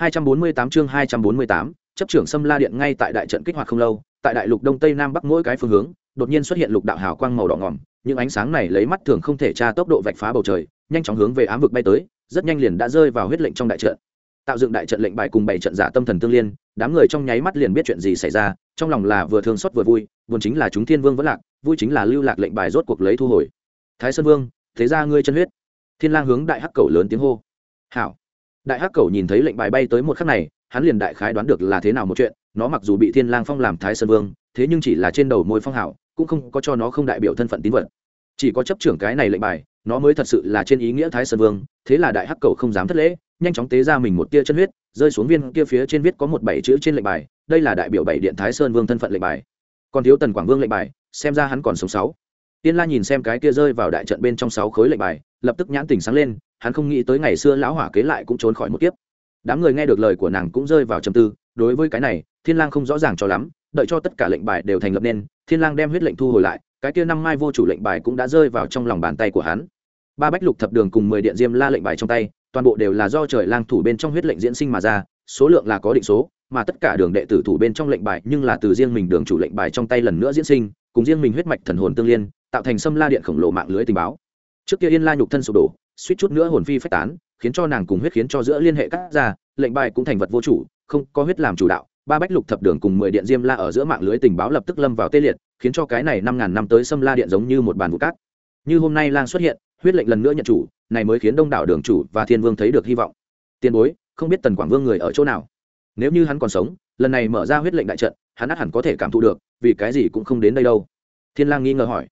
248 chương 248, chấp trưởng Sâm La Điện ngay tại đại trận kích hoạt không lâu, tại đại lục đông tây nam bắc mỗi cái phương hướng, đột nhiên xuất hiện lục đạo hào quang màu đỏ ngòm, những ánh sáng này lấy mắt thường không thể tra tốc độ vạch phá bầu trời, nhanh chóng hướng về ám vực bay tới, rất nhanh liền đã rơi vào huyết lệnh trong đại trận. Tạo dựng đại trận lệnh bài cùng bảy trận giả tâm thần tương liên, đám người trong nháy mắt liền biết chuyện gì xảy ra, trong lòng là vừa thương xót vừa vui, buồn chính là chúng thiên vương vẫn lạc, vui chính là lưu lạc lệnh bài rốt cuộc lấy thu hồi. Thái Sơn Vương, thế ra ngươi chân huyết. Thiên Lang hướng đại hắc cầu lớn tiếng hô. Hảo đại hắc cầu nhìn thấy lệnh bài bay tới một khắc này, hắn liền đại khái đoán được là thế nào một chuyện, nó mặc dù bị thiên lang phong làm thái sơn vương, thế nhưng chỉ là trên đầu môi phong hảo, cũng không có cho nó không đại biểu thân phận tín vật. Chỉ có chấp trưởng cái này lệnh bài, nó mới thật sự là trên ý nghĩa thái sơn vương, thế là đại hắc cầu không dám thất lễ, nhanh chóng tế ra mình một tia chân huyết, rơi xuống viên kia phía trên viết có một bảy chữ trên lệnh bài, đây là đại biểu bảy điện thái sơn vương thân phận lệnh bài. Còn thiếu tần quảng vương lệnh bài, xem ra hắn còn sống sáu. Tiên la nhìn xem cái kia rơi vào đại trận bên trong sáu khối lệnh bài, lập tức nhãn tình sáng lên hắn không nghĩ tới ngày xưa lão hỏa kế lại cũng trốn khỏi một kiếp. Đám người nghe được lời của nàng cũng rơi vào trầm tư, đối với cái này, thiên lang không rõ ràng cho lắm, đợi cho tất cả lệnh bài đều thành lập nên, thiên lang đem huyết lệnh thu hồi lại, cái kia năm mai vô chủ lệnh bài cũng đã rơi vào trong lòng bàn tay của hắn. Ba bách lục thập đường cùng mười điện diêm la lệnh bài trong tay, toàn bộ đều là do trời lang thủ bên trong huyết lệnh diễn sinh mà ra, số lượng là có định số, mà tất cả đường đệ tử thủ bên trong lệnh bài nhưng là từ riêng mình đường chủ lệnh bài trong tay lần nữa diễn sinh, cùng riêng mình huyết mạch thần hồn tương liên, tạo thành xâm la điện khổng lồ mạng lưới tình báo trước kia yên la nhục thân sụp đổ, suýt chút nữa hồn phi phách tán, khiến cho nàng cùng huyết khiến cho giữa liên hệ cắt ra, lệnh bài cũng thành vật vô chủ, không có huyết làm chủ đạo. Ba bách lục thập đường cùng mười điện diêm la ở giữa mạng lưới tình báo lập tức lâm vào tê liệt, khiến cho cái này năm ngàn năm tới xâm la điện giống như một bàn vụ cát. Như hôm nay lang xuất hiện, huyết lệnh lần nữa nhận chủ, này mới khiến đông đảo đường chủ và thiên vương thấy được hy vọng. Tiền bối, không biết tần quảng vương người ở chỗ nào? Nếu như hắn còn sống, lần này mở ra huyết lệnh đại trận, hắn ắt hẳn có thể cảm thụ được, vì cái gì cũng không đến đây đâu. Thiên lang nghi ngờ hỏi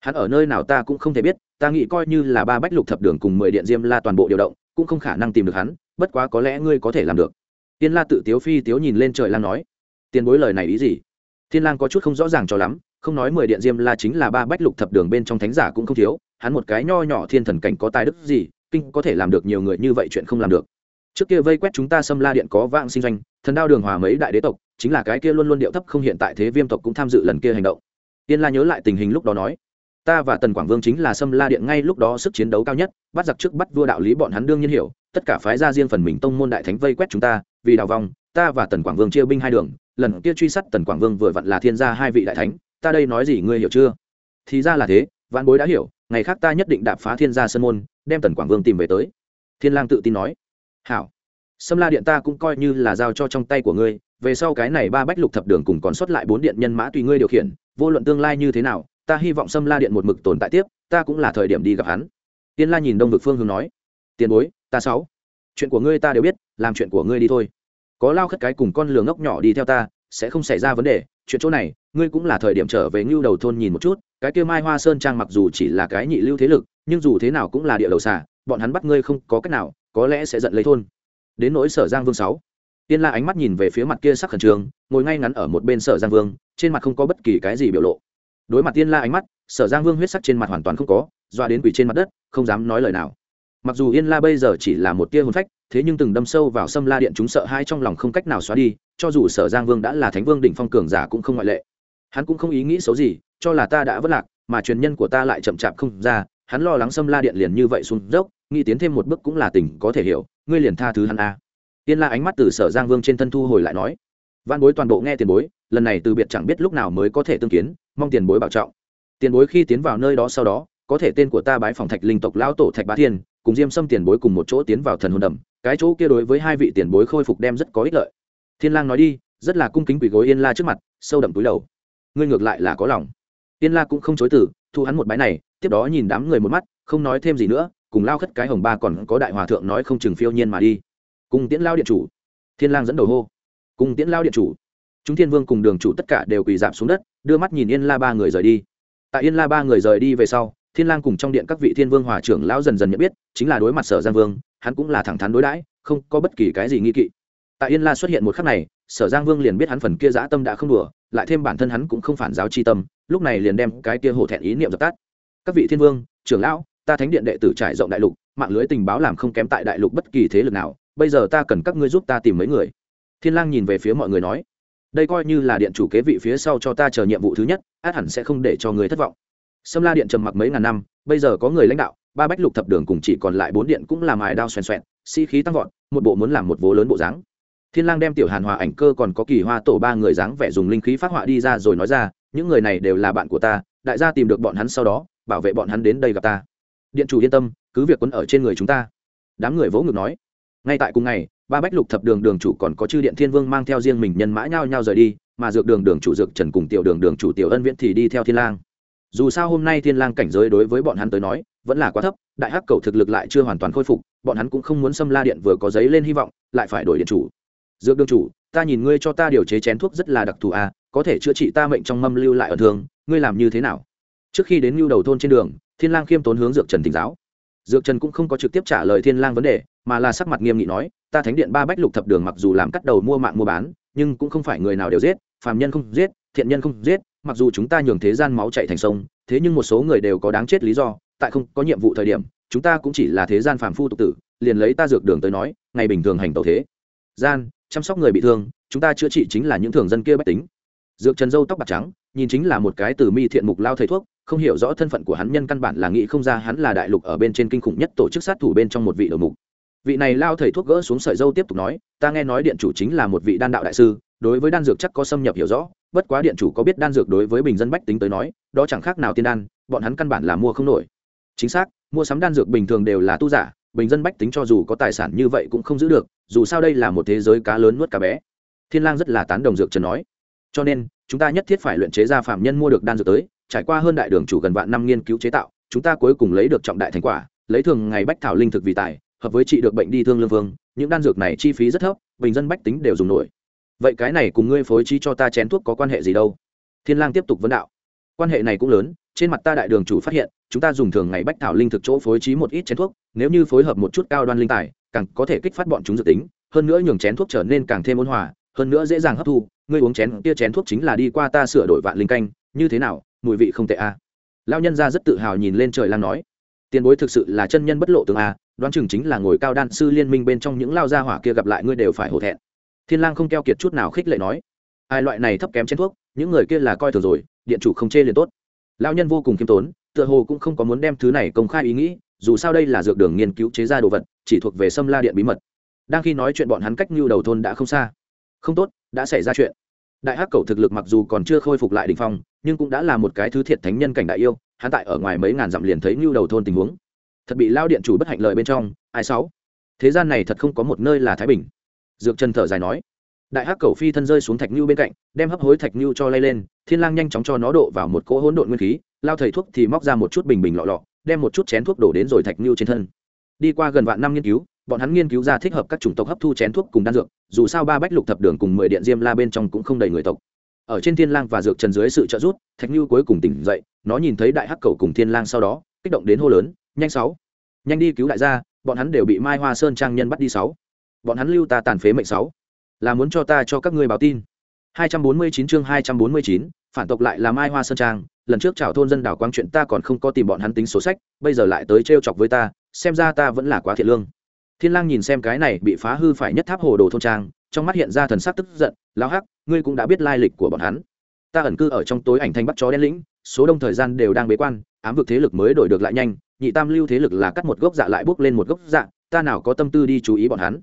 hắn ở nơi nào ta cũng không thể biết, ta nghĩ coi như là ba bách lục thập đường cùng mười điện diêm la toàn bộ điều động, cũng không khả năng tìm được hắn, bất quá có lẽ ngươi có thể làm được. Tiên la tự tiếu phi tiếu nhìn lên trời lang nói, tiền bối lời này ý gì? Thiên lang có chút không rõ ràng cho lắm, không nói mười điện diêm la chính là ba bách lục thập đường bên trong thánh giả cũng không thiếu, hắn một cái nho nhỏ thiên thần cảnh có tài đức gì, kinh có thể làm được nhiều người như vậy chuyện không làm được. Trước kia vây quét chúng ta xâm la điện có vạng sinh doanh, thần đao đường hòa mấy đại đế tộc, chính là cái kia luôn luôn điệu thấp không hiện tại thế viêm tộc cũng tham dự lần kia hành động. Tiên la nhớ lại tình hình lúc đó nói ta và tần quảng vương chính là sâm la điện ngay lúc đó sức chiến đấu cao nhất, bắt giặc trước bắt vua đạo lý bọn hắn đương nhiên hiểu, tất cả phái ra riêng phần mình tông môn đại thánh vây quét chúng ta, vì đào vòng ta và tần quảng vương chia binh hai đường, lần kia truy sát tần quảng vương vừa vặn là thiên gia hai vị đại thánh, ta đây nói gì ngươi hiểu chưa? Thì ra là thế vạn bối đã hiểu, ngày khác ta nhất định đạp phá thiên gia sân môn, đem tần quảng vương tìm về tới. Thiên lang tự tin nói. Hảo. Sâm la điện ta cũng coi như là giao cho trong tay của ngươi, về sau cái này ba bách lục thập đường cùng còn xuất lại bốn điện nhân mã tùy ngươi điều khiển, vô luận tương lai như thế nào ta hy vọng sâm la điện một mực tồn tại tiếp ta cũng là thời điểm đi gặp hắn. Tiên la nhìn đông vực phương hướng nói tiền bối ta sáu. Chuyện của ngươi ta đều biết làm chuyện của ngươi đi thôi. Có lao khất cái cùng con lường ngốc nhỏ đi theo ta sẽ không xảy ra vấn đề. Chuyện chỗ này ngươi cũng là thời điểm trở về ngưu đầu thôn nhìn một chút cái kia mai hoa sơn trang mặc dù chỉ là cái nhị lưu thế lực nhưng dù thế nào cũng là địa đầu xả bọn hắn bắt ngươi không có cách nào có lẽ sẽ giận lấy thôn. Đến nỗi sở giang vương sáu. Tiên la ánh mắt nhìn về phía mặt kia sắc khẩn trương, ngồi ngay ngắn ở một bên sở giang vương trên mặt không có bất kỳ cái gì biểu lộ đối mặt tiên la ánh mắt, sở giang vương huyết sắc trên mặt hoàn toàn không có doa đến quỷ trên mặt đất, không dám nói lời nào mặc dù yên la bây giờ chỉ là một tia hồn phách, thế nhưng từng đâm sâu vào Sâm la điện chúng sợ hai trong lòng không cách nào xóa đi, cho dù sở giang vương đã là thánh vương đỉnh phong cường giả cũng không ngoại lệ hắn cũng không ý nghĩ xấu gì, cho là ta đã vất lạc, mà truyền nhân của ta lại chậm chạp không ra, hắn lo lắng Sâm la điện liền như vậy xuống dốc, nghĩ tiến thêm một bước cũng là tình có thể hiểu, ngươi liền tha thứ hắn a à. tiên la ánh mắt từ sở giang vương trên thân thu hồi lại nói văn bối toàn bộ nghe tiền bối, lần này từ biệt chẳng biết lúc nào mới có thể tương kiến mong tiền bối bảo trọng. Tiền bối khi tiến vào nơi đó sau đó, có thể tên của ta bái phòng thạch linh tộc lão tổ thạch bá thiên, cùng diêm sâm tiền bối cùng một chỗ tiến vào thần hồn đầm. Cái chỗ kia đối với hai vị tiền bối khôi phục đem rất có ích lợi. Thiên lang nói đi, rất là cung kính quỳ gối yên la trước mặt, sâu đậm túi đầu. Ngươi ngược lại là có lòng. Yên la cũng không chối từ, thu hắn một bái này, tiếp đó nhìn đám người một mắt, không nói thêm gì nữa, cùng lao khất cái hồng ba còn có đại hòa thượng nói không chừng phiêu nhiên mà đi. Cùng tiễn lao điện chủ. Thiên lang dẫn đầu hô. Cùng tiễn lao điện chủ chúng thiên vương cùng đường chủ tất cả đều quỳ giảm xuống đất, đưa mắt nhìn yên la ba người rời đi. Tại yên la ba người rời đi về sau, thiên lang cùng trong điện các vị thiên vương hòa trưởng lão dần dần nhận biết, chính là đối mặt sở giang vương, hắn cũng là thẳng thắn đối đãi, không có bất kỳ cái gì nghi kỵ. Tại yên la xuất hiện một khắc này, sở giang vương liền biết hắn phần kia dã tâm đã không đùa, lại thêm bản thân hắn cũng không phản giáo chi tâm, lúc này liền đem cái kia hổ thẹn ý niệm dập tắt. Các vị thiên vương, trưởng lão, ta thánh điện đệ tử trải rộng đại lục, mạng lưới tình báo làm không kém tại đại lục bất kỳ thế lực nào, bây giờ ta cần các ngươi giúp ta tìm mấy người. Thiên lang nhìn về phía mọi người nói đây coi như là điện chủ kế vị phía sau cho ta chờ nhiệm vụ thứ nhất, át hẳn sẽ không để cho người thất vọng. Sâm la điện trầm mặc mấy ngàn năm, bây giờ có người lãnh đạo, ba bách lục thập đường cùng chỉ còn lại bốn điện cũng làm ải đao xoèn xoẹn, sĩ、si、khí tăng vọt, một bộ muốn làm một vố lớn bộ dáng. Thiên lang đem tiểu hàn hòa ảnh cơ còn có kỳ hoa tổ ba người dáng vẻ dùng linh khí phát họa đi ra rồi nói ra, những người này đều là bạn của ta, đại gia tìm được bọn hắn sau đó, bảo vệ bọn hắn đến đây gặp ta. Điện chủ yên tâm, cứ việc quấn ở trên người chúng ta. Đám người vỗ ngực nói. Ngay tại cùng ngày ba bách lục thập đường đường chủ còn có chư điện thiên vương mang theo riêng mình nhân mã nhau nhau rời đi, mà dược đường đường chủ dược trần cùng tiểu đường đường chủ tiểu ân viễn thì đi theo thiên lang. Dù sao hôm nay thiên lang cảnh giới đối với bọn hắn tới nói, vẫn là quá thấp, đại hắc cầu thực lực lại chưa hoàn toàn khôi phục, bọn hắn cũng không muốn xâm la điện vừa có giấy lên hy vọng, lại phải đổi điện chủ. Dược đường chủ, ta nhìn ngươi cho ta điều chế chén thuốc rất là đặc thù à có thể chữa trị ta mệnh trong mâm lưu lại ở thường ngươi làm như thế nào? Trước khi đến lưu đầu thôn trên đường, thiên lang khiêm tốn hướng dược trần tỉnh giáo. Dược trần cũng không có trực tiếp trả lời thiên lang vấn đề, mà là sắc mặt nghiêm nghị nói ta thánh điện ba bách lục thập đường mặc dù làm cắt đầu mua mạng mua bán, nhưng cũng không phải người nào đều giết, phàm nhân không giết, thiện nhân không giết, mặc dù chúng ta nhường thế gian máu chạy thành sông, thế nhưng một số người đều có đáng chết lý do, tại không có nhiệm vụ thời điểm, chúng ta cũng chỉ là thế gian phàm phu tục tử, liền lấy ta dược đường tới nói, ngày bình thường hành tẩu thế. Gian, chăm sóc người bị thương, chúng ta chữa trị chính là những thường dân kia bách tính. Dược trần dâu tóc bạc trắng, nhìn chính là một cái từ mi thiện mục lao thầy thuốc, không hiểu rõ thân phận của hắn nhân căn bản là nghĩ không ra hắn là đại lục ở bên trên kinh khủng nhất tổ chức sát thủ bên trong một vị đầu mục vị này lao thầy thuốc gỡ xuống sợi dâu tiếp tục nói, ta nghe nói điện chủ chính là một vị đan đạo đại sư, đối với đan dược chắc có xâm nhập hiểu rõ, bất quá điện chủ có biết đan dược đối với bình dân bách tính tới nói, đó chẳng khác nào tiên đan, bọn hắn căn bản là mua không nổi. Chính xác, mua sắm đan dược bình thường đều là tu giả, bình dân bách tính cho dù có tài sản như vậy cũng không giữ được, dù sao đây là một thế giới cá lớn nuốt cá bé. Thiên lang rất là tán đồng dược trần nói. Cho nên, chúng ta nhất thiết phải luyện chế ra phạm nhân mua được đan dược tới, trải qua hơn đại đường chủ gần vạn năm nghiên cứu chế tạo, chúng ta cuối cùng lấy được trọng đại thành quả, lấy thường ngày bách thảo linh thực vì tài hợp với trị được bệnh đi thương lương vương, những đan dược này chi phí rất thấp, bình dân bách tính đều dùng nổi. Vậy cái này cùng ngươi phối trí cho ta chén thuốc có quan hệ gì đâu? Thiên lang tiếp tục vấn đạo. Quan hệ này cũng lớn, trên mặt ta đại đường chủ phát hiện, chúng ta dùng thường ngày bách thảo linh thực chỗ phối trí một ít chén thuốc, nếu như phối hợp một chút cao đoan linh tài, càng có thể kích phát bọn chúng dự tính, hơn nữa nhường chén thuốc trở nên càng thêm ôn hòa, hơn nữa dễ dàng hấp thu, ngươi uống chén kia chén thuốc chính là đi qua ta sửa đổi vạn linh canh, như thế nào, mùi vị không tệ a à. lao nhân ra rất tự hào nhìn lên trời lang nói. Tiền bối thực sự là chân nhân bất lộ tướng a đoán chừng chính là ngồi cao đan sư liên minh bên trong những lao gia hỏa kia gặp lại ngươi đều phải hổ thẹn. Thiên lang không keo kiệt chút nào khích lệ nói, ai loại này thấp kém trên thuốc, những người kia là coi thường rồi, điện chủ không chê liền tốt. Lão nhân vô cùng khiêm tốn, tựa hồ cũng không có muốn đem thứ này công khai ý nghĩ, dù sao đây là dược đường nghiên cứu chế ra đồ vật, chỉ thuộc về sâm la điện bí mật. Đang khi nói chuyện bọn hắn cách như đầu thôn đã không xa. Không tốt, đã xảy ra chuyện. Đại hắc cầu thực lực mặc dù còn chưa khôi phục lại đ ỉ n h phong, nhưng cũng đã là một cái thứ thiệt thánh nhân cảnh đại yêu, hắn tại ở ngoài mấy ngàn dặm liền thấy như đầu thôn tình huống thật bị lao điện chủ bất hạnh lợi bên trong, ai sáu? Thế gian này thật không có một nơi là thái bình. Dược Trần thở dài nói. Đại hắc cầu phi thân rơi xuống thạch như bên cạnh, đem hấp hối thạch như cho lay lên, thiên lang nhanh chóng cho nó độ vào một cỗ hỗn độn nguyên khí, lao thầy thuốc thì móc ra một chút bình bình lọ lọ, đem một chút chén thuốc đổ đến rồi thạch như trên thân. Đi qua gần vạn năm nghiên cứu, bọn hắn nghiên cứu ra thích hợp các chủng tộc hấp thu chén thuốc cùng đan dược, dù sao ba bách lục thập đường cùng mười điện diêm la bên trong cũng không đầy người tộc. Ở trên thiên lang và dược trần dưới sự trợ giúp, thạch như cuối cùng tỉnh dậy, nó nhìn thấy đại hắc cầu cùng thiên lang sau đó, kích động đến hô lớn, nhanh sáu! Nhanh đi cứu đại gia bọn hắn đều bị mai hoa sơn trang nhân bắt đi sáu. Bọn hắn lưu ta tàn phế mệnh sáu. Là muốn cho ta cho các ngươi báo tin. 249 chương 249, phản tộc lại là mai hoa sơn trang. Lần trước chào thôn dân đảo quang chuyện ta còn không có tìm bọn hắn tính số sách bây giờ lại tới trêu chọc với ta xem ra ta vẫn là quá thiện lương. Thiên lang nhìn xem cái này bị phá hư phải nhất tháp hồ đồ thôn trang trong mắt hiện ra thần sắc tức giận lão hắc ngươi cũng đã biết lai lịch của bọn hắn. Ta ẩn cư ở trong tối ảnh thanh bắt chó đen lĩnh số đông thời gian đều đang bế quan, ám vực thế lực mới đổi được lại nhanh, nhị tam lưu thế lực là cắt một gốc dạ lại bước lên một gốc dạ ta nào có tâm tư đi chú ý bọn hắn.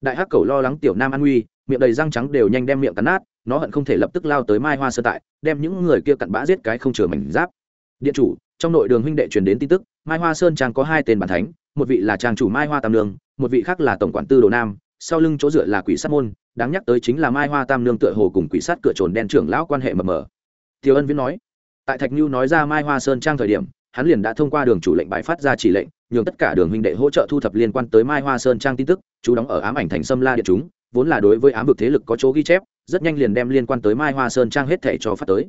Đại hắc cầu lo lắng tiểu nam an nguy, miệng đầy răng trắng đều nhanh đem miệng cắn nát, nó hận không thể lập tức lao tới mai hoa sơ tại, đem những người kia cặn bã giết cái không chừa mảnh giáp. Điện chủ, trong nội đường huynh đệ truyền đến tin tức, mai hoa sơn trang có hai tên bản thánh, một vị là trang chủ mai hoa tam nương, một vị khác là tổng quản tư đồ nam, sau lưng chỗ dựa là quỷ sát môn, đáng nhắc tới chính là mai hoa tam nương tựa hồ cùng quỷ sát cửa trồn đen trưởng lão quan hệ mờ mờ. Tiểu ân viễn nói tại thạch như nói ra mai hoa sơn trang thời điểm, hắn liền đã thông qua đường chủ lệnh bài phát ra chỉ lệnh, nhường tất cả đường huynh đệ hỗ trợ thu thập liên quan tới mai hoa sơn trang tin tức, chú đóng ở ám ảnh thành sâm la điện chúng, vốn là đối với ám vực thế lực có chỗ ghi chép, rất nhanh liền đem liên quan tới mai hoa sơn trang hết thẻ cho phát tới.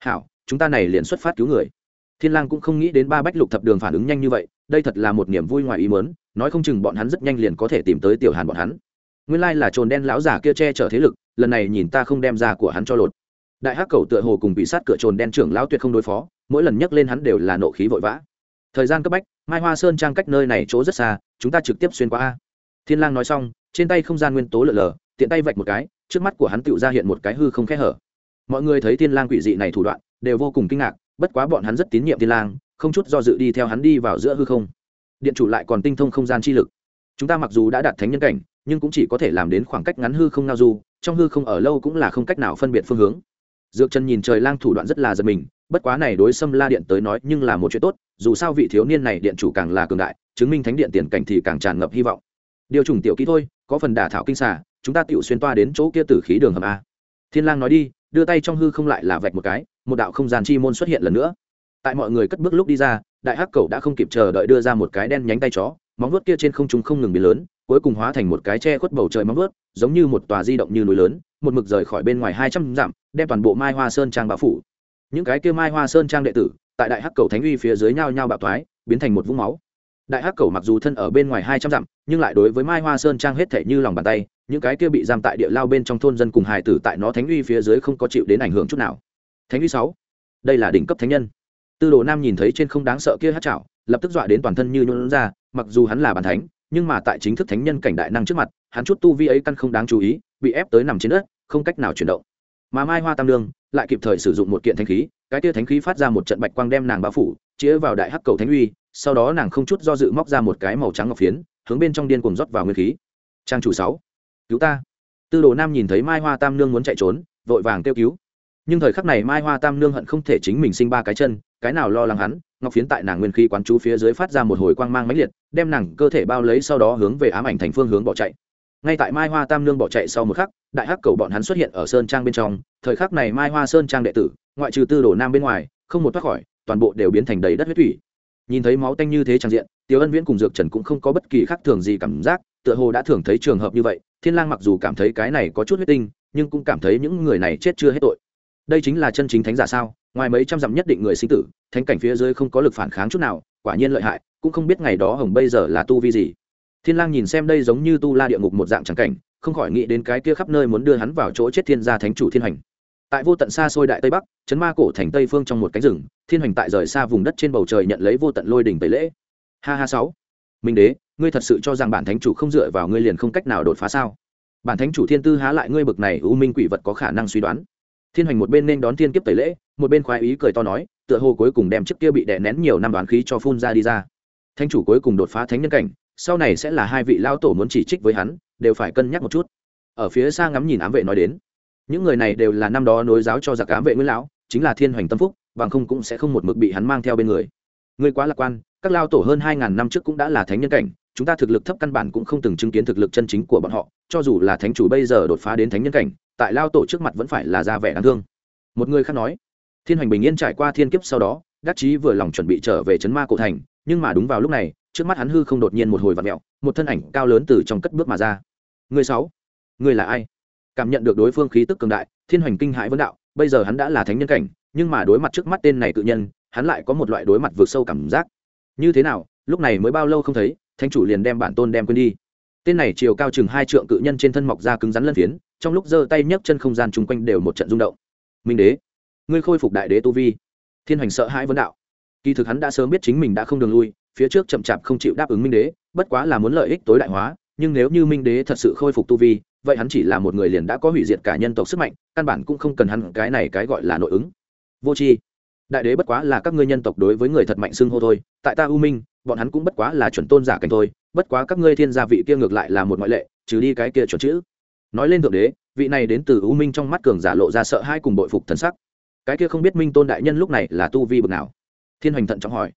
Hảo, chúng ta này liền xuất phát cứu người. Thiên lang cũng không nghĩ đến ba bách lục thập đường phản ứng nhanh như vậy, đây thật là một niềm vui ngoài ý muốn, nói không chừng bọn hắn rất nhanh liền có thể tìm tới tiểu hàn bọn hắn. Nguyên lai là trồn đen lão giả kia che chở thế lực, lần này nhìn ta không đem ra của hắn cho lột đại hắc cầu tựa hồ cùng bị sát cửa trồn đen trưởng lão tuyệt không đối phó, mỗi lần nhắc lên hắn đều là nộ khí vội vã. Thời gian cấp bách, mai hoa sơn trang cách nơi này chỗ rất xa, chúng ta trực tiếp xuyên qua a. Thiên lang nói xong, trên tay không gian nguyên tố lở lờ, tiện tay vạch một cái, trước mắt của hắn tựu ra hiện một cái hư không khẽ hở. Mọi người thấy thiên lang quỷ dị này thủ đoạn, đều vô cùng kinh ngạc, bất quá bọn hắn rất tín nhiệm thiên lang, không chút do dự đi theo hắn đi vào giữa hư không. Điện chủ lại còn tinh thông không gian chi lực. Chúng ta mặc dù đã đạt thánh nhân cảnh, nhưng cũng chỉ có thể làm đến khoảng cách ngắn hư không ngao du, trong hư không ở lâu cũng là không cách nào phân biệt phương hướng dược trần nhìn trời lang thủ đoạn rất là giật mình, bất quá này đối xâm la điện tới nói nhưng là một chuyện tốt, dù sao vị thiếu niên này điện chủ càng là cường đại, chứng minh thánh điện tiền cảnh thì càng tràn ngập hy vọng. Điều trùng tiểu kỹ thôi, có phần đả thảo kinh xà, chúng ta tiểu xuyên toa đến chỗ kia tử khí đường hầm a. Thiên lang nói đi, đưa tay trong hư không lại là vạch một cái, một đạo không gian chi môn xuất hiện lần nữa. Tại mọi người cất bước lúc đi ra, đại hắc cầu đã không kịp chờ đợi đưa ra một cái đen nhánh tay chó, móng vuốt kia trên không trung không ngừng biến lớn cuối cùng hóa thành một cái che khuất bầu trời móng vớt giống như một tòa di động như núi lớn, một mực rời khỏi bên ngoài hai trăm dặm, đem toàn bộ mai hoa sơn trang bao phủ. Những cái kia mai hoa sơn trang đệ tử, tại đại hắc cầu thánh uy phía dưới nhau nhau bạo thoái, biến thành một vũng máu. Đại hắc cầu mặc dù thân ở bên ngoài hai trăm dặm, nhưng lại đối với mai hoa sơn trang hết thể như lòng bàn tay, những cái kia bị giam tại địa lao bên trong thôn dân cùng hài tử tại nó thánh uy phía dưới không có chịu đến ảnh hưởng chút nào. Thánh uy sáu, đây là đỉnh cấp thánh nhân. Tư đồ nam nhìn thấy trên không đáng sợ kia hát chảo, lập tức dọa đến toàn thân như nhuận ra, mặc dù hắn là bàn thánh nhưng mà tại chính thức thánh nhân cảnh đại năng trước mặt, hắn chút tu vi ấy căn không đáng chú ý, bị ép tới nằm trên đất, không cách nào chuyển động. Mà mai hoa tam lương lại kịp thời sử dụng một kiện thánh khí, cái tia thánh khí phát ra một trận bạch quang đem nàng bao phủ, chĩa vào đại hắc cầu thánh uy, sau đó nàng không chút do dự móc ra một cái màu trắng ngọc phiến, hướng bên trong điên cuồng rót vào nguyên khí. Trang chủ sáu, cứu ta. Tư đồ nam nhìn thấy mai hoa tam nương muốn chạy trốn, vội vàng kêu cứu. Nhưng thời khắc này mai hoa tam nương hận không thể chính mình sinh ba cái chân, cái nào lo lắng hắn ngọc phiến tại nàng nguyên khí quán chú phía dưới phát ra một hồi quang mang mãnh liệt, đem nàng cơ thể bao lấy sau đó hướng về ám ảnh thành phương hướng bỏ chạy. Ngay tại mai hoa tam nương bỏ chạy sau một khắc, đại hắc cầu bọn hắn xuất hiện ở sơn trang bên trong. Thời khắc này mai hoa sơn trang đệ tử, ngoại trừ tư đồ nam bên ngoài, không một thoát khỏi, toàn bộ đều biến thành đầy đất huyết thủy. Nhìn thấy máu tanh như thế trang diện tiêu ân viễn cùng dược trần cũng không có bất kỳ khác thường gì cảm giác, tựa hồ đã thường thấy trường hợp như vậy. Thiên lang mặc dù cảm thấy cái này có chút huyết tinh, nhưng cũng cảm thấy những người này chết chưa hết tội đây chính là chân chính thánh giả sao? Ngoài mấy trăm dặm nhất định người sinh tử, thánh cảnh phía dưới không có lực phản kháng chút nào, quả nhiên lợi hại, cũng không biết ngày đó hồng bây giờ là tu vi gì. Thiên lang nhìn xem đây giống như tu la địa ngục một dạng trắng cảnh, không khỏi nghĩ đến cái kia khắp nơi muốn đưa hắn vào chỗ chết thiên gia thánh chủ thiên hành tại vô tận xa xôi đại tây bắc, chấn ma cổ thành tây phương trong một cánh rừng, thiên hành tại rời xa vùng đất trên bầu trời nhận lấy vô tận lôi đỉnh tẩy lễ. Ha ha sáu. Minh đế, ngươi thật sự cho rằng bản thánh chủ không dựa vào ngươi liền không cách nào đột phá sao? Bản thánh chủ thiên tư há lại ngươi bực này, u minh quỷ vật có khả năng suy đoán thiên hành một bên nên đón thiên kiếp tẩy lễ, một bên khoái ý cười to nói, tựa hồ cuối cùng đem chiếc kia bị đè nén nhiều năm đoán khí cho phun ra đi ra. Thánh chủ cuối cùng đột phá thánh nhân cảnh, sau này sẽ là hai vị lao tổ muốn chỉ trích với hắn, đều phải cân nhắc một chút. Ở phía xa ngắm nhìn ám vệ nói đến, những người này đều là năm đó nối giáo cho giặc ám vệ nguyễn lão, chính là thiên hoành tâm phúc, bằng không cũng sẽ không một mực bị hắn mang theo bên người. Người quá lạc quan, các lao tổ hơn hai ngàn năm trước cũng đã là thánh nhân cảnh, chúng ta thực lực thấp căn bản cũng không từng chứng kiến thực lực chân chính của bọn họ, cho dù là thánh chủ bây giờ đột phá đến thánh nhân cảnh tại lao tổ trước mặt vẫn phải là ra vẻ đáng thương. Một người khác nói, thiên hoành bình yên trải qua thiên kiếp sau đó, đắc chí vừa lòng chuẩn bị trở về trấn ma cổ thành, nhưng mà đúng vào lúc này, trước mắt hắn hư không đột nhiên một hồi vặn mẹo một thân ảnh cao lớn từ trong cất bước mà ra. Người sáu, người là ai? Cảm nhận được đối phương khí tức cường đại, thiên hoành kinh hãi vấn đạo, bây giờ hắn đã là thánh nhân cảnh, nhưng mà đối mặt trước mắt tên này tự nhân, hắn lại có một loại đối mặt vượt sâu cảm giác. Như thế nào, lúc này mới bao lâu không thấy, thánh chủ liền đem bản tôn đem quên đi tên này chiều cao chừng hai trượng cự nhân trên thân mọc ra cứng rắn lân phiến, trong lúc giơ tay nhấc chân không gian chung quanh đều một trận rung động. Minh đế, ngươi khôi phục đại đế tu vi. Thiên hành sợ hãi vấn đạo. Kỳ thực hắn đã sớm biết chính mình đã không đường lui, phía trước chậm chạp không chịu đáp ứng minh đế, bất quá là muốn lợi ích tối đại hóa, nhưng nếu như minh đế thật sự khôi phục tu vi, vậy hắn chỉ là một người liền đã có hủy diệt cả nhân tộc sức mạnh, căn bản cũng không cần hắn cái này cái gọi là nội ứng. Vô tri, đại đế bất quá là các ngươi nhân tộc đối với người thật mạnh xưng hô thôi, tại ta u minh, bọn hắn cũng bất quá là chuẩn tôn giả cảnh thôi bất quá các ngươi thiên gia vị kia ngược lại là một ngoại lệ, trừ đi cái kia chuẩn chữ. Nói lên thượng đế, vị này đến từ u minh trong mắt cường giả lộ ra sợ hai cùng bội phục thần sắc. Cái kia không biết minh tôn đại nhân lúc này là tu vi bực nào? Thiên hoành thận trọng hỏi.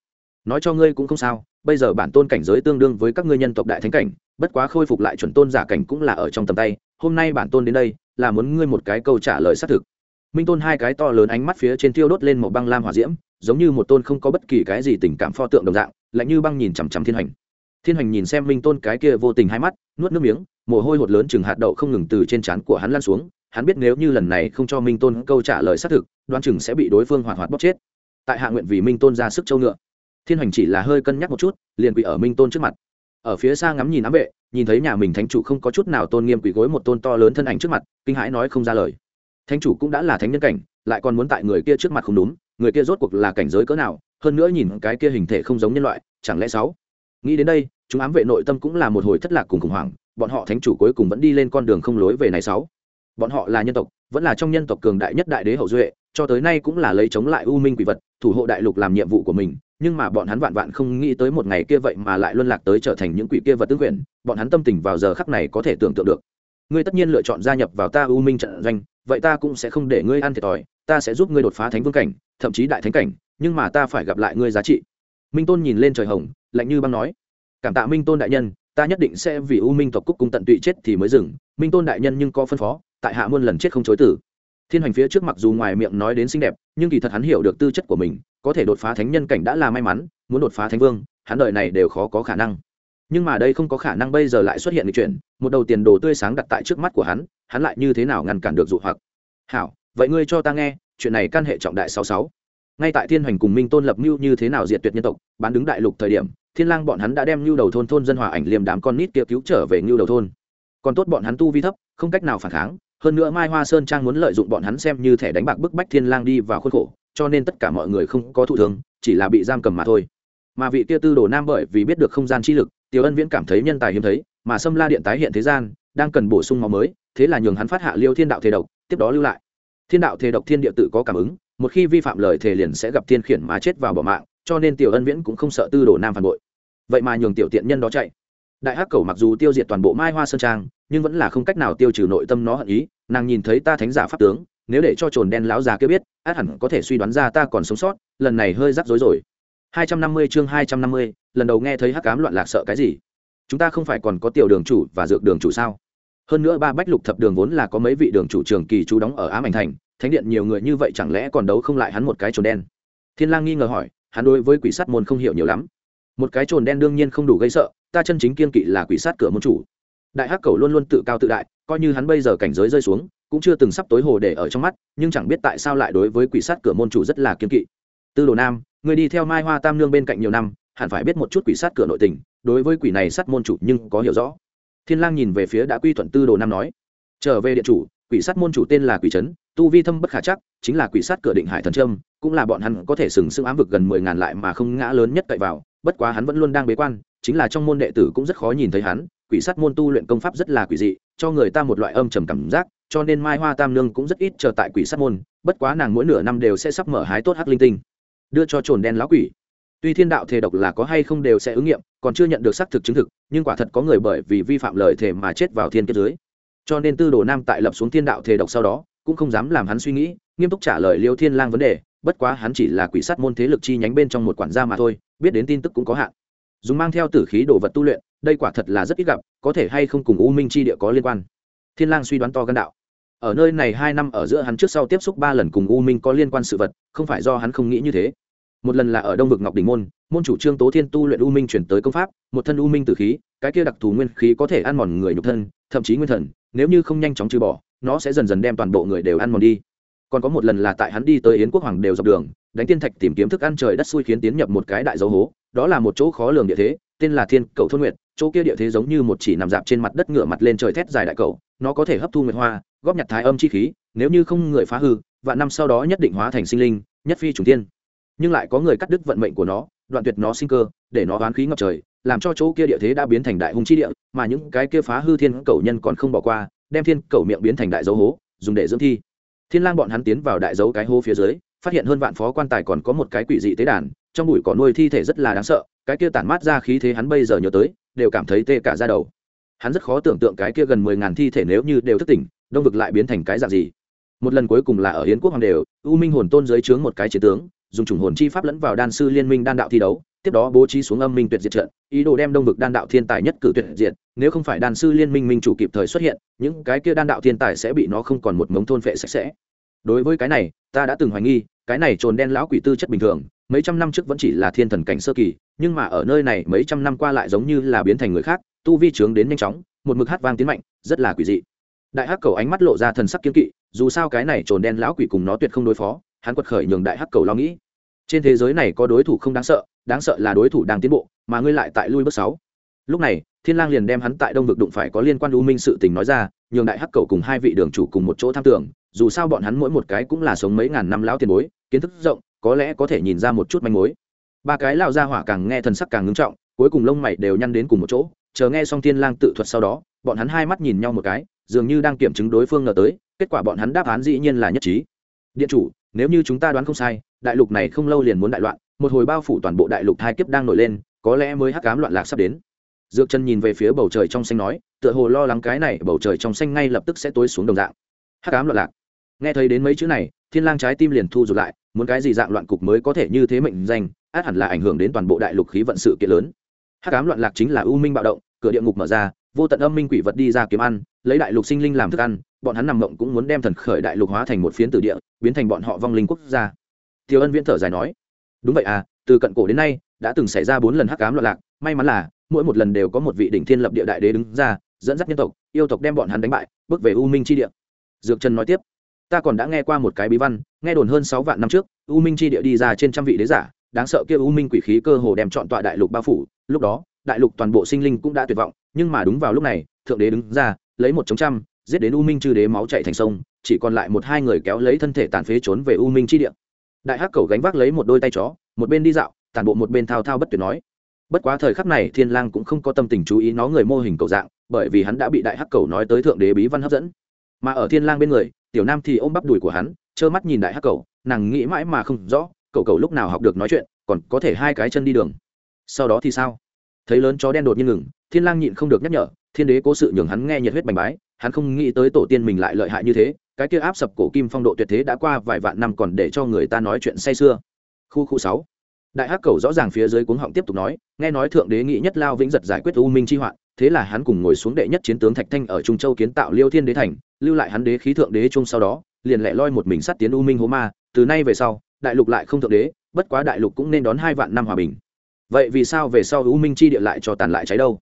Nói cho ngươi cũng không sao, bây giờ bản tôn cảnh giới tương đương với các ngươi nhân tộc đại thánh cảnh, bất quá khôi phục lại chuẩn tôn giả cảnh cũng là ở trong tầm tay, hôm nay bản tôn đến đây, là muốn ngươi một cái câu trả lời xác thực. Minh tôn hai cái to lớn ánh mắt phía trên thiêu đốt lên một băng lam hỏa diễm, giống như một tôn không có bất kỳ cái gì tình cảm pho tượng đồng dạng, lạnh như băng nhìn chằm chằm thiên hành thiên hành nhìn xem minh tôn cái kia vô tình hai mắt, nuốt nước miếng, mồ hôi hột lớn chừng hạt đậu không ngừng từ trên trán của hắn lan xuống. Hắn biết nếu như lần này không cho minh tôn câu trả lời xác thực Đoan chừng sẽ bị đối phương hoạt hoạt bóc chết. Tại hạ nguyện vì minh tôn ra sức châu ngựa. Thiên hành chỉ là hơi cân nhắc một chút, liền quỳ ở minh tôn trước mặt. Ở phía xa ngắm nhìn ám vệ, nhìn thấy nhà mình thánh chủ không có chút nào tôn nghiêm quỳ gối một tôn to lớn thân ảnh trước mặt, kinh hãi nói không ra lời. Thánh chủ cũng đã là thánh nhân cảnh, lại còn muốn tại người kia trước mặt không đúng, người kia rốt cuộc là cảnh giới cỡ nào, hơn nữa nhìn cái kia hình thể không giống nhân loại, chẳng lẽ sáu? Nghĩ đến đây chúng ám vệ nội tâm cũng là một hồi thất lạc cùng khủng hoảng, bọn họ thánh chủ cuối cùng vẫn đi lên con đường không lối về này sáu. Bọn họ là nhân tộc, vẫn là trong nhân tộc cường đại nhất đại đế hậu duệ, cho tới nay cũng là lấy chống lại u minh quỷ vật, thủ hộ đại lục làm nhiệm vụ của mình, nhưng mà bọn hắn vạn vạn không nghĩ tới một ngày kia vậy mà lại luân lạc tới trở thành những quỷ kia vật tương quyền, bọn hắn tâm tình vào giờ khắc này có thể tưởng tượng được. Ngươi tất nhiên lựa chọn gia nhập vào ta u minh trận doanh, vậy ta cũng sẽ không để ngươi ăn thiệt thòi, ta sẽ giúp ngươi đột phá thánh vương cảnh, thậm chí đại thánh cảnh, nhưng mà ta phải gặp lại ngươi giá trị. Minh tôn nhìn lên trời hồng, lạnh như băng nói cảm tạ minh tôn đại nhân ta nhất định sẽ vì u minh tộc cúc cung tận tụy chết thì mới dừng minh tôn đại nhân nhưng có phân phó tại hạ muôn lần chết không chối tử thiên hoành phía trước mặc dù ngoài miệng nói đến xinh đẹp nhưng kỳ thật hắn hiểu được tư chất của mình có thể đột phá thánh nhân cảnh đã là may mắn muốn đột phá thánh vương hắn đợi này đều khó có khả năng nhưng mà đây không có khả năng bây giờ lại xuất hiện lịch chuyển một đầu tiền đồ tươi sáng đặt tại trước mắt của hắn hắn lại như thế nào ngăn cản được dụ hoặc hảo vậy ngươi cho ta nghe chuyện này căn hệ trọng đại sáu sáu ngay tại thiên hoành cùng minh tôn lập mưu như thế nào diệt tuyệt nhân tộc bán đứng đại lục thời điểm thiên lang bọn hắn đã đem nhu đầu thôn thôn dân hòa ảnh liêm đám con nít kia cứu trở về nhu đầu thôn. Còn tốt bọn hắn tu vi thấp, không cách nào phản kháng, hơn nữa mai hoa sơn trang muốn lợi dụng bọn hắn xem như thẻ đánh bạc bức bách thiên lang đi vào khuôn khổ, cho nên tất cả mọi người không có thụ thương, chỉ là bị giam cầm mà thôi. Mà vị kia tư đồ nam bởi vì biết được không gian chi lực, tiểu ân viễn cảm thấy nhân tài hiếm thấy, mà sâm la điện tái hiện thế gian, đang cần bổ sung máu mới, thế là nhường hắn phát hạ liêu thiên đạo thế độc, tiếp đó lưu lại. Thiên đạo thế độc thiên địa tự có cảm ứng, một khi vi phạm lời thề liền sẽ gặp thiên khiển mà chết vào bỏ mạng, cho nên tiểu ân viễn cũng không sợ tư đồ nam phản bội vậy mà nhường tiểu tiện nhân đó chạy. Đại hắc cầu mặc dù tiêu diệt toàn bộ mai hoa sơn trang nhưng vẫn là không cách nào tiêu trừ nội tâm nó hận ý nàng nhìn thấy ta thánh giả pháp tướng nếu để cho trồn đen lão già kia biết át hẳn có thể suy đoán ra ta còn sống sót lần này hơi rắc rối rồi. 250 chương 250, lần đầu nghe thấy hắc ám loạn lạc sợ cái gì? Chúng ta không phải còn có tiểu đường chủ và dược đường chủ sao? Hơn nữa ba bách lục thập đường vốn là có mấy vị đường chủ trường kỳ chú đóng ở ám ảnh thành thánh điện nhiều người như vậy chẳng lẽ còn đấu không lại hắn một cái trồn đen? Thiên lang nghi ngờ hỏi hắn đối với quỷ sắt môn không hiểu nhiều lắm một cái trồn đen đương nhiên không đủ gây sợ, ta chân chính kiên kỵ là quỷ sát cửa môn chủ. Đại hắc cầu luôn luôn tự cao tự đại, coi như hắn bây giờ cảnh giới rơi xuống, cũng chưa từng sắp tối hồ để ở trong mắt, nhưng chẳng biết tại sao lại đối với quỷ sát cửa môn chủ rất là kiên kỵ. Tư đồ nam, người đi theo mai hoa tam nương bên cạnh nhiều năm, hẳn phải biết một chút quỷ sát cửa nội tình, đối với quỷ này sát môn chủ nhưng có hiểu rõ. Thiên lang nhìn về phía đã quy thuận tư đồ nam nói, trở về điện chủ quỷ sát môn chủ tên là quỷ trấn, tu vi thâm bất khả chắc, chính là quỷ sát cửa định hải thần trâm, cũng là bọn hắn có thể sừng sững ám vực gần mười ngàn lại mà không ngã lớn nhất cậy vào, bất quá hắn vẫn luôn đang bế quan, chính là trong môn đệ tử cũng rất khó nhìn thấy hắn, quỷ sát môn tu luyện công pháp rất là quỷ dị, cho người ta một loại âm trầm cảm giác, cho nên mai hoa tam nương cũng rất ít chờ tại quỷ sát môn, bất quá nàng mỗi nửa năm đều sẽ sắp mở hái tốt hắc linh tinh, đưa cho trồn đen lão quỷ. Tuy thiên đạo thề độc là có hay không đều sẽ ứng nghiệm, còn chưa nhận được xác thực chứng thực, nhưng quả thật có người bởi vì vi phạm lời thề mà chết vào thiên kiếp dưới cho nên tư đồ nam tại lập xuống thiên đạo thề độc sau đó, cũng không dám làm hắn suy nghĩ, nghiêm túc trả lời liêu thiên lang vấn đề, bất quá hắn chỉ là quỷ sát môn thế lực chi nhánh bên trong một quản gia mà thôi, biết đến tin tức cũng có hạn. Dùng mang theo tử khí đồ vật tu luyện, đây quả thật là rất ít gặp, có thể hay không cùng u minh chi địa có liên quan. Thiên lang suy đoán to gan đạo. Ở nơi này hai năm ở giữa hắn trước sau tiếp xúc ba lần cùng u minh có liên quan sự vật, không phải do hắn không nghĩ như thế. Một lần là ở đông vực ngọc đình môn môn chủ trương tố thiên tu luyện u minh chuyển tới công pháp, một thân u minh tử khí, cái kia đặc thù nguyên khí có thể ăn mòn người nhục thân, thậm chí nguyên thần nếu như không nhanh chóng trừ bỏ, nó sẽ dần dần đem toàn bộ người đều ăn mòn đi. Còn có một lần là tại hắn đi tới yến quốc hoàng đều dọc đường, đánh tiên thạch tìm kiếm thức ăn trời đất xui khiến tiến nhập một cái đại dấu hố, đó là một chỗ khó lường địa thế, tên là thiên cầu thôn nguyệt, chỗ kia địa thế giống như một chỉ nằm dạp trên mặt đất ngửa mặt lên trời thét dài đại cầu, nó có thể hấp thu nguyệt hoa, góp nhặt thái âm chi khí, nếu như không người phá hư và năm sau đó nhất định hóa thành sinh linh, nhất phi trùng tiên nhưng lại có người cắt đứt vận mệnh của nó, đoạn tuyệt nó sinh cơ, để nó oán khí ngập trời, làm cho chỗ kia địa thế đã biến thành đại hung chi địa mà những cái kia phá hư thiên cầu nhân còn không bỏ qua, đem thiên cầu miệng biến thành đại dấu hố, dùng để dưỡng thi. Thiên lang bọn hắn tiến vào đại dấu cái hố phía dưới, phát hiện hơn vạn phó quan tài còn có một cái quỷ dị tế đàn, trong bụi cỏ nuôi thi thể rất là đáng sợ, cái kia tản mát ra khí thế hắn bây giờ nhớ tới, đều cảm thấy tê cả da đầu. Hắn rất khó tưởng tượng cái kia gần mười ngàn thi thể nếu như đều thức tỉnh, đông vực lại biến thành cái dạng gì. Một lần cuối cùng là ở hiến quốc hoàng đều, u minh hồn tôn dưới trướng một cái chiến tướng, dùng chủng hồn chi pháp lẫn vào đan sư liên minh đan đạo thi đấu, tiếp đó bố trí xuống âm minh tuyệt diệt trận, ý đồ đem đông vực đan đạo thiên tài nhất cử tuyệt diệt nếu không phải đan sư liên minh minh chủ kịp thời xuất hiện, những cái kia đan đạo thiên tài sẽ bị nó không còn một mống thôn phệ sạch sẽ. Đối với cái này, ta đã từng hoài nghi, cái này trồn đen lão quỷ tư chất bình thường, mấy trăm năm trước vẫn chỉ là thiên thần cảnh sơ kỳ, nhưng mà ở nơi này mấy trăm năm qua lại giống như là biến thành người khác, tu vi trướng đến nhanh chóng, một mực hát vang tiến mạnh, rất là quỷ dị. Đại hắc cầu ánh mắt lộ ra thần sắc kiên kỵ, dù sao cái này trồn đen lão quỷ cùng nó tuyệt không đối phó, hắn quật khởi nhường đại hắc cầu lo nghĩ. Trên thế giới này có đối thủ không đáng sợ đáng sợ là đối thủ đang tiến bộ, mà ngươi lại tại lui bước sáu lúc này, thiên lang liền đem hắn tại đông vực đụng phải có liên quan u minh sự tình nói ra, nhường đại hắc cầu cùng hai vị đường chủ cùng một chỗ tham tưởng, dù sao bọn hắn mỗi một cái cũng là sống mấy ngàn năm lão tiền bối, kiến thức rộng, có lẽ có thể nhìn ra một chút manh mối. Ba cái lão gia hỏa càng nghe thần sắc càng ngưng trọng, cuối cùng lông mày đều nhăn đến cùng một chỗ, chờ nghe xong thiên lang tự thuật sau đó, bọn hắn hai mắt nhìn nhau một cái, dường như đang kiểm chứng đối phương ngờ tới, kết quả bọn hắn đáp án dĩ nhiên là nhất trí. Điện chủ, nếu như chúng ta đoán không sai, đại lục này không lâu liền muốn đại loạn, một hồi bao phủ toàn bộ đại lục hai kiếp đang nổi lên, có lẽ mới hắc ám loạn lạc sắp đến dược chân nhìn về phía bầu trời trong xanh nói, tựa hồ lo lắng cái này bầu trời trong xanh ngay lập tức sẽ tối xuống đồng dạng. Hắc cám loạn lạc. Nghe thấy đến mấy chữ này, thiên lang trái tim liền thu rụt lại, muốn cái gì dạng loạn cục mới có thể như thế mệnh danh, át hẳn là ảnh hưởng đến toàn bộ đại lục khí vận sự kiện lớn. Hắc cám loạn lạc chính là u minh bạo động, cửa địa ngục mở ra, vô tận âm minh quỷ vật đi ra kiếm ăn, lấy đại lục sinh linh làm thức ăn, bọn hắn nằm mộng cũng muốn đem thần khởi đại lục hóa thành một phiến tử địa, biến thành bọn họ vong linh quốc gia. Tiêu ân viễn thở dài nói, đúng vậy à từ cận cổ đến nay, đã từng xảy ra bốn lần hắc cám loạn lạc, may mắn là mỗi một lần đều có một vị đỉnh thiên lập địa đại đế đứng ra, dẫn dắt nhân tộc, yêu tộc đem bọn hắn đánh bại, bước về u minh chi địa. Dược trần nói tiếp, ta còn đã nghe qua một cái bí văn, nghe đồn hơn sáu vạn năm trước, u minh chi địa đi ra trên trăm vị đế giả, đáng sợ kia u minh quỷ khí cơ hồ đem chọn tọa đại lục bao phủ. Lúc đó, đại lục toàn bộ sinh linh cũng đã tuyệt vọng, nhưng mà đúng vào lúc này, thượng đế đứng ra, lấy một chống trăm, giết đến u minh chư đế máu chạy thành sông, chỉ còn lại một hai người kéo lấy thân thể tàn phế trốn về u minh chi địa. Đại hắc cầu gánh vác lấy một đôi tay chó, một bên đi dạo tàn bộ một bên thao thao bất tuyệt nói bất quá thời khắc này thiên lang cũng không có tâm tình chú ý nó người mô hình cầu dạng, bởi vì hắn đã bị đại hắc cầu nói tới thượng đế bí văn hấp dẫn. Mà ở thiên lang bên người, tiểu nam thì ôm bắp đùi của hắn, trơ mắt nhìn đại hắc cầu, nàng nghĩ mãi mà không rõ, cậu cậu lúc nào học được nói chuyện, còn có thể hai cái chân đi đường. Sau đó thì sao? Thấy lớn chó đen đột nhiên ngừng, thiên lang nhịn không được nhắc nhở, thiên đế cố sự nhường hắn nghe nhiệt huyết bành bái, hắn không nghĩ tới tổ tiên mình lại lợi hại như thế, cái kia áp sập cổ kim phong độ tuyệt thế đã qua vài vạn năm còn để cho người ta nói chuyện say sưa. Khu khu sáu đại hắc cầu rõ ràng phía dưới cuống họng tiếp tục nói, nghe nói thượng đế nghĩ nhất lao vĩnh giật giải quyết u minh chi hoạn, thế là hắn cùng ngồi xuống đệ nhất chiến tướng thạch thanh ở trung châu kiến tạo liêu thiên đế thành, lưu lại hắn đế khí thượng đế chung sau đó, liền lẻ loi một mình sát tiến u minh hố ma, từ nay về sau, đại lục lại không thượng đế, bất quá đại lục cũng nên đón hai vạn năm hòa bình. Vậy vì sao về sau u minh chi địa lại cho tàn lại cháy đâu?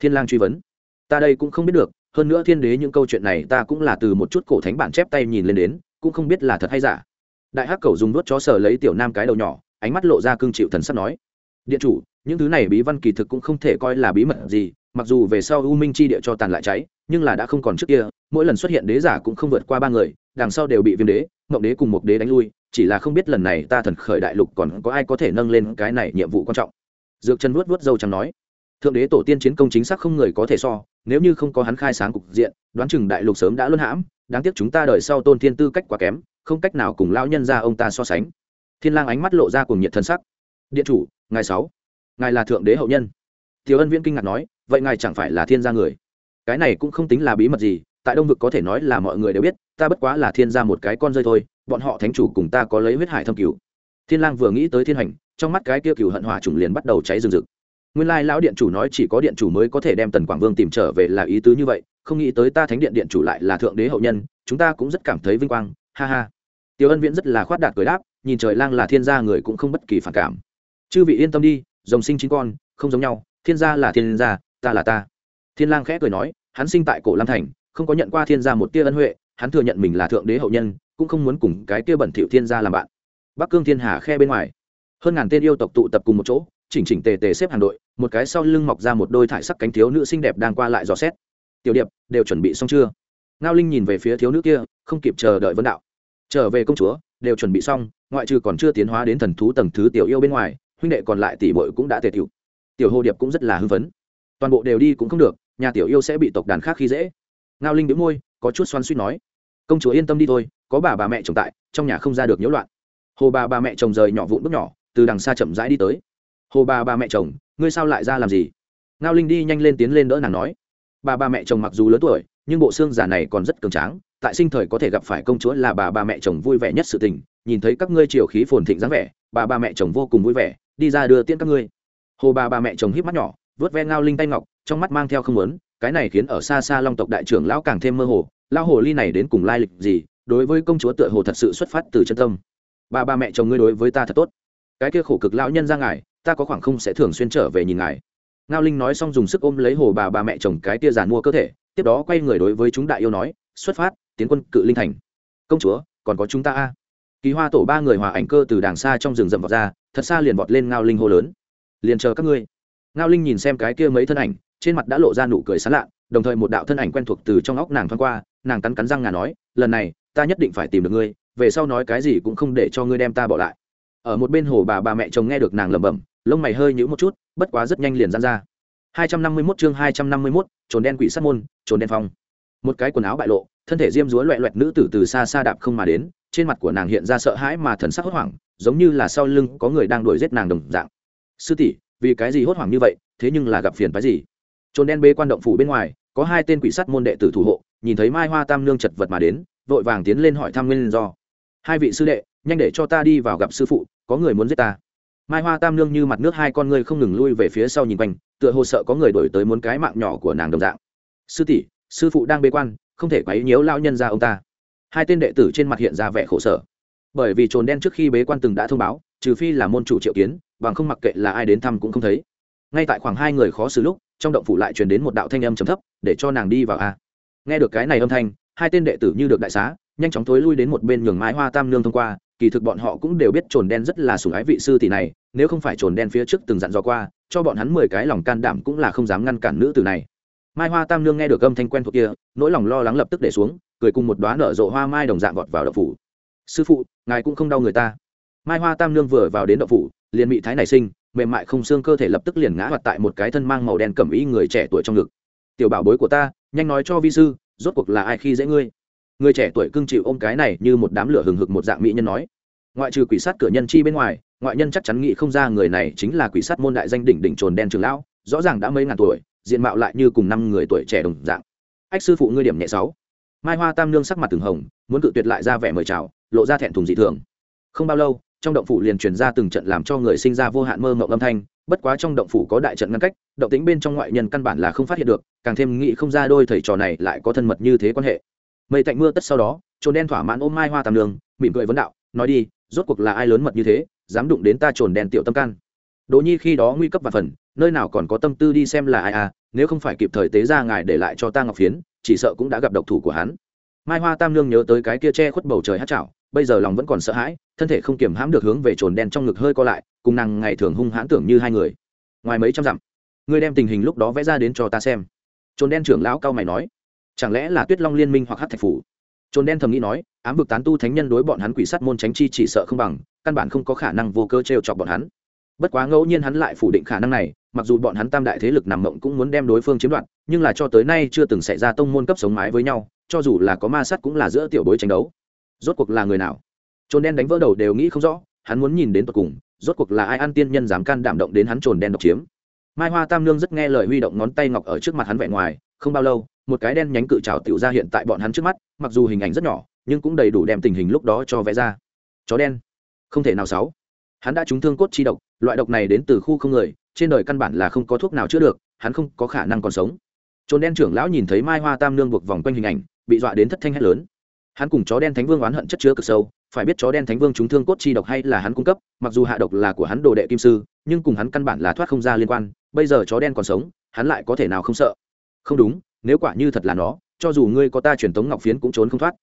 Thiên lang truy vấn. Ta đây cũng không biết được, hơn nữa thiên đế những câu chuyện này ta cũng là từ một chút cổ thánh bản chép tay nhìn lên đến, cũng không biết là thật hay giả. Đại hắc cầu dùng đuốt chó sờ lấy tiểu nam cái đầu nhỏ ánh mắt lộ ra cương chịu thần sắp nói, điện chủ, những thứ này bí văn kỳ thực cũng không thể coi là bí mật gì, mặc dù về sau u minh chi địa cho tàn lại cháy, nhưng là đã không còn trước kia, mỗi lần xuất hiện đế giả cũng không vượt qua ba người, đằng sau đều bị viêm đế, mộng đế cùng một đế đánh lui, chỉ là không biết lần này ta thần khởi đại lục còn có ai có thể nâng lên cái này nhiệm vụ quan trọng. Dược chân vuốt vuốt dâu chẳng nói, thượng đế tổ tiên chiến công chính xác không người có thể so, nếu như không có hắn khai sáng cục diện, đoán chừng đại lục sớm đã luân hãm, đáng tiếc chúng ta đợi sau tôn thiên tư cách quá kém, không cách nào cùng lão nhân ra ông ta so sánh thiên lang ánh mắt lộ ra cùng nhiệt thân sắc. Điện chủ, ngài sáu, ngài là thượng đế hậu nhân. Thiếu ân viễn kinh ngạc nói, vậy ngài chẳng phải là thiên gia người? Cái này cũng không tính là bí mật gì, tại đông vực có thể nói là mọi người đều biết, ta bất quá là thiên gia một cái con rơi thôi, bọn họ thánh chủ cùng ta có lấy huyết hải thâm cứu thiên lang vừa nghĩ tới thiên hành, trong mắt cái kia cửu hận hỏa trùng liền bắt đầu cháy rừng rực. Nguyên lai lão điện chủ nói chỉ có điện chủ mới có thể đem tần quảng vương tìm trở về là ý tứ như vậy, không nghĩ tới ta thánh điện điện chủ lại là thượng đế hậu nhân, chúng ta cũng rất cảm thấy vinh quang, ha ha. Tiêu ân viễn rất là khoát đạt cười đáp nhìn trời lang là thiên gia người cũng không bất kỳ phản cảm. Chư vị yên tâm đi, rồng sinh chính con, không giống nhau, thiên gia là thiên gia, ta là ta. Thiên lang khẽ cười nói, hắn sinh tại cổ lam thành, không có nhận qua thiên gia một tia ân huệ, hắn thừa nhận mình là thượng đế hậu nhân, cũng không muốn cùng cái tia bẩn thỉu thiên gia làm bạn. Bắc cương thiên hà khe bên ngoài, hơn ngàn tên yêu tộc tụ tập cùng một chỗ, chỉnh chỉnh tề tề xếp hàng đội, một cái sau lưng mọc ra một đôi thải sắc cánh thiếu nữ xinh đẹp đang qua lại dò xét. Tiểu điệp, đều chuẩn bị xong chưa? Ngao linh nhìn về phía thiếu nữ kia, không kịp chờ đợi vấn đạo trở về công chúa, đều chuẩn bị xong, ngoại trừ còn chưa tiến hóa đến thần thú tầng thứ tiểu yêu bên ngoài, huynh đệ còn lại tỷ bội cũng đã tề tiểu tiểu hồ điệp cũng rất là hư vấn toàn bộ đều đi cũng không được, nhà tiểu yêu sẽ bị tộc đàn khác khi dễ. Ngao linh đĩu môi, có chút xoan suýt nói. Công chúa yên tâm đi thôi, có bà bà mẹ chồng tại, trong nhà không ra được nhiễu loạn. Hồ bà bà mẹ chồng rời nhỏ vụn bước nhỏ, từ đằng xa chậm rãi đi tới. Hồ bà bà mẹ chồng, ngươi sao lại ra làm gì? Ngao linh đi nhanh lên tiến lên đỡ nàng nói. Bà bà mẹ chồng mặc dù lớn tuổi nhưng bộ xương giả này còn rất cường tráng, tại sinh thời có thể gặp phải công chúa là bà bà mẹ chồng vui vẻ nhất sự tình, nhìn thấy các ngươi triều khí phồn thịnh dáng vẻ, bà bà mẹ chồng vô cùng vui vẻ, đi ra đưa tiễn các ngươi. Hồ bà bà mẹ chồng híp mắt nhỏ vớt ve ngao linh tay ngọc, trong mắt mang theo không lớn cái này khiến ở xa xa long tộc đại trưởng lão càng thêm mơ hồ lao hồ ly này đến cùng lai lịch gì, đối với công chúa tựa hồ thật sự xuất phát từ chân tâm. Bà bà mẹ chồng ngươi đối với ta thật tốt. Cái kia khổ cực lão nhân ra ngài, ta có khoảng không sẽ thường xuyên trở về nhìn ngài. Ngao linh nói xong dùng sức ôm lấy hồ bà bà mẹ chồng cái kia giàn mua cơ thể tiếp đó quay người đối với chúng đại yêu nói, xuất phát, tiến quân cự linh thành. Công chúa, còn có chúng ta a? Kỳ hoa tổ ba người hòa ảnh cơ từ đàng xa trong rừng rậm vọt ra, thật xa liền vọt lên ngao linh hô lớn. Liền chờ các ngươi. Ngao linh nhìn xem cái kia mấy thân ảnh, trên mặt đã lộ ra nụ cười sán lạ, đồng thời một đạo thân ảnh quen thuộc từ trong óc nàng thoáng qua, nàng cắn cắn răng ngà nói, lần này, ta nhất định phải tìm được ngươi, về sau nói cái gì cũng không để cho ngươi đem ta bỏ lại. Ở một bên hồ bà bà mẹ chồng nghe được nàng lẩm bẩm, lông mày hơi nhữ một chút, bất quá rất nhanh liền ra ra. 251 chương 251, trồn đen quỷ sát môn trồn đen phong. Một cái quần áo bại lộ thân thể diêm dúa loẹt loẹt nữ tử từ xa xa đạp không mà đến trên mặt của nàng hiện ra sợ hãi mà thần sắc hốt hoảng giống như là sau lưng có người đang đuổi giết nàng đồng dạng. Sư tỷ vì cái gì hốt hoảng như vậy thế nhưng là gặp phiền phải gì? Trốn đen bê quan động phủ bên ngoài có hai tên quỷ sát môn đệ tử thủ hộ nhìn thấy mai hoa tam nương chật vật mà đến vội vàng tiến lên hỏi thăm nguyên do. Hai vị sư đệ nhanh để cho ta đi vào gặp sư phụ có người muốn giết ta mai hoa tam nương như mặt nước hai con ngươi không ngừng lui về phía sau nhìn quanh, tựa hồ sợ có người đổi tới muốn cái mạng nhỏ của nàng đồng dạng. Sư tỷ, sư phụ đang bế quan, không thể quấy nhiễu lao nhân ra ông ta. Hai tên đệ tử trên mặt hiện ra vẻ khổ sở. Bởi vì trồn đen trước khi bế quan từng đã thông báo, trừ phi là môn chủ triệu kiến, bằng không mặc kệ là ai đến thăm cũng không thấy. Ngay tại khoảng hai người khó xử lúc, trong động phủ lại truyền đến một đạo thanh âm trầm thấp, để cho nàng đi vào a. Nghe được cái này âm thanh, hai tên đệ tử như được đại xá, nhanh chóng thối lui đến một bên nhường mái hoa tam nương thông qua kỳ thực bọn họ cũng đều biết trồn đen rất là sủng ái vị sư tỷ này, nếu không phải trồn đen phía trước từng dặn dò qua, cho bọn hắn mười cái lòng can đảm cũng là không dám ngăn cản nữ tử này. Mai hoa tam nương nghe được âm thanh quen thuộc kia, nỗi lòng lo lắng lập tức để xuống, cười cùng một đoá nở rộ hoa mai đồng dạng vọt vào đậu phủ. Sư phụ, ngài cũng không đau người ta. Mai hoa tam nương vừa vào đến đậu phủ, liền bị thái nảy sinh, mềm mại không xương cơ thể lập tức liền ngã hoạt tại một cái thân mang màu đen cẩm ý người trẻ tuổi trong ngực. Tiểu bảo bối của ta, nhanh nói cho vi sư, rốt cuộc là ai khi dễ ngươi? Người trẻ tuổi cưng chịu ôm cái này như một đám lửa hừng hực một dạng mỹ nhân nói. Ngoại trừ quỷ sát cửa nhân chi bên ngoài, ngoại nhân chắc chắn nghĩ không ra người này chính là quỷ sát môn đại danh đỉnh đỉnh trồn đen trường lão, rõ ràng đã mấy ngàn tuổi, diện mạo lại như cùng năm người tuổi trẻ đồng dạng. Ách sư phụ ngươi điểm nhẹ sáu. Mai hoa tam nương sắc mặt từng hồng, muốn cự tuyệt lại ra vẻ mời chào, lộ ra thẹn thùng dị thường. Không bao lâu, trong động phủ liền truyền ra từng trận làm cho người sinh ra vô hạn mơ mộng âm thanh, bất quá trong động phủ có đại trận ngăn cách, động tính bên trong ngoại nhân căn bản là không phát hiện được, càng thêm nghĩ không ra đôi thầy trò này lại có thân mật như thế quan hệ mây tạnh mưa tất sau đó, trồn đen thỏa mãn ôm mai hoa tam nương, mỉm cười vấn đạo, nói đi, rốt cuộc là ai lớn mật như thế, dám đụng đến ta trồn đen tiểu tâm can? Đỗ nhi khi đó nguy cấp và phần, nơi nào còn có tâm tư đi xem là ai à nếu không phải kịp thời tế ra ngài để lại cho ta ngọc phiến, chỉ sợ cũng đã gặp độc thủ của hắn. Mai hoa tam nương nhớ tới cái kia che khuất bầu trời hát chảo, bây giờ lòng vẫn còn sợ hãi, thân thể không kiềm hãm được hướng về trồn đen trong ngực hơi co lại, cùng nàng ngày thường hung hãn tưởng như hai người. Ngoài mấy trăm dặm, ngươi đem tình hình lúc đó vẽ ra đến cho ta xem. Trồn đen trưởng lão cao mày nói chẳng lẽ là tuyết long liên minh hoặc hát thạch phủ? Trồn đen thầm nghĩ nói, ám vực tán tu thánh nhân đối bọn hắn quỷ sát môn tránh chi chỉ sợ không bằng, căn bản không có khả năng vô cơ t chọc bọn hắn. Bất quá ngẫu nhiên hắn lại phủ định khả năng này, mặc dù bọn hắn tam đại thế lực nằm mộng cũng muốn đem đối phương chiếm đoạt, nhưng là cho tới nay chưa từng xảy ra tông môn cấp sống mái với nhau, cho dù là có ma sát cũng là giữa tiểu bối tranh đấu. Rốt cuộc là người nào? Trồn đen đánh vỡ đầu đều nghĩ không rõ, hắn muốn nhìn đến tột cùng, rốt cuộc là ai ăn tiên nhân dám can đảm động đến hắn trồn đen độc chiếm? Mai hoa tam nương rất nghe lời huy động ngón tay ngọc ở trước mặt hắn vẻ ngoài, không bao lâu một cái đen nhánh cự trào tiểu ra hiện tại bọn hắn trước mắt, mặc dù hình ảnh rất nhỏ, nhưng cũng đầy đủ đem tình hình lúc đó cho vẽ ra. Chó đen. Không thể nào sáu. Hắn đã trúng thương cốt chi độc, loại độc này đến từ khu không người, trên đời căn bản là không có thuốc nào chữa được, hắn không có khả năng còn sống. Trốn đen trưởng lão nhìn thấy mai hoa tam nương buộc vòng quanh hình ảnh, bị dọa đến thất thanh hét lớn. Hắn cùng chó đen thánh vương oán hận chất chứa cực sâu, phải biết chó đen thánh vương trúng thương cốt chi độc hay là hắn cung cấp, mặc dù hạ độc là của hắn đồ đệ kim sư, nhưng cùng hắn căn bản là thoát không ra liên quan, bây giờ chó đen còn sống, hắn lại có thể nào không sợ? Không đúng nếu quả như thật là nó, cho dù ngươi có ta truyền tống ngọc phiến cũng trốn không thoát.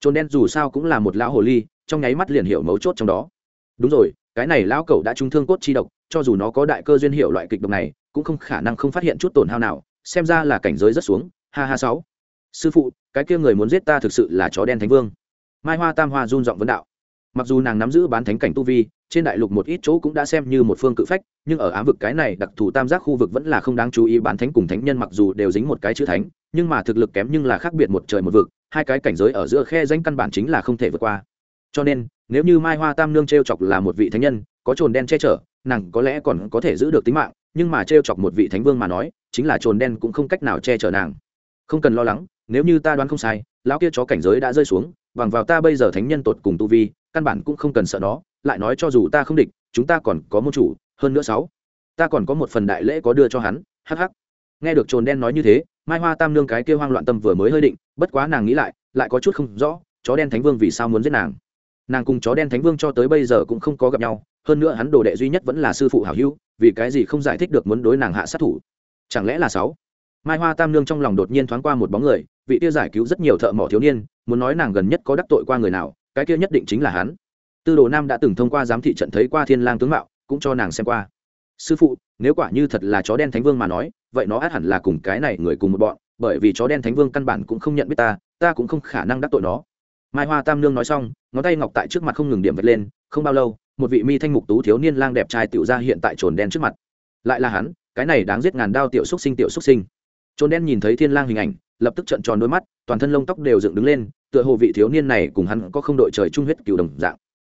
Trốn đen dù sao cũng là một lão hồ ly, trong nháy mắt liền hiểu mấu chốt trong đó. Đúng rồi, cái này lão cẩu đã trúng thương cốt chi độc, cho dù nó có đại cơ duyên hiệu loại kịch độc này, cũng không khả năng không phát hiện chút tổn hao nào, xem ra là cảnh giới rất xuống. Ha ha sáu. Sư phụ, cái kia người muốn giết ta thực sự là chó đen thánh vương. Mai hoa tam hoa run giọng vấn đạo mặc dù nàng nắm giữ bán thánh cảnh tu vi, trên đại lục một ít chỗ cũng đã xem như một phương cự phách, nhưng ở ám vực cái này đặc thù tam giác khu vực vẫn là không đáng chú ý, bán thánh cùng thánh nhân mặc dù đều dính một cái chữ thánh, nhưng mà thực lực kém nhưng là khác biệt một trời một vực, hai cái cảnh giới ở giữa khe danh căn bản chính là không thể vượt qua. Cho nên, nếu như mai hoa tam nương t r e o chọc là một vị thánh nhân, có trồn đen che chở, nàng có lẽ còn có thể giữ được tính mạng, nhưng mà t r e o chọc một vị thánh vương mà nói, chính là trồn đen cũng không cách nào che chở nàng. Không cần lo lắng, nếu như ta đoán không sai, lão kia chó cảnh giới đã rơi xuống, bằng vào ta bây giờ thánh nhân tột cùng tu vi căn bản cũng không cần sợ nó lại nói cho dù ta không địch chúng ta còn có môn chủ hơn nữa sáu. Ta còn có một phần đại lễ có đưa cho hắn Hắc hắc, nghe được trồn đen nói như thế mai hoa tam nương cái kia hoang loạn tâm vừa mới hơi định bất quá nàng nghĩ lại lại có chút không rõ chó đen thánh vương vì sao muốn giết nàng. Nàng cùng chó đen thánh vương cho tới bây giờ cũng không có gặp nhau hơn nữa hắn đồ đệ duy nhất vẫn là sư phụ hảo hữu vì cái gì không giải thích được muốn đối nàng hạ sát thủ? Chẳng lẽ là sáu? Mai hoa tam nương trong lòng đột nhiên thoáng qua một bóng người vị tia giải cứu rất nhiều thợ mỏ thiếu niên muốn nói nàng gần nhất có đắc tội qua người nào cái kia nhất định chính là hắn. Tư đồ nam đã từng thông qua giám thị trận thấy qua thiên lang tướng mạo, cũng cho nàng xem qua. Sư phụ, nếu quả như thật là chó đen thánh vương mà nói, vậy nó át hẳn là cùng cái này người cùng một bọn, bởi vì chó đen thánh vương căn bản cũng không nhận biết ta ta cũng không khả năng đắc tội nó. Mai hoa tam nương nói xong, ngón tay ngọc tại trước mặt không ngừng điểm vạch lên, không bao lâu, một vị mi thanh mục tú thiếu niên lang đẹp trai tiểu ra hiện tại trồn đen trước mặt. Lại là hắn, cái này đáng giết ngàn đao tiểu xúc sinh tiểu xúc sinh. Trồn đen nhìn thấy thiên lang hình ảnh, lập tức trợn tròn đôi mắt, toàn thân lông tóc đều dựng đứng lên tựa hồ vị thiếu niên này cùng hắn có không đội trời chung huyết cựu đồng dạng.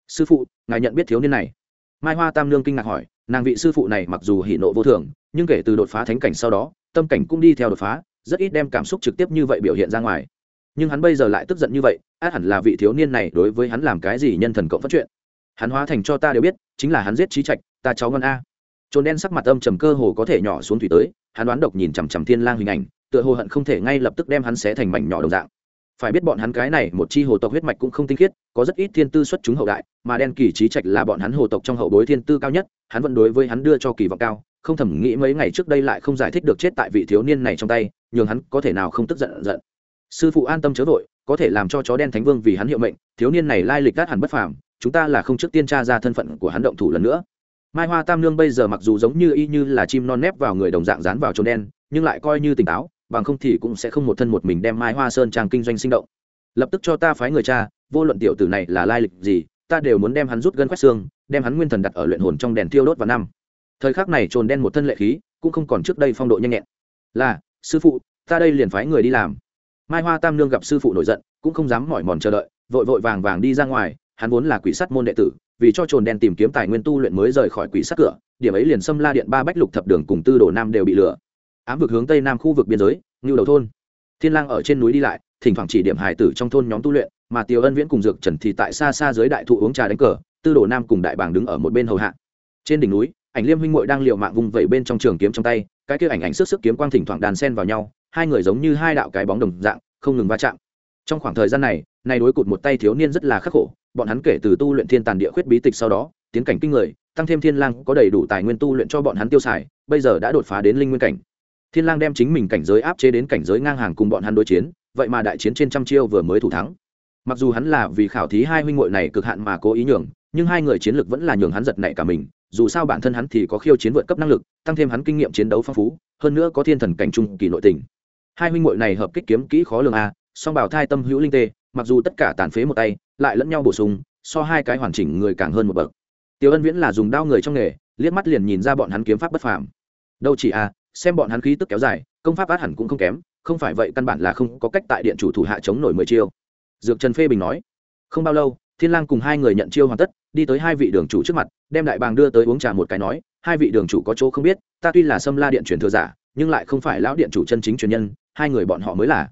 Sư phụ, ngài nhận biết thiếu niên này? Mai hoa tam nương kinh ngạc hỏi, nàng vị sư phụ này mặc dù hỉ nộ vô thường, nhưng kể từ đột phá thánh cảnh sau đó, tâm cảnh cũng đi theo đột phá, rất ít đem cảm xúc trực tiếp như vậy biểu hiện ra ngoài. Nhưng hắn bây giờ lại tức giận như vậy, át hẳn là vị thiếu niên này đối với hắn làm cái gì nhân thần cộng phát chuyện. Hắn hóa thành cho ta đều biết, chính là hắn giết trí trạch, ta cháu ngon a. Trốn đen sắc mặt âm trầm cơ hồ có thể nhỏ xuống thủy tới, hắn đoán độc nhìn chằm chằm thiên lang hình ảnh, tựa hồ hận không thể ngay lập tức đem hắn xé thành mảnh nhỏ đồng dạng phải biết bọn hắn cái này, một chi hồ tộc huyết mạch cũng không tinh khiết, có rất ít thiên tư xuất chúng hậu đại, mà đen kỳ trí trạch là bọn hắn hồ tộc trong hậu bối thiên tư cao nhất, hắn vẫn đối với hắn đưa cho kỳ vọng cao, không thầm nghĩ mấy ngày trước đây lại không giải thích được chết tại vị thiếu niên này trong tay, nhường hắn có thể nào không tức giận giận. Sư phụ an tâm chớ vội, có thể làm cho chó đen thánh vương vì hắn hiệu mệnh, thiếu niên này lai lịch đắt hẳn bất phàm, chúng ta là không trước tiên tra ra thân phận của hắn động thủ lần nữa. Mai hoa tam nương bây giờ mặc dù giống như y như là chim non nép vào người đồng dạng dán vào trốn đen, nhưng lại coi như tỉnh táo bằng không thì cũng sẽ không một thân một mình đem mai hoa sơn trang kinh doanh sinh động. Lập tức cho ta phái người cha, vô luận tiểu tử này là lai lịch gì, ta đều muốn đem hắn rút gân quét xương, đem hắn nguyên thần đặt ở luyện hồn trong đèn tiêu đốt vào năm. Thời khắc này trồn đen một thân lệ khí, cũng không còn trước đây phong độ nhanh nhẹn. Là, sư phụ, ta đây liền phái người đi làm. Mai hoa tam nương gặp sư phụ nổi giận, cũng không dám mỏi mòn chờ đợi, vội vội vàng vàng đi ra ngoài, hắn vốn là quỷ sắt môn đệ tử, vì cho trồn đen tìm kiếm tài nguyên tu luyện mới rời khỏi quỷ sắt cửa, điểm ấy liền xâm la điện ba bách lục thập đường cùng tư đồ nam đều bị lừa ám vực hướng tây nam khu vực biên giới, ngưu đầu thôn. Thiên lang ở trên núi đi lại, thỉnh thoảng chỉ điểm hải tử trong thôn nhóm tu luyện, mà tiêu ân viễn cùng dược trần thì tại xa xa dưới đại thụ uống trà đánh cờ, tư đồ nam cùng đại bàng đứng ở một bên hầu hạ. Trên đỉnh núi, ảnh liêm huynh muội đang liều mạng vùng vẩy bên trong trường kiếm trong tay, cái kia ảnh ảnh sức sức kiếm quang thỉnh thoảng đàn sen vào nhau, hai người giống như hai đạo cái bóng đồng dạng, không ngừng va chạm. Trong khoảng thời gian này này đối cụt một tay thiếu niên rất là khắc khổ, bọn hắn kể từ tu luyện thiên tàn địa khuyết bí tịch sau đó, tiến cảnh kinh người, tăng thêm thiên lang có đầy đủ tài nguyên tu luyện cho bọn hắn tiêu xài, bây giờ đã đột phá đến linh nguyên cảnh thiên lang đem chính mình cảnh giới áp chế đến cảnh giới ngang hàng cùng bọn hắn đối chiến, vậy mà đại chiến trên trăm chiêu vừa mới thủ thắng. Mặc dù hắn là vì khảo thí hai huynh muội này cực hạn mà cố ý nhường, nhưng hai người chiến lược vẫn là nhường hắn giật nảy cả mình, dù sao bản thân hắn thì có khiêu chiến vượt cấp năng lực, tăng thêm hắn kinh nghiệm chiến đấu phong phú, hơn nữa có thiên thần cảnh trung kỳ nội tình. Hai huynh muội này hợp kích kiếm kỹ khó lường a, song bảo thai tâm hữu linh tê, mặc dù tất cả tàn phế một tay, lại lẫn nhau bổ sung, so hai cái hoàn chỉnh người càng hơn một bậc. Tiêu ân viễn là dùng đao người trong nghề, liếc mắt liền nhìn ra bọn hắn kiếm pháp bất phàm. Đâu chỉ a xem bọn hắn khí tức kéo dài, công pháp át hẳn cũng không kém, không phải vậy căn bản là không có cách tại điện chủ thủ hạ chống nổi mười chiêu. Dược trần phê bình nói, không bao lâu, thiên lang cùng hai người nhận chiêu hoàn tất, đi tới hai vị đường chủ trước mặt, đem đại bàng đưa tới uống trà một cái nói, hai vị đường chủ có chỗ không biết, ta tuy là sâm la điện truyền thừa giả, nhưng lại không phải lão điện chủ chân chính truyền nhân, hai người bọn họ mới là.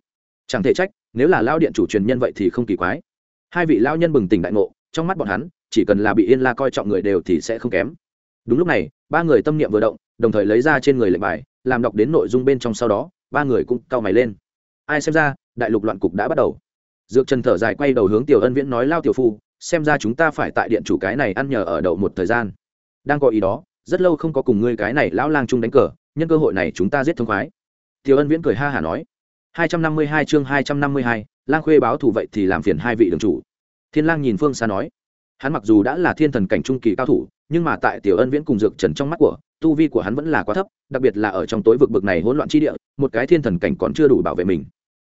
Chẳng thể trách, nếu là lão điện chủ truyền nhân vậy thì không kỳ quái. Hai vị lão nhân bừng tỉnh đại ngộ, trong mắt bọn hắn, chỉ cần là bị yên la coi trọng người đều thì sẽ không kém. Đúng lúc này, ba người tâm niệm vừa động đồng thời lấy ra trên người lệnh bài, làm đọc đến nội dung bên trong sau đó, ba người cũng cau mày lên. Ai xem ra, đại lục loạn cục đã bắt đầu. Dược trần thở dài quay đầu hướng tiểu ân viễn nói, lao tiểu phu, xem ra chúng ta phải tại điện chủ cái này ăn nhờ ở đậu một thời gian. Đang có ý đó, rất lâu không có cùng ngươi cái này lão lang chung đánh cờ, nhân cơ hội này chúng ta giết thông khoái. Tiểu ân viễn cười ha hả nói, hai trăm năm mươi hai chương hai trăm năm mươi hai, lang khuê báo thủ vậy thì làm phiền hai vị đường chủ. Thiên lang nhìn phương xa nói, hắn mặc dù đã là thiên thần cảnh trung kỳ cao thủ nhưng mà tại tiểu ân viễn cùng dược trần trong mắt của, tu vi của hắn vẫn là quá thấp, đặc biệt là ở trong tối vực bực này hỗn loạn chi địa, một cái thiên thần cảnh còn chưa đủ bảo vệ mình.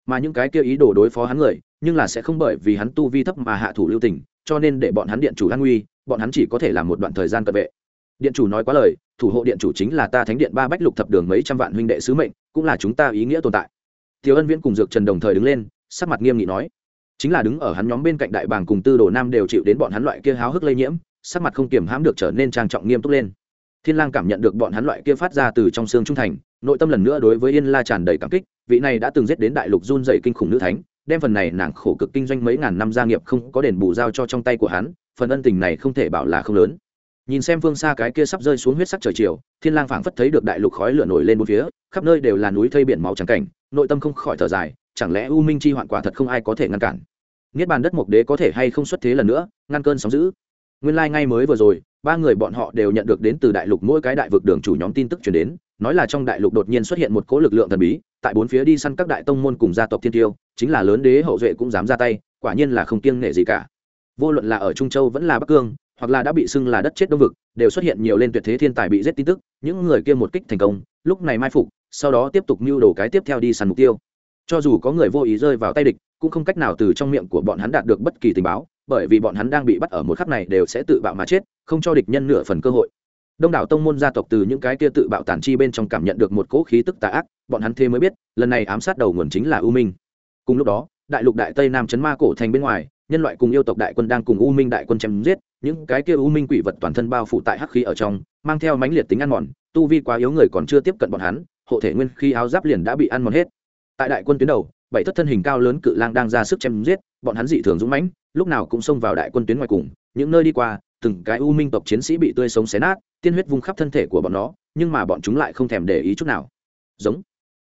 Mà những cái kia ý đồ đối phó hắn người, nhưng là sẽ không bởi vì hắn tu vi thấp mà hạ thủ lưu tình, cho nên để bọn hắn điện chủ an nguy, bọn hắn chỉ có thể làm một đoạn thời gian cận vệ. Điện chủ nói quá lời, thủ hộ điện chủ chính là ta thánh điện ba bách lục thập đường mấy trăm vạn huynh đệ sứ mệnh, cũng là chúng ta ý nghĩa tồn tại. Tiểu ân viễn cùng dược trần đồng thời đứng lên, sắc mặt nghiêm nghị nói. Chính là đứng ở hắn nhóm bên cạnh đại bàng cùng tư đồ nam đều chịu đến bọn hắn loại kia háo hức lây nhiễm sắc mặt không kiềm hãm được trở nên trang trọng nghiêm túc lên. Thiên lang cảm nhận được bọn hắn loại kia phát ra từ trong xương trung thành, nội tâm lần nữa đối với yên la tràn đầy cảm kích, vị này đã từng giết đến đại lục run dày kinh khủng nữ thánh, đem phần này nàng khổ cực kinh doanh mấy ngàn năm gia nghiệp không có đền bù giao cho trong tay của hắn, phần ân tình này không thể bảo là không lớn. Nhìn xem phương xa cái kia sắp rơi xuống huyết sắc trời chiều, thiên lang phảng phất thấy được đại lục khói lửa nổi lên bốn phía, khắp nơi đều là núi thây biển máu trắng cảnh, nội tâm không khỏi thở dài, chẳng lẽ u minh chi hoạn quả thật không ai có thể ngăn cản? Niết bàn đất mục đế có thể hay không xuất thế lần nữa, ngăn cơn sóng dữ? Nguyên lai like ngay mới vừa rồi, ba người bọn họ đều nhận được đến từ đại lục mỗi cái đại vực đường chủ nhóm tin tức truyền đến, nói là trong đại lục đột nhiên xuất hiện một cỗ lực lượng thần bí, tại bốn phía đi săn các đại tông môn cùng gia tộc thiên tiêu, chính là lớn đế hậu duệ cũng dám ra tay, quả nhiên là không kiêng nể gì cả. Vô luận là ở trung châu vẫn là bắc cương, hoặc là đã bị xưng là đất chết đông vực, đều xuất hiện nhiều lên tuyệt thế thiên tài bị giết tin tức, những người kia một kích thành công, lúc này mai phục, sau đó tiếp tục mưu đồ cái tiếp theo đi săn mục tiêu. Cho dù có người vô ý rơi vào tay địch, cũng không cách nào từ trong miệng của bọn hắn đạt được bất kỳ tình báo bởi vì bọn hắn đang bị bắt ở một khắc này đều sẽ tự bạo mà chết, không cho địch nhân nửa phần cơ hội. Đông đảo tông môn gia tộc từ những cái kia tự bạo tản chi bên trong cảm nhận được một cỗ khí tức tà ác, bọn hắn thế mới biết, lần này ám sát đầu nguồn chính là u minh. Cùng lúc đó, đại lục đại tây nam chấn ma cổ thành bên ngoài, nhân loại cùng yêu tộc đại quân đang cùng u minh đại quân chém giết, những cái kia u minh quỷ vật toàn thân bao phủ tại hắc khí ở trong, mang theo mãnh liệt tính ăn mòn, tu vi quá yếu người còn chưa tiếp cận bọn hắn, hộ thể nguyên khí áo giáp liền đã bị ăn mòn hết. Tại đại quân tuyến đầu, bảy thất thân hình cao lớn cự lang đang ra sức chém giết, bọn hắn dị thường dũng mãnh lúc nào cũng xông vào đại quân tuyến ngoài cùng, những nơi đi qua, từng cái u minh tộc chiến sĩ bị tươi sống xé nát, tiên huyết vung khắp thân thể của bọn nó, nhưng mà bọn chúng lại không thèm để ý chút nào. Giống.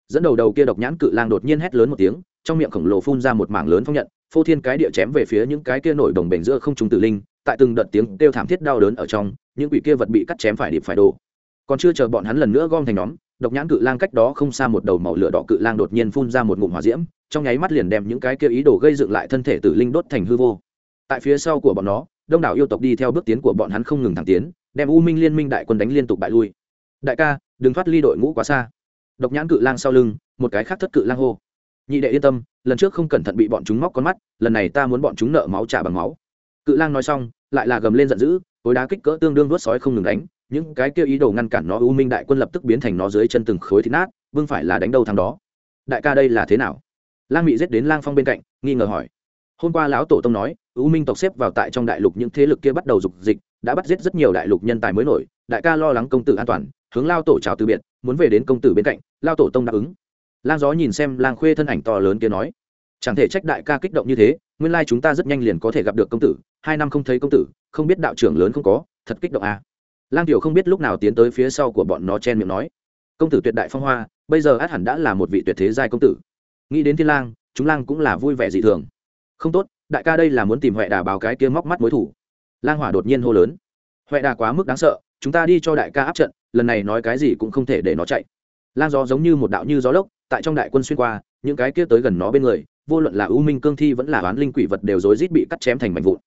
Dẫn đầu đầu kia độc nhãn cự lang đột nhiên hét lớn một tiếng, trong miệng khổng lồ phun ra một mảng lớn phong nhận, phô thiên cái địa chém về phía những cái kia nổi đồng bể giữa không trung tử linh, tại từng đợt tiếng kêu thảm thiết đau đớn ở trong, những quỷ kia vật bị cắt chém phải điệp phải đổ còn chưa chờ bọn hắn lần nữa gom thành nhóm, độc nhãn cự lang cách đó không xa một đầu màu lửa đỏ cự lang đột nhiên phun ra một ngụm hỏa diễm trong nháy mắt liền đem những cái kia ý đồ gây dựng lại thân thể tử linh đốt thành hư vô. Tại phía sau của bọn nó, đông đảo yêu tộc đi theo bước tiến của bọn hắn không ngừng thẳng tiến, đem u minh liên minh đại quân đánh liên tục bại lui. Đại ca, đừng thoát ly đội ngũ quá xa. Độc nhãn cự lang sau lưng, một cái khác thất cự lang hô. Nhị đệ yên tâm, lần trước không cẩn thận bị bọn chúng móc con mắt, lần này ta muốn bọn chúng nợ máu trả bằng máu. Cự lang nói xong, lại là gầm lên giận dữ cối đá kích cỡ tương đương đuốt sói không ngừng đánh, những cái kia ý đồ ngăn cản nó u minh đại quân lập tức biến thành nó dưới chân từng khối thịt nát, vương phải là đánh đâu thằng đó. Đại ca đây là thế nào? Lang mị giết đến lang phong bên cạnh, nghi ngờ hỏi. Hôm qua lão tổ tông nói, u minh tộc xếp vào tại trong đại lục những thế lực kia bắt đầu dục dịch, đã bắt giết rất nhiều đại lục nhân tài mới nổi, đại ca lo lắng công tử an toàn, hướng lao tổ chào từ biệt, muốn về đến công tử bên cạnh, lao tổ tông đáp ứng. Lang gió nhìn xem lang khuê thân ảnh to lớn kia nói, chẳng thể trách đại ca kích động như thế, nguyên lai chúng ta rất nhanh liền có thể gặp được công tử, hai năm không thấy công tử, không biết đạo trưởng lớn không có, thật kích động à. lang tiểu không biết lúc nào tiến tới phía sau của bọn nó chen miệng nói, công tử tuyệt đại phong hoa, bây giờ át hẳn đã là một vị tuyệt thế giai công tử nghĩ đến thiên lang, chúng lang cũng là vui vẻ dị thường. Không tốt, đại ca đây là muốn tìm huệ đà báo cái kia móc mắt mối thủ. Lang hỏa đột nhiên hô lớn. Huệ đà quá mức đáng sợ, chúng ta đi cho đại ca áp trận, lần này nói cái gì cũng không thể để nó chạy. Lang gió giống như một đạo như gió lốc, tại trong đại quân xuyên qua, những cái kia tới gần nó bên người, vô luận là ưu minh cương thi vẫn là oán linh quỷ vật đều rối rít bị cắt chém thành mảnh vụn.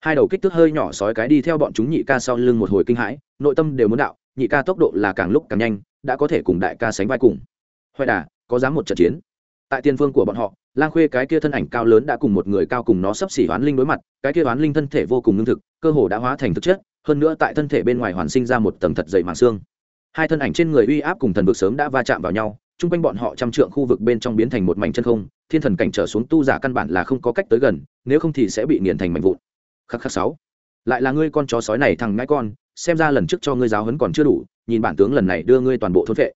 Hai đầu kích thước hơi nhỏ sói cái đi theo bọn chúng nhị ca sau lưng một hồi kinh hãi, nội tâm đều muốn đạo, nhị ca tốc độ là càng lúc càng nhanh, đã có thể cùng đại ca sánh vai cùng. Huệ đà, có dám một trận chiến? Tại tiền phương của bọn họ, lang khuê cái kia thân ảnh cao lớn đã cùng một người cao cùng nó sắp xỉ oán linh đối mặt, cái kia oán linh thân thể vô cùng ngưng thực, cơ hồ đã hóa thành thực chất, hơn nữa tại thân thể bên ngoài hoàn sinh ra một tầng thật dày màng xương. Hai thân ảnh trên người uy áp cùng thần vực sớm đã va chạm vào nhau, chung quanh bọn họ trăm trượng khu vực bên trong biến thành một mảnh chân không, thiên thần cảnh trở xuống tu giả căn bản là không có cách tới gần, nếu không thì sẽ bị nghiền thành mảnh vụn. Khắc khắc sáu. Lại là ngươi con chó sói này thằng ngãi con, xem ra lần trước cho ngươi giáo hấn còn chưa đủ, nhìn bản tướng lần này đưa ngươi toàn bộ thốt vệ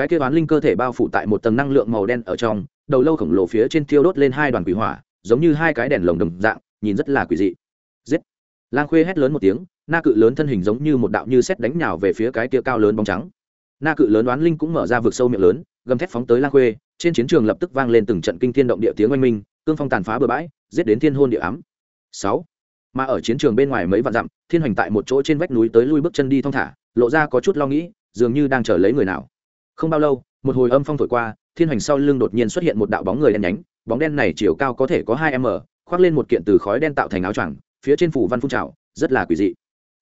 cái kia oán linh cơ thể bao phủ tại một tầng năng lượng màu đen ở trong, đầu lâu khổng lồ phía trên thiêu đốt lên hai đoàn quỷ hỏa, giống như hai cái đèn lồng đồng dạng, nhìn rất là quỷ dị. Giết! Lang khuê hét lớn một tiếng, na cự lớn thân hình giống như một đạo như xét đánh nhào về phía cái kia cao lớn bóng trắng. Na cự lớn đoán linh cũng mở ra vực sâu miệng lớn, gầm thét phóng tới lang khuê, trên chiến trường lập tức vang lên từng trận kinh thiên động địa tiếng oanh minh, cương phong tàn phá bừa bãi, giết đến thiên hôn địa ám. Sáu! Mà ở chiến trường bên ngoài mấy vạn dặm, thiên hoành tại một chỗ trên vách núi tới lui bước chân đi thong thả, lộ ra có chút lo nghĩ, dường như đang chờ lấy người nào không bao lâu, một hồi âm phong thổi qua, thiên hành sau lưng đột nhiên xuất hiện một đạo bóng người đen nhánh, bóng đen này chiều cao có thể có hai m, khoác lên một kiện từ khói đen tạo thành áo choàng, phía trên phủ văn phun trào, rất là quỷ dị.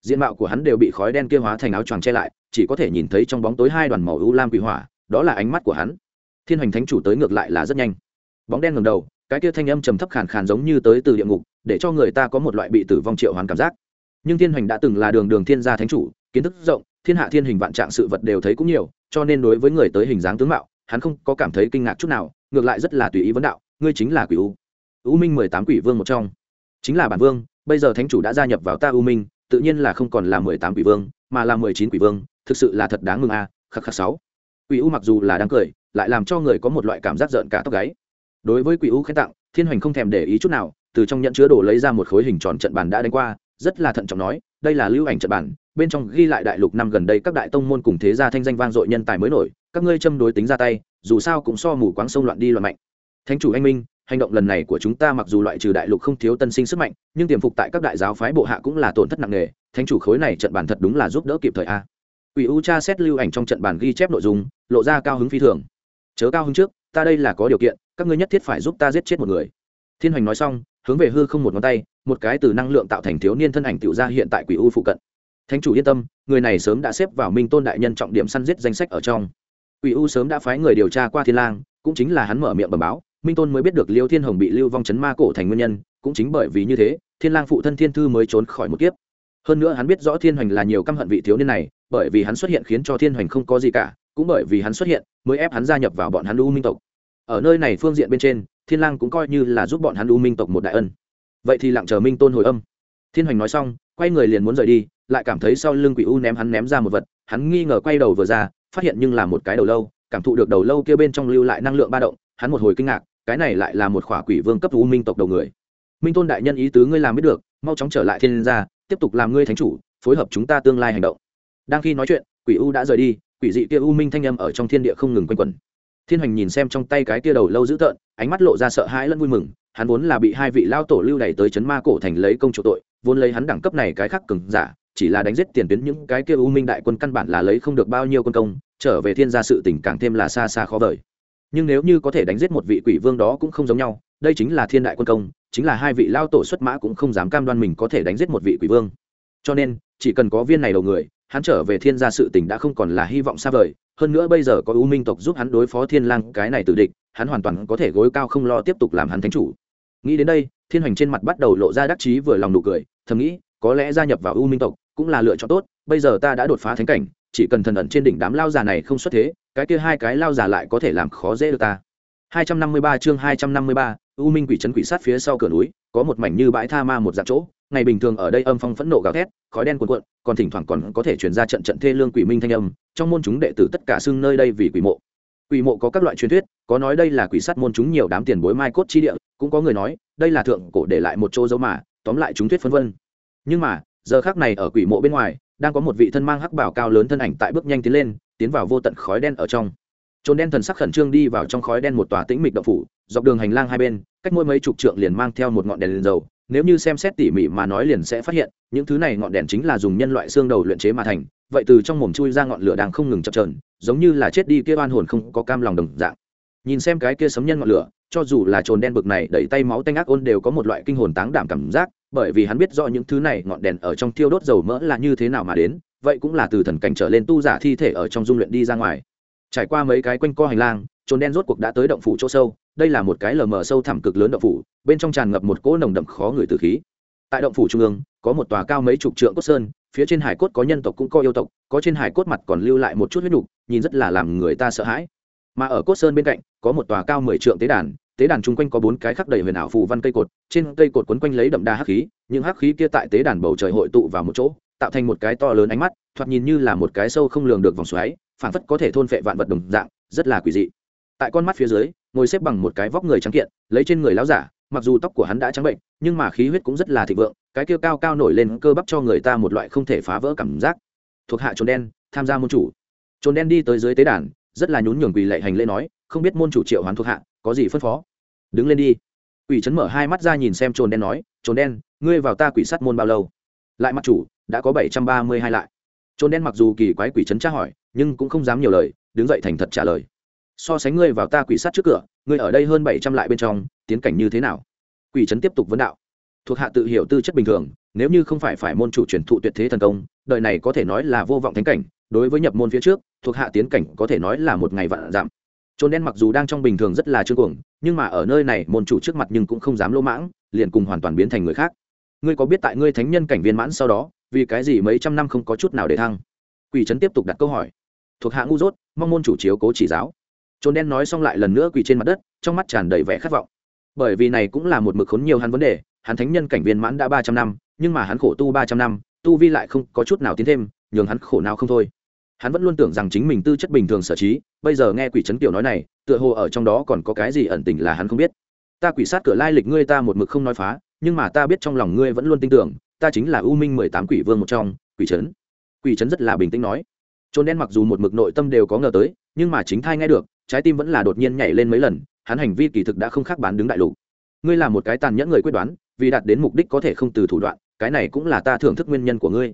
Diện mạo của hắn đều bị khói đen kia hóa thành áo choàng che lại, chỉ có thể nhìn thấy trong bóng tối hai đoàn màu u lam quỷ hỏa, đó là ánh mắt của hắn. Thiên hành thánh chủ tới ngược lại là rất nhanh. Bóng đen ngầm đầu, cái kia thanh âm trầm thấp khàn khàn giống như tới từ địa ngục, để cho người ta có một loại bị tử vong triệu hoàn cảm giác. Nhưng thiên hành đã từng là đường đường thiên gia thánh chủ, kiến thức rộng, thiên hạ thiên hình vạn trạng sự vật đều thấy cũng nhiều cho nên đối với người tới hình dáng tướng mạo hắn không có cảm thấy kinh ngạc chút nào ngược lại rất là tùy ý vấn đạo ngươi chính là quỷ u. U minh mười tám quỷ vương một trong. Chính là bản vương bây giờ thánh chủ đã gia nhập vào ta u minh tự nhiên là không còn là mười tám quỷ vương mà là mười chín quỷ vương thực sự là thật đáng mừng a à, khắc khắc sáu. Quỷ u mặc dù là đáng cười lại làm cho người có một loại cảm giác giận cả tóc gáy. Đối với quỷ u khen tặng thiên hoành không thèm để ý chút nào từ trong nhận chứa đồ lấy ra một khối hình tròn trận bàn đã đánh qua rất là thận trọng nói đây là lưu ảnh trận bản bên trong ghi lại đại lục năm gần đây các đại tông môn cùng thế gia thanh danh vang dội nhân tài mới nổi, các ngươi châm đối tính ra tay, dù sao cũng so mù quáng sông loạn đi loạn mạnh. Thánh chủ anh minh, hành động lần này của chúng ta mặc dù loại trừ đại lục không thiếu tân sinh sức mạnh, nhưng tiềm phục tại các đại giáo phái bộ hạ cũng là tổn thất nặng nề, thánh chủ khối này trận bản thật đúng là giúp đỡ kịp thời a. Ủy u cha xét lưu ảnh trong trận bản ghi chép nội dung, lộ ra cao hứng phi thường. Chớ cao hứng trước, ta đây là có điều kiện, các ngươi nhất thiết phải giúp ta giết chết một người. Thiên hoành nói xong, hướng về hư không một ngón tay, một cái từ năng lượng tạo thành thiếu niên thân ảnh tiểu ra hiện tại quỷ u phụ cận thánh chủ yên tâm, người này sớm đã xếp vào minh tôn đại nhân trọng điểm săn giết danh sách ở trong. Ủy u sớm đã phái người điều tra qua thiên lang, cũng chính là hắn mở miệng bẩm báo, minh tôn mới biết được liêu thiên hồng bị lưu vong chấn ma cổ thành nguyên nhân, cũng chính bởi vì như thế, thiên lang phụ thân thiên thư mới trốn khỏi một kiếp. Hơn nữa hắn biết rõ thiên hoành là nhiều căm hận vị thiếu niên này, bởi vì hắn xuất hiện khiến cho thiên hoành không có gì cả, cũng bởi vì hắn xuất hiện mới ép hắn gia nhập vào bọn hắn u minh tộc. Ở nơi này phương diện bên trên, thiên lang cũng coi như là giúp bọn hắn u minh tộc một đại ân. Vậy thì lặng chờ minh tôn hồi âm. Thiên hoành nói xong, quay người liền muốn rời đi lại cảm thấy sau lưng quỷ u ném hắn ném ra một vật, hắn nghi ngờ quay đầu vừa ra, phát hiện nhưng là một cái đầu lâu, cảm thụ được đầu lâu kia bên trong lưu lại năng lượng ba động, hắn một hồi kinh ngạc, cái này lại là một khỏa quỷ vương cấp u minh tộc đầu người. Minh tôn đại nhân ý tứ ngươi làm biết được, mau chóng trở lại thiên gia, tiếp tục làm ngươi thánh chủ, phối hợp chúng ta tương lai hành động. Đang khi nói chuyện, quỷ u đã rời đi, quỷ dị kia u minh thanh âm ở trong thiên địa không ngừng quanh quẩn. Thiên hoành nhìn xem trong tay cái kia đầu lâu dữ tợn, ánh mắt lộ ra sợ hãi lẫn vui mừng, hắn vốn là bị hai vị lao tổ lưu đày tới chấn ma cổ thành lấy công chủ tội, vốn lấy hắn đẳng cấp này cái khác cừng giả chỉ là đánh giết tiền tuyến những cái kia u minh đại quân căn bản là lấy không được bao nhiêu quân công, trở về thiên gia sự tình càng thêm là xa xa khó vời. Nhưng nếu như có thể đánh giết một vị quỷ vương đó cũng không giống nhau, đây chính là thiên đại quân công, chính là hai vị lao tổ xuất mã cũng không dám cam đoan mình có thể đánh giết một vị quỷ vương. Cho nên, chỉ cần có viên này đầu người, hắn trở về thiên gia sự tình đã không còn là hy vọng xa vời. Hơn nữa bây giờ có u minh tộc giúp hắn đối phó thiên lang, cái này tự địch, hắn hoàn toàn có thể gối cao không lo tiếp tục làm hắn thánh chủ. Nghĩ đến đây, thiên hoành trên mặt bắt đầu lộ ra đắc chí vừa lòng nụ cười, thầm nghĩ, có lẽ gia nhập vào u minh tộc cũng là lựa chọn tốt bây giờ ta đã đột phá thánh cảnh chỉ cần thần ẩn trên đỉnh đám lao già này không xuất thế cái kia hai cái lao già lại có thể làm khó dễ được ta. 253 chương 253, u minh quỷ trấn quỷ sát phía sau cửa núi có một mảnh như bãi tha ma một dạng chỗ ngày bình thường ở đây âm phong phẫn nộ gào thét khói đen cuồn cuộn còn thỉnh thoảng còn có thể truyền ra trận trận thê lương quỷ minh thanh âm trong môn chúng đệ tử tất cả xưng nơi đây vì quỷ mộ. Quỷ mộ có các loại truyền thuyết có nói đây là quỷ sát môn chúng nhiều đám tiền bối mai cốt chi địa cũng có người nói đây là thượng cổ để lại một chỗ dấu mà tóm lại chúng thuyết phân vân. Nhưng mà giờ khác này ở quỷ mộ bên ngoài, đang có một vị thân mang hắc bảo cao lớn thân ảnh tại bước nhanh tiến lên, tiến vào vô tận khói đen ở trong. Trốn đen thần sắc khẩn trương đi vào trong khói đen một tòa tĩnh mịch động phủ, dọc đường hành lang hai bên, cách mỗi mấy chục trượng liền mang theo một ngọn đèn liền dầu. Nếu như xem xét tỉ mỉ mà nói liền sẽ phát hiện, những thứ này ngọn đèn chính là dùng nhân loại xương đầu luyện chế mà thành, vậy từ trong mồm chui ra ngọn lửa đang không ngừng chập trờn giống như là chết đi kia oan hồn không có cam lòng đồng dạng. Nhìn xem cái kia sấm nhân ngọn lửa, cho dù là trồn đen bực này đẩy tay máu tanh ác ôn đều có một loại kinh hồn táng đảm cảm giác bởi vì hắn biết rõ những thứ này ngọn đèn ở trong thiêu đốt dầu mỡ là như thế nào mà đến, vậy cũng là từ thần cảnh trở lên tu giả thi thể ở trong dung luyện đi ra ngoài. Trải qua mấy cái quanh co hành lang, trốn đen rốt cuộc đã tới động phủ chỗ sâu, đây là một cái lờ mờ sâu thẳm cực lớn động phủ, bên trong tràn ngập một cỗ nồng đậm khó người từ khí. Tại động phủ trung ương, có một tòa cao mấy chục trượng cốt sơn, phía trên hải cốt có nhân tộc cũng có yêu tộc, có trên hải cốt mặt còn lưu lại một chút huyết nhục, nhìn rất là làm người ta sợ hãi. Mà ở cốt sơn bên cạnh, có một tòa cao mười trượng tế đàn tế đàn chung quanh có bốn cái khắc đầy huyền ảo phù văn cây cột, trên cây cột quấn quanh lấy đậm đà hắc khí, những hắc khí kia tại tế đàn bầu trời hội tụ vào một chỗ, tạo thành một cái to lớn ánh mắt, thoạt nhìn như là một cái sâu không lường được vòng xoáy phản phất có thể thôn phệ vạn vật đồng dạng, rất là quỷ dị. Tại con mắt phía dưới, ngồi xếp bằng một cái vóc người trắng kiện, lấy trên người láo giả, mặc dù tóc của hắn đã trắng bệnh, nhưng mà khí huyết cũng rất là thịnh vượng, cái kia cao cao nổi lên cơ bắp cho người ta một loại không thể phá vỡ cảm giác. Thuộc hạ trốn đen, tham gia môn chủ. Trốn đen đi tới dưới tế đàn, rất là nhún nhường quỳ lệ hành lễ nói, không biết môn chủ triệu hoán thuộc hạ có gì phân phó? Đứng lên đi. Quỷ trấn mở hai mắt ra nhìn xem trồn đen nói, trồn đen, ngươi vào ta quỷ sát môn bao lâu? Lại mặt chủ, đã có bảy trăm ba mươi hai lại. Trồn đen mặc dù kỳ quái quỷ trấn tra hỏi, nhưng cũng không dám nhiều lời, đứng dậy thành thật trả lời. So sánh ngươi vào ta quỷ sát trước cửa, ngươi ở đây hơn bảy trăm lại bên trong, tiến cảnh như thế nào? Quỷ trấn tiếp tục vấn đạo. Thuộc hạ tự hiểu tư chất bình thường, nếu như không phải phải môn chủ truyền thụ tuyệt thế thần công, đời này có thể nói là vô vọng thánh cảnh, đối với nhập môn phía trước, thuộc hạ tiến cảnh có thể nói là một ngày vạn giảm trốn đen mặc dù đang trong bình thường rất là trương cuồng, nhưng mà ở nơi này, môn chủ trước mặt nhưng cũng không dám lỗ mãng, liền cùng hoàn toàn biến thành người khác. Ngươi có biết tại ngươi thánh nhân cảnh viên mãn sau đó, vì cái gì mấy trăm năm không có chút nào để thăng? Quỷ trấn tiếp tục đặt câu hỏi. Thuộc hạ ngu dốt, mong môn chủ chiếu cố chỉ giáo. Trốn đen nói xong lại lần nữa quỳ trên mặt đất, trong mắt tràn đầy vẻ khát vọng. Bởi vì này cũng là một mực khốn nhiều hắn vấn đề, hắn thánh nhân cảnh viên mãn đã ba trăm năm, nhưng mà hắn khổ tu ba trăm năm, tu vi lại không có chút nào tiến thêm, nhường hắn khổ nào không thôi hắn vẫn luôn tưởng rằng chính mình tư chất bình thường sở trí, bây giờ nghe quỷ trấn tiểu nói này, tựa hồ ở trong đó còn có cái gì ẩn tình là hắn không biết. Ta quỷ sát cửa lai lịch ngươi ta một mực không nói phá, nhưng mà ta biết trong lòng ngươi vẫn luôn tin tưởng, ta chính là u minh mười tám quỷ vương một trong, quỷ trấn quỷ trấn rất là bình tĩnh nói. Trốn đen mặc dù một mực nội tâm đều có ngờ tới, nhưng mà chính thai nghe được, trái tim vẫn là đột nhiên nhảy lên mấy lần, hắn hành vi kỳ thực đã không khác bán đứng đại lục. Ngươi là một cái tàn nhẫn người quyết đoán, vì đạt đến mục đích có thể không từ thủ đoạn, cái này cũng là ta thưởng thức nguyên nhân của ngươi.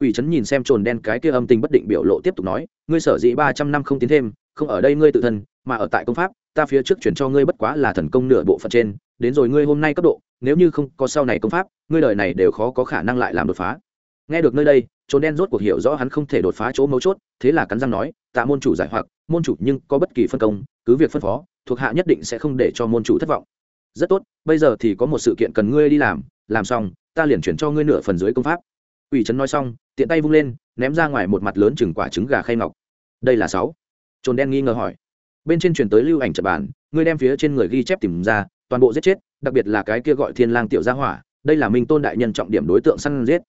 Quỷ trấn nhìn xem trồn đen cái kia âm tình bất định biểu lộ tiếp tục nói, ngươi sở dĩ ba trăm năm không tiến thêm, không ở đây ngươi tự thân, mà ở tại công pháp, ta phía trước chuyển cho ngươi bất quá là thần công nửa bộ phận trên, đến rồi ngươi hôm nay cấp độ, nếu như không có sau này công pháp, ngươi đời này đều khó có khả năng lại làm đột phá. Nghe được nơi đây, trồn đen rốt cuộc hiểu rõ hắn không thể đột phá chỗ mấu chốt, thế là cắn răng nói, ta môn chủ giải hoặc, môn chủ nhưng có bất kỳ phân công, cứ việc phân phó, thuộc hạ nhất định sẽ không để cho môn chủ thất vọng. Rất tốt, bây giờ thì có một sự kiện cần ngươi đi làm, làm xong, ta liền chuyển cho ngươi nửa phần dưới công pháp quỷ trấn nói xong, tiện tay vung lên, ném ra ngoài một mặt lớn chừng quả trứng gà khay ngọc. Đây là sáu. Trồn đen nghi ngờ hỏi. Bên trên chuyển tới lưu ảnh trận bản ngươi đem phía trên người ghi chép tìm ra, toàn bộ giết chết, đặc biệt là cái kia gọi thiên lang tiểu gia hỏa, đây là minh tôn đại nhân trọng điểm đối tượng săn giết.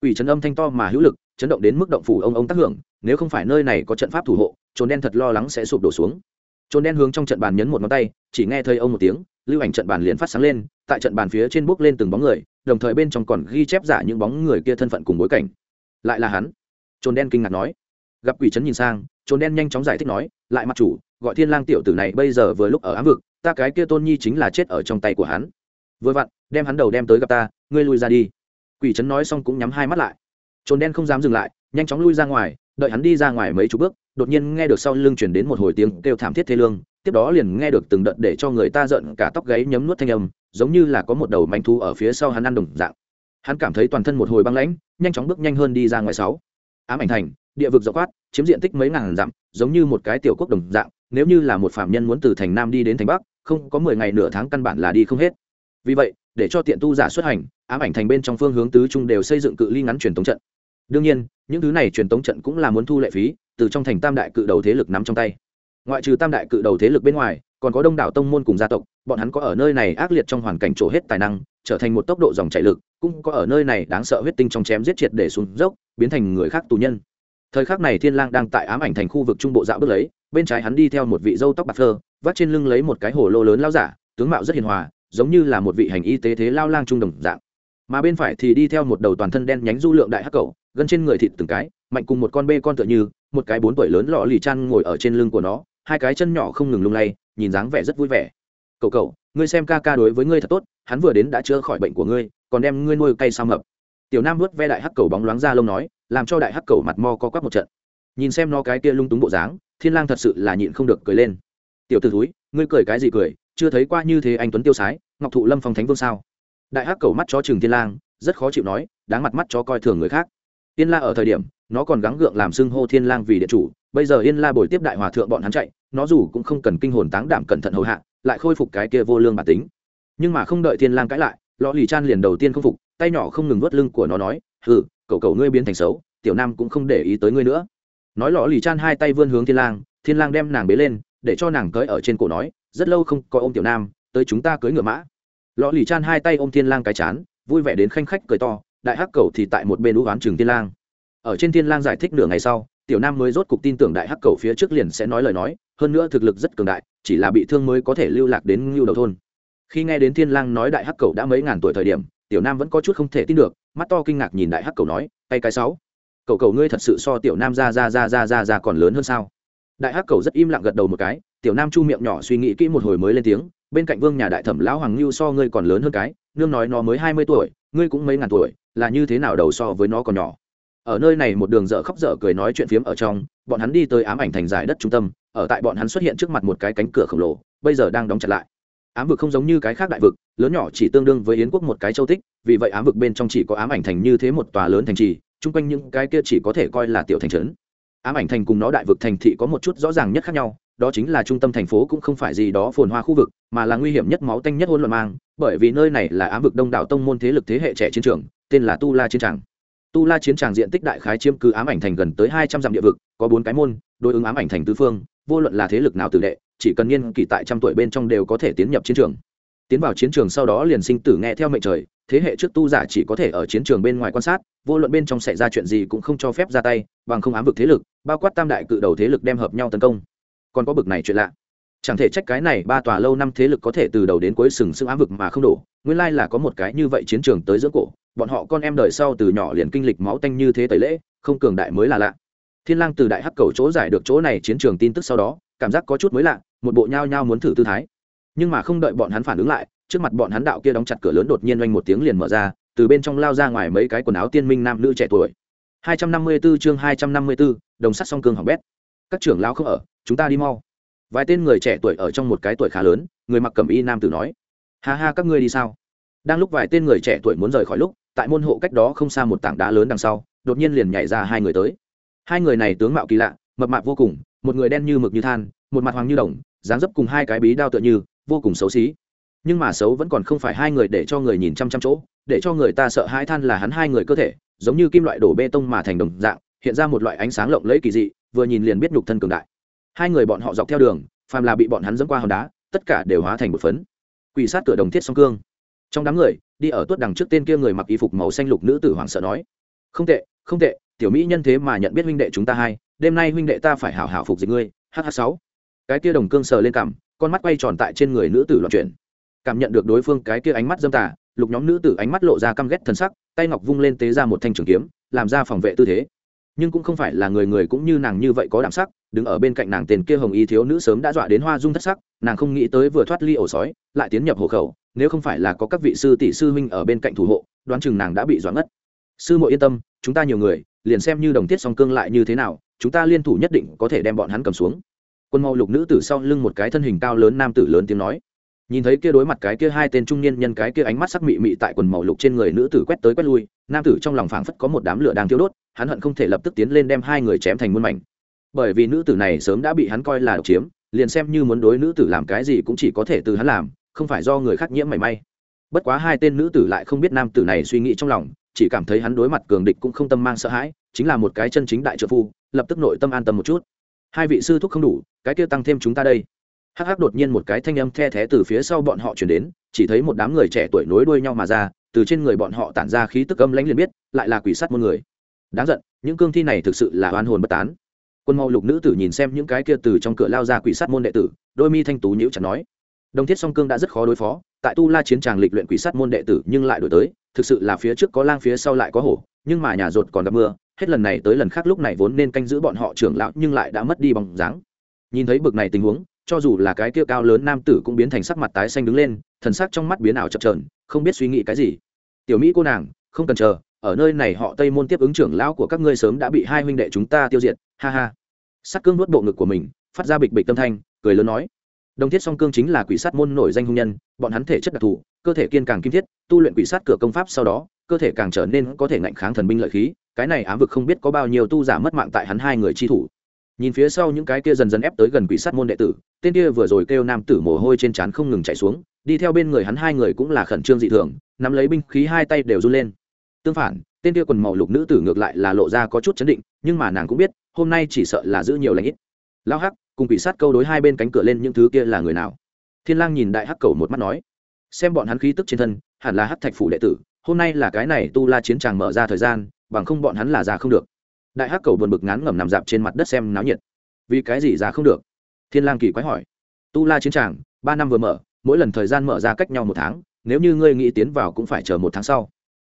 Quỷ trấn âm thanh to mà hữu lực, chấn động đến mức động phủ ông ông tác hưởng, nếu không phải nơi này có trận pháp thủ hộ, trồn đen thật lo lắng sẽ sụp đổ xuống. Trồn đen hướng trong trận bàn nhấn một ngón tay, chỉ nghe thấy ông một tiếng, lưu ảnh trận bàn liền phát sáng lên, tại trận bàn phía trên bước lên từng bóng người đồng thời bên trong còn ghi chép giả những bóng người kia thân phận cùng bối cảnh. Lại là hắn. Trồn đen kinh ngạc nói. Gặp quỷ trấn nhìn sang trồn đen nhanh chóng giải thích nói, lại mặt chủ, gọi thiên lang tiểu tử này bây giờ vừa lúc ở ám vực, ta cái kia tôn nhi chính là chết ở trong tay của hắn. Vừa vặn, đem hắn đầu đem tới gặp ta, ngươi lui ra đi. Quỷ trấn nói xong cũng nhắm hai mắt lại. Trồn đen không dám dừng lại, nhanh chóng lui ra ngoài, đợi hắn đi ra ngoài mấy chục bước, đột nhiên nghe được sau lưng chuyển đến một hồi tiếng kêu thảm thiết thê lương, tiếp đó liền nghe được từng đợt để cho người ta giận cả tóc gáy nhấm nuốt thanh âm giống như là có một đầu manh thu ở phía sau hắn ăn đồng dạng. Hắn cảm thấy toàn thân một hồi băng lãnh, nhanh chóng bước nhanh hơn đi ra ngoài sáu. Ám ảnh thành, địa vực rộng quát, chiếm diện tích mấy ngàn dặm, giống như một cái tiểu quốc đồng dạng, nếu như là một phạm nhân muốn từ thành nam đi đến thành bắc, không có mười ngày nửa tháng căn bản là đi không hết. Vì vậy, để cho tiện tu giả xuất hành, ám ảnh thành bên trong phương hướng tứ trung đều xây dựng cự ly ngắn truyền tống trận. Đương nhiên, những thứ này truyền tống trận cũng là muốn thu lệ phí, từ trong thành tam đại cự đầu thế lực nắm trong tay. Ngoại trừ tam đại cự đầu thế lực bên ngoài còn có đông đảo tông môn cùng gia tộc, bọn hắn có ở nơi này ác liệt trong hoàn cảnh trổ hết tài năng, trở thành một tốc độ dòng chảy lực, cũng có ở nơi này đáng sợ huyết tinh trong chém giết triệt để xuống dốc, biến thành người khác tù nhân. Thời khắc này thiên lang đang tại ám ảnh thành khu vực trung bộ dạo bước lấy, bên trái hắn đi theo một vị dâu tóc bạc phơ vắt trên lưng lấy một cái hồ lô lớn lao giả, tướng mạo rất hiền hòa, giống như là một vị hành y tế thế lao lang trung đồng dạng. Mà bên phải thì đi theo một đầu toàn thân đen nhánh du lượng đại hắc cầu gần trên người thịt từng cái, mạnh cùng một con bê con tựa như, một cái bốn tuổi lớn lọ lì chăn ngồi ở trên lưng của nó, hai cái chân nhỏ không ngừng lung lay nhìn dáng vẻ rất vui vẻ. Cậu cậu, ngươi xem ca ca đối với ngươi thật tốt, hắn vừa đến đã chữa khỏi bệnh của ngươi, còn đem ngươi nuôi cây sao mập. Tiểu nam vớt ve đại hắc cầu bóng loáng ra lông nói, làm cho đại hắc cầu mặt mo co quắp một trận. Nhìn xem nó cái kia lung túng bộ dáng, thiên lang thật sự là nhịn không được cười lên. Tiểu t ử thúi, ngươi cười cái gì cười, chưa thấy qua như thế anh tuấn tiêu sái, ngọc thụ lâm phong thánh vương sao? Đại hắc cầu mắt chó chừng thiên lang, rất khó chịu nói, đáng mặt mắt chó coi thường người khác tiên la ở thời điểm, nó còn gắng gượng làm xưng hô thiên lang vì địa chủ, bây giờ yên la bồi tiếp đại hòa thượng bọn hắn chạy, nó dù cũng không cần kinh hồn táng đảm cẩn thận hầu hạ, lại khôi phục cái kia vô lương bản tính. Nhưng mà không đợi thiên lang cãi lại, lọ lì chan liền đầu tiên không phục, tay nhỏ không ngừng vớt lưng của nó nói, hừ, cậu cậu ngươi biến thành xấu, tiểu nam cũng không để ý tới ngươi nữa. Nói lọ lì chan hai tay vươn hướng thiên lang thiên lang đem nàng bế lên, để cho nàng cưỡi ở trên cổ nói, rất lâu không có ôm tiểu nam, tới chúng ta cưỡi ngựa mã. Lọ lì chan hai tay ôm thiên lang cái chán, vui vẻ đến khanh khách cười to đại hắc cầu thì tại một bên đũ oán trường thiên lang. Ở trên thiên lang giải thích nửa ngày sau, tiểu nam mới rốt cục tin tưởng đại hắc cầu phía trước liền sẽ nói lời nói, hơn nữa thực lực rất cường đại, chỉ là bị thương mới có thể lưu lạc đến ngưu đầu thôn. Khi nghe đến thiên lang nói đại hắc cầu đã mấy ngàn tuổi thời điểm, tiểu nam vẫn có chút không thể tin được, mắt to kinh ngạc nhìn đại hắc cầu nói, tay cái sáu, cậu cầu ngươi thật sự so tiểu nam ra ra ra ra ra ra còn lớn hơn sao? Đại hắc cầu rất im lặng gật đầu một cái, tiểu nam chu miệng nhỏ suy nghĩ kỹ một hồi mới lên tiếng bên cạnh vương nhà đại thẩm lão hoàng lưu so ngươi còn lớn hơn cái, nương nói nó mới hai mươi tuổi, ngươi cũng mấy ngàn tuổi, là như thế nào đầu so với nó còn nhỏ? Ở nơi này một đường dở khóc dở cười nói chuyện phiếm ở trong, bọn hắn đi tới ám ảnh thành giải đất trung tâm, ở tại bọn hắn xuất hiện trước mặt một cái cánh cửa khổng lồ, bây giờ đang đóng chặt lại. Ám vực không giống như cái khác đại vực, lớn nhỏ chỉ tương đương với yến quốc một cái châu tích, vì vậy ám vực bên trong chỉ có ám ảnh thành như thế một tòa lớn thành trì, chung quanh những cái kia chỉ có thể coi là tiểu thành trấn. Ám ảnh thành cùng nó đại vực thành thị có một chút rõ ràng nhất khác nhau đó chính là trung tâm thành phố cũng không phải gì đó phồn hoa khu vực, mà là nguy hiểm nhất máu tanh nhất hỗn loạn mang, bởi vì nơi này là ám vực đông đảo tông môn thế lực thế hệ trẻ chiến trường, tên là tu la chiến tràng. Tu la chiến tràng diện tích đại khái chiếm cứ ám ảnh thành gần tới hai trăm dặm địa vực, có bốn cái môn, đối ứng ám ảnh thành tứ phương, vô luận là thế lực nào tử đệ, chỉ cần niên kỷ tại trăm tuổi bên trong đều có thể tiến nhập chiến trường. Tiến vào chiến trường sau đó liền sinh tử nghe theo mệnh trời, thế hệ trước tu giả chỉ có thể ở chiến trường bên ngoài quan sát, vô luận bên trong xảy ra chuyện gì cũng không cho phép ra tay, bằng không ám vực thế lực, bao quát tam đại cự đầu thế lực đem hợp nhau tấn công còn có bực này chuyện lạ. Chẳng thể trách cái này ba tòa lâu năm thế lực có thể từ đầu đến cuối sừng sững ám vực mà không đổ nguyên lai là có một cái như vậy chiến trường tới giữa cổ bọn họ con em đời sau từ nhỏ liền kinh lịch máu tanh như thế tẩy lễ không cường đại mới là lạ. Thiên lang từ đại hắc cầu chỗ giải được chỗ này chiến trường tin tức sau đó cảm giác có chút mới lạ một bộ nhao nhao muốn thử tư thái. Nhưng mà không đợi bọn hắn phản ứng lại trước mặt bọn hắn đạo kia đóng chặt cửa lớn đột nhiên oanh một tiếng liền mở ra từ bên trong lao ra ngoài mấy cái quần áo tiên minh nam nữ trẻ tuổi. 254 chương 254, đồng sắt song cương hỏng bét. Các trưởng lão không ở chúng ta đi mau. Vài tên người trẻ tuổi ở trong một cái tuổi khá lớn, người mặc cẩm y nam tử nói. Ha ha, các ngươi đi sao? Đang lúc vài tên người trẻ tuổi muốn rời khỏi lúc, tại môn hộ cách đó không xa một tảng đá lớn đằng sau, đột nhiên liền nhảy ra hai người tới. Hai người này tướng mạo kỳ lạ, mập mạp vô cùng, một người đen như mực như than, một mặt hoàng như đồng, dáng dấp cùng hai cái bí đao tựa như, vô cùng xấu xí. Nhưng mà xấu vẫn còn không phải hai người để cho người nhìn chăm chăm chỗ, để cho người ta sợ hãi than là hắn hai người cơ thể, giống như kim loại đổ bê tông mà thành đồng dạng, hiện ra một loại ánh sáng lộng lẫy kỳ dị, vừa nhìn liền biết nhục thân cường đại hai người bọn họ dọc theo đường, phàm là bị bọn hắn dẫm qua hòn đá, tất cả đều hóa thành một phấn. Quỷ sát cửa đồng thiết song cương. Trong đám người, đi ở tuốt đằng trước tên kia người mặc y phục màu xanh lục nữ tử hoảng sợ nói, không tệ không tệ, tiểu mỹ nhân thế mà nhận biết huynh đệ chúng ta hai, đêm nay huynh đệ ta phải hảo hảo phục dịch ngươi. Hh sáu. Cái kia đồng cương sờ lên cằm, con mắt quay tròn tại trên người nữ tử loạn chuyển. Cảm nhận được đối phương cái kia ánh mắt dâm tà, lục nhóm nữ tử ánh mắt lộ ra căm ghét thân sắc, tay ngọc vung lên tế ra một thanh trường kiếm, làm ra phòng vệ tư thế. Nhưng cũng không phải là người người cũng như nàng như vậy có đảm sắc đứng ở bên cạnh nàng tên kia hồng y thiếu nữ sớm đã dọa đến hoa dung thất sắc, nàng không nghĩ tới vừa thoát ly ổ sói, lại tiến nhập hộ khẩu, nếu không phải là có các vị sư tỷ sư huynh ở bên cạnh thủ hộ, đoán chừng nàng đã bị doãn ngất. Sư mộ yên tâm, chúng ta nhiều người, liền xem như đồng thiết song cương lại như thế nào, chúng ta liên thủ nhất định có thể đem bọn hắn cầm xuống. Quân màu lục nữ tử sau lưng một cái thân hình cao lớn nam tử lớn tiếng nói. Nhìn thấy kia đối mặt cái kia hai tên trung niên nhân cái kia ánh mắt sắc mị mị tại quần màu lục trên người nữ tử quét tới quét lui, nam tử trong lòng phảng phất có một đám lửa đang thiêu đốt, hắn hận không thể lập tức tiến lên đem hai người chém thành muôn mảnh bởi vì nữ tử này sớm đã bị hắn coi là độc chiếm, liền xem như muốn đối nữ tử làm cái gì cũng chỉ có thể từ hắn làm, không phải do người khác nhiễm mảy may. Bất quá hai tên nữ tử lại không biết nam tử này suy nghĩ trong lòng, chỉ cảm thấy hắn đối mặt cường địch cũng không tâm mang sợ hãi, chính là một cái chân chính đại trợ phu, lập tức nội tâm an tâm một chút. Hai vị sư thúc không đủ, cái kia tăng thêm chúng ta đây. Hắc hắc đột nhiên một cái thanh âm the thé từ phía sau bọn họ chuyển đến, chỉ thấy một đám người trẻ tuổi nối đuôi nhau mà ra, từ trên người bọn họ tản ra khí tức âm lãnh liền biết, lại là quỷ sát môn người. Đáng giận, những cương thi này thực sự là oan hồn bất tán quân màu lục nữ tử nhìn xem những cái kia từ trong cửa lao ra quỷ sát môn đệ tử, đôi mi thanh tú nhữ chẳng nói. Đồng thiết song cương đã rất khó đối phó, tại tu la chiến tràng lịch luyện quỷ sát môn đệ tử nhưng lại đổi tới, thực sự là phía trước có lang phía sau lại có hổ, nhưng mà nhà rột còn gặp mưa, hết lần này tới lần khác lúc này vốn nên canh giữ bọn họ trưởng lão nhưng lại đã mất đi bóng dáng. Nhìn thấy bực này tình huống, cho dù là cái kia cao lớn nam tử cũng biến thành sắc mặt tái xanh đứng lên, thần sắc trong mắt biến ảo chập trờn không biết suy nghĩ cái gì. Tiểu mỹ cô nàng, không cần chờ, ở nơi này họ tây môn tiếp ứng trưởng lão của các ngươi sớm đã bị hai huynh đệ chúng ta tiêu diệt ha ha. Sắt cương nuốt bộ ngực của mình, phát ra bịch bịch tâm thanh, cười lớn nói. Đồng thiết song cương chính là quỷ sát môn nổi danh hung nhân, bọn hắn thể chất đặc thù, cơ thể kiên càng kim thiết, tu luyện quỷ sát cửa công pháp sau đó, cơ thể càng trở nên có thể ngạnh kháng thần binh lợi khí, cái này ám vực không biết có bao nhiêu tu giả mất mạng tại hắn hai người chi thủ. Nhìn phía sau những cái kia dần dần ép tới gần quỷ sát môn đệ tử, tên kia vừa rồi kêu nam tử mồ hôi trên trán không ngừng chạy xuống, đi theo bên người hắn hai người cũng là khẩn trương dị thường, nắm lấy binh khí hai tay đều run lên. Tương phản, tên kia quần màu lục nữ tử ngược lại là lộ ra có chút chấn định, nhưng mà nàng cũng biết hôm nay chỉ sợ là giữ nhiều lãnh ít. Lao hắc, cùng quỷ sát câu đối hai bên cánh cửa lên những thứ kia là người nào? Thiên lang nhìn đại hắc cầu một mắt nói. Xem bọn hắn khí tức trên thân, hẳn là hắc thạch phủ đệ tử, hôm nay là cái này tu la chiến tràng mở ra thời gian, bằng không bọn hắn là ra không được. Đại hắc cầu buồn bực ngán ngẩm nằm dạp trên mặt đất xem náo nhiệt. Vì cái gì ra không được? Thiên lang kỳ quái hỏi. Tu la chiến tràng, ba năm vừa mở, mỗi lần thời gian mở ra cách nhau một tháng, nếu như ngươi nghĩ tiến vào cũng phải chờ một tháng sau.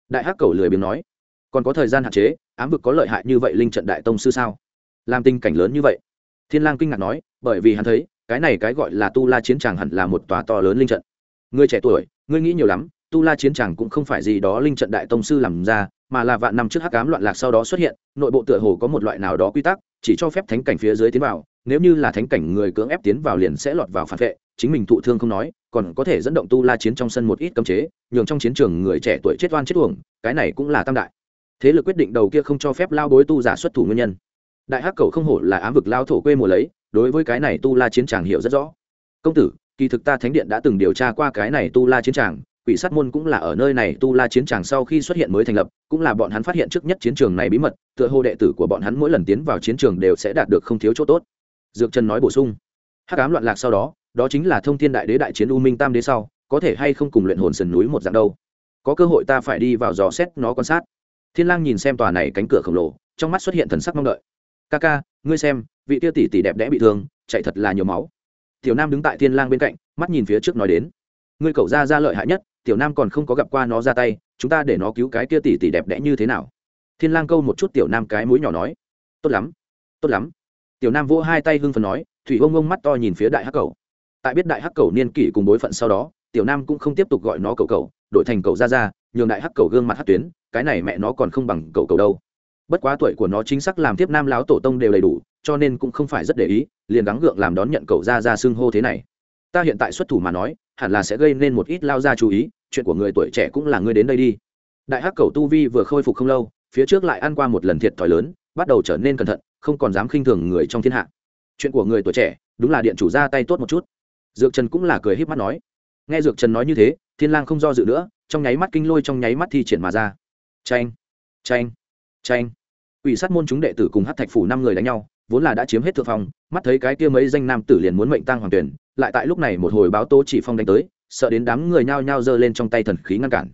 Đại hắc cầu lười biếng nói. Còn có thời gian hạn chế, ám vực có lợi hại như vậy linh trận đại tông sư sao? Làm tình cảnh lớn như vậy. Thiên lang kinh ngạc nói, bởi vì hắn thấy, cái này cái gọi là tu la chiến tràng hẳn là một tòa to lớn linh trận. Ngươi trẻ tuổi, ngươi nghĩ nhiều lắm, tu la chiến tràng cũng không phải gì đó linh trận đại tông sư làm ra, mà là vạn năm trước hắc ám loạn lạc sau đó xuất hiện, nội bộ tựa hồ có một loại nào đó quy tắc, chỉ cho phép thánh cảnh phía dưới tiến vào, nếu như là thánh cảnh người cưỡng ép tiến vào liền sẽ lọt vào phản vệ, chính mình thụ thương không nói, còn có thể dẫn động tu la chiến trong sân một ít cấm chế, nhường trong chiến trường người trẻ tuổi chết oan chết uổng, cái này cũng là tam đại. Thế lực quyết định đầu kia không cho phép lao bối tu giả xuất thủ nguyên nhân đại hắc cầu không hổ là ám vực lao thổ quê mùa lấy, đối với cái này tu la chiến tràng hiểu rất rõ. Công tử, kỳ thực ta thánh điện đã từng điều tra qua cái này tu la chiến tràng, quỷ sát môn cũng là ở nơi này tu la chiến tràng sau khi xuất hiện mới thành lập, cũng là bọn hắn phát hiện trước nhất chiến trường này bí mật, tựa hồ đệ tử của bọn hắn mỗi lần tiến vào chiến trường đều sẽ đạt được không thiếu chỗ tốt. Dược trần nói bổ sung. Hắc ám loạn lạc sau đó đó chính là thông thiên đại đế đại chiến u minh tam đế sau, có thể hay không cùng luyện hồn sườn núi một dạng đâu. Có cơ hội ta phải đi vào dò xét nó quan sát. Thiên lang nhìn xem tòa này cánh cửa khổng lồ, trong mắt xuất hiện thần sắc mong đợi ca ca, ngươi xem, vị kia tỷ tỷ đẹp đẽ bị thương, chạy thật là nhiều máu. Tiểu nam đứng tại thiên lang bên cạnh, mắt nhìn phía trước nói đến, ngươi cậu ra ra lợi hại nhất, tiểu nam còn không có gặp qua nó ra tay, chúng ta để nó cứu cái kia tỷ tỷ đẹp đẽ như thế nào? Thiên lang câu một chút tiểu nam cái mũi nhỏ nói, tốt lắm tốt lắm. Tiểu nam vỗ hai tay hưng phấn nói, thủy ông ông mắt to nhìn phía đại hắc cầu tại biết đại hắc cầu niên kỷ cùng bối phận sau đó, tiểu nam cũng không tiếp tục gọi nó cầu cầu đổi thành cầu ra ra, nhường đại hắc cầu gương mặt hắc tuyến, cái này mẹ nó còn không bằng cầu cầu đâu bất quá tuổi của nó chính xác làm tiếp nam láo tổ tông đều đầy đủ, cho nên cũng không phải rất để ý, liền gắng gượng làm đón nhận cậu ra ra xưng hô thế này. Ta hiện tại xuất thủ mà nói, hẳn là sẽ gây nên một ít lao ra chú ý, chuyện của người tuổi trẻ cũng là ngươi đến đây đi. Đại hắc cầu tu vi vừa khôi phục không lâu, phía trước lại ăn qua một lần thiệt thòi lớn, bắt đầu trở nên cẩn thận, không còn dám khinh thường người trong thiên hạ. Chuyện của người tuổi trẻ, đúng là điện chủ ra tay tốt một chút. Dược trần cũng là cười híp mắt nói. Nghe dược trần nói như thế, thiên lang không do dự nữa, trong nháy mắt kinh lôi trong nháy mắt thi triển mà ra. Tranh tranh tranh ủy sát môn chúng đệ tử cùng hát thạch phủ năm người đánh nhau, vốn là đã chiếm hết thượng phong, mắt thấy cái kia mấy danh nam tử liền muốn mệnh tăng hoàng tuyển, lại tại lúc này một hồi báo tố chỉ phong đánh tới, sợ đến đám người nhao nhao giơ lên trong tay thần khí ngăn cản.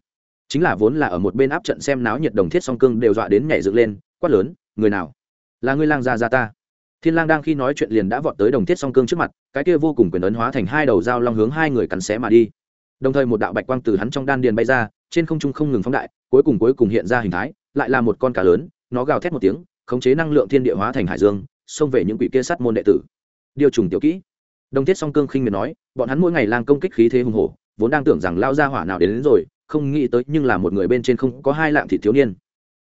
Chính là vốn là ở một bên áp trận xem náo nhiệt đồng thiết song cương đều dọa đến nhảy dựng lên, quát lớn, người nào? Là ngươi lang gia gia ta. Thiên lang đang khi nói chuyện liền đã vọt tới đồng thiết song cương trước mặt, cái kia vô cùng quyền ấn hóa thành hai đầu dao long hướng hai người cắn xé mà đi. Đồng thời một đạo bạch quang từ hắn trong đan điền bay ra, trên không trung không ngừng phóng đại, cuối cùng cuối cùng hiện ra hình thái lại là một con cá lớn nó gào thét một tiếng khống chế năng lượng thiên địa hóa thành hải dương xông về những quỷ kia sát môn đệ tử. Điều trùng tiểu kỹ. Đồng thiết song cương khinh miệt nói bọn hắn mỗi ngày lang công kích khí thế hùng hổ vốn đang tưởng rằng lao ra hỏa nào đến, đến rồi không nghĩ tới nhưng là một người bên trên không có hai lạng thị thiếu niên.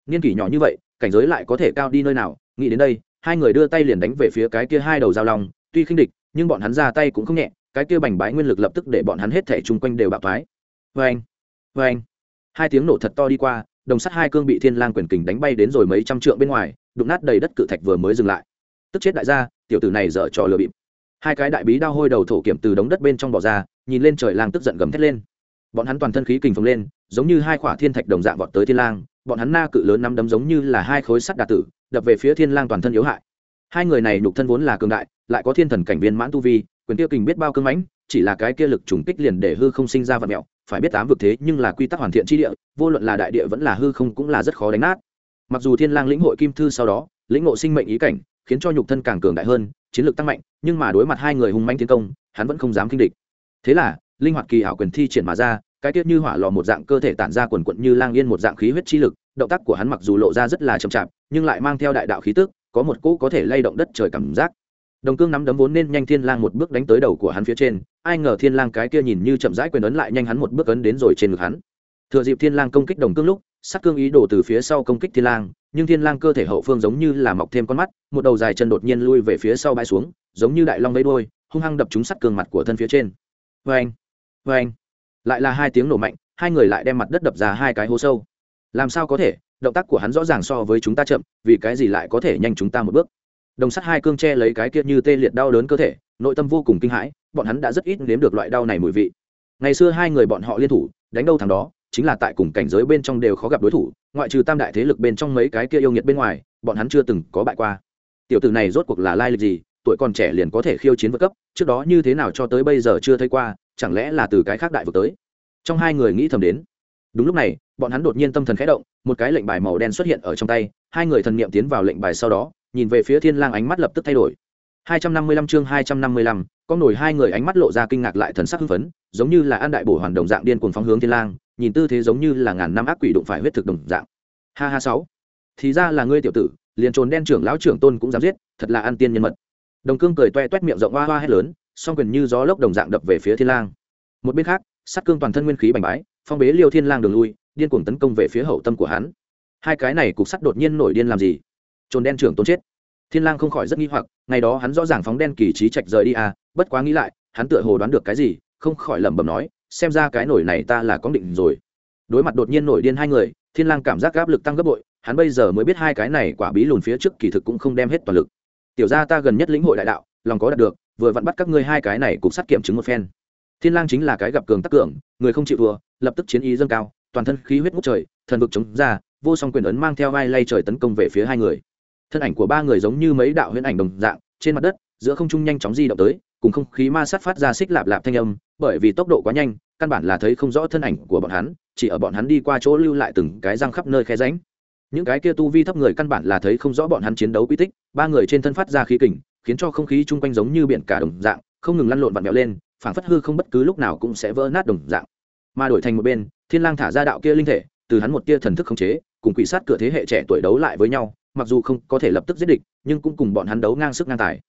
Niên kỷ nhỏ như vậy cảnh giới lại có thể cao đi nơi nào nghĩ đến đây hai người đưa tay liền đánh về phía cái kia hai đầu dao long tuy khinh địch nhưng bọn hắn ra tay cũng không nhẹ cái kia bành bái nguyên lực lập tức để bọn hắn hết thể chung quanh đều bạo thoái. Vê anh vê anh hai tiếng nổ thật to đi qua đồng sắt hai cương bị thiên lang quyền kình đánh bay đến rồi mấy trăm trượng bên ngoài, đụng nát đầy đất cự thạch vừa mới dừng lại. Tức chết đại gia, tiểu tử này dở trò lừa bịp. Hai cái đại bí đao hôi đầu thổ kiểm từ đống đất bên trong bỏ ra, nhìn lên trời lang tức giận gầm thét lên. Bọn hắn toàn thân khí kình phồng lên, giống như hai khỏa thiên thạch đồng dạng vọt tới thiên lang, bọn hắn na cự lớn năm đấm giống như là hai khối sắt đà tử, đập về phía thiên lang toàn thân yếu hại. Hai người này nhục thân vốn là cường đại, lại có thiên thần cảnh viên mãn tu vi, quyền tiêu kình biết bao cứng mãnh, chỉ là cái kia lực trùng kích liền để hư không sinh ra vật mẹo phải biết tám vực thế nhưng là quy tắc hoàn thiện chi địa, vô luận là đại địa vẫn là hư không cũng là rất khó đánh nát. Mặc dù thiên lang lĩnh hội kim thư sau đó, lĩnh ngộ sinh mệnh ý cảnh, khiến cho nhục thân càng cường đại hơn, chiến lược tăng mạnh, nhưng mà đối mặt hai người hung manh tiến công, hắn vẫn không dám kinh địch. Thế là, linh hoạt kỳ ảo quyền thi triển mà ra, cái tiết như hỏa lò một dạng cơ thể tản ra quần quận như lang yên một dạng khí huyết chi lực, động tác của hắn mặc dù lộ ra rất là chậm chạp, nhưng lại mang theo đại đạo khí tức, có một cỗ có thể lay động đất trời cảm giác đồng cương nắm đấm vốn nên nhanh thiên lang một bước đánh tới đầu của hắn phía trên, ai ngờ thiên lang cái kia nhìn như chậm rãi quyền ấn lại nhanh hắn một bước ấn đến rồi trên ngực hắn. Thừa dịp thiên lang công kích đồng cương lúc, sát cương ý đồ từ phía sau công kích thiên lang, nhưng thiên lang cơ thể hậu phương giống như là mọc thêm con mắt, một đầu dài chân đột nhiên lui về phía sau bay xuống, giống như đại long vẫy đuôi, hung hăng đập trúng sát cương mặt của thân phía trên. Vang vang lại là hai tiếng nổ mạnh, hai người lại đem mặt đất đập ra hai cái hố sâu. Làm sao có thể? Động tác của hắn rõ ràng so với chúng ta chậm, vì cái gì lại có thể nhanh chúng ta một bước? Đồng sắt hai cương che lấy cái kia như tê liệt đau đớn cơ thể, nội tâm vô cùng kinh hãi, bọn hắn đã rất ít nếm được loại đau này mùi vị. Ngày xưa hai người bọn họ liên thủ, đánh đâu thằng đó, chính là tại cùng cảnh giới bên trong đều khó gặp đối thủ, ngoại trừ tam đại thế lực bên trong mấy cái kia yêu nghiệt bên ngoài, bọn hắn chưa từng có bại qua. Tiểu tử này rốt cuộc là lai lịch gì, tuổi còn trẻ liền có thể khiêu chiến vượt cấp, trước đó như thế nào cho tới bây giờ chưa thấy qua, chẳng lẽ là từ cái khác đại vực tới? Trong hai người nghĩ thầm đến. Đúng lúc này, bọn hắn đột nhiên tâm thần khẽ động, một cái lệnh bài màu đen xuất hiện ở trong tay, hai người thần niệm tiến vào lệnh bài sau đó nhìn về phía thiên lang ánh mắt lập tức thay đổi. 255 chương 255, con nổi hai người ánh mắt lộ ra kinh ngạc lại thần sắc hưng phấn giống như là an đại bổ hoàn đồng dạng điên cuồng phóng hướng thiên lang nhìn tư thế giống như là ngàn năm ác quỷ đụng phải huyết thực đồng dạng. Ha ha sáu. Thì ra là ngươi tiểu tử liền trồn đen trưởng lão trưởng tôn cũng dám giết thật là an tiên nhân mật. Đồng cương cười toe toét miệng rộng hoa hoa hét lớn song quyền như gió lốc đồng dạng đập về phía thiên lang. Một bên khác sát cương toàn thân nguyên khí bành bái phong bế liêu thiên lang đường lui điên cuồng tấn công về phía hậu tâm của hắn. Hai cái này cục sắt đột nhiên nổi điên làm gì? Trồn đen trưởng tôn chết. Thiên lang không khỏi rất nghi hoặc, ngày đó hắn rõ ràng phóng đen kỳ trí trạch rời đi à bất quá nghĩ lại, hắn tựa hồ đoán được cái gì, không khỏi lẩm bẩm nói, xem ra cái nổi này ta là có định rồi. Đối mặt đột nhiên nổi điên hai người, thiên lang cảm giác áp lực tăng gấp bội, hắn bây giờ mới biết hai cái này quả bí lùn phía trước kỳ thực cũng không đem hết toàn lực. Tiểu gia ta gần nhất lĩnh hội đại đạo, lòng có đạt được, vừa vặn bắt các ngươi hai cái này cục sát kiểm chứng một phen. Thiên lang chính là cái gặp cường tắc cường, người không chịu thua, lập tức chiến ý dâng cao, toàn thân khí huyết ngút trời, thần vực chống ra, vô song quyền ấn mang theo vai lay trời tấn công về phía hai người thân ảnh của ba người giống như mấy đạo huyễn ảnh đồng dạng, trên mặt đất, giữa không trung nhanh chóng di động tới, cùng không khí ma sát phát ra xích lạp lạp thanh âm, bởi vì tốc độ quá nhanh, căn bản là thấy không rõ thân ảnh của bọn hắn, chỉ ở bọn hắn đi qua chỗ lưu lại từng cái răng khắp nơi khe ránh những cái kia tu vi thấp người căn bản là thấy không rõ bọn hắn chiến đấu quy tích, ba người trên thân phát ra khí kình, khiến cho không khí chung quanh giống như biển cả đồng dạng, không ngừng lăn lộn vặn vẹo lên, phảng phất hư không bất cứ lúc nào cũng sẽ vỡ nát đồng dạng. Mà đổi thành một bên, thiên lang thả ra đạo kia linh thể, từ hắn một tia thần thức khống chế, cùng quỷ sát cửa thế hệ trẻ tuổi đấu lại với nhau mặc dù không có thể lập tức giết địch, nhưng cũng cùng bọn hắn đấu ngang sức ngang tài.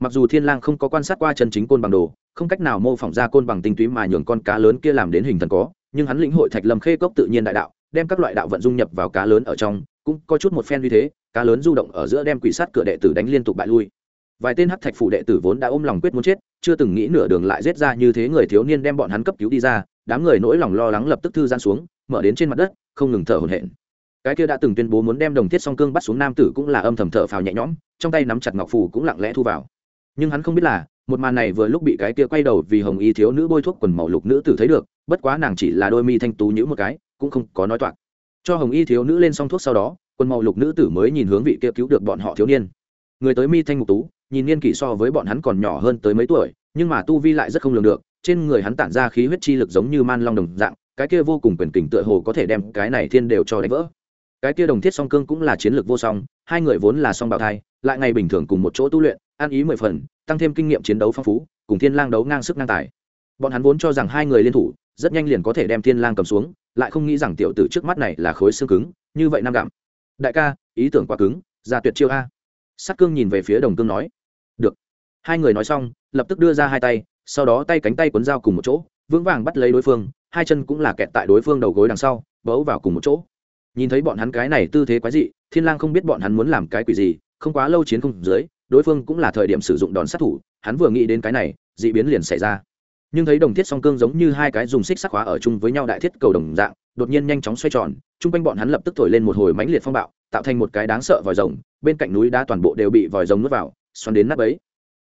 Mặc dù thiên lang không có quan sát qua chân chính côn bằng đồ, không cách nào mô phỏng ra côn bằng tinh túy mà nhường con cá lớn kia làm đến hình thần có, nhưng hắn lĩnh hội thạch lâm khê cốc tự nhiên đại đạo, đem các loại đạo vận dung nhập vào cá lớn ở trong, cũng có chút một phen như thế, cá lớn du động ở giữa đem quỷ sát cửa đệ tử đánh liên tục bại lui. Vài tên hắc thạch phủ đệ tử vốn đã ôm lòng quyết muốn chết, chưa từng nghĩ nửa đường lại giết ra như thế người thiếu niên đem bọn hắn cấp cứu đi ra, đám người nỗi lòng lo lắng lập tức thư gian xuống, mở đến trên mặt đất, không ngừng thở hổn hển cái kia đã từng tuyên bố muốn đem đồng thiết song cương bắt xuống nam tử cũng là âm thầm thở phào nhẹ nhõm, trong tay nắm chặt ngọc phù cũng lặng lẽ thu vào. Nhưng hắn không biết là, một màn này vừa lúc bị cái kia quay đầu vì hồng y thiếu nữ bôi thuốc quần màu lục nữ tử thấy được, bất quá nàng chỉ là đôi mi thanh tú nhữ một cái, cũng không có nói toạc. Cho hồng y thiếu nữ lên xong thuốc sau đó, quần màu lục nữ tử mới nhìn hướng vị kia cứu được bọn họ thiếu niên. Người tới mi thanh ngục tú, nhìn niên kỷ so với bọn hắn còn nhỏ hơn tới mấy tuổi, nhưng mà tu vi lại rất không lường được, trên người hắn tản ra khí huyết chi lực giống như man long đồng dạng, cái kia vô cùng quyền kình tựa hồ có thể đem cái này thiên đều cho đánh vỡ cái kia đồng thiết song cương cũng là chiến lược vô song, hai người vốn là song bào thai, lại ngày bình thường cùng một chỗ tu luyện, ăn ý mười phần, tăng thêm kinh nghiệm chiến đấu phong phú, cùng thiên lang đấu ngang sức ngang tài. Bọn hắn vốn cho rằng hai người liên thủ, rất nhanh liền có thể đem thiên lang cầm xuống, lại không nghĩ rằng tiểu tử trước mắt này là khối xương cứng, như vậy nam gặm. Đại ca, ý tưởng quá cứng, ra tuyệt chiêu a. Sát cương nhìn về phía đồng cương nói. Được. Hai người nói xong, lập tức đưa ra hai tay, sau đó tay cánh tay quấn dao cùng một chỗ, vững vàng bắt lấy đối phương, hai chân cũng là kẹt tại đối phương đầu gối đằng sau, bấu vào cùng một chỗ nhìn thấy bọn hắn cái này tư thế quái dị, thiên lang không biết bọn hắn muốn làm cái quỷ gì, không quá lâu chiến không dưới, đối phương cũng là thời điểm sử dụng đòn sát thủ, hắn vừa nghĩ đến cái này, dị biến liền xảy ra. Nhưng thấy đồng thiết song cương giống như hai cái dùng xích sắc hóa ở chung với nhau đại thiết cầu đồng dạng, đột nhiên nhanh chóng xoay tròn, chung quanh bọn hắn lập tức thổi lên một hồi mãnh liệt phong bạo, tạo thành một cái đáng sợ vòi rồng, bên cạnh núi đá toàn bộ đều bị vòi rồng nuốt vào, xoắn đến nắp ấy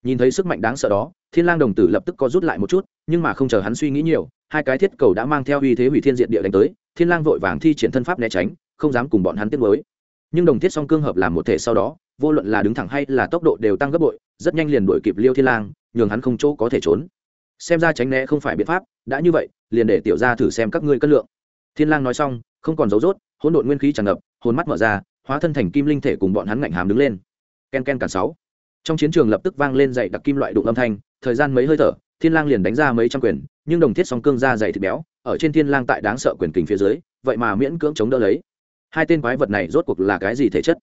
nhìn thấy sức mạnh đáng sợ đó, thiên lang đồng tử lập tức co rút lại một chút, nhưng mà không chờ hắn suy nghĩ nhiều, hai cái thiết cầu đã mang theo uy thế hủy thiên diện địa đánh tới, thiên lang vội vàng thi triển thân pháp né tránh không dám cùng bọn hắn tiếp nối. Nhưng đồng thiết song cương hợp làm một thể sau đó, vô luận là đứng thẳng hay là tốc độ đều tăng gấp bội, rất nhanh liền đuổi kịp liêu thiên lang, nhường hắn không chỗ có thể trốn. Xem ra tránh né không phải biện pháp, đã như vậy, liền để tiểu gia thử xem các ngươi cân lượng. Thiên lang nói xong, không còn giấu rốt hỗn độn nguyên khí tràn ngập, hồn mắt mở ra, hóa thân thành kim linh thể cùng bọn hắn ngạnh hàm đứng lên. Ken ken cả sáu. Trong chiến trường lập tức vang lên dậy đặc kim loại đụng âm thanh, thời gian mấy hơi thở, thiên lang liền đánh ra mấy trăm quyền, nhưng đồng thiết song cương ra dày thịt béo, ở trên thiên lang tại đáng sợ quyền kình phía dưới, vậy mà miễn cưỡng chống đỡ lấy hai tên quái vật này rốt cuộc là cái gì thể chất?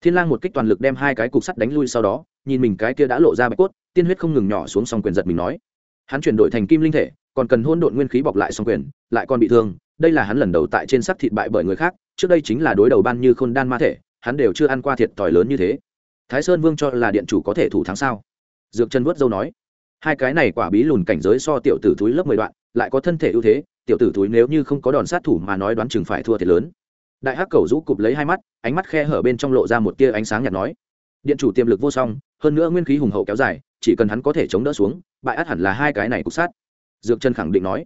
Thiên lang một kích toàn lực đem hai cái cục sắt đánh lui sau đó, nhìn mình cái kia đã lộ ra bạch cốt, tiên huyết không ngừng nhỏ xuống song quyền giật mình nói. Hắn chuyển đổi thành kim linh thể, còn cần hôn độn nguyên khí bọc lại song quyền, lại còn bị thương, đây là hắn lần đầu tại trên sắc thịt bại bởi người khác, trước đây chính là đối đầu ban như khôn đan ma thể, hắn đều chưa ăn qua thiệt tỏi lớn như thế. Thái sơn vương cho là điện chủ có thể thủ thắng sao? Dược chân vớt dâu nói. Hai cái này quả bí lùn cảnh giới so tiểu tử túi lớp mười đoạn, lại có thân thể ưu thế, tiểu tử túi nếu như không có đòn sát thủ mà nói đoán chừng phải thua thiệt lớn đại hắc cầu rũ cụp lấy hai mắt, ánh mắt khe hở bên trong lộ ra một tia ánh sáng nhạt nói. Điện chủ tiềm lực vô song, hơn nữa nguyên khí hùng hậu kéo dài, chỉ cần hắn có thể chống đỡ xuống, bại át hẳn là hai cái này cục sát. Dược chân khẳng định nói.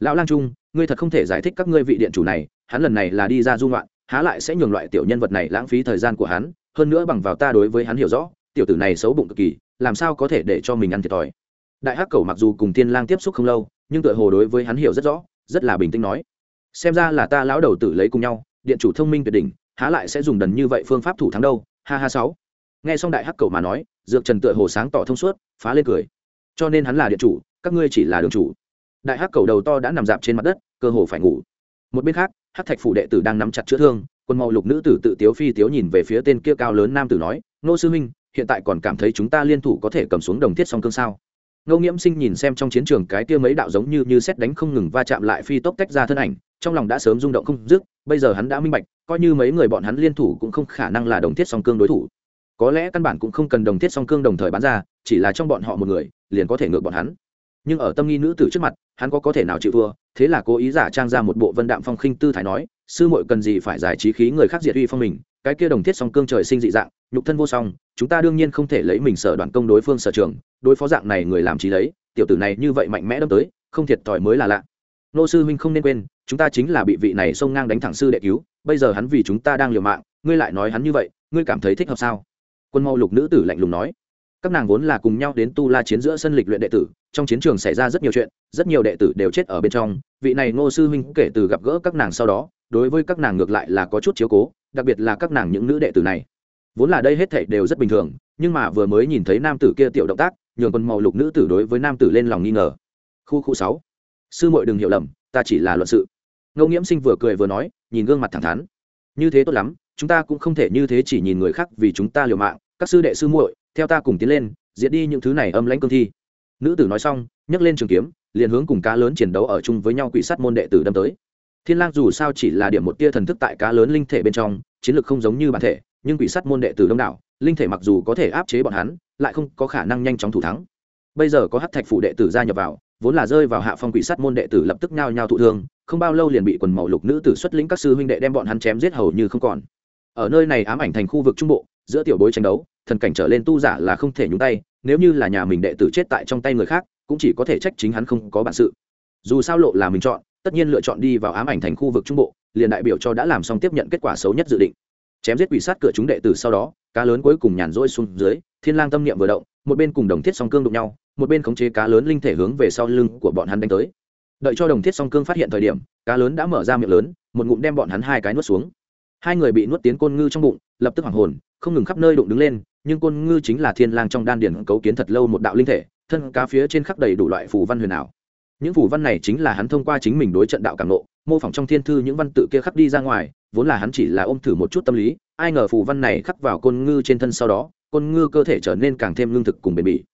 Lão lang trung, ngươi thật không thể giải thích các ngươi vị điện chủ này, hắn lần này là đi ra du ngoạn, há lại sẽ nhường loại tiểu nhân vật này lãng phí thời gian của hắn, hơn nữa bằng vào ta đối với hắn hiểu rõ, tiểu tử này xấu bụng cực kỳ, làm sao có thể để cho mình ăn thiệt thòi. Đại hắc cầu mặc dù cùng tiên lang tiếp xúc không lâu, nhưng tựa hồ đối với hắn hiểu rất rõ, rất là bình tĩnh nói. Xem ra là ta lão đầu tử lấy cùng nhau điện chủ thông minh tuyệt đỉnh, há lại sẽ dùng đần như vậy phương pháp thủ thắng đâu, ha ha sáu. Nghe xong đại hắc cầu mà nói, dược trần tựa hồ sáng tỏ thông suốt, phá lên cười. Cho nên hắn là điện chủ, các ngươi chỉ là đường chủ. Đại hắc cầu đầu to đã nằm dạp trên mặt đất, cơ hồ phải ngủ. Một bên khác, hắc thạch phủ đệ tử đang nắm chặt chữa thương, quân màu lục nữ tử tự tiếu phi tiếu nhìn về phía tên kia cao lớn nam tử nói, nô sư minh hiện tại còn cảm thấy chúng ta liên thủ có thể cầm xuống đồng thiết song cương sao? Ngô nghiễm sinh nhìn xem trong chiến trường cái kia mấy đạo giống như như xét đánh không ngừng va chạm lại phi tốc tách ra thân ảnh, trong lòng đã sớm rung động không dứt bây giờ hắn đã minh bạch, coi như mấy người bọn hắn liên thủ cũng không khả năng là đồng thiết song cương đối thủ. Có lẽ căn bản cũng không cần đồng thiết song cương đồng thời bán ra, chỉ là trong bọn họ một người, liền có thể ngược bọn hắn. Nhưng ở tâm nghi nữ tử trước mặt, hắn có có thể nào chịu thua, thế là cố ý giả trang ra một bộ vân đạm phong khinh tư thái nói, sư muội cần gì phải giải trí khí người khác diệt uy phong mình, cái kia đồng thiết song cương trời sinh dị dạng, nhục thân vô song, chúng ta đương nhiên không thể lấy mình sở đoàn công đối phương sở trường, đối phó dạng này người làm trí lấy, tiểu tử này như vậy mạnh mẽ đâm tới, không thiệt thòi mới là lạ. Nô sư huynh không nên quên chúng ta chính là bị vị này xông ngang đánh thẳng sư đệ cứu, bây giờ hắn vì chúng ta đang liều mạng, ngươi lại nói hắn như vậy, ngươi cảm thấy thích hợp sao? Quân mau lục nữ tử lạnh lùng nói. Các nàng vốn là cùng nhau đến tu la chiến giữa sân lịch luyện đệ tử, trong chiến trường xảy ra rất nhiều chuyện, rất nhiều đệ tử đều chết ở bên trong, vị này ngô sư huynh kể từ gặp gỡ các nàng sau đó, đối với các nàng ngược lại là có chút chiếu cố, đặc biệt là các nàng những nữ đệ tử này. Vốn là đây hết thảy đều rất bình thường, nhưng mà vừa mới nhìn thấy nam tử kia tiểu động tác, nhường quân màu lục nữ tử đối với nam tử lên lòng nghi ngờ. Khu khu sáu. Sư muội đừng hiểu lầm ta chỉ là luận sự. Ngẫu nghiễm sinh vừa cười vừa nói, nhìn gương mặt thẳng thắn. Như thế tốt lắm, chúng ta cũng không thể như thế chỉ nhìn người khác vì chúng ta liều mạng. Các sư đệ sư muội, theo ta cùng tiến lên, diệt đi những thứ này âm lãnh cương thi. Nữ tử nói xong, nhấc lên trường kiếm, liền hướng cùng cá lớn chiến đấu ở chung với nhau quỷ sát môn đệ tử đâm tới. Thiên lang dù sao chỉ là điểm một tia thần thức tại cá lớn linh thể bên trong, chiến lược không giống như bản thể, nhưng quỷ sát môn đệ tử đông đảo, linh thể mặc dù có thể áp chế bọn hắn, lại không có khả năng nhanh chóng thủ thắng. Bây giờ có hắc thạch phủ đệ tử gia nhập vào vốn là rơi vào hạ phong quỷ sát môn đệ tử lập tức nhao nhao thụ thương, không bao lâu liền bị quần màu lục nữ tử xuất lĩnh các sư huynh đệ đem bọn hắn chém giết hầu như không còn. Ở nơi này ám ảnh thành khu vực trung bộ, giữa tiểu bối tranh đấu, thần cảnh trở lên tu giả là không thể nhúng tay, nếu như là nhà mình đệ tử chết tại trong tay người khác, cũng chỉ có thể trách chính hắn không có bản sự. Dù sao lộ là mình chọn, tất nhiên lựa chọn đi vào ám ảnh thành khu vực trung bộ, liền đại biểu cho đã làm xong tiếp nhận kết quả xấu nhất dự định. Chém giết quỷ sát cửa chúng đệ tử sau đó, cá lớn cuối cùng nhàn rỗi xuống dưới, thiên lang tâm niệm vừa động, một bên cùng đồng thiết song cương đụng nhau một bên khống chế cá lớn linh thể hướng về sau lưng của bọn hắn đánh tới. Đợi cho đồng thiết song cương phát hiện thời điểm, cá lớn đã mở ra miệng lớn, một ngụm đem bọn hắn hai cái nuốt xuống. Hai người bị nuốt tiến côn ngư trong bụng, lập tức hoảng hồn, không ngừng khắp nơi đụng đứng lên, nhưng côn ngư chính là thiên lang trong đan điển cấu kiến thật lâu một đạo linh thể, thân cá phía trên khắc đầy đủ loại phù văn huyền ảo. Những phù văn này chính là hắn thông qua chính mình đối trận đạo cảm nộ mô phỏng trong thiên thư những văn tự kia khắc đi ra ngoài, vốn là hắn chỉ là ôm thử một chút tâm lý, ai ngờ phù văn này khắc vào côn ngư trên thân sau đó, côn ngư cơ thể trở nên càng thêm lương thực cùng bền bỉ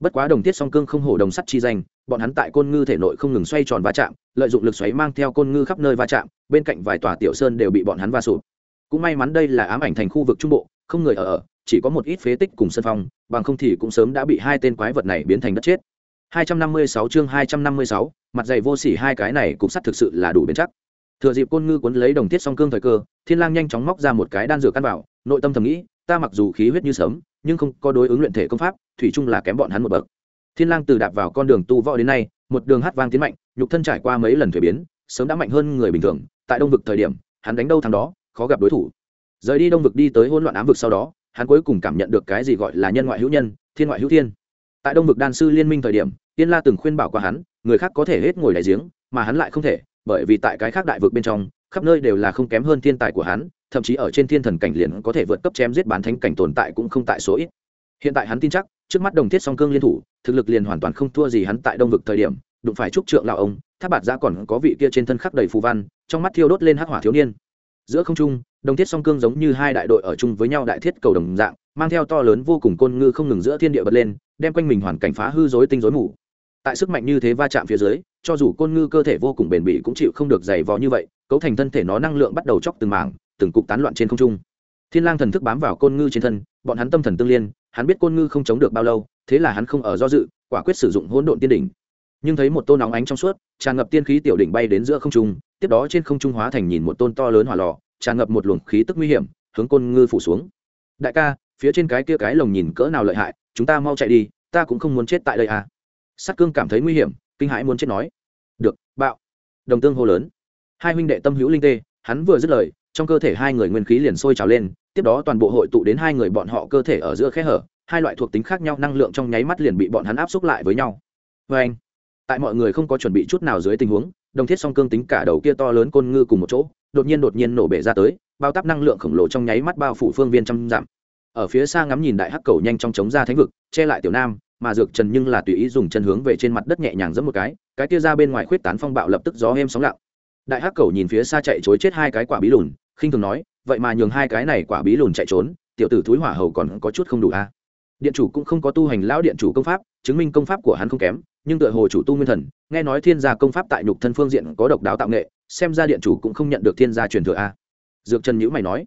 bất quá đồng tiết song cương không hổ đồng sắt chi danh bọn hắn tại côn ngư thể nội không ngừng xoay tròn va chạm lợi dụng lực xoáy mang theo côn ngư khắp nơi va chạm bên cạnh vài tòa tiểu sơn đều bị bọn hắn va sụp. Cũng may mắn đây là ám ảnh thành khu vực trung bộ không người ở ở chỉ có một ít phế tích cùng sân phong bằng không thì cũng sớm đã bị hai tên quái vật này biến thành đất chết. 256 chương 256, mặt dày vô sỉ hai cái này cục sắt thực sự là đủ bền chắc. Thừa dịp côn ngư cuốn lấy đồng tiết song cương thời cơ thiên lang nhanh chóng móc ra một cái đan dược căn bảo, nội tâm thầm nghĩ ta mặc dù khí huyết như sớm nhưng không có đối ứng luyện thể công pháp thủy chung là kém bọn hắn một bậc. Thiên lang từ đạp vào con đường tu võ đến nay, một đường hát vang tiến mạnh, nhục thân trải qua mấy lần thuế biến, sớm đã mạnh hơn người bình thường. Tại đông vực thời điểm, hắn đánh đâu thằng đó, khó gặp đối thủ. Rời đi đông vực đi tới hỗn loạn ám vực sau đó, hắn cuối cùng cảm nhận được cái gì gọi là nhân ngoại hữu nhân, thiên ngoại hữu thiên. Tại đông vực đan sư liên minh thời điểm, tiên la từng khuyên bảo qua hắn, người khác có thể hết ngồi đại giếng, mà hắn lại không thể, bởi vì tại cái khác đại vực bên trong, khắp nơi đều là không kém hơn thiên tài của hắn, thậm chí ở trên thiên thần cảnh liền có thể vượt cấp chém giết bán thánh cảnh tồn tại cũng không tại số ít hiện tại hắn tin chắc, trước mắt đồng thiết song cương liên thủ, thực lực liền hoàn toàn không thua gì hắn tại đông vực thời điểm, đụng phải trúc trượng lão ông, tháp bạt giã còn có vị kia trên thân khắc đầy phù văn, trong mắt thiêu đốt lên hắc hỏa thiếu niên. Giữa không trung, đồng thiết song cương giống như hai đại đội ở chung với nhau đại thiết cầu đồng dạng, mang theo to lớn vô cùng côn ngư không ngừng giữa thiên địa bật lên, đem quanh mình hoàn cảnh phá hư dối tinh dối mù. Tại sức mạnh như thế va chạm phía dưới, cho dù côn ngư cơ thể vô cùng bền bỉ cũng chịu không được dày vò như vậy, cấu thành thân thể nó năng lượng bắt đầu chóc từng mảng, từng cục tán loạn trên không trung. Thiên lang thần thức bám vào côn ngư trên thân, bọn hắn tâm thần tương liên hắn biết côn ngư không chống được bao lâu, thế là hắn không ở do dự, quả quyết sử dụng hỗn độn tiên đỉnh. Nhưng thấy một tôn nóng ánh trong suốt, tràn ngập tiên khí tiểu đỉnh bay đến giữa không trung, tiếp đó trên không trung hóa thành nhìn một tôn to lớn hỏa lò, tràn ngập một luồng khí tức nguy hiểm, hướng côn ngư phủ xuống. Đại ca, phía trên cái kia cái lồng nhìn cỡ nào lợi hại, chúng ta mau chạy đi, ta cũng không muốn chết tại đây à. Sắt cương cảm thấy nguy hiểm, kinh hãi muốn chết nói. Được, bạo. Đồng tương hô lớn. Hai huynh đệ tâm hữu linh tê, hắn vừa dứt lời, trong cơ thể hai người nguyên khí liền sôi trào lên tiếp đó toàn bộ hội tụ đến hai người bọn họ cơ thể ở giữa khe hở, hai loại thuộc tính khác nhau năng lượng trong nháy mắt liền bị bọn hắn áp xúc lại với nhau. Vê anh, tại mọi người không có chuẩn bị chút nào dưới tình huống, đồng thiết song cương tính cả đầu kia to lớn côn ngư cùng một chỗ, đột nhiên đột nhiên nổ bể ra tới, bao tắp năng lượng khổng lồ trong nháy mắt bao phủ phương viên trăm dặm. Ở phía xa ngắm nhìn đại hắc cầu nhanh trong chống ra thánh vực, che lại tiểu nam, mà dược trần nhưng là tùy ý dùng chân hướng về trên mặt đất nhẹ nhàng giẫm một cái cái kia ra bên ngoài khuyết tán phong bạo lập tức gió êm sóng lặng. Đại hắc cầu nhìn phía xa chạy chối chết hai cái quả bí lùn, khinh thường nói vậy mà nhường hai cái này quả bí lùn chạy trốn, tiểu tử thúi hỏa hầu còn có chút không đủ a à. điện chủ cũng không có tu hành lão điện chủ công pháp, chứng minh công pháp của hắn không kém, nhưng tựa hồ chủ tu nguyên thần, nghe nói thiên gia công pháp tại nhục thân phương diện có độc đáo tạo nghệ, xem ra điện chủ cũng không nhận được thiên gia truyền thừa a dược trần nhữ mày nói,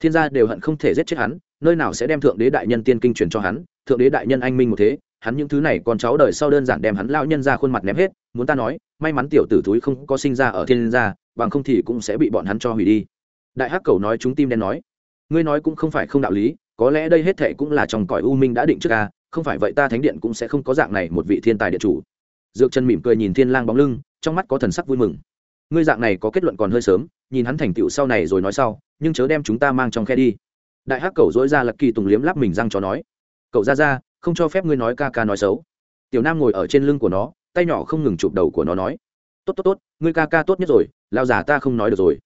thiên gia đều hận không thể giết chết hắn, nơi nào sẽ đem thượng đế đại nhân tiên kinh truyền cho hắn, thượng đế đại nhân anh minh một thế, hắn những thứ này con cháu đời sau đơn giản đem hắn lao nhân ra khuôn mặt ném hết, muốn ta nói, may mắn tiểu tử thúi không có sinh ra ở thiên gia, bằng không thì cũng sẽ bị bọn hắn cho hủy đi đại hắc cầu nói chúng tim đen nói, ngươi nói cũng không phải không đạo lý, có lẽ đây hết thệ cũng là trong cõi u minh đã định trước ca không phải vậy ta thánh điện cũng sẽ không có dạng này một vị thiên tài điện chủ. Dược chân mỉm cười nhìn thiên lang bóng lưng, trong mắt có thần sắc vui mừng. Ngươi dạng này có kết luận còn hơi sớm, nhìn hắn thành tựu sau này rồi nói sau, nhưng chớ đem chúng ta mang trong khe đi. Đại hắc cầu dỗi ra lật kỳ tùng liếm lắp mình răng cho nói, cậu ra ra, không cho phép ngươi nói ca ca nói xấu. Tiểu nam ngồi ở trên lưng của nó, tay nhỏ không ngừng chụp đầu của nó nói, tốt tốt tốt, ngươi ca ca tốt nhất rồi lao già ta không nói được rồi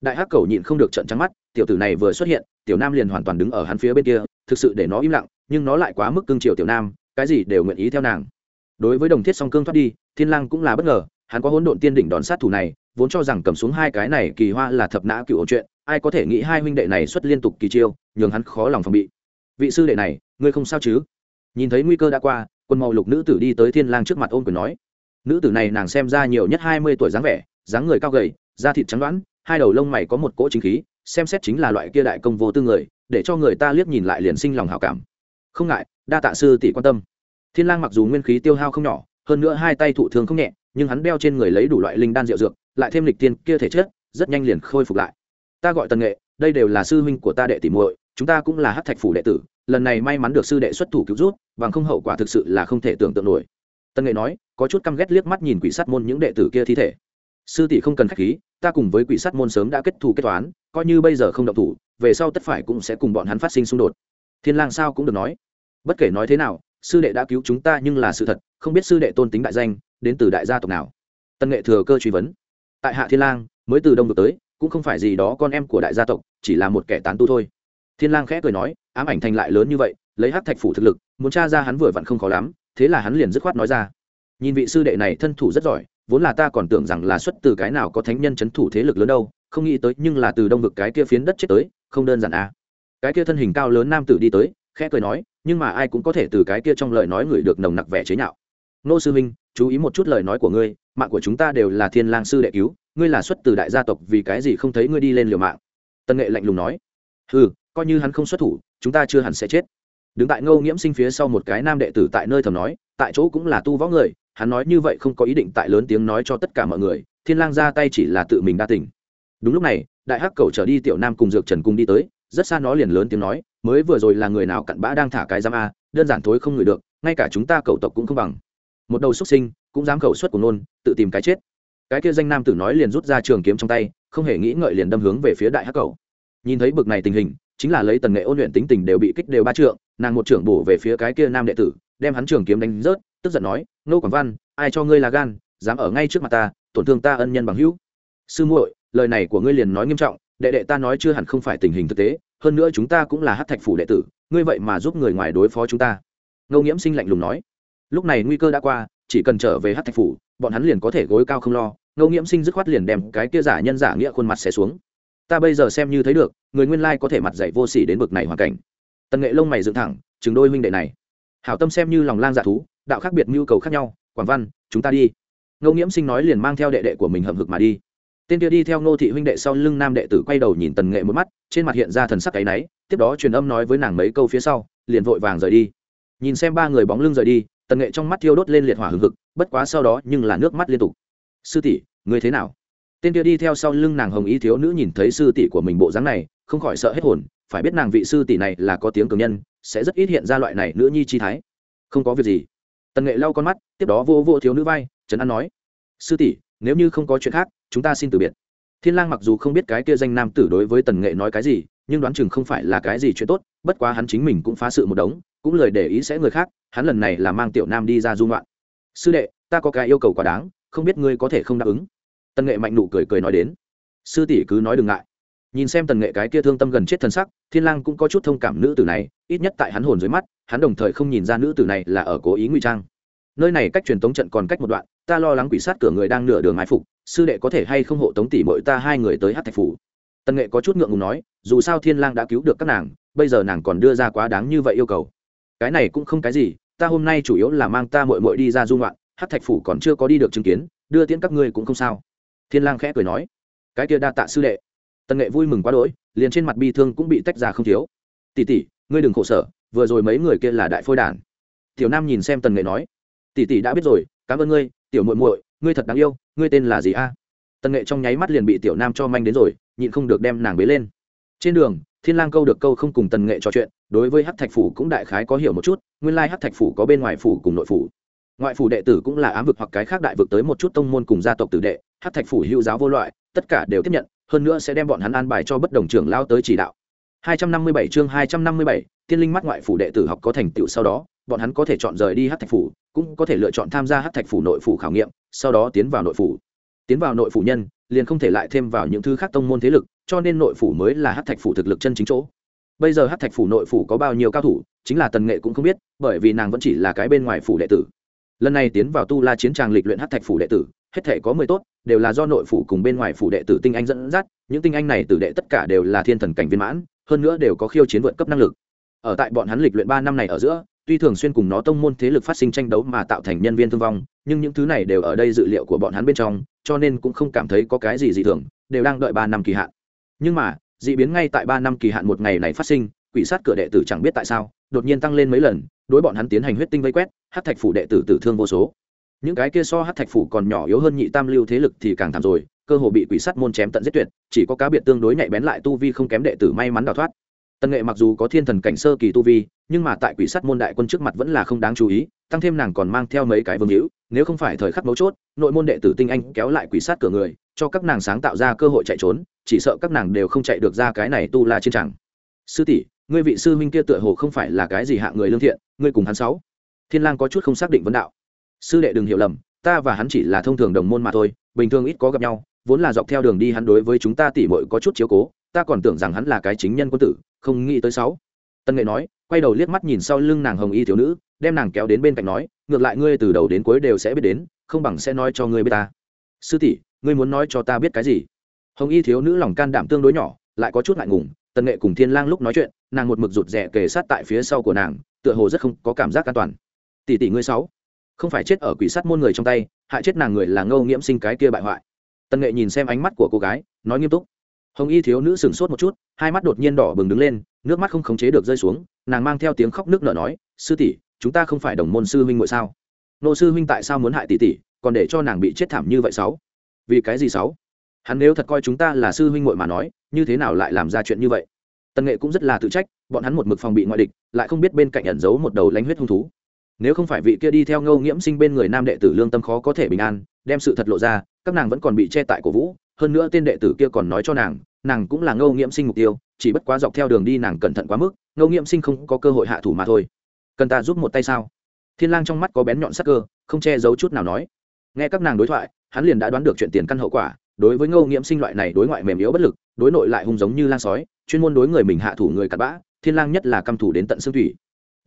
đại hắc cầu nhịn không được trận trắng mắt, tiểu tử này vừa xuất hiện, tiểu nam liền hoàn toàn đứng ở hắn phía bên kia, thực sự để nó im lặng, nhưng nó lại quá mức cương triều tiểu nam, cái gì đều nguyện ý theo nàng. Đối với đồng thiết song cương thoát đi, thiên lang cũng là bất ngờ, hắn có hỗn độn tiên đỉnh đòn sát thủ này, vốn cho rằng cầm xuống hai cái này kỳ hoa là thập nã cựu chuyện, ai có thể nghĩ hai huynh đệ này xuất liên tục kỳ chiêu, nhường hắn khó lòng phòng bị. Vị sư đệ này, ngươi không sao chứ? Nhìn thấy nguy cơ đã qua, quân màu lục nữ tử đi tới thiên lang trước mặt ôm quyền nói. Nữ tử này nàng xem ra nhiều nhất hai mươi tuổi dáng vẻ, dáng người cao gầy, da thịt trắng đoán hai đầu lông mày có một cỗ chính khí, xem xét chính là loại kia đại công vô tư người, để cho người ta liếc nhìn lại liền sinh lòng hảo cảm. Không ngại, đa tạ sư tỷ quan tâm. Thiên lang mặc dù nguyên khí tiêu hao không nhỏ, hơn nữa hai tay thụ thương không nhẹ, nhưng hắn đeo trên người lấy đủ loại linh đan rượu dược, lại thêm lịch tiên kia thể chất, rất nhanh liền khôi phục lại. Ta gọi tần nghệ, đây đều là sư huynh của ta đệ tỷ muội, chúng ta cũng là hát thạch phủ đệ tử, lần này may mắn được sư đệ xuất thủ cứu rút bằng không hậu quả thực sự là không thể tưởng tượng nổi. Tần nghệ nói, có chút căm ghét liếc mắt nhìn quỷ sát môn những đệ tử kia thi thể sư tỷ không cần khách khí, ta cùng với quỷ sát môn sớm đã kết thù kết toán, coi như bây giờ không động thủ, về sau tất phải cũng sẽ cùng bọn hắn phát sinh xung đột. Thiên lang sao cũng được nói. Bất kể nói thế nào, sư đệ đã cứu chúng ta nhưng là sự thật, không biết sư đệ tôn tính đại danh, đến từ đại gia tộc nào. Tân nghệ thừa cơ truy vấn. Tại hạ thiên lang, mới từ đông được tới, cũng không phải gì đó con em của đại gia tộc, chỉ là một kẻ tán tu thôi. Thiên lang khẽ cười nói, ám ảnh thành lại lớn như vậy, lấy hắc thạch phủ thực lực, muốn tra ra hắn vừa vặn không khó lắm, thế là hắn liền dứt khoát nói ra nhìn vị sư đệ này thân thủ rất giỏi, vốn là ta còn tưởng rằng là xuất từ cái nào có thánh nhân chấn thủ thế lực lớn đâu, không nghĩ tới nhưng là từ đông vực cái kia phiến đất chết tới, không đơn giản à. Cái kia thân hình cao lớn nam tử đi tới, khẽ cười nói, nhưng mà ai cũng có thể từ cái kia trong lời nói người được nồng nặc vẻ chế nhạo. Nô sư minh chú ý một chút lời nói của ngươi, mạng của chúng ta đều là thiên lang sư đệ cứu, ngươi là xuất từ đại gia tộc vì cái gì không thấy ngươi đi lên liều mạng? Tân nghệ lạnh lùng nói. Ừ coi như hắn không xuất thủ, chúng ta chưa hẳn sẽ chết. Đứng tại ngô nghiễm sinh phía sau một cái nam đệ tử tại nơi thầm nói, tại chỗ cũng là tu võ người hắn nói như vậy không có ý định tại lớn tiếng nói cho tất cả mọi người, thiên lang ra tay chỉ là tự mình đa tình. Đúng lúc này, đại hắc cầu trở đi, tiểu nam cùng dược trần cung đi tới, rất xa nó liền lớn tiếng nói, mới vừa rồi là người nào cặn bã đang thả cái giam a, đơn giản thối không ngửi được, ngay cả chúng ta cầu tộc cũng không bằng. Một đầu xuất sinh, cũng dám khẩu xuất của nôn, tự tìm cái chết. Cái kia danh nam tử nói liền rút ra trường kiếm trong tay, không hề nghĩ ngợi liền đâm hướng về phía đại hắc cầu. Nhìn thấy bực này tình hình, chính là lấy tần nghệ ôn luyện tính tình đều bị kích đều ba trượng, nàng một trưởng bổ về phía cái kia nam đệ tử, đem hắn trường kiếm đánh rớt tức giận nói nô quảng văn, ai cho ngươi là gan, dám ở ngay trước mặt ta, tổn thương ta ân nhân bằng hữu. Sư muội, lời này của ngươi liền nói nghiêm trọng, đệ đệ ta nói chưa hẳn không phải tình hình thực tế, hơn nữa chúng ta cũng là hát thạch phủ đệ tử, ngươi vậy mà giúp người ngoài đối phó chúng ta. Ngô nghiễm sinh lạnh lùng nói. Lúc này nguy cơ đã qua, chỉ cần trở về hát thạch phủ, bọn hắn liền có thể gối cao không lo. Ngô nghiễm sinh dứt khoát liền đem cái kia giả nhân giả nghĩa khuôn mặt xẻ xuống. Ta bây giờ xem như thấy được, người nguyên lai có thể mặt dạy vô sỉ đến bực này hoàn cảnh. Tần nghệ lông mày dựng thẳng, chừng đôi huynh đệ này. Hảo tâm xem như lòng lang dạ thú đạo khác biệt nhu cầu khác nhau, quảng văn, chúng ta đi. Ngô nghiễm sinh nói liền mang theo đệ đệ của mình hầm hực mà đi. Tên kia đi theo ngô thị huynh đệ sau lưng nam đệ tử quay đầu nhìn tần nghệ một mắt, trên mặt hiện ra thần sắc áy náy, tiếp đó truyền âm nói với nàng mấy câu phía sau, liền vội vàng rời đi. Nhìn xem ba người bóng lưng rời đi, tần nghệ trong mắt thiêu đốt lên liệt hỏa hừng hực, bất quá sau đó nhưng là nước mắt liên tục. Sư tỷ người thế nào? Tên kia đi theo sau lưng nàng hồng ý thiếu nữ nhìn thấy sư tỷ của mình bộ dáng này, không khỏi sợ hết hồn, phải biết nàng vị sư tỷ này là có tiếng cường nhân, sẽ rất ít hiện ra loại này nữ nhi chi thái. Không có việc gì tần nghệ lau con mắt, tiếp đó vô vô thiếu nữ vai, trấn an nói, sư tỷ, nếu như không có chuyện khác, chúng ta xin từ biệt. Thiên lang mặc dù không biết cái kia danh nam tử đối với tần nghệ nói cái gì, nhưng đoán chừng không phải là cái gì chuyện tốt, bất quá hắn chính mình cũng phá sự một đống, cũng lời để ý sẽ người khác, hắn lần này là mang tiểu nam đi ra dung loạn sư đệ, ta có cái yêu cầu quá đáng, không biết ngươi có thể không đáp ứng. Tần nghệ mạnh nụ cười cười nói đến. Sư tỷ cứ nói đừng ngại. Nhìn xem tần nghệ cái kia thương tâm gần chết thân sắc, thiên lang cũng có chút thông cảm nữ tử này, ít nhất tại hắn hồn dưới mắt hắn đồng thời không nhìn ra nữ tử này là ở cố ý ngụy trang. Nơi này cách truyền tống trận còn cách một đoạn, ta lo lắng quỷ sát cửa người đang nửa đường mai phục, sư đệ có thể hay không hộ tống tỷ mỗi ta hai người tới hát thạch phủ. Tần nghệ có chút ngượng ngùng nói, dù sao thiên lang đã cứu được các nàng, bây giờ nàng còn đưa ra quá đáng như vậy yêu cầu. Cái này cũng không cái gì, ta hôm nay chủ yếu là mang ta muội muội đi ra dung loạn hát thạch phủ còn chưa có đi được chứng kiến, đưa tiễn các ngươi cũng không sao. Thiên lang khẽ cười nói, cái kia đa tạ sư đệ. Tần nghệ vui mừng quá đỗi, liền trên mặt bi thương cũng bị tách ra không thiếu. Tỷ tỷ, ngươi đừng khổ sở vừa rồi mấy người kia là đại phôi đản. Tiểu nam nhìn xem tần nghệ nói, tỷ tỷ đã biết rồi, cảm ơn ngươi, tiểu muội muội, ngươi thật đáng yêu, ngươi tên là gì a? Tần nghệ trong nháy mắt liền bị tiểu nam cho manh đến rồi, nhịn không được đem nàng bế lên. Trên đường, thiên lang câu được câu không cùng tần nghệ trò chuyện, đối với hắc thạch phủ cũng đại khái có hiểu một chút, nguyên lai hắc thạch phủ có bên ngoài phủ cùng nội phủ. Ngoại phủ đệ tử cũng là ám vực hoặc cái khác đại vực tới một chút tông môn cùng gia tộc tử đệ, hắc thạch phủ hữu giáo vô loại, tất cả đều tiếp nhận, hơn nữa sẽ đem bọn hắn an bài cho bất đồng trưởng lao tới chỉ đạo. 257 chương 257, tiên linh mắt ngoại phủ đệ tử học có thành tựu sau đó bọn hắn có thể chọn rời đi hắc thạch phủ cũng có thể lựa chọn tham gia hắc thạch phủ nội phủ khảo nghiệm sau đó tiến vào nội phủ. Tiến vào nội phủ nhân liền không thể lại thêm vào những thứ khác tông môn thế lực cho nên nội phủ mới là hắc thạch phủ thực lực chân chính chỗ. Bây giờ hắc thạch phủ nội phủ có bao nhiêu cao thủ chính là tần nghệ cũng không biết bởi vì nàng vẫn chỉ là cái bên ngoài phủ đệ tử. Lần này tiến vào tu la chiến tràng lịch luyện hắc thạch phủ đệ tử hết thể có mười tốt đều là do nội phủ cùng bên ngoài phủ đệ tử tinh anh dẫn dắt những tinh anh này tử đệ tất cả đều là thiên thần cảnh viên mãn hơn nữa đều có khiêu chiến vượt cấp năng lực. Ở tại bọn hắn lịch luyện ba năm này ở giữa, tuy thường xuyên cùng nó tông môn thế lực phát sinh tranh đấu mà tạo thành nhân viên thương vong, nhưng những thứ này đều ở đây dự liệu của bọn hắn bên trong, cho nên cũng không cảm thấy có cái gì dị thường, đều đang đợi ba năm kỳ hạn. Nhưng mà, dị biến ngay tại ba năm kỳ hạn một ngày này phát sinh, quỷ sát cửa đệ tử chẳng biết tại sao, đột nhiên tăng lên mấy lần, đối bọn hắn tiến hành huyết tinh vây quét, hát thạch phủ đệ tử tử thương vô số. Những cái kia so hát thạch phủ còn nhỏ yếu hơn nhị tam lưu thế lực thì càng thảm rồi cơ hồ bị quỷ sát môn chém tận giết tuyệt, chỉ có cá biệt tương đối nhạy bén lại tu vi không kém đệ tử may mắn đào thoát. Tần nghệ mặc dù có thiên thần cảnh sơ kỳ tu vi, nhưng mà tại quỷ sát môn đại quân trước mặt vẫn là không đáng chú ý, tăng thêm nàng còn mang theo mấy cái vương hữu, nếu không phải thời khắc mấu chốt, nội môn đệ tử tinh anh kéo lại quỷ sát cửa người, cho các nàng sáng tạo ra cơ hội chạy trốn, chỉ sợ các nàng đều không chạy được ra cái này tu la trên chẳng sư tỷ, ngươi vị sư huynh kia tựa hồ không phải là cái gì hạ người lương thiện, ngươi cùng hắn sáu. Thiên lang có chút không xác định vấn đạo. Sư đệ đừng hiểu lầm, ta và hắn chỉ là thông thường đồng môn mà thôi, bình thường ít có gặp nhau vốn là dọc theo đường đi hắn đối với chúng ta tỉ mội có chút chiếu cố, ta còn tưởng rằng hắn là cái chính nhân quân tử, không nghĩ tới sáu. Tân nghệ nói, quay đầu liếc mắt nhìn sau lưng nàng hồng y thiếu nữ, đem nàng kéo đến bên cạnh nói, ngược lại ngươi từ đầu đến cuối đều sẽ biết đến, không bằng sẽ nói cho ngươi biết ta. Sư tỷ, ngươi muốn nói cho ta biết cái gì? Hồng y thiếu nữ lòng can đảm tương đối nhỏ, lại có chút ngại ngùng tần nghệ cùng thiên lang lúc nói chuyện, nàng một mực rụt rè kề sát tại phía sau của nàng, tựa hồ rất không có cảm giác an toàn. Tỷ tỷ ngươi sáu, không phải chết ở quỷ sát môn người trong tay, hại chết nàng người là ngâu nghiễm sinh cái kia bại hoại tần nghệ nhìn xem ánh mắt của cô gái, nói nghiêm túc. Hồng y thiếu nữ sửng sốt một chút, hai mắt đột nhiên đỏ bừng đứng lên, nước mắt không khống chế được rơi xuống, nàng mang theo tiếng khóc nước nở nói, sư tỷ, chúng ta không phải đồng môn sư huynh ngội sao? Nô sư huynh tại sao muốn hại tỷ tỷ, còn để cho nàng bị chết thảm như vậy sáu? Vì cái gì sáu? Hắn nếu thật coi chúng ta là sư huynh ngội mà nói, như thế nào lại làm ra chuyện như vậy? Tần nghệ cũng rất là tự trách, bọn hắn một mực phòng bị ngoại địch, lại không biết bên cạnh ẩn giấu một đầu lánh huyết hung thú nếu không phải vị kia đi theo ngâu nghiễm sinh bên người nam đệ tử lương tâm khó có thể bình an, đem sự thật lộ ra, các nàng vẫn còn bị che tại cổ vũ, hơn nữa tên đệ tử kia còn nói cho nàng nàng cũng là ngâu nghiễm sinh mục tiêu, chỉ bất quá dọc theo đường đi nàng cẩn thận quá mức ngâu nghiễm sinh không có cơ hội hạ thủ mà thôi. Cần ta giúp một tay sao? Thiên lang trong mắt có bén nhọn sắc cơ, không che giấu chút nào nói. Nghe các nàng đối thoại, hắn liền đã đoán được chuyện tiền căn hậu quả, đối với ngô nghiễm sinh loại này đối ngoại mềm yếu bất lực, đối nội lại hung giống như lang sói, chuyên môn đối người mình hạ thủ người cặn bã, thiên lang nhất là căm thủ đến tận xương thủy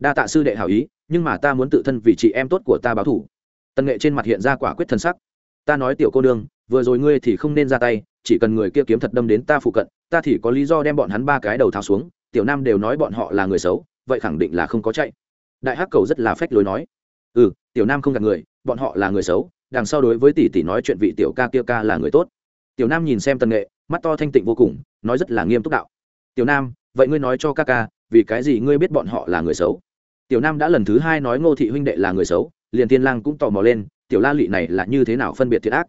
đa tạ sư đệ hảo ý, nhưng mà ta muốn tự thân vì chị em tốt của ta báo thủ. Tần nghệ trên mặt hiện ra quả quyết thân sắc. Ta nói tiểu cô nương, vừa rồi ngươi thì không nên ra tay, chỉ cần người kia kiếm thật đâm đến ta phụ cận, ta thì có lý do đem bọn hắn ba cái đầu tháo xuống, tiểu nam đều nói bọn họ là người xấu, vậy khẳng định là không có chạy. Đại hắc cầu rất là phách lối nói. Ừ tiểu nam không gạt người, bọn họ là người xấu, đằng sau đối với tỷ tỷ nói chuyện vị tiểu ca kia ca là người tốt. Tiểu nam nhìn xem tần nghệ, mắt to thanh tịnh vô cùng, nói rất là nghiêm túc đạo. Tiểu nam, vậy ngươi nói cho ca ca, vì cái gì ngươi biết bọn họ là người xấu? Tiểu nam đã lần thứ hai nói ngô thị huynh đệ là người xấu, liền tiên lang cũng tò mò lên, tiểu la lị này là như thế nào phân biệt thiệt ác?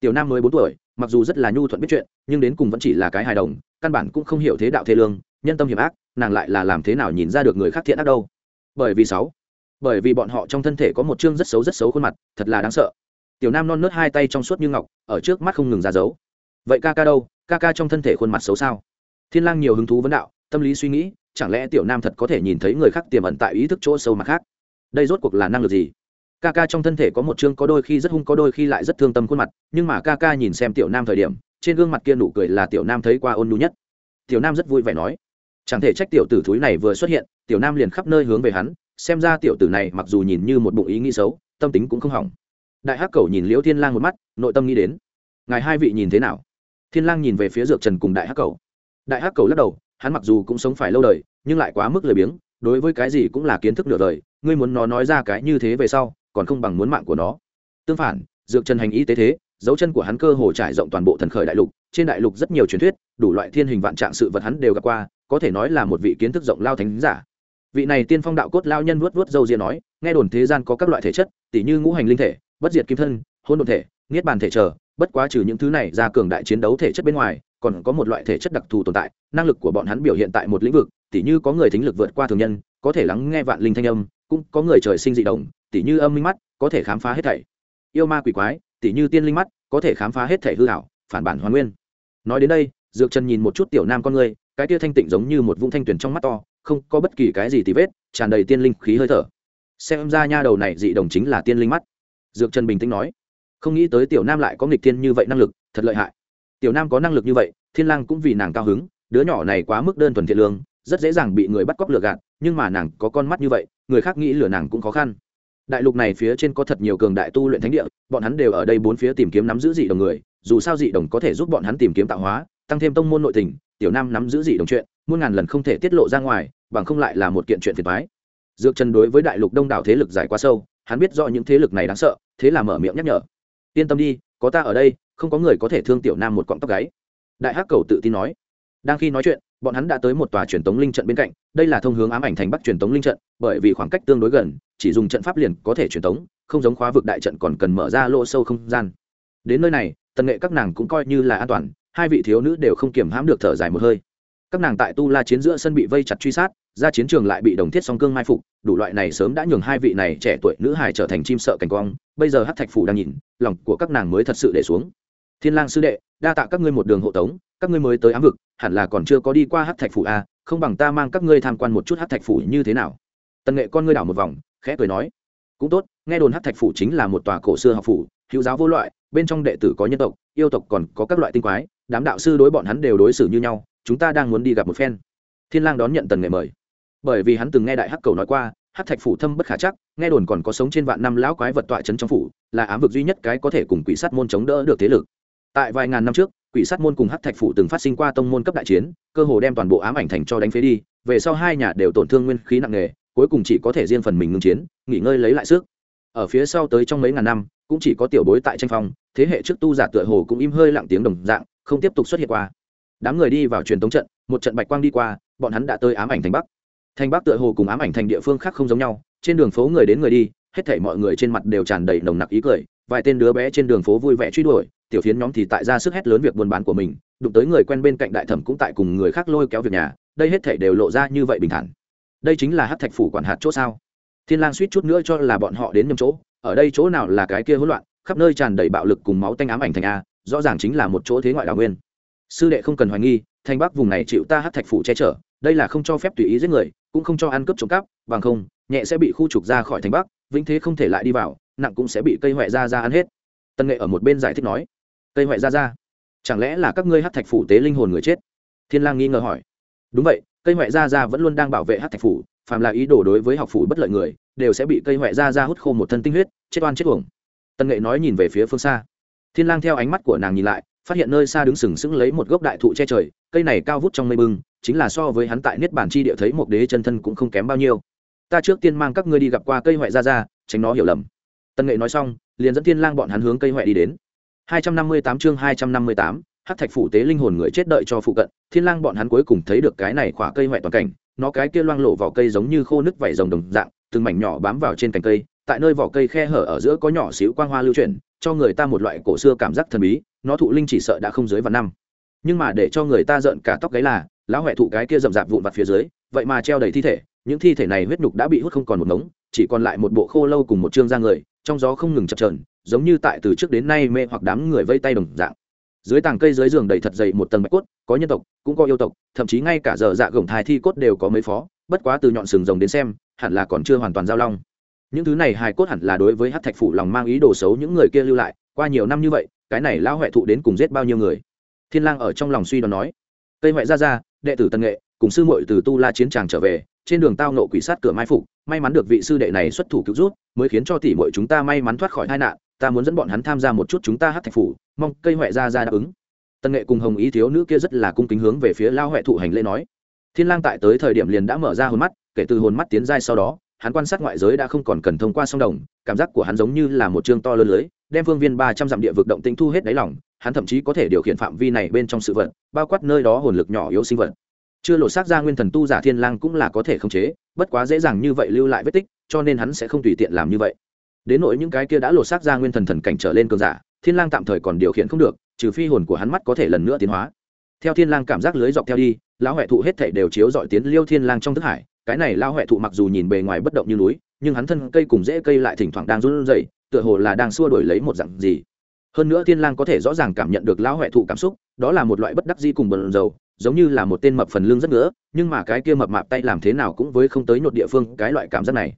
Tiểu nam mới bốn tuổi, mặc dù rất là nhu thuận biết chuyện, nhưng đến cùng vẫn chỉ là cái hài đồng, căn bản cũng không hiểu thế đạo thế lương, nhân tâm hiểm ác, nàng lại là làm thế nào nhìn ra được người khác thiện ác đâu. Bởi vì sáu, bởi vì bọn họ trong thân thể có một chương rất xấu rất xấu khuôn mặt, thật là đáng sợ. Tiểu nam non nớt hai tay trong suốt như ngọc, ở trước mắt không ngừng ra giấu vậy ca ca đâu? Ca ca trong thân thể khuôn mặt xấu sao? Thiên lang nhiều hứng thú vấn đạo, tâm lý suy nghĩ chẳng lẽ tiểu nam thật có thể nhìn thấy người khác tiềm ẩn tại ý thức chỗ sâu mặt khác? Đây rốt cuộc là năng lực gì? Ca ca trong thân thể có một chương có đôi khi rất hung, có đôi khi lại rất thương tâm khuôn mặt, nhưng mà ca ca nhìn xem tiểu nam thời điểm, trên gương mặt kia nụ cười là tiểu nam thấy qua ôn nhu nhất. Tiểu nam rất vui vẻ nói, chẳng thể trách tiểu tử thúi này vừa xuất hiện, tiểu nam liền khắp nơi hướng về hắn, xem ra tiểu tử này mặc dù nhìn như một bụng ý nghĩ xấu, tâm tính cũng không hỏng. Đại hắc cầu nhìn liễu thiên lang một mắt, nội tâm nghĩ đến, ngài hai vị nhìn thế nào? Thiên lang nhìn về phía dược trần cùng đại hắc cầu đại hắc cầu lắc đầu hắn mặc dù cũng sống phải lâu đời, nhưng lại quá mức lười biếng, đối với cái gì cũng là kiến thức nửa đời, ngươi muốn nó nói ra cái như thế về sau, còn không bằng muốn mạng của nó. Tương phản, dược trần hành y tế thế, dấu chân của hắn cơ hồ trải rộng toàn bộ thần khởi đại lục, trên đại lục rất nhiều truyền thuyết, đủ loại thiên hình vạn trạng sự vật hắn đều gặp qua, có thể nói là một vị kiến thức rộng lao thánh giả. Vị này tiên phong đạo cốt lao nhân vuốt vuốt dâu ria nói, nghe đồn thế gian có các loại thể chất tỷ như ngũ hành linh thể, bất diệt kim thân hôn đồn thể, niết bàn thể chờ, bất quá trừ những thứ này ra cường đại chiến đấu thể chất bên ngoài còn có một loại thể chất đặc thù tồn tại, năng lực của bọn hắn biểu hiện tại một lĩnh vực, tỉ như có người thính lực vượt qua thường nhân, có thể lắng nghe vạn linh thanh âm, cũng có người trời sinh dị đồng tỉ như âm minh mắt, có thể khám phá hết thảy. Yêu ma quỷ quái, tỉ như tiên linh mắt, có thể khám phá hết thảy hư hảo phản bản hoàn nguyên. Nói đến đây, dược trần nhìn một chút tiểu nam con người, cái tia thanh tịnh giống như một vũng thanh tuyển trong mắt to, không có bất kỳ cái gì tì vết, tràn đầy tiên linh khí hơi thở. Xem ra nha đầu này dị đồng chính là tiên linh mắt. Dược trần bình tĩnh nói, không nghĩ tới tiểu nam lại có nghịch thiên như vậy năng lực, thật lợi hại tiểu nam có năng lực như vậy, thiên lang cũng vì nàng cao hứng, đứa nhỏ này quá mức đơn thuần thiện lương, rất dễ dàng bị người bắt cóc lừa gạt, nhưng mà nàng có con mắt như vậy, người khác nghĩ lừa nàng cũng khó khăn. Đại lục này phía trên có thật nhiều cường đại tu luyện thánh địa, bọn hắn đều ở đây bốn phía tìm kiếm nắm giữ dị đồng người, dù sao dị đồng có thể giúp bọn hắn tìm kiếm tạo hóa, tăng thêm tông môn nội tình, tiểu nam nắm giữ dị đồng chuyện, muôn ngàn lần không thể tiết lộ ra ngoài, bằng không lại là một kiện chuyện phiền toái. Dược trần đối với đại lục đông đảo thế lực giải quá sâu, hắn biết rõ những thế lực này đáng sợ, thế là mở miệng nhắc nhở. Yên tâm đi, có ta ở đây không có người có thể thương tiểu nam một cọng tóc gáy. Đại hắc cầu tự tin nói. Đang khi nói chuyện, bọn hắn đã tới một tòa truyền tống linh trận bên cạnh. Đây là thông hướng ám ảnh thành bắc truyền tống linh trận, bởi vì khoảng cách tương đối gần, chỉ dùng trận pháp liền có thể truyền tống, không giống khóa vực đại trận còn cần mở ra lỗ sâu không gian. Đến nơi này, tần nghệ các nàng cũng coi như là an toàn, hai vị thiếu nữ đều không kiềm hãm được thở dài một hơi. Các nàng tại tu la chiến giữa sân bị vây chặt truy sát, ra chiến trường lại bị đồng thiết song cương mai phục, đủ loại này sớm đã nhường hai vị này trẻ tuổi nữ hài trở thành chim sợ cảnh quang. Bây giờ hát thạch phủ đang nhìn, lòng của các nàng mới thật sự để xuống thiên lang sư đệ, đa tạ các ngươi một đường hộ tống, các ngươi mới tới ám vực, hẳn là còn chưa có đi qua hát thạch phủ a không bằng ta mang các ngươi tham quan một chút hát thạch phủ như thế nào. Tần nghệ con ngươi đảo một vòng, khẽ cười nói, cũng tốt, nghe đồn hát thạch phủ chính là một tòa cổ xưa học phủ, hữu giáo vô loại, bên trong đệ tử có nhân tộc, yêu tộc còn có các loại tinh quái, đám đạo sư đối bọn hắn đều đối xử như nhau, chúng ta đang muốn đi gặp một phen. Thiên lang đón nhận tần nghệ mời. Bởi vì hắn từng nghe đại hắc cầu nói qua hát thạch phủ thâm bất khả chắc, nghe đồn còn có sống trên vạn năm lão quái vật tọa trấn trong phủ, là ám vực duy nhất cái có thể cùng quỷ sát môn chống đỡ được thế lực tại vài ngàn năm trước, quỷ sát môn cùng hát thạch phủ từng phát sinh qua tông môn cấp đại chiến, cơ hồ đem toàn bộ ám ảnh thành cho đánh phế đi, về sau hai nhà đều tổn thương nguyên khí nặng nề, cuối cùng chỉ có thể riêng phần mình ngưng chiến, nghỉ ngơi lấy lại sức. Ở phía sau tới trong mấy ngàn năm, cũng chỉ có tiểu bối tại tranh phong, thế hệ trước tu giả tựa hồ cũng im hơi lặng tiếng đồng dạng, không tiếp tục xuất hiện qua. Đám người đi vào truyền tống trận, một trận bạch quang đi qua, bọn hắn đã tới ám ảnh thành bắc. Thành bắc tựa hồ cùng ám ảnh thành địa phương khác không giống nhau, trên đường phố người đến người đi, hết thảy mọi người trên mặt đều tràn đầy nồng nặc ý cười, vài tên đứa bé trên đường phố vui vẻ truy đuổi tiểu phiến nhóm thì tại ra sức hét lớn việc buôn bán của mình, đụng tới người quen bên cạnh đại thẩm cũng tại cùng người khác lôi kéo việc nhà, đây hết thảy đều lộ ra như vậy bình thản. Đây chính là hát thạch phủ quản hạt chỗ sao? Thiên lang suýt chút nữa cho là bọn họ đến nhầm chỗ, ở đây chỗ nào là cái kia hỗn loạn, khắp nơi tràn đầy bạo lực cùng máu tanh ám ảnh thành a, rõ ràng chính là một chỗ thế ngoại đào nguyên. Sư đệ không cần hoài nghi thành bắc vùng này chịu ta hát thạch phủ che chở, đây là không cho phép tùy ý giết người, cũng không cho ăn cướp trộm cắp, bằng không, nhẹ sẽ bị khu trục ra khỏi thành bắc, vĩnh thế không thể lại đi vào, nặng cũng sẽ bị cây hoại ra ra ăn hết. Tân nghệ ở một bên giải thích nói cây ngoại ra ra. Chẳng lẽ là các ngươi hát thạch phủ tế linh hồn người chết? Thiên lang nghi ngờ hỏi. Đúng vậy, cây ngoại ra ra vẫn luôn đang bảo vệ hát thạch phủ, phàm là ý đồ đối với học phủ bất lợi người, đều sẽ bị cây ngoại ra ra hút khô một thân tinh huyết, chết oan chết uổng. Tân nghệ nói nhìn về phía phương xa. Thiên lang theo ánh mắt của nàng nhìn lại, phát hiện nơi xa đứng sừng sững lấy một gốc đại thụ che trời, cây này cao vút trong mây bưng chính là so với hắn tại niết bản chi địa thấy một đế chân thân cũng không kém bao nhiêu. Ta trước tiên mang các ngươi đi gặp qua cây ngoại ra ra, tránh nó hiểu lầm. Tân nghệ nói xong, liền dẫn thiên lang bọn hắn hướng cây ngoại đi đến. 258 chương 258, hắc thạch phủ tế linh hồn người chết đợi cho phụ cận thiên lang bọn hắn cuối cùng thấy được cái này khỏa cây ngoại toàn cảnh nó cái kia loang lộ vỏ cây giống như khô nứt vảy rồng đồng dạng từng mảnh nhỏ bám vào trên cành cây tại nơi vỏ cây khe hở ở giữa có nhỏ xíu quang hoa lưu chuyển cho người ta một loại cổ xưa cảm giác thần bí nó thụ linh chỉ sợ đã không dưới vạn năm. Nhưng mà để cho người ta giận cả tóc gáy là lão huệ thụ cái kia rậm rạp vụn vặt phía dưới vậy mà treo đầy thi thể những thi thể này huyết nhục đã bị hút không còn một ngống chỉ còn lại một bộ khô lâu cùng một trương da người trong gió không ngừng chập chờn, giống như tại từ trước đến nay mê hoặc đám người vây tay đồng dạng. Dưới tàng cây dưới giường đầy thật dày một tầng bạch cốt, có nhân tộc, cũng có yêu tộc, thậm chí ngay cả giờ dạ gồng thai thi cốt đều có mấy phó, bất quá từ nhọn sừng rồng đến xem, hẳn là còn chưa hoàn toàn giao long. Những thứ này hài cốt hẳn là đối với hát thạch phủ lòng mang ý đồ xấu những người kia lưu lại, qua nhiều năm như vậy, cái này lão huệ thụ đến cùng giết bao nhiêu người? Thiên lang ở trong lòng suy đoán nói. Cây huệ ra ra, đệ tử tân nghệ, cùng sư muội từ tu la chiến tràng trở về, trên đường tao nộ quỷ sát cửa mai phục, may mắn được vị sư đệ này xuất thủ cứu rút mới khiến cho tỷ muội chúng ta may mắn thoát khỏi tai nạn ta muốn dẫn bọn hắn tham gia một chút chúng ta hát thạch phủ, mong cây huệ ra ra đáp ứng. Tân nghệ cùng hồng ý thiếu nữ kia rất là cung kính hướng về phía lao huệ thụ hành lễ nói. Thiên lang tại tới thời điểm liền đã mở ra hồn mắt, kể từ hồn mắt tiến giai sau đó, hắn quan sát ngoại giới đã không còn cần thông qua sông đồng, cảm giác của hắn giống như là một chương to lớn lưới, đem phương viên ba trăm dặm địa vực động tinh thu hết đáy lòng, hắn thậm chí có thể điều khiển phạm vi này bên trong sự vật, bao quát nơi đó hồn lực nhỏ yếu sinh vật. Chưa lộ xác ra nguyên thần tu giả thiên lang cũng là có thể khống chế, bất quá dễ dàng như vậy lưu lại vết tích, cho nên hắn sẽ không tùy tiện làm như vậy đến nỗi những cái kia đã lộ xác ra nguyên thần thần cảnh trở lên cường giả, thiên lang tạm thời còn điều khiển không được, trừ phi hồn của hắn mắt có thể lần nữa tiến hóa. Theo thiên lang cảm giác lưới dọc theo đi, lão huệ thụ hết thảy đều chiếu dọi tiến liêu thiên lang trong thức hải. Cái này lão huệ thụ mặc dù nhìn bề ngoài bất động như núi, nhưng hắn thân cây cùng rễ cây lại thỉnh thoảng đang run rẩy, tựa hồ là đang xua đuổi lấy một dạng gì. Hơn nữa thiên lang có thể rõ ràng cảm nhận được lão huệ thụ cảm xúc, đó là một loại bất đắc dĩ cùng bần dầu giống như là một tên mập phần lưng rất nữa nhưng mà cái kia mập mạp tay làm thế nào cũng với không tới nhột địa phương, cái loại cảm giác này.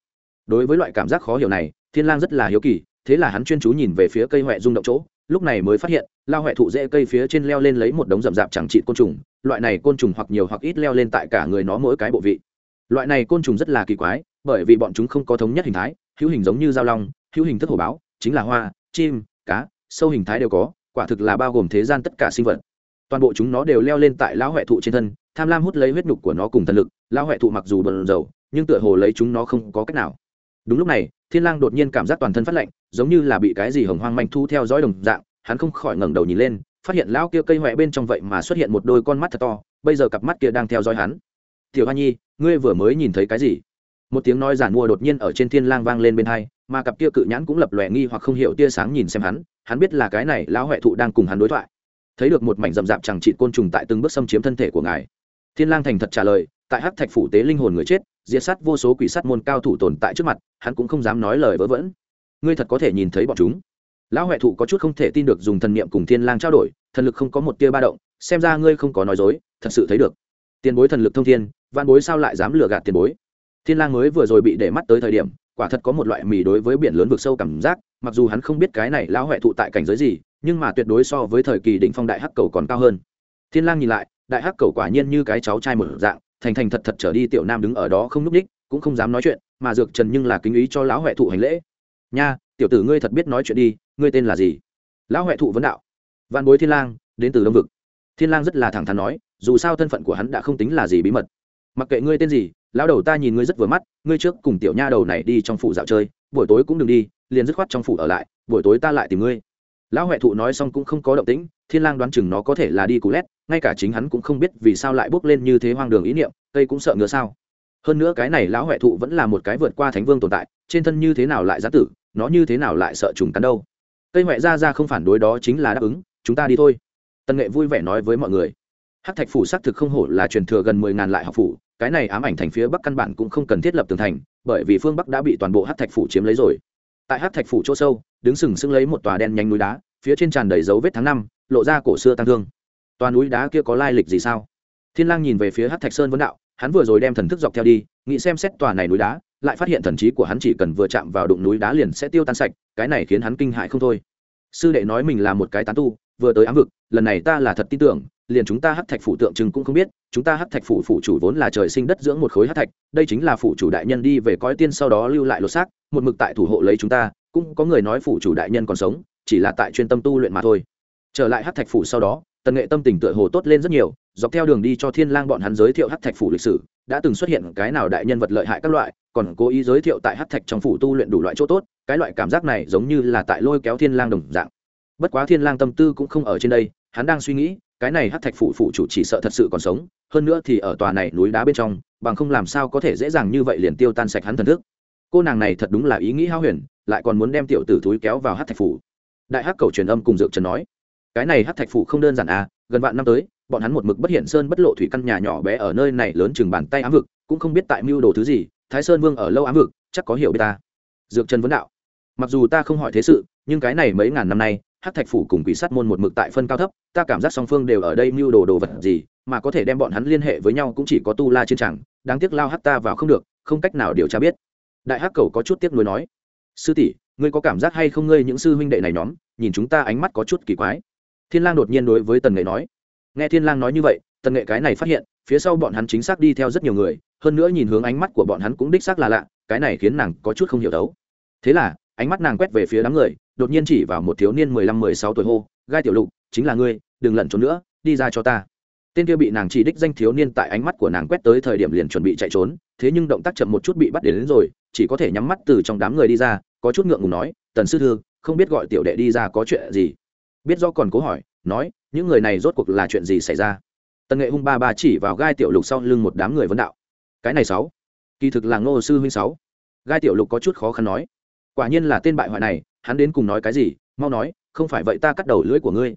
Đối với loại cảm giác khó hiểu này thiên lang rất là hiếu kỳ, thế là hắn chuyên chú nhìn về phía cây huệ rung động chỗ, lúc này mới phát hiện, lao huệ thụ rễ cây phía trên leo lên lấy một đống rậm rạp chẳng trị côn trùng, loại này côn trùng hoặc nhiều hoặc ít leo lên tại cả người nó mỗi cái bộ vị. Loại này côn trùng rất là kỳ quái, bởi vì bọn chúng không có thống nhất hình thái, hữu hình giống như dao long, hữu hình thức hổ báo, chính là hoa, chim, cá, sâu hình thái đều có, quả thực là bao gồm thế gian tất cả sinh vật. Toàn bộ chúng nó đều leo lên tại lão huệ thụ trên thân, tham lam hút lấy huyết nhục của nó cùng thần lực, lão huệ thụ mặc dù bận rầu nhưng tựa hồ lấy chúng nó không có cách nào. Đúng lúc này thiên lang đột nhiên cảm giác toàn thân phát lạnh, giống như là bị cái gì hồng hoang manh thu theo dõi đồng dạng, hắn không khỏi ngẩng đầu nhìn lên, phát hiện lão kia cây hoẹ bên trong vậy mà xuất hiện một đôi con mắt thật to, bây giờ cặp mắt kia đang theo dõi hắn. Tiểu hoa nhi, ngươi vừa mới nhìn thấy cái gì? Một tiếng nói giản mua đột nhiên ở trên thiên lang vang lên bên hai, mà cặp kia cự nhãn cũng lập lòe nghi hoặc không hiểu tia sáng nhìn xem hắn hắn biết là cái này lão huệ thụ đang cùng hắn đối thoại. Thấy được một mảnh rậm rạp chẳng trị côn trùng tại từng bước xâm chiếm thân thể của ngài. Thiên lang thành thật trả lời, tại hắc thạch phủ tế linh hồn người chết diệt sát vô số quỷ sát môn cao thủ tồn tại trước mặt, hắn cũng không dám nói lời vớ vẩn. Ngươi thật có thể nhìn thấy bọn chúng. Lão huệ thụ có chút không thể tin được dùng thần niệm cùng thiên lang trao đổi, thần lực không có một tia ba động, xem ra ngươi không có nói dối, thật sự thấy được. Tiền bối thần lực thông thiên văn bối sao lại dám lừa gạt tiền bối? Thiên lang mới vừa rồi bị để mắt tới thời điểm, quả thật có một loại mì đối với biển lớn vực sâu cảm giác, mặc dù hắn không biết cái này lão huệ thụ tại cảnh giới gì, nhưng mà tuyệt đối so với thời kỳ đỉnh phong đại hắc cầu còn cao hơn. Thiên lang nhìn lại, đại hắc cầu quả nhiên như cái cháu trai một dạng thành thành thật thật trở đi, tiểu nam đứng ở đó không núp ních, cũng không dám nói chuyện, mà dược trần nhưng là kính ý cho lão huệ thụ hành lễ. Nha, tiểu tử ngươi thật biết nói chuyện đi, ngươi tên là gì? Lão huệ thụ vấn đạo. Văn bối thiên lang, đến từ đông vực. Thiên lang rất là thẳng thắn nói, dù sao thân phận của hắn đã không tính là gì bí mật. Mặc kệ ngươi tên gì, lão đầu ta nhìn ngươi rất vừa mắt, ngươi trước cùng tiểu nha đầu này đi trong phủ dạo chơi, buổi tối cũng đừng đi, liền dứt khoát trong phủ ở lại, buổi tối ta lại tìm ngươi. Lão huệ thụ nói xong cũng không có động tĩnh, thiên lang đoán chừng nó có thể là đi cú lét ngay cả chính hắn cũng không biết vì sao lại bước lên như thế hoang đường ý niệm, cây cũng sợ ngứa sao. Hơn nữa cái này lão huệ thụ vẫn là một cái vượt qua thánh vương tồn tại, trên thân như thế nào lại giá tử, nó như thế nào lại sợ trùng cắn đâu. Cây huệ ra ra không phản đối đó chính là đáp ứng, chúng ta đi thôi. Tần nghệ vui vẻ nói với mọi người. Hát thạch phủ xác thực không hổ là truyền thừa gần mười ngàn lại học phủ, cái này ám ảnh thành phía bắc căn bản cũng không cần thiết lập tường thành, bởi vì phương bắc đã bị toàn bộ hát thạch phủ chiếm lấy rồi. Tại hát thạch phủ chỗ sâu, đứng sừng sững lấy một tòa đen nhánh núi đá, phía trên tràn đầy dấu vết tháng năm, lộ ra cổ xưa tăng thương. Toàn núi đá kia có lai lịch gì sao? Thiên lang nhìn về phía Hắc thạch sơn vấn đạo, hắn vừa rồi đem thần thức dọc theo đi, nghĩ xem xét tòa này núi đá, lại phát hiện thần trí của hắn chỉ cần vừa chạm vào đụng núi đá liền sẽ tiêu tan sạch, cái này khiến hắn kinh hại không thôi. Sư đệ nói mình là một cái tán tu, vừa tới ám vực, lần này ta là thật tin tưởng, liền chúng ta hắc thạch phủ tượng trưng cũng không biết, chúng ta hắc thạch phủ phủ chủ vốn là trời sinh đất dưỡng một khối hắc thạch, đây chính là phủ chủ đại nhân đi về coi tiên sau đó lưu lại lột xác, một mực tại thủ hộ lấy chúng ta, cũng có người nói phủ chủ đại nhân còn sống, chỉ là tại chuyên tâm tu luyện mà thôi. Trở lại hắc thạch phủ sau đó tần nghệ tâm tình tựa hồ tốt lên rất nhiều, dọc theo đường đi cho thiên lang bọn hắn giới thiệu hắc thạch phủ lịch sử, đã từng xuất hiện cái nào đại nhân vật lợi hại các loại, còn cố ý giới thiệu tại hắc thạch trong phủ tu luyện đủ loại chỗ tốt, cái loại cảm giác này giống như là tại lôi kéo thiên lang đồng dạng. Bất quá thiên lang tâm tư cũng không ở trên đây, hắn đang suy nghĩ, cái này hắc thạch phủ phủ chủ chỉ sợ thật sự còn sống, hơn nữa thì ở tòa này núi đá bên trong, bằng không làm sao có thể dễ dàng như vậy liền tiêu tan sạch hắn thần thức. Cô nàng này thật đúng là ý nghĩ hao huyền, lại còn muốn đem tiểu tử túi kéo vào hắc thạch phủ. Đại hắc cầu truyền âm cùng dược trần nói cái này hắc thạch phủ không đơn giản à gần vạn năm tới, bọn hắn một mực bất hiện sơn bất lộ thủy căn nhà nhỏ bé ở nơi này lớn chừng bàn tay ám vực, cũng không biết tại mưu đồ thứ gì, thái sơn vương ở lâu ám vực, chắc có hiểu biết ta. Dược trần vấn đạo, mặc dù ta không hỏi thế sự, nhưng cái này mấy ngàn năm nay hắc thạch phủ cùng quỷ sát môn một mực tại phân cao thấp, ta cảm giác song phương đều ở đây mưu đồ đồ vật gì, mà có thể đem bọn hắn liên hệ với nhau cũng chỉ có tu la trên chẳng, đáng tiếc lao hắc ta vào không được, không cách nào điều tra biết. Đại hắc cầu có chút tiếc nuối nói, sư tỷ, ngươi có cảm giác hay không ngươi những sư huynh đệ này nhóm, nhìn chúng ta ánh mắt có chút kỳ quái thiên lang đột nhiên đối với tần nghệ nói. Nghe thiên lang nói như vậy tần nghệ cái này phát hiện phía sau bọn hắn chính xác đi theo rất nhiều người hơn nữa nhìn hướng ánh mắt của bọn hắn cũng đích xác là lạ cái này khiến nàng có chút không hiểu đấu. Thế là ánh mắt nàng quét về phía đám người đột nhiên chỉ vào một thiếu niên mười lăm mười sáu tuổi hô gai tiểu lục chính là ngươi đừng lẩn trốn nữa đi ra cho ta. Tên kia bị nàng chỉ đích danh thiếu niên tại ánh mắt của nàng quét tới thời điểm liền chuẩn bị chạy trốn thế nhưng động tác chậm một chút bị bắt đến, đến rồi chỉ có thể nhắm mắt từ trong đám người đi ra có chút ngượng ngùng nói tần sư thư không biết gọi tiểu đệ đi ra có chuyện gì? Biết do còn cố hỏi, nói, những người này rốt cuộc là chuyện gì xảy ra? Tần nghệ hung ba ba chỉ vào gai tiểu lục sau lưng một đám người vấn đạo. Cái này sáu, kỳ thực là ngô sư huynh sáu. Gai tiểu lục có chút khó khăn nói, quả nhiên là tên bại hoại này, hắn đến cùng nói cái gì, mau nói, không phải vậy ta cắt đầu lưỡi của ngươi.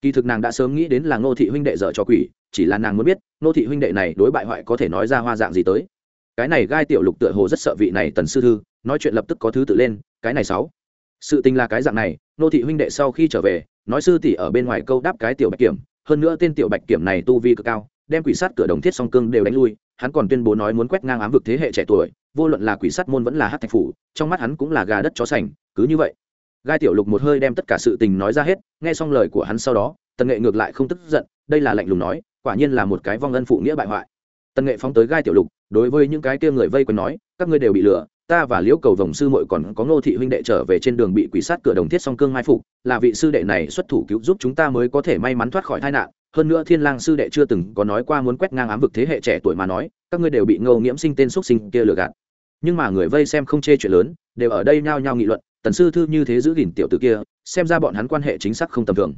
Kỳ thực nàng đã sớm nghĩ đến là ngô thị huynh đệ dở cho quỷ, chỉ là nàng muốn biết, ngô thị huynh đệ này đối bại hoại có thể nói ra hoa dạng gì tới. Cái này gai tiểu lục tựa hồ rất sợ vị này tần sư thư, nói chuyện lập tức có thứ tự lên, cái này sáu. Sự tình là cái dạng này Nô thị huynh đệ sau khi trở về, nói sư tỷ ở bên ngoài câu đáp cái tiểu bạch kiểm, hơn nữa tên tiểu bạch kiểm này tu vi cực cao, đem quỷ sát cửa đồng thiết song cương đều đánh lui, hắn còn tuyên bố nói muốn quét ngang ám vực thế hệ trẻ tuổi, vô luận là quỷ sát môn vẫn là hát thạch phủ, trong mắt hắn cũng là gà đất chó sành, cứ như vậy. Gai tiểu lục một hơi đem tất cả sự tình nói ra hết, nghe xong lời của hắn sau đó, tần nghệ ngược lại không tức giận, đây là lạnh lùng nói, quả nhiên là một cái vong ân phụ nghĩa bại hoại. Tần nghệ phóng tới gai tiểu lục, đối với những cái kia người vây quanh nói, các ngươi đều bị lừa ta và liễu cầu vồng sư muội còn có ngô thị huynh đệ trở về trên đường bị quỷ sát cửa đồng thiết song cương mai phục, là vị sư đệ này xuất thủ cứu giúp chúng ta mới có thể may mắn thoát khỏi tai nạn. Hơn nữa thiên lang sư đệ chưa từng có nói qua muốn quét ngang ám vực thế hệ trẻ tuổi mà nói, các ngươi đều bị ngô nghiễm sinh tên xuất sinh kia lừa gạt. Nhưng mà người vây xem không chê chuyện lớn, đều ở đây nhao nhao nghị luận, tần sư thư như thế giữ gìn tiểu tử kia, xem ra bọn hắn quan hệ chính xác không tầm thường.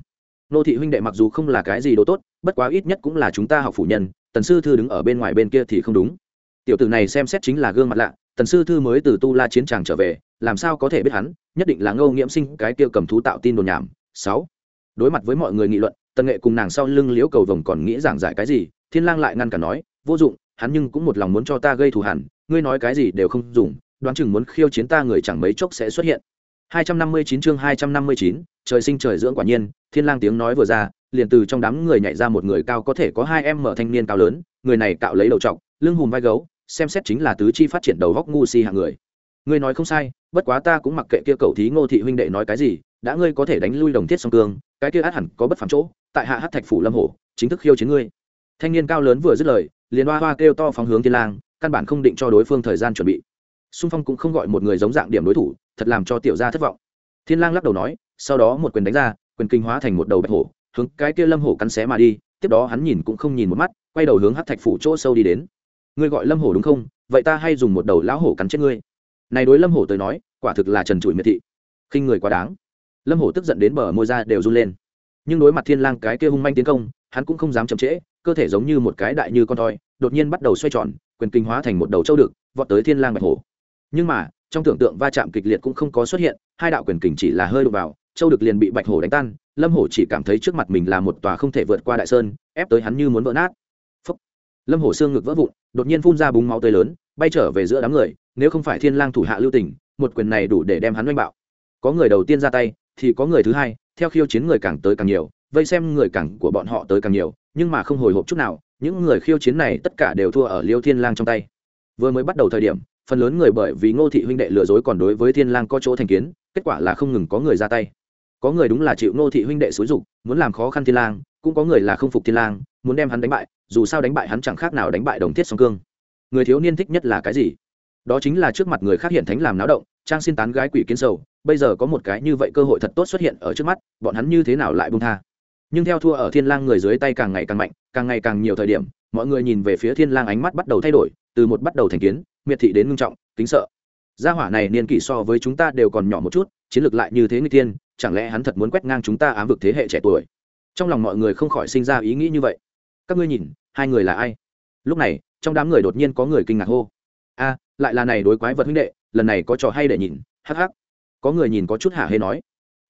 Nô thị huynh đệ mặc dù không là cái gì đồ tốt, bất quá ít nhất cũng là chúng ta học phủ nhân, tần sư thư đứng ở bên ngoài bên kia thì không đúng. Tiểu tử này xem xét chính là gương mặt lạ tần sư thư mới từ tu la chiến tràng trở về làm sao có thể biết hắn? Nhất định là ngô nghiễm sinh cái kia cầm thú tạo tin đồn nhảm. Sáu. Đối mặt với mọi người nghị luận tần nghệ cùng nàng sau lưng liễu cầu vồng còn nghĩ giảng giải cái gì thiên lang lại ngăn cả nói vô dụng hắn nhưng cũng một lòng muốn cho ta gây thù hằn ngươi nói cái gì đều không dùng đoán chừng muốn khiêu chiến ta người chẳng mấy chốc sẽ xuất hiện. 259 chương 259, trời sinh trời dưỡng quả nhiên, Thiên Lang tiếng nói vừa ra, liền từ trong đám người nhảy ra một người cao có thể có hai em mở thanh niên cao lớn, người này cạo lấy đầu trọc, lưng hùm vai gấu, xem xét chính là tứ chi phát triển đầu góc ngu si hạng người. Ngươi nói không sai, bất quá ta cũng mặc kệ kia cậu thí Ngô thị huynh đệ nói cái gì, đã ngươi có thể đánh lui đồng thiết song cương, cái kia át hẳn có bất phàm chỗ, tại hạ hắc thạch phủ lâm hổ, chính thức khiêu chiến ngươi. Thanh niên cao lớn vừa dứt lời, liền hoa hoa kêu to phóng hướng Thiên Lang, căn bản không định cho đối phương thời gian chuẩn bị. Xung phong cũng không gọi một người giống dạng điểm đối thủ, thật làm cho tiểu gia thất vọng thiên lang lắc đầu nói sau đó một quyền đánh ra quyền kinh hóa thành một đầu bạch hổ hướng cái kia lâm hổ cắn xé mà đi tiếp đó hắn nhìn cũng không nhìn một mắt quay đầu hướng hất thạch phủ chỗ sâu đi đến ngươi gọi lâm hổ đúng không? Vậy ta hay dùng một đầu lão hổ cắn chết ngươi. Này đối lâm hổ tới nói, quả thực là trần trụi miệt thị. Khinh người quá đáng. Lâm hổ tức giận đến bờ môi ra đều run lên. Nhưng đối mặt thiên lang cái kia hung manh tiến công, hắn cũng không dám chậm trễ, cơ thể giống như một cái đại như con thoi, đột nhiên bắt đầu xoay tròn, quyền kinh hóa thành một đầu châu đực vọt tới thiên lang bạch hổ. Nhưng mà, trong tưởng tượng va chạm kịch liệt cũng không có xuất hiện, hai đạo quyền kình chỉ là hơi đụng vào, châu được liền bị bạch hổ đánh tan, lâm hổ chỉ cảm thấy trước mặt mình là một tòa không thể vượt qua đại sơn, ép tới hắn như muốn vỡ nát lâm hổ xương ngực vỡ vụn, đột nhiên phun ra búng máu tươi lớn, bay trở về giữa đám người, nếu không phải thiên lang thủ hạ lưu tình, một quyền này đủ để đem hắn oanh bạo. Có người đầu tiên ra tay, thì có người thứ hai, theo khiêu chiến người càng tới càng nhiều, vây xem người càng của bọn họ tới càng nhiều, nhưng mà không hồi hộp chút nào, những người khiêu chiến này tất cả đều thua ở liêu thiên lang trong tay. Vừa mới bắt đầu thời điểm, phần lớn người bởi vì ngô thị huynh đệ lừa dối còn đối với thiên lang có chỗ thành kiến, kết quả là không ngừng có người ra tay. Có người đúng là chịu ngô thị huynh đệ xúi dục, muốn làm khó khăn thiên lang, cũng có người là không phục thiên lang, muốn đem hắn đánh bại dù sao đánh bại hắn chẳng khác nào đánh bại đồng thiết song cương. Người thiếu niên thích nhất là cái gì? Đó chính là trước mặt người khác hiện thánh làm náo động, trang xin tán gái quỷ kiến sầu, bây giờ có một cái như vậy cơ hội thật tốt xuất hiện ở trước mắt, bọn hắn như thế nào lại buông tha? Nhưng theo thua ở thiên lang người dưới tay càng ngày càng mạnh, càng ngày càng nhiều thời điểm, mọi người nhìn về phía thiên lang ánh mắt bắt đầu thay đổi, từ một bắt đầu thành kiến, miệt thị đến ngưng trọng, kính sợ. Gia hỏa này niên kỷ so với chúng ta đều còn nhỏ một chút, chiến lược lại như thế người tiên chẳng lẽ hắn thật muốn quét ngang chúng ta ám vực thế hệ trẻ tuổi? Trong lòng mọi người không khỏi sinh ra ý nghĩ như vậy các ngươi nhìn, hai người là ai? Lúc này, trong đám người đột nhiên có người kinh ngạc hô. A, lại là này đối quái vật huynh đệ, lần này có trò hay để nhìn, hắc hắc. Có người nhìn có chút hả hê nói.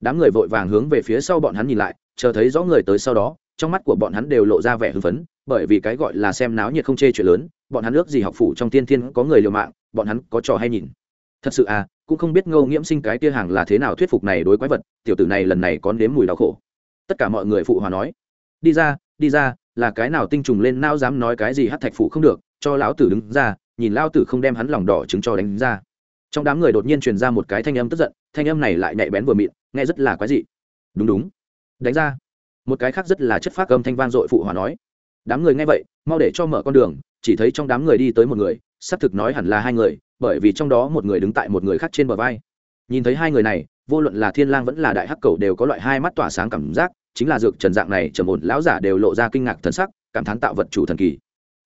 Đám người vội vàng hướng về phía sau bọn hắn nhìn lại, chờ thấy rõ người tới sau đó, trong mắt của bọn hắn đều lộ ra vẻ hưng phấn, bởi vì cái gọi là xem náo nhiệt không chê chuyện lớn, bọn hắn ước gì học phủ trong tiên thiên có người liều mạng, bọn hắn có trò hay nhìn. Thật sự à cũng không biết ngô nghiễm sinh cái tia hàng là thế nào thuyết phục này đối quái vật, tiểu tử này lần này có nếm mùi đau khổ. Tất cả mọi người phụ hòa nói. Đi ra đi ra là cái nào tinh trùng lên nao dám nói cái gì hát thạch phụ không được, cho lão tử đứng ra, nhìn lao tử không đem hắn lòng đỏ chứng cho đánh ra. Trong đám người đột nhiên truyền ra một cái thanh âm tức giận, thanh âm này lại nhạy bén vừa mịn, nghe rất là quái dị. Đúng đúng. Đánh ra. Một cái khác rất là chất phát âm thanh vang dội phụ hòa nói. Đám người nghe vậy, mau để cho mở con đường, chỉ thấy trong đám người đi tới một người, xác thực nói hẳn là hai người, bởi vì trong đó một người đứng tại một người khác trên bờ vai. Nhìn thấy hai người này, vô luận là thiên lang vẫn là đại hắc cầu đều có loại hai mắt tỏa sáng cảm giác chính là dược trần dạng này trầm ổn, lão giả đều lộ ra kinh ngạc thần sắc, cảm thán tạo vật chủ thần kỳ.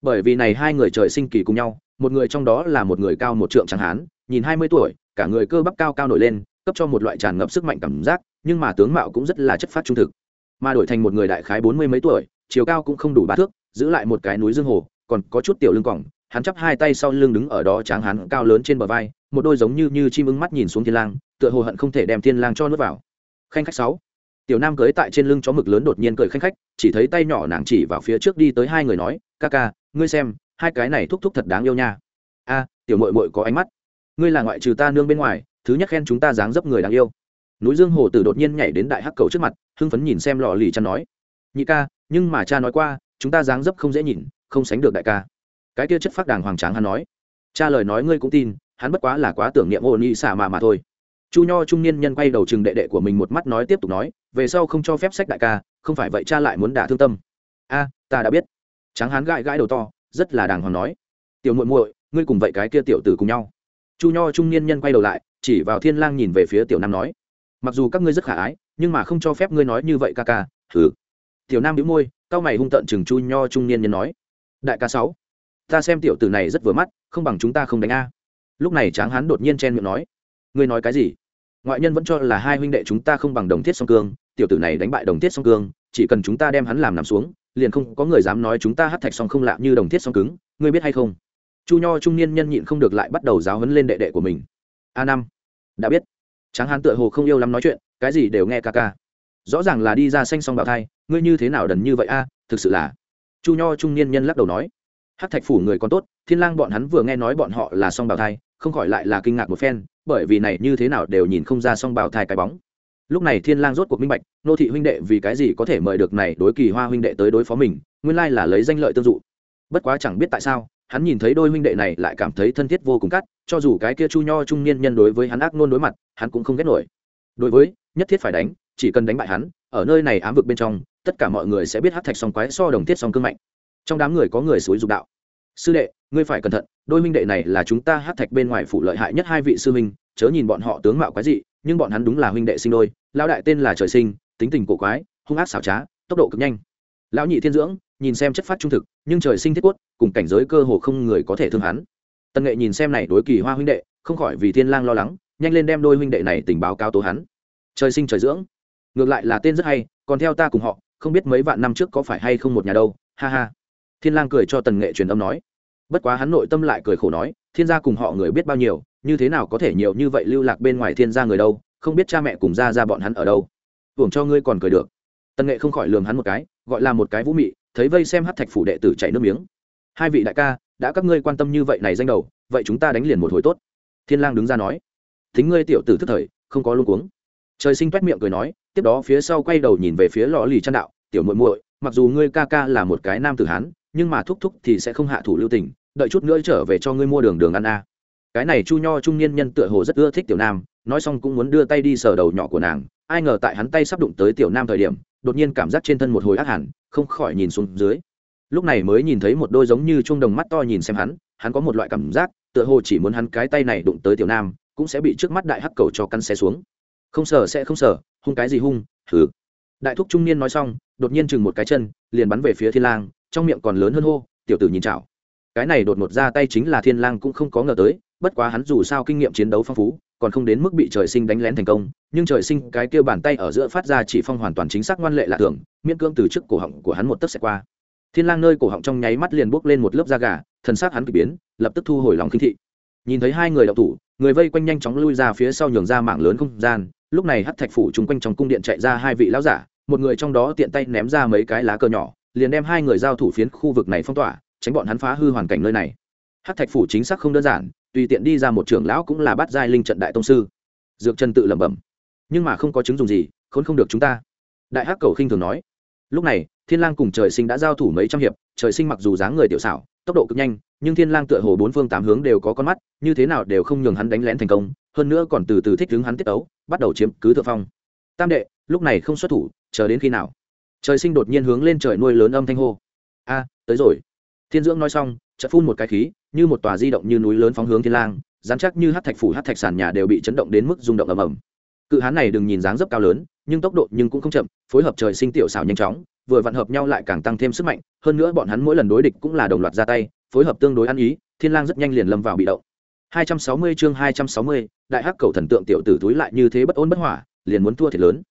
Bởi vì này hai người trời sinh kỳ cùng nhau, một người trong đó là một người cao một trượng chẳng hán, nhìn hai mươi tuổi, cả người cơ bắp cao cao nổi lên, cấp cho một loại tràn ngập sức mạnh cảm giác, nhưng mà tướng mạo cũng rất là chất phát trung thực. Mà đổi thành một người đại khái bốn mươi mấy tuổi, chiều cao cũng không đủ ba thước, giữ lại một cái núi dương hồ, còn có chút tiểu lưng cỏng hắn chắp hai tay sau lưng đứng ở đó tráng hắn cao lớn trên bờ vai, một đôi giống như như chim ưng mắt nhìn xuống thiên lang, tựa hồ hận không thể đem thiên lang cho nuốt vào. Khanh khách sáu tiểu nam cưới tại trên lưng chó mực lớn đột nhiên cười khanh khách, chỉ thấy tay nhỏ nàng chỉ vào phía trước đi tới hai người nói, ca ca, ngươi xem, hai cái này thúc thúc thật đáng yêu nha. A, tiểu muội muội có ánh mắt. Ngươi là ngoại trừ ta nương bên ngoài, thứ nhất khen chúng ta dáng dấp người đáng yêu. Núi dương hồ tử đột nhiên nhảy đến đại hắc cầu trước mặt, hưng phấn nhìn xem lò lì cha nói, nhị ca, nhưng mà cha nói qua, chúng ta dáng dấp không dễ nhìn, không sánh được đại ca. Cái kia chất phát đàng hoàng tráng hắn nói, cha lời nói ngươi cũng tin, hắn bất quá là quá tưởng niệm ôn nhi xả mà mà thôi chu nho trung niên nhân quay đầu chừng đệ đệ của mình một mắt nói tiếp tục nói, về sau không cho phép sách đại ca, không phải vậy cha lại muốn đả thương tâm. A, ta đã biết. Tráng Hán gãi gãi đầu to, rất là đàng hoàng nói. Tiểu muội muội, ngươi cùng vậy cái kia tiểu tử cùng nhau. Chu nho trung niên nhân quay đầu lại, chỉ vào thiên lang nhìn về phía tiểu nam nói. Mặc dù các ngươi rất khả ái, nhưng mà không cho phép ngươi nói như vậy ca ca. Thử tiểu nam bĩu môi, cao mày hung tận chừng chu nho trung niên nhân nói. Đại ca sáu, ta xem tiểu tử này rất vừa mắt, không bằng chúng ta không đánh a. Lúc này tráng hán đột nhiên chen miệng nói ngươi nói cái gì? Ngoại nhân vẫn cho là hai huynh đệ chúng ta không bằng đồng thiết song cương, tiểu tử này đánh bại đồng thiết song cương, chỉ cần chúng ta đem hắn làm nằm xuống, liền không có người dám nói chúng ta hát thạch song không lạ như đồng thiết song cứng, ngươi biết hay không? Chu nho trung niên nhân nhịn không được lại bắt đầu giáo hấn lên đệ đệ của mình. A năm, đã biết. Tráng hán tựa hồ không yêu lắm nói chuyện, cái gì đều nghe ca ca. Rõ ràng là đi ra xanh song bào thai, ngươi như thế nào đần như vậy a? Thực sự là. Chu nho trung niên nhân lắc đầu nói. Hát thạch phủ người còn tốt, thiên lang bọn hắn vừa nghe nói bọn họ là song bào thai, không khỏi lại là kinh ngạc một phen bởi vì này như thế nào đều nhìn không ra song bào thai cái bóng. Lúc này thiên lang rốt cuộc minh bạch, nô thị huynh đệ vì cái gì có thể mời được này đối kỳ hoa huynh đệ tới đối phó mình, nguyên lai là lấy danh lợi tương dụ. Bất quá chẳng biết tại sao, hắn nhìn thấy đôi huynh đệ này lại cảm thấy thân thiết vô cùng cắt, cho dù cái kia chu nho trung niên nhân đối với hắn ác nôn đối mặt, hắn cũng không ghét nổi. Đối với, nhất thiết phải đánh, chỉ cần đánh bại hắn, ở nơi này ám vực bên trong, tất cả mọi người sẽ biết hát thạch song quái so đồng thiết song cương mạnh. Trong đám người có người suối dục đạo sư đệ, ngươi phải cẩn thận, đôi minh đệ này là chúng ta hát thạch bên ngoài phủ lợi hại nhất hai vị sư huynh, chớ nhìn bọn họ tướng mạo quái dị, nhưng bọn hắn đúng là huynh đệ sinh đôi, lão đại tên là trời sinh, tính tình cổ quái, hung ác xảo trá, tốc độ cực nhanh. Lão nhị thiên dưỡng, nhìn xem chất phát trung thực, nhưng trời sinh thiết quất cùng cảnh giới cơ hồ không người có thể thương hắn. Tần nghệ nhìn xem này đối kỳ hoa huynh đệ, không khỏi vì thiên lang lo lắng, nhanh lên đem đôi huynh đệ này tình báo cáo tố hắn. Trời sinh trời dưỡng, ngược lại là tên rất hay, còn theo ta cùng họ, không biết mấy vạn năm trước có phải hay không một nhà đâu, ha ha. Thiên lang cười cho tần nghệ truyền âm nói bất quá hắn nội tâm lại cười khổ nói, thiên gia cùng họ người biết bao nhiêu, như thế nào có thể nhiều như vậy lưu lạc bên ngoài thiên gia người đâu, không biết cha mẹ cùng ra ra bọn hắn ở đâu. Hưởng cho ngươi còn cười được. Tần nghệ không khỏi lườm hắn một cái, gọi là một cái vũ mị, thấy vây xem hát thạch phủ đệ tử chảy nước miếng. Hai vị đại ca, đã các ngươi quan tâm như vậy này danh đầu, vậy chúng ta đánh liền một hồi tốt. Thiên lang đứng ra nói, thính ngươi tiểu tử thức thời, không có luôn cuống. Trời sinh toét miệng cười nói, tiếp đó phía sau quay đầu nhìn về phía lò lì chăn đạo, tiểu muội muội, mặc dù ngươi ca ca là một cái nam tử hán nhưng mà thúc thúc thì sẽ không hạ thủ lưu tình, đợi chút nữa trở về cho ngươi mua đường đường ăn a. Cái này chu nho trung niên nhân tựa hồ rất ưa thích tiểu nam, nói xong cũng muốn đưa tay đi sờ đầu nhỏ của nàng, ai ngờ tại hắn tay sắp đụng tới tiểu nam thời điểm, đột nhiên cảm giác trên thân một hồi ác hẳn, không khỏi nhìn xuống dưới. Lúc này mới nhìn thấy một đôi giống như chuông đồng mắt to nhìn xem hắn hắn có một loại cảm giác, tựa hồ chỉ muốn hắn cái tay này đụng tới tiểu nam, cũng sẽ bị trước mắt đại hắc cầu cho căn xe xuống. Không sợ sẽ không sợ hung cái gì hung thử đại thúc trung niên nói xong, đột nhiên chừng một cái chân, liền bắn về phía thiên lang trong miệng còn lớn hơn hô, tiểu tử nhìn chảo. Cái này đột ngột ra tay chính là thiên lang cũng không có ngờ tới, bất quá hắn dù sao kinh nghiệm chiến đấu phong phú, còn không đến mức bị trời sinh đánh lén thành công, nhưng trời sinh cái kia bàn tay ở giữa phát ra chỉ phong hoàn toàn chính xác ngoan lệ lạ thường, miễn cưỡng từ trước cổ họng của hắn một tấc sẽ qua. Thiên lang nơi cổ họng trong nháy mắt liền bốc lên một lớp da gà, thần sắc hắn kỳ biến, lập tức thu hồi lòng kinh thị. Nhìn thấy hai người đạo thủ, người vây quanh nhanh chóng lui ra phía sau nhường ra mạng lớn không gian, lúc này hắc thạch phủ chung quanh trong cung điện chạy ra hai vị lão giả, một người trong đó tiện tay ném ra mấy cái lá cờ nhỏ liền đem hai người giao thủ phiến khu vực này phong tỏa, tránh bọn hắn phá hư hoàn cảnh nơi này. Hắc thạch phủ chính xác không đơn giản, tùy tiện đi ra một trưởng lão cũng là bắt giai linh trận đại tông sư. Dược chân tự lẩm bẩm. Nhưng mà không có chứng dùng gì, khốn không được chúng ta. Đại hắc cầu khinh thường nói. Lúc này, thiên lang cùng trời sinh đã giao thủ mấy trăm hiệp, trời sinh mặc dù dáng người tiểu xảo, tốc độ cực nhanh, nhưng thiên lang tựa hồ bốn phương tám hướng đều có con mắt, như thế nào đều không nhường hắn đánh lén thành công, hơn nữa còn từ từ thích đứng hắn tiết tấu, bắt đầu chiếm cứ thượng phong. Tam đệ, lúc này không xuất thủ, chờ đến khi nào? Trời sinh đột nhiên hướng lên trời nuôi lớn âm thanh hô. A tới rồi. Thiên dưỡng nói xong chợt phun một cái khí như một tòa di động như núi lớn phóng hướng thiên lang dán chắc như hắc thạch phủ hắc thạch sàn nhà đều bị chấn động đến mức rung động ầm ầm. Cự hán này đừng nhìn dáng dấp cao lớn nhưng tốc độ nhưng cũng không chậm phối hợp trời sinh tiểu xảo nhanh chóng vừa vận hợp nhau lại càng tăng thêm sức mạnh hơn nữa bọn hắn mỗi lần đối địch cũng là đồng loạt ra tay phối hợp tương đối ăn ý thiên lang rất nhanh liền lâm vào bị động. 260 chương 260, đại hắc cầu thần tượng tiểu tử túi lại như thế bất ổn bất hỏa liền muốn thua thiệt lớn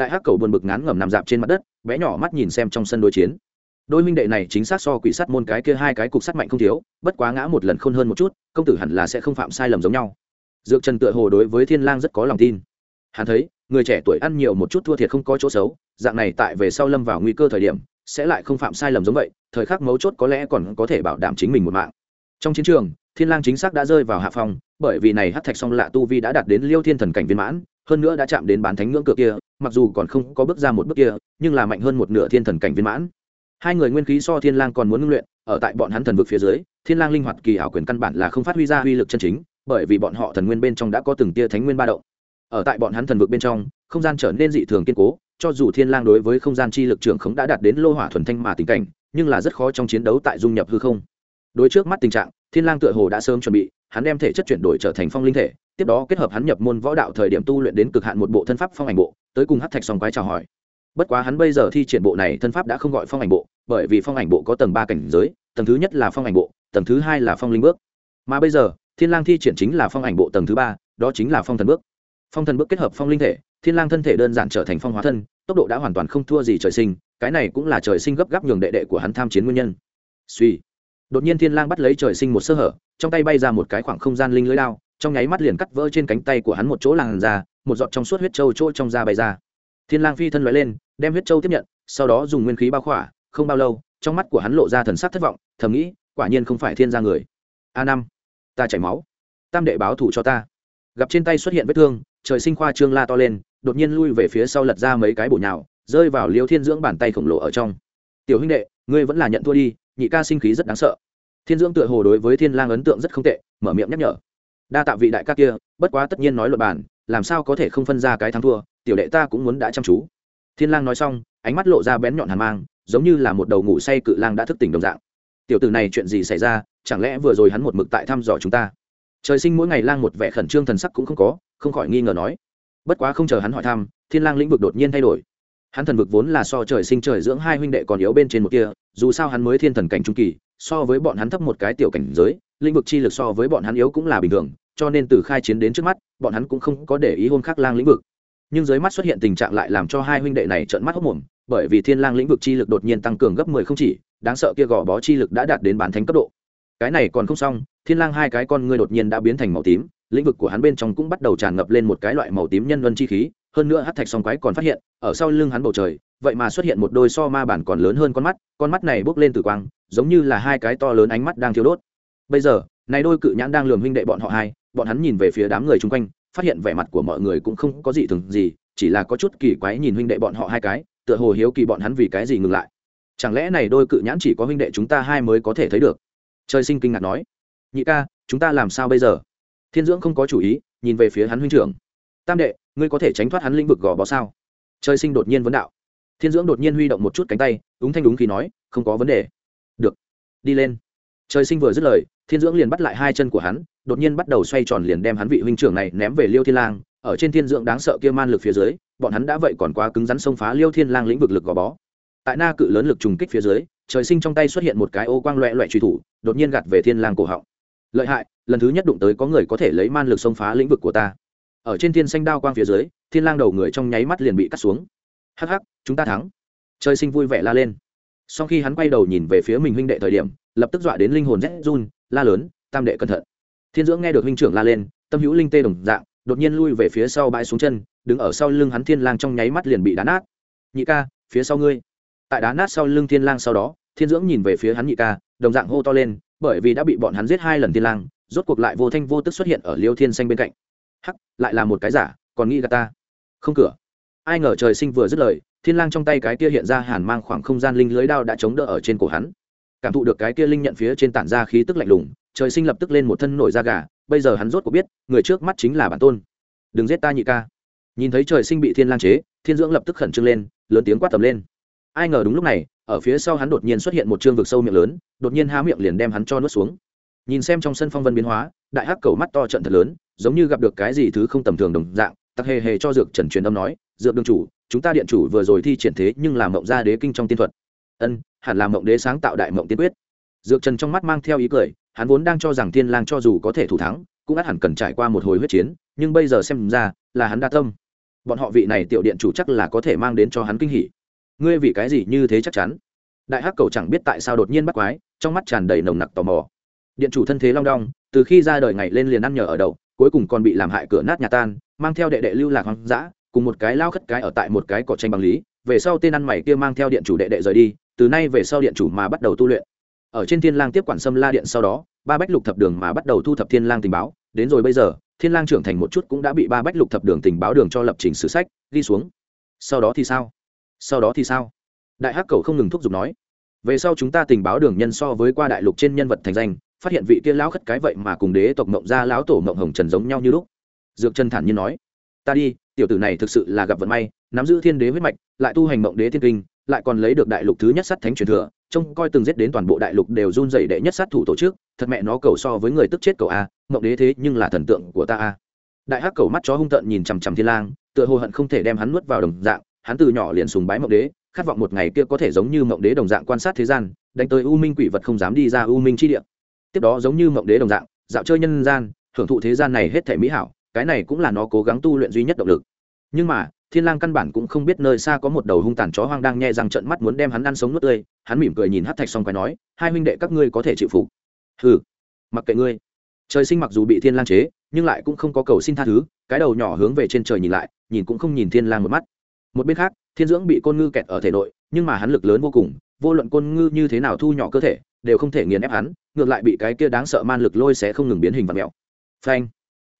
đại hắc cầu buồn bực ngán ngẩm nằm dạp trên mặt đất, bé nhỏ mắt nhìn xem trong sân đối chiến. Đôi minh đệ này chính xác so quỷ sắt môn cái kia hai cái cục sắt mạnh không thiếu, bất quá ngã một lần khôn hơn một chút, công tử hẳn là sẽ không phạm sai lầm giống nhau. Dược trần tựa hồ đối với thiên lang rất có lòng tin. Hắn thấy, người trẻ tuổi ăn nhiều một chút thua thiệt không có chỗ xấu, dạng này tại về sau lâm vào nguy cơ thời điểm, sẽ lại không phạm sai lầm giống vậy, thời khắc mấu chốt có lẽ còn có thể bảo đảm chính mình một mạng. Trong chiến trường, thiên lang chính xác đã rơi vào hạ phong, bởi vì này hắc thạch song lạ tu vi đã đạt đến liêu thiên thần cảnh viên mãn hơn nữa đã chạm đến bán thánh ngưỡng cửa kia, mặc dù còn không có bước ra một bước kia, nhưng là mạnh hơn một nửa thiên thần cảnh viên mãn. Hai người nguyên khí so thiên lang còn muốn ngưng luyện, ở tại bọn hắn thần vực phía dưới, thiên lang linh hoạt kỳ ảo quyền căn bản là không phát huy ra uy lực chân chính, bởi vì bọn họ thần nguyên bên trong đã có từng tia thánh nguyên ba động. Ở tại bọn hắn thần vực bên trong, không gian trở nên dị thường kiên cố, cho dù thiên lang đối với không gian chi lực trưởng khống đã đạt đến lô hỏa thuần thanh mà tình cảnh, nhưng là rất khó trong chiến đấu tại dung nhập hư không. Đối trước mắt tình trạng, thiên lang tựa hồ đã sớm chuẩn bị, hắn đem thể chất chuyển đổi trở thành phong linh thể tiếp đó kết hợp hắn nhập môn võ đạo thời điểm tu luyện đến cực hạn một bộ thân pháp phong ảnh bộ, tới cùng hát thạch song quái chào hỏi. Bất quá hắn bây giờ thi triển bộ này thân pháp đã không gọi phong ảnh bộ, bởi vì phong ảnh bộ có tầng ba cảnh giới, tầng thứ nhất là phong ảnh bộ, tầng thứ hai là phong linh bước. Mà bây giờ, thiên lang thi triển chính là phong ảnh bộ tầng thứ ba, đó chính là phong thần bước. Phong thần bước kết hợp phong linh thể, thiên lang thân thể đơn giản trở thành phong hóa thân, tốc độ đã hoàn toàn không thua gì trời sinh, cái này cũng là trời sinh gấp gáp nhường đệ đệ của hắn tham chiến nguyên nhân. Suy. Đột nhiên thiên lang bắt lấy trời sinh một sơ hở, trong tay bay ra một cái khoảng không gian linh lưới đao trong nháy mắt liền cắt vỡ trên cánh tay của hắn một chỗ làn da một giọt trong suốt huyết châu chỗ trong da bay ra. Thiên lang phi thân lóe lên, đem huyết châu tiếp nhận, sau đó dùng nguyên khí bao khỏa, không bao lâu, trong mắt của hắn lộ ra thần sắc thất vọng, thầm nghĩ, quả nhiên không phải thiên gia người. A năm, ta chảy máu. Tam đệ báo thù cho ta. Gặp trên tay xuất hiện vết thương, trời sinh khoa trương la to lên, đột nhiên lui về phía sau lật ra mấy cái bổ nhào, rơi vào liêu thiên dưỡng bàn tay khổng lồ ở trong. Tiểu huynh đệ, ngươi vẫn là nhận thua đi, nhị ca sinh khí rất đáng sợ. Thiên dưỡng tựa hồ đối với thiên lang ấn tượng rất không tệ, mở miệng nhắc nhở đa tạ vị đại ca kia, bất quá tất nhiên nói luật bản làm sao có thể không phân ra cái thắng thua, tiểu đệ ta cũng muốn đã chăm chú. Thiên lang nói xong, ánh mắt lộ ra bén nhọn hàn mang, giống như là một đầu ngủ say cự lang đã thức tỉnh đồng dạng. Tiểu tử này chuyện gì xảy ra, chẳng lẽ vừa rồi hắn một mực tại thăm dò chúng ta? Trời sinh mỗi ngày lang một vẻ khẩn trương thần sắc cũng không có, không khỏi nghi ngờ nói. Bất quá không chờ hắn hỏi thăm, thiên lang lĩnh vực đột nhiên thay đổi. Hắn thần vực vốn là so trời sinh trời dưỡng hai huynh đệ còn yếu bên trên một kia, dù sao hắn mới thiên thần cảnh trung kỳ, so với bọn hắn thấp một cái tiểu cảnh giới lĩnh vực chi lực so với bọn hắn yếu cũng là bình thường, cho nên từ khai chiến đến trước mắt, bọn hắn cũng không có để ý hôn khắc lang lĩnh vực. Nhưng dưới mắt xuất hiện tình trạng lại làm cho hai huynh đệ này trợn mắt hốc mồm bởi vì thiên lang lĩnh vực chi lực đột nhiên tăng cường gấp mười không chỉ, đáng sợ kia gò bó chi lực đã đạt đến bán thánh cấp độ. Cái này còn không xong, thiên lang hai cái con ngươi đột nhiên đã biến thành màu tím, lĩnh vực của hắn bên trong cũng bắt đầu tràn ngập lên một cái loại màu tím nhân luân chi khí, hơn nữa hắc thạch song quái còn phát hiện, ở sau lưng hắn bầu trời, vậy mà xuất hiện một đôi so ma bản còn lớn hơn con mắt con mắt này bốc lên từ quang, giống như là hai cái to lớn ánh mắt đang thiêu đốt bây giờ, này đôi cự nhãn đang lường huynh đệ bọn họ hai, bọn hắn nhìn về phía đám người chung quanh, phát hiện vẻ mặt của mọi người cũng không có gì thường gì, chỉ là có chút kỳ quái nhìn huynh đệ bọn họ hai cái, tựa hồ hiếu kỳ bọn hắn vì cái gì ngừng lại. Chẳng lẽ này đôi cự nhãn chỉ có huynh đệ chúng ta hai mới có thể thấy được? Trời sinh kinh ngạc nói. Nhị ca, chúng ta làm sao bây giờ? Thiên dưỡng không có chủ ý, nhìn về phía hắn huynh trưởng. Tam đệ, ngươi có thể tránh thoát hắn lĩnh vực gò bó sao? Trời sinh đột nhiên vấn đạo. Thiên dưỡng đột nhiên huy động một chút cánh tay đúng thanh đúng khi nói, không có vấn đề. Được, đi lên trời sinh vừa dứt lời, thiên dưỡng liền bắt lại hai chân của hắn, đột nhiên bắt đầu xoay tròn liền đem hắn vị huynh trưởng này ném về liêu thiên lang. Ở trên thiên dưỡng đáng sợ kia man lực phía dưới, bọn hắn đã vậy còn quá cứng rắn xông phá liêu thiên lang lĩnh vực lực gò bó. Tại na cự lớn lực trùng kích phía dưới, trời sinh trong tay xuất hiện một cái ô quang loẹ loẹ truy thủ, đột nhiên gạt về thiên lang cổ họng. Lợi hại, lần thứ nhất đụng tới có người có thể lấy man lực xông phá lĩnh vực của ta. Ở trên thiên xanh đao quang phía dưới, thiên lang đầu người trong nháy mắt liền bị cắt xuống. Hắc hắc, chúng ta thắng. Trời sinh vui vẻ la lên. Sau khi hắn quay đầu nhìn về phía mình huynh đệ thời điểm lập tức dọa đến linh hồn rét run, la lớn, tam đệ cẩn thận. Thiên dưỡng nghe được huynh trưởng la lên, tâm hữu linh tê đồng dạng, đột nhiên lui về phía sau bãi xuống chân, đứng ở sau lưng hắn thiên lang trong nháy mắt liền bị đá nát. Nhị ca, phía sau ngươi. Tại đá nát sau lưng thiên lang sau đó, thiên dưỡng nhìn về phía hắn nhị ca, đồng dạng hô to lên, bởi vì đã bị bọn hắn giết hai lần thiên lang, rốt cuộc lại vô thanh vô tức xuất hiện ở liêu thiên xanh bên cạnh. Hắc, lại là một cái giả, còn nghĩ gạt ta. Không cửa. Ai ngờ trời sinh vừa dứt lời, thiên lang trong tay cái kia hiện ra hàn mang khoảng không gian linh lưới đao đã chống đỡ ở trên cổ hắn cảm thụ được cái kia linh nhận phía trên tản ra khí tức lạnh lùng, trời sinh lập tức lên một thân nổi da gà, bây giờ hắn rốt cuộc biết, người trước mắt chính là bản tôn. Đừng giết ta nhị ca. Nhìn thấy trời sinh bị thiên lang chế, thiên dưỡng lập tức khẩn trương lên, lớn tiếng quát tầm lên. Ai ngờ đúng lúc này, ở phía sau hắn đột nhiên xuất hiện một trương vực sâu miệng lớn, đột nhiên há miệng liền đem hắn cho nuốt xuống. Nhìn xem trong sân phong vân biến hóa, đại hắc cầu mắt to trận thật lớn, giống như gặp được cái gì thứ không tầm thường đồng dạng, tặc hề hề cho dược trần truyền âm nói, dược đường chủ, chúng ta điện chủ vừa rồi thi triển thế nhưng làm mộng ra đế kinh trong tiên thuật ân, hẳn là mộng đế sáng tạo đại mộng tiên quyết. Dược trần trong mắt mang theo ý cười, hắn vốn đang cho rằng thiên lang cho dù có thể thủ thắng, cũng ắt hẳn cần trải qua một hồi huyết chiến, nhưng bây giờ xem ra, là hắn đa tâm. Bọn họ vị này tiểu điện chủ chắc là có thể mang đến cho hắn kinh hỉ. Ngươi vì cái gì như thế chắc chắn? Đại hắc cầu chẳng biết tại sao đột nhiên bắt quái, trong mắt tràn đầy nồng nặc tò mò. Điện chủ thân thế long đong, từ khi ra đời ngày lên liền ăn nhờ ở đậu cuối cùng còn bị làm hại cửa nát nhà tan, mang theo đệ đệ lưu lạc hoang dã, cùng một cái lao khất cái ở tại một cái cỏ tranh bằng lý về sau tên ăn mày kia mang theo điện chủ đệ đệ rời đi, từ nay về sau điện chủ mà bắt đầu tu luyện. Ở trên thiên lang tiếp quản sâm la điện sau đó, ba bách lục thập đường mà bắt đầu thu thập thiên lang tình báo. Đến rồi bây giờ, thiên lang trưởng thành một chút cũng đã bị ba bách lục thập đường tình báo đường cho lập trình sử sách, ghi xuống. Sau đó thì sao? Sau đó thì sao? Đại hắc cầu không ngừng thúc giục nói. Về sau chúng ta tình báo đường nhân so với qua đại lục trên nhân vật thành danh, phát hiện vị kia lão khất cái vậy mà cùng đế tộc mộng gia, lão tổ mộng hồng trần giống nhau như lúc. Dược chân thản nhiên nói. Ta đi, tiểu tử này thực sự là gặp vận may nắm giữ thiên đế huyết mạch, lại tu hành mộng đế thiên kinh, lại còn lấy được đại lục thứ nhất sát thánh truyền thừa, trông coi từng giết đến toàn bộ đại lục đều run dày đệ nhất sát thủ tổ chức, thật mẹ nó cầu so với người tức chết cầu a, mộng đế thế nhưng là thần tượng của ta a. Đại hắc cầu mắt chó hung tợn nhìn chằm chằm thiên lang, tựa hồ hận không thể đem hắn nuốt vào đồng dạng, hắn từ nhỏ liền sùng bái mộng đế, khát vọng một ngày kia có thể giống như mộng đế đồng dạng quan sát thế gian, đánh tới u minh quỷ vật không dám đi ra u minh chi địa. Tiếp đó giống như mộng đế đồng dạng, dạo chơi nhân gian, hưởng thụ thế gian này hết thể mỹ hảo, cái này cũng là nó cố gắng tu luyện duy nhất động lực. Nhưng mà thiên lang căn bản cũng không biết nơi xa có một đầu hung tàn chó hoang đang nhẹ rằng trận mắt muốn đem hắn ăn sống nuốt tươi, hắn mỉm cười nhìn hắc thạch xong quay nói, hai huynh đệ các ngươi có thể chịu phục. Hừ, mặc kệ ngươi. Trời sinh mặc dù bị thiên lang chế, nhưng lại cũng không có cầu xin tha thứ, cái đầu nhỏ hướng về trên trời nhìn lại, nhìn cũng không nhìn thiên lang một mắt. Một bên khác, thiên dưỡng bị côn ngư kẹt ở thể nội, nhưng mà hắn lực lớn vô cùng, vô luận côn ngư như thế nào thu nhỏ cơ thể, đều không thể nghiền ép hắn, ngược lại bị cái kia đáng sợ man lực lôi sẽ không ngừng biến hình và mèo. Phanh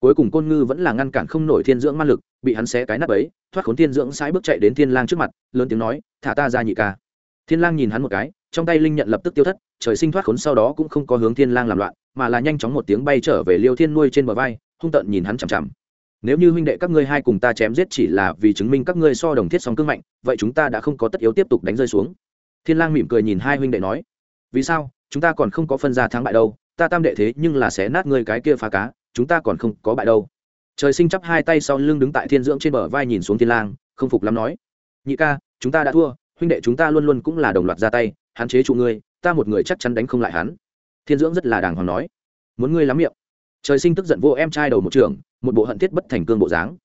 cuối cùng côn ngư vẫn là ngăn cản không nổi thiên dưỡng man lực, bị hắn xé cái nắp ấy, thoát khốn thiên dưỡng sái bước chạy đến thiên lang trước mặt, lớn tiếng nói, thả ta ra nhị ca. Thiên lang nhìn hắn một cái, trong tay linh nhận lập tức tiêu thất, trời sinh thoát khốn sau đó cũng không có hướng thiên lang làm loạn, mà là nhanh chóng một tiếng bay trở về liêu thiên nuôi trên bờ vai, hung tợn nhìn hắn chằm chằm. Nếu như huynh đệ các ngươi hai cùng ta chém giết chỉ là vì chứng minh các ngươi so đồng thiết song cương mạnh, vậy chúng ta đã không có tất yếu tiếp tục đánh rơi xuống. Thiên lang mỉm cười nhìn hai huynh đệ nói, vì sao? Chúng ta còn không có phân ra thắng bại đâu, ta tam đệ thế nhưng là sẽ nát ngươi cái kia phá cá chúng ta còn không có bại đâu. Trời sinh chắp hai tay sau lưng đứng tại thiên dưỡng trên bờ vai nhìn xuống thiên lang, không phục lắm nói. Nhị ca, chúng ta đã thua, huynh đệ chúng ta luôn luôn cũng là đồng loạt ra tay, hắn chế trụ ngươi, ta một người chắc chắn đánh không lại hắn. Thiên dưỡng rất là đàng hoàng nói. Muốn ngươi lắm miệng. Trời sinh tức giận vô em trai đầu một trường, một bộ hận thiết bất thành cương bộ dáng.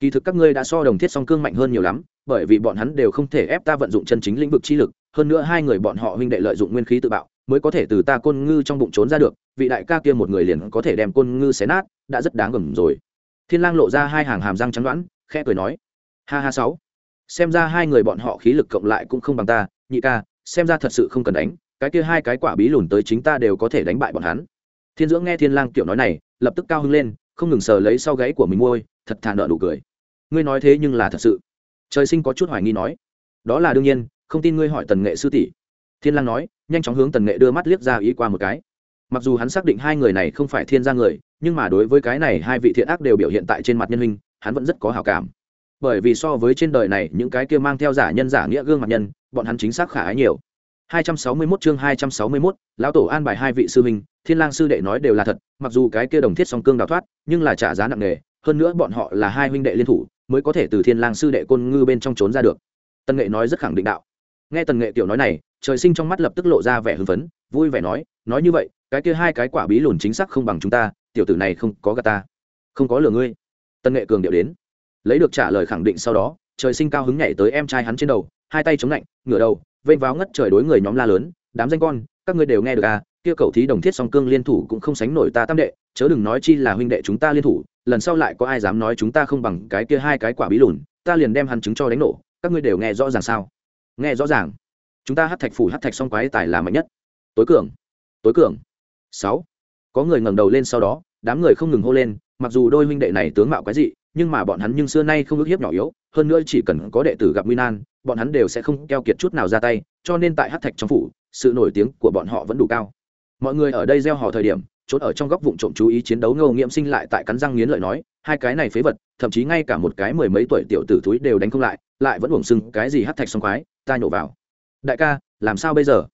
Kỳ thực các ngươi đã so đồng thiết song cương mạnh hơn nhiều lắm, bởi vì bọn hắn đều không thể ép ta vận dụng chân chính lĩnh vực chi lực, hơn nữa hai người bọn họ huynh đệ lợi dụng nguyên khí tự bạo mới có thể từ ta côn ngư trong bụng trốn ra được, vị đại ca kia một người liền có thể đem côn ngư xé nát, đã rất đáng gầm rồi. Thiên lang lộ ra hai hàng hàm răng trắng đoán, khẽ cười nói, ha ha sáu, xem ra hai người bọn họ khí lực cộng lại cũng không bằng ta, nhị ca, xem ra thật sự không cần đánh, cái kia hai cái quả bí lùn tới chính ta đều có thể đánh bại bọn hắn. Thiên dưỡng nghe thiên lang tiểu nói này, lập tức cao hứng lên, không ngừng sờ lấy sau gáy của mình môi, thật thà nợ nụ cười. Ngươi nói thế nhưng là thật sự. Trời sinh có chút hoài nghi nói, đó là đương nhiên, không tin ngươi hỏi tần nghệ sư tỷ. Thiên lang nói nhanh chóng hướng tần nghệ đưa mắt liếc ra ý qua một cái mặc dù hắn xác định hai người này không phải thiên gia người nhưng mà đối với cái này hai vị thiện ác đều biểu hiện tại trên mặt nhân huynh hắn vẫn rất có hảo cảm bởi vì so với trên đời này những cái kia mang theo giả nhân giả nghĩa gương mặt nhân bọn hắn chính xác khả ái nhiều 261 chương 261, lão tổ an bài hai vị sư huynh, Thiên Lang sư đệ nói đều là thật, mặc dù cái kia đồng thiết song cương đào thoát, nhưng là trả giá nặng nề, hơn nữa bọn họ là hai huynh đệ liên thủ, mới có thể từ Thiên Lang sư đệ côn ngư bên trong trốn ra được. Tần Nghệ nói rất khẳng định đạo. Nghe Tần Nghệ tiểu nói này, trời sinh trong mắt lập tức lộ ra vẻ hưng phấn, vui vẻ nói, nói như vậy, cái kia hai cái quả bí lùn chính xác không bằng chúng ta, tiểu tử này không có gạt ta, không có lừa ngươi. Tân Nghệ cường điệu đến, lấy được trả lời khẳng định sau đó, trời sinh cao hứng nhảy tới em trai hắn trên đầu, hai tay chống lạnh, ngửa đầu, vênh váo ngất trời đối người nhóm la lớn đám danh con các ngươi đều nghe được à kia cầu thí đồng thiết song cương liên thủ cũng không sánh nổi ta tam đệ chớ đừng nói chi là huynh đệ chúng ta liên thủ lần sau lại có ai dám nói chúng ta không bằng cái kia hai cái quả bí lùn ta liền đem hắn chứng cho đánh nổ các ngươi đều nghe rõ ràng sao? Nghe rõ ràng chúng ta hát thạch phủ, hát thạch song quái tài là mạnh nhất. Tối cường tối cường. Sáu. Có người ngẩng đầu lên sau đó, đám người không ngừng hô lên, mặc dù đôi huynh đệ này tướng mạo quái dị, nhưng mà bọn hắn nhưng xưa nay không ước hiếp nhỏ yếu, hơn nữa chỉ cần có đệ tử gặp nguy nan, bọn hắn đều sẽ không keo kiệt chút nào ra tay, cho nên tại hát thạch trong phủ, sự nổi tiếng của bọn họ vẫn đủ cao. Mọi người ở đây gieo hò thời điểm trốn ở trong góc vụ trộm chú ý chiến đấu ngâu nghiễm sinh lại tại cắn răng nghiến lợi nói, hai cái này phế vật, thậm chí ngay cả một cái mười mấy tuổi tiểu tử thúi đều đánh không lại lại vẫn uổng sưng cái gì hát thạch song khoái ta nhổ vào đại ca, làm sao bây giờ?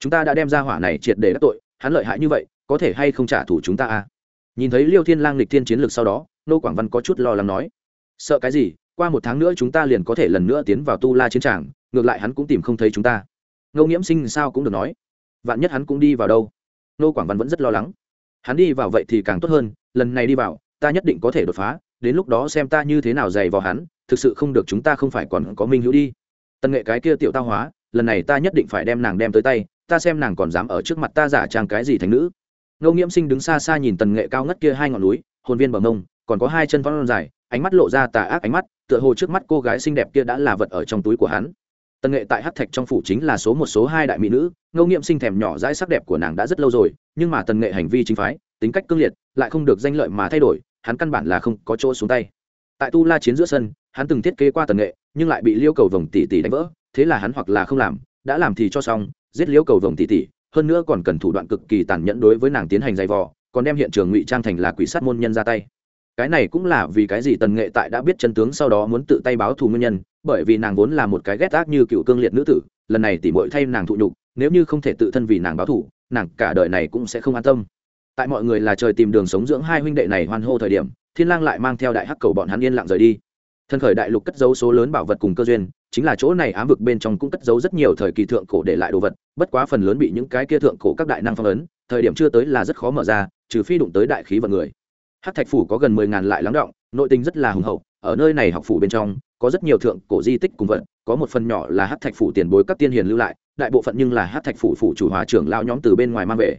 Chúng ta đã đem ra hỏa này triệt để các tội, hắn lợi hại như vậy, có thể hay không trả thù chúng ta à? Nhìn thấy liêu thiên lang lịch thiên chiến lược sau đó, nô quảng văn có chút lo lắng nói. Sợ cái gì? Qua một tháng nữa chúng ta liền có thể lần nữa tiến vào tu la chiến tràng, ngược lại hắn cũng tìm không thấy chúng ta. Ngô nghiễm sinh sao cũng được nói. Vạn nhất hắn cũng đi vào đâu? Nô quảng văn vẫn rất lo lắng. Hắn đi vào vậy thì càng tốt hơn, lần này đi vào, ta nhất định có thể đột phá, đến lúc đó xem ta như thế nào dày vào hắn, thực sự không được chúng ta không phải còn có minh hữu đi. Tần nghệ cái kia tiểu tao hóa lần này ta nhất định phải đem nàng đem tới tay, ta xem nàng còn dám ở trước mặt ta giả trang cái gì thành nữ. Ngô nghiễm sinh đứng xa xa nhìn tần nghệ cao ngất kia hai ngọn núi, hồn viên bờ mông, còn có hai chân vón dài, ánh mắt lộ ra tà ác ánh mắt, tựa hồ trước mắt cô gái xinh đẹp kia đã là vật ở trong túi của hắn. Tần nghệ tại hát thạch trong phủ chính là số một số hai đại mỹ nữ, ngô nghiễm sinh thèm nhỏ dãi sắc đẹp của nàng đã rất lâu rồi, nhưng mà tần nghệ hành vi chính phái, tính cách cương liệt, lại không được danh lợi mà thay đổi, hắn căn bản là không có chỗ xuống tay. Tại tu la chiến giữa sân, hắn từng thiết kế qua tần nghệ, nhưng lại bị liêu cầu vồng tỷ tỷ đánh vỡ thế là hắn hoặc là không làm, đã làm thì cho xong, giết liễu cầu vồng tỷ tỷ, hơn nữa còn cần thủ đoạn cực kỳ tàn nhẫn đối với nàng tiến hành dày vò, còn đem hiện trường ngụy trang thành là quỷ sát môn nhân ra tay. Cái này cũng là vì cái gì tần nghệ tại đã biết chân tướng sau đó muốn tự tay báo thù nguyên nhân, bởi vì nàng vốn là một cái ghét ác như cựu cương liệt nữ tử, lần này tỉ mội thay nàng thụ nhục, nếu như không thể tự thân vì nàng báo thù, nàng cả đời này cũng sẽ không an tâm. Tại mọi người là trời tìm đường sống dưỡng hai huynh đệ này hoan hô thời điểm, thiên lang lại mang theo đại hắc cầu bọn hắn yên lặng rời đi. Thần khởi đại lục cất dấu số lớn bảo vật cùng cơ duyên, chính là chỗ này ám vực bên trong cũng cất dấu rất nhiều thời kỳ thượng cổ để lại đồ vật, bất quá phần lớn bị những cái kia thượng cổ các đại năng phong ấn, thời điểm chưa tới là rất khó mở ra, trừ phi đụng tới đại khí vận người. Hát thạch phủ có gần mười ngàn lại lắng động, nội tình rất là hùng hậu, ở nơi này học phủ bên trong, có rất nhiều thượng cổ di tích cùng vật, có một phần nhỏ là hát thạch phủ tiền bối các tiên hiền lưu lại, đại bộ phận nhưng là hát thạch phủ phủ chủ hòa trưởng lao nhóm từ bên ngoài mang về.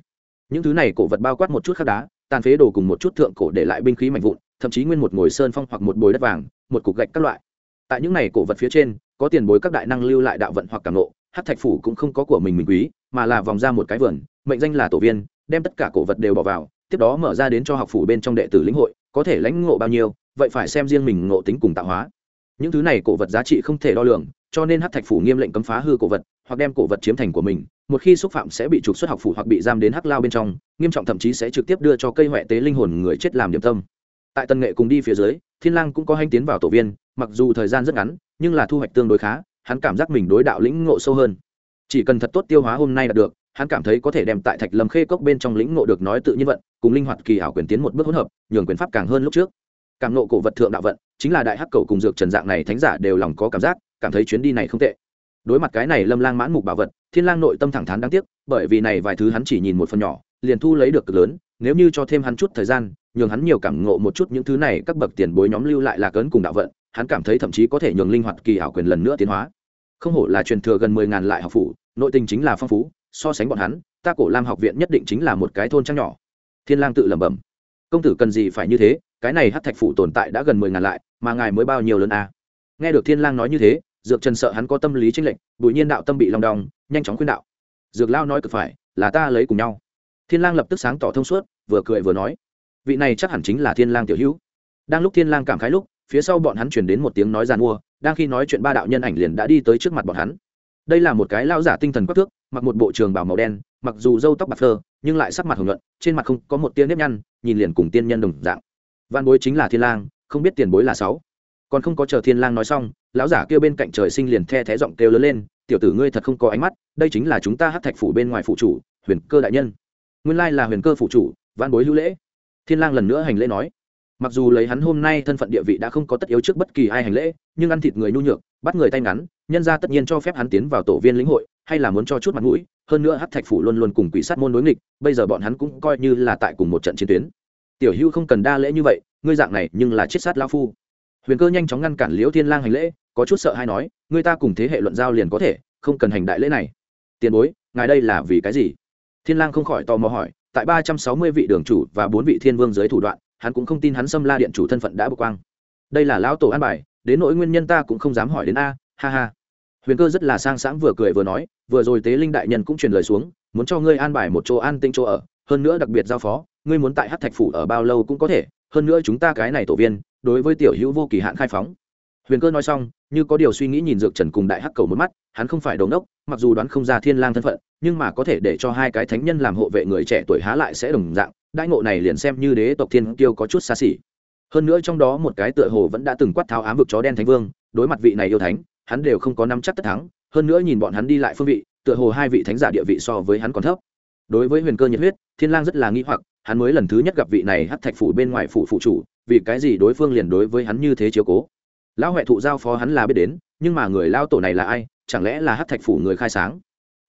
Những thứ này cổ vật bao quát một chút khắc đá, tàn phế đồ cùng một chút thượng cổ để lại binh khí mạnh vụn thậm chí nguyên một ngồi sơn phong hoặc một bồi đất vàng, một cục gạch các loại. Tại những này cổ vật phía trên, có tiền bối các đại năng lưu lại đạo vận hoặc cảm nộ, hát thạch phủ cũng không có của mình mình quý, mà là vòng ra một cái vườn, mệnh danh là tổ viên, đem tất cả cổ vật đều bỏ vào, tiếp đó mở ra đến cho học phủ bên trong đệ tử lĩnh hội, có thể lãnh ngộ bao nhiêu, vậy phải xem riêng mình ngộ tính cùng tạo hóa. Những thứ này cổ vật giá trị không thể đo lường, cho nên hát thạch phủ nghiêm lệnh cấm phá hư cổ vật, hoặc đem cổ vật chiếm thành của mình, một khi xúc phạm sẽ bị trục xuất học phủ hoặc bị giam đến hắc lao bên trong, nghiêm trọng thậm chí sẽ trực tiếp đưa cho cây huệ tế linh hồn người chết làm điểm tâm tại tân nghệ cùng đi phía dưới, thiên lang cũng có hành tiến vào tổ viên, mặc dù thời gian rất ngắn, nhưng là thu hoạch tương đối khá, hắn cảm giác mình đối đạo lĩnh ngộ sâu hơn. Chỉ cần thật tốt tiêu hóa hôm nay là được, hắn cảm thấy có thể đem tại thạch lâm khê cốc bên trong lĩnh ngộ được nói tự nhiên vận, cùng linh hoạt kỳ ảo quyền tiến một bước hỗn hợp, nhường quyền pháp càng hơn lúc trước. Cảm ngộ cổ vật thượng đạo vận, chính là đại hắc cầu cùng dược trần dạng này thánh giả đều lòng có cảm giác, cảm thấy chuyến đi này không tệ. Đối mặt cái này lâm lang mãn mục bảo vật, thiên lang nội tâm thẳng thắn đáng tiếc, bởi vì này vài thứ hắn chỉ nhìn một phần nhỏ, liền thu lấy được cực lớn, nếu như cho thêm hắn chút thời gian nhường hắn nhiều cảm ngộ một chút những thứ này, các bậc tiền bối nhóm lưu lại là cấn cùng đạo vận, hắn cảm thấy thậm chí có thể nhường linh hoạt kỳ ảo quyền lần nữa tiến hóa. Không hổ là truyền thừa gần mười ngàn lại học phủ, nội tình chính là phong phú, so sánh bọn hắn, ta cổ lam học viện nhất định chính là một cái thôn trang nhỏ. Thiên lang tự lẩm bẩm. Công tử cần gì phải như thế, cái này hắc thạch phủ tồn tại đã gần mười ngàn lại, mà ngài mới bao nhiêu lớn a à? nghe được thiên lang nói như thế, dược trần sợ hắn có tâm lý tranh lệch bùi nhiên đạo tâm bị lòng đong, nhanh chóng khuyên đạo. Dược lao nói cực phải, là ta lấy cùng nhau. Thiên lang lập tức sáng tỏ thông suốt, vừa cười vừa nói vị này chắc hẳn chính là thiên lang tiểu hữu. Đang lúc thiên lang cảm khái lúc, phía sau bọn hắn truyền đến một tiếng nói giàn mua, đang khi nói chuyện ba đạo nhân ảnh liền đã đi tới trước mặt bọn hắn. Đây là một cái lão giả tinh thần quắc thước, mặc một bộ trường bào màu đen, mặc dù râu tóc bạc phơ, nhưng lại sắc mặt hồng nhuận, trên mặt không có một tia nếp nhăn, nhìn liền cùng tiên nhân đồng dạng. Văn bối chính là thiên lang, không biết tiền bối là sáu. Còn không có chờ thiên lang nói xong, lão giả kia bên cạnh trời sinh liền the thé giọng kêu lớn lên, tiểu tử ngươi thật không có ánh mắt, đây chính là chúng ta hắc thạch phủ bên ngoài phụ chủ, huyền cơ đại nhân. Nguyên lai là huyền cơ phụ chủ văn bối hữu lễ thiên lang lần nữa hành lễ nói, mặc dù lấy hắn hôm nay thân phận địa vị đã không có tất yếu trước bất kỳ ai hành lễ, nhưng ăn thịt người nhu nhược, bắt người tay ngắn, nhân ra tất nhiên cho phép hắn tiến vào tổ viên lĩnh hội, hay là muốn cho chút mặt mũi, hơn nữa hát thạch phủ luôn luôn cùng quỷ sát môn đối nghịch, bây giờ bọn hắn cũng coi như là tại cùng một trận chiến tuyến. Tiểu hưu không cần đa lễ như vậy, ngươi dạng này nhưng là chết sát lão phu. Huyền cơ nhanh chóng ngăn cản liễu thiên lang hành lễ, có chút sợ hay nói, ngươi ta cùng thế hệ luận giao liền có thể, không cần hành đại lễ này. Tiền bối, ngài đây là vì cái gì? Thiên lang không khỏi tò mò hỏi tại ba trăm sáu mươi vị đường chủ và bốn vị thiên vương dưới thủ đoạn, hắn cũng không tin hắn xâm la điện chủ thân phận đã bộc quang. Đây là lão tổ an bài, đến nỗi nguyên nhân ta cũng không dám hỏi đến a, ha ha. Huyền cơ rất là sang sáng vừa cười vừa nói, vừa rồi tế linh đại nhân cũng truyền lời xuống, muốn cho ngươi an bài một chỗ an tinh chỗ ở, hơn nữa đặc biệt giao phó, ngươi muốn tại hát thạch phủ ở bao lâu cũng có thể, hơn nữa chúng ta cái này tổ viên, đối với tiểu hữu vô kỳ hạn khai phóng. Huyền cơ nói xong như có điều suy nghĩ nhìn dược trần cùng đại hắc cầu một mắt, hắn không phải đống đốc mặc dù đoán không ra thiên lang thân phận, nhưng mà có thể để cho hai cái thánh nhân làm hộ vệ người trẻ tuổi há lại sẽ đồng dạng, đại ngộ này liền xem như đế tộc thiên kiêu có chút xa xỉ. Hơn nữa trong đó một cái tựa hồ vẫn đã từng quát tháo ám vực chó đen thánh vương, đối mặt vị này yêu thánh, hắn đều không có nắm chắc tất thắng, hơn nữa nhìn bọn hắn đi lại phương vị, tựa hồ hai vị thánh giả địa vị so với hắn còn thấp. Đối với huyền cơ nhiệt huyết, thiên lang rất là nghi hoặc, hắn mới lần thứ nhất gặp vị này hắc thạch phủ bên ngoài phủ phụ chủ, vì cái gì đối phương liền đối với hắn như thế chiếu cố? Lão huệ thụ giao phó hắn là biết đến, nhưng mà người lao tổ này là ai, chẳng lẽ là hắc thạch phủ người khai sáng?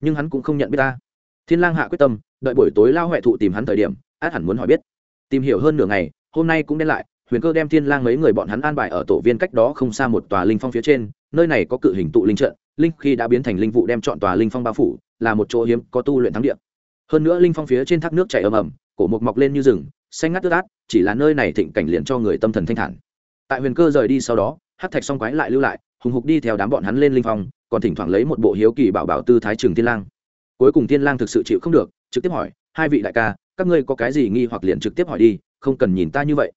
Nhưng hắn cũng không nhận biết ta. Thiên lang hạ quyết tâm, đợi buổi tối lao huệ thụ tìm hắn thời điểm, át hẳn muốn hỏi biết. Tìm hiểu hơn nửa ngày, hôm nay cũng đến lại, huyền cơ đem thiên lang mấy người bọn hắn an bài ở tổ viên cách đó không xa một tòa linh phong phía trên, nơi này có cự hình tụ linh trận, linh khi đã biến thành linh vụ đem chọn tòa linh phong bao phủ, là một chỗ hiếm, có tu luyện thắng địa. Hơn nữa linh phong phía trên thác nước chảy ầm ầm, cổ mục mọc lên như rừng, xanh ngắt tươi át chỉ là nơi này thịnh cảnh liền cho người tâm thần thanh thản. Tại huyền cơ rời đi sau đó hát thạch song quái lại lưu lại, hùng hục đi theo đám bọn hắn lên linh phong, còn thỉnh thoảng lấy một bộ hiếu kỳ bảo bảo tư thái trường thiên lang. Cuối cùng thiên lang thực sự chịu không được, trực tiếp hỏi, hai vị đại ca, các ngươi có cái gì nghi hoặc liền trực tiếp hỏi đi, không cần nhìn ta như vậy.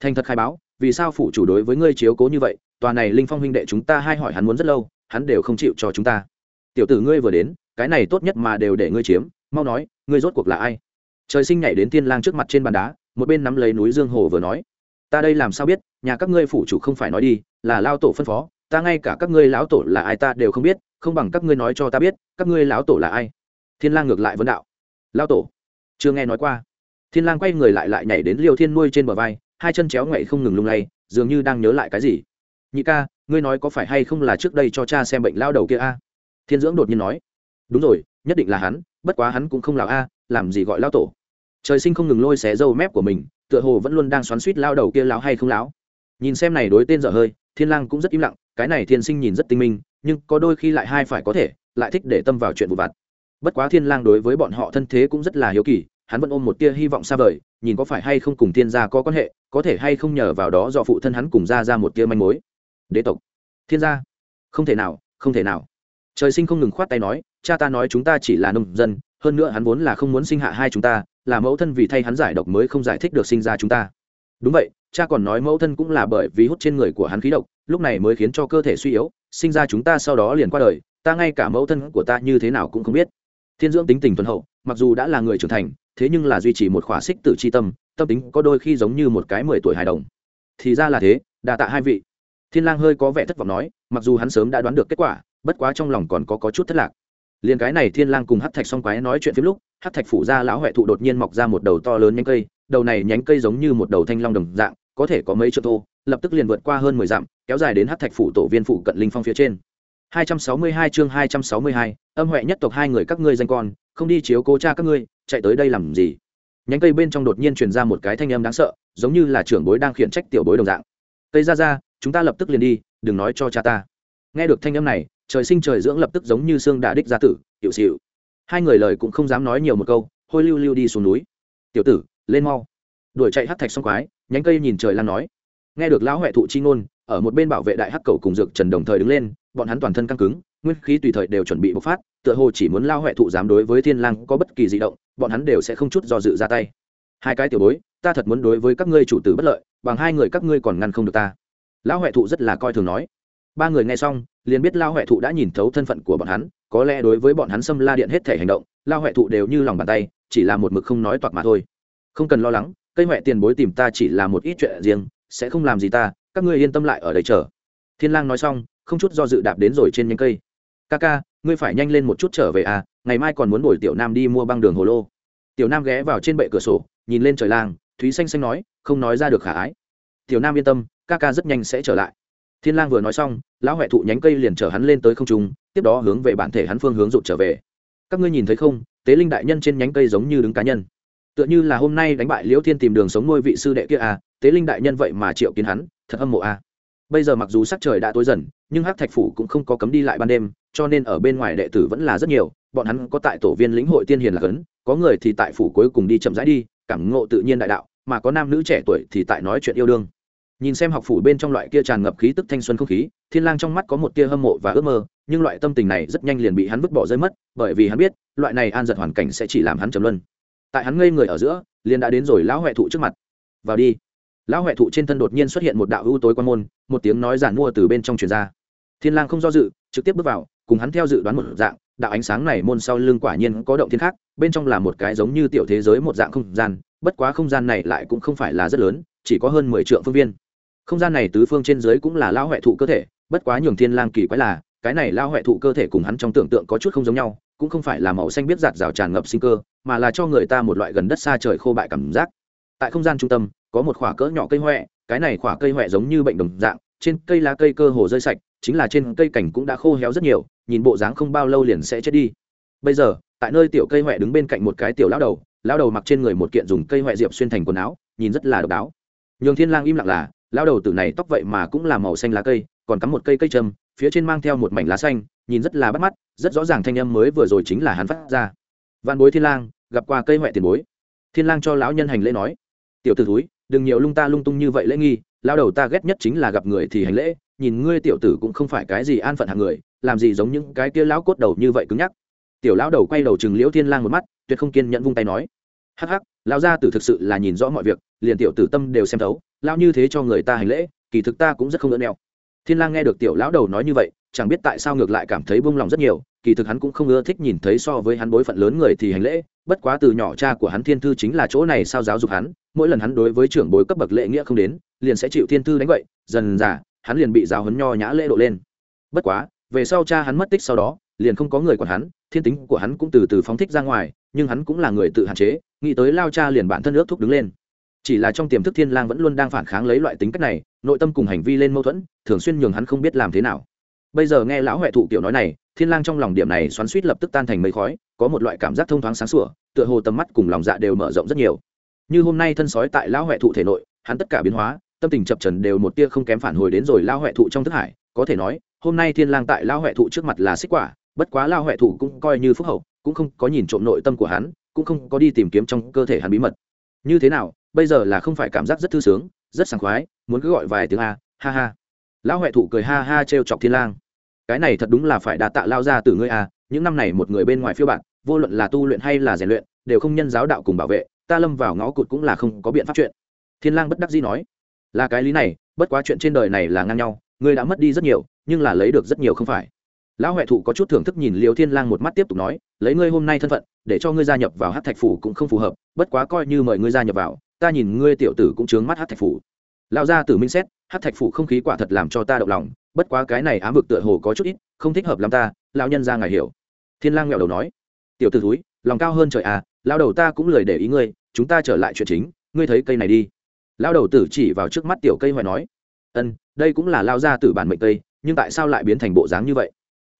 Thành thật khai báo, vì sao phủ chủ đối với ngươi chiếu cố như vậy, tòa này linh phong huynh đệ chúng ta hai hỏi hắn muốn rất lâu, hắn đều không chịu cho chúng ta. Tiểu tử ngươi vừa đến, cái này tốt nhất mà đều để ngươi chiếm, mau nói, ngươi rốt cuộc là ai? Trời sinh nhảy đến tiên lang trước mặt trên bàn đá, một bên nắm lấy núi dương hồ vừa nói ta đây làm sao biết, nhà các ngươi phủ chủ không phải nói đi, là lao tổ phân phó, ta ngay cả các ngươi lão tổ là ai ta đều không biết, không bằng các ngươi nói cho ta biết, các ngươi lão tổ là ai. Thiên lang ngược lại vấn đạo. Lao tổ, chưa nghe nói qua. Thiên lang quay người lại lại nhảy đến liêu thiên nuôi trên bờ vai, hai chân chéo ngậy không ngừng lung lay, dường như đang nhớ lại cái gì. Nhị ca, ngươi nói có phải hay không là trước đây cho cha xem bệnh lao đầu kia a? Thiên dưỡng đột nhiên nói. Đúng rồi, nhất định là hắn, bất quá hắn cũng không lão a, làm gì gọi lao tổ. Trời sinh không ngừng lôi xé râu mép của mình tựa hồ vẫn luôn đang xoắn suýt lao đầu kia lão hay không lão nhìn xem này đối tên dở hơi, thiên lang cũng rất im lặng, cái này thiên sinh nhìn rất tinh minh, nhưng có đôi khi lại hai phải có thể, lại thích để tâm vào chuyện vụ vặt. Bất quá thiên lang đối với bọn họ thân thế cũng rất là hiếu kỳ, hắn vẫn ôm một tia hy vọng xa vời, nhìn có phải hay không cùng thiên gia có quan hệ, có thể hay không nhờ vào đó do phụ thân hắn cùng ra ra một tia manh mối. Đế tộc. Thiên gia. Không thể nào, không thể nào. Trời sinh không ngừng khoát tay nói, cha ta nói chúng ta chỉ là nông dân, hơn nữa hắn vốn là không muốn sinh hạ hai chúng ta là mẫu thân vì thay hắn giải độc mới không giải thích được sinh ra chúng ta. Đúng vậy cha còn nói mẫu thân cũng là bởi vì hút trên người của hắn khí độc lúc này mới khiến cho cơ thể suy yếu sinh ra chúng ta sau đó liền qua đời ta ngay cả mẫu thân của ta như thế nào cũng không biết. Thiên dưỡng tính tình thuần hậu mặc dù đã là người trưởng thành thế nhưng là duy trì một khỏa xích tử c h i tâm tâm tính có đôi khi giống như một cái mười tuổi hài đồng. Thì ra là thế đà tạ hai vị. Thiên lang hơi có vẻ thất vọng nói mặc dù hắn sớm đã đoán được kết quả bất quá trong lòng còn có, có chút thất lạc liền cái này thiên lang cùng hắc thạch song quái nói chuyện phim lúc hắc thạch phủ ra lão huệ thụ đột nhiên mọc ra một đầu to lớn nhánh cây đầu này nhánh cây giống như một đầu thanh long đồng dạng có thể có mấy trượng thô lập tức liền vượt qua hơn mười dặm kéo dài đến hắc thạch phủ tổ viên phủ cận linh phong phía trên. 262 chương 262, âm huệ nhất tộc hai người các ngươi danh con không đi chiếu cố cha các ngươi chạy tới đây làm gì? Nhánh cây bên trong đột nhiên truyền ra một cái thanh âm đáng sợ giống như là trưởng bối đang khiển trách tiểu bối đồng dạng. Cây ra ra chúng ta lập tức liền đi đừng nói cho cha ta. Nghe được thanh âm này trời sinh trời dưỡng lập tức giống như xương đà đích gia tử hiệu xịu hai người lời cũng không dám nói nhiều một câu, hôi lưu lưu đi xuống núi. Tiểu tử, lên mau. Đuổi chạy hắc thạch xong quái, nhánh cây nhìn trời lan nói. Nghe được lão huệ thụ chi ngôn, ở một bên bảo vệ đại hắc cầu cùng dược trần đồng thời đứng lên, bọn hắn toàn thân căng cứng, nguyên khí tùy thời đều chuẩn bị bộc phát, tựa hồ chỉ muốn lao huệ thụ dám đối với thiên lang có bất kỳ di động, bọn hắn đều sẽ không chút do dự ra tay. Hai cái tiểu bối, ta thật muốn đối với các ngươi chủ tử bất lợi, bằng hai người các ngươi còn ngăn không được ta. Lão huệ thụ rất là coi thường nói ba người nghe xong, liền biết lao huệ thụ đã nhìn thấu thân phận của bọn hắn, có lẽ đối với bọn hắn xâm la điện hết thể hành động, lao huệ thụ đều như lòng bàn tay, chỉ là một mực không nói toạc mà thôi. Không cần lo lắng, cây huệ tiền bối tìm ta chỉ là một ít chuyện riêng, sẽ không làm gì ta, các ngươi yên tâm lại ở đây chờ. Thiên lang nói xong, không chút do dự đạp đến rồi trên những cây. Ca ca, ngươi phải nhanh lên một chút trở về à ngày mai còn muốn đuổi tiểu nam đi mua băng đường hồ lô. Tiểu nam ghé vào trên bệ cửa sổ, nhìn lên trời lang, thúy xanh xanh nói, không nói ra được khả ái. Tiểu nam yên tâm, ca ca rất nhanh sẽ trở lại thiên lang vừa nói xong, lão huệ thụ nhánh cây liền chở hắn lên tới không trung, tiếp đó hướng về bản thể hắn phương hướng rụt trở về. Các ngươi nhìn thấy không, tế linh đại nhân trên nhánh cây giống như đứng cá nhân. Tựa như là hôm nay đánh bại liễu thiên tìm đường sống nuôi vị sư đệ kia à tế linh đại nhân vậy mà triệu kiến hắn, thật âm mộ à. Bây giờ mặc dù sắc trời đã tối dần, nhưng hắc thạch phủ cũng không có cấm đi lại ban đêm, cho nên ở bên ngoài đệ tử vẫn là rất nhiều, bọn hắn có tại tổ viên lĩnh hội tiên hiền là cấn, có người thì tại phủ cuối cùng đi chậm rãi đi, cảm ngộ tự nhiên đại đạo, mà có nam nữ trẻ tuổi thì tại nói chuyện yêu đương nhìn xem học phủ bên trong loại kia tràn ngập khí tức thanh xuân không khí, thiên lang trong mắt có một tia hâm mộ và ước mơ, nhưng loại tâm tình này rất nhanh liền bị hắn vứt bỏ rơi mất, bởi vì hắn biết, loại này an giật hoàn cảnh sẽ chỉ làm hắn trầm luân. Tại hắn ngây người ở giữa, liền đã đến rồi lão huệ thụ trước mặt. Vào đi. Lão huệ thụ trên thân đột nhiên xuất hiện một đạo ưu tối quan môn, một tiếng nói giản mua từ bên trong truyền ra. Thiên lang không do dự, trực tiếp bước vào, cùng hắn theo dự đoán một dạng, đạo ánh sáng này môn sau lưng quả nhiên có động thiên khác, bên trong là một cái giống như tiểu thế giới một dạng không gian, bất quá không gian này lại cũng không phải là rất lớn, chỉ có hơn mười triệu phương viên không gian này tứ phương trên dưới cũng là lao huệ thụ cơ thể, bất quá nhường thiên lang kỳ quái là, cái này lao huệ thụ cơ thể cùng hắn trong tưởng tượng có chút không giống nhau, cũng không phải là màu xanh biết giạt rào tràn ngập sinh cơ, mà là cho người ta một loại gần đất xa trời khô bại cảm giác. Tại không gian trung tâm, có một khoả cỡ nhỏ cây huệ cái này khoả cây huệ giống như bệnh đồng dạng, trên cây lá cây cơ hồ rơi sạch, chính là trên cây cảnh cũng đã khô héo rất nhiều, nhìn bộ dáng không bao lâu liền sẽ chết đi. Bây giờ, tại nơi tiểu cây huệ đứng bên cạnh một cái tiểu lão đầu lão đầu mặc trên người một kiện dùng cây huệ diệp xuyên thành quần áo, nhìn rất là độc đáo. Nhường thiên lang im lặng là lão đầu tử này tóc vậy mà cũng là màu xanh lá cây còn cắm một cây cây trâm, phía trên mang theo một mảnh lá xanh nhìn rất là bắt mắt rất rõ ràng thanh âm mới vừa rồi chính là hắn phát ra. Văn bối thiên lang gặp qua cây huệ tiền bối. Thiên lang cho lão nhân hành lễ nói tiểu tử thúi đừng nhiều lung ta lung tung như vậy lễ nghi lao đầu ta ghét nhất chính là gặp người thì hành lễ nhìn ngươi tiểu tử cũng không phải cái gì an phận hạng người làm gì giống những cái kia lão cốt đầu như vậy cứng nhắc. Tiểu lão đầu quay đầu chừng liễu thiên lang một mắt tuyệt không kiên nhẫn vung tay nói hắc hắc, lão gia tử thực sự là nhìn rõ mọi việc, liền tiểu tử tâm đều xem thấu lao như thế cho người ta hành lễ, kỳ thực ta cũng rất không đỡ neo thiên lang nghe được tiểu lão đầu nói như vậy, chẳng biết tại sao ngược lại cảm thấy buông lòng rất nhiều, kỳ thực hắn cũng không ưa thích nhìn thấy so với hắn bối phận lớn người thì hành lễ, bất quá từ nhỏ cha của hắn thiên thư chính là chỗ này sao giáo dục hắn, mỗi lần hắn đối với trưởng bối cấp bậc lễ nghĩa không đến, liền sẽ chịu thiên thư đánh vậy dần dà, hắn liền bị giáo huấn nho nhã lễ độ lên. Bất quá, về sau cha hắn mất tích sau đó, liền không có người quản hắn, thiên tính của hắn cũng từ từ phóng thích ra ngoài nhưng hắn cũng là người tự hạn chế, nghĩ tới lao cha liền bản thân ước thúc đứng lên. Chỉ là trong tiềm thức thiên lang vẫn luôn đang phản kháng lấy loại tính cách này, nội tâm cùng hành vi lên mâu thuẫn, thường xuyên nhường hắn không biết làm thế nào. Bây giờ nghe lão huệ thụ kiểu nói này, thiên lang trong lòng điểm này xoắn xuýt lập tức tan thành mây khói, có một loại cảm giác thông thoáng sáng sủa, tựa hồ tầm mắt cùng lòng dạ đều mở rộng rất nhiều. Như hôm nay thân sói tại lão huệ thụ thể nội, hắn tất cả biến hóa, tâm tình chập trần đều một tia không kém phản hồi đến rồi lão huệ thụ trong thức hải, có thể nói, hôm nay thiên lang tại lão huệ thụ trước mặt là xích quả, bất quá lão huệ thụ cũng coi như phúc hậu cũng không có nhìn trộm nội tâm của hắn, cũng không có đi tìm kiếm trong cơ thể hắn bí mật. Như thế nào, bây giờ là không phải cảm giác rất thư sướng, rất sảng khoái, muốn cứ gọi vài tiếng a, ha ha. Lão huệ thụ cười ha ha trêu chọc thiên lang. Cái này thật đúng là phải đa tạ lao ra từ ngươi a, những năm này một người bên ngoài phiêu bạn vô luận là tu luyện hay là rèn luyện, đều không nhân giáo đạo cùng bảo vệ, ta lâm vào ngõ cụt cũng là không có biện pháp chuyện. Thiên lang bất đắc dĩ nói. Là cái lý này, bất quá chuyện trên đời này là ngang nhau, ngươi đã mất đi rất nhiều, nhưng là lấy được rất nhiều không phải lão huệ thụ có chút thưởng thức nhìn liều thiên lang một mắt tiếp tục nói lấy ngươi hôm nay thân phận để cho ngươi gia nhập vào hát thạch phủ cũng không phù hợp bất quá coi như mời ngươi gia nhập vào ta nhìn ngươi tiểu tử cũng trướng mắt hát thạch phủ. Lão gia tử minh xét hát thạch phủ không khí quả thật làm cho ta động lòng bất quá cái này ám vực tựa hồ có chút ít không thích hợp làm ta lão nhân ra ngài hiểu. Thiên lang nghẹo đầu nói tiểu tử thúi, lòng cao hơn trời à lão đầu ta cũng lười để ý ngươi chúng ta trở lại chuyện chính ngươi thấy cây này đi. Lão đầu tử chỉ vào trước mắt tiểu cây hoài nói ân đây cũng là lao gia tử bản mệnh cây nhưng tại sao lại biến thành bộ dáng như vậy?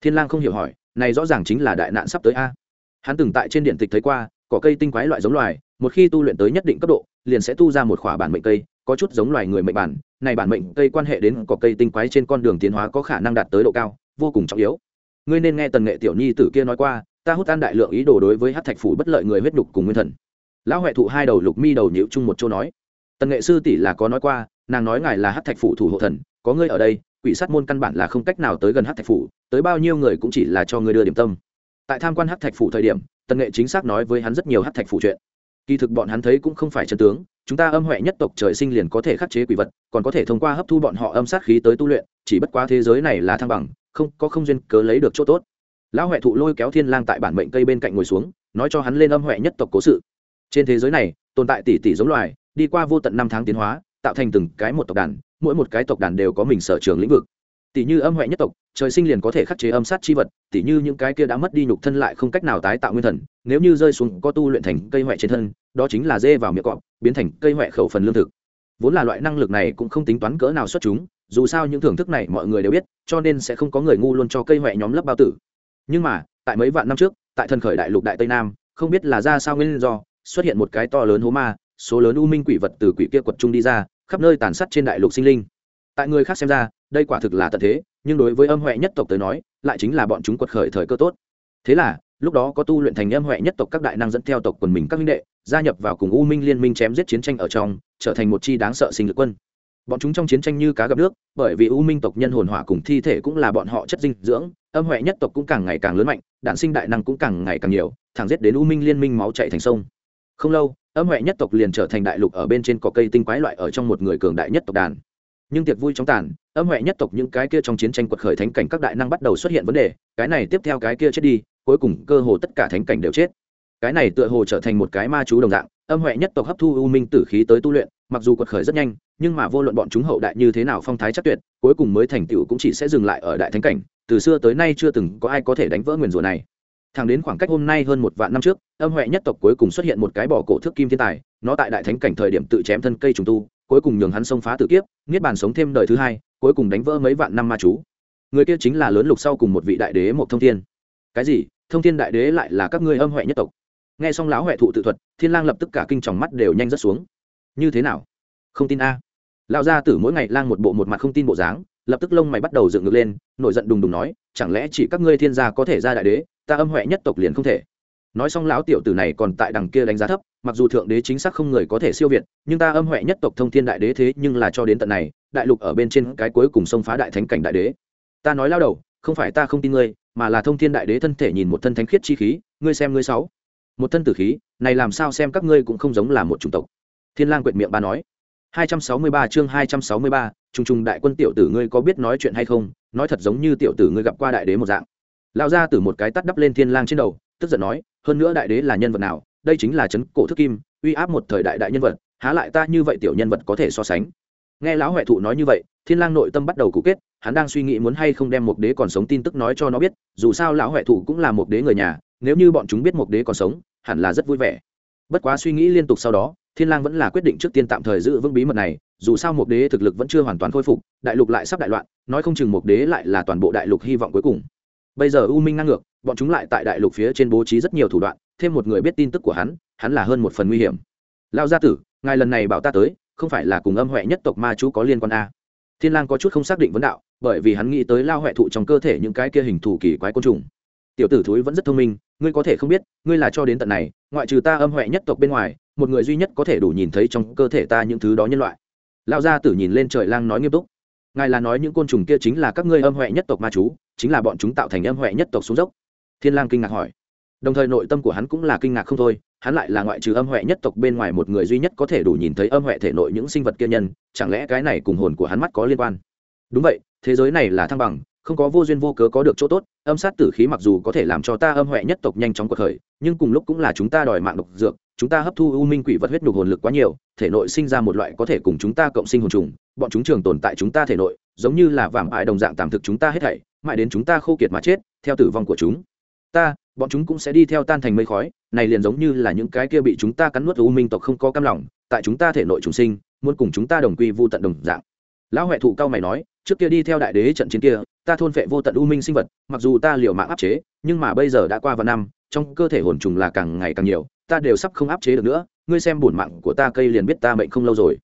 Thiên lang không hiểu hỏi, này rõ ràng chính là đại nạn sắp tới a. Hắn từng tại trên điện tịch thấy qua, cỏ cây tinh quái loại giống loài, một khi tu luyện tới nhất định cấp độ, liền sẽ tu ra một khỏa bản mệnh cây, có chút giống loài người mệnh bản. Này bản mệnh cây quan hệ đến cỏ cây tinh quái trên con đường tiến hóa có khả năng đạt tới độ cao, vô cùng trọng yếu. Ngươi nên nghe tần nghệ tiểu nhi tử kia nói qua, ta hút tan đại lượng ý đồ đối với hát thạch phủ bất lợi người huyết đục cùng nguyên thần. Lão huệ thụ hai đầu lục mi đầu nhịu chung một chỗ nói. Tần nghệ sư tỷ là có nói qua, nàng nói ngài là hát thạch phủ thủ hộ thần, có ngươi ở đây quỷ sát môn căn bản là không cách nào tới gần hát thạch phủ, tới bao nhiêu người cũng chỉ là cho ngươi đưa điểm tâm. Tại tham quan hát thạch phủ thời điểm, tần nghệ chính xác nói với hắn rất nhiều hát thạch phủ chuyện. Kỳ thực bọn hắn thấy cũng không phải chân tướng, chúng ta âm huệ nhất tộc trời sinh liền có thể khắc chế quỷ vật, còn có thể thông qua hấp thu bọn họ âm sát khí tới tu luyện, chỉ bất quá thế giới này là thăng bằng, không, có không duyên cớ lấy được chỗ tốt. Lão huệ thụ lôi kéo thiên lang tại bản mệnh cây bên cạnh ngồi xuống, nói cho hắn lên âm huệ nhất tộc cố sự. Trên thế giới này, tồn tại tỷ tỷ giống loài, đi qua vô tận năm tháng tiến hóa, tạo thành từng cái một tộc đàn mỗi một cái tộc đàn đều có mình sở trường lĩnh vực. Tỷ như âm huệ nhất tộc, trời sinh liền có thể khắc chế âm sát chi vật, tỷ như những cái kia đã mất đi nhục thân lại không cách nào tái tạo nguyên thần, nếu như rơi xuống có tu luyện thành cây huệ trên thân, đó chính là dê vào miệng cọp, biến thành cây huệ khẩu phần lương thực. Vốn là loại năng lực này cũng không tính toán cỡ nào xuất chúng, dù sao những thưởng thức này mọi người đều biết, cho nên sẽ không có người ngu luôn cho cây huệ nhóm lấp bao tử. Nhưng mà, tại mấy vạn năm trước, tại thần khởi đại lục đại tây nam, không biết là ra sao nguyên do, xuất hiện một cái to lớn hố ma, số lớn u minh quỷ vật từ quỷ kia quật trung đi ra khắp nơi tàn sát trên đại lục sinh linh. Tại người khác xem ra, đây quả thực là tận thế, nhưng đối với âm huệ nhất tộc tới nói, lại chính là bọn chúng quật khởi thời cơ tốt. Thế là, lúc đó có tu luyện thành âm huệ nhất tộc các đại năng dẫn theo tộc quần mình các minh đệ, gia nhập vào cùng u minh liên minh chém giết chiến tranh ở trong, trở thành một chi đáng sợ sinh lực quân. Bọn chúng trong chiến tranh như cá gặp nước, bởi vì u minh tộc nhân hồn hỏa cùng thi thể cũng là bọn họ chất dinh dưỡng, âm huệ nhất tộc cũng càng ngày càng lớn mạnh, đạn sinh đại năng cũng càng ngày càng nhiều, thẳng giết đến u minh liên minh máu chạy thành sông không lâu, âm huệ nhất tộc liền trở thành đại lục ở bên trên cỏ cây tinh quái loại ở trong một người cường đại nhất tộc đàn. Nhưng tiệc vui trong tàn, âm huệ nhất tộc những cái kia trong chiến tranh quật khởi thánh cảnh các đại năng bắt đầu xuất hiện vấn đề, cái này tiếp theo cái kia chết đi, cuối cùng cơ hồ tất cả thánh cảnh đều chết. Cái này tựa hồ trở thành một cái ma chú đồng dạng, âm huệ nhất tộc hấp thu u minh tử khí tới tu luyện, mặc dù quật khởi rất nhanh, nhưng mà vô luận bọn chúng hậu đại như thế nào phong thái chắc tuyệt, cuối cùng mới thành tựu cũng chỉ sẽ dừng lại ở đại thánh cảnh, từ xưa tới nay chưa từng có ai có thể đánh vỡ nguyền rủa này thẳng đến khoảng cách hôm nay hơn một vạn năm trước, âm huệ nhất tộc cuối cùng xuất hiện một cái bỏ cổ thước kim thiên tài, nó tại đại thánh cảnh thời điểm tự chém thân cây trùng tu, cuối cùng nhường hắn xông phá tự kiếp, niết bàn sống thêm đời thứ hai, cuối cùng đánh vỡ mấy vạn năm ma chú. Người kia chính là lớn lục sau cùng một vị đại đế một thông thiên. Cái gì? Thông thiên đại đế lại là các ngươi âm huệ nhất tộc. Nghe xong lão huệ thụ tự thuật, thiên lang lập tức cả kinh tròng mắt đều nhanh rất xuống. Như thế nào? Không tin a. Lão gia tử mỗi ngày lang một bộ một mặt không tin bộ dáng, lập tức lông mày bắt đầu dựng ngược lên nổi giận đùng đùng nói, chẳng lẽ chỉ các ngươi thiên gia có thể ra đại đế, ta âm huệ nhất tộc liền không thể? Nói xong lão tiểu tử này còn tại đằng kia đánh giá thấp, mặc dù thượng đế chính xác không người có thể siêu việt, nhưng ta âm huệ nhất tộc thông thiên đại đế thế nhưng là cho đến tận này, đại lục ở bên trên cái cuối cùng xông phá đại thánh cảnh đại đế. Ta nói lao đầu, không phải ta không tin ngươi, mà là thông thiên đại đế thân thể nhìn một thân thánh khiết chi khí, ngươi xem ngươi sáu. Một thân tử khí, này làm sao xem các ngươi cũng không giống là một chủng tộc. Thiên lang quyệt miệng ba nói. 263 chương 263, trùng trùng đại quân tiểu tử ngươi có biết nói chuyện hay không? Nói thật giống như tiểu tử ngươi gặp qua đại đế một dạng. Lão gia tử một cái tát đắp lên thiên lang trên đầu tức giận nói hơn nữa đại đế là nhân vật nào? Đây chính là chấn cổ thức kim uy áp một thời đại đại nhân vật há lại ta như vậy tiểu nhân vật có thể so sánh? Nghe lão huệ thụ nói như vậy thiên lang nội tâm bắt đầu cụ kết hắn đang suy nghĩ muốn hay không đem một đế còn sống tin tức nói cho nó biết dù sao lão huệ thụ cũng là một đế người nhà nếu như bọn chúng biết một đế còn sống hẳn là rất vui vẻ bất quá suy nghĩ liên tục sau đó, thiên lang vẫn là quyết định trước tiên tạm thời giữ vững bí mật này, dù sao một đế thực lực vẫn chưa hoàn toàn khôi phục, đại lục lại sắp đại loạn, nói không chừng một đế lại là toàn bộ đại lục hy vọng cuối cùng. Bây giờ u minh ngang ngược, bọn chúng lại tại đại lục phía trên bố trí rất nhiều thủ đoạn, thêm một người biết tin tức của hắn hắn là hơn một phần nguy hiểm. Lao gia tử, ngài lần này bảo ta tới, không phải là cùng âm huệ nhất tộc ma chú có liên quan a thiên lang có chút không xác định vấn đạo, bởi vì hắn nghĩ tới lao huệ thụ trong cơ thể những cái kia hình thù kỳ quái côn trùng. Tiểu tử thúi vẫn rất thông minh ngươi có thể không biết, ngươi là cho đến tận này, ngoại trừ ta âm huệ nhất tộc bên ngoài, một người duy nhất có thể đủ nhìn thấy trong cơ thể ta những thứ đó nhân loại. Lão gia tử nhìn lên trời lang nói nghiêm túc. Ngài là nói những côn trùng kia chính là các ngươi âm huệ nhất tộc ma chú, chính là bọn chúng tạo thành âm huệ nhất tộc xuống dốc. Thiên lang kinh ngạc hỏi. Đồng thời nội tâm của hắn cũng là kinh ngạc không thôi, hắn lại là ngoại trừ âm huệ nhất tộc bên ngoài một người duy nhất có thể đủ nhìn thấy âm huệ thể nội những sinh vật kia nhân, chẳng lẽ cái này cùng hồn của hắn mắt có liên quan? Đúng vậy, thế giới này là thăng bằng không có vô duyên vô cớ có được chỗ tốt, âm sát tử khí mặc dù có thể làm cho ta âm huệ nhất tộc nhanh chóng cuộc khởi, nhưng cùng lúc cũng là chúng ta đòi mạng độc dược, chúng ta hấp thu u minh quỷ vật huyết nhục hồn lực quá nhiều, thể nội sinh ra một loại có thể cùng chúng ta cộng sinh hồn trùng, bọn chúng trường tồn tại chúng ta thể nội, giống như là vảm ải đồng dạng tạm thực chúng ta hết thảy, mãi đến chúng ta khô kiệt mà chết, theo tử vong của chúng. Ta, bọn chúng cũng sẽ đi theo tan thành mây khói, này liền giống như là những cái kia bị chúng ta cắn nuốt u minh tộc không có cam lòng, tại chúng ta thể nội chúng sinh, muốn cùng chúng ta đồng quy vu tận đồng dạng lão huệ thụ cao mày nói, trước kia đi theo đại đế trận chiến kia, ta thôn phệ vô tận u minh sinh vật, mặc dù ta liều mạng áp chế, nhưng mà bây giờ đã qua vài năm, trong cơ thể hồn trùng là càng ngày càng nhiều, ta đều sắp không áp chế được nữa, ngươi xem bổn mạng của ta cây liền biết ta mệnh không lâu rồi.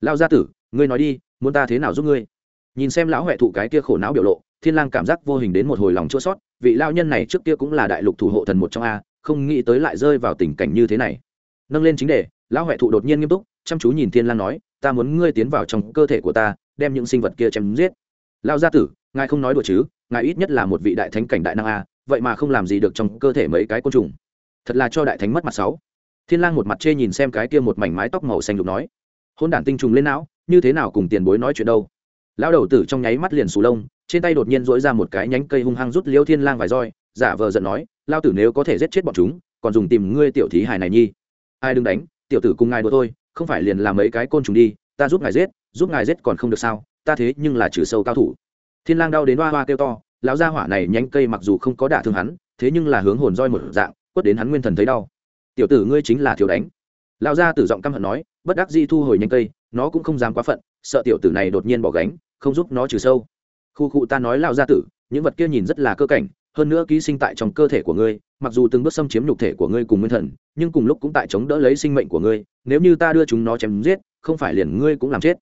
Lao gia tử, ngươi nói đi, muốn ta thế nào giúp ngươi? Nhìn xem lão huệ thụ cái kia khổ não biểu lộ, thiên lang cảm giác vô hình đến một hồi lòng chua sót vị lao nhân này trước kia cũng là đại lục thủ hộ thần một trong a, không nghĩ tới lại rơi vào tình cảnh như thế này. Nâng lên chính đề, lão huệ thụ đột nhiên nghiêm túc, chăm chú nhìn thiên lang nói, ta muốn ngươi tiến vào trong cơ thể của ta đem những sinh vật kia chém giết. Lao gia tử, ngài không nói đùa chứ, ngài ít nhất là một vị đại thánh cảnh đại năng a, vậy mà không làm gì được trong cơ thể mấy cái côn trùng. Thật là cho đại thánh mất mặt sáu. Thiên lang một mặt chê nhìn xem cái kia một mảnh mái tóc màu xanh lục nói hôn đản tinh trùng lên não, như thế nào cùng tiền bối nói chuyện đâu? Lão đầu tử trong nháy mắt liền sù lông, trên tay đột nhiên dỗi ra một cái nhánh cây hung hăng rút liêu thiên lang vài roi, giả vờ giận nói lao tử nếu có thể giết chết bọn chúng, còn dùng tìm ngươi tiểu thí hài này nhi. Ai đừng đánh, tiểu tử cùng ngài đùa thôi, không phải liền làm mấy cái côn trùng đi ta giúp ngài giết, giúp ngài giết còn không được sao, ta thế nhưng là trừ sâu cao thủ. Thiên lang đau đến hoa hoa kêu to, lão gia hỏa này nhánh cây mặc dù không có đả thương hắn, thế nhưng là hướng hồn roi một dạng, quất đến hắn nguyên thần thấy đau. Tiểu tử ngươi chính là thiếu đánh. Lão gia tử giọng căm hận nói, bất đắc di thu hồi nhánh cây, nó cũng không dám quá phận, sợ tiểu tử này đột nhiên bỏ gánh, không giúp nó trừ sâu. Khu khu ta nói lão gia tử, những vật kia nhìn rất là cơ cảnh, hơn nữa ký sinh tại trong cơ thể của ngươi, mặc dù từng bước xâm chiếm nhục thể của ngươi cùng nguyên thần, nhưng cùng lúc cũng tại chống đỡ lấy sinh mệnh của ngươi, nếu như ta đưa chúng nó chém giết không phải liền ngươi cũng làm chết.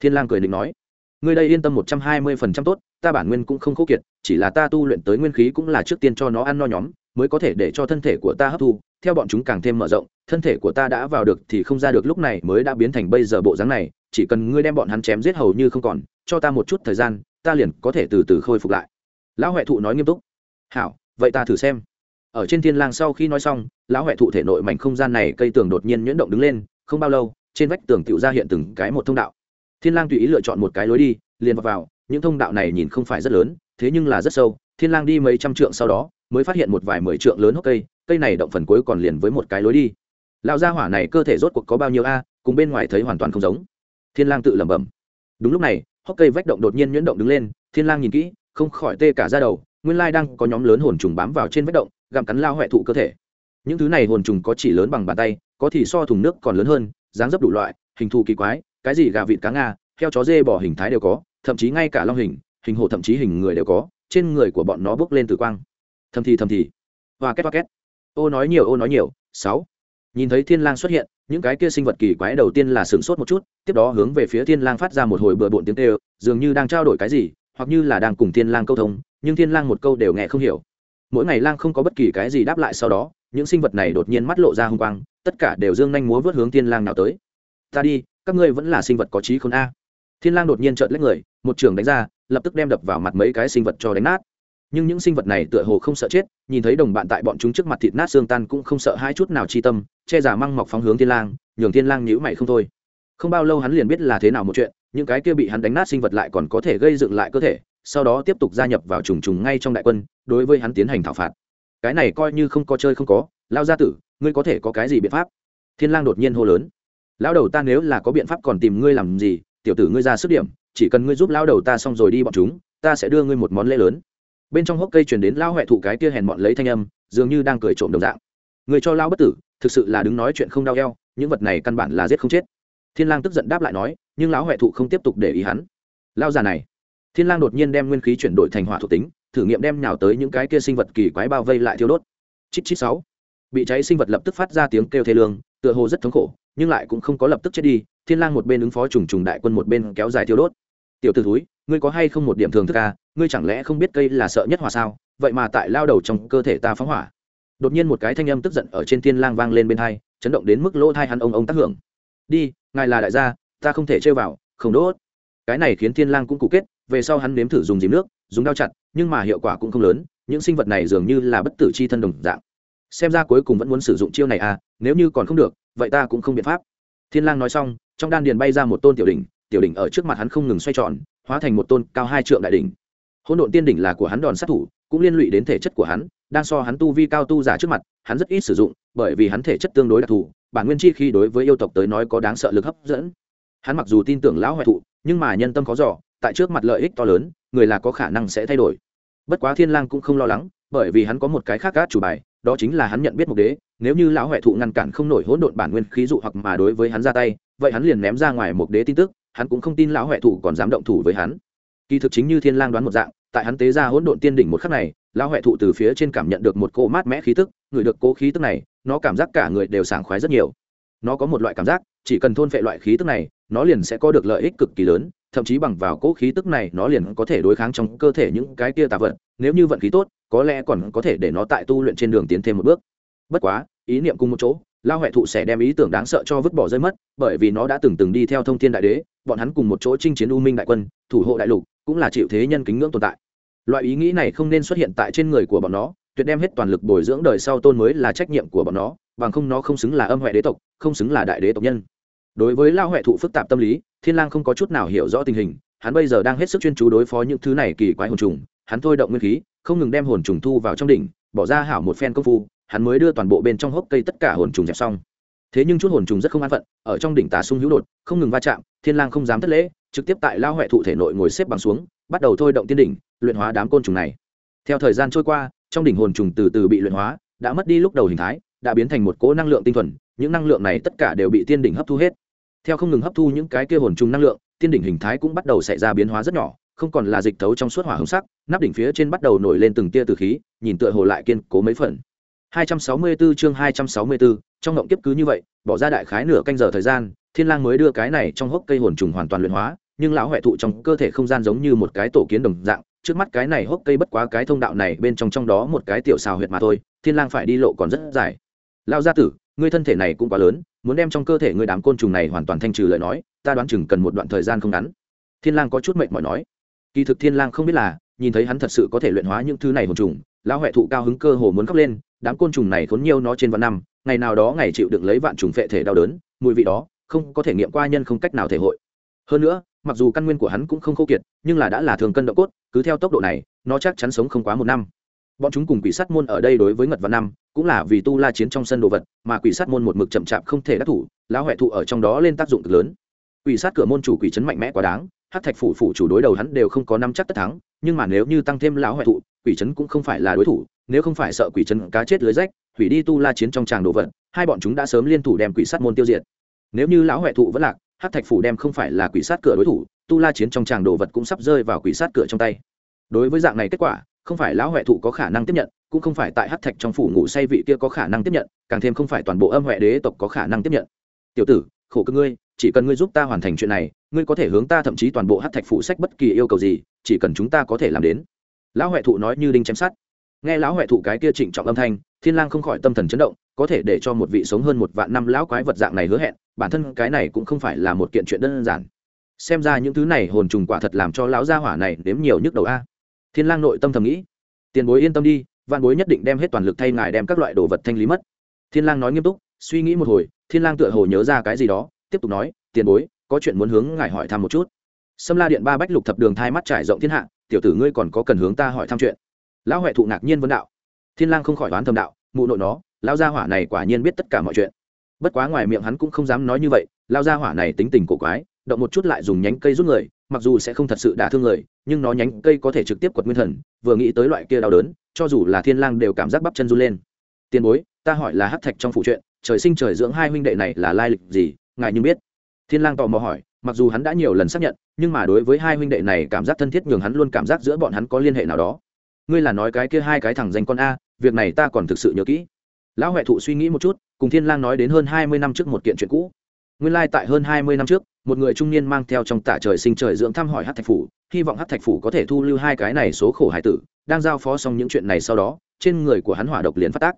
Thiên lang cười định nói, ngươi đây yên tâm một trăm hai mươi phần trăm tốt, ta bản nguyên cũng không khô kiệt, chỉ là ta tu luyện tới nguyên khí cũng là trước tiên cho nó ăn no nhóm, mới có thể để cho thân thể của ta hấp thu, theo bọn chúng càng thêm mở rộng, thân thể của ta đã vào được thì không ra được lúc này mới đã biến thành bây giờ bộ dáng này, chỉ cần ngươi đem bọn hắn chém giết hầu như không còn, cho ta một chút thời gian, ta liền có thể từ từ khôi phục lại. Lão huệ thụ nói nghiêm túc, hảo, vậy ta thử xem. Ở trên thiên lang sau khi nói xong, lão huệ thụ thể nội mảnh không gian này cây tường đột nhiên nhuyễn động đứng lên, không bao lâu trên vách tường tựu ra hiện từng cái một thông đạo. Thiên lang tùy ý lựa chọn một cái lối đi liền vào, vào những thông đạo này nhìn không phải rất lớn thế nhưng là rất sâu. Thiên lang đi mấy trăm trượng sau đó mới phát hiện một vài mười trượng lớn hốc cây cây này động phần cuối còn liền với một cái lối đi. Lão gia hỏa này cơ thể rốt cuộc có bao nhiêu a cùng bên ngoài thấy hoàn toàn không giống. Thiên lang tự lẩm bẩm. Đúng lúc này hốc cây vách động đột nhiên nhuyễn động đứng lên thiên lang nhìn kỹ không khỏi tê cả da đầu nguyên lai đang có nhóm lớn hồn trùng bám vào trên vách động gặm cắn lao hoại thụ cơ thể. Những thứ này hồn trùng có chỉ lớn bằng bàn tay có thì so thùng nước còn lớn hơn dáng dấp đủ loại, hình thù kỳ quái, cái gì gà vịt cá nga, heo chó dê bò hình thái đều có, thậm chí ngay cả long hình hình hồ thậm chí hình người đều có, trên người của bọn nó bước lên từ quang. Thầm thì thầm thì. Hoa két hoa két. Ô nói nhiều, ô nói nhiều. Sáu. Nhìn thấy thiên lang xuất hiện, những cái kia sinh vật kỳ quái đầu tiên là sửng sốt một chút, tiếp đó hướng về phía thiên lang phát ra một hồi bừa bộn tiếng kêu, dường như đang trao đổi cái gì, hoặc như là đang cùng thiên lang câu thông, nhưng thiên lang một câu đều nghe không hiểu. Mỗi ngày lang không có bất kỳ cái gì đáp lại sau đó những sinh vật này đột nhiên mắt lộ ra hung quang, tất cả đều dương nhanh múa vớt hướng thiên lang nào tới. Ta đi, các ngươi vẫn là sinh vật có trí khôn a. Thiên lang đột nhiên trợn lấy người, một trường đánh ra, lập tức đem đập vào mặt mấy cái sinh vật cho đánh nát. Nhưng những sinh vật này tựa hồ không sợ chết, nhìn thấy đồng bạn tại bọn chúng trước mặt thịt nát xương tan cũng không sợ hai chút nào chi tâm, che giả măng mọc phóng hướng thiên lang, nhường thiên lang nhíu mày không thôi. Không bao lâu hắn liền biết là thế nào một chuyện, những cái kia bị hắn đánh nát sinh vật lại còn có thể gây dựng lại cơ thể, sau đó tiếp tục gia nhập vào trùng trùng ngay trong đại quân, đối với hắn tiến hành thảo phạt cái này coi như không có chơi không có, lao gia tử, ngươi có thể có cái gì biện pháp? Thiên lang đột nhiên hô lớn. Lão đầu ta nếu là có biện pháp còn tìm ngươi làm gì? Tiểu tử ngươi ra sức điểm, chỉ cần ngươi giúp lão đầu ta xong rồi đi bọn chúng, ta sẽ đưa ngươi một món lễ lớn. Bên trong hốc cây truyền đến lão huệ thụ cái kia hèn mọn lấy thanh âm, dường như đang cười trộm đồng dạng. Người cho lão bất tử, thực sự là đứng nói chuyện không đau eo, những vật này căn bản là giết không chết. Thiên lang tức giận đáp lại nói, nhưng lão huệ thụ không tiếp tục để ý hắn. Lão già này. Thiên lang đột nhiên đem nguyên khí chuyển đổi thành hỏa thuộc tính thử nghiệm đem nhào tới những cái kia sinh vật kỳ quái bao vây lại thiêu đốt. Chít chít sáu. Bị cháy sinh vật lập tức phát ra tiếng kêu thê lương, tựa hồ rất thống khổ, nhưng lại cũng không có lập tức chết đi, thiên lang một bên ứng phó trùng trùng đại quân một bên kéo dài thiêu đốt. Tiểu tử thúi, ngươi có hay không một điểm thường thức à? Ngươi chẳng lẽ không biết cây là sợ nhất hỏa sao? Vậy mà tại lao đầu trong cơ thể ta phóng hỏa. Đột nhiên một cái thanh âm tức giận ở trên thiên lang vang lên bên hai, chấn động đến mức lỗ thai hắn ông ông tác hưởng. Đi, ngài là đại gia, ta không thể chơi vào, không đốt. Cái này khiến thiên lang cũng cụ kết, về sau hắn nếm thử dùng dìm nước dùng đao chặt, nhưng mà hiệu quả cũng không lớn, những sinh vật này dường như là bất tử chi thân đồng dạng. Xem ra cuối cùng vẫn muốn sử dụng chiêu này à nếu như còn không được, vậy ta cũng không biện pháp. Thiên lang nói xong, trong đan điền bay ra một tôn tiểu đỉnh tiểu đỉnh ở trước mặt hắn không ngừng xoay tròn, hóa thành một tôn cao hai trượng đại đỉnh. Hỗn độn tiên đỉnh là của hắn đòn sát thủ, cũng liên lụy đến thể chất của hắn, đang so hắn tu vi cao tu giả trước mặt, hắn rất ít sử dụng, bởi vì hắn thể chất tương đối đặc thù, bản nguyên chi khi đối với yêu tộc tới nói có đáng sợ lực hấp dẫn. Hắn mặc dù tin tưởng lão hoại thụ, nhưng mà nhân tâm khó giỏ tại trước mặt lợi ích to lớn người là có khả năng sẽ thay đổi. Bất quá thiên lang cũng không lo lắng, bởi vì hắn có một cái khác gác chủ bài, đó chính là hắn nhận biết mục đế, nếu như lão huệ thụ ngăn cản không nổi hỗn độn bản nguyên khí dụ hoặc mà đối với hắn ra tay, vậy hắn liền ném ra ngoài mục đế tin tức, hắn cũng không tin lão huệ thụ còn dám động thủ với hắn. Kỳ thực chính như thiên lang đoán một dạng, tại hắn tế ra hỗn độn tiên đỉnh một khắc này, lão huệ thụ từ phía trên cảm nhận được một cỗ mát mẽ khí tức, người được cỗ khí tức này, nó cảm giác cả người đều sảng khoái rất nhiều. Nó có một loại cảm giác, chỉ cần thôn phệ loại khí tức này, nó liền sẽ có được lợi ích cực kỳ lớn thậm chí bằng vào cỗ khí tức này nó liền có thể đối kháng trong cơ thể những cái kia tà vật, nếu như vận khí tốt, có lẽ còn có thể để nó tại tu luyện trên đường tiến thêm một bước. Bất quá, ý niệm cùng một chỗ, lao huệ thụ sẽ đem ý tưởng đáng sợ cho vứt bỏ rơi mất, bởi vì nó đã từng từng đi theo thông thiên đại đế, bọn hắn cùng một chỗ chinh chiến u minh đại quân, thủ hộ đại lục, cũng là chịu thế nhân kính ngưỡng tồn tại. Loại ý nghĩ này không nên xuất hiện tại trên người của bọn nó, tuyệt đem hết toàn lực bồi dưỡng đời sau tôn mới là trách nhiệm của bọn nó, bằng không nó không xứng là âm huệ đế tộc, không xứng là đại đế tộc nhân. Đối với lao huệ thụ phức tạp tâm lý thiên lang không có chút nào hiểu rõ tình hình, hắn bây giờ đang hết sức chuyên chú đối phó những thứ này kỳ quái hồn trùng, hắn thôi động nguyên khí, không ngừng đem hồn trùng thu vào trong đỉnh, bỏ ra hảo một phen công phu, hắn mới đưa toàn bộ bên trong hốc cây tất cả hồn trùng dẹp xong. Thế nhưng chút hồn trùng rất không an phận, ở trong đỉnh tà sung hữu đột, không ngừng va chạm, thiên lang không dám thất lễ, trực tiếp tại lao huệ thụ thể nội ngồi xếp bằng xuống, bắt đầu thôi động tiên đỉnh, luyện hóa đám côn trùng này. Theo thời gian trôi qua, trong đỉnh hồn trùng từ từ bị luyện hóa, đã mất đi lúc đầu hình thái, đã biến thành một cỗ năng lượng tinh thuần, những năng lượng này tất cả đều bị tiên đỉnh hấp thu hết theo không ngừng hấp thu những cái kia hồn trùng năng lượng tiên đỉnh hình thái cũng bắt đầu xảy ra biến hóa rất nhỏ không còn là dịch thấu trong suốt hỏa hồng sắc nắp đỉnh phía trên bắt đầu nổi lên từng tia từ khí nhìn tựa hồ lại kiên cố mấy phần. 264 chương 264, trong ngộng kiếp cứ như vậy bỏ ra đại khái nửa canh giờ thời gian thiên lang mới đưa cái này trong hốc cây hồn trùng hoàn toàn luyện hóa nhưng lão huệ thụ trong cơ thể không gian giống như một cái tổ kiến đồng dạng trước mắt cái này hốc cây bất quá cái thông đạo này bên trong trong đó một cái tiểu xào huyệt mà thôi thiên lang phải đi lộ còn rất dài. Lão gia tử ngươi thân thể này cũng quá lớn, muốn đem trong cơ thể ngươi đám côn trùng này hoàn toàn thanh trừ lời nói, ta đoán chừng cần một đoạn thời gian không ngắn. Thiên lang có chút mệt mỏi nói. Kỳ thực thiên lang không biết là, nhìn thấy hắn thật sự có thể luyện hóa những thứ này hồn trùng, lão huệ thụ cao hứng cơ hồ muốn khóc lên, đám côn trùng này khốn nhiều nó trên vạn năm, ngày nào đó ngày chịu đựng lấy vạn trùng phệ thể đau đớn, mùi vị đó không có thể nghiệm qua nhân không cách nào thể hội. Hơn nữa, mặc dù căn nguyên của hắn cũng không khô kiệt, nhưng là đã là thường cân độ cốt, cứ theo tốc độ này, nó chắc chắn sống không quá một năm bọn chúng cùng quỷ sát môn ở đây đối với ngật văn năm, cũng là vì tu la chiến trong sân đồ vật, mà quỷ sát môn một mực chậm chạp không thể đắc thủ, lão huệ thụ ở trong đó lên tác dụng cực lớn. Quỷ sát cửa môn chủ quỷ trấn mạnh mẽ quá đáng hát thạch phủ phủ chủ đối đầu hắn đều không có năm chắc tất thắng, nhưng mà nếu như tăng thêm lão huệ thụ, quỷ trấn cũng không phải là đối thủ, nếu không phải sợ quỷ trấn cá chết lưới rách, hủy đi tu la chiến trong tràng đồ vật, hai bọn chúng đã sớm liên thủ đem quỷ sát môn tiêu diệt. Nếu như lão huệ thụ vẫn lạc hát thạch phủ đem không phải là quỷ sát cửa đối thủ, tu la chiến trong tràng đồ vật cũng sắp rơi vào quỷ sát cửa trong tay. Đối với dạng này kết quả không phải lão huệ thụ có khả năng tiếp nhận, cũng không phải tại hát thạch trong phủ ngủ say vị kia có khả năng tiếp nhận, càng thêm không phải toàn bộ âm huệ đế tộc có khả năng tiếp nhận. Tiểu tử, khổ cơ ngươi, chỉ cần ngươi giúp ta hoàn thành chuyện này, ngươi có thể hướng ta thậm chí toàn bộ hát thạch phủ sách bất kỳ yêu cầu gì, chỉ cần chúng ta có thể làm đến. Lão huệ thụ nói như đinh chém sát nghe lão huệ thụ cái kia trịnh trọng âm thanh, thiên lang không khỏi tâm thần chấn động, có thể để cho một vị sống hơn một vạn năm lão quái vật dạng này hứa hẹn, bản thân cái này cũng không phải là một kiện chuyện đơn giản. Xem ra những thứ này hồn trùng quả thật làm cho lão gia hỏa này nếm nhiều nhức đầu a thiên lang nội tâm thầm nghĩ, tiền bối yên tâm đi, vạn bối nhất định đem hết toàn lực thay ngài đem các loại đồ vật thanh lý mất. Thiên lang nói nghiêm túc, suy nghĩ một hồi, thiên lang tựa hồ nhớ ra cái gì đó, tiếp tục nói, tiền bối, có chuyện muốn hướng ngài hỏi thăm một chút. Sâm la điện ba bách lục thập đường thai mắt trải rộng thiên hạ, tiểu tử ngươi còn có cần hướng ta hỏi thăm chuyện? Lão huệ thụ ngạc nhiên vấn đạo. Thiên lang không khỏi đoán thầm đạo, mụ nội nó, lão gia hỏa này quả nhiên biết tất cả mọi chuyện. Bất quá ngoài miệng hắn cũng không dám nói như vậy, lão gia hỏa này tính tình cổ quái, động một chút lại dùng nhánh cây rút người mặc dù sẽ không thật sự đả thương người nhưng nó nhánh cây có thể trực tiếp quật nguyên thần vừa nghĩ tới loại kia đau đớn cho dù là thiên lang đều cảm giác bắp chân run lên. Tiền bối ta hỏi là hắc thạch trong phụ truyện, trời sinh trời dưỡng hai huynh đệ này là lai lịch gì ngài nhưng biết. Thiên lang tò mò hỏi mặc dù hắn đã nhiều lần xác nhận nhưng mà đối với hai huynh đệ này cảm giác thân thiết nhường hắn luôn cảm giác giữa bọn hắn có liên hệ nào đó. Ngươi là nói cái kia hai cái thằng danh con a việc này ta còn thực sự nhớ kỹ. Lão huệ thụ suy nghĩ một chút cùng thiên lang nói đến hơn hai mươi năm trước một kiện chuyện cũ nguyên lai tại hơn hai mươi năm trước, một người trung niên mang theo trong tả trời sinh trời dưỡng thăm hỏi hát thạch phủ, hy vọng hát thạch phủ có thể thu lưu hai cái này số khổ hải tử, đang giao phó xong những chuyện này sau đó, trên người của hắn hỏa độc liền phát tác.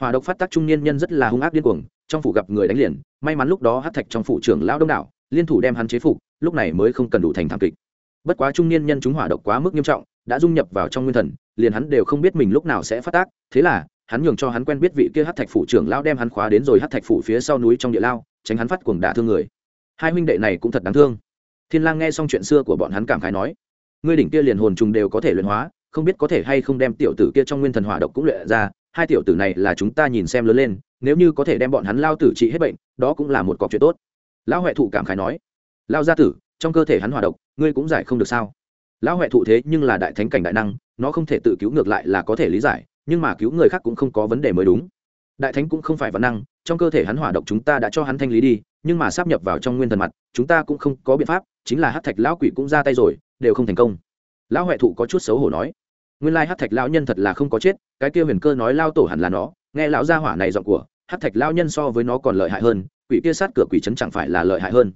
Hỏa độc phát tác trung niên nhân rất là hung ác điên cuồng, trong phủ gặp người đánh liền, may mắn lúc đó hát thạch trong phủ trưởng lão đông đảo, liên thủ đem hắn chế phục, lúc này mới không cần đủ thành thảm kịch. Bất quá trung niên nhân chúng hỏa độc quá mức nghiêm trọng, đã dung nhập vào trong nguyên thần, liền hắn đều không biết mình lúc nào sẽ phát tác, thế là, hắn nhường cho hắn quen biết vị kia hát thạch phủ trưởng lão đem hắn khóa đến rồi hát thạch phủ phía sau núi trong địa lao tránh hắn phát cuồng đả thương người. Hai huynh đệ này cũng thật đáng thương. Thiên lang nghe xong chuyện xưa của bọn hắn cảm khái nói, ngươi đỉnh kia liền hồn trùng đều có thể luyện hóa, không biết có thể hay không đem tiểu tử kia trong nguyên thần hỏa độc cũng luyện ra, hai tiểu tử này là chúng ta nhìn xem lớn lên, nếu như có thể đem bọn hắn lao tử trị hết bệnh, đó cũng là một cọc chuyện tốt. Lão huệ thụ cảm khái nói lao gia tử, trong cơ thể hắn hỏa độc, ngươi cũng giải không được sao? Lão huệ thụ thế nhưng là đại thánh cảnh đại năng, nó không thể tự cứu ngược lại là có thể lý giải, nhưng mà cứu người khác cũng không có vấn đề mới đúng đại thánh cũng không phải văn năng, trong cơ thể hắn hỏa độc chúng ta đã cho hắn thanh lý đi, nhưng mà sắp nhập vào trong nguyên thần mặt, chúng ta cũng không có biện pháp, chính là hát thạch lão quỷ cũng ra tay rồi, đều không thành công. Lão huệ thụ có chút xấu hổ nói, nguyên lai hát thạch lão nhân thật là không có chết, cái kia huyền cơ nói lao tổ hẳn là nó, nghe lão gia hỏa này giọng của hát thạch lão nhân so với nó còn lợi hại hơn, quỷ kia sát cửa quỷ trấn chẳng phải là lợi hại hơn.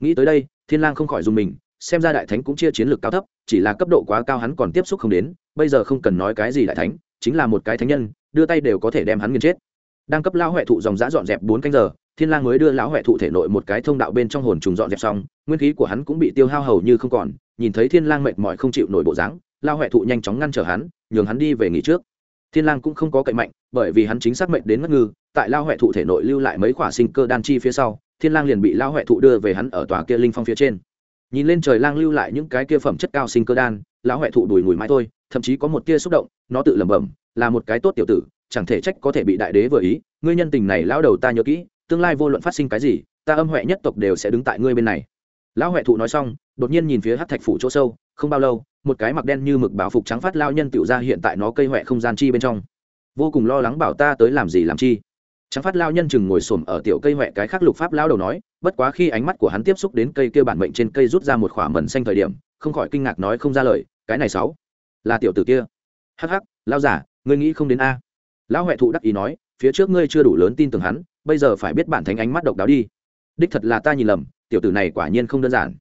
Nghĩ tới đây, thiên lang không khỏi dùng mình, xem ra đại thánh cũng chia chiến lược cao thấp, chỉ là cấp độ quá cao hắn còn tiếp xúc không đến, bây giờ không cần nói cái gì đại thánh, chính là một cái thánh nhân, đưa tay đều có thể đem hắn nghiền chết đang cấp lão huệ thụ dòng giã dọn dẹp bốn canh giờ, thiên lang mới đưa lão huệ thụ thể nội một cái thông đạo bên trong hồn trùng dọn dẹp xong, nguyên khí của hắn cũng bị tiêu hao hầu như không còn, nhìn thấy thiên lang mệt mỏi không chịu nổi bộ dáng, lão huệ thụ nhanh chóng ngăn trở hắn, nhường hắn đi về nghỉ trước. Thiên lang cũng không có cậy mạnh, bởi vì hắn chính xác mệnh đến ngất ngư, tại lão huệ thụ thể nội lưu lại mấy khỏa sinh cơ đan chi phía sau, thiên lang liền bị lão huệ thụ đưa về hắn ở tòa kia linh phong phía trên. Nhìn lên trời lang lưu lại những cái kia phẩm chất cao sinh cơ đan, lão huệ thụ đùi ngùi mãi thôi, thậm chí có một tia xúc động, nó tự lẩm bẩm, là một cái tốt tiểu tử chẳng thể trách có thể bị đại đế vừa ý, ngươi nhân tình này lão đầu ta nhớ kỹ, tương lai vô luận phát sinh cái gì, ta âm huệ nhất tộc đều sẽ đứng tại ngươi bên này. Lão huệ thụ nói xong, đột nhiên nhìn phía hát thạch phủ chỗ sâu, không bao lâu, một cái mặc đen như mực bảo phục trắng phát lao nhân tựu ra hiện tại nó cây huệ không gian chi bên trong. Vô cùng lo lắng bảo ta tới làm gì làm chi? Trắng phát lao nhân chừng ngồi xổm ở tiểu cây huệ cái khác lục pháp lao đầu nói, bất quá khi ánh mắt của hắn tiếp xúc đến cây kia bản mệnh trên cây rút ra một khỏa mần xanh thời điểm, không khỏi kinh ngạc nói không ra lời, cái này sáu, là tiểu tử kia. Hắc hắc lao giả, ngươi nghĩ không đến a? Lão huệ thụ đắc ý nói, phía trước ngươi chưa đủ lớn tin tưởng hắn, bây giờ phải biết bản thánh ánh mắt độc đáo đi. Đích thật là ta nhìn lầm, tiểu tử này quả nhiên không đơn giản.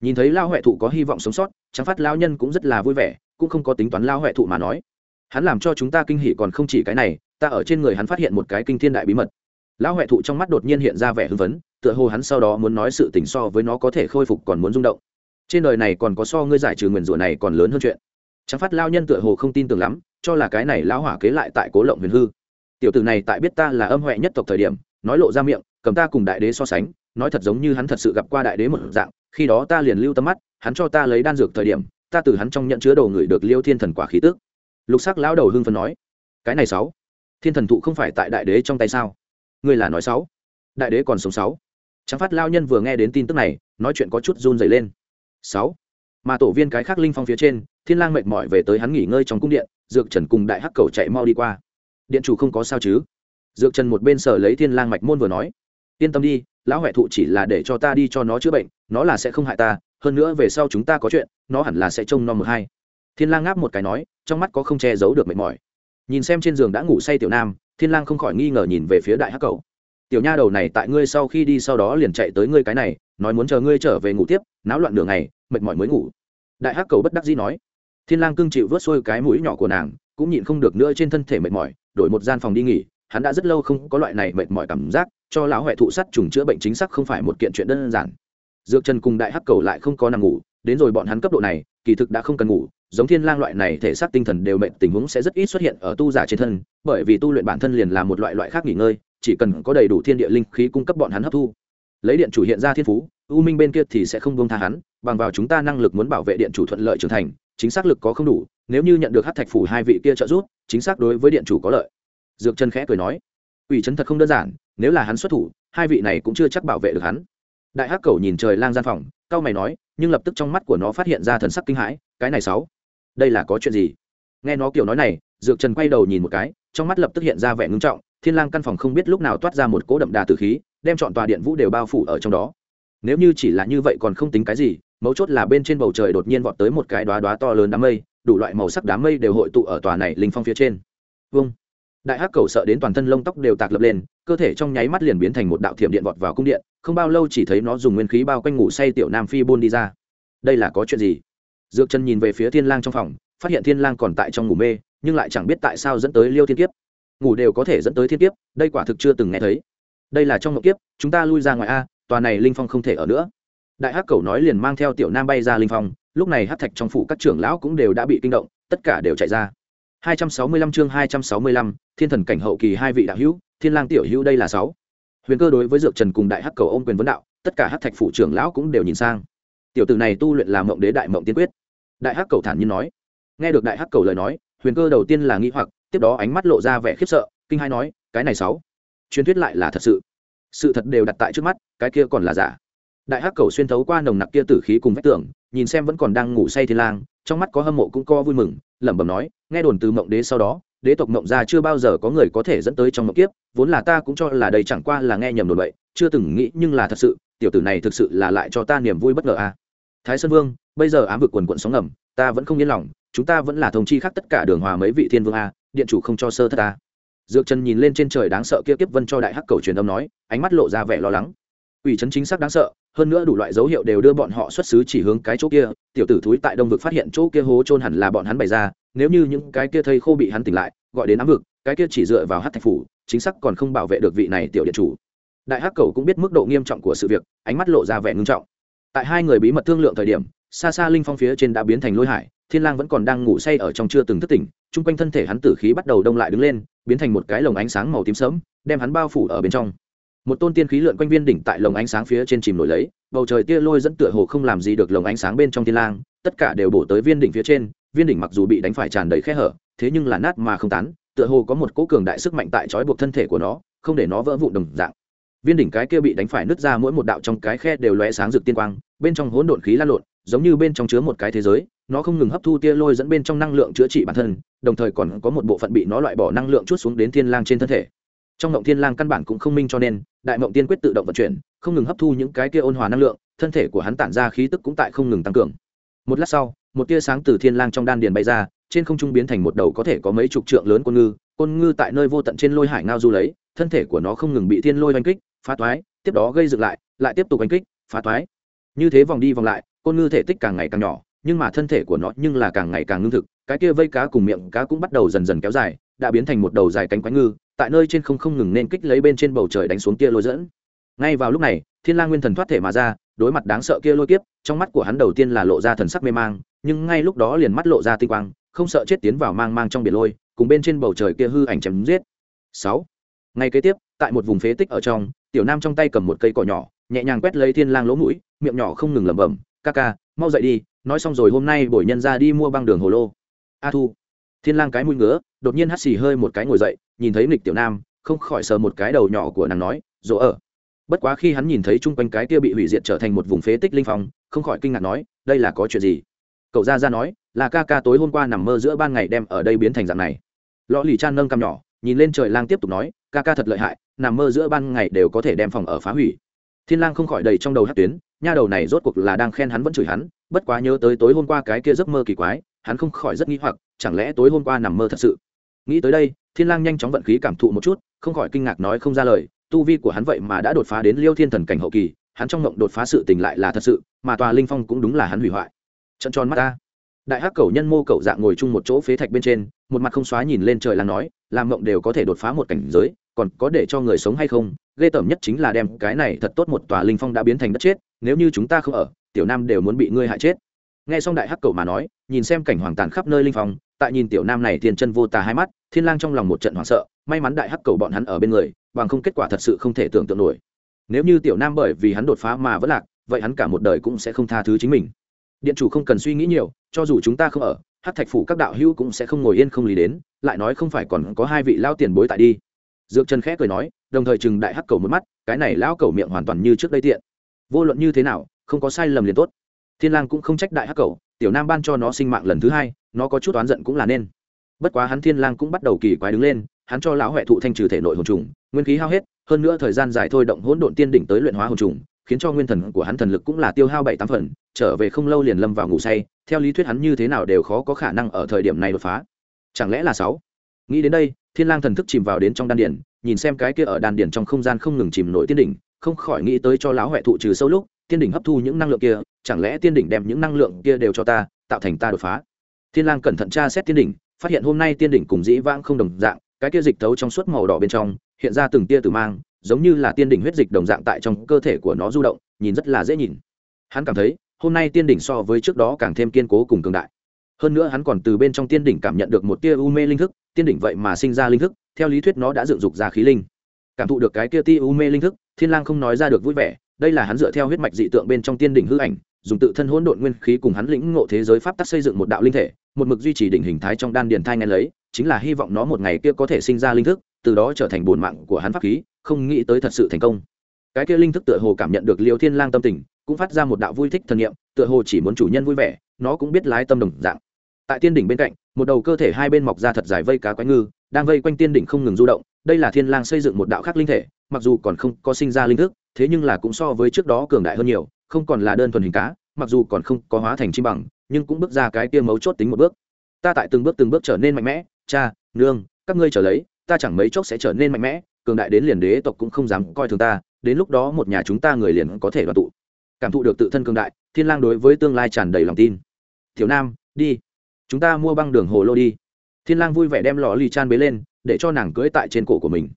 Nhìn thấy lao huệ thụ có hy vọng sống sót trắng phát lao nhân cũng rất là vui vẻ, cũng không có tính toán lao huệ thụ mà nói. Hắn làm cho chúng ta kinh hỉ còn không chỉ cái này, ta ở trên người hắn phát hiện một cái kinh thiên đại bí mật. Lão huệ thụ trong mắt đột nhiên hiện ra vẻ hưng vấn tựa hồ hắn sau đó muốn nói sự tình so với nó có thể khôi phục còn muốn rung động. Trên đời này còn có so ngươi giải trừ nguyền rủa này còn lớn hơn chuyện. Trắng phát lao nhân tựa hồ không tin tưởng lắm cho là cái này lão hỏa kế lại tại cố lộng huyền hư. Tiểu tử này tại biết ta là âm huệ nhất tộc thời điểm, nói lộ ra miệng, cầm ta cùng đại đế so sánh, nói thật giống như hắn thật sự gặp qua đại đế một dạng, khi đó ta liền lưu tâm mắt, hắn cho ta lấy đan dược thời điểm, ta từ hắn trong nhận chứa đầu người được liêu thiên thần quả khí tức. Lục sắc lão đầu hưng phấn nói, cái này sáu, thiên thần thụ không phải tại đại đế trong tay sao? Ngươi là nói sáu, đại đế còn sống sáu. Trắng phát lao nhân vừa nghe đến tin tức này, nói chuyện có chút run dày lên. Sáu. Mà tổ viên cái khác linh phong phía trên, thiên lang mệt mỏi về tới hắn nghỉ ngơi trong cung điện dược trần cùng đại hắc cầu chạy mau đi qua. Điện chủ không có sao chứ? Dược trần một bên sở lấy thiên lang mạch môn vừa nói. Yên tâm đi, lão huệ thụ chỉ là để cho ta đi cho nó chữa bệnh, nó là sẽ không hại ta, hơn nữa về sau chúng ta có chuyện, nó hẳn là sẽ trông nom một hai. Thiên lang ngáp một cái nói, trong mắt có không che giấu được mệt mỏi. Nhìn xem trên giường đã ngủ say tiểu nam, thiên lang không khỏi nghi ngờ nhìn về phía đại hắc cầu. Tiểu nha đầu này tại ngươi sau khi đi sau đó liền chạy tới ngươi cái này, nói muốn chờ ngươi trở về ngủ tiếp, náo loạn đường ngày, mệt mỏi mới ngủ. Đại hắc cầu bất đắc dĩ nói thiên lang cương chịu vớt xuôi cái mũi nhỏ của nàng, cũng nhịn không được nữa trên thân thể mệt mỏi, đổi một gian phòng đi nghỉ, hắn đã rất lâu không có loại này mệt mỏi cảm giác, cho lão huệ thụ sắt trùng chữa bệnh chính xác không phải một kiện chuyện đơn giản. Dược trần cùng đại hắc cầu lại không có nằm ngủ, đến rồi bọn hắn cấp độ này, kỳ thực đã không cần ngủ, giống thiên lang loại này thể xác tinh thần đều mệt, tình huống sẽ rất ít xuất hiện ở tu giả trên thân, bởi vì tu luyện bản thân liền là một loại loại khác nghỉ ngơi, chỉ cần có đầy đủ thiên địa linh khí cung cấp bọn hắn hấp thu. Lấy điện chủ hiện ra thiên phú, u minh bên kia thì sẽ không buông tha hắn, bằng vào chúng ta năng lực muốn bảo vệ điện chủ thuận lợi trưởng thành chính xác lực có không đủ, nếu như nhận được hát thạch phủ hai vị kia trợ giúp, chính xác đối với điện chủ có lợi. Dược chân khẽ cười nói. Ủy trấn thật không đơn giản, nếu là hắn xuất thủ, hai vị này cũng chưa chắc bảo vệ được hắn. Đại hắc cầu nhìn trời lang gian phòng cao mày nói, nhưng lập tức trong mắt của nó phát hiện ra thần sắc kinh hãi, cái này sáu, đây là có chuyện gì? Nghe nó kiểu nói này, dược trần quay đầu nhìn một cái, trong mắt lập tức hiện ra vẻ ngưng trọng, thiên lang căn phòng không biết lúc nào toát ra một cỗ đậm đà tử khí, đem chọn tòa điện vũ đều bao phủ ở trong đó. Nếu như chỉ là như vậy còn không tính cái gì mấu chốt là bên trên bầu trời đột nhiên vọt tới một cái đoá đoá to lớn đám mây, đủ loại màu sắc đám mây đều hội tụ ở tòa này linh phong phía trên. Vâng. Đại hắc cầu sợ đến toàn thân lông tóc đều tạc lập lên, cơ thể trong nháy mắt liền biến thành một đạo thiểm điện vọt vào cung điện, không bao lâu chỉ thấy nó dùng nguyên khí bao quanh ngủ say tiểu nam phi buôn đi ra. Đây là có chuyện gì? Dược chân nhìn về phía thiên lang trong phòng, phát hiện thiên lang còn tại trong ngủ mê, nhưng lại chẳng biết tại sao dẫn tới liêu thiên kiếp. Ngủ đều có thể dẫn tới thiên kiếp, đây quả thực chưa từng nghe thấy. Đây là trong ngục kiếp, chúng ta lui ra ngoài a, tòa này linh phong không thể ở nữa đại hắc cầu nói liền mang theo tiểu nam bay ra linh phong lúc này hắc thạch trong phủ các trưởng lão cũng đều đã bị kinh động tất cả đều chạy ra. 265 chương 265, thiên thần cảnh hậu kỳ hai vị đạo hữu thiên lang tiểu hữu đây là sáu. Huyền cơ đối với dược trần cùng đại hắc cầu ôm quyền vấn đạo tất cả hắc thạch phủ trưởng lão cũng đều nhìn sang. Tiểu tử này tu luyện làm mộng đế đại mộng tiên quyết. Đại hắc cầu thản nhiên nói. Nghe được đại hắc cầu lời nói huyền cơ đầu tiên là nghi hoặc tiếp đó ánh mắt lộ ra vẻ khiếp sợ kinh hai nói cái này sáu truyền thuyết lại là thật sự? Sự thật đều đặt tại trước mắt cái kia còn là giả? Đại hắc cầu xuyên thấu qua nồng nặc kia tử khí cùng vách tường nhìn xem vẫn còn đang ngủ say thiên lang trong mắt có hâm mộ cũng co vui mừng lẩm bẩm nói nghe đồn từ mộng đế sau đó đế tộc mộng gia chưa bao giờ có người có thể dẫn tới trong mộng kiếp vốn là ta cũng cho là đây chẳng qua là nghe nhầm đồn vậy, chưa từng nghĩ nhưng là thật sự tiểu tử này thực sự là lại cho ta niềm vui bất ngờ a à. thái sơn vương bây giờ ám vực quần quận sóng ngầm ta vẫn không yên lòng chúng ta vẫn là thông chi khác tất cả đường hòa mấy vị thiên vương a điện chủ không cho sơ thất ta dược trần nhìn lên trên trời đáng sợ kia kiếp vân cho đại hắc cầu truyền âm nói ánh mắt lộ ra vẻ lo lắng ủy trấn chính xác đáng sợ, hơn nữa đủ loại dấu hiệu đều đưa bọn họ xuất xứ chỉ hướng cái chỗ kia, tiểu tử thúi tại đông vực phát hiện chỗ kia hố trôn hẳn là bọn hắn bày ra, nếu như những cái kia thây khô bị hắn tỉnh lại, gọi đến ám vực, cái kia chỉ dựa vào hát thạch phủ, chính xác còn không bảo vệ được vị này tiểu điện chủ. Đại hắc cầu cũng biết mức độ nghiêm trọng của sự việc, ánh mắt lộ ra vẻ ngưng trọng. Tại hai người bí mật thương lượng thời điểm, xa xa linh phong phía trên đã biến thành lôi hải, thiên lang vẫn còn đang ngủ say ở trong chưa từng thức tỉnh, chung quanh thân thể hắn tử khí bắt đầu đông lại đứng lên, biến thành một cái lồng ánh sáng màu tím sớm đem hắn bao phủ ở bên trong một tôn tiên khí lượn quanh viên đỉnh tại lồng ánh sáng phía trên chìm nổi lấy, bầu trời tia lôi dẫn tựa hồ không làm gì được lồng ánh sáng bên trong thiên lang, tất cả đều bổ tới viên đỉnh phía trên, viên đỉnh mặc dù bị đánh phải tràn đầy khe hở, thế nhưng là nát mà không tán, tựa hồ có một cỗ cường đại sức mạnh tại trói buộc thân thể của nó, không để nó vỡ vụn đồng dạng. Viên đỉnh cái kia bị đánh phải nứt ra mỗi một đạo trong cái khe đều lóe sáng rực tiên quang, bên trong hỗn độn khí lan lộn, giống như bên trong chứa một cái thế giới, nó không ngừng hấp thu tia lôi dẫn bên trong năng lượng chữa trị bản thân, đồng thời còn có một bộ phận bị nó loại bỏ năng lượng chút xuống đến thiên lang trên thân thể trong mộng thiên lang căn bản cũng không minh cho nên, đại mộng tiên quyết tự động vận chuyển, không ngừng hấp thu những cái kia ôn hòa năng lượng, thân thể của hắn tản ra khí tức cũng tại không ngừng tăng cường. Một lát sau, một tia sáng từ thiên lang trong đan điền bay ra, trên không trung biến thành một đầu có thể có mấy chục trượng lớn côn ngư côn ngư tại nơi vô tận trên lôi hải ngao du lấy, thân thể của nó không ngừng bị thiên lôi oanh kích, phá toái, tiếp đó gây dựng lại lại tiếp tục oanh kích, phá toái. Như thế vòng đi vòng lại, côn ngư thể tích càng ngày càng nhỏ, nhưng mà thân thể của nó nhưng là càng ngày càng ngưng thực, cái kia vây cá cùng miệng cá cũng bắt đầu dần dần kéo dài đã biến thành một đầu dài cánh quánh ngư, tại nơi trên không không ngừng nên kích lấy bên trên bầu trời đánh xuống kia lôi dẫn. Ngay vào lúc này, thiên lang nguyên thần thoát thể mà ra, đối mặt đáng sợ kia lôi kiếp, trong mắt của hắn đầu tiên là lộ ra thần sắc mê mang, nhưng ngay lúc đó liền mắt lộ ra tinh quang, không sợ chết tiến vào mang mang trong biển lôi, cùng bên trên bầu trời kia hư ảnh chém giết. Sáu. Ngay kế tiếp, tại một vùng phế tích ở trong, tiểu nam trong tay cầm một cây cỏ nhỏ, nhẹ nhàng quét lấy thiên lang lỗ mũi, miệng nhỏ không ngừng lẩm bẩm, ca ca, mau dậy đi, nói xong rồi hôm nay buổi nhân ra đi mua băng đường hồ lô. A thu thiên lang cái mũi ngứa, đột nhiên hắt xì hơi một cái ngồi dậy, nhìn thấy nghịch tiểu nam, không khỏi sờ một cái đầu nhỏ của nàng nói, dỗ ở. Bất quá khi hắn nhìn thấy chung quanh cái kia bị hủy diệt trở thành một vùng phế tích linh phong, không khỏi kinh ngạc nói, đây là có chuyện gì? Cậu ra ra nói, là ca ca tối hôm qua nằm mơ giữa ban ngày đem ở đây biến thành dạng này. Lõ lì chan nâng cằm nhỏ, nhìn lên trời lang tiếp tục nói, ca ca thật lợi hại, nằm mơ giữa ban ngày đều có thể đem phòng ở phá hủy. Thiên lang không khỏi đầy trong đầu hát tuyến, nha đầu này rốt cuộc là đang khen hắn vẫn chửi hắn, bất quá nhớ tới tối hôm qua cái kia giấc mơ kỳ quái hắn không khỏi rất nghi hoặc, chẳng lẽ tối hôm qua nằm mơ thật sự? Nghĩ tới đây, thiên lang nhanh chóng vận khí cảm thụ một chút, không khỏi kinh ngạc nói không ra lời, tu vi của hắn vậy mà đã đột phá đến liêu thiên thần cảnh hậu kỳ, hắn trong mộng đột phá sự tình lại là thật sự, mà tòa linh phong cũng đúng là hắn hủy hoại. Trận tròn mắt ta. Đại hắc cầu nhân mô cầu dạng ngồi chung một chỗ phế thạch bên trên, một mặt không xóa nhìn lên trời là nói, làm mộng đều có thể đột phá một cảnh giới, còn có để cho người sống hay không? Ghê tởm nhất chính là đem cái này thật tốt một tòa linh phong đã biến thành đất chết, nếu như chúng ta không ở, tiểu nam đều muốn bị ngươi hại chết nghe xong đại hắc cầu mà nói, nhìn xem cảnh hoàng tàn khắp nơi linh phong, tại nhìn tiểu nam này thiên chân vô tà hai mắt, thiên lang trong lòng một trận hoảng sợ, may mắn đại hắc cầu bọn hắn ở bên người, bằng không kết quả thật sự không thể tưởng tượng nổi. Nếu như tiểu nam bởi vì hắn đột phá mà vẫn lạc, vậy hắn cả một đời cũng sẽ không tha thứ chính mình. Điện chủ không cần suy nghĩ nhiều, cho dù chúng ta không ở hát thạch phủ các đạo hữu cũng sẽ không ngồi yên không lý đến, lại nói không phải còn có hai vị lao tiền bối tại đi. Dược chân khẽ cười nói, đồng thời chừng đại hắc cầu một mắt, cái này lão cầu miệng hoàn toàn như trước đây tiện. Vô luận như thế nào, không có sai lầm liền tốt thiên lang cũng không trách đại hắc cầu tiểu nam ban cho nó sinh mạng lần thứ hai, nó có chút oán giận cũng là nên. Bất quá hắn thiên lang cũng bắt đầu kỳ quái đứng lên, hắn cho lão huệ thụ thanh trừ thể nội hồn trùng, nguyên khí hao hết, hơn nữa thời gian dài thôi động hỗn độn tiên đỉnh tới luyện hóa hồn trùng, khiến cho nguyên thần của hắn thần lực cũng là tiêu hao bảy tám phần, trở về không lâu liền lâm vào ngủ say, theo lý thuyết hắn như thế nào đều khó có khả năng ở thời điểm này đột phá. Chẳng lẽ là sáu? Nghĩ đến đây, thiên lang thần thức chìm vào đến trong đan điển nhìn xem cái kia ở đan điển trong không gian không ngừng chìm nổi tiên đỉnh, không khỏi nghĩ tới cho lão huệ thụ trừ sâu lúc tiên đỉnh hấp thu những năng lượng kia, chẳng lẽ tiên đỉnh đem những năng lượng kia đều cho ta, tạo thành ta đột phá? Thiên lang cẩn thận tra xét tiên đỉnh, phát hiện hôm nay tiên đỉnh cùng dĩ vãng không đồng dạng, cái kia dịch thấu trong suốt màu đỏ bên trong, hiện ra từng tia tử mang, giống như là tiên đỉnh huyết dịch đồng dạng tại trong cơ thể của nó du động, nhìn rất là dễ nhìn. Hắn cảm thấy, hôm nay tiên đỉnh so với trước đó càng thêm kiên cố cùng cường đại. Hơn nữa hắn còn từ bên trong tiên đỉnh cảm nhận được một tia u mê linh thức, tiên đỉnh vậy mà sinh ra linh thức, theo lý thuyết nó đã dựng dục ra khí linh. Cảm thụ được cái kia ti u mê linh thức, thiên lang không nói ra được vui vẻ đây là hắn dựa theo huyết mạch dị tượng bên trong tiên đỉnh hư ảnh, dùng tự thân hỗn độn nguyên khí cùng hắn lĩnh ngộ thế giới pháp tắc xây dựng một đạo linh thể, một mực duy trì đỉnh hình thái trong đan điền thai ngăn lấy, chính là hy vọng nó một ngày kia có thể sinh ra linh thức, từ đó trở thành bổn mạng của hắn pháp khí, không nghĩ tới thật sự thành công. Cái kia linh thức tựa hồ cảm nhận được liêu thiên lang tâm tình, cũng phát ra một đạo vui thích thần niệm, tựa hồ chỉ muốn chủ nhân vui vẻ, nó cũng biết lái tâm đồng dạng. Tại tiên đỉnh bên cạnh, một đầu cơ thể hai bên mọc ra thật dài vây cá quái ngư, đang vây quanh tiên đỉnh không ngừng du động, đây là thiên lang xây dựng một đạo khác linh thể, mặc dù còn không có sinh ra linh thức thế nhưng là cũng so với trước đó cường đại hơn nhiều, không còn là đơn thuần hình cá, mặc dù còn không có hóa thành chim bằng, nhưng cũng bước ra cái kia mấu chốt tính một bước. Ta tại từng bước từng bước trở nên mạnh mẽ, cha, nương, các ngươi trở lấy, ta chẳng mấy chốc sẽ trở nên mạnh mẽ, cường đại đến liền đế tộc cũng không dám coi thường ta, đến lúc đó một nhà chúng ta người liền có thể đoàn tụ. Cảm thụ được tự thân cường đại, thiên lang đối với tương lai tràn đầy lòng tin. Tiểu nam, đi. Chúng ta mua băng đường hồ lô đi. Thiên lang vui vẻ đem lọ ly chan bế lên, để cho nàng cưỡi tại trên cổ của mình.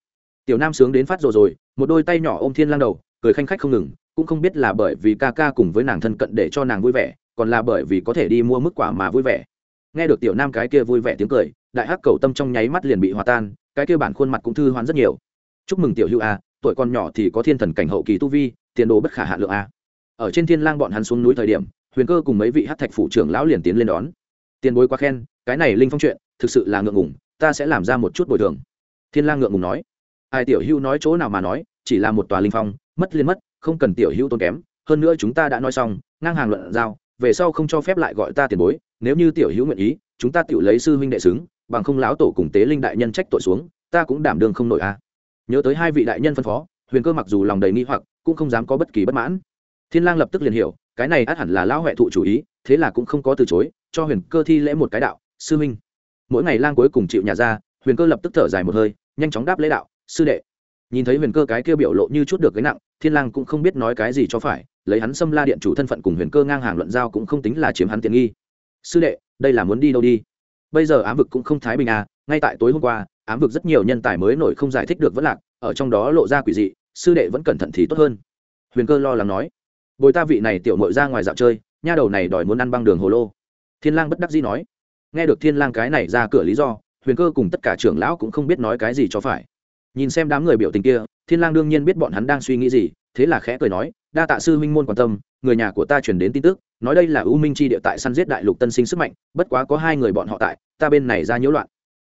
Tiểu nam sướng đến phát rồi rồi, một đôi tay nhỏ ôm thiên lang đầu cười khanh khách không ngừng, cũng không biết là bởi vì ca ca cùng với nàng thân cận để cho nàng vui vẻ, còn là bởi vì có thể đi mua mức quả mà vui vẻ. Nghe được tiểu nam cái kia vui vẻ tiếng cười, đại hắc cầu tâm trong nháy mắt liền bị hòa tan, cái kia bản khuôn mặt cũng thư hoán rất nhiều. Chúc mừng tiểu hữu a, tuổi con nhỏ thì có thiên thần cảnh hậu kỳ tu vi, tiền đồ bất khả hạ lượng a. Ở trên thiên lang bọn hắn xuống núi thời điểm, huyền cơ cùng mấy vị hát thạch phủ trưởng lão liền tiến lên đón. Tiền bối quá khen, cái này linh phong chuyện, thực sự là ngượng ngùng, ta sẽ làm ra một chút bồi thường. Thiên lang ngượng ngùng nói. Ai tiểu hữu nói chỗ nào mà nói, chỉ là một tòa linh phong mất liên mất, không cần tiểu hữu tốn kém, hơn nữa chúng ta đã nói xong, ngang hàng luận giao, về sau không cho phép lại gọi ta tiền bối, nếu như tiểu hữu nguyện ý, chúng ta tự lấy sư huynh đệ xứng, bằng không láo tổ cùng tế linh đại nhân trách tội xuống, ta cũng đảm đương không nổi a. Nhớ tới hai vị đại nhân phân phó, huyền cơ mặc dù lòng đầy nghi hoặc, cũng không dám có bất kỳ bất mãn. Thiên lang lập tức liền hiểu, cái này át hẳn là lão huệ thụ chủ ý, thế là cũng không có từ chối, cho huyền cơ thi lễ một cái đạo, sư huynh. Mỗi ngày lang cuối cùng chịu nhà ra, huyền cơ lập tức thở dài một hơi, nhanh chóng đáp lễ đạo, sư đệ nhìn thấy huyền cơ cái kia biểu lộ như chút được cái nặng, thiên lang cũng không biết nói cái gì cho phải, lấy hắn xâm la điện chủ thân phận cùng huyền cơ ngang hàng luận giao cũng không tính là chiếm hắn tiện nghi. Sư đệ, đây là muốn đi đâu đi? Bây giờ ám vực cũng không thái bình à ngay tại tối hôm qua, ám vực rất nhiều nhân tài mới nổi không giải thích được vẫn lạc, ở trong đó lộ ra quỷ dị, sư đệ vẫn cẩn thận thì tốt hơn. Huyền cơ lo lắng nói. Bồi ta vị này tiểu mội ra ngoài dạo chơi, nha đầu này đòi muốn ăn băng đường hồ lô. Thiên lang bất đắc dĩ nói. Nghe được thiên lang cái này ra cửa lý do, huyền cơ cùng tất cả trưởng lão cũng không biết nói cái gì cho phải nhìn xem đám người biểu tình kia, thiên lang đương nhiên biết bọn hắn đang suy nghĩ gì, thế là khẽ cười nói, đa tạ sư minh môn quan tâm, người nhà của ta truyền đến tin tức, nói đây là u minh chi địa tại săn giết đại lục tân sinh sức mạnh, bất quá có hai người bọn họ tại, ta bên này ra nhiễu loạn.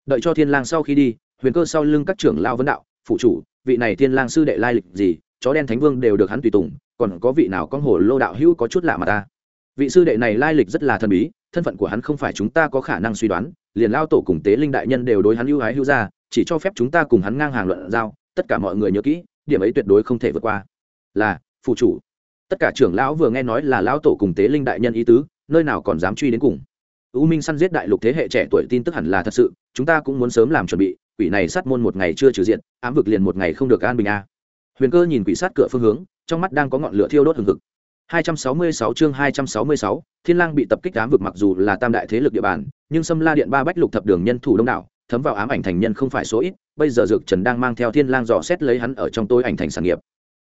Đợi cho thiên lang sau khi đi, huyền cơ sau lưng các trưởng lao vấn đạo phụ chủ, vị này thiên lang sư đệ lai lịch gì, chó đen thánh vương đều được hắn tùy tùng, còn có vị nào con hồ lô đạo hữu có chút lạ mà ta? Vị sư đệ này lai lịch rất là thần bí thân phận của hắn không phải chúng ta có khả năng suy đoán, liền lao tổ cùng tế linh đại nhân đều đối hắn ưu ái hữu ra chỉ cho phép chúng ta cùng hắn ngang hàng luận giao, tất cả mọi người nhớ kỹ, điểm ấy tuyệt đối không thể vượt qua. Là, phụ chủ. Tất cả trưởng lão vừa nghe nói là lão tổ cùng tế linh đại nhân ý tứ, nơi nào còn dám truy đến cùng. U minh săn giết đại lục thế hệ trẻ tuổi tin tức hẳn là thật sự, chúng ta cũng muốn sớm làm chuẩn bị, quỷ này sát môn một ngày chưa trừ diện, ám vực liền một ngày không được an bình a huyền cơ nhìn quỷ sát cửa phương hướng, trong mắt đang có ngọn lửa thiêu đốt hừng hực. 266 chương 266, Thiên Lang bị tập kích ám vực mặc dù là tam đại thế lực địa bàn, nhưng Sâm La Điện ba bách lục thập đường nhân thủ đông đảo, thấm vào ám ảnh thành nhân không phải số ít, bây giờ Dược Trần đang mang theo Thiên Lang dò xét lấy hắn ở trong tối ảnh thành sản nghiệp.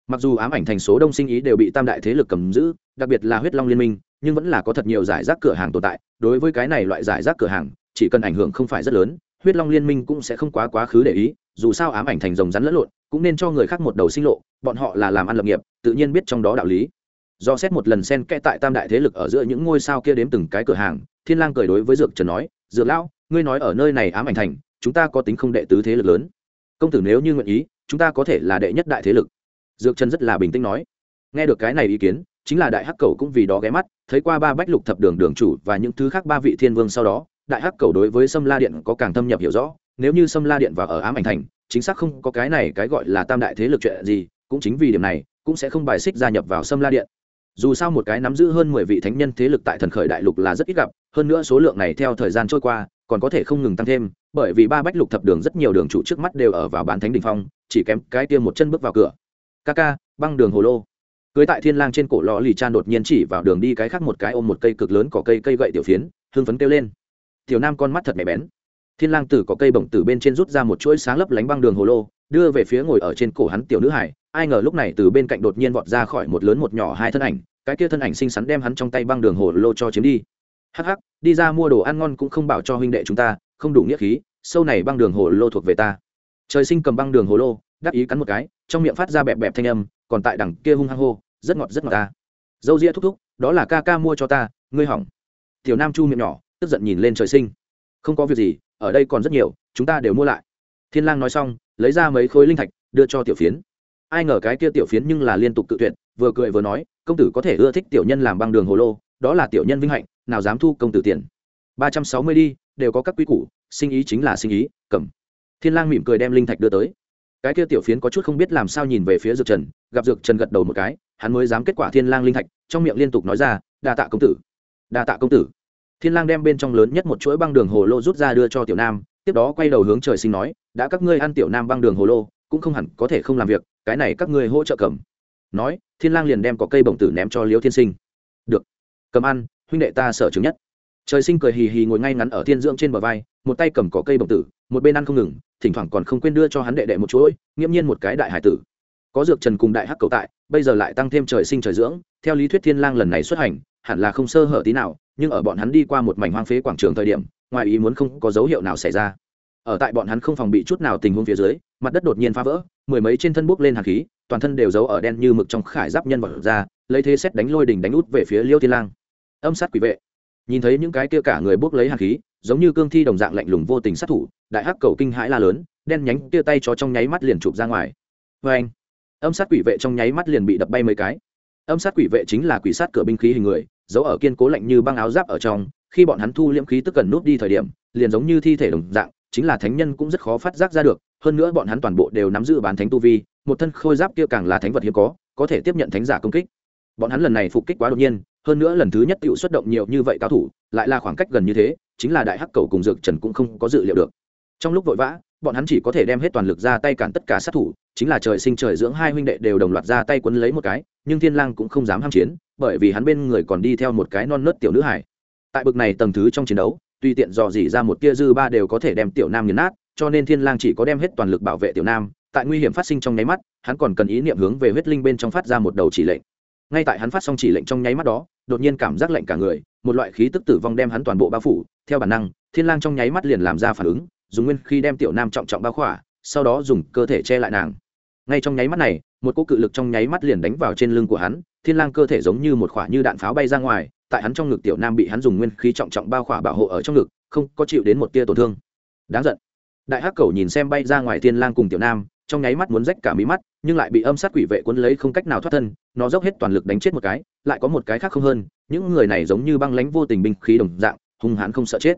Mặc dù ám ảnh thành số đông sinh ý đều bị tam đại thế lực cầm giữ, đặc biệt là huyết long liên minh, nhưng vẫn là có thật nhiều giải rác cửa hàng tồn tại, đối với cái này loại giải rác cửa hàng, chỉ cần ảnh hưởng không phải rất lớn, huyết long liên minh cũng sẽ không quá quá khứ để ý, dù sao ám ảnh thành rồng rắn lẫn lộn, cũng nên cho người khác một đầu sinh lộ, bọn họ là làm ăn lập nghiệp, tự nhiên biết trong đó đạo lý do xét một lần sen kẽ tại tam đại thế lực ở giữa những ngôi sao kia đếm từng cái cửa hàng, thiên lang cười đối với dược trần nói, dược lão, ngươi nói ở nơi này ám ảnh thành, chúng ta có tính không đệ tứ thế lực lớn. Công tử nếu như nguyện ý, chúng ta có thể là đệ nhất đại thế lực. Dược trần rất là bình tĩnh nói. Nghe được cái này ý kiến, chính là đại hắc cầu cũng vì đó ghé mắt, thấy qua ba bách lục thập đường đường chủ và những thứ khác ba vị thiên vương sau đó, đại hắc cầu đối với sâm la điện có càng thâm nhập hiểu rõ, nếu như sâm la điện vào ở ám ảnh thành, chính xác không có cái này cái gọi là tam đại thế lực chuyện gì, cũng chính vì điểm này, cũng sẽ không bài xích gia nhập vào sâm la điện dù sao một cái nắm giữ hơn mười vị thánh nhân thế lực tại thần khởi đại lục là rất ít gặp, hơn nữa số lượng này theo thời gian trôi qua, còn có thể không ngừng tăng thêm, bởi vì ba bách lục thập đường rất nhiều đường chủ trước mắt đều ở vào bán thánh đình phong, chỉ kém cái tiêm một chân bước vào cửa. Ca ca, băng đường hồ lô. Cưới tại thiên lang trên cổ lò lì chan đột nhiên chỉ vào đường đi cái khác một cái ôm một cây cực lớn cỏ cây cây gậy tiểu phiến, hưng phấn kêu lên. Tiểu nam con mắt thật mẹ bén. Thiên lang từ có cây bổng từ bên trên rút ra một chuỗi sáng lấp lánh băng đường hồ lô, đưa về phía ngồi ở trên cổ hắn tiểu nữ hải ai ngờ lúc này từ bên cạnh đột nhiên vọt ra khỏi một lớn một nhỏ hai thân ảnh, cái kia thân ảnh xinh xắn đem hắn trong tay băng đường hồ lô cho chiếm đi. Hắc hắc, đi ra mua đồ ăn ngon cũng không bảo cho huynh đệ chúng ta, không đủ nghĩa khí sâu này băng đường hồ lô thuộc về ta. Trời sinh cầm băng đường hồ lô, đắc ý cắn một cái, trong miệng phát ra bẹp bẹp thanh âm, còn tại đằng kia hung hăng hô, rất ngọt rất ngọt ta. Dâu ria thúc thúc, đó là ca ca mua cho ta, ngươi hỏng. Tiểu nam chu miệng nhỏ, tức giận nhìn lên trời sinh. Không có việc gì, ở đây còn rất nhiều, chúng ta đều mua lại. Thiên lang nói xong, lấy ra mấy khối linh thạch, đưa cho tiểu phiến ai ngờ cái kia tiểu phiến nhưng là liên tục tự tuyệt, vừa cười vừa nói, công tử có thể ưa thích tiểu nhân làm băng đường hồ lô, đó là tiểu nhân vinh hạnh, nào dám thu công tử tiền. Ba trăm sáu mươi đi, đều có các quy củ, sinh ý chính là sinh ý, cầm. Thiên lang mỉm cười đem linh thạch đưa tới. Cái kia tiểu phiến có chút không biết làm sao nhìn về phía dược trần, gặp dược trần gật đầu một cái, hắn mới dám kết quả thiên lang linh thạch, trong miệng liên tục nói ra, đa tạ công tử, đa tạ công tử. Thiên lang đem bên trong lớn nhất một chuỗi băng đường hồ lô rút ra đưa cho tiểu nam, tiếp đó quay đầu hướng trời sinh nói, đã các ngươi ăn tiểu nam băng đường hồ lô cũng không hẳn có thể không làm việc, cái này các ngươi hỗ trợ cầm. Nói, thiên lang liền đem có cây bổng tử ném cho liễu thiên sinh. Được, cầm ăn, huynh đệ ta sợ chứng nhất. Trời sinh cười hì hì ngồi ngay ngắn ở thiên dưỡng trên bờ vai, một tay cầm có cây bồng tử, một bên ăn không ngừng, thỉnh thoảng còn không quên đưa cho hắn đệ đệ một chuỗi, nghiễm nhiên một cái đại hải tử. Có dược trần cùng đại hắc cầu tại, bây giờ lại tăng thêm trời sinh trời dưỡng, theo lý thuyết thiên lang lần này xuất hành, hẳn là không sơ hở tí nào, nhưng ở bọn hắn đi qua một mảnh hoang phế quảng trường thời điểm, ngoài ý muốn không có dấu hiệu nào xảy ra ở tại bọn hắn không phòng bị chút nào tình huống phía dưới, mặt đất đột nhiên phá vỡ, mười mấy trên thân bốc lên hàn khí, toàn thân đều giấu ở đen như mực trong khải giáp nhân vật ra, lấy thế xét đánh lôi đỉnh đánh út về phía liêu thiên lang. Âm sát quỷ vệ. Nhìn thấy những cái kia cả người bốc lấy hàn khí, giống như cương thi đồng dạng lạnh lùng vô tình sát thủ, đại hắc cầu kinh hãi la lớn, đen nhánh tia tay cho trong nháy mắt liền chụp ra ngoài. Vê anh, âm sát quỷ vệ trong nháy mắt liền bị đập bay mấy cái. Âm sát quỷ vệ chính là quỷ sát cửa binh khí hình người, giấu ở kiên cố lạnh như băng áo giáp ở trong, khi bọn hắn thu liễm khí tức cần nút đi thời điểm, liền giống như thi thể đồng dạng chính là thánh nhân cũng rất khó phát giác ra được, hơn nữa bọn hắn toàn bộ đều nắm giữ bán thánh tu vi, một thân khôi giáp kia càng là thánh vật hiếm có có thể tiếp nhận thánh giả công kích. Bọn hắn lần này phục kích quá đột nhiên, hơn nữa lần thứ nhất tựu xuất động nhiều như vậy cao thủ, lại là khoảng cách gần như thế, chính là đại hắc cầu cùng dược trần cũng không có dự liệu được. Trong lúc vội vã, bọn hắn chỉ có thể đem hết toàn lực ra tay cản tất cả sát thủ, chính là trời sinh trời dưỡng hai huynh đệ đều đồng loạt ra tay quấn lấy một cái, nhưng thiên lang cũng không dám ham chiến, bởi vì hắn bên người còn đi theo một cái non nớt tiểu nữ hải tại bực này tầng thứ trong chiến đấu tùy tiện dò dỉ ra một tia dư ba đều có thể đem tiểu nam nghiền nát, cho nên thiên lang chỉ có đem hết toàn lực bảo vệ tiểu nam. Tại nguy hiểm phát sinh trong nháy mắt, hắn còn cần ý niệm hướng về huyết linh bên trong phát ra một đầu chỉ lệnh. Ngay tại hắn phát xong chỉ lệnh trong nháy mắt đó, đột nhiên cảm giác lạnh cả người, một loại khí tức tử vong đem hắn toàn bộ bao phủ. Theo bản năng, thiên lang trong nháy mắt liền làm ra phản ứng, dùng nguyên khi đem tiểu nam trọng trọng bao khỏa, sau đó dùng cơ thể che lại nàng. Ngay trong nháy mắt này, một cỗ cự lực trong nháy mắt liền đánh vào trên lưng của hắn, thiên lang cơ thể giống như một khỏa như đạn pháo bay ra ngoài tại hắn trong ngực tiểu nam bị hắn dùng nguyên khí trọng trọng bao khỏa bảo hộ ở trong ngực, không có chịu đến một tia tổn thương. Đáng giận. Đại hắc cầu nhìn xem bay ra ngoài thiên lang cùng tiểu nam, trong nháy mắt muốn rách cả mí mắt, nhưng lại bị âm sát quỷ vệ cuốn lấy không cách nào thoát thân, nó dốc hết toàn lực đánh chết một cái, lại có một cái khác không hơn, những người này giống như băng lãnh vô tình binh khí đồng dạng, hung hãn không sợ chết.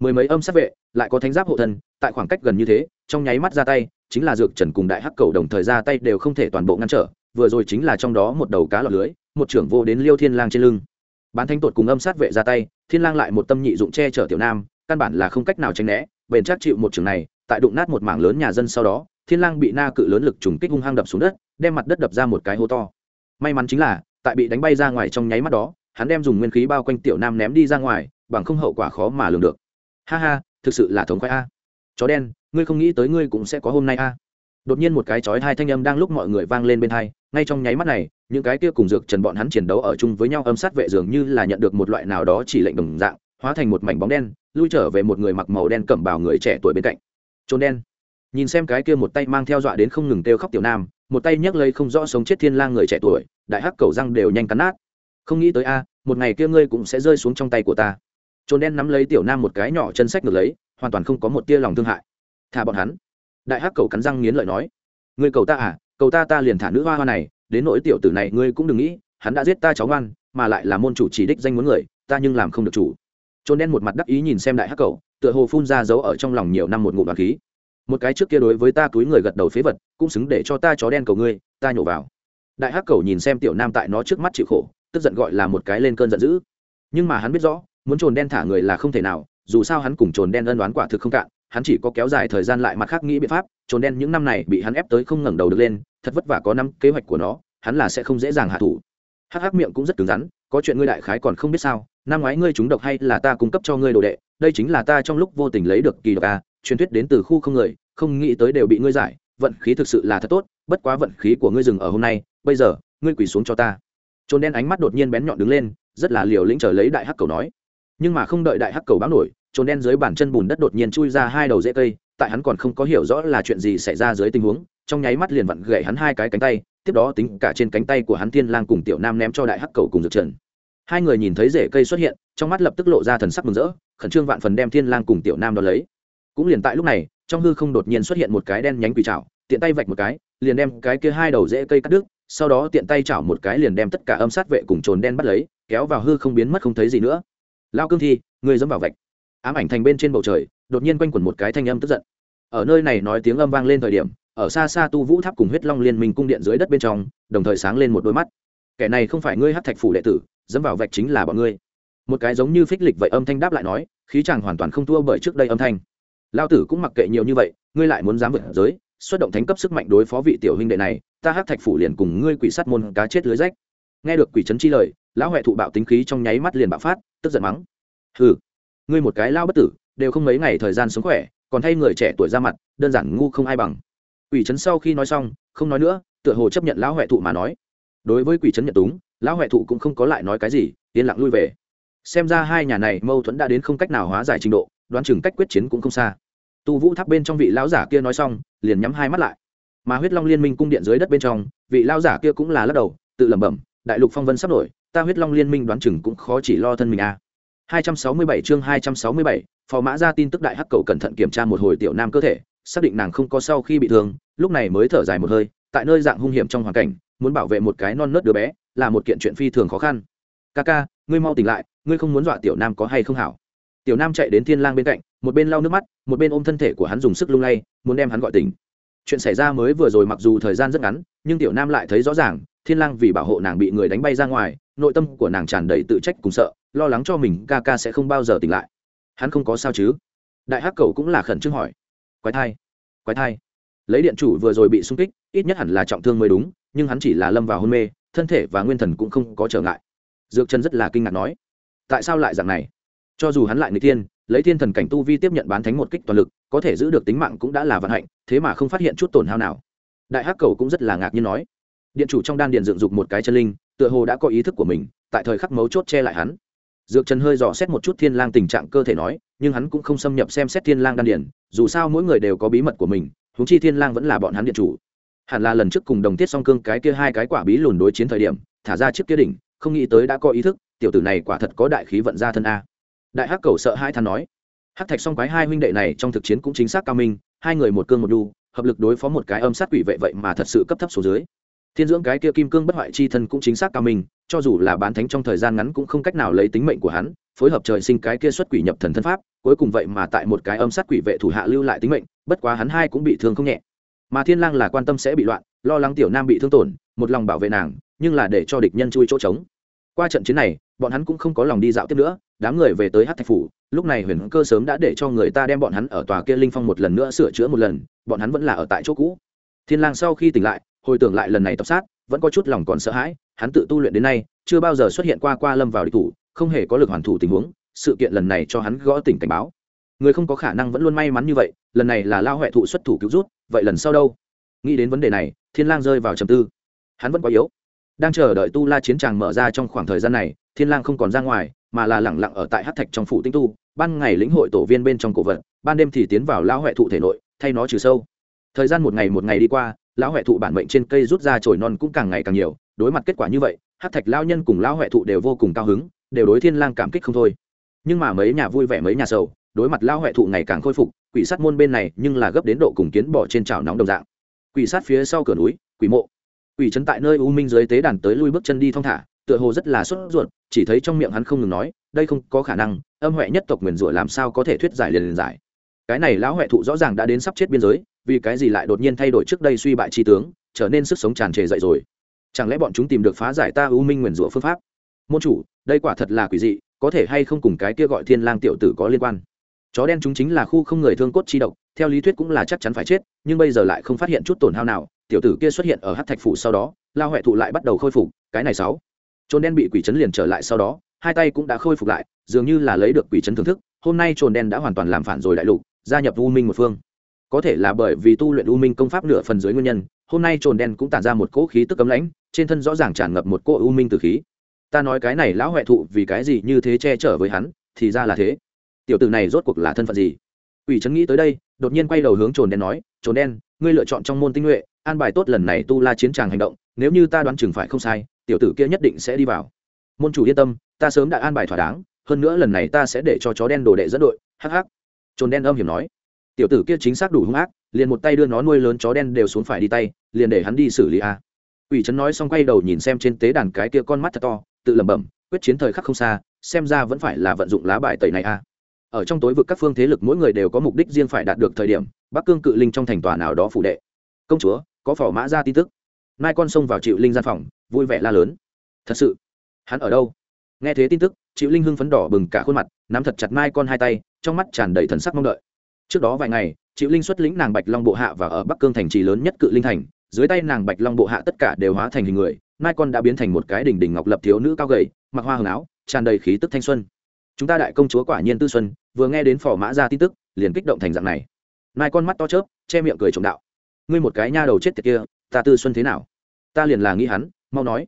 Mười mấy âm sát vệ, lại có thánh giáp hộ thân, tại khoảng cách gần như thế, trong nháy mắt ra tay, chính là dược trần cùng đại hắc cầu đồng thời ra tay đều không thể toàn bộ ngăn trở, vừa rồi chính là trong đó một đầu cá lọt lưới, một trưởng vô đến liêu thiên lang trên lưng bán thanh tột cùng âm sát vệ ra tay, thiên lang lại một tâm nhị dụng che chở tiểu nam, căn bản là không cách nào tránh né, bền chắc chịu một trường này, tại đụng nát một mảng lớn nhà dân sau đó, thiên lang bị na cự lớn lực trùng kích hung hăng đập xuống đất, đem mặt đất đập ra một cái hố to. May mắn chính là, tại bị đánh bay ra ngoài trong nháy mắt đó, hắn đem dùng nguyên khí bao quanh tiểu nam ném đi ra ngoài, bằng không hậu quả khó mà lường được. Ha ha, thực sự là thống khoái a. Chó đen, ngươi không nghĩ tới ngươi cũng sẽ có hôm nay a đột nhiên một cái chói hai thanh âm đang lúc mọi người vang lên bên hai, ngay trong nháy mắt này, những cái kia cùng dược trần bọn hắn chiến đấu ở chung với nhau âm sát vệ dường như là nhận được một loại nào đó chỉ lệnh đồng dạng, hóa thành một mảnh bóng đen, lui trở về một người mặc màu đen cẩm bào người trẻ tuổi bên cạnh. Trốn đen. Nhìn xem cái kia một tay mang theo dọa đến không ngừng kêu khóc tiểu nam, một tay nhấc lấy không rõ sống chết thiên lang người trẻ tuổi, đại hắc cầu răng đều nhanh cắn nát. Không nghĩ tới a, một ngày kia ngươi cũng sẽ rơi xuống trong tay của ta. Trốn đen nắm lấy tiểu nam một cái nhỏ chân sách ngược lấy, hoàn toàn không có một tia lòng thương hại. Thả bọn hắn đại hắc cầu cắn răng nghiến lợi nói, ngươi cầu ta à? Cầu ta ta liền thả nữ hoa hoa này, đến nỗi tiểu tử này ngươi cũng đừng nghĩ, hắn đã giết ta cháu ngoan, mà lại là môn chủ chỉ đích danh muốn người, ta nhưng làm không được chủ. Trốn đen một mặt đắc ý nhìn xem đại hắc cầu, tựa hồ phun ra dấu ở trong lòng nhiều năm một ngụm đoàn khí. Một cái trước kia đối với ta túi người gật đầu phế vật, cũng xứng để cho ta chó đen cầu ngươi, ta nhổ vào. Đại hắc cầu nhìn xem tiểu nam tại nó trước mắt chịu khổ, tức giận gọi là một cái lên cơn giận dữ. Nhưng mà hắn biết rõ, muốn trồn đen thả người là không thể nào, dù sao hắn cùng trồn đen ân đoán quả thực không cạn hắn chỉ có kéo dài thời gian lại mặt khác nghĩ biện pháp, trốn đen những năm này bị hắn ép tới không ngẩng đầu được lên, thật vất vả có năm kế hoạch của nó, hắn là sẽ không dễ dàng hạ thủ. Hắc hắc miệng cũng rất cứng rắn, có chuyện ngươi đại khái còn không biết sao, năm ngoái ngươi trúng độc hay là ta cung cấp cho ngươi đồ đệ, đây chính là ta trong lúc vô tình lấy được kỳ độc a truyền thuyết đến từ khu không người, không nghĩ tới đều bị ngươi giải, vận khí thực sự là thật tốt, bất quá vận khí của ngươi dừng ở hôm nay, bây giờ, ngươi quỳ xuống cho ta. Trốn đen ánh mắt đột nhiên bén nhọn đứng lên, rất là liều lĩnh chờ lấy đại hắc cầu nói. Nhưng mà không đợi đại hắc cầu báo nổi trốn đen dưới bàn chân bùn đất đột nhiên chui ra hai đầu rễ cây tại hắn còn không có hiểu rõ là chuyện gì xảy ra dưới tình huống trong nháy mắt liền vặn gậy hắn hai cái cánh tay tiếp đó tính cả trên cánh tay của hắn thiên lang cùng tiểu nam ném cho đại hắc cầu cùng dược trần. Hai người nhìn thấy rễ cây xuất hiện trong mắt lập tức lộ ra thần sắc mừng rỡ khẩn trương vạn phần đem thiên lang cùng tiểu nam đón lấy. Cũng liền tại lúc này trong hư không đột nhiên xuất hiện một cái đen nhánh quỷ chảo, tiện tay vạch một cái liền đem cái kia hai đầu rễ cây cắt đứt sau đó tiện tay chảo một cái liền đem tất cả âm sát vệ cùng trồn đen bắt lấy kéo vào hư không biến mất không thấy gì nữa. Lao cương thi người dẫm vào vạch ám ảnh thành bên trên bầu trời, đột nhiên quanh quẩn một cái thanh âm tức giận. Ở nơi này nói tiếng âm vang lên thời điểm, ở xa xa tu vũ tháp cùng huyết long liên minh cung điện dưới đất bên trong, đồng thời sáng lên một đôi mắt. Kẻ này không phải ngươi hát thạch phủ đệ tử, dẫm vào vạch chính là bọn ngươi. Một cái giống như phích lịch vậy âm thanh đáp lại nói, khí chàng hoàn toàn không thua bởi trước đây âm thanh. Lao tử cũng mặc kệ nhiều như vậy, ngươi lại muốn dám vượt giới, xuất động thánh cấp sức mạnh đối phó vị tiểu huynh đệ này, ta hát thạch phủ liền cùng ngươi quỷ sát môn cá chết lưới rách. Nghe được quỷ trấn chi lời, lão huệ thụ bạo tính khí trong nháy mắt liền bạo phát, tức giận mắng. Hừ ngươi một cái lao bất tử, đều không mấy ngày thời gian sống khỏe, còn thay người trẻ tuổi ra mặt, đơn giản ngu không ai bằng. Quỷ trấn sau khi nói xong, không nói nữa, tựa hồ chấp nhận lão huệ thụ mà nói. Đối với quỷ trấn nhận túng, lão huệ thụ cũng không có lại nói cái gì, yên lặng lui về. Xem ra hai nhà này mâu thuẫn đã đến không cách nào hóa giải trình độ, đoán chừng cách quyết chiến cũng không xa. Tu vũ tháp bên trong vị lão giả kia nói xong, liền nhắm hai mắt lại. Mà huyết long liên minh cung điện dưới đất bên trong, vị lão giả kia cũng là lắc đầu, tự lẩm bẩm, đại lục phong vân sắp nổi, ta huyết long liên minh đoán chừng cũng khó chỉ lo thân mình à. 267 chương 267, phò mã ra tin tức đại hắc cầu cẩn thận kiểm tra một hồi tiểu nam cơ thể xác định nàng không có sau khi bị thương lúc này mới thở dài một hơi tại nơi dạng hung hiểm trong hoàn cảnh muốn bảo vệ một cái non nớt đứa bé là một kiện chuyện phi thường khó khăn. Ca ca ngươi mau tỉnh lại ngươi không muốn dọa tiểu nam có hay không hảo? Tiểu nam chạy đến thiên lang bên cạnh một bên lau nước mắt một bên ôm thân thể của hắn dùng sức lung lay muốn đem hắn gọi tỉnh. Chuyện xảy ra mới vừa rồi mặc dù thời gian rất ngắn nhưng tiểu nam lại thấy rõ ràng thiên lang vì bảo hộ nàng bị người đánh bay ra ngoài nội tâm của nàng tràn đầy tự trách cùng sợ lo lắng cho mình ca ca sẽ không bao giờ tỉnh lại. Hắn không có sao chứ? Đại hắc cầu cũng là khẩn trương hỏi. Quái thai quái thai. Lấy điện chủ vừa rồi bị xung kích, ít nhất hẳn là trọng thương mới đúng, nhưng hắn chỉ là lâm vào hôn mê, thân thể và nguyên thần cũng không có trở ngại. Dược chân rất là kinh ngạc nói, tại sao lại dạng này? Cho dù hắn lại người tiên, lấy thiên thần cảnh tu vi tiếp nhận bán thánh một kích toàn lực, có thể giữ được tính mạng cũng đã là vận hạnh, thế mà không phát hiện chút tổn hao nào. Đại hắc cầu cũng rất là ngạc nhiên nói, điện chủ trong đan điện dựng dục một cái chân linh, tựa hồ đã có ý thức của mình, tại thời khắc mấu chốt che lại hắn dược trần hơi dò xét một chút thiên lang tình trạng cơ thể nói, nhưng hắn cũng không xâm nhập xem xét thiên lang đan điển dù sao mỗi người đều có bí mật của mình, huống chi thiên lang vẫn là bọn hắn điện chủ. Hẳn là lần trước cùng đồng tiết song cương cái kia hai cái quả bí lùn đối chiến thời điểm, thả ra chiếc kia đỉnh, không nghĩ tới đã có ý thức, tiểu tử này quả thật có đại khí vận ra thân a. Đại hắc cầu sợ hai than nói. Hắc thạch song quái hai huynh đệ này trong thực chiến cũng chính xác cao minh, hai người một cương một đu, hợp lực đối phó một cái âm sát quỷ vệ vậy mà thật sự cấp thấp số dưới thiên dưỡng cái kia kim cương bất hoại chi thân cũng chính xác cao minh, cho dù là bán thánh trong thời gian ngắn cũng không cách nào lấy tính mệnh của hắn, phối hợp trời sinh cái kia xuất quỷ nhập thần thân pháp, cuối cùng vậy mà tại một cái âm sát quỷ vệ thủ hạ lưu lại tính mệnh, bất quá hắn hai cũng bị thương không nhẹ. Mà thiên lang là quan tâm sẽ bị loạn, lo lắng tiểu nam bị thương tổn, một lòng bảo vệ nàng, nhưng là để cho địch nhân chui chỗ trống. Qua trận chiến này, bọn hắn cũng không có lòng đi dạo tiếp nữa, đám người về tới hát thạch phủ, lúc này huyền cơ sớm đã để cho người ta đem bọn hắn ở tòa kia linh phong một lần nữa sửa chữa một lần, bọn hắn vẫn là ở tại chỗ cũ. Thiên lang sau khi tỉnh lại hồi tưởng lại lần này tập sát, vẫn có chút lòng còn sợ hãi, hắn tự tu luyện đến nay, chưa bao giờ xuất hiện qua qua lâm vào địch thủ, không hề có lực hoàn thủ tình huống, sự kiện lần này cho hắn gõ tỉnh cảnh báo. Người không có khả năng vẫn luôn may mắn như vậy, lần này là lao huệ thụ xuất thủ cứu rút, vậy lần sau đâu? Nghĩ đến vấn đề này, thiên lang rơi vào trầm tư. Hắn vẫn quá yếu. Đang chờ đợi tu la chiến tràng mở ra trong khoảng thời gian này, thiên lang không còn ra ngoài, mà là lẳng lặng ở tại hắc thạch trong phủ tinh tu, ban ngày lĩnh hội tổ viên bên trong cổ vật, ban đêm thì tiến vào lão huệ thụ thể nội, thay nó trừ sâu. Thời gian một ngày một ngày đi qua lão huệ thụ bản mệnh trên cây rút ra chồi non cũng càng ngày càng nhiều, đối mặt kết quả như vậy, hắc thạch lao nhân cùng lão huệ thụ đều vô cùng cao hứng, đều đối thiên lang cảm kích không thôi. Nhưng mà mấy nhà vui vẻ mấy nhà sầu, đối mặt lão huệ thụ ngày càng khôi phục, quỷ sát môn bên này nhưng là gấp đến độ cùng kiến bỏ trên chảo nóng đồng dạng. Quỷ sát phía sau cửa núi, quỷ mộ. Quỷ trấn tại nơi u minh dưới tế đàn tới lui bước chân đi thong thả, tựa hồ rất là sốt ruột, chỉ thấy trong miệng hắn không ngừng nói, đây không có khả năng, âm huệ nhất tộc nguyền rủa làm sao có thể thuyết giải liền liền giải. Cái này lão huệ thụ rõ ràng đã đến sắp chết biên giới vì cái gì lại đột nhiên thay đổi trước đây suy bại tri tướng, trở nên sức sống tràn trề dậy rồi? Chẳng lẽ bọn chúng tìm được phá giải ta u minh nguyền rủa phương pháp? Môn chủ, đây quả thật là quỷ dị, có thể hay không cùng cái kia gọi thiên lang tiểu tử có liên quan? Chó đen chúng chính là khu không người thương cốt chi độc, theo lý thuyết cũng là chắc chắn phải chết, nhưng bây giờ lại không phát hiện chút tổn hao nào, tiểu tử kia xuất hiện ở hát thạch phủ sau đó, lao huệ thụ lại bắt đầu khôi phục, cái này sáu. Trồn đen bị quỷ chấn liền trở lại sau đó, hai tay cũng đã khôi phục lại, dường như là lấy được quỷ chấn thưởng thức, hôm nay trồn đen đã hoàn toàn làm phản rồi đại lục, gia nhập u minh một phương có thể là bởi vì tu luyện u minh công pháp nửa phần dưới nguyên nhân hôm nay trồn đen cũng tản ra một cỗ khí tức cấm lãnh trên thân rõ ràng tràn ngập một cỗ u minh từ khí. Ta nói cái này lão huệ thụ vì cái gì như thế che chở với hắn thì ra là thế. Tiểu tử này rốt cuộc là thân phận gì? Ủy trấn nghĩ tới đây, đột nhiên quay đầu hướng trồn đen nói trồn đen ngươi lựa chọn trong môn tinh nhuệ an bài tốt lần này tu la chiến tràng hành động nếu như ta đoán chừng phải không sai tiểu tử kia nhất định sẽ đi vào. Môn chủ yên tâm ta sớm đã an bài thỏa đáng hơn nữa lần này ta sẽ để cho chó đen đồ đệ dẫn đội hh trồn đen âm hiểm nói tiểu tử kia chính xác đủ hung ác, liền một tay đưa nó nuôi lớn chó đen đều xuống phải đi tay, liền để hắn đi xử lý a. Ủy trấn nói xong quay đầu nhìn xem trên tế đàn cái kia con mắt thật to, tự lẩm bẩm, quyết chiến thời khắc không xa, xem ra vẫn phải là vận dụng lá bài tẩy này a. Ở trong tối vực các phương thế lực mỗi người đều có mục đích riêng phải đạt được thời điểm, bắc cương cự linh trong thành tòa nào đó phủ đệ. Công chúa, có phò mã ra tin tức. Mai con xông vào triệu linh gian phòng, vui vẻ la lớn. Thật sự? Hắn ở đâu? Nghe thế tin tức, triệu linh hưng phấn đỏ bừng cả khuôn mặt, nắm thật chặt mai con hai tay, trong mắt tràn đầy thần sắc mong đợi trước đó vài ngày, triệu linh xuất lĩnh nàng bạch long bộ hạ và ở bắc cương thành trì lớn nhất cự linh thành. Dưới tay nàng bạch long bộ hạ tất cả đều hóa thành hình người, mai con đã biến thành một cái đỉnh đỉnh ngọc lập thiếu nữ cao gầy, mặc hoa hồng áo, tràn đầy khí tức thanh xuân. Chúng ta đại công chúa quả nhiên tư xuân, vừa nghe đến phò mã ra tin tức, liền kích động thành dạng này. Mai con mắt to chớp, che miệng cười trộm đạo. Ngươi một cái nha đầu chết tiệt kia, ta tư xuân thế nào? Ta liền là nghĩ hắn, mau nói.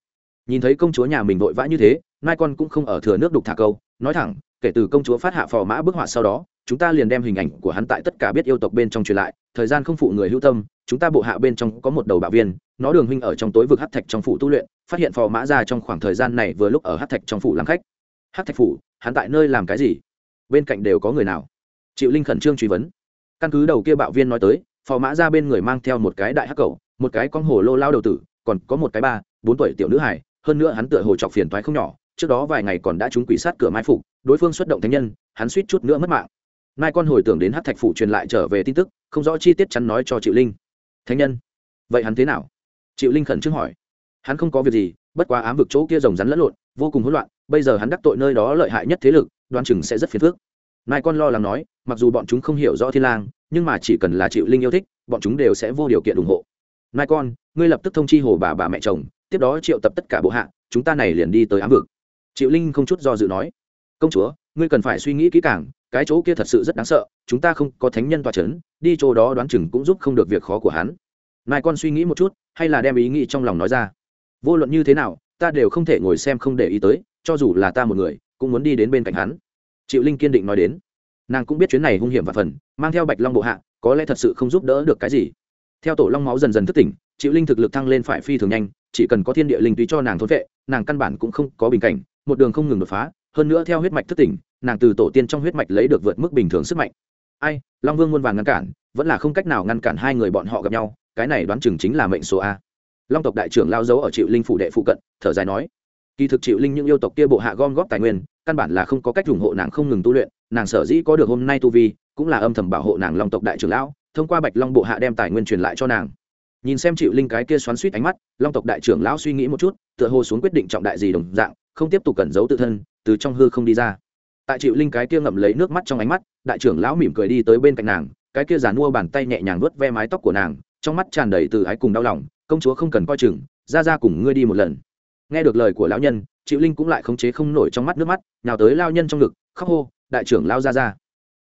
Nhìn thấy công chúa nhà mình vội vã như thế, mai con cũng không ở thừa nước đục thả câu, nói thẳng, kể từ công chúa phát hạ phò mã bức họa sau đó chúng ta liền đem hình ảnh của hắn tại tất cả biết yêu tộc bên trong truyền lại, thời gian không phụ người hữu tâm, chúng ta bộ hạ bên trong có một đầu bạo viên, nó đường huynh ở trong tối vực hát thạch trong phủ tu luyện, phát hiện phò mã ra trong khoảng thời gian này vừa lúc ở hát thạch trong phủ làm khách. Hát thạch phủ, hắn tại nơi làm cái gì? Bên cạnh đều có người nào? Triệu linh khẩn trương truy vấn. Căn cứ đầu kia bạo viên nói tới, phò mã ra bên người mang theo một cái đại hắc cầu một cái con hồ lô lao đầu tử, còn có một cái ba, bốn tuổi tiểu nữ hải hơn nữa hắn tựa hồ chọc phiền toái không nhỏ, trước đó vài ngày còn đã trúng quỷ sát cửa mai phục, đối phương xuất động thánh nhân, hắn suýt chút nữa mất mạng mai con hồi tưởng đến hát thạch phủ truyền lại trở về tin tức, không rõ chi tiết chắn nói cho triệu linh. Thánh nhân, vậy hắn thế nào? Triệu linh khẩn trương hỏi. Hắn không có việc gì, bất quá ám vực chỗ kia rồng rắn lẫn lộn, vô cùng hỗn loạn, bây giờ hắn đắc tội nơi đó lợi hại nhất thế lực, đoan chừng sẽ rất phiền phức. Mai con lo lắng nói, mặc dù bọn chúng không hiểu rõ thiên lang, nhưng mà chỉ cần là triệu linh yêu thích, bọn chúng đều sẽ vô điều kiện ủng hộ. Mai con, ngươi lập tức thông chi hồ bà bà mẹ chồng, tiếp đó triệu tập tất cả bộ hạ, chúng ta này liền đi tới ám vực. Triệu linh không chút do dự nói, công chúa, ngươi cần phải suy nghĩ kỹ càng cái chỗ kia thật sự rất đáng sợ, chúng ta không có thánh nhân tòa c h ấ n đi chỗ đó đoán chừng cũng giúp không được việc khó của hắn. Nai con suy nghĩ một chút, hay là đem ý nghĩ trong lòng nói ra. Vô luận như thế nào, ta đều không thể ngồi xem không để ý tới, cho dù là ta một người, cũng muốn đi đến bên cạnh hắn. Triệu linh kiên định nói đến. Nàng cũng biết chuyến này hung hiểm và phần, mang theo bạch long bộ hạ, có lẽ thật sự không giúp đỡ được cái gì. Theo tổ long máu dần dần thức tỉnh, triệu linh thực lực thăng lên phải phi thường nhanh, chỉ cần có thiên địa linh túy cho nàng thốn vệ, nàng căn bản cũng không có bình cảnh, một đường không ngừng đột phá, hơn nữa theo huyết mạch thức tỉnh nàng từ tổ tiên trong huyết mạch lấy được vượt mức bình thường sức mạnh. Ai, long vương muôn vàng ngăn cản, vẫn là không cách nào ngăn cản hai người bọn họ gặp nhau, cái này đoán chừng chính là mệnh số a. Long tộc đại trưởng lao dấu ở triệu linh phủ đệ phụ cận, thở dài nói, kỳ thực triệu linh những yêu tộc kia bộ hạ gom góp tài nguyên, căn bản là không có cách ủng hộ nàng không ngừng tu luyện, nàng sở dĩ có được hôm nay tu vi, cũng là âm thầm bảo hộ nàng long tộc đại trưởng lão, thông qua bạch long bộ hạ đem tài nguyên truyền lại cho nàng. Nhìn xem triệu linh cái kia xoắn suýt ánh mắt, long tộc đại trưởng lão suy nghĩ một chút, tựa hồ xuống quyết định trọng đại gì đồng dạng, không tiếp tục cẩn giấu tự thân, từ trong hư không đi ra tại chịu linh cái kia ngậm lấy nước mắt trong ánh mắt, đại trưởng lão mỉm cười đi tới bên cạnh nàng, cái kia giàn mua bàn tay nhẹ nhàng vuốt ve mái tóc của nàng, trong mắt tràn đầy từ ái cùng đau lòng, công chúa không cần coi chừng, ra ra cùng ngươi đi một lần. Nghe được lời của lão nhân chịu linh cũng lại khống chế không nổi trong mắt nước mắt nào tới lao nhân trong ngực, khóc hô, đại trưởng lao ra ra.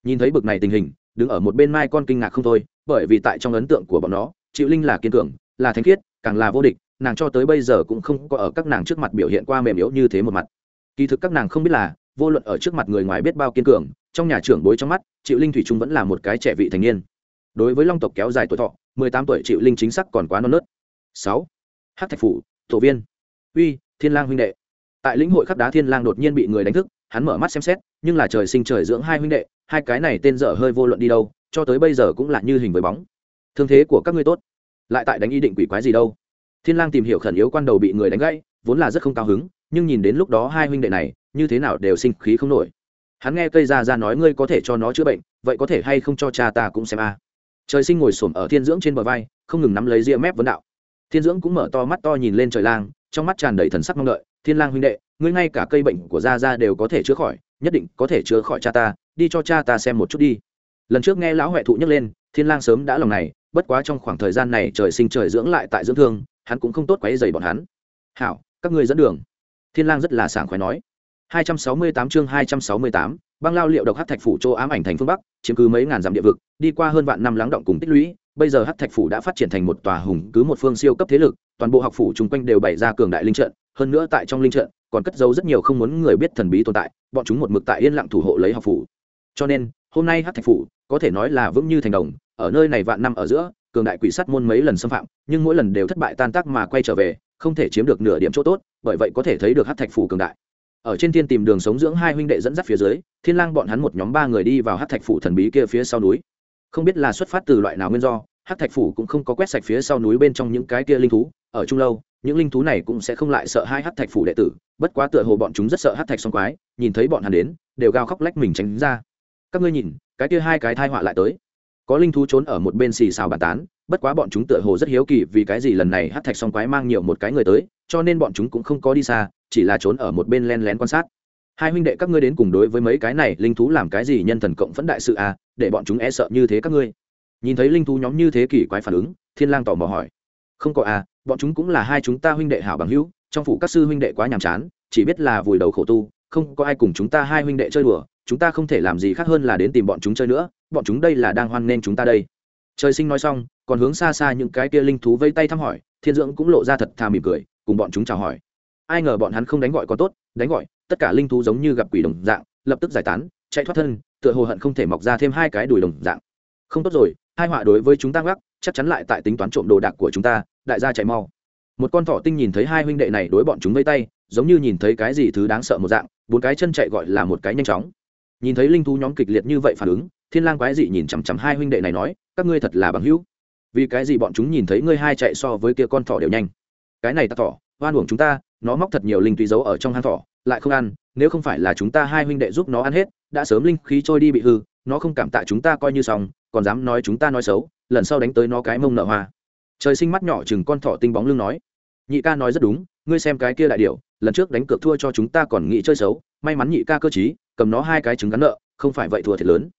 Nhìn thấy bực này tình hình, đứng ở một bên mai con kinh ngạc không thôi, bởi vì tại trong ấn tượng của bọn nó chịu linh là kiên cường, là thanh khiết, càng là vô địch, nàng cho tới bây giờ cũng không có ở các nàng trước mặt biểu hiện qua mềm yếu như thế một mặt. Kỳ thực các nàng không biết là vô luận ở trước mặt người ngoài biết bao kiên cường, trong nhà trưởng bối trong mắt, triệu linh thủy trung vẫn là một cái trẻ vị thành niên. Đối với long tộc kéo dài tuổi thọ, mười tám tuổi triệu linh chính xác còn quá non nớt. Sáu hát thạch phủ, tổ viên. Uy, thiên lang huynh đệ. Tại lĩnh hội khắc đá thiên lang đột nhiên bị người đánh thức, hắn mở mắt xem xét, nhưng là trời sinh trời dưỡng hai huynh đệ, hai cái này tên dở hơi vô luận đi đâu, cho tới bây giờ cũng là như hình với bóng. Thương thế của các ngươi tốt. Lại tại đánh ý định quỷ quái gì đâu. Thiên lang tìm hiểu khẩn yếu quan đầu bị người đánh gãy, vốn là rất không cao hứng nhưng nhìn đến lúc đó hai huynh đệ này, như thế nào đều sinh khí không nổi. Hắn nghe cây ra ra nói ngươi có thể cho nó chữa bệnh, vậy có thể hay không cho cha ta cũng xem a. Trời sinh ngồi xổm ở thiên dưỡng trên bờ vai, không ngừng nắm lấy ria mép vấn đạo. Thiên dưỡng cũng mở to mắt to nhìn lên trời lang, trong mắt tràn đầy thần sắc mong đợi. Thiên lang huynh đệ, ngươi ngay cả cây bệnh của gia gia đều có thể chữa khỏi, nhất định có thể chữa khỏi cha ta, đi cho cha ta xem một chút đi. Lần trước nghe lão huệ thụ nhắc lên, thiên lang sớm đã lòng này, bất quá trong khoảng thời gian này trời sinh trời dưỡng lại tại dưỡng thương, hắn cũng không tốt quấy dày bọn hắn. Hảo, các ngươi dẫn đường thiên lang rất là sảng khoái nói. 268 chương 268, băng lao liệu độc hắc thạch phủ châu ám ảnh thành phương bắc chiếm cứ mấy ngàn dặm địa vực đi qua hơn vạn năm lắng động cùng tích lũy bây giờ hắc thạch phủ đã phát triển thành một tòa hùng cứ một phương siêu cấp thế lực toàn bộ học phủ chung quanh đều bày ra cường đại linh trận hơn nữa tại trong linh trận còn cất giấu rất nhiều không muốn người biết thần bí tồn tại bọn chúng một mực tại yên lặng thủ hộ lấy học phủ. Cho nên hôm nay hắc thạch phủ có thể nói là vững như thành đồng ở nơi này vạn năm ở giữa cường đại quỷ sắt môn mấy lần xâm phạm nhưng mỗi lần đều thất bại tan tác mà quay trở về không thể chiếm được nửa điểm chỗ tốt, bởi vậy có thể thấy được hát thạch phủ cường đại. Ở trên thiên tìm đường sống dưỡng hai huynh đệ dẫn dắt phía dưới, thiên lang bọn hắn một nhóm ba người đi vào hát thạch phủ thần bí kia phía sau núi. Không biết là xuất phát từ loại nào nguyên do hát thạch phủ cũng không có quét sạch phía sau núi bên trong những cái kia linh thú. Ở trung lâu, những linh thú này cũng sẽ không lại sợ hai hát thạch phủ đệ tử, bất quá tựa hồ bọn chúng rất sợ hát thạch song quái, nhìn thấy bọn hắn đến, đều gào khóc lách mình tránh ra. Các ngươi nhìn, cái kia hai cái thai họa lại tới. Có linh thú trốn ở một bên xì xào bàn tán bất quá bọn chúng tựa hồ rất hiếu kỳ vì cái gì lần này hát thạch song quái mang nhiều một cái người tới, cho nên bọn chúng cũng không có đi xa, chỉ là trốn ở một bên len lén quan sát. Hai huynh đệ các ngươi đến cùng đối với mấy cái này linh thú làm cái gì nhân thần cộng phẫn đại sự à để bọn chúng e sợ như thế các ngươi. Nhìn thấy linh thú nhóm như thế kỷ quái phản ứng, thiên lang tỏ mò hỏi. Không có à bọn chúng cũng là hai chúng ta huynh đệ hảo bằng hữu, trong phủ các sư huynh đệ quá nhàm chán, chỉ biết là vùi đầu khổ tu, không có ai cùng chúng ta hai huynh đệ chơi đùa, chúng ta không thể làm gì khác hơn là đến tìm bọn chúng chơi nữa, bọn chúng đây là đang hoan nên chúng ta đây. Trời sinh nói xong còn hướng xa xa những cái kia linh thú vây tay thăm hỏi, thiên dưỡng cũng lộ ra thật thà mỉm cười, cùng bọn chúng chào hỏi. Ai ngờ bọn hắn không đánh gọi có tốt, đánh gọi, tất cả linh thú giống như gặp quỷ đồng dạng, lập tức giải tán, chạy thoát thân, tựa hồ hận không thể mọc ra thêm hai cái đùi đồng dạng. Không tốt rồi, hai họa đối với chúng ta gác chắc chắn lại tại tính toán trộm đồ đạc của chúng ta, đại gia chạy mau. Một con thỏ tinh nhìn thấy hai huynh đệ này đối bọn chúng vây tay, giống như nhìn thấy cái gì thứ đáng sợ một dạng, bốn cái chân chạy gọi là một cái nhanh chóng. Nhìn thấy linh thú nhóm kịch liệt như vậy phản ứng, thiên lang quái dị nhìn chằm chằm hai huynh đệ này nói, các ngươi thật là bằng hữu vì cái gì bọn chúng nhìn thấy ngươi hai chạy so với kia con thỏ đều nhanh? Cái này ta thỏ, oan uổng chúng ta, nó móc thật nhiều linh tùy giấu ở trong hang thỏ, lại không ăn, nếu không phải là chúng ta hai huynh đệ giúp nó ăn hết, đã sớm linh khí trôi đi bị hư, nó không cảm tạ chúng ta coi như xong, còn dám nói chúng ta nói xấu, lần sau đánh tới nó cái mông nợ hoa. Trời sinh mắt nhỏ chừng con thỏ tinh bóng lưng nói. Nhị ca nói rất đúng, ngươi xem cái kia đại điệu lần trước đánh cược thua cho chúng ta còn nghĩ chơi xấu, may mắn nhị ca cơ chí cầm nó hai cái trứng gắn nợ, không phải vậy thua thiệt lớn.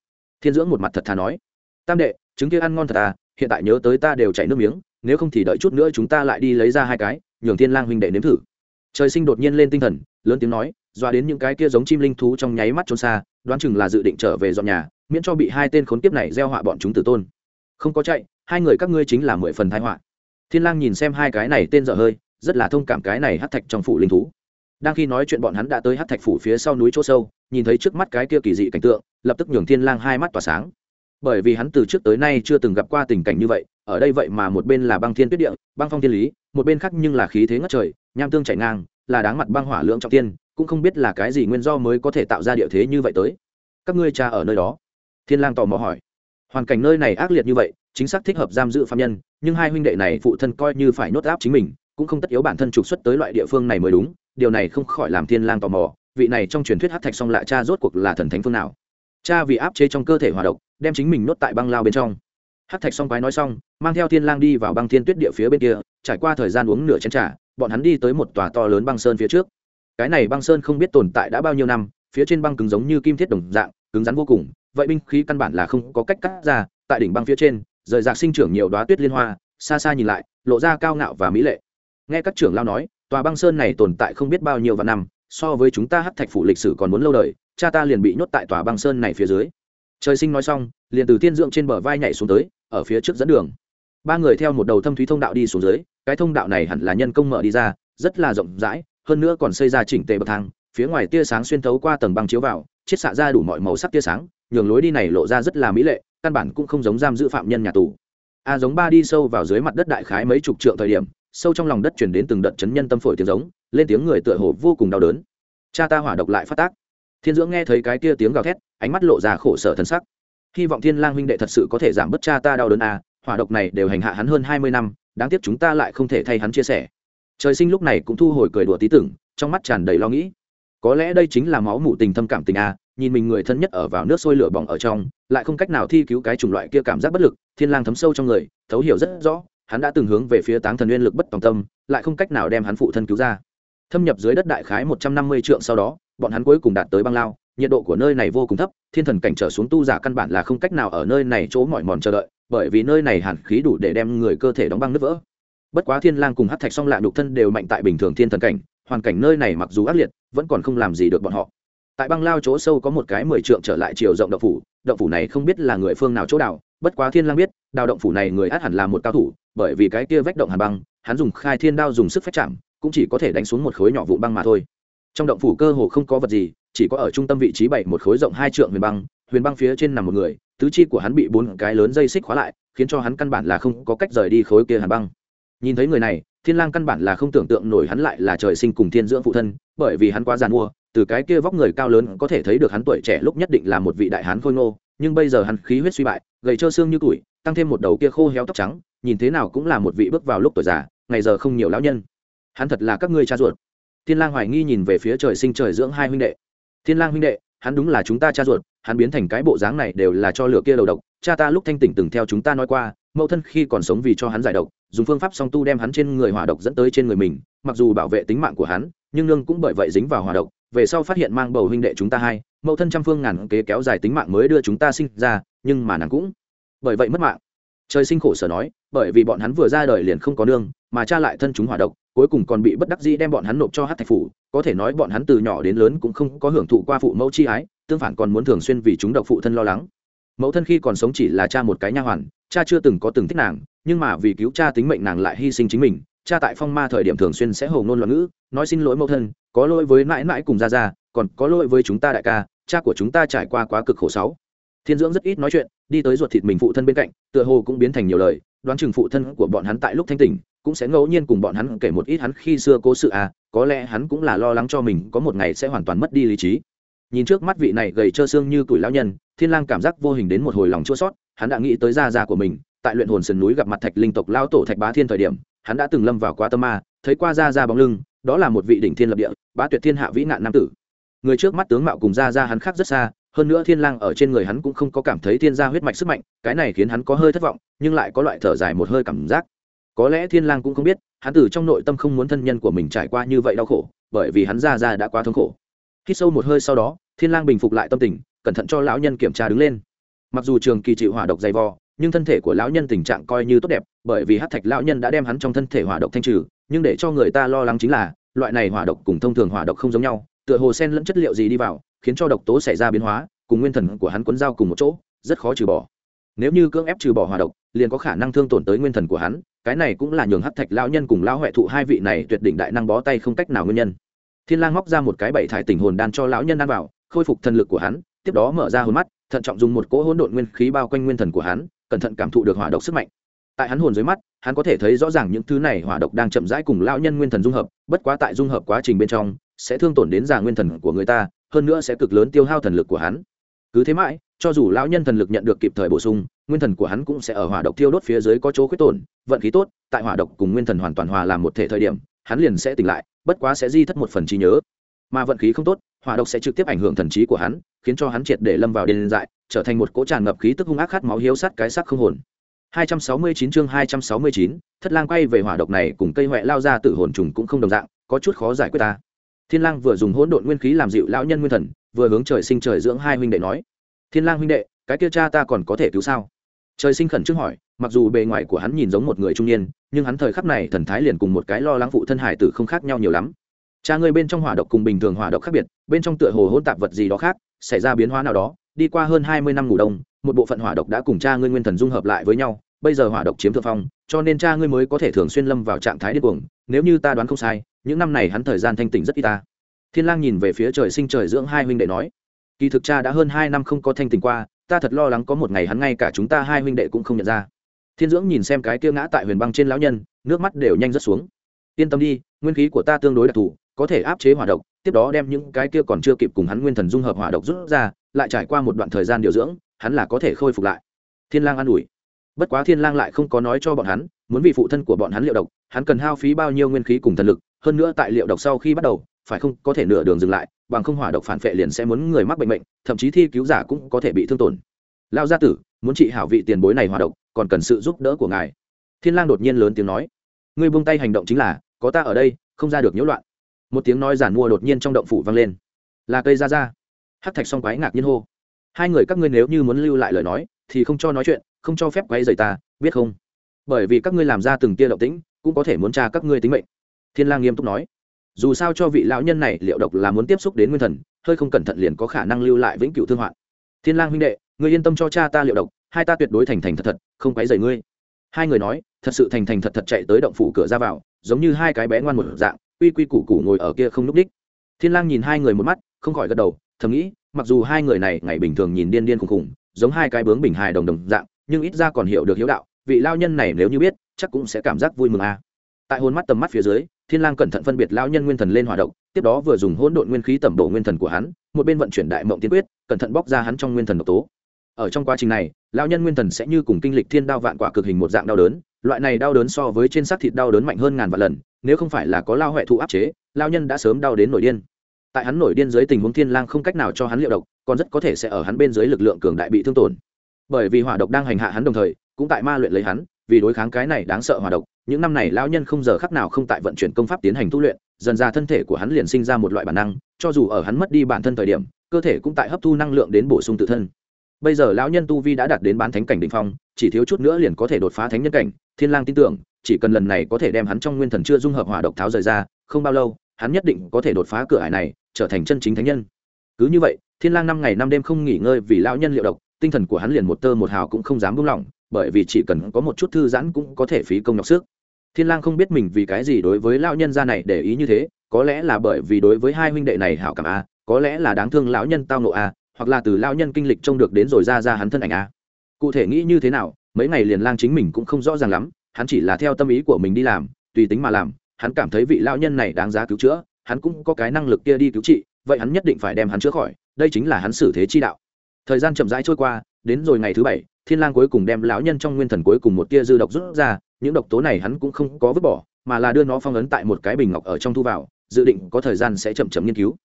Thiên dưỡng một mặt thật thà nói. Tam đệ, trứng kia ăn ngon thật à hiện tại nhớ tới ta đều chảy nước miếng, nếu không thì đợi chút nữa chúng ta lại đi lấy ra hai cái, nhường thiên lang huynh đệ nếm thử. Trời sinh đột nhiên lên tinh thần, lớn tiếng nói doa đến những cái kia giống chim linh thú trong nháy mắt trốn xa, đoán chừng là dự định trở về dọn nhà, miễn cho bị hai tên khốn kiếp này gieo họa bọn chúng tử tôn. Không có chạy, hai người các ngươi chính là mười phần thái họa. Thiên lang nhìn xem hai cái này tên dở hơi, rất là thông cảm cái này hắc thạch trong phủ linh thú. Đang khi nói chuyện bọn hắn đã tới hắc thạch phủ phía sau núi chỗ sâu, nhìn thấy trước mắt cái kia kỳ dị cảnh tượng, lập tức nhường thiên lang hai mắt tỏa sáng bởi vì hắn từ trước tới nay chưa từng gặp qua tình cảnh như vậy, ở đây vậy mà một bên là băng thiên tuyết địa, băng phong thiên lý, một bên khác nhưng là khí thế ngất trời, nham tương chảy ngang, là đáng mặt băng hỏa lượng trọng tiên cũng không biết là cái gì nguyên do mới có thể tạo ra địa thế như vậy tới. Các ngươi cha ở nơi đó? Thiên lang tò mò hỏi. Hoàn cảnh nơi này ác liệt như vậy, chính xác thích hợp giam giữ phạm nhân, nhưng hai huynh đệ này phụ thân coi như phải nhốt áp chính mình, cũng không tất yếu bản thân trục xuất tới loại địa phương này mới đúng, điều này không khỏi làm thiên lang tò mò, vị này trong truyền thuyết hát thạch song lạ cha rốt cuộc là thần thánh phương nào? Cha vì áp chế trong cơ thể hòa độc, đem chính mình nuốt tại băng lao bên trong. Hát thạch song quái nói xong, mang theo thiên lang đi vào băng thiên tuyết địa phía bên kia, trải qua thời gian uống nửa chén trà, bọn hắn đi tới một tòa to lớn băng sơn phía trước. Cái này băng sơn không biết tồn tại đã bao nhiêu năm, phía trên băng cứng giống như kim thiết đồng dạng, cứng rắn vô cùng, vậy binh khí căn bản là không có cách cắt ra, tại đỉnh băng phía trên, rời rạc sinh trưởng nhiều đóa tuyết liên hoa, xa xa nhìn lại, lộ ra cao ngạo và mỹ lệ. Nghe các trưởng lao nói, tòa băng sơn này tồn tại không biết bao nhiêu vạn năm, so với chúng ta hát thạch phủ lịch sử còn muốn lâu đời cha ta liền bị nhốt tại tòa băng sơn này phía dưới. Trời sinh nói xong, liền từ thiên dưỡng trên bờ vai nhảy xuống tới, ở phía trước dẫn đường. Ba người theo một đầu thâm thúy thông đạo đi xuống dưới, cái thông đạo này hẳn là nhân công mở đi ra, rất là rộng rãi, hơn nữa còn xây ra chỉnh tề bậc thang, phía ngoài tia sáng xuyên thấu qua tầng băng chiếu vào, chiết xạ ra đủ mọi màu sắc tia sáng, nhường lối đi này lộ ra rất là mỹ lệ, căn bản cũng không giống giam giữ phạm nhân nhà tù. A giống ba đi sâu vào dưới mặt đất đại khái mấy chục trượng thời điểm, sâu trong lòng đất chuyển đến từng đợt chấn nhân tâm phổi tiếng giống, lên tiếng người tựa hồ vô cùng đau đớn. Cha ta hỏa độc lại phát tác thiên dưỡng nghe thấy cái kia tiếng gào thét, ánh mắt lộ ra khổ sở thân sắc. Hy vọng thiên lang huynh đệ thật sự có thể giảm bớt cha ta đau đớn à hỏa độc này đều hành hạ hắn hơn hai mươi năm, đáng tiếc chúng ta lại không thể thay hắn chia sẻ. Trời sinh lúc này cũng thu hồi cười đùa tí tưởng, trong mắt tràn đầy lo nghĩ. Có lẽ đây chính là máu mủ tình thâm cảm tình à nhìn mình người thân nhất ở vào nước sôi lửa bỏng ở trong, lại không cách nào thi cứu cái chủng loại kia cảm giác bất lực, thiên lang thấm sâu trong người, thấu hiểu rất rõ, hắn đã từng hướng về phía táng thần nguyên lực bất tòng tâm, lại không cách nào đem hắn phụ thân cứu ra. Thâm nhập dưới đất đại khái một trăm năm mươi trượng sau đó bọn hắn cuối cùng đạt tới băng lao, nhiệt độ của nơi này vô cùng thấp, thiên thần cảnh trở xuống tu giả căn bản là không cách nào ở nơi này chỗ mỏi mòn chờ đợi, bởi vì nơi này hàn khí đủ để đem người cơ thể đóng băng nứt vỡ. Bất quá thiên lang cùng hắc thạch song lạ đục thân đều mạnh tại bình thường thiên thần cảnh, hoàn cảnh nơi này mặc dù ác liệt, vẫn còn không làm gì được bọn họ. Tại băng lao chỗ sâu có một cái mười trượng trở lại chiều rộng động phủ động phủ này không biết là người phương nào chỗ đào, bất quá thiên lang biết, đào động phủ này người át hẳn là một cao thủ, bởi vì cái kia vách động hàn băng, hắn dùng khai thiên đao dùng sức phách chạm, cũng chỉ có thể đánh xuống một khối nhỏ vụ băng mà thôi trong động phủ cơ hồ không có vật gì, chỉ có ở trung tâm vị trí bảy một khối rộng hai trượng huyền băng huyền băng phía trên nằm một người, tứ chi của hắn bị bốn cái lớn dây xích khóa lại, khiến cho hắn căn bản là không có cách rời đi khối kia hàn băng. Nhìn thấy người này, thiên lang căn bản là không tưởng tượng nổi hắn lại là trời sinh cùng thiên dưỡng phụ thân, bởi vì hắn quá giàn mua từ cái kia vóc người cao lớn có thể thấy được hắn tuổi trẻ lúc nhất định là một vị đại hán khôi ngô, nhưng bây giờ hắn khí huyết suy bại, gầy trơ xương như tuổi, tăng thêm một đầu kia khô héo tóc trắng, nhìn thế nào cũng là một vị bước vào lúc tuổi già, ngày giờ không nhiều lão nhân. Hắn thật là các ngươi cha ruột thiên lang hoài nghi nhìn về phía trời sinh trời dưỡng hai huynh đệ. Thiên lang huynh đệ, hắn đúng là chúng ta cha ruột, hắn biến thành cái bộ dáng này đều là cho lửa kia đầu độc. Cha ta lúc thanh tỉnh từng theo chúng ta nói qua, mẫu thân khi còn sống vì cho hắn giải độc, dùng phương pháp song tu đem hắn trên người hỏa độc dẫn tới trên người mình, mặc dù bảo vệ tính mạng của hắn, nhưng nương cũng bởi vậy dính vào hỏa độc. Về sau phát hiện mang bầu huynh đệ chúng ta hai, mẫu thân trăm phương ngàn kế kéo dài tính mạng mới đưa chúng ta sinh ra, nhưng mà nàng cũng bởi vậy mất mạng. Trời sinh khổ sở nói, bởi vì bọn hắn vừa ra đời liền không có nương, mà cha lại thân chúng hỏa độc cuối cùng còn bị bất đắc dĩ đem bọn hắn nộp cho hát thạch phủ, có thể nói bọn hắn từ nhỏ đến lớn cũng không có hưởng thụ qua phụ mẫu chi ái, tương phản còn muốn thường xuyên vì chúng độc phụ thân lo lắng. Mẫu thân khi còn sống chỉ là cha một cái nha hoàn, cha chưa từng có từng thích nàng, nhưng mà vì cứu cha tính mệnh nàng lại hy sinh chính mình, cha tại phong ma thời điểm thường xuyên sẽ hầu ngôn loạn ngữ, nói xin lỗi mẫu thân, có lỗi với mãi mãi cùng gia gia, còn có lỗi với chúng ta đại ca, cha của chúng ta trải qua quá cực khổ sáu. Thiên dưỡng rất ít nói chuyện, đi tới ruột thịt mình phụ thân bên cạnh, tựa hồ cũng biến thành nhiều lời, đoán chừng phụ thân của bọn hắn tại lúc thanh tỉnh cũng sẽ ngẫu nhiên cùng bọn hắn kể một ít hắn khi xưa cố sự à có lẽ hắn cũng là lo lắng cho mình có một ngày sẽ hoàn toàn mất đi lý trí. Nhìn trước mắt vị này gầy trơ xương như tuổi lão nhân, thiên lang cảm giác vô hình đến một hồi lòng chua sót hắn đã nghĩ tới gia gia của mình, tại luyện hồn sườn núi gặp mặt thạch linh tộc lao tổ thạch bá thiên thời điểm, hắn đã từng lâm vào quá tâm ma, thấy qua gia gia bóng lưng, đó là một vị đỉnh thiên lập địa, bá tuyệt thiên hạ vĩ nạn nam tử. Người trước mắt tướng mạo cùng gia gia hắn khác rất xa, hơn nữa thiên lang ở trên người hắn cũng không có cảm thấy thiên gia huyết mạch sức mạnh, cái này khiến hắn có hơi thất vọng, nhưng lại có loại thở dài một hơi cảm giác có lẽ thiên lang cũng không biết, hắn từ trong nội tâm không muốn thân nhân của mình trải qua như vậy đau khổ, bởi vì hắn ra ra đã quá thống khổ. Khi sâu một hơi sau đó, thiên lang bình phục lại tâm tình, cẩn thận cho lão nhân kiểm tra đứng lên. Mặc dù trường kỳ chịu hỏa độc dày vò, nhưng thân thể của lão nhân tình trạng coi như tốt đẹp, bởi vì hát thạch lão nhân đã đem hắn trong thân thể hỏa độc thanh trừ, nhưng để cho người ta lo lắng chính là, loại này hỏa độc cùng thông thường hỏa độc không giống nhau, tựa hồ sen lẫn chất liệu gì đi vào, khiến cho độc tố xảy ra biến hóa, cùng nguyên thần của hắn quấn dao cùng một chỗ, rất khó trừ bỏ. Nếu như cưỡng ép trừ bỏ hỏa độc, liền có khả năng thương tổn tới nguyên thần của hắn cái này cũng là nhường hắc thạch lão nhân cùng lão huệ thụ hai vị này tuyệt đỉnh đại năng bó tay không cách nào nguyên nhân. Thiên lang móc ra một cái bảy thải tình hồn đan cho lão nhân đan vào, khôi phục thần lực của hắn, tiếp đó mở ra hồn mắt, thận trọng dùng một cỗ hỗn độn nguyên khí bao quanh nguyên thần của hắn, cẩn thận cảm thụ được hỏa độc sức mạnh. Tại hắn hồn dưới mắt, hắn có thể thấy rõ ràng những thứ này hỏa độc đang chậm rãi cùng lão nhân nguyên thần dung hợp, bất quá tại dung hợp quá trình bên trong, sẽ thương tổn đến già nguyên thần của người ta, hơn nữa sẽ cực lớn tiêu hao thần lực của hắn. Cứ thế mãi, cho dù lão nhân thần lực nhận được kịp thời bổ sung nguyên thần của hắn cũng sẽ ở hỏa độc thiêu đốt phía dưới có chỗ khuyết tổn vận khí tốt tại hỏa độc cùng nguyên thần hoàn toàn hòa làm một thể thời điểm hắn liền sẽ tỉnh lại bất quá sẽ di thất một phần trí nhớ. Mà vận khí không tốt hỏa độc sẽ trực tiếp ảnh hưởng thần trí của hắn khiến cho hắn triệt để lâm vào điên dại trở thành một cỗ tràn ngập khí tức hung ác khát máu hiếu sát cái sắc không hồn. 269 chương 269, thất lang quay về hỏa độc này cùng cây hoẹ lao ra tử hồn trùng cũng không đồng dạng có chút khó giải quyết ta. Thiên lang vừa dùng hỗn độn nguyên khí làm dịu lão nhân nguyên thần vừa hướng trời sinh trời dưỡng hai huynh đệ nói thiên lang huynh đệ cái kia cha ta còn có thể cứu sao? Trời sinh khẩn trương hỏi, mặc dù bề ngoài của hắn nhìn giống một người trung niên, nhưng hắn thời khắc này thần thái liền cùng một cái lo lắng phụ thân hải tử không khác nhau nhiều lắm. Cha ngươi bên trong hỏa độc cùng bình thường hỏa độc khác biệt, bên trong tựa hồ hỗn tạp vật gì đó khác, xảy ra biến hóa nào đó, đi qua hơn hai mươi năm ngủ đông, một bộ phận hỏa độc đã cùng cha ngươi nguyên thần dung hợp lại với nhau, bây giờ hỏa độc chiếm thượng phong, cho nên cha ngươi mới có thể thường xuyên lâm vào trạng thái điên cuồng, nếu như ta đoán không sai, những năm này hắn thời gian thanh tỉnh rất ít ta. Thiên lang nhìn về phía trời sinh trời dưỡng hai huynh đệ nói, kỳ thực cha đã hơn hai năm không có thanh tỉnh qua ta thật lo lắng có một ngày hắn ngay cả chúng ta hai huynh đệ cũng không nhận ra. Thiên dưỡng nhìn xem cái kia ngã tại huyền băng trên lão nhân, nước mắt đều nhanh rất xuống. Yên tâm đi, nguyên khí của ta tương đối đặc thù, có thể áp chế hỏa độc, tiếp đó đem những cái kia còn chưa kịp cùng hắn nguyên thần dung hợp hỏa độc rút ra, lại trải qua một đoạn thời gian điều dưỡng, hắn là có thể khôi phục lại. Thiên lang an ủi. Bất quá thiên lang lại không có nói cho bọn hắn, muốn vì phụ thân của bọn hắn liệu độc, hắn cần hao phí bao nhiêu nguyên khí cùng thần lực, hơn nữa tại liệu độc sau khi bắt đầu phải không, có thể nửa đường dừng lại, bằng không hỏa độc phản phệ liền sẽ muốn người mắc bệnh bệnh thậm chí thi cứu giả cũng có thể bị thương tổn. Lao gia tử, muốn trị hảo vị tiền bối này hỏa độc, còn cần sự giúp đỡ của ngài. Thiên lang đột nhiên lớn tiếng nói. Ngươi buông tay hành động chính là, có ta ở đây, không ra được nhiễu loạn. Một tiếng nói giản mua đột nhiên trong động phủ vang lên. Là cây ra ra hắc thạch song quái ngạc nhiên hô. Hai người các ngươi nếu như muốn lưu lại lời nói, thì không cho nói chuyện, không cho phép quay rời ta, biết không? Bởi vì các ngươi làm ra từng tia động tĩnh, cũng có thể muốn tra các ngươi tính mệnh. Thiên lang nghiêm túc nói dù sao cho vị lão nhân này liệu độc là muốn tiếp xúc đến nguyên thần, hơi không cẩn thận liền có khả năng lưu lại vĩnh cửu thương hoạn. Thiên lang huynh đệ, ngươi yên tâm cho cha ta liệu độc, hai ta tuyệt đối thành thành thật thật, không quấy rầy ngươi. Hai người nói, thật sự thành thành thật thật chạy tới động phủ cửa ra vào, giống như hai cái bé ngoan một dạng, quy quy củ củ ngồi ở kia không núp đích. Thiên lang nhìn hai người một mắt, không khỏi gật đầu, thầm nghĩ, mặc dù hai người này ngày bình thường nhìn điên điên khùng khùng, giống hai cái bướng bình hài đồng đồng dạng, nhưng ít ra còn hiểu được hiếu đạo, vị lao nhân này nếu như biết, chắc cũng sẽ cảm giác vui mừng a tại hôn mắt tầm mắt phía dưới thiên lang cẩn thận phân biệt Lão nhân nguyên thần lên hỏa độc, tiếp đó vừa dùng hỗn độn nguyên khí tẩm bổ nguyên thần của hắn, một bên vận chuyển đại mộng tiên quyết, cẩn thận bóc ra hắn trong nguyên thần độc tố. Ở trong quá trình này, Lão nhân nguyên thần sẽ như cùng kinh lịch thiên đao vạn quả cực hình một dạng đau đớn, loại này đau đớn so với trên xác thịt đau đớn mạnh hơn ngàn vạn lần, nếu không phải là có lao huệ thụ áp chế lao nhân đã sớm đau đến nổi điên. Tại hắn nổi điên dưới tình huống thiên lang không cách nào cho hắn liệu độc, còn rất có thể sẽ ở hắn bên dưới lực lượng cường đại bị thương tổn. Bởi vì hỏa độc đang hành hạ hắn đồng thời, cũng tại ma luyện lấy hắn, vì đối kháng cái này đáng sợ hỏa độc những năm này lão nhân không giờ khắc nào không tại vận chuyển công pháp tiến hành tu luyện, dần ra thân thể của hắn liền sinh ra một loại bản năng, cho dù ở hắn mất đi bản thân thời điểm, cơ thể cũng tại hấp thu năng lượng đến bổ sung tự thân. Bây giờ lão nhân tu vi đã đạt đến bán thánh cảnh đ ỉ n h phong, chỉ thiếu chút nữa liền có thể đột phá thánh nhân cảnh, thiên lang tin tưởng, chỉ cần lần này có thể đem hắn trong nguyên thần chưa dung hợp hỏa độc tháo rời ra, không bao lâu, hắn nhất định có thể đột phá cửa ải này, trở thành chân chính thánh nhân. Cứ như vậy, thiên lang năm ngày năm đêm không nghỉ ngơi vì lão nhân liệu độc, tinh thần của hắn liền một tơ một hào cũng không dám buông lỏng bởi vì chỉ cần có một chút thư giãn cũng có thể phí công nhọc sức. Thiên lang không biết mình vì cái gì đối với lão nhân gia này để ý như thế, có lẽ là bởi vì đối với hai huynh đệ này hảo cảm a, có lẽ là đáng thương lão nhân tao nộ a, hoặc là từ lão nhân kinh lịch trông được đến rồi ra ra hắn thân ảnh a. Cụ thể nghĩ như thế nào, mấy ngày liền lang chính mình cũng không rõ ràng lắm, hắn chỉ là theo tâm ý của mình đi làm, tùy tính mà làm, hắn cảm thấy vị lão nhân này đáng giá cứu chữa, hắn cũng có cái năng lực kia đi cứu trị, vậy hắn nhất định phải đem hắn chữa khỏi, đây chính là hắn xử thế chi đạo. Thời gian chậm rãi trôi qua, đến rồi ngày thứ bảy thiên lang cuối cùng đem lão nhân trong nguyên thần cuối cùng một tia dư độc rút ra, những độc tố này hắn cũng không có vứt bỏ, mà là đưa nó phong ấn tại một cái bình ngọc ở trong thu vào, dự định có thời gian sẽ chậm chậm nghiên cứu.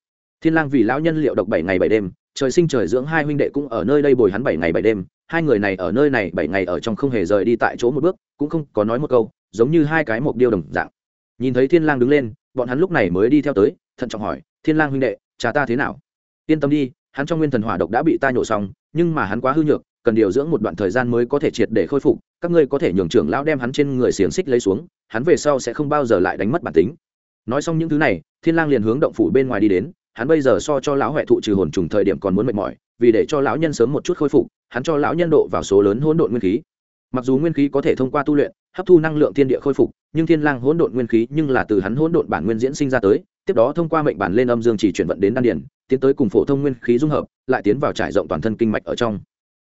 Thiên lang vì lão nhân liệu độc bảy ngày bảy đêm, trời sinh trời dưỡng hai huynh đệ cũng ở nơi đây bồi hắn bảy ngày bảy đêm, hai người này ở nơi này bảy ngày ở trong không hề rời đi tại chỗ một bước, cũng không có nói một câu, giống như hai cái mục điêu đồng dạng. Nhìn thấy thiên lang đứng lên, bọn hắn lúc này mới đi theo tới, thận trọng hỏi, thiên lang huynh đệ, cha ta thế nào? Yên tâm đi, hắn trong nguyên thần hỏa độc đã bị ta nhổ xong, nhưng mà hắn quá hư nhược cần điều dưỡng một đoạn thời gian mới có thể triệt để khôi phục, các ngươi có thể nhường trưởng lão đem hắn trên người xiềng xích lấy xuống, hắn về sau sẽ không bao giờ lại đánh mất bản tính. Nói xong những thứ này, thiên lang liền hướng động phủ bên ngoài đi đến, hắn bây giờ so cho lão huệ thụ trừ hồn trùng thời điểm còn muốn mệt mỏi, vì để cho lão nhân sớm một chút khôi phục, hắn cho lão nhân độ vào số lớn hỗn độn nguyên khí. Mặc dù nguyên khí có thể thông qua tu luyện, hấp thu năng lượng thiên địa khôi phục, nhưng thiên lang hỗn độn nguyên khí nhưng là từ hắn hỗn độn bản nguyên diễn sinh ra tới, tiếp đó thông qua mệnh bản lên âm dương chỉ chuyển vận đến đan điển tiến tới cùng phổ thông nguyên khí dung hợp, lại tiến vào trải rộng toàn thân kinh mạch ở trong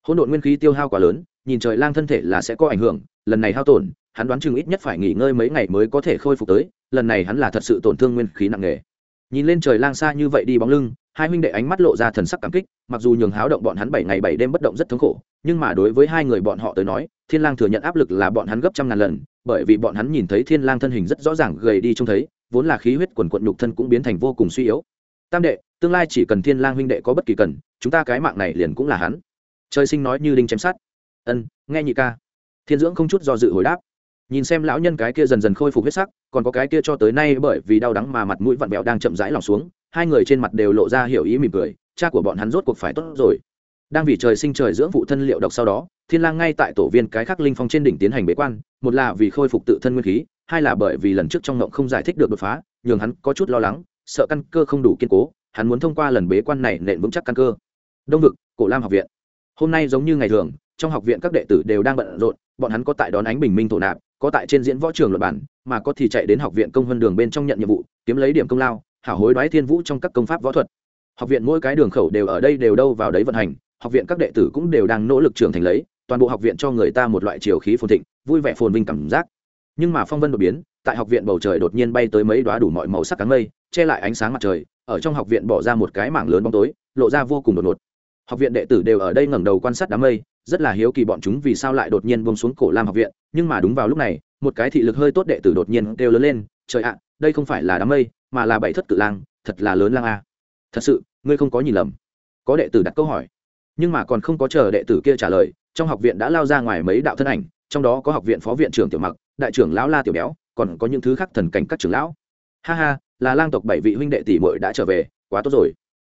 hỗn độn nguyên khí tiêu hao quá lớn, nhìn trời lang thân thể là sẽ có ảnh hưởng, lần này hao tổn, hắn đoán chừng ít nhất phải nghỉ ngơi mấy ngày mới có thể khôi phục tới, lần này hắn là thật sự tổn thương nguyên khí nặng nề. Nhìn lên trời lang xa như vậy đi bóng lưng, hai huynh đệ ánh mắt lộ ra thần sắc cảm kích, mặc dù nhường háo động bọn hắn bảy ngày bảy đêm bất động rất thống khổ, nhưng mà đối với hai người bọn họ tới nói, thiên lang thừa nhận áp lực là bọn hắn gấp trăm ngàn lần, bởi vì bọn hắn nhìn thấy thiên lang thân hình rất rõ ràng gầy đi trông thấy, vốn là khí huyết quần quận nhục thân cũng biến thành vô cùng suy yếu. Tam đệ, tương lai chỉ cần thiên lang huynh đệ có bất kỳ cần, chúng ta cái mạng này liền cũng là hắn trời sinh nói như đinh chém sát ân, nghe nhị ca. Thiên dưỡng không chút do dự hồi đáp. Nhìn xem lão nhân cái kia dần dần khôi phục huyết sắc, còn có cái kia cho tới nay bởi vì đau đắng mà mặt mũi vặn vẹo đang chậm rãi lòng xuống, hai người trên mặt đều lộ ra hiểu ý mỉm cười, cha của bọn hắn rốt cuộc phải tốt rồi. Đang vì trời sinh trời dưỡng phụ thân liệu độc sau đó, thiên lang ngay tại tổ viên cái khắc linh phong trên đỉnh tiến hành bế quan, một là vì khôi phục tự thân nguyên khí, hai là bởi vì lần trước trong ngộng không giải thích được đột phá, nhường hắn có chút lo lắng, sợ căn cơ không đủ kiên cố, hắn muốn thông qua lần bế quan này nện vững chắc căn cơ. Đông vực, cổ lam học viện hôm nay giống như ngày thường, trong học viện các đệ tử đều đang bận rộn, bọn hắn có tại đón ánh bình minh thổ nạp, có tại trên diễn võ trường luật bản mà có thì chạy đến học viện công vân đường bên trong nhận nhiệm vụ, kiếm lấy điểm công lao, hảo hối đoái thiên vũ trong các công pháp võ thuật. Học viện mỗi cái đường khẩu đều ở đây đều đâu vào đấy vận hành, học viện các đệ tử cũng đều đang nỗ lực trưởng thành lấy, toàn bộ học viện cho người ta một loại chiều khí phồn thịnh, vui vẻ phồn vinh cảm giác. Nhưng mà phong vân đột biến, tại học viện bầu trời đột nhiên bay tới mấy đoá đủ mọi màu sắc cắn mây, che lại ánh sáng mặt trời, ở trong học viện bỏ ra một cái mảng lớn bóng tối, lộ ra vô cùng đột ngột học viện đệ tử đều ở đây ngẩng đầu quan sát đám mây, rất là hiếu kỳ bọn chúng vì sao lại đột nhiên bông xuống cổ lam học viện, nhưng mà đúng vào lúc này, một cái thị lực hơi tốt đệ tử đột nhiên kêu lớn lên, trời ạ, đây không phải là đám mây, mà là bảy thất cự lang, thật là lớn lang a. Thật sự, ngươi không có nhìn lầm. Có đệ tử đặt câu hỏi, nhưng mà còn không có chờ đệ tử kia trả lời, trong học viện đã lao ra ngoài mấy đạo thân ảnh, trong đó có học viện phó viện trưởng tiểu mặc, đại trưởng lão la tiểu béo, còn có những thứ khác thần cảnh các trưởng lão. Ha ha, là lang tộc bảy vị huynh đệ tỷ muội đã trở về, quá tốt rồi.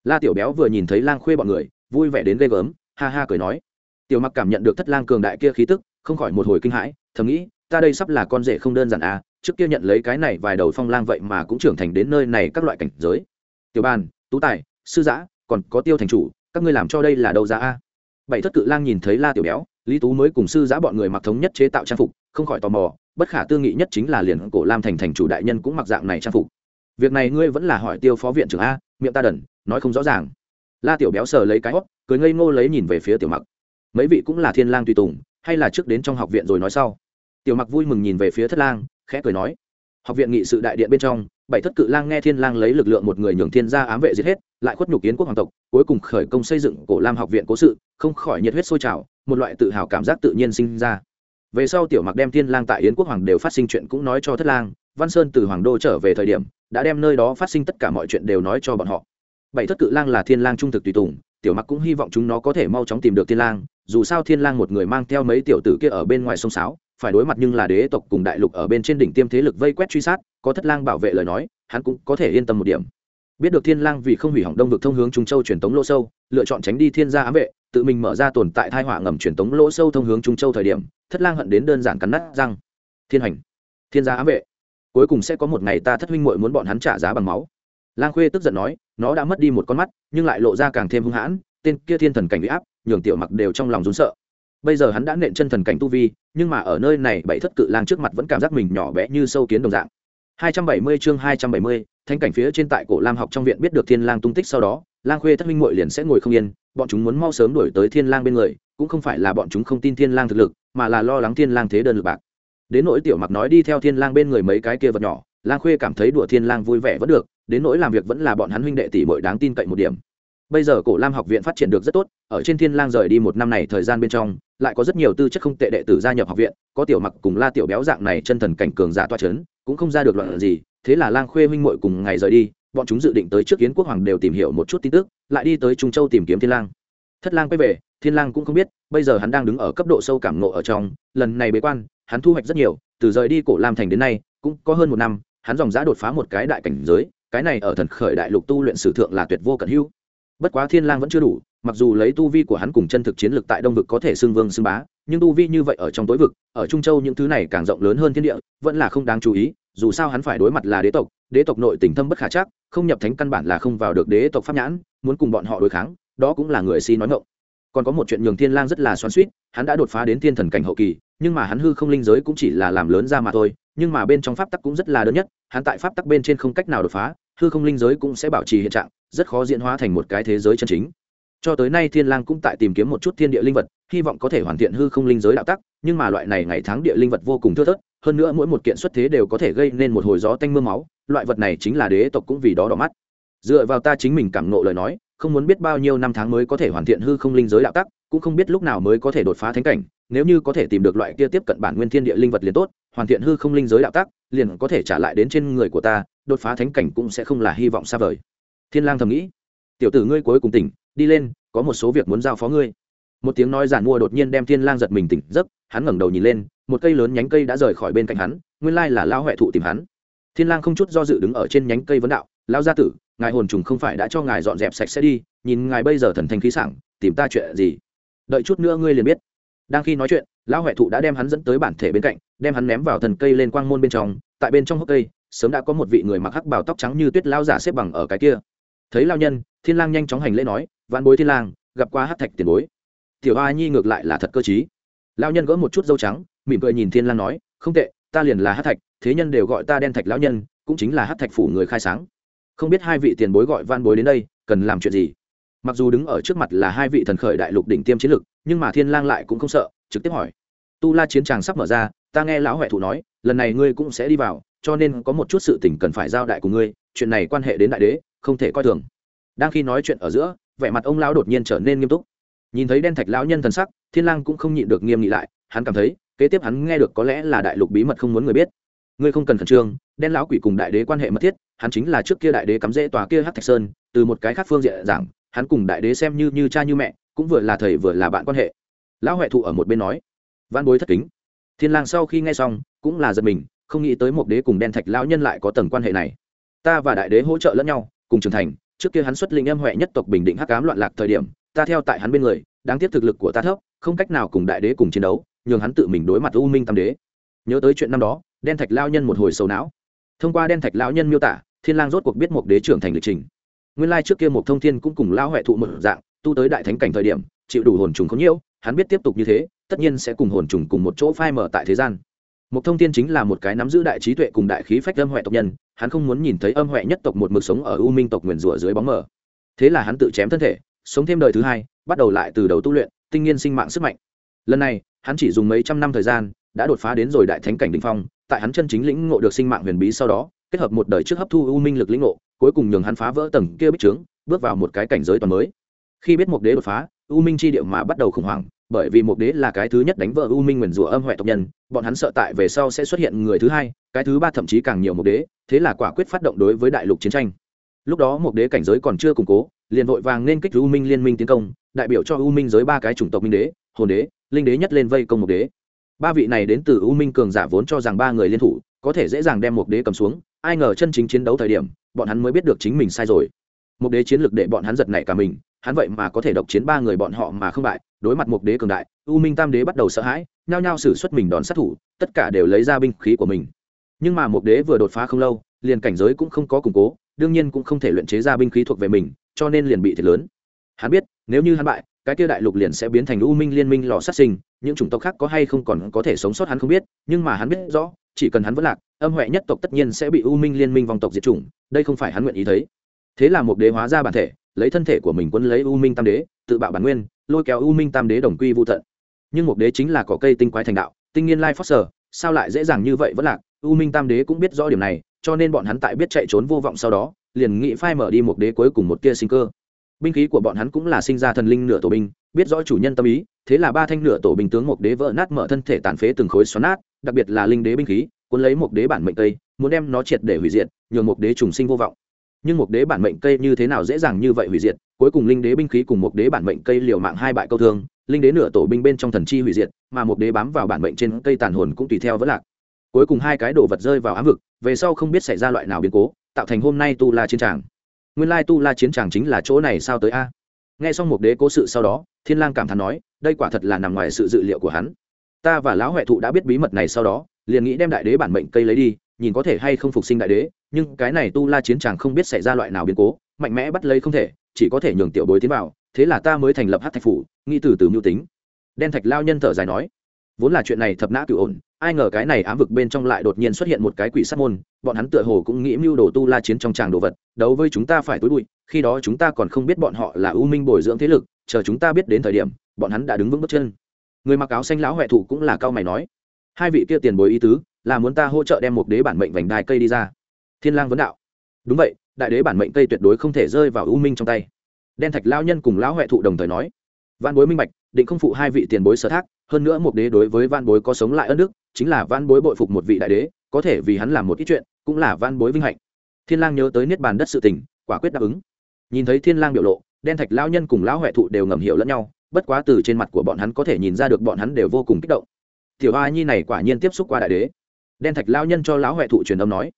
La tiểu béo vừa nhìn thấy lang khuê bọn người vui vẻ đến ghê gớm, ha ha cười nói. Tiểu mặc cảm nhận được thất lang cường đại kia khí tức, không khỏi một hồi kinh hãi, thầm nghĩ, ta đây sắp là con rể không đơn giản à trước kia nhận lấy cái này vài đầu phong lang vậy mà cũng trưởng thành đến nơi này các loại cảnh giới. Tiểu bàn, tú tài, sư giã, còn có tiêu thành chủ, các ngươi làm cho đây là đâu ra a? Bảy thất cự lang nhìn thấy la tiểu béo, lý tú mới cùng sư giã bọn người mặc thống nhất chế tạo trang phục, không khỏi tò mò, bất khả tư nghị nhất chính là liền cổ lam thành thành chủ đại nhân cũng mặc dạng này trang phục. Việc này ngươi vẫn là hỏi tiêu phó viện trưởng a, miệng ta đần, nói không rõ ràng la tiểu béo sờ lấy cái hót cười ngây ngô lấy nhìn về phía tiểu mặc. Mấy vị cũng là thiên lang tùy tùng, hay là trước đến trong học viện rồi nói sau. Tiểu mặc vui mừng nhìn về phía thất lang, khẽ cười nói, học viện nghị sự đại điện bên trong, bảy thất cự lang nghe thiên lang lấy lực lượng một người nhường thiên gia ám vệ giết hết, lại khuất nhục kiến quốc hoàng tộc, cuối cùng khởi công xây dựng cổ lam học viện cố sự, không khỏi nhiệt huyết sôi trào, một loại tự hào cảm giác tự nhiên sinh ra. Về sau tiểu mặc đem thiên lang tại yến quốc hoàng đều phát sinh chuyện cũng nói cho thất lang, văn sơn từ hoàng đô trở về thời điểm, đã đem nơi đó phát sinh tất cả mọi chuyện đều nói cho bọn họ bảy thất cự lang là thiên lang trung thực tùy tùng, tiểu mặc cũng hy vọng chúng nó có thể mau chóng tìm được thiên lang, dù sao thiên lang một người mang theo mấy tiểu tử kia ở bên ngoài sông sáo, phải đối mặt nhưng là đế tộc cùng đại lục ở bên trên đỉnh tiêm thế lực vây quét truy sát, có thất lang bảo vệ lời nói, hắn cũng có thể yên tâm một điểm. Biết được thiên lang vì không hủy hỏng đông vực thông hướng trung châu truyền tống lỗ sâu, lựa chọn tránh đi thiên gia ám vệ, tự mình mở ra tồn tại thai họa ngầm truyền tống lỗ sâu thông hướng trung châu thời điểm, thất lang hận đến đơn giản cắn nát răng. Thiên hành, thiên gia ám vệ, cuối cùng sẽ có một ngày ta thất huynh muội muốn bọn hắn trả giá bằng máu lang khuê tức giận nói nó đã mất đi một con mắt nhưng lại lộ ra càng thêm hung hãn tên kia thiên thần cảnh bị áp nhường tiểu mặc đều trong lòng run sợ. Bây giờ hắn đã nện chân thần cảnh tu vi nhưng mà ở nơi này bảy thất cự lang trước mặt vẫn cảm giác mình nhỏ bé như sâu kiến đồng dạng. 270 chương 270, thánh cảnh phía trên tại cổ lam học trong viện biết được thiên lang tung tích sau đó lang khuê thất minh muội liền sẽ ngồi không yên bọn chúng muốn mau sớm đuổi tới thiên lang bên người cũng không phải là bọn chúng không tin thiên lang thực lực mà là lo lắng thiên lang thế đơn lực bạc. Đến nỗi tiểu mặc nói đi theo thiên lang bên người mấy cái kia vật nhỏ lang khuê cảm thấy đùa thiên lang vui vẻ vẫn được đến nỗi làm việc vẫn là bọn hắn huynh đệ tỷ muội đáng tin cậy một điểm. Bây giờ cổ lam học viện phát triển được rất tốt, ở trên thiên lang rời đi một năm này thời gian bên trong, lại có rất nhiều tư chất không tệ đệ tử gia nhập học viện, có tiểu mặc cùng la tiểu béo dạng này chân thần cảnh cường giả toa chấn, cũng không ra được loạn gì, thế là lang khuê huynh muội cùng ngày rời đi, bọn chúng dự định tới trước kiến quốc hoàng đều tìm hiểu một chút tin tức, lại đi tới trung châu tìm kiếm thiên lang. Thất lang quay về, thiên lang cũng không biết, bây giờ hắn đang đứng ở cấp độ sâu cảm ngộ ở trong, lần này bế quan, hắn thu hoạch rất nhiều, từ rời đi cổ lam thành đến nay, cũng có hơn một năm, hắn dòng dã đột phá một cái đại cảnh giới cái này ở thần khởi đại lục tu luyện sử thượng là tuyệt vô cận hữu. Bất quá thiên lang vẫn chưa đủ, mặc dù lấy tu vi của hắn cùng chân thực chiến lược tại đông vực có thể xưng vương xưng bá, nhưng tu vi như vậy ở trong tối vực, ở trung châu những thứ này càng rộng lớn hơn thiên địa, vẫn là không đáng chú ý, dù sao hắn phải đối mặt là đế tộc đế tộc nội tình thâm bất khả chắc, không nhập thánh căn bản là không vào được đế tộc pháp nhãn, muốn cùng bọn họ đối kháng, đó cũng là người si nói ngộng còn có một chuyện nhường thiên lang rất là xoắn xuýt, hắn đã đột phá đến thiên thần cảnh hậu kỳ, nhưng mà hắn hư không linh giới cũng chỉ là làm lớn ra mà thôi nhưng mà bên trong pháp tắc cũng rất là đơn nhất, hắn tại pháp tắc bên trên không cách nào đột phá, hư không linh giới cũng sẽ bảo trì hiện trạng, rất khó diễn hóa thành một cái thế giới chân chính. Cho tới nay thiên lang cũng tại tìm kiếm một chút thiên địa linh vật, hy vọng có thể hoàn thiện hư không linh giới đạo tắc, nhưng mà loại này ngày tháng địa linh vật vô cùng thưa thớt, hơn nữa mỗi một kiện xuất thế đều có thể gây nên một hồi gió tanh mưa máu, loại vật này chính là đế tộc cũng vì đó đỏ mắt. Dựa vào ta chính mình cảm ngộ lời nói, không muốn biết bao nhiêu năm tháng mới có thể hoàn thiện hư không linh giới đạo tắc, cũng không biết lúc nào mới có thể đột phá thánh cảnh, nếu như có thể tìm được loại kia tiếp cận bản nguyên thiên địa linh vật liền tốt hoàn thiện hư không linh giới đạo tắc, liền có thể trả lại đến trên người của ta, đột phá thánh cảnh cũng sẽ không là hy vọng xa vời. Thiên lang thầm nghĩ. Tiểu tử ngươi cuối cùng tỉnh, đi lên, có một số việc muốn giao phó ngươi. Một tiếng nói giản mua đột nhiên đem thiên lang giật mình tỉnh giấc, hắn ngẩng đầu nhìn lên, một cây lớn nhánh cây đã rời khỏi bên cạnh hắn, nguyên lai là lao huệ thụ tìm hắn. Thiên lang không chút do dự đứng ở trên nhánh cây vấn đạo lao gia tử, ngài hồn trùng không phải đã cho ngài dọn dẹp sạch sẽ đi, nhìn ngài bây giờ thần thanh khí sảng, tìm ta chuyện gì? Đợi chút nữa ngươi liền biết. Đang khi nói chuyện lão huệ thụ đã đem hắn dẫn tới bản thể bên cạnh, đem hắn ném vào thần cây lên quang môn bên trong, tại bên trong hốc cây, sớm đã có một vị người mặc hắc bào tóc trắng như tuyết lao giả xếp bằng ở cái kia. Thấy lao nhân, thiên lang nhanh chóng hành lễ nói, vạn bối thiên lang, gặp qua hắc thạch tiền bối. Tiểu a nhi ngược lại là thật cơ trí. Lao nhân gỡ một chút dâu trắng, mỉm cười nhìn thiên lang nói, không tệ, ta liền là hắc thạch, thế nhân đều gọi ta đen thạch lão nhân, cũng chính là hắc thạch phủ người khai sáng. Không biết hai vị tiền bối gọi van bối đến đây, cần làm chuyện gì? Mặc dù đứng ở trước mặt là hai vị thần khởi đại lục đỉnh tiêm chiến lực, nhưng mà thiên lang lại cũng không sợ trực tiếp hỏi. Tu la chiến tràng sắp mở ra, ta nghe lão huệ thụ nói, lần này ngươi cũng sẽ đi vào, cho nên có một chút sự tình cần phải giao đại của ngươi, chuyện này quan hệ đến đại đế, không thể coi thường. Đang khi nói chuyện ở giữa, vẻ mặt ông lão đột nhiên trở nên nghiêm túc. Nhìn thấy đen thạch lão nhân thần sắc, thiên lang cũng không nhịn được nghiêm nghị lại, hắn cảm thấy, kế tiếp hắn nghe được có lẽ là đại lục bí mật không muốn người biết. Ngươi không cần khẩn trương, đen lão quỷ cùng đại đế quan hệ mật thiết, hắn chính là trước kia đại đế cắm rễ tòa kia Hắc thạch sơn, từ một cái khác phương diện giảng, hắn cùng đại đế xem như như cha như mẹ, cũng vừa là thầy vừa là bạn quan hệ lão huệ thụ ở một bên nói, văn bối thất kính. Thiên lang sau khi nghe xong, cũng là giật mình, không nghĩ tới một đế cùng đen thạch lão nhân lại có tầng quan hệ này. Ta và đại đế hỗ trợ lẫn nhau, cùng trưởng thành, trước kia hắn xuất linh em huệ nhất tộc bình định hắc ám loạn lạc thời điểm, ta theo tại hắn bên người, đáng tiếc thực lực của ta thấp, không cách nào cùng đại đế cùng chiến đấu, nhường hắn tự mình đối mặt u minh tam đế. Nhớ tới chuyện năm đó, đen thạch lao nhân một hồi sầu não. Thông qua đen thạch lão nhân miêu tả, thiên lang rốt cuộc biết một đế trưởng thành lịch trình. Nguyên lai trước kia một thông thiên cũng cùng lao huệ thụ một dạng, tu tới đại thánh cảnh thời điểm, chịu đủ hồn trùng không nhiễu hắn biết tiếp tục như thế, tất nhiên sẽ cùng hồn trùng cùng một chỗ phai mở tại thế gian. Một thông thiên chính là một cái nắm giữ đại trí tuệ cùng đại khí phách âm huệ tộc nhân, hắn không muốn nhìn thấy âm huệ nhất tộc một mực sống ở u minh tộc nguyền rủa dưới bóng mờ. Thế là hắn tự chém thân thể, sống thêm đời thứ hai, bắt đầu lại từ đầu tu luyện, tinh nhiên sinh mạng sức mạnh. Lần này, hắn chỉ dùng mấy trăm năm thời gian, đã đột phá đến rồi đại thánh cảnh đình phong, tại hắn chân chính lĩnh ngộ được sinh mạng huyền bí sau đó, kết hợp một đời trước hấp thu u minh lực lĩnh ngộ, cuối cùng nhường hắn phá vỡ tầng kia bích trướng, bước vào một cái cảnh giới toàn mới. Khi biết mục đế đột phá u minh chi điệu mà bắt đầu khủng hoảng, bởi vì một đế là cái thứ nhất đánh vỡ u minh nguyền rủa âm huệ tộc nhân, bọn hắn sợ tại về sau sẽ xuất hiện người thứ hai, cái thứ ba thậm chí càng nhiều một đế, thế là quả quyết phát động đối với đại lục chiến tranh. Lúc đó một đế cảnh giới còn chưa củng cố, liền vội vàng nên kích u minh liên minh tiến công, đại biểu cho u minh giới ba cái chủng tộc minh đế, hồn đế, linh đế nhất lên vây công một đế. Ba vị này đến từ u minh cường giả vốn cho rằng ba người liên thủ, có thể dễ dàng đem một đế cầm xuống, ai ngờ chân chính chiến đấu thời điểm, bọn hắn mới biết được chính mình sai rồi. Một đế chiến lược để bọn hắn giật nảy cả mình hắn vậy mà có thể độc chiến ba người bọn họ mà không bại, đối mặt một đế cường đại, u minh tam đế bắt đầu sợ hãi, nhao nhao xử xuất mình đón sát thủ, tất cả đều lấy ra binh khí của mình. Nhưng mà một đế vừa đột phá không lâu, liền cảnh giới cũng không có củng cố, đương nhiên cũng không thể luyện chế ra binh khí thuộc về mình, cho nên liền bị thiệt lớn. Hắn biết, nếu như hắn bại, cái kia đại lục liền sẽ biến thành u minh liên minh lò sát sinh, những chủng tộc khác có hay không còn có thể sống sót hắn không biết, nhưng mà hắn biết rõ, chỉ cần hắn vẫn lạc, âm huệ nhất tộc tất nhiên sẽ bị u minh liên minh vòng tộc diệt chủng, đây không phải hắn nguyện ý thấy. Thế là một đế hóa ra bản thể lấy thân thể của mình quấn lấy u minh tam đế tự bạo bản nguyên lôi kéo u minh tam đế đồng quy vô tận. Nhưng một đế chính là có cây tinh quái thành đạo tinh niên lai foster sao lại dễ dàng như vậy vẫn lạc? U minh tam đế cũng biết rõ điểm này cho nên bọn hắn tại biết chạy trốn vô vọng sau đó liền nghĩ phai mở đi một đế cuối cùng một tia sinh cơ. Binh khí của bọn hắn cũng là sinh ra thần linh nửa tổ binh biết rõ chủ nhân tâm ý thế là ba thanh nửa tổ binh tướng một đế vỡ nát mở thân thể tàn phế từng khối xoắn nát đặc biệt là linh đế binh khí cuốn lấy một đế bản mệnh tây, muốn đem nó triệt để hủy diệt nhường một đế trùng sinh vô vọng nhưng một đế bản mệnh cây như thế nào dễ dàng như vậy hủy diệt, cuối cùng linh đế binh khí cùng một đế bản mệnh cây liều mạng hai bại câu thương, linh đế nửa tổ binh bên trong thần chi hủy diệt, mà một đế bám vào bản mệnh trên cây tàn hồn cũng tùy theo vỡ lạc. Cuối cùng hai cái đồ vật rơi vào ám vực, về sau không biết xảy ra loại nào biến cố, tạo thành hôm nay tu la chiến tràng. Nguyên lai tu la chiến tràng chính là chỗ này sao tới a? Nghe xong một đế cố sự sau đó, thiên lang cảm thán nói, đây quả thật là nằm ngoài sự dự liệu của hắn. Ta và lão huệ thụ đã biết bí mật này sau đó, liền nghĩ đem đại đế bản mệnh cây lấy đi, nhìn có thể hay không phục sinh đại đế nhưng cái này tu la chiến tràng không biết xảy ra loại nào biến cố, mạnh mẽ bắt lấy không thể, chỉ có thể nhường tiểu bối tiến vào, thế là ta mới thành lập hát thạch phủ, nghĩ từ từ mưu tính. Đen thạch lao nhân thở dài nói. Vốn là chuyện này thập nã cựu ổn, ai ngờ cái này ám vực bên trong lại đột nhiên xuất hiện một cái quỷ sát môn, bọn hắn tựa hồ cũng nghĩ mưu đồ tu la chiến trong tràng đồ vật, đấu với chúng ta phải tối bụi, khi đó chúng ta còn không biết bọn họ là ưu minh bồi dưỡng thế lực, chờ chúng ta biết đến thời điểm, bọn hắn đã đứng vững bước chân. Người mặc áo xanh lão huệ thủ cũng là cao mày nói. Hai vị kia tiền bối ý tứ, là muốn ta hỗ trợ đem một đế bản mệnh vành đai cây đi ra thiên lang vấn đạo. Đúng vậy, đại đế bản mệnh cây tuyệt đối không thể rơi vào ưu minh trong tay. Đen thạch lao nhân cùng lão huệ thụ đồng thời nói. Văn bối minh bạch, định không phụ hai vị tiền bối sở thác, hơn nữa một đế đối với văn bối có sống lại ân đức, chính là văn bối bội phục một vị đại đế, có thể vì hắn làm một ít chuyện, cũng là văn bối vinh hạnh. Thiên lang nhớ tới niết bàn đất sự tình, quả quyết đáp ứng. Nhìn thấy thiên lang biểu lộ, đen thạch lao nhân cùng lão huệ thụ đều ngầm hiểu lẫn nhau, bất quá từ trên mặt của bọn hắn có thể nhìn ra được bọn hắn đều vô cùng kích động. Tiểu a nhi này quả nhiên tiếp xúc qua đại đế. Đen thạch lao nhân cho lão huệ thụ truyền âm nói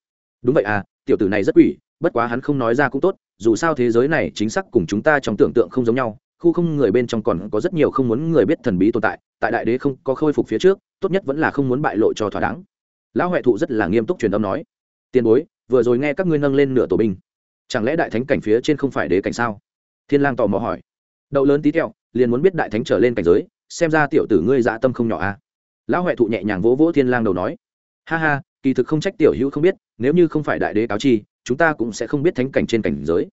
đúng vậy à tiểu tử này rất quỷ, bất quá hắn không nói ra cũng tốt, dù sao thế giới này chính xác cùng chúng ta trong tưởng tượng không giống nhau, khu không người bên trong còn có rất nhiều không muốn người biết thần bí tồn tại tại đại đế không có khôi phục phía trước, tốt nhất vẫn là không muốn bại lộ cho thỏa đáng. Lão huệ thụ rất là nghiêm túc truyền âm nói, tiền bối, vừa rồi nghe các ngươi nâng lên nửa tổ binh, chẳng lẽ đại thánh cảnh phía trên không phải đế cảnh sao? Thiên lang tò mò hỏi. Đậu lớn tí tẹo, liền muốn biết đại thánh trở lên cảnh giới, xem ra tiểu tử ngươi dạ tâm không nhỏ a à? lão huệ thụ nhẹ nhàng vỗ vỗ thiên lang đầu nói, ha ha, kỳ thực không trách tiểu hữu không biết nếu như không phải đại đế cáo chi, chúng ta cũng sẽ không biết thánh cảnh trên cảnh giới.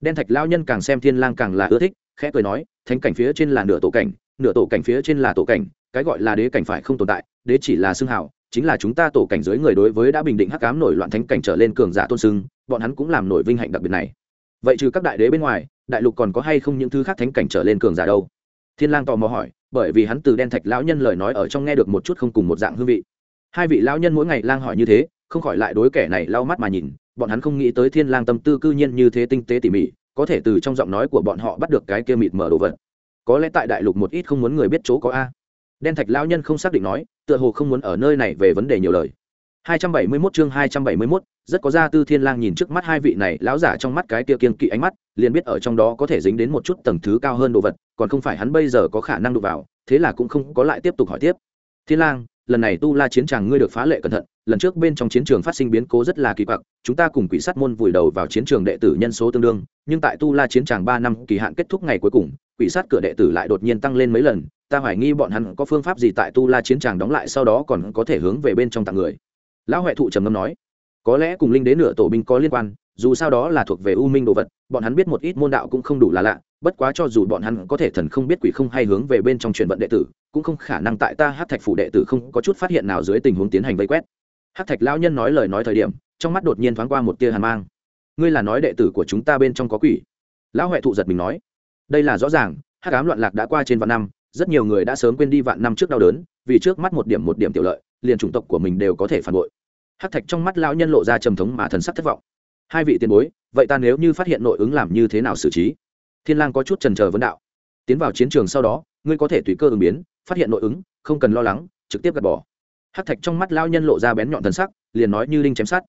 Đen thạch lao nhân càng xem thiên lang càng là ưa thích, khẽ cười nói, thánh cảnh phía trên là nửa tổ cảnh, nửa tổ cảnh phía trên là tổ cảnh, cái gọi là đế cảnh phải không tồn tại, đế chỉ là xưng hào, chính là chúng ta tổ cảnh giới người đối với đã bình định hắc ám nổi loạn thánh cảnh trở lên cường giả tôn sưng, bọn hắn cũng làm nổi vinh hạnh đặc biệt này. Vậy trừ các đại đế bên ngoài, đại lục còn có hay không những thứ khác thánh cảnh trở lên cường giả đâu? Thiên lang tò mò hỏi, bởi vì hắn từ đen thạch lão nhân lời nói ở trong nghe được một chút không cùng một dạng hương vị. Hai vị lão nhân mỗi ngày lang hỏi như thế không khỏi lại đối kẻ này lau mắt mà nhìn bọn hắn không nghĩ tới thiên lang tâm tư cư nhiên như thế tinh tế tỉ mỉ có thể từ trong giọng nói của bọn họ bắt được cái kia mịt mở đồ vật. Có lẽ tại đại lục một ít không muốn người biết chỗ có a. Đen thạch lão nhân không xác định nói tựa hồ không muốn ở nơi này về vấn đề nhiều lời. 271 chương 271, rất có gia tư thiên lang nhìn trước mắt hai vị này lão giả trong mắt cái kia kiên kỵ ánh mắt liền biết ở trong đó có thể dính đến một chút tầng thứ cao hơn đồ vật còn không phải hắn bây giờ có khả năng đụng vào thế là cũng không có lại tiếp tục hỏi tiếp. Thiên lang lần này tu la chiến tràng ngươi được phá lệ cẩn thận, lần trước bên trong chiến trường phát sinh biến cố rất là kỳ quặc, chúng ta cùng quỷ sát môn vùi đầu vào chiến trường đệ tử nhân số tương đương, nhưng tại tu la chiến tràng ba năm kỳ hạn kết thúc ngày cuối cùng, quỷ sát cửa đệ tử lại đột nhiên tăng lên mấy lần, ta hoài nghi bọn hắn có phương pháp gì tại tu la chiến tràng đóng lại sau đó còn có thể hướng về bên trong tặng người. Lão huệ thụ trầm ngâm nói, có lẽ cùng linh đến nửa tổ binh có liên quan, dù sao đó là thuộc về u minh đồ vật, bọn hắn biết một ít môn đạo cũng không đủ là lạ bất quá cho dù bọn hắn có thể thần không biết quỷ không hay hướng về bên trong truyền vận đệ tử, cũng không khả năng tại ta hát thạch phủ đệ tử không có chút phát hiện nào dưới tình huống tiến hành vây quét. Hát thạch lão nhân nói lời nói thời điểm, trong mắt đột nhiên thoáng qua một tia hàn mang. Ngươi là nói đệ tử của chúng ta bên trong có quỷ? Lão huệ thụ giật mình nói. Đây là rõ ràng hát cám loạn lạc đã qua trên vạn năm, rất nhiều người đã sớm quên đi vạn năm trước đau đớn, vì trước mắt một điểm một điểm tiểu lợi, liền chủng tộc của mình đều có thể phản bội. Hát thạch trong mắt lão nhân lộ ra trầm thống mà thần sắc thất vọng. Hai vị tiền bối, vậy ta nếu như phát hiện nội ứng làm như thế nào xử trí? Thiên lang có chút trần chờ vấn đạo. Tiến vào chiến trường sau đó, ngươi có thể tùy cơ ứng biến, phát hiện nội ứng, không cần lo lắng, trực tiếp gạt bỏ. Hắc thạch trong mắt lao nhân lộ ra bén nhọn thần sắc, liền nói như linh chém sát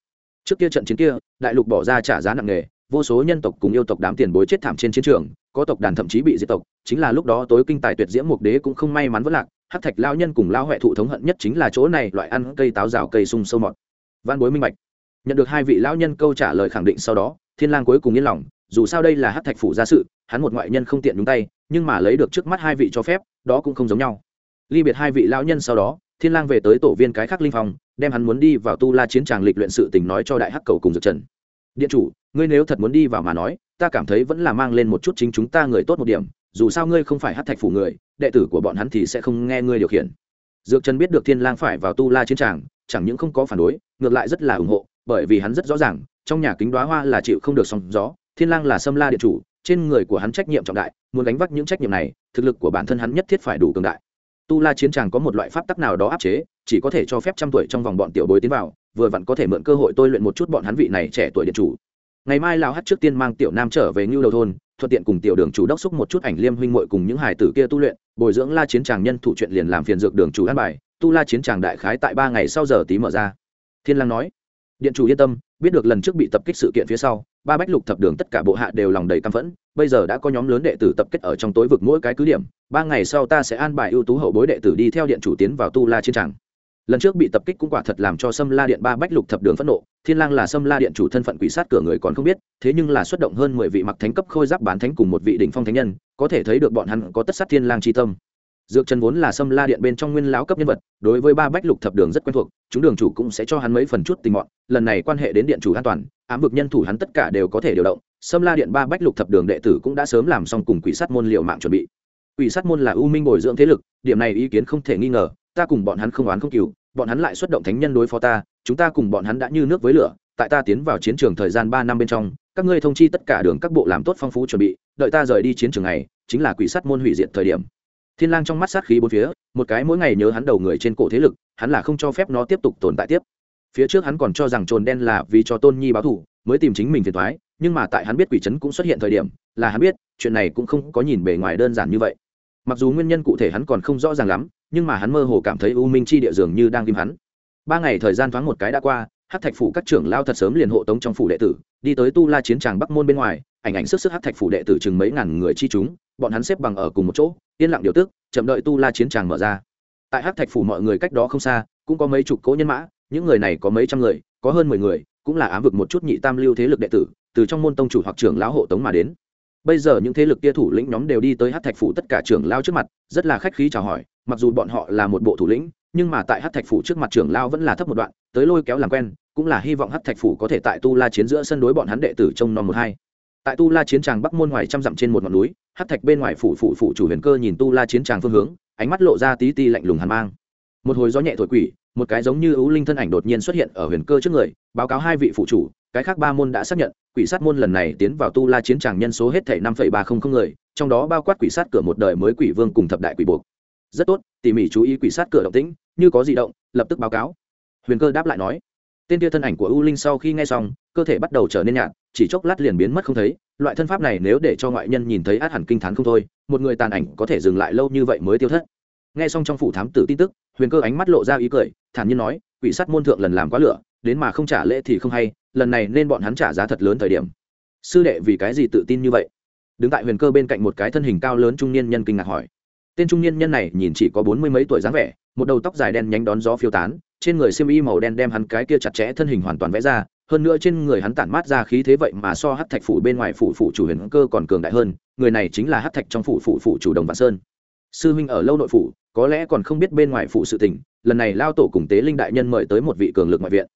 trước kia trận chiến kia, đại lục bỏ ra trả giá nặng nề, vô số nhân tộc cùng yêu tộc đám tiền bối chết thảm trên chiến trường, có tộc đàn thậm chí bị diệt tộc, chính là lúc đó tối kinh tài tuyệt diễm mục đế cũng không may mắn vất lạc, hắc thạch lao nhân cùng lao huệ thụ thống hận nhất chính là chỗ này, loại ăn cây táo rào cây sung sâu mọt. Văn bối minh bạch. Nhận được hai vị lao nhân câu trả lời khẳng định sau đó, thiên lang cuối cùng yên lòng, dù sao đây là hắc thạch phủ gia sự hắn một ngoại nhân không tiện nhúng tay nhưng mà lấy được trước mắt hai vị cho phép đó cũng không giống nhau. Ly biệt hai vị lão nhân sau đó thiên lang về tới tổ viên cái khắc linh phòng, đem hắn muốn đi vào tu la chiến tràng lịch luyện sự tình nói cho đại hắc cầu cùng dược trần. Điện chủ ngươi nếu thật muốn đi vào mà nói ta cảm thấy vẫn là mang lên một chút chính chúng ta người tốt một điểm dù sao ngươi không phải hắc thạch phủ người đệ tử của bọn hắn thì sẽ không nghe ngươi điều khiển. Dược trần biết được thiên lang phải vào tu la chiến tràng chẳng những không có phản đối ngược lại rất là ủng hộ bởi vì hắn rất rõ ràng trong nhà kính đóa hoa là chịu không được sóng gió thiên lang là sâm la điện chủ trên người của hắn trách nhiệm trọng đại, muốn gánh vác những trách nhiệm này, thực lực của bản thân hắn nhất thiết phải đủ cường đại. Tu la chiến tràng có một loại pháp tắc nào đó áp chế, chỉ có thể cho phép trăm tuổi trong vòng bọn tiểu bối tiến vào, vừa vặn có thể mượn cơ hội tôi luyện một chút bọn hắn vị này trẻ tuổi điện chủ. Ngày mai lão hát trước tiên mang tiểu nam trở về ngưu đầu thôn, thuận tiện cùng tiểu đường chủ đốc xúc một chút ảnh liêm huynh muội cùng những hải tử kia tu luyện, bồi dưỡng la chiến tràng nhân thủ chuyện liền làm phiền dược đường chủ an bài, tu la chiến tràng đại khái tại ba ngày sau giờ tí mở ra. Thiên lang nói, điện chủ yên tâm biết được lần trước bị tập kích sự kiện phía sau, ba bách lục thập đường tất cả bộ hạ đều lòng đầy căm phẫn, bây giờ đã có nhóm lớn đệ tử tập kết ở trong tối vực mỗi cái cứ điểm, ba ngày sau ta sẽ an bài ưu tú hậu bối đệ tử đi theo điện chủ tiến vào tu la chiến tràng. Lần trước bị tập kích cũng quả thật làm cho sâm la điện ba bách lục thập đường phẫn nộ, thiên lang là sâm la điện chủ thân phận quỷ sát cửa người còn không biết, thế nhưng là xuất động hơn mười vị mặc thánh cấp khôi giáp bán thánh cùng một vị đỉnh phong thánh nhân, có thể thấy được bọn hắn có tất sát thiên lang chi tâm dược trần vốn là sâm la điện bên trong nguyên lão cấp nhân vật, đối với ba bách lục thập đường rất quen thuộc, chúng đường chủ cũng sẽ cho hắn mấy phần chút tình mọn, lần này quan hệ đến điện chủ an toàn, ám vực nhân thủ hắn tất cả đều có thể điều động, sâm la điện ba bách lục thập đường đệ tử cũng đã sớm làm xong cùng quỷ sát môn liệu mạng chuẩn bị. Quỷ sát môn là ưu minh bồi dưỡng thế lực, điểm này ý kiến không thể nghi ngờ, ta cùng bọn hắn không oán không cừu, bọn hắn lại xuất động thánh nhân đối phó ta, chúng ta cùng bọn hắn đã như nước với lửa, tại ta tiến vào chiến trường thời gian ba năm bên trong, các ngươi thông chi tất cả đường các bộ làm tốt phong phú chuẩn bị, đợi ta rời đi chiến trường này, chính là quỷ sát môn hủy diệt thời điểm thiên lang trong mắt sát khí bốn phía, một cái mỗi ngày nhớ hắn đầu người trên cổ thế lực, hắn là không cho phép nó tiếp tục tồn tại tiếp. Phía trước hắn còn cho rằng trồn đen là vì cho tôn nhi báo thù, mới tìm chính mình phiền toái, nhưng mà tại hắn biết quỷ trấn cũng xuất hiện thời điểm, là hắn biết, chuyện này cũng không có nhìn bề ngoài đơn giản như vậy. Mặc dù nguyên nhân cụ thể hắn còn không rõ ràng lắm, nhưng mà hắn mơ hồ cảm thấy u minh chi địa dường như đang tìm hắn. Ba ngày thời gian thoáng một cái đã qua hát thạch phủ các trưởng lao thật sớm liền hộ tống trong phủ đệ tử, đi tới tu la chiến tràng bắc môn bên ngoài ảnh ảnh sức sức hát thạch phủ đệ tử chừng mấy ngàn người chi chúng, bọn hắn xếp bằng ở cùng một chỗ, yên lặng điều tức, chậm đợi tu la chiến tràng mở ra. Tại hát thạch phủ mọi người cách đó không xa, cũng có mấy chục cỗ nhân mã, những người này có mấy trăm người, có hơn mười người, cũng là ám vực một chút nhị tam lưu thế lực đệ tử, từ trong môn tông chủ hoặc trưởng lão hộ tống mà đến. Bây giờ những thế lực kia thủ lĩnh nhóm đều đi tới hát thạch phủ tất cả trưởng lao trước mặt, rất là khách khí chào hỏi, mặc dù bọn họ là một bộ thủ lĩnh, nhưng mà tại hát thạch phủ trước mặt trưởng lao vẫn là thấp một đoạn, tới lôi kéo làm quen, cũng là hy vọng hát thạch phủ có thể tại tu la chiến giữa sân đối bọn hắn đệ tử trong non một hai tại tu la chiến tràng bắc môn ngoài trăm dặm trên một ngọn núi hát thạch bên ngoài phủ phủ phủ chủ huyền cơ nhìn tu la chiến tràng phương hướng, ánh mắt lộ ra tí ti lạnh lùng hàn mang. Một hồi gió nhẹ thổi quỷ, một cái giống như ưu linh thân ảnh đột nhiên xuất hiện ở huyền cơ trước người, báo cáo hai vị phụ chủ, cái khác ba môn đã xác nhận, quỷ sát môn lần này tiến vào tu la chiến tràng nhân số hết thể năm ba không không người, trong đó bao quát quỷ sát cửa một đời mới quỷ vương cùng thập đại quỷ buộc. Rất tốt, tỉ mỉ chú ý quỷ sát cửa động tĩnh, như có di động, lập tức báo cáo. Huyền cơ đáp lại nói tên kia thân ảnh của u linh sau khi nghe xong, cơ thể bắt đầu trở nên nhạt, chỉ chốc lát liền biến mất không thấy. Loại thân pháp này nếu để cho ngoại nhân nhìn thấy át hẳn kinh t h á n không thôi, một người tàn ảnh có thể dừng lại lâu như vậy mới tiêu thất. Nghe xong trong phủ thám tử tin tức, huyền cơ ánh mắt lộ ra ý cười, thản nhiên nói, quỷ sát môn thượng lần làm quá lửa, đến mà không trả lễ thì không hay, lần này nên bọn hắn trả giá thật lớn thời điểm. Sư đệ vì cái gì tự tin như vậy? Đứng tại huyền cơ bên cạnh một cái thân hình cao lớn trung niên nhân kinh ngạc hỏi. Tên trung niên nhân này nhìn chỉ có bốn mươi mấy tuổi dáng vẻ, một đầu tóc dài đen nhánh đón gió phiêu tán trên người xiêm y màu đen đem hắn cái kia chặt chẽ thân hình hoàn toàn vẽ ra, hơn nữa trên người hắn tản mát ra khí thế vậy mà so hát thạch phủ bên ngoài phủ phủ chủ huyền cơ còn cường đại hơn, người này chính là hát thạch trong phủ phủ phủ chủ đồng vạn sơn. Sư huynh ở lâu nội phủ, có lẽ còn không biết bên ngoài phủ sự tình, lần này lao tổ cùng tế linh đại nhân mời tới một vị cường lực ngoại viện.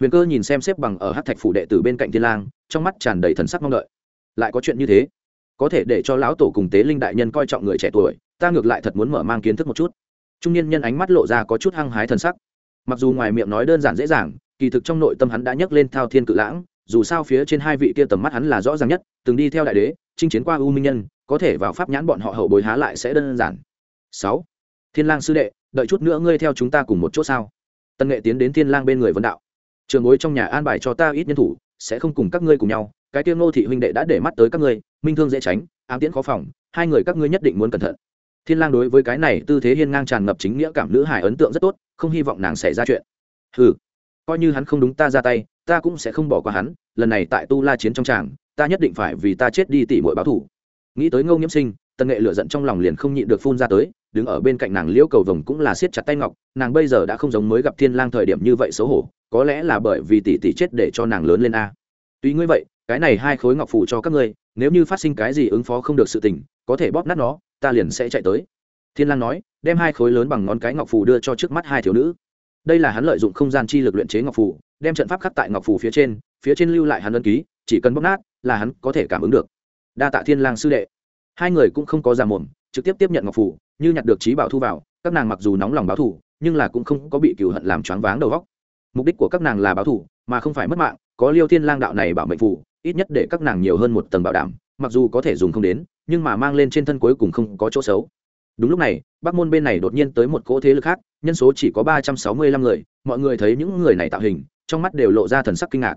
Huyền cơ nhìn xem xếp bằng ở hát thạch phủ đệ tử bên cạnh thiên lang, trong mắt tràn đầy thần sắc mong đợi. Lại có chuyện như thế? Có thể để cho lão tổ cùng tế linh đại nhân coi trọng người trẻ tuổi, ta ngược lại thật muốn mở mang kiến thức một chút. Trung niên nhân ánh mắt lộ ra có chút hăng hái thần sắc mặc dù ngoài miệng nói đơn giản dễ dàng, kỳ thực trong nội tâm hắn đã nhấc lên thao thiên cự lãng, dù sao phía trên hai vị kia tầm mắt hắn là rõ ràng nhất, từng đi theo đại đế, chinh chiến qua u minh nhân, có thể vào pháp nhãn bọn họ hậu bối há lại sẽ đơn giản. Sáu, thiên lang sư đệ, đợi chút nữa ngươi theo chúng ta cùng một chỗ sao? Tân nghệ tiến đến thiên lang bên người vấn đạo. Trường bối trong nhà an bài cho ta ít nhân thủ, sẽ không cùng các ngươi cùng nhau, cái tiêu ngô thị huynh đệ đã để mắt tới các ngươi, minh thương dễ tránh, ám tiễn khó phòng, hai người các ngươi nhất định muốn cẩn thận thiên lang đối với cái này tư thế hiên ngang tràn ngập chính nghĩa cảm nữ hải ấn tượng rất tốt, không hy vọng nàng xảy ra chuyện. Hừ, coi như hắn không đúng ta ra tay, ta cũng sẽ không bỏ qua hắn, lần này tại tu la chiến trong tràng, ta nhất định phải vì ta chết đi tỉ muội báo thủ nghĩ tới ngô nhiễm sinh, tần nghệ lửa giận trong lòng liền không nhịn được phun ra tới, đứng ở bên cạnh nàng liễu cầu vồng cũng là siết chặt tay ngọc, nàng bây giờ đã không giống mới gặp thiên lang thời điểm như vậy xấu hổ, có lẽ là bởi vì tỷ tỷ chết để cho nàng lớn lên a. Tuy ngươi vậy, cái này hai khối ngọc phủ cho các ngươi, nếu như phát sinh cái gì ứng phó không được sự tình, có thể bóp nát nó ta liền sẽ chạy tới. Thiên lang nói, đem hai khối lớn bằng ngón cái ngọc phù đưa cho trước mắt hai thiếu nữ. Đây là hắn lợi dụng không gian chi lực luyện chế ngọc phù, đem trận pháp khắc tại ngọc phù phía trên phía trên lưu lại hắn ấn ký, chỉ cần bóc nát là hắn có thể cảm ứng được. Đa tạ thiên lang sư đệ. Hai người cũng không có giả mồm, trực tiếp tiếp nhận ngọc phù, như nhặt được trí bảo thu vào, các nàng mặc dù nóng lòng báo thù, nhưng là cũng không có bị cửu hận làm choáng váng đầu óc. Mục đích của các nàng là báo thù, mà không phải mất mạng, có liêu thiên lang đạo này bảo mệnh phù, ít nhất để các nàng nhiều hơn một tầng bảo đảm mặc dù có thể dùng không đến, nhưng mà mang lên trên thân cuối cùng không có chỗ xấu. Đúng lúc này bắc môn bên này đột nhiên tới một cỗ thế lực khác, nhân số chỉ có ba trăm sáu mươi lăm người, mọi người thấy những người này tạo hình, trong mắt đều lộ ra thần sắc kinh ngạc.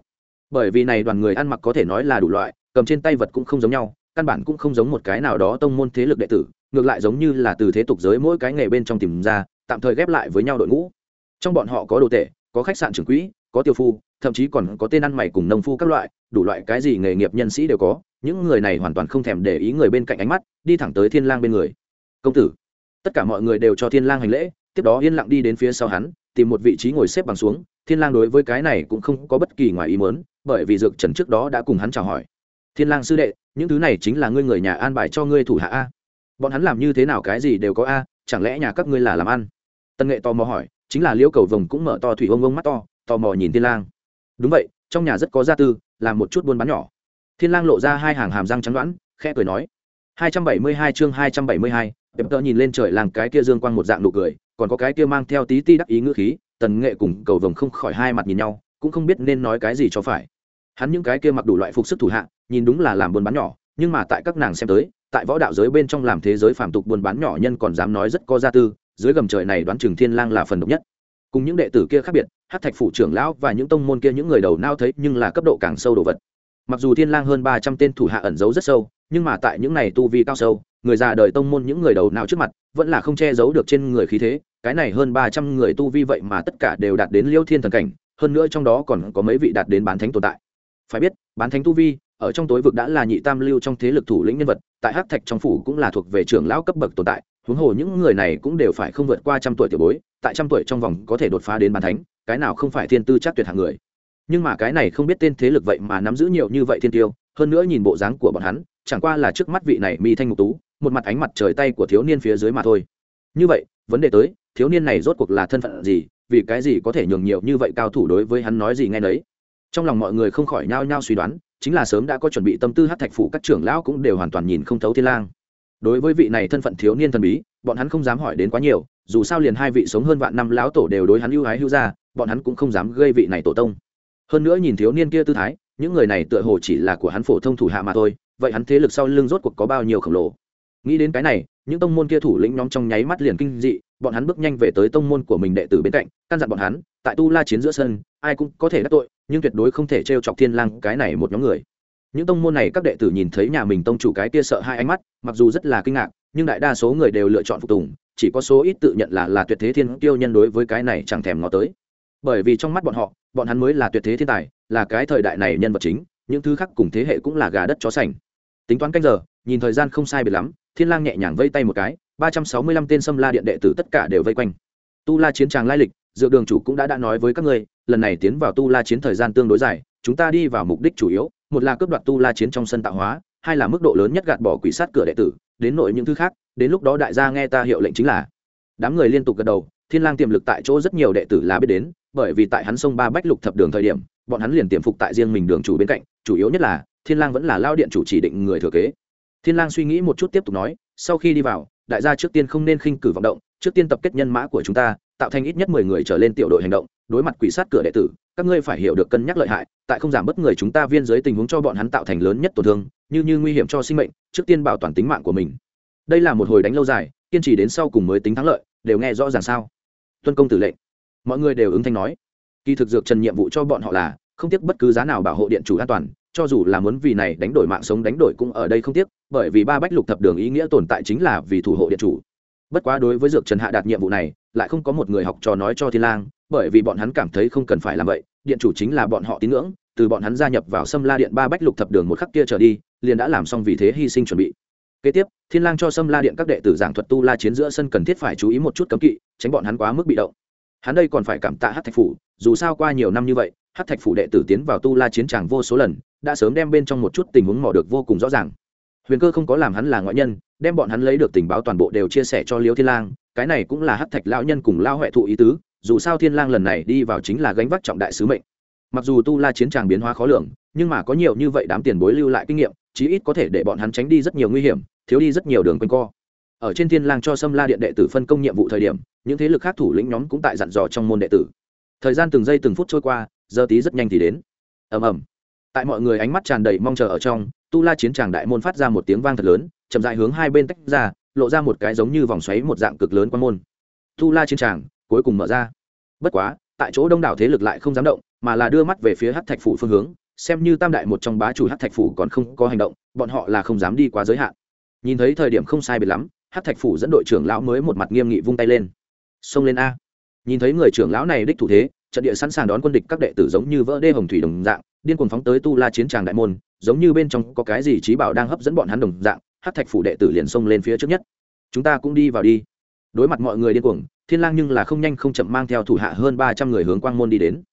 Bởi vì này đoàn người ăn mặc có thể nói là đủ loại, cầm trên tay vật cũng không giống nhau, căn bản cũng không giống một cái nào đó tông môn thế lực đệ tử, ngược lại giống như là từ thế tục giới mỗi cái nghề bên trong tìm ra, tạm thời ghép lại với nhau đội ngũ. Trong bọn họ có đồ tệ có khách sạn trưởng quỹ, có tiêu phu, thậm chí còn có tên ăn mày cùng nông phu các loại, đủ loại cái gì nghề nghiệp nhân sĩ đều có những người này hoàn toàn không thèm để ý người bên cạnh ánh mắt, đi thẳng tới thiên lang bên người. Công tử. Tất cả mọi người đều cho thiên lang hành lễ, tiếp đó yên lặng đi đến phía sau hắn, tìm một vị trí ngồi xếp bằng xuống. Thiên lang đối với cái này cũng không có bất kỳ ngoài ý muốn, bởi vì dược trần trước đó đã cùng hắn chào hỏi. Thiên lang sư đệ, những thứ này chính là ngươi người nhà an bài cho ngươi thủ hạ a. Bọn hắn làm như thế nào cái gì đều có a, chẳng lẽ nhà các ngươi là làm ăn? Tân nghệ tò mò hỏi. Chính là liễu cầu vồng cũng mở to thủy ông ông mắt to, tò mò nhìn thiên lang. Đúng vậy, trong nhà rất có gia tư, làm một chút buôn bán nhỏ thiên lang lộ ra hai hàng hàm răng trắng đoán khẽ cười nói. 272 chương 272, Tiệp tơ nhìn lên trời làng cái kia dương quang một dạng nụ cười còn có cái kia mang theo tí ti đắc ý ngữ khí tần nghệ cùng cầu vồng không khỏi hai mặt nhìn nhau cũng không biết nên nói cái gì cho phải. Hắn những cái kia mặc đủ loại phục sức thủ hạ nhìn đúng là làm buôn bán nhỏ nhưng mà tại các nàng xem tới tại võ đạo giới bên trong làm thế giới phàm tục buôn bán nhỏ nhân còn dám nói rất có gia tư dưới gầm trời này đoán chừng thiên lang là phần độc nhất. Cùng những đệ tử kia khác biệt hát thạch phủ trưởng lão và những tông môn kia những người đầu nao thấy nhưng là cấp độ càng sâu đồ vật mặc dù thiên lang hơn ba trăm tên thủ hạ ẩn giấu rất sâu, nhưng mà tại những này tu vi cao sâu, người già đời tông môn những người đầu nào trước mặt, vẫn là không che giấu được trên người khí thế. Cái này hơn ba trăm người tu vi vậy mà tất cả đều đạt đến liêu thiên thần cảnh, hơn nữa trong đó còn có mấy vị đạt đến bán thánh tồn tại. Phải biết, bán thánh tu vi, ở trong tối vực đã là nhị tam lưu trong thế lực thủ lĩnh nhân vật, tại hắc thạch trong phủ cũng là thuộc về trưởng lão cấp bậc tồn tại. Huống hồ những người này cũng đều phải không vượt qua trăm tuổi tiểu bối, tại trăm tuổi trong vòng có thể đột phá đến bán thánh, cái nào không phải thiên tư chắc tuyệt hạng người nhưng mà cái này không biết tên thế lực vậy mà nắm giữ nhiều như vậy thiên tiêu, hơn nữa nhìn bộ dáng của bọn hắn, chẳng qua là trước mắt vị này mi thanh ngục tú, một mặt ánh mặt trời tay của thiếu niên phía dưới mà thôi. Như vậy, vấn đề tới, thiếu niên này rốt cuộc là thân phận gì, vì cái gì có thể nhường nhiều như vậy cao thủ đối với hắn nói gì nghe đấy trong lòng mọi người không khỏi nhao nhao suy đoán, chính là sớm đã có chuẩn bị tâm tư hát thạch phủ các trưởng lão cũng đều hoàn toàn nhìn không thấu thiên lang. Đối với vị này thân phận thiếu niên thần bí, bọn hắn không dám hỏi đến quá nhiều, dù sao liền hai vị sống hơn vạn năm lão tổ đều đối hắn ưu ái hưu ra bọn hắn cũng không dám gây vị này tổ tông hơn nữa nhìn thiếu niên kia tư thái, những người này tựa hồ chỉ là của hắn phổ thông thủ hạ mà thôi, vậy hắn thế lực sau lưng rốt cuộc có bao nhiêu khổng lồ? Nghĩ đến cái này, những tông môn kia thủ lĩnh nhóm trong nháy mắt liền kinh dị, bọn hắn bước nhanh về tới tông môn của mình đệ tử bên cạnh, căn dặn bọn hắn, tại tu la chiến giữa sân, ai cũng có thể đắc tội, nhưng tuyệt đối không thể t r e o chọc thiên lang cái này một nhóm người. Những tông môn này các đệ tử nhìn thấy nhà mình tông chủ cái kia sợ hai ánh mắt, mặc dù rất là kinh ngạc, nhưng đại đa số người đều lựa chọn phục tùng, chỉ có số ít tự nhận là là tuyệt thế thiên tiêu nhân đối với cái này chẳng thèm ngó tới. Bởi vì trong mắt bọn họ bọn hắn mới là tuyệt thế thiên tài, là cái thời đại này nhân vật chính, những thứ khác cùng thế hệ cũng là gà đất chó sành. Tính toán canh giờ, nhìn thời gian không sai biệt lắm, thiên lang nhẹ nhàng vây tay một cái, ba trăm sáu mươi lăm tên xâm la điện đệ tử tất cả đều vây quanh. Tu la chiến tràng lai lịch dược đường chủ cũng đã đã nói với các ngươi, lần này tiến vào tu la chiến thời gian tương đối dài, chúng ta đi vào mục đích chủ yếu, một là cướp đoạt tu la chiến trong sân tạo hóa, hai là mức độ lớn nhất gạt bỏ quỷ sát cửa đệ tử, đến nội những thứ khác, đến lúc đó đại gia nghe ta hiệu lệnh chính là. Đám người liên tục gật đầu, thiên lang tiềm lực tại chỗ rất nhiều đệ tử là biết đến bởi vì tại hắn sông ba bách lục thập đường thời điểm, bọn hắn liền tiềm phục tại riêng mình đường chủ bên cạnh, chủ yếu nhất là, thiên lang vẫn là lao điện chủ chỉ định người thừa kế. Thiên lang suy nghĩ một chút tiếp tục nói, sau khi đi vào, đại gia trước tiên không nên khinh cử vọng động, trước tiên tập kết nhân mã của chúng ta, tạo thành ít nhất mười người trở lên tiểu đội hành động, đối mặt quỷ sát cửa đệ tử, các ngươi phải hiểu được cân nhắc lợi hại, tại không giảm bất người chúng ta viên dưới tình huống cho bọn hắn tạo thành lớn nhất tổn thương, như như nguy hiểm cho sinh mệnh, trước tiên bảo toàn tính mạng của mình. Đây là một hồi đánh lâu dài, kiên trì đến sau cùng mới tính thắng lợi, đều nghe rõ ràng sao? Tuân công tử lệnh mọi người đều ứng thanh nói. Kỳ thực dược trần nhiệm vụ cho bọn họ là, không tiếc bất cứ giá nào bảo hộ điện chủ an toàn, cho dù là muốn vì này đánh đổi mạng sống đánh đổi cũng ở đây không tiếc, bởi vì ba bách lục thập đường ý nghĩa tồn tại chính là vì thủ hộ điện chủ. Bất quá đối với dược trần hạ đạt nhiệm vụ này, lại không có một người học trò nói cho thiên lang, bởi vì bọn hắn cảm thấy không cần phải làm vậy, điện chủ chính là bọn họ tín ngưỡng, từ bọn hắn gia nhập vào sâm la điện ba bách lục thập đường một khắc kia trở đi, liền đã làm xong vì thế hy sinh chuẩn bị. Kế tiếp, thiên lang cho sâm la điện các đệ tử giảng thuật tu la chiến giữa sân cần thiết phải chú ý một chút cấm kỵ, tránh bọn hắn quá mức bị động hắn đây còn phải cảm tạ hát thạch phủ, dù sao qua nhiều năm như vậy, hát thạch phủ đệ tử tiến vào tu la chiến tràng vô số lần, đã sớm đem bên trong một chút tình huống mò được vô cùng rõ ràng. Huyền cơ không có làm hắn là ngoại nhân, đem bọn hắn lấy được tình báo toàn bộ đều chia sẻ cho liêu thiên lang, cái này cũng là hát thạch lão nhân cùng lao huệ thụ ý tứ, dù sao thiên lang lần này đi vào chính là gánh vác trọng đại sứ mệnh. Mặc dù tu la chiến tràng biến hóa khó lường, nhưng mà có nhiều như vậy đám tiền bối lưu lại kinh nghiệm, chí ít có thể để bọn hắn tránh đi rất nhiều nguy hiểm, thiếu đi rất nhiều đường quanh co ở trên thiên lang cho sâm la điện đệ tử phân công nhiệm vụ thời điểm, những thế lực khác thủ lĩnh nhóm cũng tại dặn dò trong môn đệ tử. Thời gian từng giây từng phút trôi qua, giờ tí rất nhanh thì đến. Ầm ầm. Tại mọi người ánh mắt tràn đầy mong chờ ở trong, tu la chiến tràng đại môn phát ra một tiếng vang thật lớn, chậm rãi hướng hai bên tách ra, lộ ra một cái giống như vòng xoáy một dạng cực lớn quan môn. Tu la chiến tràng cuối cùng mở ra. Bất quá, tại chỗ đông đảo thế lực lại không dám động, mà là đưa mắt về phía hắc thạch phủ phương hướng, xem như tam đại một trong bá chủ hắc thạch phủ còn không có hành động, bọn họ là không dám đi quá giới hạn. Nhìn thấy thời điểm không sai biệt lắm Hát thạch phủ dẫn đội trưởng lão mới một mặt nghiêm nghị vung tay lên. Xông lên a. Nhìn thấy người trưởng lão này đích thủ thế, trận địa sẵn sàng đón quân địch các đệ tử giống như vỡ đê hồng thủy đồng dạng, điên cuồng phóng tới tu la chiến tràng đại môn, giống như bên trong có cái gì trí bảo đang hấp dẫn bọn hắn đồng dạng, Hát thạch phủ đệ tử liền xông lên phía trước nhất. Chúng ta cũng đi vào đi. Đối mặt mọi người điên cuồng, thiên lang nhưng là không nhanh không chậm mang theo thủ hạ hơn ba trăm người hướng quang môn đi đến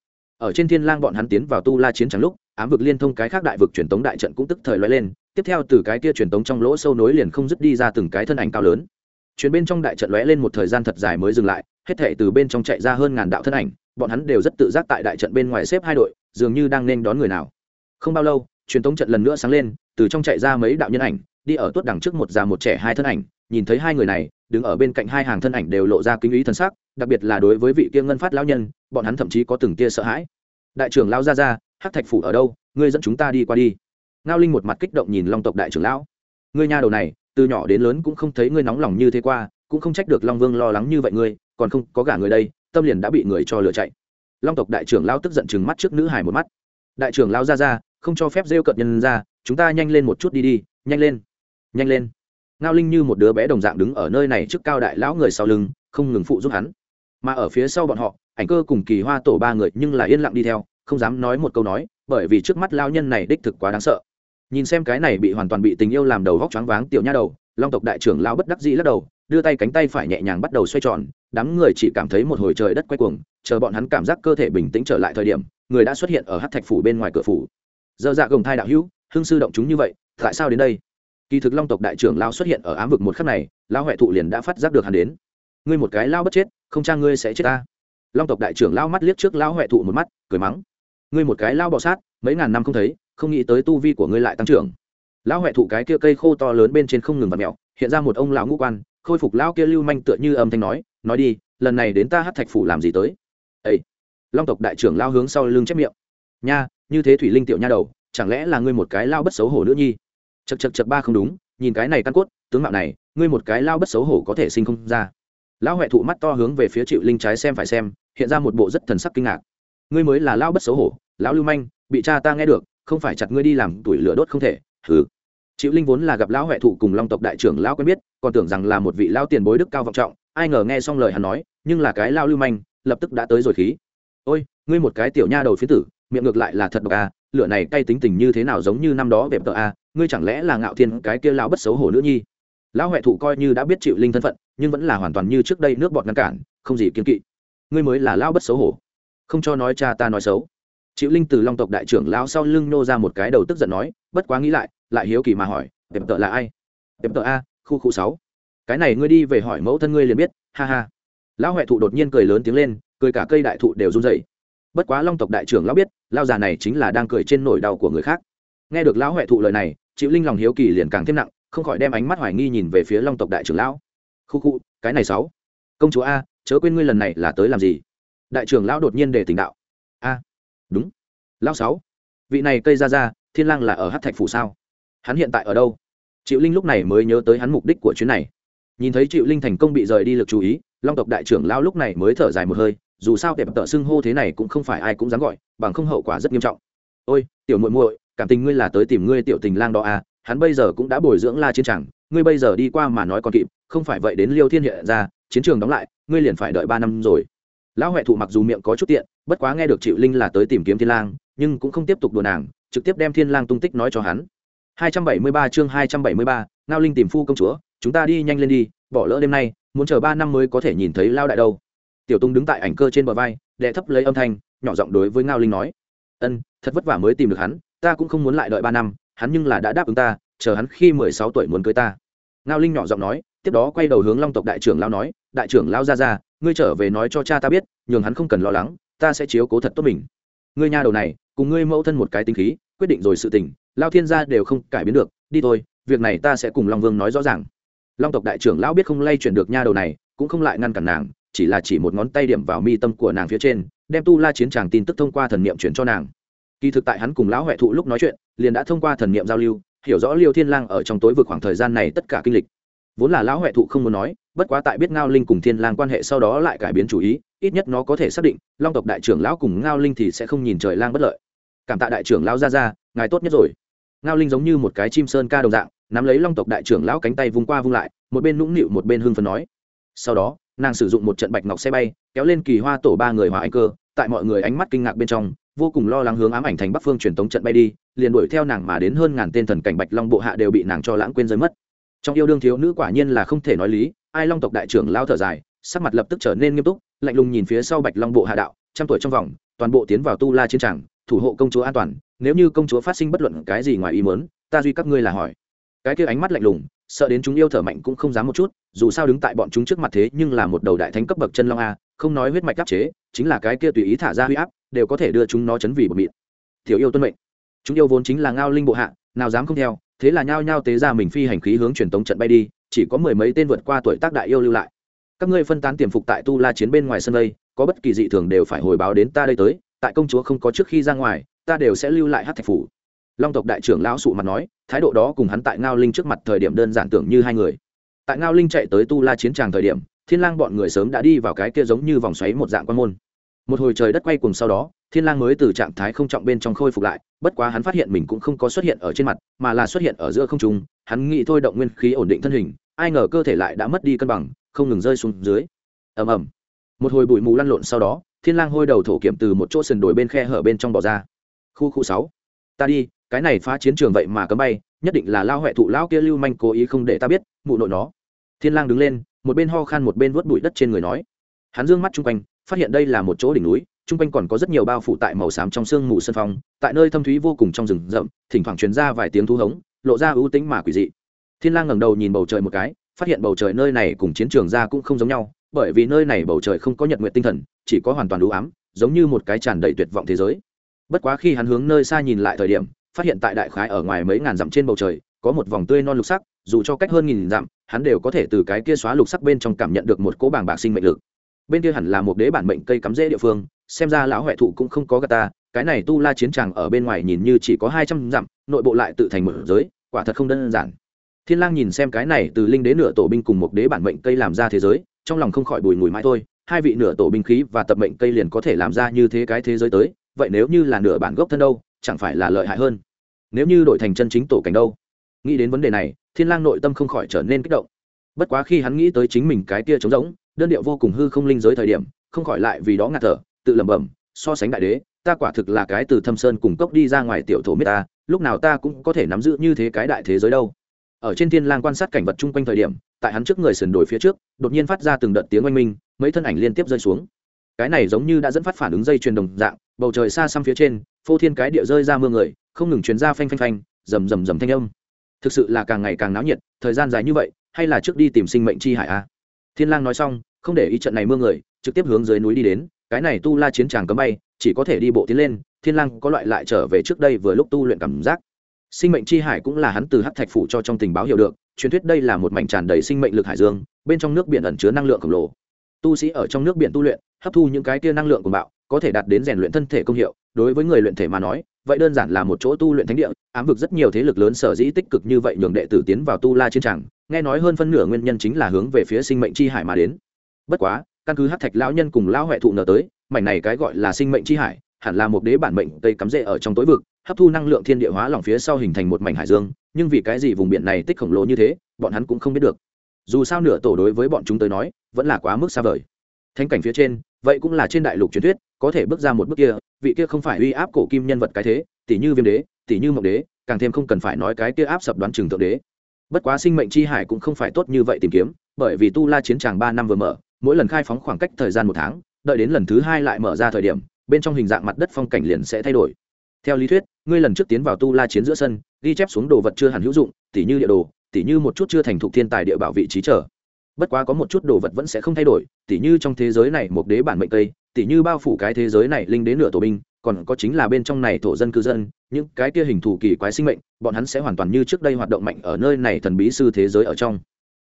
ở trên thiên lang bọn hắn tiến vào tu la chiến trắng lúc, ám vực liên thông cái khác đại vực truyền tống đại trận cũng tức thời lóe lên, tiếp theo từ cái kia truyền tống trong lỗ sâu nối liền không dứt đi ra từng cái thân ảnh cao lớn. Chuyến bên trong đại trận lóe lên một thời gian thật dài mới dừng lại, hết thảy từ bên trong chạy ra hơn ngàn đạo thân ảnh, bọn hắn đều rất tự giác tại đại trận bên ngoài xếp hai đội, dường như đang nên đón người nào. Không bao lâu, truyền tống trận lần nữa sáng lên, từ trong chạy ra mấy đạo nhân ảnh, đi ở tuốt đằng trước một già một trẻ hai thân ảnh, nhìn thấy hai người này, đứng ở bên cạnh hai hàng thân ảnh đều lộ ra kinh ý thân sắc, đặc biệt là đối với vị kia ngân phát lão nhân bọn hắn thậm chí có từng tia sợ hãi. Đại trưởng lão ra ra hắc thạch phủ ở đâu? Ngươi dẫn chúng ta đi qua đi. Ngao linh một mặt kích động nhìn long tộc đại trưởng lão. Ngươi nhà đầu này, từ nhỏ đến lớn cũng không thấy ngươi nóng lòng như thế qua, cũng không trách được long vương lo lắng như vậy ngươi, còn không có gả người đây, tâm liền đã bị người cho lừa chạy. Long tộc đại trưởng lao tức giận chừng mắt trước nữ hải một mắt. Đại trưởng lao ra ra không cho phép rêu cận nhân ra, chúng ta nhanh lên một chút đi đi, nhanh lên nhanh lên. Ngao linh như một đứa bé đồng dạng đứng ở nơi này trước cao đại lão người sau lưng, không ngừng phụ giúp hắn mà ở phía sau bọn họ, ảnh cơ cùng kỳ hoa tổ ba người nhưng là yên lặng đi theo, không dám nói một câu nói, bởi vì trước mắt lao nhân này đích thực quá đáng sợ. Nhìn xem cái này bị hoàn toàn bị tình yêu làm đầu góc choáng váng tiểu nha đầu, long tộc đại trưởng lao bất đắc dĩ lắc đầu, đưa tay cánh tay phải nhẹ nhàng bắt đầu xoay tròn, đám người chỉ cảm thấy một hồi trời đất quay cuồng, chờ bọn hắn cảm giác cơ thể bình tĩnh trở lại thời điểm, người đã xuất hiện ở hát thạch phủ bên ngoài cửa phủ. Dơ dạ gồng thai đạo hữu, hương sư động chúng như vậy, tại sao đến đây? Kỳ thực long tộc đại trưởng lao xuất hiện ở ám vực một khắc này lao huệ thụ liền đã phát giác được hắn đến ngươi một cái lao bất chết, không cha ngươi sẽ chết ta. Long tộc đại trưởng lao mắt liếc trước lao huệ thụ một mắt, cười mắng. Ngươi một cái lao bọ sát, mấy ngàn năm không thấy, không nghĩ tới tu vi của ngươi lại tăng trưởng. Lão huệ thụ cái kia cây khô to lớn bên trên không ngừng vặt mẹo hiện ra một ông lão ngũ quan, khôi phục lão kia lưu manh tựa như âm thanh nói nói đi, lần này đến ta hát thạch phủ làm gì tới? Ây long tộc đại trưởng lao hướng sau lưng chép miệng. Nha, như thế thủy linh tiểu nha đầu, chẳng lẽ là ngươi một cái lao bất xấu hổ nữ nhi? Chật chật chật ba không đúng, nhìn cái này căn cốt, tướng mạo này, ngươi một cái lao bất xấu hổ có thể sinh không ra lão huệ thụ mắt to hướng về phía triệu linh trái xem phải xem, hiện ra một bộ rất thần sắc kinh ngạc. Ngươi mới là Lão bất xấu hổ, lão lưu manh, bị cha ta nghe được, không phải chặt ngươi đi làm tuổi lửa đốt không thể, hừ. Triệu linh vốn là gặp lão huệ thụ cùng long tộc đại trưởng lão quen biết, còn tưởng rằng là một vị lão tiền bối đức cao vọng trọng, ai ngờ nghe xong lời hắn nói, nhưng là cái Lão lưu manh, lập tức đã tới rồi khí. Ôi, ngươi một cái tiểu nha đầu phía tử, miệng ngược lại là thật độc a lửa này cay tính tình như thế nào giống như năm đó vẹp tợ a à, ngươi chẳng lẽ là ngạo thiên cái kia lão bất xấu hổ nữa nhi? Lão huệ thụ coi như đã biết chịu linh thân phận, nhưng vẫn là hoàn toàn như trước đây nước bọt ngăn cản, không gì kiên kỵ. Ngươi mới là lão bất xấu hổ. Không cho nói cha ta nói xấu. Chịu linh từ long tộc đại trưởng lão sau lưng nô ra một cái đầu tức giận nói, bất quá nghĩ lại lại hiếu kỳ mà hỏi tiệm tợ là ai? Tiệm tợ a, khu khu sáu. Cái này ngươi đi về hỏi mẫu thân ngươi liền biết. Ha ha. Lão huệ thụ đột nhiên cười lớn tiếng lên, cười cả cây đại thụ đều run rẩy. Bất quá long tộc đại trưởng lão biết lao già này chính là đang cười trên nỗi đau của người khác. Nghe được lão huệ thụ lời này, chịu linh lòng hiếu kỳ liền càng thêm nặng không khỏi đem ánh mắt hoài nghi nhìn về phía long tộc đại trưởng lão. Khu khu, cái này sáu. Công chúa a, chớ quên ngươi lần này là tới làm gì? Đại trưởng lão đột nhiên để tỉnh đạo. A, đúng. Lão sáu, vị này cây ra ra thiên lang là ở hát thạch phủ sao? Hắn hiện tại ở đâu? Triệu linh lúc này mới nhớ tới hắn mục đích của chuyến này. Nhìn thấy triệu linh thành công bị rời đi lực chú ý, long tộc đại trưởng lão lúc này mới thở dài một hơi, dù sao kẹp tợ xưng hô thế này cũng không phải ai cũng dám gọi, bằng không hậu quả rất nghiêm trọng. Ôi, tiểu muội muội, cảm tình ngươi là tới tìm ngươi tiểu tình lang đó à hắn bây giờ cũng đã bồi dưỡng la chiến chẳng ngươi bây giờ đi qua mà nói còn kịp không phải vậy đến liêu thiên hiện ra chiến trường đóng lại ngươi liền phải đợi ba năm rồi. Lão huệ thụ mặc dù miệng có chút tiện bất quá nghe được triệu linh là tới tìm kiếm thiên lang nhưng cũng không tiếp tục đùa nàng trực tiếp đem thiên lang tung tích nói cho hắn. 273 chương 273, ngao linh tìm phu công chúa chúng ta đi nhanh lên đi bỏ lỡ đêm nay muốn chờ ba năm mới có thể nhìn thấy lao đại đâu. Tiểu tung đứng tại ảnh cơ trên bờ vai đệ thấp lấy âm thanh nhỏ giọng đối với ngao linh nói. Ân thật vất vả mới tìm được hắn ta cũng không muốn lại đợi ba năm hắn nhưng là đã đáp ứng ta, chờ hắn khi mười sáu tuổi muốn cưới ta. Ngao linh nhỏ giọng nói, tiếp đó quay đầu hướng long tộc đại trưởng lao nói, đại trưởng lao ra ra ngươi trở về nói cho cha ta biết, nhường hắn không cần lo lắng, ta sẽ chiếu cố thật tốt mình. Ngươi nhà đầu này, cùng ngươi mẫu thân một cái tính khí, quyết định rồi sự tình, lao thiên gia đều không cải biến được, đi thôi, việc này ta sẽ cùng long vương nói rõ ràng. Long tộc đại trưởng lão biết không lay chuyển được nha đầu này, cũng không lại ngăn cản nàng, chỉ là chỉ một ngón tay điểm vào mi tâm của nàng phía trên, đem tu la chiến tràng tin tức thông qua thần niệm chuyển cho nàng kỳ thực tại hắn cùng lão huệ thụ lúc nói chuyện, liền đã thông qua thần niệm giao lưu, hiểu rõ liêu thiên lang ở trong tối vượt khoảng thời gian này tất cả kinh lịch. Vốn là lão huệ thụ không muốn nói, bất quá tại biết ngao linh cùng thiên lang quan hệ sau đó lại cải biến chủ ý, ít nhất nó có thể xác định, long tộc đại trưởng lão cùng ngao linh thì sẽ không nhìn trời lang bất lợi. Cảm tạ đại trưởng lão ra ra ngài tốt nhất rồi. Ngao linh giống như một cái chim sơn ca đồng dạng, nắm lấy long tộc đại trưởng lão cánh tay vung qua vung lại, một bên nũng nịu một bên hưng phấn nói. Sau đó, nàng sử dụng một trận bạch ngọc xe bay, kéo lên kỳ hoa tổ ba người hòa anh cơ, tại mọi người ánh mắt kinh ngạc bên trong vô cùng lo lắng hướng ám ảnh thành bắc phương truyền tống trận bay đi, liền đuổi theo nàng mà đến hơn ngàn tên thần cảnh bạch long bộ hạ đều bị nàng cho lãng quên rơi mất. Trong yêu đương thiếu nữ quả nhiên là không thể nói lý, ai long tộc đại trưởng lao thở dài, sắc mặt lập tức trở nên nghiêm túc, lạnh lùng nhìn phía sau bạch long bộ hạ đạo, trăm tuổi trong vòng, toàn bộ tiến vào tu la chiến tràng, thủ hộ công chúa an toàn, nếu như công chúa phát sinh bất luận cái gì ngoài ý muốn, ta duy các ngươi là hỏi. Cái kia ánh mắt lạnh lùng, sợ đến chúng yêu thở mạnh cũng không dám một chút, dù sao đứng tại bọn chúng trước mặt thế nhưng là một đầu đại thánh cấp bậc chân long a, không nói huyết mạch áp chế, chính là cái kia tùy ý thả ra huy áp đều có thể đưa chúng nó chấn vì bột mịn. Thiếu yêu tuân mệnh. Chúng yêu vốn chính là ngao linh bộ hạ, nào dám không theo, thế là nhao nhao tế ra mình phi hành khí hướng truyền tống trận bay đi, chỉ có mười mấy tên vượt qua tuổi tác đại yêu lưu lại. Các ngươi phân tán tiềm phục tại tu la chiến bên ngoài sân đây, có bất kỳ dị thường đều phải hồi báo đến ta đây tới, tại công chúa không có trước khi ra ngoài, ta đều sẽ lưu lại hát thạch phủ. Long tộc đại trưởng lão sụ mặt nói, thái độ đó cùng hắn tại ngao linh trước mặt thời điểm đơn giản tưởng như hai người. Tại ngao linh chạy tới tu la chiến tràng thời điểm, thiên lang bọn người sớm đã đi vào cái kia giống như vòng xoáy một dạng quan môn một hồi trời đất quay cùng sau đó, thiên lang mới từ trạng thái không trọng bên trong khôi phục lại, bất quá hắn phát hiện mình cũng không có xuất hiện ở trên mặt, mà là xuất hiện ở giữa không trung. Hắn nghĩ thôi động nguyên khí ổn định thân hình, ai ngờ cơ thể lại đã mất đi cân bằng, không ngừng rơi xuống dưới. Ầm ầm. Một hồi bụi mù lăn lộn sau đó, thiên lang hôi đầu thổ kiểm từ một chỗ sườn đồi bên khe hở bên trong bỏ ra. Khu khu sáu. Ta đi, cái này phá chiến trường vậy mà cấm bay, nhất định là lao huệ thụ lao kia lưu manh cố ý không để ta biết, mụ nội nó. Thiên lang đứng lên, một bên ho khan một bên vớt bụi đất trên người nói. Hắn dương mắt chung quanh phát hiện đây là một chỗ đỉnh núi, chung quanh còn có rất nhiều bao phủ tại màu xám trong sương mù sân phong, tại nơi thâm thúy vô cùng trong rừng rậm, thỉnh thoảng truyền ra vài tiếng thú hống, lộ ra ưu tính mà quỷ dị. Thiên lang ngẩng đầu nhìn bầu trời một cái, phát hiện bầu trời nơi này cùng chiến trường ra cũng không giống nhau, bởi vì nơi này bầu trời không có nhật nguyện tinh thần, chỉ có hoàn toàn đủ ám, giống như một cái tràn đầy tuyệt vọng thế giới. Bất quá khi hắn hướng nơi xa nhìn lại thời điểm, phát hiện tại đại khái ở ngoài mấy ngàn dặm trên bầu trời, có một vòng tươi non lục sắc, dù cho cách hơn nghìn dặm, hắn đều có thể từ cái kia xóa lục sắc bên trong cảm nhận được một cỗ bảng bạc sinh mệnh lực bên kia hẳn là một đế bản mệnh cây cắm rễ địa phương, xem ra lão huệ thụ cũng không có gà ta, cái này tu la chiến tràng ở bên ngoài nhìn như chỉ có hai trăm dặm, nội bộ lại tự thành một giới, quả thật không đơn giản. Thiên lang nhìn xem cái này từ linh đến nửa tổ binh cùng một đế bản mệnh cây làm ra thế giới, trong lòng không khỏi bùi ngùi mãi thôi, hai vị nửa tổ binh khí và tập mệnh cây liền có thể làm ra như thế cái thế giới tới, vậy nếu như là nửa bản gốc thân đâu, chẳng phải là lợi hại hơn? Nếu như đổi thành chân chính tổ cảnh đâu? Nghĩ đến vấn đề này, thiên lang nội tâm không khỏi trở nên kích động. Bất quá khi hắn nghĩ tới chính mình cái kia trống rỗng đơn điệu vô cùng hư không linh giới thời điểm, không khỏi lại vì đó ngạt thở, tự lẩm bẩm, so sánh đại đế, ta quả thực là cái từ thâm sơn cùng cốc đi ra ngoài tiểu thổ miết ta, lúc nào ta cũng có thể nắm giữ như thế cái đại thế giới đâu. Ở trên thiên lang quan sát cảnh vật chung quanh thời điểm, tại hắn trước người sườn đồi phía trước, đột nhiên phát ra từng đợt tiếng oanh minh, mấy thân ảnh liên tiếp rơi xuống. Cái này giống như đã dẫn phát phản ứng dây truyền đồng dạng, bầu trời xa xăm phía trên, phô thiên cái địa rơi ra mưa người, không ngừng truyền ra phanh phanh phanh, rầm rầm rầm thanh âm. Thực sự là càng ngày càng náo nhiệt, thời gian dài như vậy, hay là trước đi tìm sinh mệnh chi hải a thiên lang nói xong, không để ý trận này mưa người, trực tiếp hướng dưới núi đi đến. Cái này tu la chiến tràng cấm bay, chỉ có thể đi bộ tiến lên. Thiên lang có loại lại trở về trước đây vừa lúc tu luyện cảm giác. Sinh mệnh chi hải cũng là hắn từ hắc thạch phủ cho trong tình báo hiểu được. Truyền thuyết đây là một mảnh tràn đầy sinh mệnh lực hải dương, bên trong nước biển ẩn chứa năng lượng khổng lồ. Tu sĩ ở trong nước biển tu luyện, hấp thu những cái kia năng lượng của bạo, có thể đạt đến rèn luyện thân thể công hiệu. Đối với người luyện thể mà nói, vậy đơn giản là một chỗ tu luyện thánh địa, ám vực rất nhiều thế lực lớn sở dĩ tích cực như vậy nhường đệ tử tiến vào tu la chiến tràng nghe nói hơn phân nửa nguyên nhân chính là hướng về phía sinh mệnh chi hải mà đến. Bất quá, căn cứ hát thạch lão nhân cùng lão huệ thụ nở tới, mảnh này cái gọi là sinh mệnh chi hải, hẳn là một đế bản mệnh tây cắm rễ ở trong tối vực, hấp thu năng lượng thiên địa hóa lỏng phía sau hình thành một mảnh hải dương, nhưng vì cái gì vùng biển này tích khổng lồ như thế, bọn hắn cũng không biết được. Dù sao nửa tổ đối với bọn chúng tới nói, vẫn là quá mức xa vời. Thanh cảnh phía trên, vậy cũng là trên đại lục truyền thuyết, có thể bước ra một bước kia, vị kia không phải uy áp cổ kim nhân vật cái thế tỷ như viêm đế tỷ như mộng đế, càng thêm không cần phải nói cái kia áp sập đoán trường thượng đế bất quá sinh mệnh chi hải cũng không phải tốt như vậy tìm kiếm, bởi vì tu la chiến tràng ba năm vừa mở, mỗi lần khai phóng khoảng cách thời gian một tháng, đợi đến lần thứ hai lại mở ra thời điểm, bên trong hình dạng mặt đất phong cảnh liền sẽ thay đổi. Theo lý thuyết, ngươi lần trước tiến vào tu la chiến giữa sân, ghi chép xuống đồ vật chưa hẳn hữu dụng, tỉ như địa đồ, tỉ như một chút chưa thành thục thiên tài địa bảo vị trí trở bất quá có một chút đồ vật vẫn sẽ không thay đổi, tỉ như trong thế giới này một đế bản mệnh tây tỉ như bao phủ cái thế giới này linh đến nửa tổ binh còn có chính là bên trong này thổ dân cư dân, những cái kia hình thù kỳ quái sinh mệnh, bọn hắn sẽ hoàn toàn như trước đây hoạt động mạnh ở nơi này thần bí sư thế giới ở trong.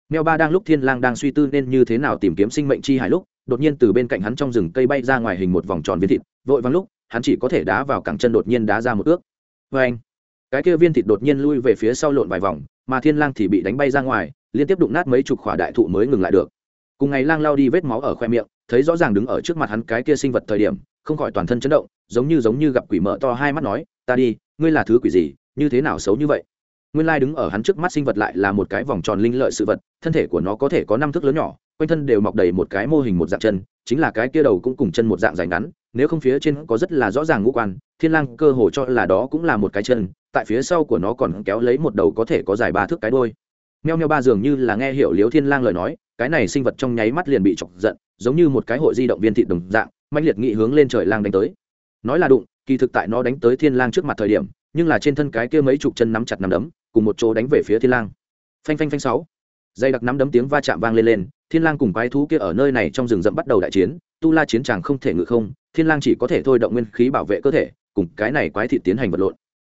Mèo ba đang lúc thiên lang đang suy tư nên như thế nào tìm kiếm sinh mệnh chi hải lúc, đột nhiên từ bên cạnh hắn trong rừng cây bay ra ngoài hình một vòng tròn viên thịt, vội vàng lúc, hắn chỉ có thể đá vào cẳng chân đột nhiên đá ra một ước. Với anh, cái kia viên thịt đột nhiên lui về phía sau lộn vài vòng, mà thiên lang thì bị đánh bay ra ngoài, liên tiếp đụng nát mấy chục khỏa đại thụ mới ngừng lại được. Cùng ngày lang lao đi vết máu ở khoe miệng thấy rõ ràng đứng ở trước mặt hắn cái kia sinh vật thời điểm, không khỏi toàn thân chấn động, giống như giống như gặp quỷ mở to hai mắt nói, ta đi, ngươi là thứ quỷ gì, như thế nào xấu như vậy? Nguyên lai đứng ở hắn trước mắt sinh vật lại là một cái vòng tròn linh lợi sự vật, thân thể của nó có thể có năm thước lớn nhỏ, quanh thân đều mọc đầy một cái mô hình một dạng chân, chính là cái kia đầu cũng cùng chân một dạng dài ngắn, nếu không phía trên có rất là rõ ràng ngũ quan, thiên lang cơ hồ cho là đó cũng là một cái chân, tại phía sau của nó còn kéo lấy một đầu có thể có dài ba thước cái đuôi. Meo meo ba dường như là nghe hiểu liếu thiên lang lời nói cái này sinh vật trong nháy mắt liền bị chọc giận, giống như một cái hội di động viên thị đồng dạng mạnh liệt nghị hướng lên trời lang đánh tới. Nói là đụng, kỳ thực tại nó đánh tới thiên lang trước mặt thời điểm, nhưng là trên thân cái kia mấy chục chân nắm chặt nắm đấm, cùng một chỗ đánh về phía thiên lang. Phanh phanh phanh sáu. Dây đặc nắm đấm tiếng va chạm vang lên lên, thiên lang cùng quái thú kia ở nơi này trong rừng rậm bắt đầu đại chiến, tu la chiến chàng không thể ngự không, thiên lang chỉ có thể thôi động nguyên khí bảo vệ cơ thể, cùng cái này quái thị tiến hành vật lộn.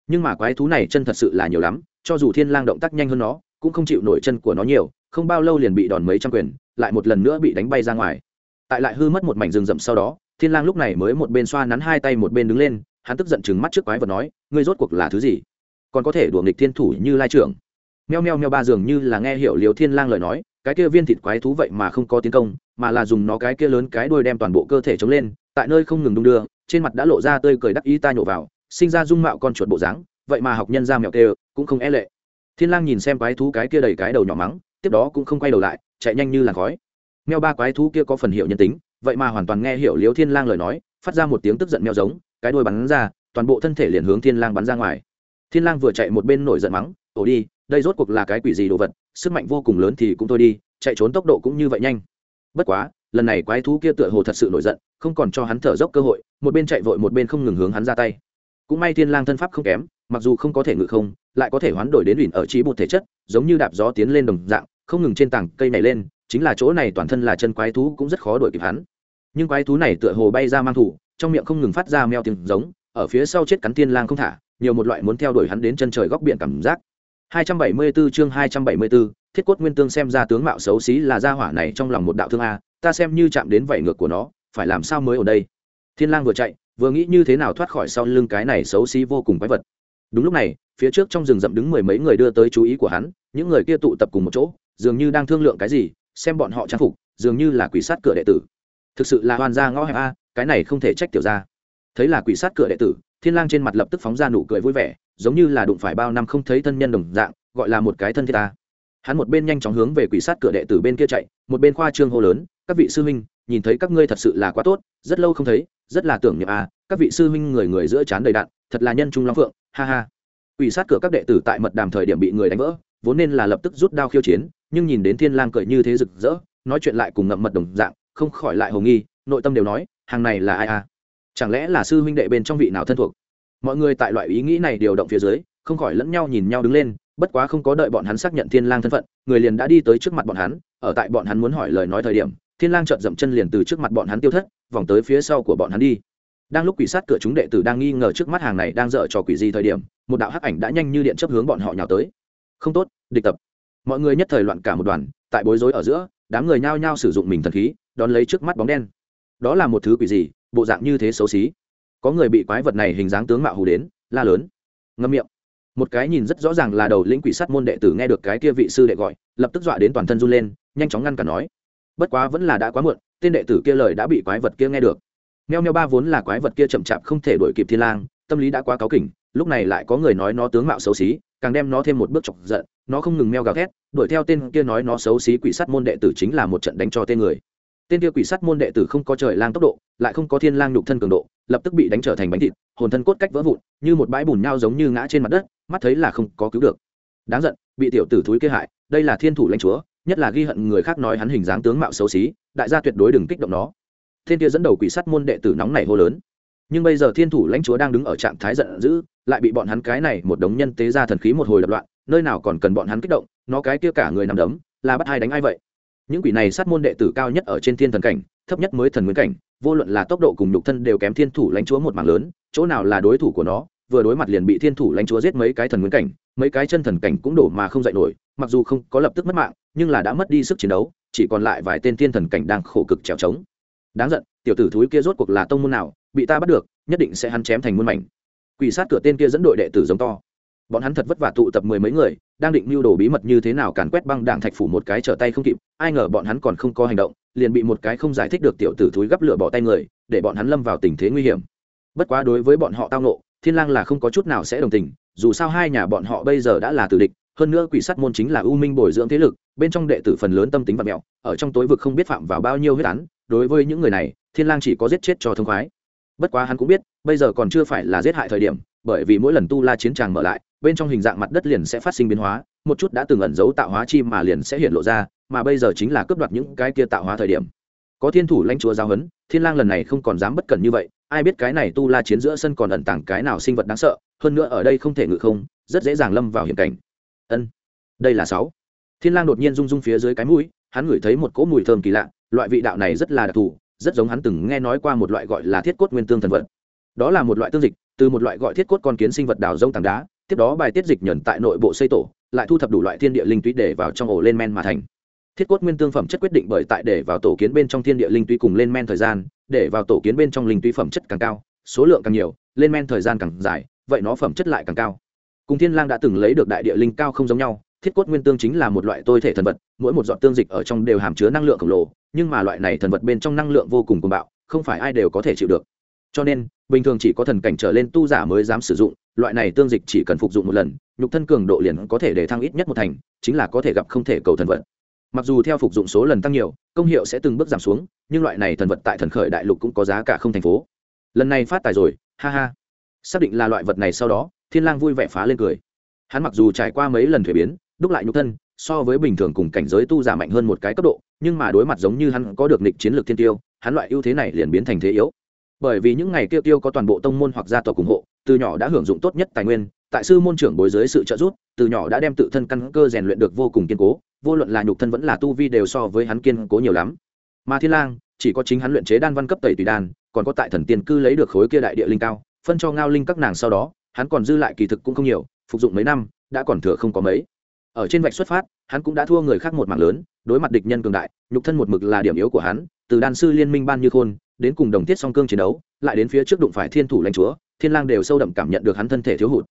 Nhưng mà quái thú này chân thật sự là nhiều lắm, cho dù thiên lang động tác nhanh hơn nó, cũng không chịu nổi chân của nó nhiều không bao lâu liền bị đòn mấy trăm quyền lại một lần nữa bị đánh bay ra ngoài. Tại lại hư mất một mảnh rừng rậm sau đó thiên lang lúc này mới một bên xoa nắn hai tay một bên đứng lên hắn tức giận chừng mắt trước quái vật nói ngươi rốt cuộc là thứ gì? Còn có thể đùa nghịch thiên thủ như lai trưởng? Meo meo meo ba dường như là nghe hiểu liều thiên lang lời nói cái kia viên thịt quái thú vậy mà không có tiến công mà là dùng nó cái kia lớn cái đuôi đem toàn bộ cơ thể chống lên tại nơi không ngừng đung đưa trên mặt đã lộ ra tươi cười đắc ý ta nhổ vào sinh ra dung mạo con chuột bộ dáng vậy mà học nhân ra mèo tê, cũng không e lệ. Thiên lang nhìn xem quái thú cái kia đầy cái đầu nhỏ mắng tiếp đó cũng không quay đầu lại, chạy nhanh như là khói. Mèo ba quái thú kia có phần hiểu nhân tính, vậy mà hoàn toàn nghe hiểu liếu thiên lang lời nói, phát ra một tiếng tức giận mèo giống, cái đuôi bắn ra, toàn bộ thân thể liền hướng thiên lang bắn ra ngoài. Thiên lang vừa chạy một bên nổi giận mắng, ổ đi, đây rốt cuộc là cái quỷ gì đồ vật, sức mạnh vô cùng lớn thì cũng thôi đi, chạy trốn tốc độ cũng như vậy nhanh. Bất quá, lần này quái thú kia tựa hồ thật sự nổi giận, không còn cho hắn thở dốc cơ hội, một bên chạy vội một bên không ngừng hướng hắn ra tay. Cũng may thiên lang thân pháp không kém, mặc dù không có thể ngự không, lại có thể hoán đổi đến đỉnh ở trí bột thể chất, giống như đạp gió tiến lên đồng dạng không ngừng trên tảng cây này lên chính là chỗ này toàn thân là chân quái thú cũng rất khó đuổi kịp hắn. Nhưng quái thú này tựa hồ bay ra mang thủ trong miệng không ngừng phát ra meo tiếng giống ở phía sau chết cắn thiên lang không thả nhiều một loại muốn theo đuổi hắn đến chân trời góc biển cảm giác. 274 chương 274, thiết cốt nguyên tương xem ra tướng mạo xấu xí là gia hỏa này trong lòng một đạo thương a ta xem như chạm đến vảy ngược của nó phải làm sao mới ở đây? Thiên lang vừa chạy vừa nghĩ như thế nào thoát khỏi sau lưng cái này xấu xí vô cùng quái vật. Đúng lúc này phía trước trong rừng rậm đứng mười mấy người đưa tới chú ý của hắn những người kia tụ tập cùng một chỗ dường như đang thương lượng cái gì, xem bọn họ trang phục, dường như là quỷ sát cửa đệ tử. Thực sự là hoàn gia ngõ hẹp a, cái này không thể trách tiểu ra thấy là quỷ sát cửa đệ tử, thiên lang trên mặt lập tức phóng ra nụ cười vui vẻ, giống như là đụng phải bao năm không thấy thân nhân đồng dạng, gọi là một cái thân thiết ta. Hắn một bên nhanh chóng hướng về quỷ sát cửa đệ tử bên kia chạy, một bên khoa trương hô lớn, các vị sư huynh, nhìn thấy các ngươi thật sự là quá tốt, rất lâu không thấy, rất là tưởng niệm à các vị sư huynh người người giữa chán đầy đạn thật là nhân trung long phượng, ha ha. Quỷ sát cửa các đệ tử tại mật đàm thời điểm bị người đánh vỡ, vốn nên là lập tức rút đao khiêu chiến nhưng nhìn đến thiên lang cười như thế rực rỡ, nói chuyện lại cùng ngậm mật đồng dạng, không khỏi lại hồ nghi, nội tâm đều nói, hàng này là ai à? Chẳng lẽ là sư huynh đệ bên trong vị nào thân thuộc? Mọi người tại loại ý nghĩ này điều động phía dưới, không khỏi lẫn nhau nhìn nhau đứng lên, bất quá không có đợi bọn hắn xác nhận thiên lang thân phận, người liền đã đi tới trước mặt bọn hắn, ở tại bọn hắn muốn hỏi lời nói thời điểm, thiên lang chợt dậm chân liền từ trước mặt bọn hắn tiêu thất, vòng tới phía sau của bọn hắn đi. Đang lúc quỷ sát cửa chúng đệ tử đang nghi ngờ trước mắt hàng này đang dở trò quỷ gì thời điểm, một đạo hắc ảnh đã nhanh như điện chấp hướng bọn họ nhào tới. Không tốt, địch tập mọi người nhất thời loạn cả một đoàn, tại bối rối ở giữa, đám người nhao nhao sử dụng mình thần khí, đón lấy trước mắt bóng đen. Đó là một thứ quỷ gì, bộ dạng như thế xấu xí. Có người bị quái vật này hình dáng tướng mạo hù đến, la lớn. Ngâm miệng. Một cái nhìn rất rõ ràng là đầu lĩnh quỷ sắt môn đệ tử nghe được cái kia vị sư đệ gọi, lập tức dọa đến toàn thân run lên, nhanh chóng ngăn cả nói. Bất quá vẫn là đã quá muộn, tên đệ tử kia lời đã bị quái vật kia nghe được. Meo meo ba vốn là quái vật kia chậm chạp không thể đuổi kịp thiên lang, tâm lý đã quá cáu kỉnh, lúc này lại có người nói nó tướng mạo xấu xí, càng đem nó thêm một bước chọc giận nó không ngừng meo gào thét, đuổi theo tên kia nói nó xấu xí quỷ sắt môn đệ tử chính là một trận đánh cho tên người. Tên kia quỷ sắt môn đệ tử không có trời lang tốc độ, lại không có thiên lang nhục thân cường độ, lập tức bị đánh trở thành bánh thịt, hồn thân cốt cách vỡ vụn, như một bãi bùn nhau giống như ngã trên mặt đất, mắt thấy là không có cứu được. Đáng giận, bị tiểu tử thúi kia hại, đây là thiên thủ lãnh chúa, nhất là ghi hận người khác nói hắn hình dáng tướng mạo xấu xí, đại gia tuyệt đối đừng kích động nó. Thiên kia dẫn đầu quỷ sắt môn đệ tử nóng này hô lớn. Nhưng bây giờ thiên thủ lãnh chúa đang đứng ở trạng thái giận dữ, lại bị bọn hắn cái này một đống nhân tế ra thần khí một hồi lập loạn nơi nào còn cần bọn hắn kích động, nó cái kia cả người nằm đấm, là bắt hai đánh ai vậy? Những quỷ này sát môn đệ tử cao nhất ở trên thiên thần cảnh, thấp nhất mới thần nguyên cảnh, vô luận là tốc độ cùng nhục thân đều kém thiên thủ lãnh chúa một mảng lớn, chỗ nào là đối thủ của nó, vừa đối mặt liền bị thiên thủ lãnh chúa giết mấy cái thần nguyên cảnh, mấy cái chân thần cảnh cũng đổ mà không dậy nổi, mặc dù không có lập tức mất mạng, nhưng là đã mất đi sức chiến đấu, chỉ còn lại vài tên thiên thần cảnh đang khổ cực trèo trống. Đáng giận, tiểu tử thúi kia rốt cuộc là tông môn nào, bị ta bắt được, nhất định sẽ hắn chém thành muôn mảnh. Quỷ sát cửa tên kia dẫn đội đệ tử giống to bọn hắn thật vất vả tụ tập mười mấy người, đang định mưu đồ bí mật như thế nào càn quét băng đảng thạch phủ một cái trở tay không kịp, ai ngờ bọn hắn còn không có hành động, liền bị một cái không giải thích được tiểu tử thúi gấp lửa bỏ tay người, để bọn hắn lâm vào tình thế nguy hiểm. Bất quá đối với bọn họ tao nộ thiên lang là không có chút nào sẽ đồng tình, dù sao hai nhà bọn họ bây giờ đã là tử địch, hơn nữa quỷ sát môn chính là ưu minh bồi dưỡng thế lực, bên trong đệ tử phần lớn tâm tính và mẹo, ở trong tối vực không biết phạm vào bao nhiêu huyết án, đối với những người này, thiên lang chỉ có giết chết cho thông khoái. Bất quá hắn cũng biết, bây giờ còn chưa phải là giết hại thời điểm, bởi vì mỗi lần tu la chiến tràng mở lại bên trong hình dạng mặt đất liền sẽ phát sinh biến hóa, một chút đã từng ẩn giấu tạo hóa chi mà liền sẽ hiện lộ ra, mà bây giờ chính là cướp đoạt những cái kia tạo hóa thời điểm. Có thiên thủ lãnh chúa giao hấn thiên lang lần này không còn dám bất cẩn như vậy, ai biết cái này tu la chiến giữa sân còn ẩn tàng cái nào sinh vật đáng sợ, hơn nữa ở đây không thể ngự không, rất dễ dàng lâm vào hiểm cảnh. Ân, đây là sáu. Thiên lang đột nhiên rung rung phía dưới cái mũi, hắn ngửi thấy một cỗ mùi thơm kỳ lạ, loại vị đạo này rất là đặc thù, rất giống hắn từng nghe nói qua một loại gọi là thiết cốt nguyên tương thần vật. Đó là một loại tương dịch, từ một loại gọi thiết cốt con kiến sinh vật đào rông tảng đá tiếp đó bài tiết dịch nhẫn tại nội bộ xây tổ, lại thu thập đủ loại thiên địa linh túy để vào trong ổ lên men mà thành. Thiết cốt nguyên tương phẩm chất quyết định bởi tại để vào tổ kiến bên trong thiên địa linh túy cùng lên men thời gian, để vào tổ kiến bên trong linh túy phẩm chất càng cao, số lượng càng nhiều, lên men thời gian càng dài, vậy nó phẩm chất lại càng cao. Cùng thiên lang đã từng lấy được đại địa linh cao không giống nhau, thiết cốt nguyên tương chính là một loại tôi thể thần vật, mỗi một giọt tương dịch ở trong đều hàm chứa năng lượng khổng lồ, nhưng mà loại này thần vật bên trong năng lượng vô cùng cuồng bạo, không phải ai đều có thể chịu được cho nên, bình thường chỉ có thần cảnh trở lên tu giả mới dám sử dụng, loại này tương dịch chỉ cần phục dụng một lần, nhục thân cường độ liền có thể để thăng ít nhất một thành, chính là có thể gặp không thể cầu thần vật. Mặc dù theo phục dụng số lần tăng nhiều, công hiệu sẽ từng bước giảm xuống, nhưng loại này thần vật tại thần khởi đại lục cũng có giá cả không thành phố. Lần này phát tài rồi, ha ha. Xác định là loại vật này sau đó, thiên lang vui vẻ phá lên cười. Hắn mặc dù trải qua mấy lần thuế biến, đúc lại nhục thân, so với bình thường cùng cảnh giới tu giả mạnh hơn một cái cấp độ, nhưng mà đối mặt giống như hắn có được nịch chiến lược thiên tiêu, hắn loại ưu thế này liền biến thành thế yếu bởi vì những ngày tiêu tiêu có toàn bộ tông môn hoặc gia tộc ủng hộ, từ nhỏ đã hưởng dụng tốt nhất tài nguyên, tại sư môn trưởng bồi dưới sự trợ giúp, từ nhỏ đã đem tự thân căn cơ rèn luyện được vô cùng kiên cố, vô luận là nhục thân vẫn là tu vi đều so với hắn kiên cố nhiều lắm. Mà thiên lang, chỉ có chính hắn luyện chế đan văn cấp tẩy tùy đan, còn có tại thần tiên cư lấy được khối kia đại địa linh cao, phân cho ngao linh các nàng sau đó, hắn còn dư lại kỳ thực cũng không nhiều, phục dụng mấy năm, đã còn thừa không có mấy. Ở trên vạch xuất phát, hắn cũng đã thua người khác một mạng lớn, đối mặt địch nhân cường đại, nhục thân một mực là điểm yếu của hắn, từ đan sư liên minh ban như khôn đến cùng đồng tiết song cương chiến đấu, lại đến phía trước đụng phải thiên thủ lãnh chúa, thiên lang đều sâu đậm cảm nhận được hắn thân thể thiếu hụt.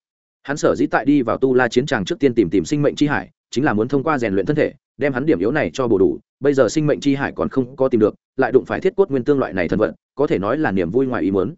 Hắn sở dĩ tại đi vào tu la chiến tràng trước tiên tìm tìm sinh mệnh chi hải, chính là muốn thông qua rèn luyện thân thể, đem hắn điểm yếu này cho bổ đủ, bây giờ sinh mệnh chi hải còn không có tìm được, lại đụng phải thiết cốt nguyên tương loại này thân vận, có thể nói là niềm vui ngoài ý muốn.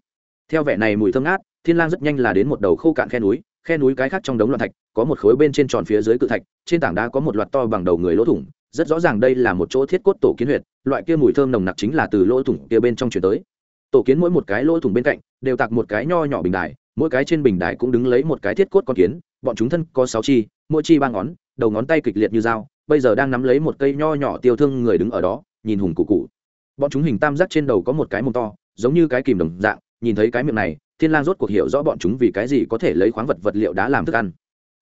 Theo vẻ này mùi thơm ngát, thiên lang rất nhanh là đến một đầu khô cạn khe núi khe núi cái khác trong đống loạn thạch, có một khối bên trên tròn phía dưới cự thạch, trên tảng đá có một loạt to bằng đầu người lỗ thủng rất rõ ràng đây là một chỗ thiết cốt tổ kiến huyệt, loại kia mùi thơm nồng nặc chính là từ lỗ thủng kia bên trong chuyển tới. Tổ kiến mỗi một cái lỗ thủng bên cạnh, đều tạc một cái nho nhỏ bình đài, mỗi cái trên bình đài cũng đứng lấy một cái thiết cốt con kiến, bọn chúng thân có sáu chi, mỗi chi ba ngón, đầu ngón tay kịch liệt như dao, bây giờ đang nắm lấy một cây nho nhỏ tiêu thương người đứng ở đó, nhìn hùng cụ cụ bọn chúng hình tam giác trên đầu có một cái mông to, giống như cái kìm đồng dạng, nhìn thấy cái miệng này, thiên lang rốt cuộc hiểu rõ bọn chúng vì cái gì có thể lấy khoáng vật vật liệu đá làm thức ăn.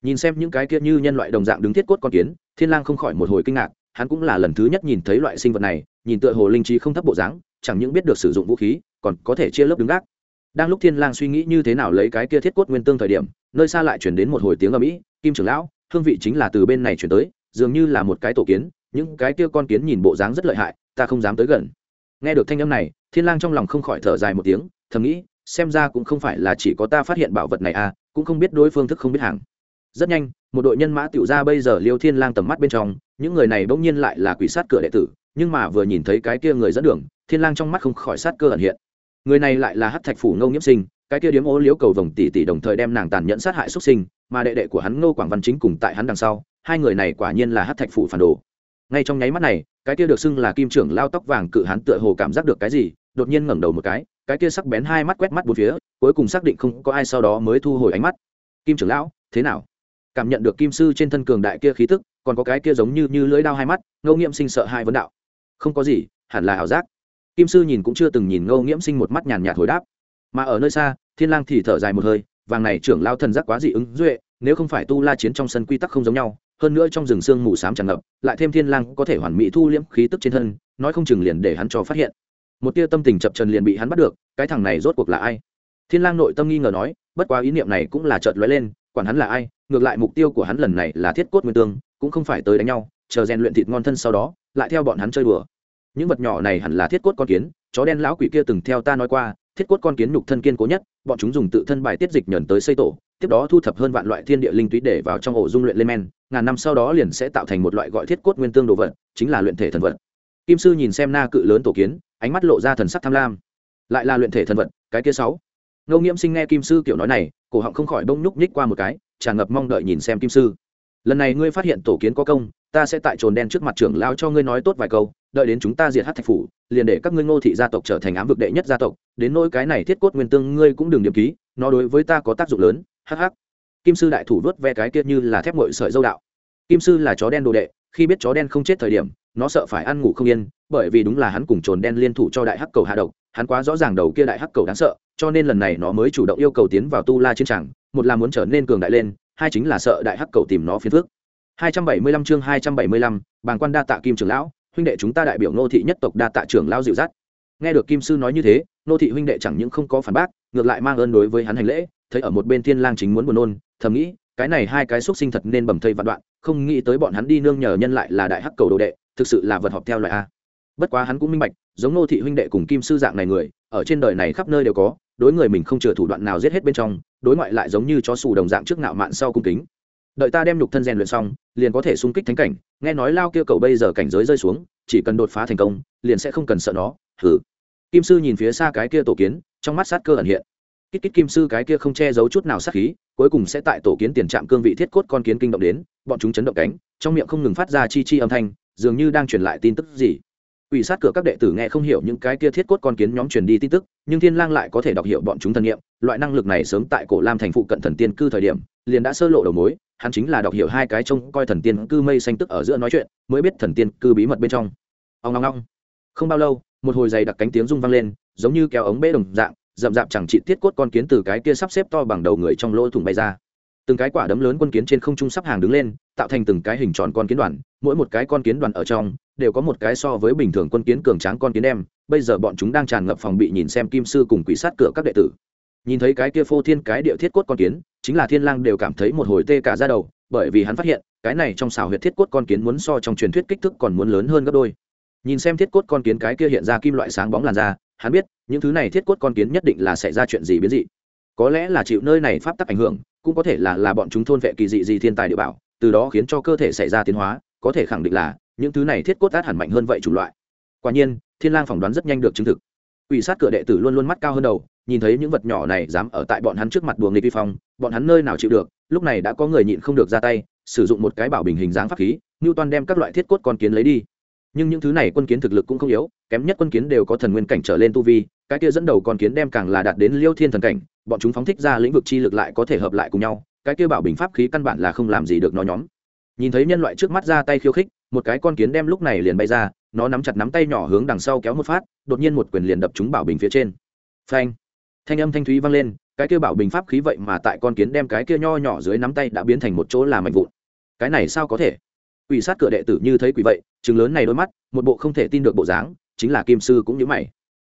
Nhìn xem những cái kia như nhân loại đồng dạng đứng thiết cốt con kiến, thiên lang không khỏi một hồi kinh ngạc hắn cũng là lần thứ nhất nhìn thấy loại sinh vật này, nhìn tựa hồ linh trí không thấp bộ dáng, chẳng những biết được sử dụng vũ khí, còn có thể chia lớp đứng gác. Đang lúc thiên lang suy nghĩ như thế nào lấy cái kia thiết cốt nguyên tương thời điểm, nơi xa lại truyền đến một hồi tiếng ầm ĩ, kim trưởng lão, hương vị chính là từ bên này chuyển tới, dường như là một cái tổ kiến, những cái kia con kiến nhìn bộ dáng rất lợi hại, ta không dám tới gần. Nghe được thanh âm này, thiên lang trong lòng không khỏi thở dài một tiếng, thầm nghĩ, xem ra cũng không phải là chỉ có ta phát hiện bảo vật này à cũng không biết đối phương thức không biết hàng. Rất nhanh, một đội nhân mã tiểu ra bây giờ liêu thiên lang tầm mắt bên trong những người này bỗng nhiên lại là quỷ sát cửa đệ tử, nhưng mà vừa nhìn thấy cái kia người dẫn đường, thiên lang trong mắt không khỏi sát cơ ẩn hiện. Người này lại là hắc thạch phủ ngô nghiễm sinh, cái kia điếm ô liếu cầu vòng tỷ tỷ đồng thời đem nàng tàn nhẫn sát hại xuất sinh, mà đệ đệ của hắn ngô quảng văn chính cùng tại hắn đằng sau, hai người này quả nhiên là hắc thạch phủ phản đồ. Ngay trong nháy mắt này, cái kia được xưng là kim trưởng lao tóc vàng cự hắn tựa hồ cảm giác được cái gì, đột nhiên ngẩng đầu một cái cái kia sắc bén hai mắt quét mắt bốn phía, cuối cùng xác định không có ai sau đó mới thu hồi ánh mắt. Kim trưởng lão, thế nào? Cảm nhận được kim sư trên thân cường đại kia khí tức, còn có cái kia giống như như lưỡi đao hai mắt, ngô nghiễm sinh sợ hai vấn đạo. Không có gì, hẳn là ảo giác. Kim sư nhìn cũng chưa từng nhìn ngô nghiễm sinh một mắt nhàn nhạt hồi đáp. Mà ở nơi xa, thiên lang thì thở dài một hơi, vàng này trưởng lao thần giác quá dị ứng, duệ, nếu không phải tu la chiến trong sân quy tắc không giống nhau, hơn nữa trong rừng sương mù sám tràn ngập, lại thêm thiên lang có thể hoàn mỹ thu liễm khí tức trên thân, nói không chừng liền để hắn cho phát hiện. Một tia tâm tình chập trần liền bị hắn bắt được, cái thằng này rốt cuộc là ai? Thiên lang nội tâm nghi ngờ nói, bất quá ý niệm này cũng là chợt lóe lên, quản hắn là ai ngược lại mục tiêu của hắn lần này là thiết cốt nguyên tương, cũng không phải tới đánh nhau, chờ rèn luyện thịt ngon thân sau đó, lại theo bọn hắn chơi đùa. Những vật nhỏ này hẳn là thiết cốt con kiến, chó đen lão quỷ kia từng theo ta nói qua, thiết cốt con kiến nhục thân kiên cố nhất, bọn chúng dùng tự thân bài tiết dịch nhẫn tới xây tổ, tiếp đó thu thập hơn vạn loại thiên địa linh túy để vào trong ổ dung luyện lên men, ngàn năm sau đó liền sẽ tạo thành một loại gọi thiết cốt nguyên tương đồ vật, chính là luyện thể thần vật. Kim sư nhìn xem na cự lớn tổ kiến, ánh mắt lộ ra thần sắc tham lam. Lại là luyện thể thần vật, cái kia sáu. Ngô nghiễm sinh nghe kim sư kiểu nói này, cổ họng không khỏi bông nhúc nhích qua một cái tràn ngập mong đợi nhìn xem kim sư. Lần này ngươi phát hiện tổ kiến có công, ta sẽ tại trồn đen trước mặt trưởng lao cho ngươi nói tốt vài câu, đợi đến chúng ta diệt hát thạch phủ, liền để các ngươi ngô thị gia tộc trở thành ám vực đệ nhất gia tộc, đến nỗi cái này thiết cốt nguyên tương ngươi cũng đừng điểm ký, nó đối với ta có tác dụng lớn hh kim sư đại thủ vớt ve cái kia như là thép ngội sợi dâu đạo. Kim sư là chó đen đồ đệ, khi biết chó đen không chết thời điểm, nó sợ phải ăn ngủ không yên, bởi vì đúng là hắn cùng trồn đen liên thủ cho đại hắc cầu hạ độc, hắn quá rõ ràng đầu kia đại hắc cầu đáng sợ, cho nên lần này nó mới chủ động yêu cầu tiến vào tu la chiến tràng một là muốn trở nên cường đại lên hai chính là sợ đại hắc cầu tìm nó phiền phước 275 chương 275, bàng quan đa tạ kim trưởng lão huynh đệ chúng ta đại biểu nô thị nhất tộc đa tạ trưởng lão dịu dắt. Nghe được kim sư nói như thế nô thị huynh đệ chẳng những không có phản bác ngược lại mang ơn đối với hắn hành lễ thấy ở một bên thiên lang chính muốn buồn nôn thầm nghĩ cái này hai cái xuất sinh thật nên bầm thây vạn đoạn không nghĩ tới bọn hắn đi nương nhờ nhân lại là đại hắc cầu đồ đệ thực sự là vật họp theo loại a. Bất quá hắn cũng minh bạch giống nô thị huynh đệ cùng kim sư dạng này người ở trên đời này khắp nơi đều có đối người mình không chừa thủ đoạn nào giết hết bên trong đối ngoại lại giống như chó sù đồng dạng trước nạo mạn sau cung kính. Đợi ta đem nhục thân rèn luyện xong, liền có thể xung kích thánh cảnh. Nghe nói lao kia cầu bây giờ cảnh giới rơi xuống, chỉ cần đột phá thành công, liền sẽ không cần sợ nó. Thử kim sư nhìn phía xa cái kia tổ kiến, trong mắt sát cơ ẩn hiện. Kít kít kim sư cái kia không che giấu chút nào sát khí, cuối cùng sẽ tại tổ kiến tiền trạm cương vị thiết cốt con kiến kinh động đến, bọn chúng chấn động cánh, trong miệng không ngừng phát ra chi chi âm thanh, dường như đang truyền lại tin tức gì. Ủy sát cửa các đệ tử nghe không hiểu những cái kia thiết cốt con kiến nhóm truyền đi tin tức, nhưng thiên lang lại có thể đọc hiểu bọn chúng thân nghiệm loại năng lực này sớm tại cổ lam thành phụ cận thần tiên cư thời điểm, liền đã sơ lộ đầu mối, hắn chính là đọc hiểu hai cái trông coi thần tiên cư mây xanh tức ở giữa nói chuyện, mới biết thần tiên cư bí mật bên trong. Ông ngong ngong không bao lâu, một hồi dày đặc cánh tiếng rung vang lên, giống như kéo ống bê đồng dạng, rậm rạp chẳng trị tiết cốt con kiến từ cái kia sắp xếp to bằng đầu người trong lỗ thủng bay ra. Từng cái quả đấm lớn quân kiến trên không trung sắp hàng đứng lên, tạo thành từng cái hình tròn con kiến đoàn, mỗi một cái con kiến đoàn ở trong, đều có một cái so với bình thường quân kiến cường tráng con kiến đem. Bây giờ bọn chúng đang tràn ngập phòng bị nhìn xem kim sư cùng quỷ sát cửa các đệ tử nhìn thấy cái kia phô thiên cái địa thiết cốt con kiến, chính là thiên lang đều cảm thấy một hồi tê cả da đầu, bởi vì hắn phát hiện, cái này trong xào huyệt thiết cốt con kiến muốn so trong truyền thuyết kích thước còn muốn lớn hơn gấp đôi. Nhìn xem thiết cốt con kiến cái kia hiện ra kim loại sáng bóng làn da, hắn biết, những thứ này thiết cốt con kiến nhất định là xảy ra chuyện gì biến dị. Có lẽ là chịu nơi này pháp tắc ảnh hưởng, cũng có thể là là bọn chúng thôn vệ kỳ dị gì thiên tài địa bảo, từ đó khiến cho cơ thể xảy ra tiến hóa, có thể khẳng định là, những thứ này thiết cốt át hẳn mạnh hơn vậy chủng loại. Quả nhiên, thiên lang phỏng đoán rất nhanh được chứng thực. Ủy sát cửa đệ tử luôn luôn mắt cao hơn đầu nhìn thấy những vật nhỏ này dám ở tại bọn hắn trước mặt đùa nghịch vi phong, bọn hắn nơi nào chịu được, lúc này đã có người nhịn không được ra tay, sử dụng một cái bảo bình hình dáng pháp khí như Toan đem các loại thiết cốt con kiến lấy đi. Nhưng những thứ này quân kiến thực lực cũng không yếu, kém nhất quân kiến đều có thần nguyên cảnh trở lên tu vi, cái kia dẫn đầu con kiến đem càng là đạt đến liêu thiên thần cảnh, bọn chúng phóng thích ra lĩnh vực chi lực lại có thể hợp lại cùng nhau, cái kia bảo bình pháp khí căn bản là không làm gì được nó nhóm. Nhìn thấy nhân loại trước mắt ra tay khiêu khích, một cái con kiến đem lúc này liền bay ra, nó nắm chặt nắm tay nhỏ hướng đằng sau kéo một phát, đột nhiên một quyền liền đập chúng bảo bình phía trên. Phanh! Thanh âm thanh thúy vang lên, cái kia bảo bình pháp khí vậy mà tại con kiến đem cái kia nho nhỏ dưới nắm tay đã biến thành một chỗ làm mạnh vụn. Cái này sao có thể? Quỷ sát cửa đệ tử như thấy quỷ vậy chừng lớn này đôi mắt, một bộ không thể tin được bộ dáng, chính là kim sư cũng như mày.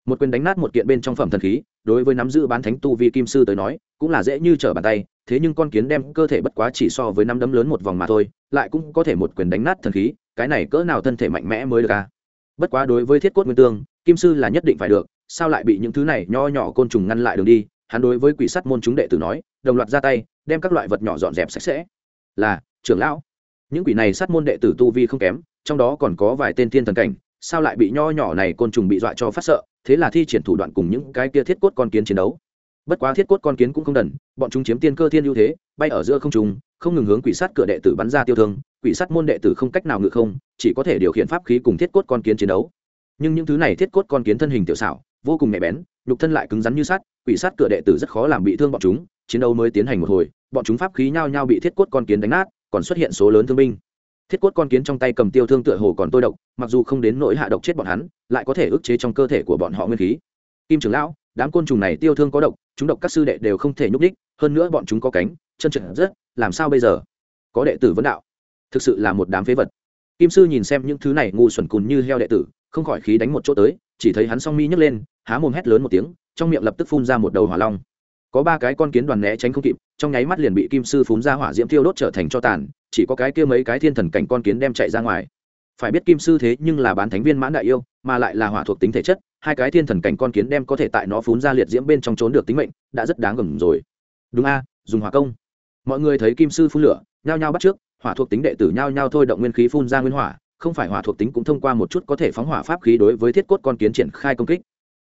Một quyền đánh nát một kiện bên trong phẩm thần khí, đối với nắm giữ bán thánh tu vi kim sư tới nói, cũng là dễ như trở bàn tay, thế nhưng con kiến đem cơ thể bất quá chỉ so với năm đấm lớn một vòng mà thôi, lại cũng có thể một quyền đánh nát thần khí, cái này cỡ nào thân thể mạnh mẽ mới được à? Bất quá đối với thiết cốt nguyên tương, kim sư là nhất định phải được sao lại bị những thứ này nho nhỏ côn trùng ngăn lại đường đi? Hắn đối với quỷ sắt môn chúng đệ tử nói, đồng loạt ra tay, đem các loại vật nhỏ dọn dẹp sạch sẽ. Là, trưởng lão. Những quỷ này sát môn đệ tử tu vi không kém, trong đó còn có vài tên thiên thần cảnh, sao lại bị nho nhỏ này côn trùng bị dọa cho phát sợ? Thế là thi triển thủ đoạn cùng những cái kia thiết cốt con kiến chiến đấu. Bất quá thiết cốt con kiến cũng không đần, bọn chúng chiếm tiên cơ thiên ưu thế, bay ở giữa không trùng không ngừng hướng quỷ sát cửa đệ tử bắn ra tiêu thương. Quỷ sát môn đệ tử không cách nào ngự không, chỉ có thể điều khiển pháp khí cùng thiết cốt con kiến chiến đấu. Nhưng những thứ này thiết cốt con kiến thân hình tiểu xảo vô cùng nhạy bén, nhục thân lại cứng rắn như sắt, quỷ sát cửa đệ tử rất khó làm bị thương bọn chúng, chiến đấu mới tiến hành một hồi, bọn chúng pháp khí nhao nhao bị thiết cốt con kiến đánh nát, còn xuất hiện số lớn thương binh. Thiết cốt con kiến trong tay cầm tiêu thương tựa hồ còn tôi độc, mặc dù không đến nỗi hạ độc chết bọn hắn, lại có thể ức chế trong cơ thể của bọn họ nguyên khí. Kim trưởng lão, đám côn trùng này tiêu thương có độc, chúng độc các sư đệ đều không thể nhúc đích hơn nữa bọn chúng có cánh, chân trượt rất, làm sao bây giờ? Có đệ tử vấn đạo. Thực sự là một đám phế vật. Kim sư nhìn xem những thứ này ngu xuẩn cùn như heo đệ tử, không khỏi khí đánh một chỗ tới chỉ thấy hắn song mi nhấc lên, há mồm hét lớn một tiếng, trong miệng lập tức phun ra một đầu hỏa long. Có ba cái con kiến đoàn né tránh không kịp, trong nháy mắt liền bị kim sư phun ra hỏa diễm thiêu đốt trở thành cho tàn, chỉ có cái kia mấy cái thiên thần cảnh con kiến đem chạy ra ngoài. Phải biết kim sư thế nhưng là bán thánh viên mãn đại yêu, mà lại là hỏa thuộc tính thể chất, hai cái thiên thần cảnh con kiến đem có thể tại nó phun ra liệt diễm bên trong trốn được tính mệnh, đã rất đáng gầm rồi. Đúng a, dùng hỏa công. Mọi người thấy kim sư phun lửa, nhao nhao bắt trước, hỏa thuộc tính đệ tử nhao nhao thôi động nguyên khí phun ra nguyên hỏa không phải hỏa thuộc tính cũng thông qua một chút có thể phóng hỏa pháp khí đối với thiết cốt con kiến triển khai công kích.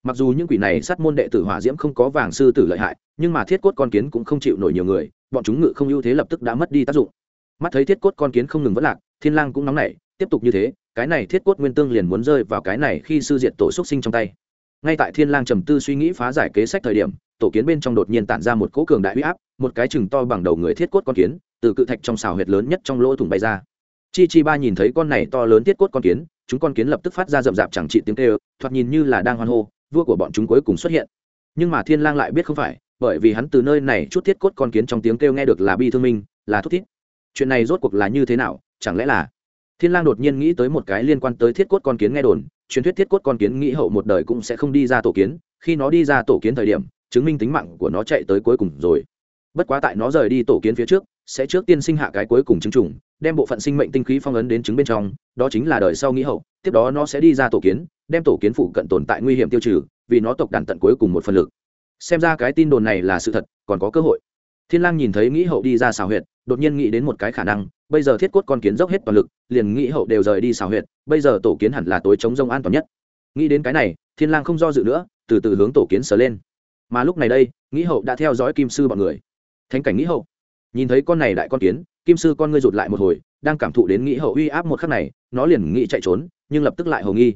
Mặc dù những quỷ này sát môn đệ tử hỏa diễm không có vàng sư tử lợi hại, nhưng mà thiết cốt con kiến cũng không chịu nổi nhiều người, bọn chúng ngự không ưu thế lập tức đã mất đi tác dụng. Mắt thấy thiết cốt con kiến không ngừng vất lạc, thiên lang cũng nóng nảy, tiếp tục như thế, cái này thiết cốt nguyên tương liền muốn rơi vào cái này khi sư diệt tổ xuất sinh trong tay. Ngay tại thiên lang trầm tư suy nghĩ phá giải kế sách thời điểm, tổ kiến bên trong đột nhiên tản ra một cỗ cường đại uy áp, một cái chừng to bằng đầu người thiết cốt con kiến, từ cự thạch trong xào huyệt lớn nhất trong lỗ thủng bay ra chi chi ba nhìn thấy con này to lớn tiết cốt con kiến, chúng con kiến lập tức phát ra rậm rạp chẳng trị tiếng kêu, thoạt nhìn như là đang hoan hô, vua của bọn chúng cuối cùng xuất hiện. Nhưng mà thiên lang lại biết không phải, bởi vì hắn từ nơi này chút thiết cốt con kiến trong tiếng kêu nghe được là bi thương minh, là thúc thiết chuyện này rốt cuộc là như thế nào, chẳng lẽ là thiên lang đột nhiên nghĩ tới một cái liên quan tới thiết cốt con kiến nghe đồn, truyền thuyết thiết cốt con kiến nghĩ hậu một đời cũng sẽ không đi ra tổ kiến, khi nó đi ra tổ kiến thời điểm, chứng minh tính mạng của nó chạy tới cuối cùng rồi. Bất quá tại nó rời đi tổ kiến phía trước sẽ trước tiên sinh hạ cái cuối cùng chứng trùng đem bộ phận sinh mệnh tinh khí phong ấn đến trứng bên trong, đó chính là đời sau nghĩ hậu, tiếp đó nó sẽ đi ra tổ kiến, đem tổ kiến phụ cận tồn tại nguy hiểm tiêu trừ, vì nó tộc đàn tận cuối cùng một phần lực. Xem ra cái tin đồn này là sự thật, còn có cơ hội. Thiên lang nhìn thấy nghĩ hậu đi ra xào huyệt, đột nhiên nghĩ đến một cái khả năng, bây giờ thiết cốt con kiến dốc hết toàn lực, liền nghĩ hậu đều rời đi xào huyệt, bây giờ tổ kiến hẳn là tối chống rông an toàn nhất. Nghĩ đến cái này, thiên lang không do dự nữa, từ từ hướng tổ kiến sờ lên. Mà lúc này đây, nghĩ hậu đã theo dõi kim sư bọn người. Thánh cảnh nghĩ hậu nhìn thấy con này đại con kiến, kim sư con ngươi rụt lại một hồi, đang cảm thụ đến nghĩ hậu uy áp một khắc này, nó liền nghĩ chạy trốn, nhưng lập tức lại hầu nghi.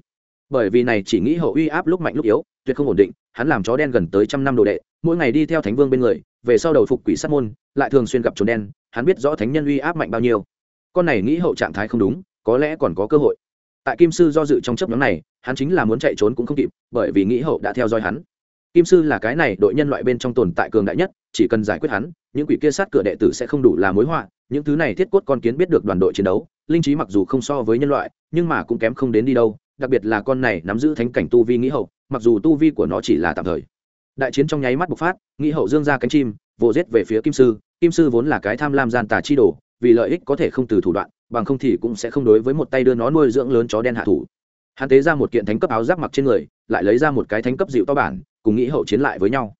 Bởi vì này chỉ nghĩ hậu uy áp lúc mạnh lúc yếu, tuyệt không ổn định, hắn làm chó đen gần tới trăm năm đồ đệ, mỗi ngày đi theo thánh vương bên người, về sau đầu phục quỷ sát môn, lại thường xuyên gặp trốn đen, hắn biết rõ thánh nhân uy áp mạnh bao nhiêu. Con này nghĩ hậu trạng thái không đúng, có lẽ còn có cơ hội. Tại kim sư do dự trong chấp nhóm này, hắn chính là muốn chạy trốn cũng không kịp, bởi vì nghĩ hậu đã theo dõi hắn. Kim sư là cái này đội nhân loại bên trong tồn tại cường đại nhất, chỉ cần giải quyết hắn những quỷ kia sát cửa đệ tử sẽ không đủ là mối họa, những thứ này thiết cốt con kiến biết được đoàn đội chiến đấu, linh trí mặc dù không so với nhân loại, nhưng mà cũng kém không đến đi đâu, đặc biệt là con này nắm giữ thánh cảnh tu vi nghĩ hậu, mặc dù tu vi của nó chỉ là tạm thời. Đại chiến trong nháy mắt bộc phát nghĩ hậu dương ra cánh chim, vồ giết về phía kim sư. Kim sư vốn là cái tham lam gian tà chi đồ, vì lợi ích có thể không từ thủ đoạn, bằng không thì cũng sẽ không đối với một tay đưa nó nuôi dưỡng lớn chó đen hạ thủ. Hắn tế ra một kiện thánh cấp áo giáp mặc trên người, lại lấy ra một cái thánh cấp dịu to bản, cùng nghĩ hậu chiến lại với nhau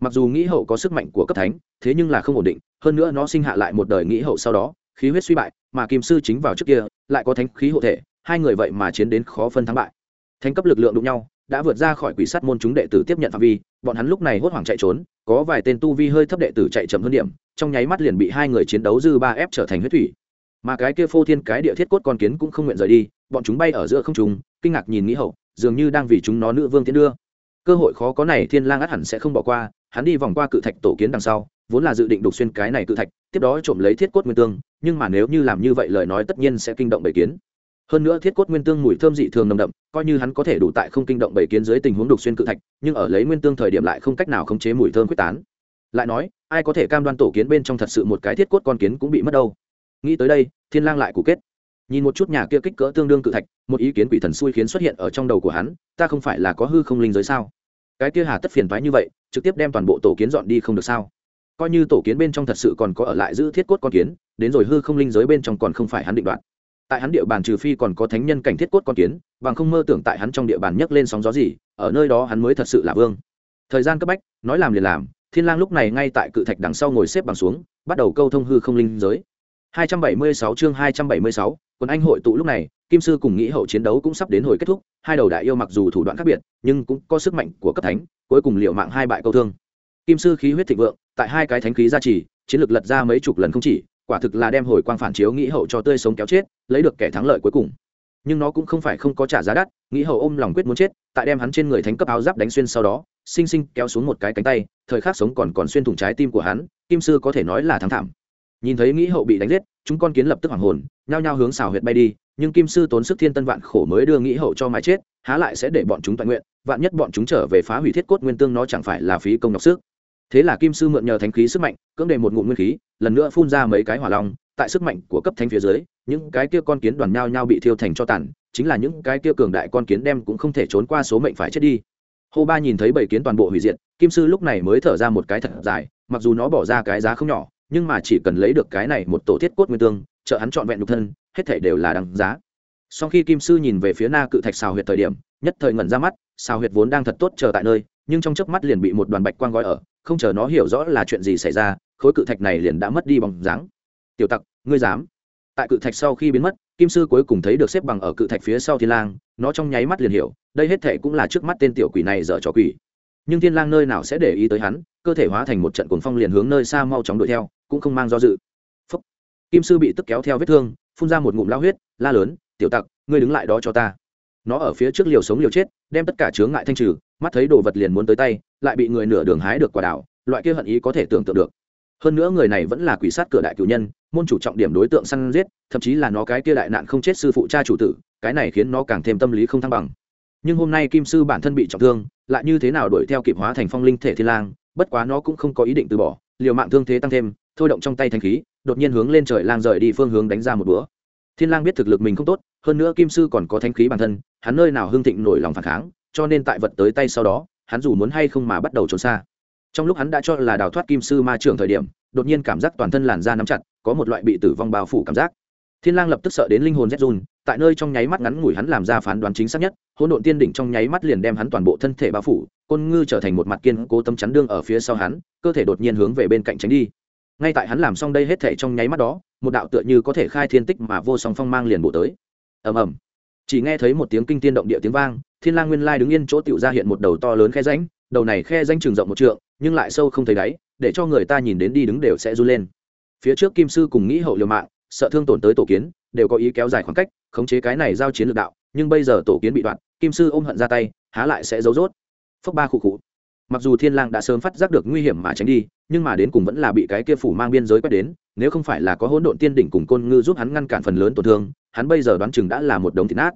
mặc dù nghĩ hậu có sức mạnh của cấp thánh, thế nhưng là không ổn định, hơn nữa nó sinh hạ lại một đời nghĩ hậu sau đó, khí huyết suy bại, mà kim sư chính vào trước kia, lại có thánh khí hộ thể, hai người vậy mà chiến đến khó phân thắng bại. Thánh cấp lực lượng đụng nhau, đã vượt ra khỏi quỷ sát môn chúng đệ tử tiếp nhận phạm vi, bọn hắn lúc này hốt hoảng chạy trốn, có vài tên tu vi hơi thấp đệ tử chạy chậm hơn điểm, trong nháy mắt liền bị hai người chiến đấu dư ba ép trở thành huyết thủy. Mà cái kia phô thiên cái địa thiết cốt con kiến cũng không nguyện rời đi, bọn chúng bay ở giữa không trung, kinh ngạc nhìn nghĩ hậu, dường như đang vì chúng nó nữ vương tiến đưa. Cơ hội khó có này thiên lang át hẳn sẽ không bỏ qua hắn đi vòng qua cự thạch tổ kiến đằng sau, vốn là dự định đục xuyên cái này cự thạch, tiếp đó trộm lấy thiết cốt nguyên tương, nhưng mà nếu như làm như vậy lời nói tất nhiên sẽ kinh động bầy kiến. Hơn nữa thiết cốt nguyên tương mùi thơm dị thường nồng đậm, coi như hắn có thể đủ tại không kinh động bầy kiến dưới tình huống đục xuyên cự thạch, nhưng ở lấy nguyên tương thời điểm lại không cách nào khống chế mùi thơm quyết tán. Lại nói, ai có thể cam đoan tổ kiến bên trong thật sự một cái thiết cốt con kiến cũng bị mất đâu? Nghĩ tới đây, thiên lang lại cụ kết. Nhìn một chút nhà kia kích cỡ tương đương cự thạch, một ý kiến quỷ thần xui khiến xuất hiện ở trong đầu của hắn, ta không phải là có hư không linh giới sao? Cái kia hà tất phiền thoái như vậy trực tiếp đem toàn bộ tổ kiến dọn đi không được sao? Coi như tổ kiến bên trong thật sự còn có ở lại giữ thiết cốt con kiến đến rồi hư không linh giới bên trong còn không phải hắn định đoạt tại hắn địa bàn trừ phi còn có thánh nhân cảnh thiết cốt con kiến bằng không mơ tưởng tại hắn trong địa bàn nhấc lên sóng gió gì ở nơi đó hắn mới thật sự là vương. Thời gian cấp bách nói làm liền làm thiên lang lúc này ngay tại cự thạch đằng sau ngồi xếp bằng xuống bắt đầu câu thông hư không linh giới. 276 chương 276, quân anh hội tụ lúc này kim sư cùng nghĩ hậu chiến đấu cũng sắp đến hồi kết thúc, hai đầu đại yêu mặc dù thủ đoạn khác biệt, nhưng cũng có sức mạnh của cấp thánh, cuối cùng liệu mạng hai bại câu thương. Kim sư khí huyết thịnh vượng, tại hai cái thánh khí gia trì, chiến lược lật ra mấy chục lần không chỉ, quả thực là đem hồi quang phản chiếu nghĩ hậu cho tươi sống kéo chết, lấy được kẻ thắng lợi cuối cùng. Nhưng nó cũng không phải không có trả giá đắt nghĩ hậu ôm lòng quyết muốn chết, tại đem hắn trên người thánh cấp áo giáp đánh xuyên sau đó, sinh sinh kéo xuống một cái cánh tay, thời khắc sống còn còn xuyên thủng trái tim của hắn, kim sư có thể nói là thắng thảm. Nhìn thấy nghĩ hậu bị đánh giết, chúng con kiến lập tức hoảng hồn, nhao nhao hướng xào huyệt bay đi nhưng kim sư tốn sức thiên tân vạn khổ mới đưa nghĩ hậu cho mái chết, há lại sẽ để bọn chúng toàn nguyện, vạn nhất bọn chúng trở về phá hủy thiết cốt nguyên tương nó chẳng phải là phí công nhọc sức. Thế là kim sư mượn nhờ thánh khí sức mạnh, cưỡng đề một ngụm nguyên khí, lần nữa phun ra mấy cái hỏa long, tại sức mạnh của cấp thánh phía dưới, những cái kia con kiến đoàn nhao nhao bị thiêu thành cho tàn, chính là những cái kia cường đại con kiến đem cũng không thể trốn qua số mệnh phải chết đi. Hô ba nhìn thấy bảy kiến toàn bộ hủy diệt, kim sư lúc này mới thở ra một cái thật dài, mặc dù nó bỏ ra cái giá không nhỏ, nhưng mà chỉ cần lấy được cái này một tổ thiết cốt nguyên tương, trợ hắn trọn vẹn nhục thân hết thể đều là đằng giá. Sau khi kim sư nhìn về phía na cự thạch xào huyệt thời điểm, nhất thời ngẩn ra mắt, xào huyệt vốn đang thật tốt chờ tại nơi, nhưng trong chớp mắt liền bị một đoàn bạch quang gói ở, không chờ nó hiểu rõ là chuyện gì xảy ra, khối cự thạch này liền đã mất đi bóng dáng. Tiểu tặc, ngươi dám? Tại cự thạch sau khi biến mất, kim sư cuối cùng thấy được xếp bằng ở cự thạch phía sau thiên lang, nó trong nháy mắt liền hiểu, đây hết thệ cũng là trước mắt tên tiểu quỷ này dở trò quỷ. Nhưng thiên lang nơi nào sẽ để ý tới hắn, cơ thể hóa thành một trận cuồng phong liền hướng nơi xa mau chóng đuổi theo, cũng không mang do dự. Phúc. kim sư bị tức kéo theo vết thương phun ra một ngụm lao huyết, la lớn, tiểu tặc, ngươi đứng lại đó cho ta. Nó ở phía trước liều sống liều chết, đem tất cả chướng ngại thanh trừ, mắt thấy đồ vật liền muốn tới tay, lại bị người nửa đường hái được quả đảo, loại kia hận ý có thể tưởng tượng được. Hơn nữa người này vẫn là quỷ sát cửa đại cử nhân, môn chủ trọng điểm đối tượng săn giết, thậm chí là nó cái kia đại nạn không chết sư phụ cha chủ tử, cái này khiến nó càng thêm tâm lý không thăng bằng. Nhưng hôm nay kim sư bản thân bị trọng thương, lại như thế nào đuổi theo kịp hóa thành phong linh thể thiên lang, bất quá nó cũng không có ý định từ bỏ, liều mạng thương thế tăng thêm, thôi động trong tay thanh khí đột nhiên hướng lên trời lang rời đi phương hướng đánh ra một búa thiên lang biết thực lực mình không tốt, hơn nữa kim sư còn có thanh khí bản thân, hắn nơi nào hưng thịnh nổi lòng phản kháng, cho nên tại vật tới tay sau đó, hắn dù muốn hay không mà bắt đầu trốn xa. Trong lúc hắn đã cho là đào thoát kim sư ma trưởng thời điểm, đột nhiên cảm giác toàn thân làn da nắm chặt, có một loại bị tử vong bao phủ cảm giác. Thiên lang lập tức sợ đến linh hồn rét run, tại nơi trong nháy mắt ngắn ngủi hắn làm ra phán đoán chính xác nhất, hỗn độn tiên đỉnh trong nháy mắt liền đem hắn toàn bộ thân thể bao phủ, côn ngư trở thành một mặt kiên cố tâm chắn đương ở phía sau hắn, cơ thể đột nhiên hướng về bên cạnh tránh đi ngay tại hắn làm xong đây hết thể trong nháy mắt đó, một đạo tựa như có thể khai thiên tích mà vô song phong mang liền bổ tới. Ầm ầm. Chỉ nghe thấy một tiếng kinh tiên động địa tiếng vang, thiên lang nguyên lai đứng yên chỗ tiểu ra hiện một đầu to lớn khe rãnh, đầu này khe rãnh trường rộng một trượng, nhưng lại sâu không thấy đáy, để cho người ta nhìn đến đi đứng đều sẽ run lên. Phía trước kim sư cùng nghĩ hậu liều mạng, sợ thương tổn tới tổ kiến, đều có ý kéo dài khoảng cách, khống chế cái này giao chiến lược đạo, nhưng bây giờ tổ kiến bị đoạn, kim sư ôm hận ra tay, há lại sẽ giấu rốt. Phước ba khụ khụ. Mặc dù thiên lang đã sớm phát giác được nguy hiểm mà tránh đi nhưng mà đến cùng vẫn là bị cái kia phủ mang biên giới quét đến, nếu không phải là có hỗn độn tiên đỉnh cùng côn ngư giúp hắn ngăn cản phần lớn tổn thương, hắn bây giờ đoán chừng đã là một đống thịt nát.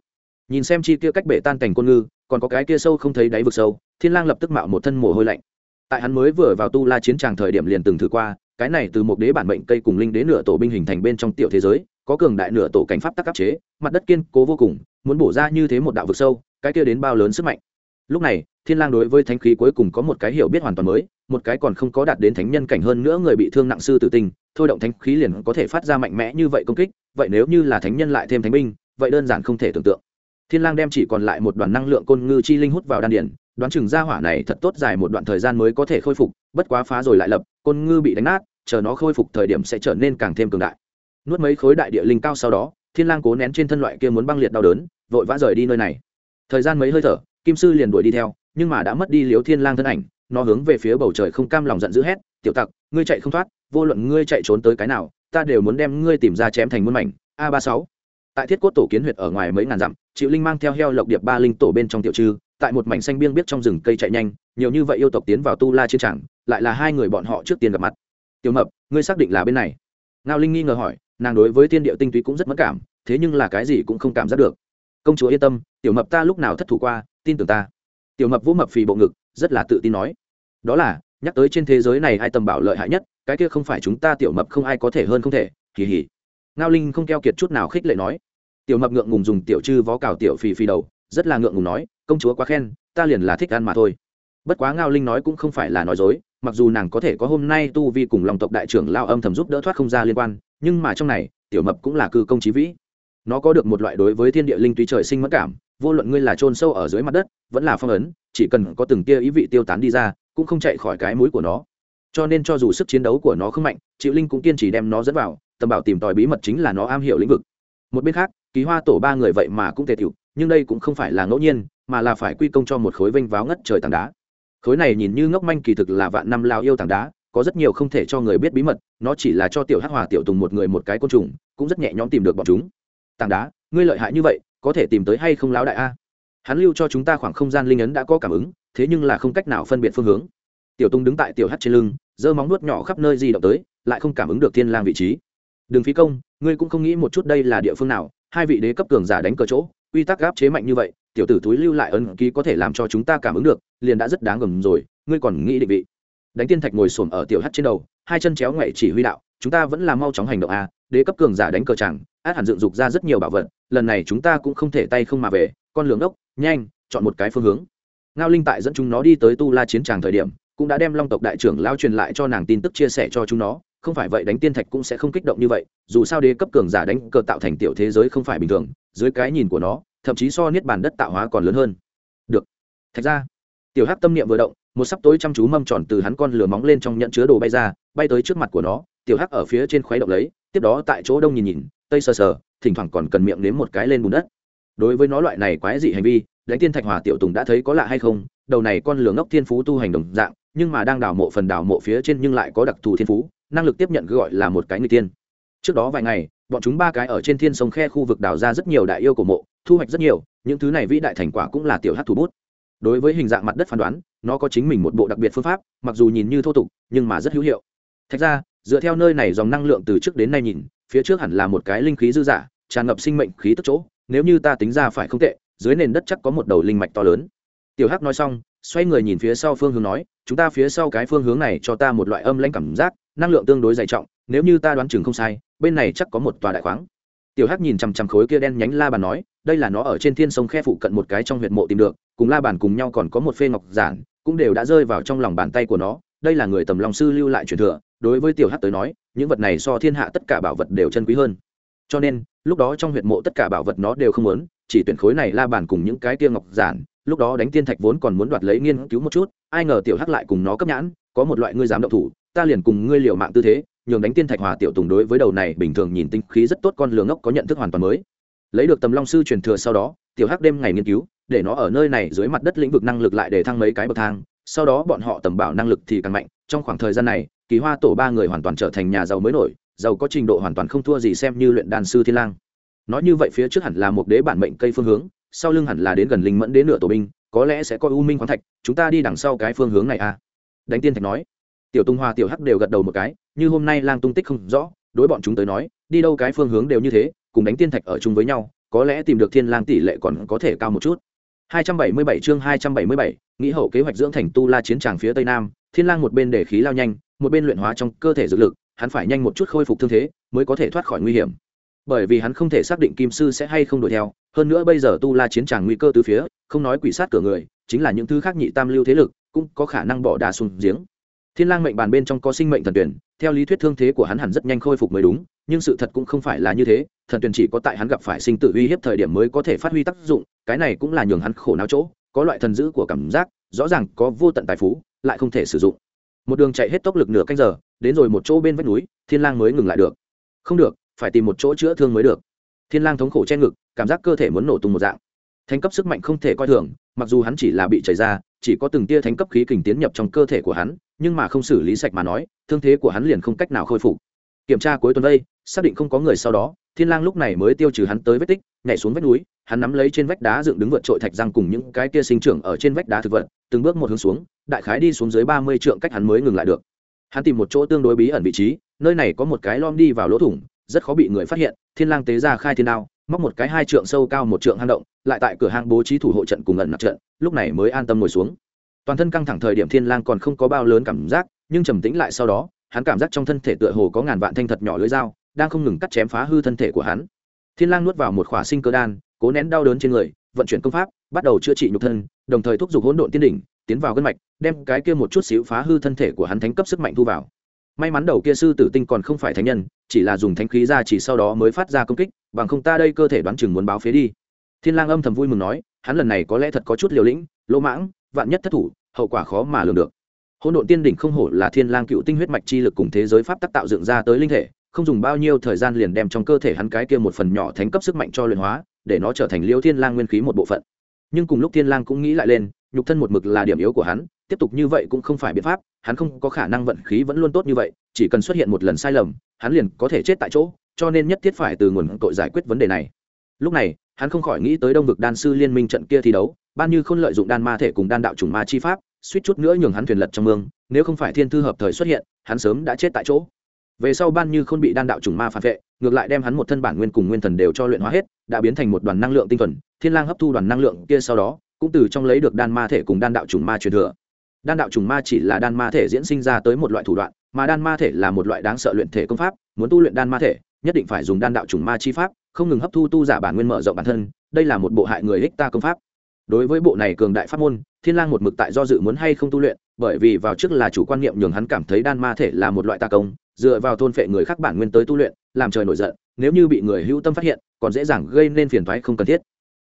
Nhìn xem chi kia cách bể tan cảnh côn ngư, còn có cái kia sâu không thấy đáy vực sâu, thiên lang lập tức mạo một thân mồ hôi lạnh. Tại hắn mới vừa vào tu la chiến tràng thời điểm liền từng thử qua, cái này từ một đế bản mệnh cây cùng linh đế nửa tổ binh hình thành bên trong tiểu thế giới, có cường đại nửa tổ cảnh pháp tắc áp chế, mặt đất kiên cố vô cùng, muốn bổ ra như thế một đạo vực sâu, cái kia đến bao lớn sức mạnh lúc này, thiên lang đối với thánh khí cuối cùng có một cái hiểu biết hoàn toàn mới, một cái còn không có đạt đến thánh nhân cảnh hơn nữa người bị thương nặng sư tử tinh, thôi động thánh khí liền có thể phát ra mạnh mẽ như vậy công kích, vậy nếu như là thánh nhân lại thêm thánh binh, vậy đơn giản không thể tưởng tượng. Thiên lang đem chỉ còn lại một đoàn năng lượng côn ngư chi linh hút vào đan điển đoán chừng ra hỏa này thật tốt dài một đoạn thời gian mới có thể khôi phục, bất quá phá rồi lại lập, côn ngư bị đánh nát, chờ nó khôi phục thời điểm sẽ trở nên càng thêm cường đại. Nuốt mấy khối đại địa linh cao sau đó, thiên lang cố nén trên thân loại kia muốn băng liệt đau đớn, vội vã rời đi nơi này. Thời gian mấy hơi thở kim sư liền đuổi đi theo, nhưng mà đã mất đi liếu thiên lang thân ảnh, nó hướng về phía bầu trời không cam lòng giận dữ hét, tiểu tặc, ngươi chạy không thoát, vô luận ngươi chạy trốn tới cái nào, ta đều muốn đem ngươi tìm ra chém thành muôn mảnh. A ba sáu. Tại thiết cốt tổ kiến huyệt ở ngoài mấy ngàn dặm chịu linh mang theo heo lộc điệp ba linh tổ bên trong tiểu trư, tại một mảnh xanh biêng biết trong rừng cây chạy nhanh, nhiều như vậy yêu tộc tiến vào tu la chiến tràng, lại là hai người bọn họ trước tiên gặp mặt. Tiểu mập, ngươi xác định là bên này? Ngao linh nghi ngờ hỏi, nàng đối với thiên địa tinh túy cũng rất mất cảm, thế nhưng là cái gì cũng không cảm giác được. Công chúa yên tâm, tiểu mập ta lúc nào thất thủ qua tin tưởng ta. Tiểu mập vũ mập phì bộ ngực, rất là tự tin nói. Đó là, nhắc tới trên thế giới này ai tầm bảo lợi hại nhất, cái kia không phải chúng ta tiểu mập không ai có thể hơn không thể kỳ hỉ ngao linh không keo kiệt chút nào khích lệ nói. Tiểu mập ngượng ngùng dùng tiểu chư vó cào tiểu phì phì đầu, rất là ngượng ngùng nói, công chúa quá khen, ta liền là thích ăn mà thôi. Bất quá ngao linh nói cũng không phải là nói dối, mặc dù nàng có thể có hôm nay tu vi cùng lòng tộc đại trưởng lao âm thầm giúp đỡ thoát không ra liên quan, nhưng mà trong này, tiểu mập cũng là cư công trí vĩ nó có được một loại đối với thiên địa linh túy trời sinh mất cảm, vô luận ngươi là trôn sâu ở dưới mặt đất, vẫn là phong ấn, chỉ cần có từng tia ý vị tiêu tán đi ra, cũng không chạy khỏi cái mũi của nó. Cho nên cho dù sức chiến đấu của nó không mạnh chịu linh cũng kiên trì đem nó dẫn vào, tầm bảo tìm tòi bí mật chính là nó am hiểu lĩnh vực. Một bên khác ký hoa tổ ba người vậy mà cũng thể tiểu nhưng đây cũng không phải là ngẫu nhiên, mà là phải quy công cho một khối vênh váo ngất trời tảng đá. Khối này nhìn như ngốc manh kỳ thực là vạn năm lao yêu tảng đá, có rất nhiều không thể cho người biết bí mật, nó chỉ là cho tiểu hắc hòa tiểu tùng một người một cái côn trùng, cũng rất nhẹ nhõm tìm được bọn chúng tảng đá, ngươi lợi hại như vậy, có thể tìm tới hay không lão đại a? Hắn lưu cho chúng ta khoảng không gian linh ấn đã có cảm ứng, thế nhưng là không cách nào phân biệt phương hướng. Tiểu Tung đứng tại tiểu hắt trên lưng, giơ móng nuốt nhỏ khắp nơi di động tới, lại không cảm ứng được thiên lang vị trí. Đừng phí công, ngươi cũng không nghĩ một chút đây là địa phương nào, hai vị đế cấp cường giả đánh cờ chỗ, quy tắc gáp chế mạnh như vậy, tiểu tử túi lưu lại ấn ký có thể làm cho chúng ta cảm ứng được, liền đã rất đáng gầm rồi, ngươi còn nghĩ định vị. Đánh tiên thạch ngồi xổm ở tiểu hắt trên đầu, hai chân chéo ngoại chỉ huy đạo chúng ta vẫn là mau chóng hành động a, đế cấp cường giả đánh cờ chẳng, át hẳn dựng dục ra rất nhiều bảo vật, lần này chúng ta cũng không thể tay không mà về, con lường đốc, nhanh, chọn một cái phương hướng. Ngao linh tại dẫn chúng nó đi tới tu la chiến tràng thời điểm, cũng đã đem long tộc đại trưởng lao truyền lại cho nàng tin tức chia sẻ cho chúng nó, không phải vậy đánh tiên thạch cũng sẽ không kích động như vậy, dù sao đế cấp cường giả đánh cờ tạo thành tiểu thế giới không phải bình thường, dưới cái nhìn của nó, thậm chí so niết bàn đất tạo hóa còn lớn hơn. Được. Thạch ra. Tiểu hát tâm niệm vừa động, một sắp tối chăm chú mâm tròn từ hắn con lửa móng lên trong nhận chứa đồ bay ra, bay tới trước mặt của nó tiểu hắc ở phía trên khuấy động lấy, tiếp đó tại chỗ đông nhìn nhìn, tây sờ sờ, thỉnh thoảng còn cần miệng nếm một cái lên bùn đất. Đối với nó loại này quái dị hành vi, đánh tiên thạch hòa tiểu tùng đã thấy có lạ hay không? Đầu này con lửa ngốc thiên phú tu hành đồng dạng, nhưng mà đang đào mộ phần đào mộ phía trên nhưng lại có đặc thù thiên phú, năng lực tiếp nhận gọi là một cái người tiên. Trước đó vài ngày, bọn chúng ba cái ở trên thiên sông khe khu vực đào ra rất nhiều đại yêu của mộ, thu hoạch rất nhiều, những thứ này vĩ đại thành quả cũng là tiểu hát thủ bút. Đối với hình dạng mặt đất phán đoán, nó có chính mình một bộ đặc biệt phương pháp, mặc dù nhìn như thô tục, nhưng mà rất hữu hiệu. Thạch ra dựa theo nơi này dòng năng lượng từ trước đến nay nhìn phía trước hẳn là một cái linh khí dư giả, tràn ngập sinh mệnh khí tức chỗ nếu như ta tính ra phải không tệ dưới nền đất chắc có một đầu linh mạch to lớn. Tiểu hắc nói xong xoay người nhìn phía sau phương hướng nói chúng ta phía sau cái phương hướng này cho ta một loại âm lãnh cảm giác năng lượng tương đối dày trọng nếu như ta đoán chừng không sai bên này chắc có một tòa đại khoáng. Tiểu hắc nhìn chằm chằm khối kia đen nhánh la bàn nói đây là nó ở trên thiên sông khe phụ cận một cái trong huyệt mộ tìm được cùng la bàn cùng nhau còn có một phê ngọc giản cũng đều đã rơi vào trong lòng bàn tay của nó đây là người tầm lòng sư lưu lại truyền thừa, đối với tiểu hắc tới nói, những vật này so thiên hạ tất cả bảo vật đều chân quý hơn. Cho nên, lúc đó trong huyệt mộ tất cả bảo vật nó đều không muốn, chỉ tuyển khối này la bàn cùng những cái kia ngọc giản, lúc đó đánh tiên thạch vốn còn muốn đoạt lấy nghiên cứu một chút, ai ngờ tiểu hắc lại cùng nó cấp nhãn, có một loại ngươi dám động thủ, ta liền cùng ngươi liều mạng tư thế, nhường đánh tiên thạch hòa tiểu tùng đối với đầu này bình thường nhìn tinh khí rất tốt con lường ngốc có nhận thức hoàn toàn mới. Lấy được tầm long sư truyền thừa sau đó, tiểu hắc đêm ngày nghiên cứu, để nó ở nơi này dưới mặt đất lĩnh vực năng lực lại để thăng mấy cái bậc thang sau đó bọn họ tầm bảo năng lực thì càng mạnh, trong khoảng thời gian này, kỳ hoa tổ ba người hoàn toàn trở thành nhà giàu mới nổi, giàu có trình độ hoàn toàn không thua gì xem như luyện đàn sư thiên lang. Nói như vậy phía trước hẳn là một đế bản mệnh cây phương hướng, sau lưng hẳn là đến gần linh mẫn đến nửa tổ binh, có lẽ sẽ có u minh khoáng thạch, chúng ta đi đằng sau cái phương hướng này à? Đánh tiên thạch nói. Tiểu tung hoa, tiểu hắc đều gật đầu một cái, như hôm nay lang tung tích không rõ, đối bọn chúng tới nói, đi đâu cái phương hướng đều như thế, cùng đánh tiên thạch ở chung với nhau, có lẽ tìm được thiên lang tỷ lệ còn có thể cao một chút. 277 chương 277, nghĩ hậu kế hoạch dưỡng thành tu la chiến tràng phía tây nam thiên lang một bên để khí lao nhanh một bên luyện hóa trong cơ thể dược lực hắn phải nhanh một chút khôi phục thương thế mới có thể thoát khỏi nguy hiểm. Bởi vì hắn không thể xác định kim sư sẽ hay không đuổi theo hơn nữa bây giờ tu la chiến tràng nguy cơ từ phía không nói quỷ sát cửa người chính là những thứ khác nhị tam lưu thế lực cũng có khả năng bỏ đá xuống giếng thiên lang mệnh bàn bên trong có sinh mệnh thần tuyển, theo lý thuyết thương thế của hắn hẳn rất nhanh khôi phục mới đúng, nhưng sự thật cũng không phải là như thế, thần tuyển chỉ có tại hắn gặp phải sinh tử uy hiếp thời điểm mới có thể phát huy tác dụng, cái này cũng là nhường hắn khổ não chỗ, có loại thần dữ của cảm giác, rõ ràng có vô tận tài phú, lại không thể sử dụng. Một đường chạy hết tốc lực nửa canh giờ, đến rồi một chỗ bên vách núi, thiên lang mới ngừng lại được. Không được, phải tìm một chỗ chữa thương mới được. Thiên lang thống khổ che ngực, cảm giác cơ thể muốn nổ tung một dạng. Thánh cấp sức mạnh không thể coi thường, mặc dù hắn chỉ là bị chảy ra, chỉ có từng tia thánh cấp khí kình tiến nhập trong cơ thể của hắn nhưng mà không xử lý sạch mà nói, thương thế của hắn liền không cách nào khôi phục. Kiểm tra cuối tuần đây, xác định không có người sau đó, thiên lang lúc này mới tiêu trừ hắn tới vết tích, nhảy xuống vách núi, hắn nắm lấy trên vách đá dựng đứng vượt trội thạch răng cùng những cái kia sinh trưởng ở trên vách đá thực vật, từng bước một hướng xuống, đại khái đi xuống dưới ba mươi trượng cách hắn mới ngừng lại được. Hắn tìm một chỗ tương đối bí ẩn vị trí, nơi này có một cái lom đi vào lỗ thủng, rất khó bị người phát hiện, thiên lang tế ra khai thiên đao, móc một cái hai trượng sâu cao một trượng hang động, lại tại cửa hang bố trí thủ hộ trận cùng ẩn nặc trận, lúc này mới an tâm ngồi xuống toàn thân căng thẳng thời điểm thiên lang còn không có bao lớn cảm giác, nhưng trầm tĩnh lại sau đó, hắn cảm giác trong thân thể tựa hồ có ngàn vạn thanh thật nhỏ lưỡi dao, đang không ngừng cắt chém phá hư thân thể của hắn. Thiên lang nuốt vào một khỏa sinh cơ đan, cố nén đau đớn trên người, vận chuyển công pháp, bắt đầu chữa trị nhục thân, đồng thời thúc giục hỗn độn tiên đỉnh, tiến vào gân mạch, đem cái kia một chút xíu phá hư thân thể của hắn thánh cấp sức mạnh thu vào. May mắn đầu kia sư tử tinh còn không phải thánh nhân, chỉ là dùng thánh khí ra chỉ sau đó mới phát ra công kích, bằng không ta đây cơ thể đoán chừng muốn báo phế đi. Thiên lang âm thầm vui mừng nói, hắn lần này có lẽ thật có chút liều lĩnh, lỗ mãng vạn nhất thất thủ, hậu quả khó mà lường được. Hỗn độn tiên đỉnh không hổ là thiên lang cựu tinh huyết mạch chi lực cùng thế giới pháp tắc tạo dựng ra tới linh thể, không dùng bao nhiêu thời gian liền đem trong cơ thể hắn cái kia một phần nhỏ thánh cấp sức mạnh cho luyện hóa, để nó trở thành liêu thiên lang nguyên khí một bộ phận. Nhưng cùng lúc thiên lang cũng nghĩ lại lên, nhục thân một mực là điểm yếu của hắn, tiếp tục như vậy cũng không phải biện pháp, hắn không có khả năng vận khí vẫn luôn tốt như vậy, chỉ cần xuất hiện một lần sai lầm, hắn liền có thể chết tại chỗ, cho nên nhất thiết phải từ nguồn tội giải quyết vấn đề này. Lúc này, hắn không khỏi nghĩ tới đông vực đan sư liên minh trận kia thi đấu ban như không lợi dụng đan ma thể cùng đan đạo chủng ma chi pháp, suýt chút nữa nhường hắn thuyền lật trong mương, nếu không phải thiên thư hợp thời xuất hiện, hắn sớm đã chết tại chỗ. Về sau ban như không bị đan đạo chủng ma phản vệ, ngược lại đem hắn một thân bản nguyên cùng nguyên thần đều cho luyện hóa hết, đã biến thành một đoàn năng lượng tinh thuần, thiên lang hấp thu đoàn năng lượng kia sau đó, cũng từ trong lấy được đan ma thể cùng đan đạo chủng ma truyền thừa. Đan đạo trùng ma chỉ là đan ma thể diễn sinh ra tới một loại thủ đoạn, mà đan ma thể là một loại đáng sợ luyện thể công pháp, muốn tu luyện đan ma thể, nhất định phải dùng đan đạo trùng ma chi pháp, không ngừng hấp thu tu giả bản nguyên mở rộng bản thân, đây là một bộ hại người ích ta công pháp đối với bộ này cường đại pháp môn, thiên lang một mực tại do dự muốn hay không tu luyện, bởi vì vào trước là chủ quan niệm nhường hắn cảm thấy đan ma thể là một loại tà công, dựa vào thôn phệ người khác bản nguyên tới tu luyện, làm trời nổi giận, nếu như bị người hữu tâm phát hiện, còn dễ dàng gây nên phiền toái không cần thiết.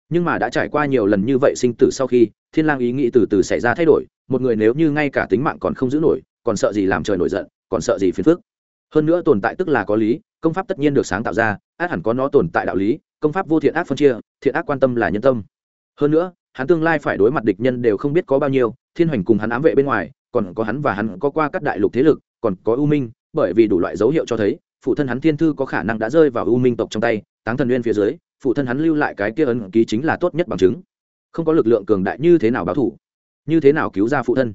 Nhưng mà đã trải qua nhiều lần như vậy sinh tử sau khi, thiên lang ý nghĩ từ từ xảy ra thay đổi, một người nếu như ngay cả tính mạng còn không giữ nổi, còn sợ gì làm trời nổi giận, còn sợ gì phiền phức. Hơn nữa tồn tại tức là có lý, công pháp tất nhiên được sáng tạo ra, át hẳn có nó tồn tại đạo lý, công pháp vô thiện ác phân chia, thiện ác quan tâm là nhân tâm. Hơn nữa hắn tương lai phải đối mặt địch nhân đều không biết có bao nhiêu, thiên hoành cùng hắn ám vệ bên ngoài, còn có hắn và hắn có qua các đại lục thế lực, còn có u minh, bởi vì đủ loại dấu hiệu cho thấy, phụ thân hắn thiên thư có khả năng đã rơi vào u minh tộc trong tay, táng thần nguyên phía dưới, phụ thân hắn lưu lại cái kia ấn ký chính là tốt nhất bằng chứng. Không có lực lượng cường đại như thế nào báo thủ, như thế nào cứu ra phụ thân,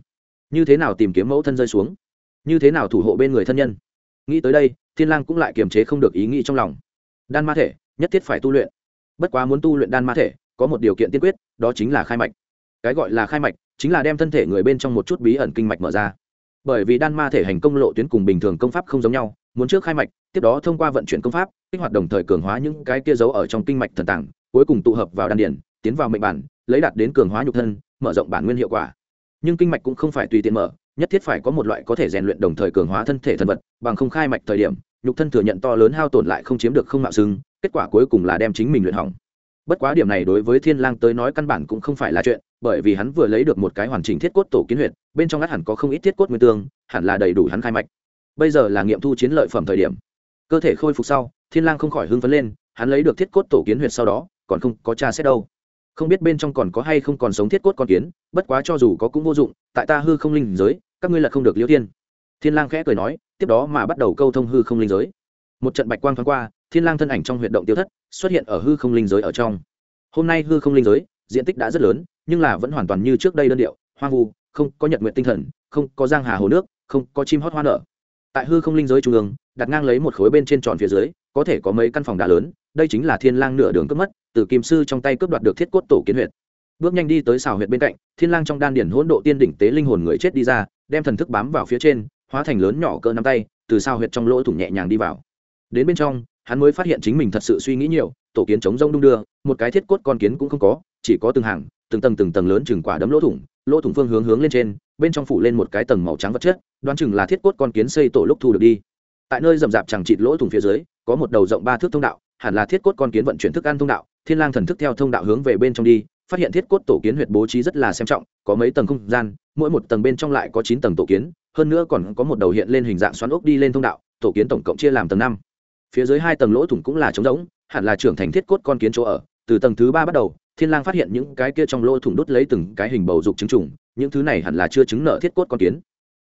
như thế nào tìm kiếm mẫu thân rơi xuống, như thế nào thủ hộ bên người thân nhân. Nghĩ tới đây, thiên lang cũng lại kiềm chế không được ý nghĩ trong lòng. Đan ma thể, nhất thiết phải tu luyện. Bất quá muốn tu luyện đan ma thể có một điều kiện tiên quyết, đó chính là khai mạch. Cái gọi là khai mạch chính là đem thân thể người bên trong một chút bí ẩn kinh mạch mở ra. Bởi vì đan ma thể hành công lộ tuyến cùng bình thường công pháp không giống nhau, muốn trước khai mạch, tiếp đó thông qua vận chuyển công pháp, kích hoạt đồng thời cường hóa những cái kia giấu ở trong kinh mạch thần tàng, cuối cùng tụ hợp vào đan điển, tiến vào mệnh bản, lấy đạt đến cường hóa nhục thân, mở rộng bản nguyên hiệu quả. Nhưng kinh mạch cũng không phải tùy tiện mở, nhất thiết phải có một loại có thể rèn luyện đồng thời cường hóa thân thể thần vật, bằng không khai mạch thời điểm, nhục thân thừa nhận to lớn hao tổn lại không chiếm được không mạo xưng, kết quả cuối cùng là đem chính mình luyện hỏng bất quá điểm này đối với thiên lang tới nói căn bản cũng không phải là chuyện, bởi vì hắn vừa lấy được một cái hoàn chỉnh thiết cốt tổ kiến huyệt, bên trong ngắt hẳn có không ít thiết cốt nguyên tương, hẳn là đầy đủ hắn khai mạch. Bây giờ là nghiệm thu chiến lợi phẩm thời điểm. Cơ thể khôi phục sau, thiên lang không khỏi hưng phấn lên, hắn lấy được thiết cốt tổ kiến huyệt sau đó, còn không có tra xét đâu. Không biết bên trong còn có hay không còn sống thiết cốt con kiến, bất quá cho dù có cũng vô dụng, tại ta hư không linh giới, các ngươi là không được liêu thiên. Thiên lang khẽ cười nói, tiếp đó mà bắt đầu câu thông hư không linh giới. Một trận bạch quang thoáng qua, thiên lang thân ảnh trong huyệt động tiêu thất xuất hiện ở hư không linh giới ở trong. Hôm nay hư không linh giới, diện tích đã rất lớn, nhưng là vẫn hoàn toàn như trước đây đơn điệu, hoang vu, không có nhật nguyện tinh thần, không có giang hà hồ nước, không có chim hót hoa nở. Tại hư không linh giới trung ương, đặt ngang lấy một khối bên trên tròn phía dưới, có thể có mấy căn phòng đá lớn, đây chính là thiên lang nửa đường cướp mất, từ kim sư trong tay cướp đoạt được thiết cốt tổ kiến huyệt. Bước nhanh đi tới xào huyệt bên cạnh, thiên lang trong đan điển hỗn độ tiên đỉnh tế linh hồn người chết đi ra, đem thần thức bám vào phía trên, hóa thành lớn nhỏ cỡ nắm tay, từ xào huyệt trong lỗ thủng nhẹ nhàng đi vào. Đến bên trong hắn mới phát hiện chính mình thật sự suy nghĩ nhiều, tổ kiến chống rông đung đưa, một cái thiết cốt con kiến cũng không có, chỉ có từng hàng, từng tầng từng tầng lớn chừng quả đấm lỗ thủng lỗ thủng phương hướng hướng lên trên, bên trong phủ lên một cái tầng màu trắng vật chất, đoán chừng là thiết cốt con kiến xây tổ lúc thu được đi. Tại nơi rậm rạp chẳng chịt lỗ thủng phía dưới, có một đầu rộng ba thước thông đạo, hẳn là thiết cốt con kiến vận chuyển thức ăn thông đạo, thiên lang thần thức theo thông đạo hướng về bên trong đi, phát hiện thiết cốt tổ kiến huyệt bố trí rất là xem trọng, có mấy tầng không gian, mỗi một tầng bên trong lại có chín tầng tổ kiến, hơn nữa còn có một đầu hiện lên hình dạng xoắn ốc đi lên thông đạo, tổ kiến tổng cộng chia làm tầng năm phía dưới hai tầng lỗ thủng cũng là trống rỗng, hẳn là trưởng thành thiết cốt con kiến chỗ ở. Từ tầng thứ ba bắt đầu, thiên lang phát hiện những cái kia trong lỗ thủng đốt lấy từng cái hình bầu dục trứng trùng, những thứ này hẳn là chưa chứng nợ thiết cốt con kiến.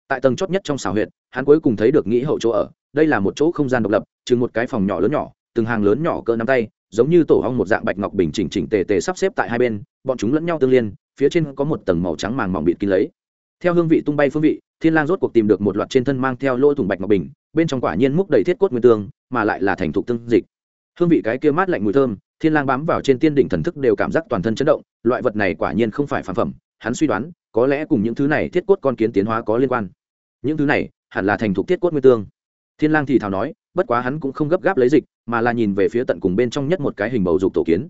Tại tầng chót nhất trong xào huyệt, hắn cuối cùng thấy được nghĩ hậu chỗ ở. Đây là một chỗ không gian độc lập, chừng một cái phòng nhỏ lớn nhỏ, từng hàng lớn nhỏ cỡ nắm tay, giống như tổ ong một dạng bạch ngọc bình chỉnh chỉnh tề tề sắp xếp tại hai bên, bọn chúng lẫn nhau tương liên, phía trên có một tầng màu trắng màng mỏng bịt kín lấy theo hương vị tung bay phương vị, thiên lang rốt cuộc tìm được một loạt trên thân mang theo lỗ thủng bạch ngọc bình, bên trong quả nhiên múc đầy thiết cốt nguyên tương, mà lại là thành thục tương dịch. Hương vị cái kia mát lạnh mùi thơm, thiên lang bám vào trên tiên đỉnh thần thức đều cảm giác toàn thân chấn động, loại vật này quả nhiên không phải phản phẩm, hắn suy đoán, có lẽ cùng những thứ này thiết cốt con kiến tiến hóa có liên quan. Những thứ này hẳn là thành thục thiết cốt nguyên tương. Thiên lang thì thào nói, bất quá hắn cũng không gấp gáp lấy dịch, mà là nhìn về phía tận cùng bên trong nhất một cái hình bầu dục tổ kiến.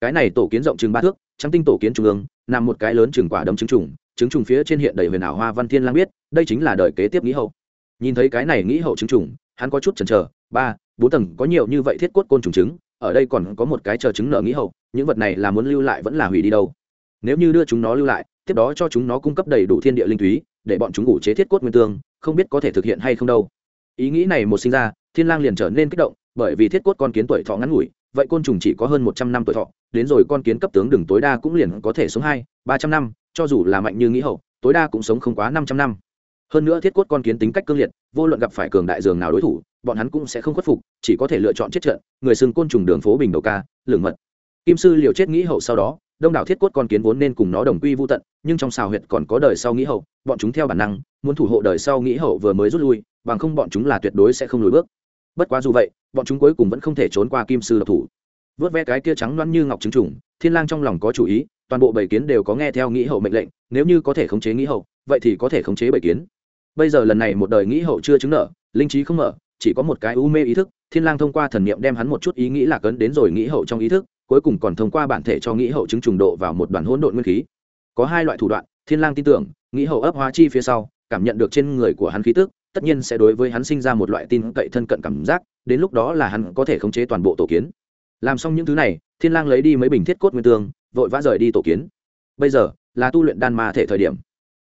Cái này tổ kiến rộng chừng ba thước, trắng tinh tổ kiến trung ương, nằm một cái lớn chừng quả đấm trứng trùng trứng trùng phía trên hiện đầy huyền ảo hoa văn thiên lang biết, đây chính là đời kế tiếp nghĩ hậu. Nhìn thấy cái này nghĩ hậu trứng trùng, hắn có chút chần chờ. Ba, bốn tầng có nhiều như vậy thiết cốt côn trùng trứng, ở đây còn có một cái chờ trứng nở nghĩ hậu, những vật này là muốn lưu lại vẫn là hủy đi đâu? Nếu như đưa chúng nó lưu lại, tiếp đó cho chúng nó cung cấp đầy đủ thiên địa linh túy, để bọn chúng ngủ chế thiết cốt nguyên tương, không biết có thể thực hiện hay không đâu. Ý nghĩ này một sinh ra, thiên lang liền trở nên kích động, bởi vì thiết cốt con kiến tuổi thọ ngắn ngủi, vậy côn trùng chỉ có hơn một trăm năm tuổi thọ, đến rồi con kiến cấp tướng đừng tối đa cũng liền có thể sống hai, ba trăm năm cho dù là mạnh như nghĩ hậu, tối đa cũng sống không quá năm trăm năm. Hơn nữa thiết cốt con kiến tính cách cương liệt, vô luận gặp phải cường đại dường nào đối thủ, bọn hắn cũng sẽ không khuất phục, chỉ có thể lựa chọn chết trận, người xưng côn trùng đường phố bình đầu ca, lửng mật. Kim sư liều chết nghĩ hậu sau đó, đông đảo thiết cốt con kiến vốn nên cùng nó đồng quy vô tận, nhưng trong xào huyệt còn có đời sau nghĩ hậu, bọn chúng theo bản năng, muốn thủ hộ đời sau nghĩ hậu vừa mới rút lui, bằng không bọn chúng là tuyệt đối sẽ không lùi bước. Bất quá dù vậy, bọn chúng cuối cùng vẫn không thể trốn qua kim sư độc thủ. Vớt ve cái kia trắng loăn như ngọc trứng trùng, thiên lang trong lòng có chủ ý toàn bộ bảy kiến đều có nghe theo nghĩ hậu mệnh lệnh, nếu như có thể khống chế nghĩ hậu, vậy thì có thể khống chế bảy kiến. Bây giờ lần này một đời nghĩ hậu chưa chứng nợ, linh trí không mở, chỉ có một cái u mê ý thức, thiên lang thông qua thần niệm đem hắn một chút ý nghĩ lạc ấn đến rồi nghĩ hậu trong ý thức, cuối cùng còn thông qua bản thể cho nghĩ hậu chứng trùng độ vào một đoàn hỗn độn nguyên khí. Có hai loại thủ đoạn, thiên lang tin tưởng, nghĩ hậu ấp hóa chi phía sau, cảm nhận được trên người của hắn khí tức, tất nhiên sẽ đối với hắn sinh ra một loại tin cậy thân cận cảm giác, đến lúc đó là hắn có thể khống chế toàn bộ tổ kiến. Làm xong những thứ này, thiên lang lấy đi mấy bình thiết cốt nguyên tương vội vã rời đi tổ kiến. Bây giờ là tu luyện đan ma thể thời điểm.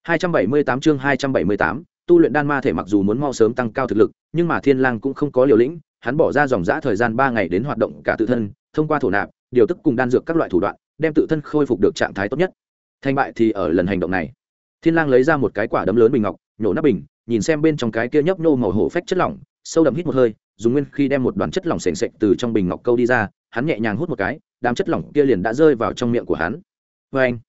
278 chương 278, tu luyện đan ma thể mặc dù muốn mau sớm tăng cao thực lực nhưng mà thiên lang cũng không có liều lĩnh hắn bỏ ra dòng dã thời gian ba ngày đến hoạt động cả tự thân thông qua thổ nạp điều tức cùng đan dược các loại thủ đoạn đem tự thân khôi phục được trạng thái tốt nhất. Thành bại thì ở lần hành động này. Thiên lang lấy ra một cái quả đấm lớn bình ngọc nhổ nắp bình nhìn xem bên trong cái kia nhấp nô màu hổ phách chất lỏng sâu đậm hít một hơi dùng nguyên khi đem một đoàn chất lỏng sền sệt từ trong bình ngọc câu đi ra hắn nhẹ nhàng hút một cái, đám chất lỏng kia liền đã rơi vào trong miệng của hắn. Vê anh,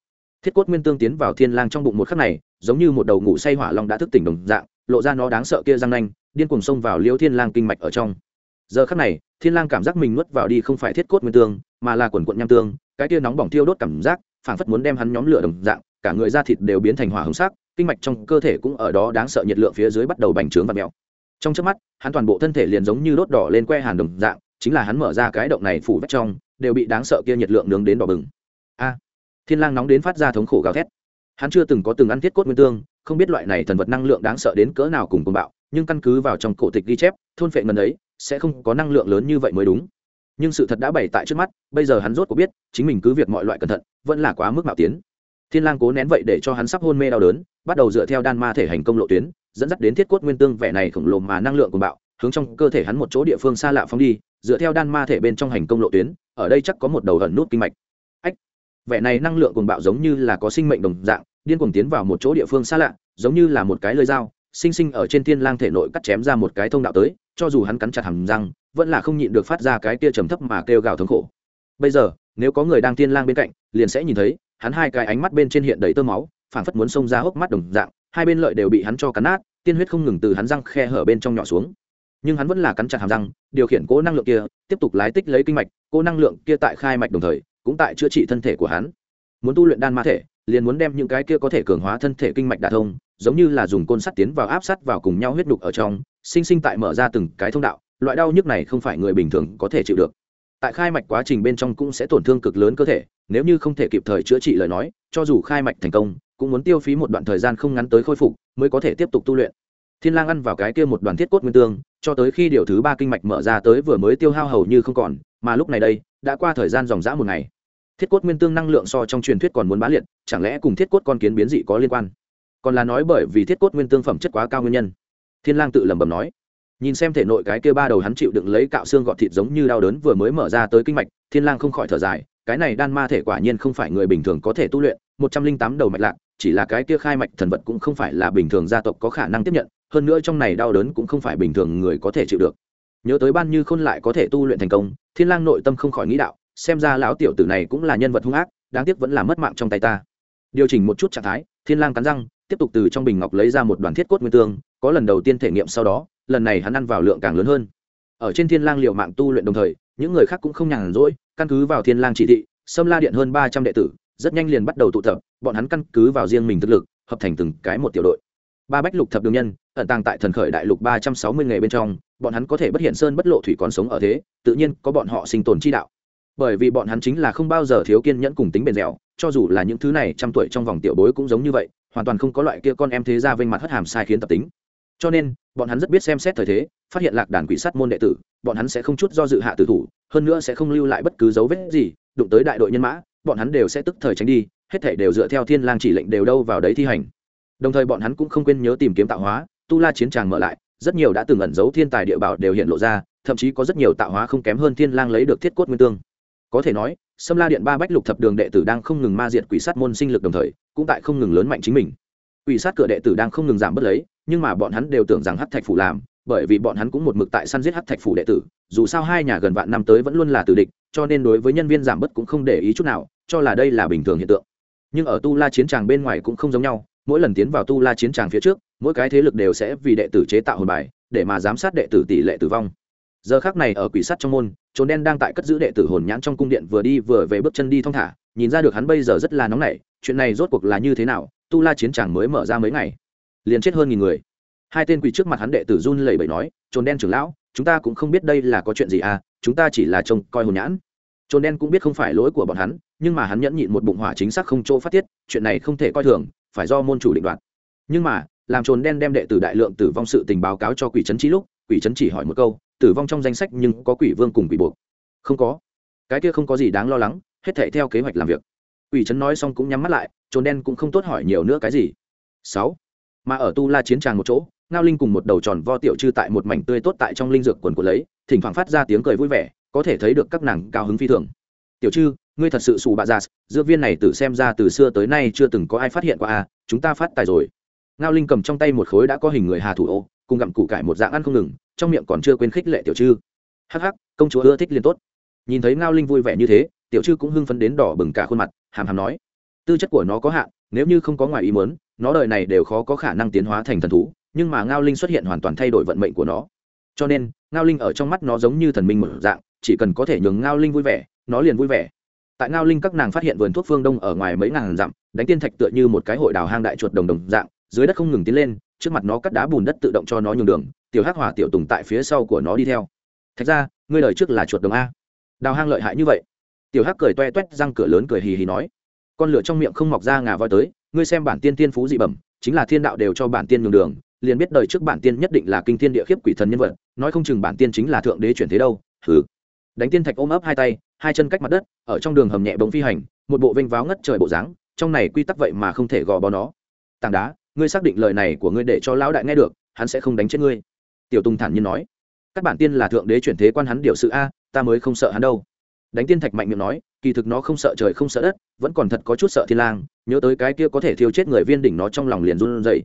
thiết cốt nguyên tương tiến vào thiên lang trong bụng một khắc này, giống như một đầu ngủ say hỏa long đã thức tỉnh đồng dạng, lộ ra nó đáng sợ kia răng nanh, điên cuồng xông vào liêu thiên lang kinh mạch ở trong. Giờ khắc này, thiên lang cảm giác mình nuốt vào đi không phải thiết cốt nguyên tương, mà là quần quận nham tương, cái kia nóng bỏng thiêu đốt cảm giác, phảng phất muốn đem hắn nhóm lửa đồng dạng, cả người da thịt đều biến thành hỏa hồng sắc, kinh mạch trong cơ thể cũng ở đó đáng sợ nhiệt lượng phía dưới bắt đầu bành trướng và mèo trong chớp mắt, hắn toàn bộ thân thể liền giống như đốt đỏ lên que hàn đồng dạng chính là hắn mở ra cái động này phủ vách trong, đều bị đáng sợ kia nhiệt lượng nướng đến đỏ bừng. A, thiên lang nóng đến phát ra thống khổ gào thét. Hắn chưa từng có từng ăn thiết cốt nguyên tương, không biết loại này thần vật năng lượng đáng sợ đến cỡ nào cùng cùng bạo, nhưng căn cứ vào trong cổ tịch ghi chép, thôn phệ ngần ấy, sẽ không có năng lượng lớn như vậy mới đúng. Nhưng sự thật đã bày tại trước mắt, bây giờ hắn rốt có biết, chính mình cứ việc mọi loại cẩn thận, vẫn là quá mức mạo tiến. Thiên lang cố nén vậy để cho hắn sắp hôn mê đau đớn, bắt đầu dựa theo đan ma thể hành công lộ tuyến, dẫn dắt đến thiết cốt nguyên tương vẻ này khổng lồ mà năng lượng cùng bạo, hướng trong cơ thể hắn một chỗ địa phương xa lạ phóng đi dựa theo đan ma thể bên trong hành công lộ tuyến, ở đây chắc có một đầu ẩn nút kinh mạch. Ách, vẻ này năng lượng cuồng bạo giống như là có sinh mệnh đồng dạng, điên cuồng tiến vào một chỗ địa phương xa lạ, giống như là một cái lưỡi dao, sinh sinh ở trên thiên lang thể nội cắt chém ra một cái thông đạo tới, cho dù hắn cắn chặt hàm răng, vẫn là không nhịn được phát ra cái kia trầm thấp mà kêu gào thống khổ. Bây giờ, nếu có người đang thiên lang bên cạnh, liền sẽ nhìn thấy, hắn hai cái ánh mắt bên trên hiện đầy tơ máu, phảng phất muốn xông ra hốc mắt đồng dạng, hai bên lợi đều bị hắn cho cắn nát, tiên huyết không ngừng từ hắn răng khe hở bên trong nhỏ xuống nhưng hắn vẫn là cắn chặt hàm răng, điều khiển cố năng lượng kia, tiếp tục lái tích lấy kinh mạch, cố năng lượng kia tại khai mạch đồng thời, cũng tại chữa trị thân thể của hắn. Muốn tu luyện đan ma thể, liền muốn đem những cái kia có thể cường hóa thân thể kinh mạch đả thông, giống như là dùng côn sắt tiến vào áp sát vào cùng nhau huyết đục ở trong, sinh sinh tại mở ra từng cái thông đạo, loại đau nhức này không phải người bình thường có thể chịu được. Tại khai mạch quá trình bên trong cũng sẽ tổn thương cực lớn cơ thể, nếu như không thể kịp thời chữa trị lời nói, cho dù khai mạch thành công, cũng muốn tiêu phí một đoạn thời gian không ngắn tới khôi phục, mới có thể tiếp tục tu luyện. Thiên lang ăn vào cái kia một đoàn thiết cốt nguyên tương cho tới khi điều thứ ba kinh mạch mở ra tới vừa mới tiêu hao hầu như không còn, mà lúc này đây, đã qua thời gian dòng dã một ngày. Thiết cốt nguyên tương năng lượng so trong truyền thuyết còn muốn bá liệt, chẳng lẽ cùng thiết cốt con kiến biến dị có liên quan? Còn là nói bởi vì thiết cốt nguyên tương phẩm chất quá cao nguyên nhân. Thiên lang tự lẩm bẩm nói. Nhìn xem thể nội cái kia ba đầu hắn chịu đựng lấy cạo xương gọt thịt giống như đau đớn vừa mới mở ra tới kinh mạch, thiên lang không khỏi thở dài, cái này đan ma thể quả nhiên không phải người bình thường có thể tu luyện, một trăm linh tám đầu mạch lạc chỉ là cái kia khai mạch thần vật cũng không phải là bình thường gia tộc có khả năng tiếp nhận, hơn nữa trong này đau đớn cũng không phải bình thường người có thể chịu được. Nhớ tới ban như khôn lại có thể tu luyện thành công, thiên lang nội tâm không khỏi nghĩ đạo, xem ra lão tiểu tử này cũng là nhân vật hung ác, đáng tiếc vẫn là mất mạng trong tay ta. Điều chỉnh một chút trạng thái, thiên lang cắn răng, tiếp tục từ trong bình ngọc lấy ra một đoàn thiết cốt nguyên tương, có lần đầu tiên thể nghiệm sau đó, lần này hắn ăn vào lượng càng lớn hơn. Ở trên thiên lang liệu mạng tu luyện đồng thời, những người khác cũng không nhàn rỗi, căn cứ vào thiên lang chỉ thị, sâm la điện hơn ba trăm đệ tử rất nhanh liền bắt đầu tụ tập, bọn hắn căn cứ vào riêng mình thực lực, hợp thành từng cái một tiểu đội. Ba bách lục thập đường nhân, ẩn tàng tại thần khởi đại lục ba trăm sáu mươi nghề bên trong, bọn hắn có thể bất hiện sơn bất lộ thủy còn sống ở thế, tự nhiên có bọn họ sinh tồn chi đạo. Bởi vì bọn hắn chính là không bao giờ thiếu kiên nhẫn cùng tính bền dẻo, cho dù là những thứ này trăm tuổi trong vòng tiểu bối cũng giống như vậy, hoàn toàn không có loại kia con em thế ra vênh mặt hất hàm sai khiến tập tính. Cho nên, bọn hắn rất biết xem xét thời thế, phát hiện lạc đàn quỷ sắt môn đệ tử, bọn hắn sẽ không chút do dự hạ tử thủ, hơn nữa sẽ không lưu lại bất cứ dấu vết gì, đụng tới đại đội nhân mã bọn hắn đều sẽ tức thời tránh đi, hết thể đều dựa theo thiên lang chỉ lệnh đều đâu vào đấy thi hành. Đồng thời bọn hắn cũng không quên nhớ tìm kiếm tạo hóa, tu la chiến tràng mở lại, rất nhiều đã từng ẩn giấu thiên tài địa bảo đều hiện lộ ra, thậm chí có rất nhiều tạo hóa không kém hơn thiên lang lấy được thiết cốt nguyên tương. Có thể nói, sâm la điện ba bách lục thập đường đệ tử đang không ngừng ma diệt quỷ sát môn sinh lực đồng thời, cũng tại không ngừng lớn mạnh chính mình. Quỷ sát cửa đệ tử đang không ngừng giảm bớt lấy, nhưng mà bọn hắn đều tưởng rằng hắc thạch phủ làm, bởi vì bọn hắn cũng một mực tại săn giết hắc thạch phủ đệ tử, dù sao hai nhà gần vạn năm tới vẫn luôn là tử địch cho nên đối với nhân viên giảm bớt cũng không để ý chút nào, cho là đây là bình thường hiện tượng. Nhưng ở tu la chiến tràng bên ngoài cũng không giống nhau, mỗi lần tiến vào tu la chiến tràng phía trước, mỗi cái thế lực đều sẽ vì đệ tử chế tạo hồn bài, để mà giám sát đệ tử tỷ lệ tử vong. Giờ khác này ở quỷ sắt trong môn, trốn đen đang tại cất giữ đệ tử hồn nhãn trong cung điện vừa đi vừa về bước chân đi thong thả, nhìn ra được hắn bây giờ rất là nóng nảy, chuyện này rốt cuộc là như thế nào, tu la chiến tràng mới mở ra mấy ngày. Liền chết hơn nghìn người. Hai tên quỷ trước mặt hắn đệ tử run lẩy bẩy nói, trốn đen trưởng lão chúng ta cũng không biết đây là có chuyện gì à chúng ta chỉ là trông coi hồn nhãn. Trốn đen cũng biết không phải lỗi của bọn hắn, nhưng mà hắn nhẫn nhịn một bụng hỏa chính xác không chỗ phát tiết, chuyện này không thể coi thường, phải do môn chủ định đoạt. Nhưng mà, làm trốn đen đem đệ tử đại lượng tử vong sự tình báo cáo cho quỷ trấn trí lúc, quỷ trấn chỉ hỏi một câu, tử vong trong danh sách nhưng có quỷ vương cùng quỷ buộc? Không có. Cái kia không có gì đáng lo lắng, hết thể theo kế hoạch làm việc. Quỷ trấn nói xong cũng nhắm mắt lại trốn đen cũng không tốt hỏi nhiều nữa cái gì. Sáu. Mà ở tu la chiến tràng một chỗ ngao linh cùng một đầu tròn vo tiểu chư tại một mảnh tươi tốt tại trong linh dược quần của lấy, thỉnh thoảng phát ra tiếng cười vui vẻ, có thể thấy được các nàng cao hứng phi thường. Tiểu chư ngươi thật sự xù bạ dạ, già dược viên này từ xem ra từ xưa tới nay chưa từng có ai phát hiện qua à chúng ta phát tài rồi. Ngao linh cầm trong tay một khối đã có hình người hà thủ ô, cùng gặm củ cải một dạng ăn không ngừng, trong miệng còn chưa quên khích lệ tiểu chư hắc hắc, công chúa ưa thích liên tốt. Nhìn thấy ngao linh vui vẻ như thế, tiểu chư cũng hưng phấn đến đỏ bừng cả khuôn mặt, hàm hàm nói, tư chất của nó có hạn, nếu như không có ngoài ý muốn, nó đời này đều khó có khả năng tiến hóa thành thần thú nhưng mà ngao linh xuất hiện hoàn toàn thay đổi vận mệnh của nó. Cho nên, ngao linh ở trong mắt nó giống như thần minh một dạng, chỉ cần có thể nhường ngao linh vui vẻ, nó liền vui vẻ. Tại ngao linh các nàng phát hiện vườn thuốc phương đông ở ngoài mấy ngàn dặm, đánh tiên thạch tựa như một cái hội đào hang đại chuột đồng đồng dạng, dưới đất không ngừng tiến lên, trước mặt nó cắt đá bùn đất tự động cho nó nhường đường, tiểu hắc hỏa tiểu tùng tại phía sau của nó đi theo. Thạch ra, ngươi đời trước là chuột đồng a. Đào hang lợi hại như vậy. Tiểu hắc cười toe toét, răng cửa lớn cười hì hì nói. Con lửa trong miệng không mọc ra ngà voi tới, ngươi xem bản tiên tiên phú dị bẩm, chính là thiên đạo đều cho bản tiên nhường đường liền biết đời trước bản tiên nhất định là kinh thiên địa khiếp quỷ thần nhân vật, nói không chừng bản tiên chính là thượng đế chuyển thế đâu, hừ. Đánh tiên thạch ôm ấp hai tay, hai chân cách mặt đất, ở trong đường hầm nhẹ bóng phi hành, một bộ vênh váo ngất trời bộ dáng, trong này quy tắc vậy mà không thể gò bó nó. Tảng đá, ngươi xác định lời này của ngươi để cho lão đại nghe được, hắn sẽ không đánh chết ngươi. Tiểu tùng thản nhiên nói. Các bản tiên là thượng đế chuyển thế quan hắn điều sự a, ta mới không sợ hắn đâu. Đánh tiên thạch mạnh miệng nói, kỳ thực nó không sợ trời không sợ đất, vẫn còn thật có chút sợ thiên lang, nhớ tới cái kia có thể thiêu chết người viên đỉnh nó trong lòng liền run rẩy.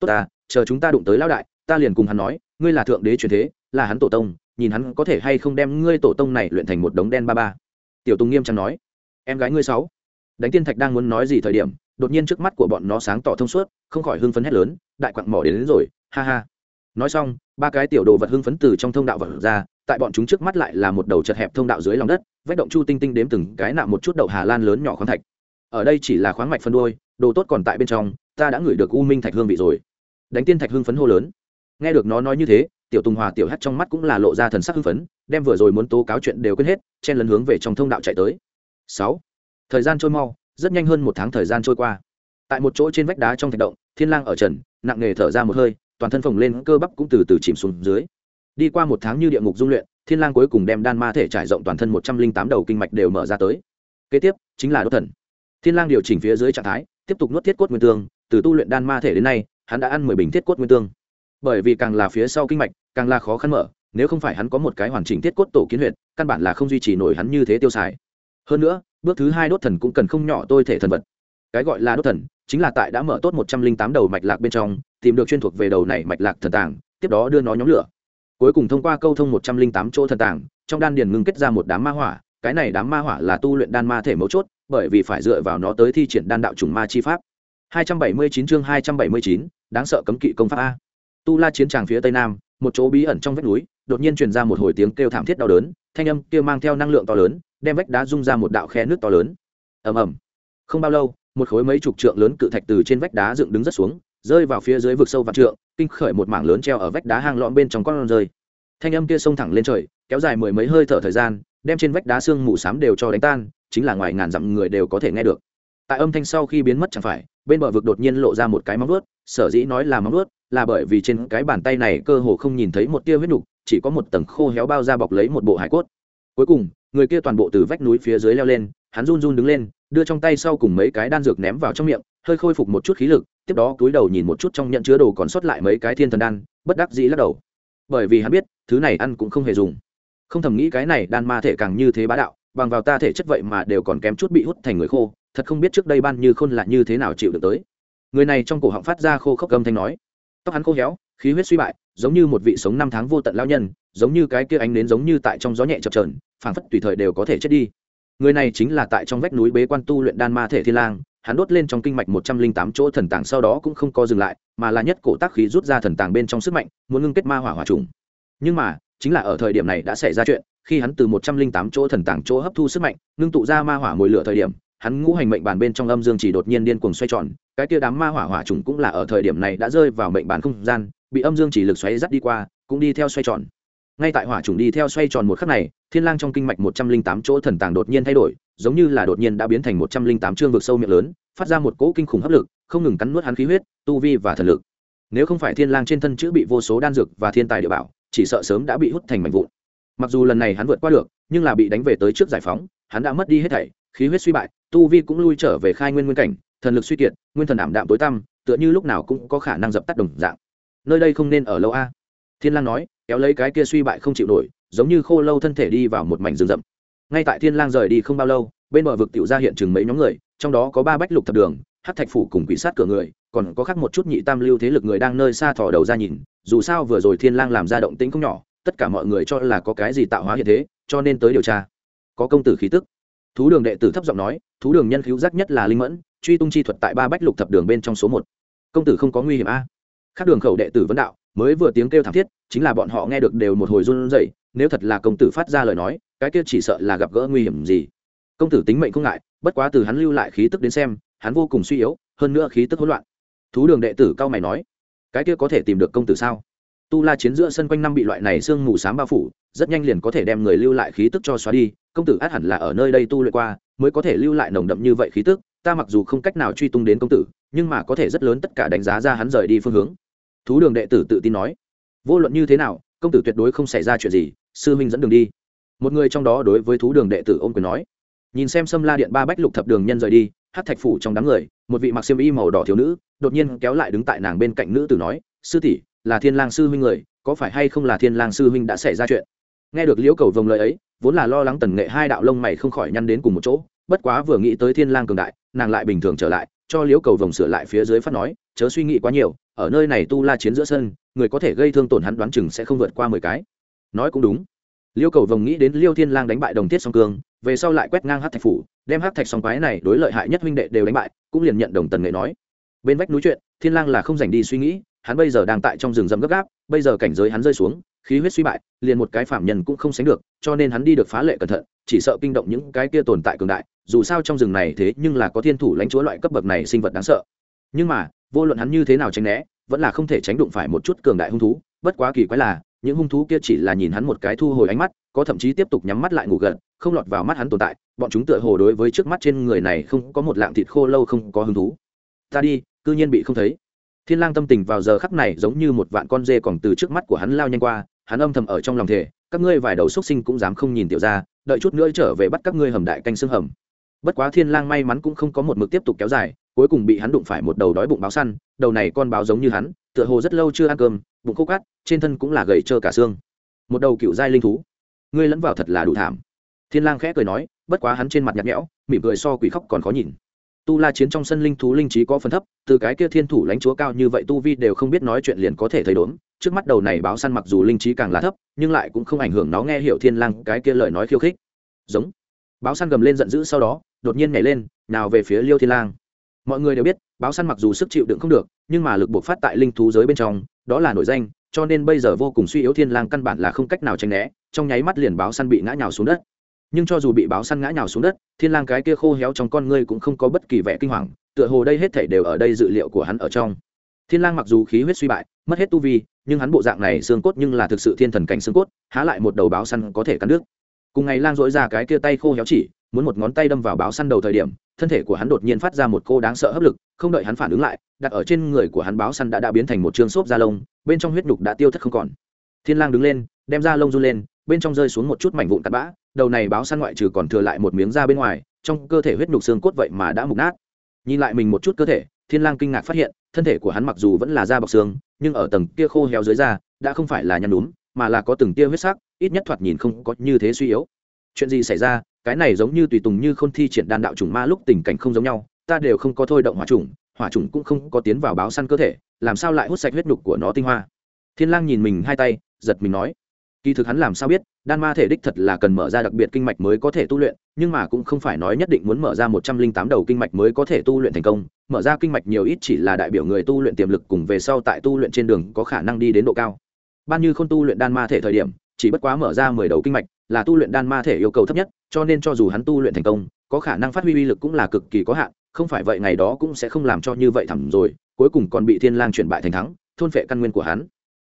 Tốt ta chờ chúng ta đụng tới lão đại ta liền cùng hắn nói ngươi là thượng đế truyền thế là hắn tổ tông nhìn hắn có thể hay không đem ngươi tổ tông này luyện thành một đống đen ba ba. Tiểu tùng nghiêm trang nói em gái ngươi sáu. Đánh tiên thạch đang muốn nói gì thời điểm đột nhiên trước mắt của bọn nó sáng tỏ thông suốt không khỏi hưng phấn hét lớn đại quặng mỏ đến, đến rồi ha ha. Nói xong ba cái tiểu đồ vật hưng phấn từ trong thông đạo vật ra tại bọn chúng trước mắt lại là một đầu chật hẹp thông đạo dưới lòng đất vách động chu tinh tinh đếm từng cái nạm một chút đậu hà lan lớn nhỏ khoáng thạch. Ở đây chỉ là khoáng mạch phân đôi đồ tốt còn tại bên trong ta đã ngửi được u minh thạch hương vị rồi đánh tiên thạch hưng phấn hô lớn. Nghe được nó nói như thế, tiểu tùng hòa, tiểu hát trong mắt cũng là lộ ra thần sắc hưng phấn, đem vừa rồi muốn tố cáo chuyện đều quên hết, chen lấn hướng về trong thông đạo chạy tới. Sáu. Thời gian trôi mau, rất nhanh hơn một tháng thời gian trôi qua. Tại một chỗ trên vách đá trong thạch động, thiên lang ở trần, nặng nề thở ra một hơi, toàn thân phồng lên cơ bắp cũng từ từ chìm xuống dưới. Đi qua một tháng như địa ngục dung luyện, thiên lang cuối cùng đem đan ma thể trải rộng toàn thân một trăm linh tám đầu kinh mạch đều mở ra tới. Kế tiếp, chính là đốt thần. Thiên lang điều chỉnh phía dưới trạng thái, tiếp tục nuốt thiết cốt nguyên tương, từ tu luyện đan ma thể đến nay hắn đã ăn mười bình thiết cốt nguyên tương. Bởi vì càng là phía sau kinh mạch càng là khó khăn mở nếu không phải hắn có một cái hoàn chỉnh thiết cốt tổ kiến huyệt căn bản là không duy trì nổi hắn như thế tiêu xài. Hơn nữa bước thứ hai đốt thần cũng cần không nhỏ tôi thể thần vật. Cái gọi là đốt thần chính là tại đã mở tốt một trăm linh tám đầu mạch lạc bên trong tìm được chuyên thuộc về đầu này mạch lạc thần tàng tiếp đó đưa nó nhóm lửa. Cuối cùng thông qua câu thông một trăm linh tám chỗ thần tàng trong đan điền ngưng kết ra một đám ma hỏa cái này đám ma hỏa là tu luyện đan ma thể mấu chốt bởi vì phải dựa vào nó tới thi triển đan đạo trùng ma chi pháp. 279 chương 279, đáng sợ cấm kỵ công pháp a. Tu la chiến tràng phía tây nam, một chỗ bí ẩn trong vách núi, đột nhiên truyền ra một hồi tiếng kêu thảm thiết đau đớn, thanh âm kia mang theo năng lượng to lớn, đem vách đá rung ra một đạo khe nước to lớn. Ầm ầm. Không bao lâu, một khối mấy chục trượng lớn cự thạch từ trên vách đá dựng đứng rất xuống, rơi vào phía dưới vực sâu vạn trượng, kinh khởi một mảng lớn treo ở vách đá hang lõm bên trong con rơi. Thanh âm kia xông thẳng lên trời, kéo dài mười mấy hơi thở thời gian, đem trên vách đá xương mù xám đều cho đánh tan, chính là ngoài ngàn dặm người đều có thể nghe được. Tại âm thanh sau khi biến mất chẳng phải bên bờ vực đột nhiên lộ ra một cái móng vuốt, sở dĩ nói là móng vuốt, là bởi vì trên cái bàn tay này cơ hồ không nhìn thấy một tia huyết nục, chỉ có một tầng khô héo bao da bọc lấy một bộ hải cốt. Cuối cùng, người kia toàn bộ từ vách núi phía dưới leo lên, hắn run run đứng lên, đưa trong tay sau cùng mấy cái đan dược ném vào trong miệng, hơi khôi phục một chút khí lực, tiếp đó cúi đầu nhìn một chút trong nhận chứa đồ còn sót lại mấy cái thiên thần đan, bất đắc dĩ lắc đầu. Bởi vì hắn biết, thứ này ăn cũng không hề dùng. Không thầm nghĩ cái này đan ma thể càng như thế bá đạo, bằng vào ta thể chất vậy mà đều còn kém chút bị hút thành người khô thật không biết trước đây ban như khôn là như thế nào chịu được tới. Người này trong cổ họng phát ra khô khốc âm thanh nói. Tóc hắn khô héo, khí huyết suy bại, giống như một vị sống năm tháng vô tận lao nhân, giống như cái kia ánh nến giống như tại trong gió nhẹ chập trờn phảng phất tùy thời đều có thể chết đi. Người này chính là tại trong vách núi bế quan tu luyện đan ma thể thiên lang, hắn đốt lên trong kinh mạch một trăm linh tám chỗ thần tàng sau đó cũng không có dừng lại, mà là nhất cổ tác khí rút ra thần tàng bên trong sức mạnh, muốn ngưng kết ma hỏa hỏa trùng. Nhưng mà, chính là ở thời điểm này đã xảy ra chuyện, khi hắn từ một trăm linh tám chỗ thần tàng chỗ hấp thu sức mạnh, ngưng tụ ra ma hỏa mồi lửa thời điểm hắn ngũ hành mệnh bàn bên trong âm dương chỉ đột nhiên điên cuồng xoay tròn, cái kia đám ma hỏa hỏa trùng cũng là ở thời điểm này đã rơi vào mệnh bàn không gian, bị âm dương chỉ lực xoáy dắt đi qua, cũng đi theo xoay tròn. Ngay tại hỏa trùng đi theo xoay tròn một khắc này, thiên lang trong kinh mạch một trăm linh tám chỗ thần tàng đột nhiên thay đổi, giống như là đột nhiên đã biến thành một trăm linh tám chương vực sâu miệng lớn, phát ra một cỗ kinh khủng hấp lực, không ngừng cắn nuốt hắn khí huyết, tu vi và thần lực. Nếu không phải thiên lang trên thân chữ bị vô số đan dược và thiên tài địa bảo, chỉ sợ sớm đã bị hút thành mảnh vụn. Mặc dù lần này hắn vượt qua được, nhưng là bị đánh về tới trước giải phóng, hắn đã mất đi hết thảy khí huyết suy bại, tu vi cũng lui trở về khai nguyên nguyên cảnh, thần lực suy kiệt, nguyên thần ảm đạm tối tăm, tựa như lúc nào cũng có khả năng dập tắt đồng dạng. Nơi đây không nên ở lâu a. Thiên lang nói, kéo lấy cái kia suy bại không chịu nổi, giống như khô lâu thân thể đi vào một mảnh rừng rậm. Ngay tại thiên lang rời đi không bao lâu, bên bờ vực tiểu ra hiện trường mấy nhóm người, trong đó có ba bách lục thập đường hát thạch phủ cùng quỷ sát cửa người, còn có khác một chút nhị tam lưu thế lực người đang nơi xa thò đầu ra nhìn, dù sao vừa rồi thiên lang làm ra động tĩnh không nhỏ, tất cả mọi người cho là có cái gì tạo hóa hiện thế, cho nên tới điều tra. Có công tử khí tức thú đường đệ tử thấp giọng nói, thú đường nhân cứu giác nhất là linh mẫn, truy tung chi thuật tại ba bách lục thập đường bên trong số một. Công tử không có nguy hiểm a. Khác đường khẩu đệ tử vấn đạo, mới vừa tiếng kêu thảm thiết, chính là bọn họ nghe được đều một hồi run rẩy, nếu thật là công tử phát ra lời nói, cái kia chỉ sợ là gặp gỡ nguy hiểm gì. Công tử tính mệnh không ngại, bất quá từ hắn lưu lại khí tức đến xem, hắn vô cùng suy yếu, hơn nữa khí tức hỗn loạn. Thú đường đệ tử cao mày nói, cái kia có thể tìm được công tử sao? Tu la chiến giữa sân quanh năm bị loại này sương mù s á m bao phủ, rất nhanh liền có thể đem người lưu lại khí tức cho xóa đi, công tử át hẳn là ở nơi đây tu luyện qua, mới có thể lưu lại nồng đậm như vậy khí tức, ta mặc dù không cách nào truy tung đến công tử, nhưng mà có thể rất lớn tất cả đánh giá ra hắn rời đi phương hướng. Thú đường đệ tử tự tin nói, vô luận như thế nào, công tử tuyệt đối không xảy ra chuyện gì, sư minh dẫn đường đi. Một người trong đó đối với thú đường đệ tử ôm quyền nói, nhìn xem sâm la điện ba bách lục thập đường nhân rời đi, hát thạch phủ trong đám người, một vị mặc xiêm y màu đỏ thiếu nữ, đột nhiên kéo lại đứng tại nàng bên cạnh nữ tử nói, sư tỷ là thiên lang sư huynh người, có phải hay không là thiên lang sư huynh đã xảy ra chuyện? Nghe được liễu cầu vồng lời ấy, vốn là lo lắng tần nghệ hai đạo lông mày không khỏi nhăn đến cùng một chỗ, bất quá vừa nghĩ tới thiên lang cường đại, nàng lại bình thường trở lại, cho liễu cầu vồng sửa lại phía dưới phát nói, chớ suy nghĩ quá nhiều, ở nơi này tu la chiến giữa sân, người có thể gây thương tổn hắn đoán chừng sẽ không vượt qua mười cái. Nói cũng đúng. Liêu cầu vồng nghĩ đến liêu thiên lang đánh bại đồng thiết song cương, về sau lại quét ngang hát thạch phủ, đem hát thạch song quái này đối lợi hại nhất huynh đệ đều đánh bại, cũng liền nhận đồng tần nghệ nói. Bên vách núi chuyện, thiên lang là không dành đi suy nghĩ hắn bây giờ đang tại trong rừng rậm gấp gáp, bây giờ cảnh giới hắn rơi xuống, khí huyết suy bại, liền một cái phạm nhân cũng không sánh được, cho nên hắn đi được phá lệ cẩn thận, chỉ sợ kinh động những cái kia tồn tại cường đại, dù sao trong rừng này thế nhưng là có thiên thủ lãnh chúa loại cấp bậc này sinh vật đáng sợ. Nhưng mà, vô luận hắn như thế nào tránh né, vẫn là không thể tránh đụng phải một chút cường đại hung thú, bất quá kỳ quái là, những hung thú kia chỉ là nhìn hắn một cái thu hồi ánh mắt, có thậm chí tiếp tục nhắm mắt lại ngủ gần không lọt vào mắt hắn tồn tại, bọn chúng tựa hồ đối với trước mắt trên người này không có một lạng thịt khô lâu không có hứng thú. Ta đi, cư nhiên bị không thấy thiên lang tâm tình vào giờ khắc này giống như một vạn con dê còn từ trước mắt của hắn lao nhanh qua, hắn âm thầm ở trong lòng thể các ngươi vài đầu xuất sinh cũng dám không nhìn tiểu ra đợi chút nữa trở về bắt các ngươi hầm đại canh xương hầm. Bất quá thiên lang may mắn cũng không có một mực tiếp tục kéo dài, cuối cùng bị hắn đụng phải một đầu đói bụng báo săn, đầu này con báo giống như hắn, tựa hồ rất lâu chưa ăn cơm, bụng khô cát, trên thân cũng là gầy trơ cả xương. Một đầu cựu giai linh thú. Ngươi lẫn vào thật là đủ thảm. Thiên lang khẽ cười nói, bất quá hắn trên mặt nhạt nhẽo, mỉm cười so quỷ khóc còn khó nhìn tu la chiến trong sân linh thú linh trí có phần thấp, từ cái kia thiên thủ lãnh chúa cao như vậy tu vi đều không biết nói chuyện liền có thể thấy đốn trước mắt đầu này báo săn mặc dù linh trí càng là thấp, nhưng lại cũng không ảnh hưởng nó nghe hiểu thiên lang cái kia lời nói khiêu khích. Giống. Báo săn gầm lên giận dữ sau đó, đột nhiên nhảy lên, nào về phía liêu thiên lang. Mọi người đều biết, báo săn mặc dù sức chịu đựng không được, nhưng mà lực buộc phát tại linh thú giới bên trong, đó là nổi danh, cho nên bây giờ vô cùng suy yếu thiên lang căn bản là không cách nào tránh né, trong nháy mắt liền báo săn bị ngã nhào xuống đất nhưng cho dù bị báo săn ngã nhào xuống đất, thiên lang cái kia khô héo trong con ngươi cũng không có bất kỳ vẻ kinh hoàng, tựa hồ đây hết thảy đều ở đây dự liệu của hắn ở trong thiên lang mặc dù khí huyết suy bại, mất hết tu vi, nhưng hắn bộ dạng này xương cốt nhưng là thực sự thiên thần cảnh xương cốt, há lại một đầu báo săn có thể cắn nước. cùng ngày lang dỗi ra cái kia tay khô héo chỉ, muốn một ngón tay đâm vào báo săn đầu thời điểm, thân thể của hắn đột nhiên phát ra một cô đáng sợ hấp lực, không đợi hắn phản ứng lại, đặt ở trên người của hắn báo săn đã đã biến thành một trương xốp da lông, bên trong huyết nhục đã tiêu thất không còn thiên lang đứng lên, đem da lông run lên, bên trong rơi xuống một chút mảnh vụn cát bã đầu này báo săn ngoại trừ còn thừa lại một miếng da bên ngoài, trong cơ thể huyết nhục xương cốt vậy mà đã mục nát. Nhìn lại mình một chút cơ thể, thiên lang kinh ngạc phát hiện, thân thể của hắn mặc dù vẫn là da bọc xương, nhưng ở tầng kia khô héo dưới da, đã không phải là nhăn núm, mà là có từng tia huyết sắc, ít nhất thoạt nhìn không có như thế suy yếu. Chuyện gì xảy ra? Cái này giống như tùy tùng như không thi triển đan đạo trùng ma lúc tình cảnh không giống nhau, ta đều không có thôi động hỏa trùng hỏa trùng cũng không có tiến vào báo săn cơ thể, làm sao lại hút sạch huyết nhục của nó tinh hoa? Thiên lang nhìn mình hai tay, giật mình nói kỳ thực hắn làm sao biết, đan ma thể đích thật là cần mở ra đặc biệt kinh mạch mới có thể tu luyện, nhưng mà cũng không phải nói nhất định muốn mở ra một trăm linh tám đầu kinh mạch mới có thể tu luyện thành công. Mở ra kinh mạch nhiều ít chỉ là đại biểu người tu luyện tiềm lực cùng về sau tại tu luyện trên đường có khả năng đi đến độ cao. Ban như không tu luyện đan ma thể thời điểm, chỉ bất quá mở ra mười đầu kinh mạch, là tu luyện đan ma thể yêu cầu thấp nhất, cho nên cho dù hắn tu luyện thành công, có khả năng phát huy uy lực cũng là cực kỳ có hạn, không phải vậy ngày đó cũng sẽ không làm cho như vậy thẳng rồi, cuối cùng còn bị thiên lang chuyển bại thành thắng, thôn phệ căn nguyên của hắn.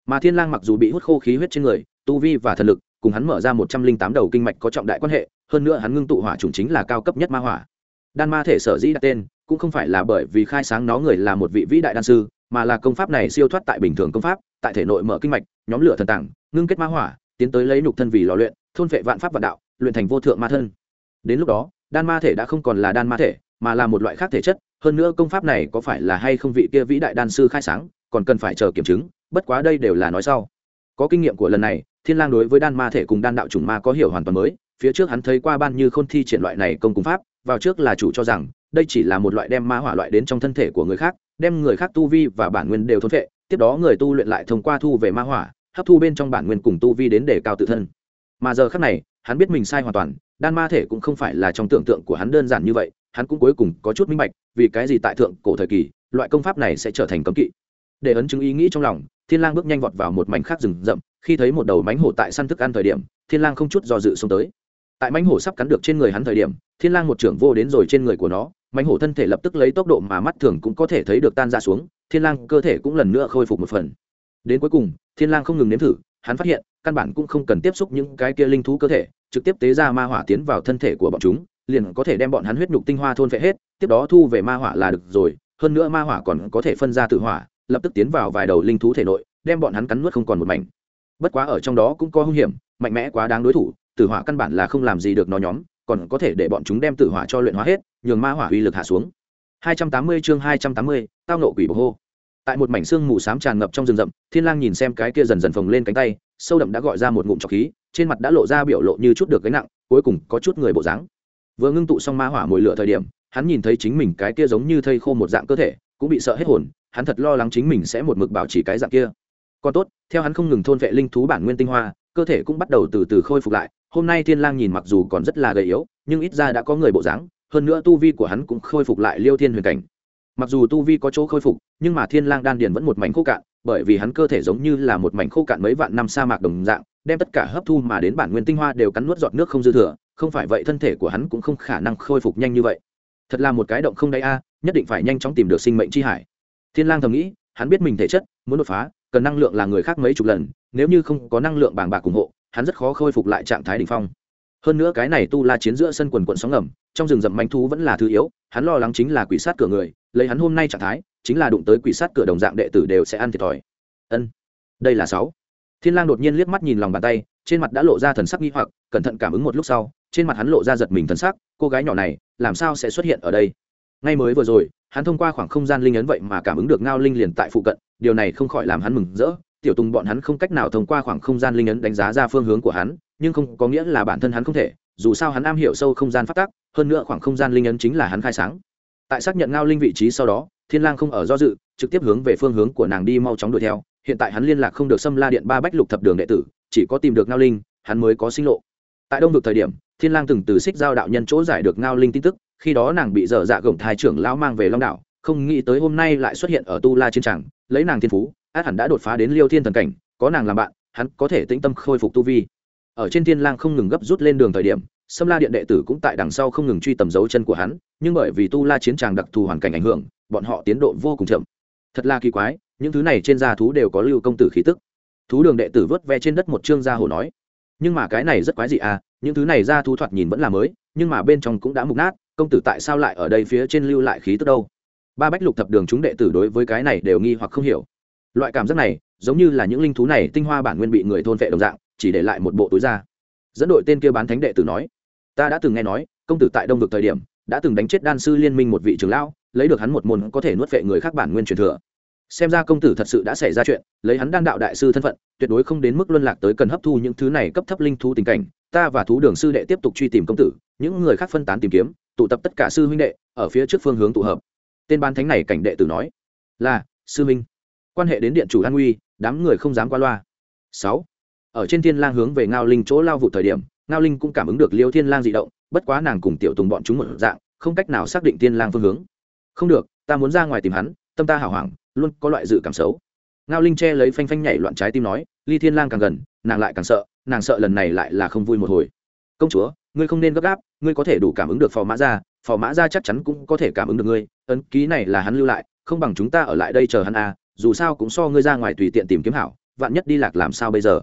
Mà thiên lang mặc dù bị hút khô khí huyết trên người tu vi và thần lực, cùng hắn mở ra một trăm linh tám đầu kinh mạch có trọng đại quan hệ, hơn nữa hắn ngưng tụ hỏa chủng chính là cao cấp nhất ma hỏa. Đan ma thể sở dĩ đặt tên, cũng không phải là bởi vì khai sáng nó người là một vị vĩ đại đan sư, mà là công pháp này siêu thoát tại bình thường công pháp, tại thể nội mở kinh mạch, nhóm lửa thần tàng, ngưng kết ma hỏa, tiến tới lấy nhục thân vì lò luyện, thôn vệ vạn pháp vạn đạo, luyện thành vô thượng ma thân. Đến lúc đó, đan ma thể đã không còn là đan ma thể, mà là một loại khác thể chất, hơn nữa công pháp này có phải là hay không vị kia vĩ đại đan sư khai sáng, còn cần phải chờ kiểm chứng, bất quá đây đều là nói sau. Có kinh nghiệm của lần này thiên lang đối với đan ma thể cùng đan đạo chủng ma có hiểu hoàn toàn mới, phía trước hắn thấy qua ban như khôn thi triển loại này công cùng pháp, vào trước là chủ cho rằng, đây chỉ là một loại đem ma hỏa loại đến trong thân thể của người khác, đem người khác tu vi và bản nguyên đều thôn phệ, tiếp đó người tu luyện lại thông qua thu về ma hỏa, hấp thu bên trong bản nguyên cùng tu vi đến để cao tự thân. Mà giờ khắc này, hắn biết mình sai hoàn toàn, đan ma thể cũng không phải là trong tưởng tượng của hắn đơn giản như vậy, hắn cũng cuối cùng có chút minh bạch, vì cái gì tại thượng cổ thời kỳ, loại công pháp này sẽ trở thành cấm kỵ. Để ấn chứng ý nghĩ trong lòng, thiên lang bước nhanh vọt vào một mảnh khác rừng rậm khi thấy một đầu mánh hổ tại săn thức ăn thời điểm, thiên lang không chút do dự xông tới. Tại mánh hổ sắp cắn được trên người hắn thời điểm, thiên lang một trưởng vô đến rồi trên người của nó, mánh hổ thân thể lập tức lấy tốc độ mà mắt thường cũng có thể thấy được tan ra xuống, thiên lang cơ thể cũng lần nữa khôi phục một phần. Đến cuối cùng, thiên lang không ngừng nếm thử, hắn phát hiện, căn bản cũng không cần tiếp xúc những cái kia linh thú cơ thể, trực tiếp tế ra ma hỏa tiến vào thân thể của bọn chúng, liền có thể đem bọn hắn huyết nhục tinh hoa thôn phệ hết, tiếp đó thu về ma hỏa là được rồi, hơn nữa ma hỏa còn có thể phân ra tự hỏa, lập tức tiến vào vài đầu linh thú thể nội, đem bọn hắn cắn nuốt không còn một mảnh bất quá ở trong đó cũng có hung hiểm mạnh mẽ quá đáng đối thủ tử hỏa căn bản là không làm gì được nó nhóm còn có thể để bọn chúng đem tử hỏa cho luyện hóa hết nhường ma hỏa uy lực hạ xuống. 280 chương 280, tao nộ quỷ bồ hô. Tại một mảnh xương mù xám tràn ngập trong rừng rậm thiên lang nhìn xem cái kia dần dần phồng lên cánh tay sâu đậm đã gọi ra một ngụm trọc khí trên mặt đã lộ ra biểu lộ như chút được gánh nặng cuối cùng có chút người bộ dáng. Vừa ngưng tụ xong ma hỏa mùi lửa thời điểm hắn nhìn thấy chính mình cái kia giống như thây khô một dạng cơ thể cũng bị sợ hết hồn hắn thật lo lắng chính mình sẽ một mực bảo trì cái dạng kia còn tốt, theo hắn không ngừng thôn vệ linh thú bản nguyên tinh hoa, cơ thể cũng bắt đầu từ từ khôi phục lại. Hôm nay thiên lang nhìn mặc dù còn rất là gầy yếu, nhưng ít ra đã có người bộ dáng, hơn nữa tu vi của hắn cũng khôi phục lại liêu thiên huyền cảnh. Mặc dù tu vi có chỗ khôi phục, nhưng mà thiên lang đan điền vẫn một mảnh khô cạn, bởi vì hắn cơ thể giống như là một mảnh khô cạn mấy vạn năm sa mạc đồng dạng, đem tất cả hấp thu mà đến bản nguyên tinh hoa đều cắn nuốt giọt nước không dư thừa, không phải vậy thân thể của hắn cũng không khả năng khôi phục nhanh như vậy. Thật là một cái động không đáy a, nhất định phải nhanh chóng tìm được sinh mệnh chi hải. Thiên lang thầm nghĩ, hắn biết mình thể chất, muốn đột phá cần năng lượng là người khác mấy chục lần, nếu như không có năng lượng bàng bạc ủng hộ, hắn rất khó khôi phục lại trạng thái đỉnh phong. Hơn nữa cái này tu la chiến giữa sân quần quận sóng ngầm, trong rừng rậm manh thú vẫn là thứ yếu, hắn lo lắng chính là quỷ sát cửa người, lấy hắn hôm nay trạng thái, chính là đụng tới quỷ sát cửa đồng dạng đệ tử đều sẽ ăn thiệt thòi. Ân, đây là sáu. Thiên lang đột nhiên liếc mắt nhìn lòng bàn tay, trên mặt đã lộ ra thần sắc nghi hoặc, cẩn thận cảm ứng một lúc sau, trên mặt hắn lộ ra giật mình thần sắc, cô gái nhỏ này, làm sao sẽ xuất hiện ở đây? Ngay mới vừa rồi, hắn thông qua khoảng không gian linh ấn vậy mà cảm ứng được ngao linh liền tại phụ cận điều này không khỏi làm hắn mừng rỡ. Tiểu tùng bọn hắn không cách nào thông qua khoảng không gian linh ấn đánh giá ra phương hướng của hắn, nhưng không có nghĩa là bản thân hắn không thể, dù sao hắn am hiểu sâu không gian phát tác hơn nữa khoảng không gian linh ấn chính là hắn khai sáng. Tại xác nhận ngao linh vị trí sau đó, thiên lang không ở do dự, trực tiếp hướng về phương hướng của nàng đi mau chóng đuổi theo. Hiện tại hắn liên lạc không được xâm la điện ba bách lục thập đường đệ tử, chỉ có tìm được ngao linh, hắn mới có sinh lộ. Tại đông vực thời điểm, thiên lang từng từ xích giao đạo nhân chỗ giải được ngao linh tin tức, khi đó nàng bị dở dạ gồng thái trưởng lão mang về long đảo, không nghĩ tới hôm nay lại xuất hiện ở tu la chiến tràng lấy nàng thiên phú át hẳn đã đột phá đến liêu thiên thần cảnh có nàng làm bạn hắn có thể tĩnh tâm khôi phục tu vi. Ở trên thiên lang không ngừng gấp rút lên đường thời điểm Sâm La Điện đệ tử cũng tại đằng sau không ngừng truy tầm dấu chân của hắn, nhưng bởi vì tu La chiến tràng đặc thù hoàn cảnh ảnh hưởng, bọn họ tiến độ vô cùng chậm. Thật là kỳ quái, những thứ này trên da thú đều có lưu công tử khí tức. Thú đường đệ tử vớt ve trên đất một trương da hổ nói nhưng mà cái này rất quái dị à những thứ này da thú thoạt nhìn vẫn là mới nhưng mà bên trong cũng đã mục nát công tử tại sao lại ở đây phía trên lưu lại khí tức đâu? Ba bách lục thập đường chúng đệ tử đối với cái này đều nghi hoặc không hiểu. Loại cảm giác này, giống như là những linh thú này tinh hoa bản nguyên bị người thôn vệ đồng dạng, chỉ để lại một bộ túi da. Dẫn đội tên kia bán thánh đệ tử nói, ta đã từng nghe nói, công tử tại đông vực thời điểm, đã từng đánh chết đan sư liên minh một vị trưởng lão, lấy được hắn một môn có thể nuốt vệ người khác bản nguyên truyền thừa. Xem ra công tử thật sự đã xảy ra chuyện, lấy hắn đan đạo đại sư thân phận, tuyệt đối không đến mức luân lạc tới cần hấp thu những thứ này cấp thấp linh thú tình cảnh. Ta và thú đường sư đệ tiếp tục truy tìm công tử, những người khác phân tán tìm kiếm, tụ tập tất cả sư huynh đệ, ở phía trước phương hướng tụ hợp tên ban thánh này cảnh đệ tử nói, là, sư minh. Quan hệ đến điện chủ an nguy đám người không dám qua loa. Sáu. Ở trên thiên lang hướng về ngao linh chỗ lao vụ thời điểm, ngao linh cũng cảm ứng được liêu thiên lang dị động, bất quá nàng cùng tiểu tùng bọn chúng một dạng, không cách nào xác định thiên lang phương hướng. Không được, ta muốn ra ngoài tìm hắn, tâm ta hào hoảng, luôn có loại dự cảm xấu. Ngao linh che lấy phanh phanh nhảy loạn trái tim nói, ly thiên lang càng gần, nàng lại càng sợ, nàng sợ lần này lại là không vui một hồi. Công chúa, ngươi không nên gấp gáp, ngươi có thể đủ cảm ứng được phò mã ra phò mã ra chắc chắn cũng có thể cảm ứng được ngươi, ấn ký này là hắn lưu lại, không bằng chúng ta ở lại đây chờ hắn à dù sao cũng so ngươi ra ngoài tùy tiện tìm kiếm hảo, vạn nhất đi lạc làm sao bây giờ?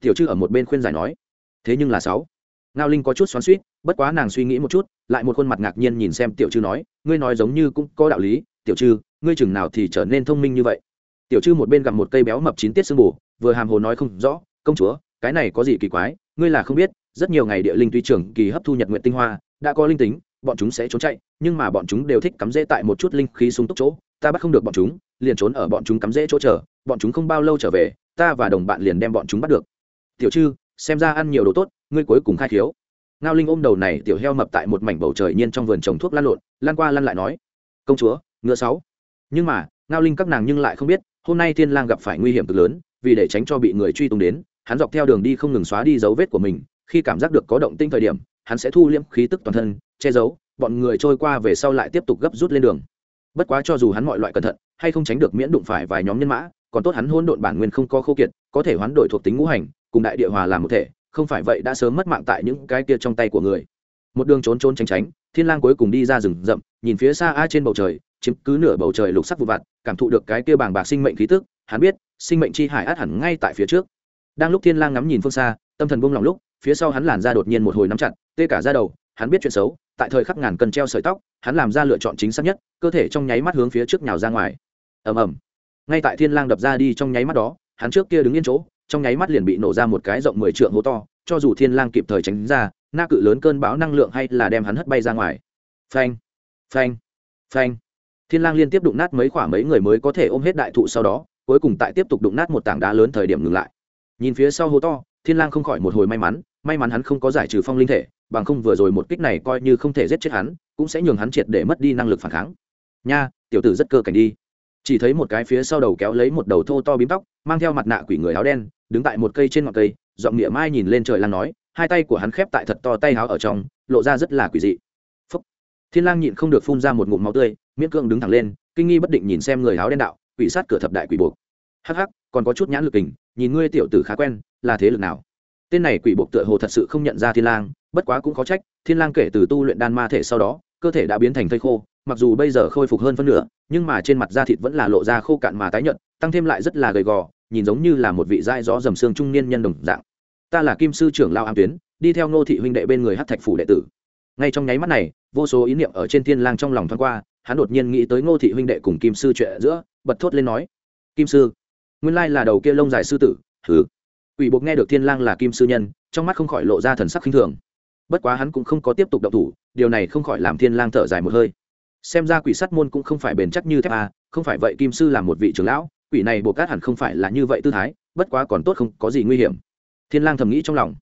Tiểu chư ở một bên khuyên giải nói. Thế nhưng là sáu. Ngao linh có chút xoắn suýt bất quá nàng suy nghĩ một chút, lại một khuôn mặt ngạc nhiên nhìn xem tiểu chư nói, ngươi nói giống như cũng có đạo lý, tiểu chư ngươi chừng nào thì trở nên thông minh như vậy? Tiểu chư một bên gặp một cây béo mập chín tiết sương bù vừa hàm hồ nói không rõ, công chúa, cái này có gì kỳ quái, ngươi là không biết, rất nhiều ngày địa linh tuy trưởng kỳ hấp thu nhật nguyện tinh hoa, đã có linh tính bọn chúng sẽ trốn chạy, nhưng mà bọn chúng đều thích cắm rễ tại một chút linh khí sung túc chỗ. Ta bắt không được bọn chúng, liền trốn ở bọn chúng cắm rễ chỗ chờ. Bọn chúng không bao lâu trở về, ta và đồng bạn liền đem bọn chúng bắt được. Tiểu chư xem ra ăn nhiều đồ tốt, ngươi cuối cùng khai thiếu ngao linh ôm đầu này, tiểu heo mập tại một mảnh bầu trời nhiên trong vườn trồng thuốc lan lộn, lan qua lan lại nói, công chúa, ngựa sáu. Nhưng mà, ngao linh các nàng nhưng lại không biết, hôm nay thiên lang gặp phải nguy hiểm cực lớn, vì để tránh cho bị người truy tung đến, hắn dọc theo đường đi không ngừng xóa đi dấu vết của mình, khi cảm giác được có động tinh thời điểm hắn sẽ thu liễm khí tức toàn thân, che giấu, bọn người trôi qua về sau lại tiếp tục gấp rút lên đường. Bất quá cho dù hắn mọi loại cẩn thận, hay không tránh được miễn đụng phải vài nhóm nhân mã, còn tốt hắn hôn độn bản nguyên không có khô kiệt, có thể hoán đổi thuộc tính ngũ hành, cùng đại địa hòa làm một thể, không phải vậy đã sớm mất mạng tại những cái kia trong tay của người. Một đường trốn trốn tránh tránh, thiên lang cuối cùng đi ra rừng rậm, nhìn phía xa a trên bầu trời, chiếm cứ nửa bầu trời lục sắc vụ vặt, cảm thụ được cái kia bàng bạc sinh mệnh khí tức, hắn biết, sinh mệnh chi hải át hẳn ngay tại phía trước. Đang lúc thiên lang ngắm nhìn phương xa, tâm thần buông lòng lúc, phía sau hắn làn ra đột nhiên một hồi nắm chặt tê cả ra đầu, hắn biết chuyện xấu, tại thời khắc ngàn cân treo sợi tóc, hắn làm ra lựa chọn chính xác nhất, cơ thể trong nháy mắt hướng phía trước nhào ra ngoài. Ầm ầm. Ngay tại thiên lang đập ra đi trong nháy mắt đó, hắn trước kia đứng yên chỗ, trong nháy mắt liền bị nổ ra một cái rộng mười trượng hố to, cho dù thiên lang kịp thời tránh ra, na cự lớn cơn bão năng lượng hay là đem hắn hất bay ra ngoài. Phanh phanh phanh. Thiên lang liên tiếp đụng nát mấy quả mấy người mới có thể ôm hết đại thụ sau đó, cuối cùng tại tiếp tục đụng nát một tảng đá lớn thời điểm ngừng lại. Nhìn phía sau hố to, thiên lang không khỏi một hồi may mắn may mắn hắn không có giải trừ phong linh thể, bằng không vừa rồi một kích này coi như không thể giết chết hắn, cũng sẽ nhường hắn triệt để mất đi năng lực phản kháng. Nha, tiểu tử rất cơ cảnh đi. Chỉ thấy một cái phía sau đầu kéo lấy một đầu thô to bím tóc, mang theo mặt nạ quỷ người áo đen, đứng tại một cây trên ngọn cây, giọng nghĩa mai nhìn lên trời lan nói, hai tay của hắn khép tại thật to tay áo ở trong, lộ ra rất là quỷ dị. Phúc. thiên lang nhịn không được phun ra một ngụm máu tươi, miễn cưỡng đứng thẳng lên, kinh nghi bất định nhìn xem người áo đen đạo, quỷ sát cửa thập đại quỷ buộc. Hắc hắc, còn có chút nhãn lực kình, nhìn ngươi tiểu tử khá quen, là thế lực nào? Tên này quỷ buộc tựa hồ thật sự không nhận ra thiên lang, bất quá cũng khó trách, thiên lang kể từ tu luyện đan ma thể sau đó, cơ thể đã biến thành thây khô, mặc dù bây giờ khôi phục hơn phân nửa, nhưng mà trên mặt da thịt vẫn là lộ ra khô cạn mà tái nhợt, tăng thêm lại rất là gầy gò, nhìn giống như là một vị dai gió dầm xương trung niên nhân đồng dạng. Ta là kim sư trưởng lao am tuyến, đi theo ngô thị huynh đệ bên người hát thạch phủ đệ tử. Ngay trong nháy mắt này, vô số ý niệm ở trên thiên lang trong lòng thoáng qua, hắn đột nhiên nghĩ tới ngô thị huynh đệ cùng kim sư chuyện giữa, bật thốt lên nói, kim sư, nguyên lai là đầu kia lông dài sư tử thứ quỷ buộc nghe được thiên lang là kim sư nhân, trong mắt không khỏi lộ ra thần sắc khinh thường. Bất quá hắn cũng không có tiếp tục động thủ, điều này không khỏi làm thiên lang thở dài một hơi. Xem ra quỷ sắt môn cũng không phải bền chắc như thép à không phải vậy kim sư làm một vị trưởng lão, quỷ này buộc cát hẳn không phải là như vậy tư thái, bất quá còn tốt không có gì nguy hiểm. Thiên lang thầm nghĩ trong lòng.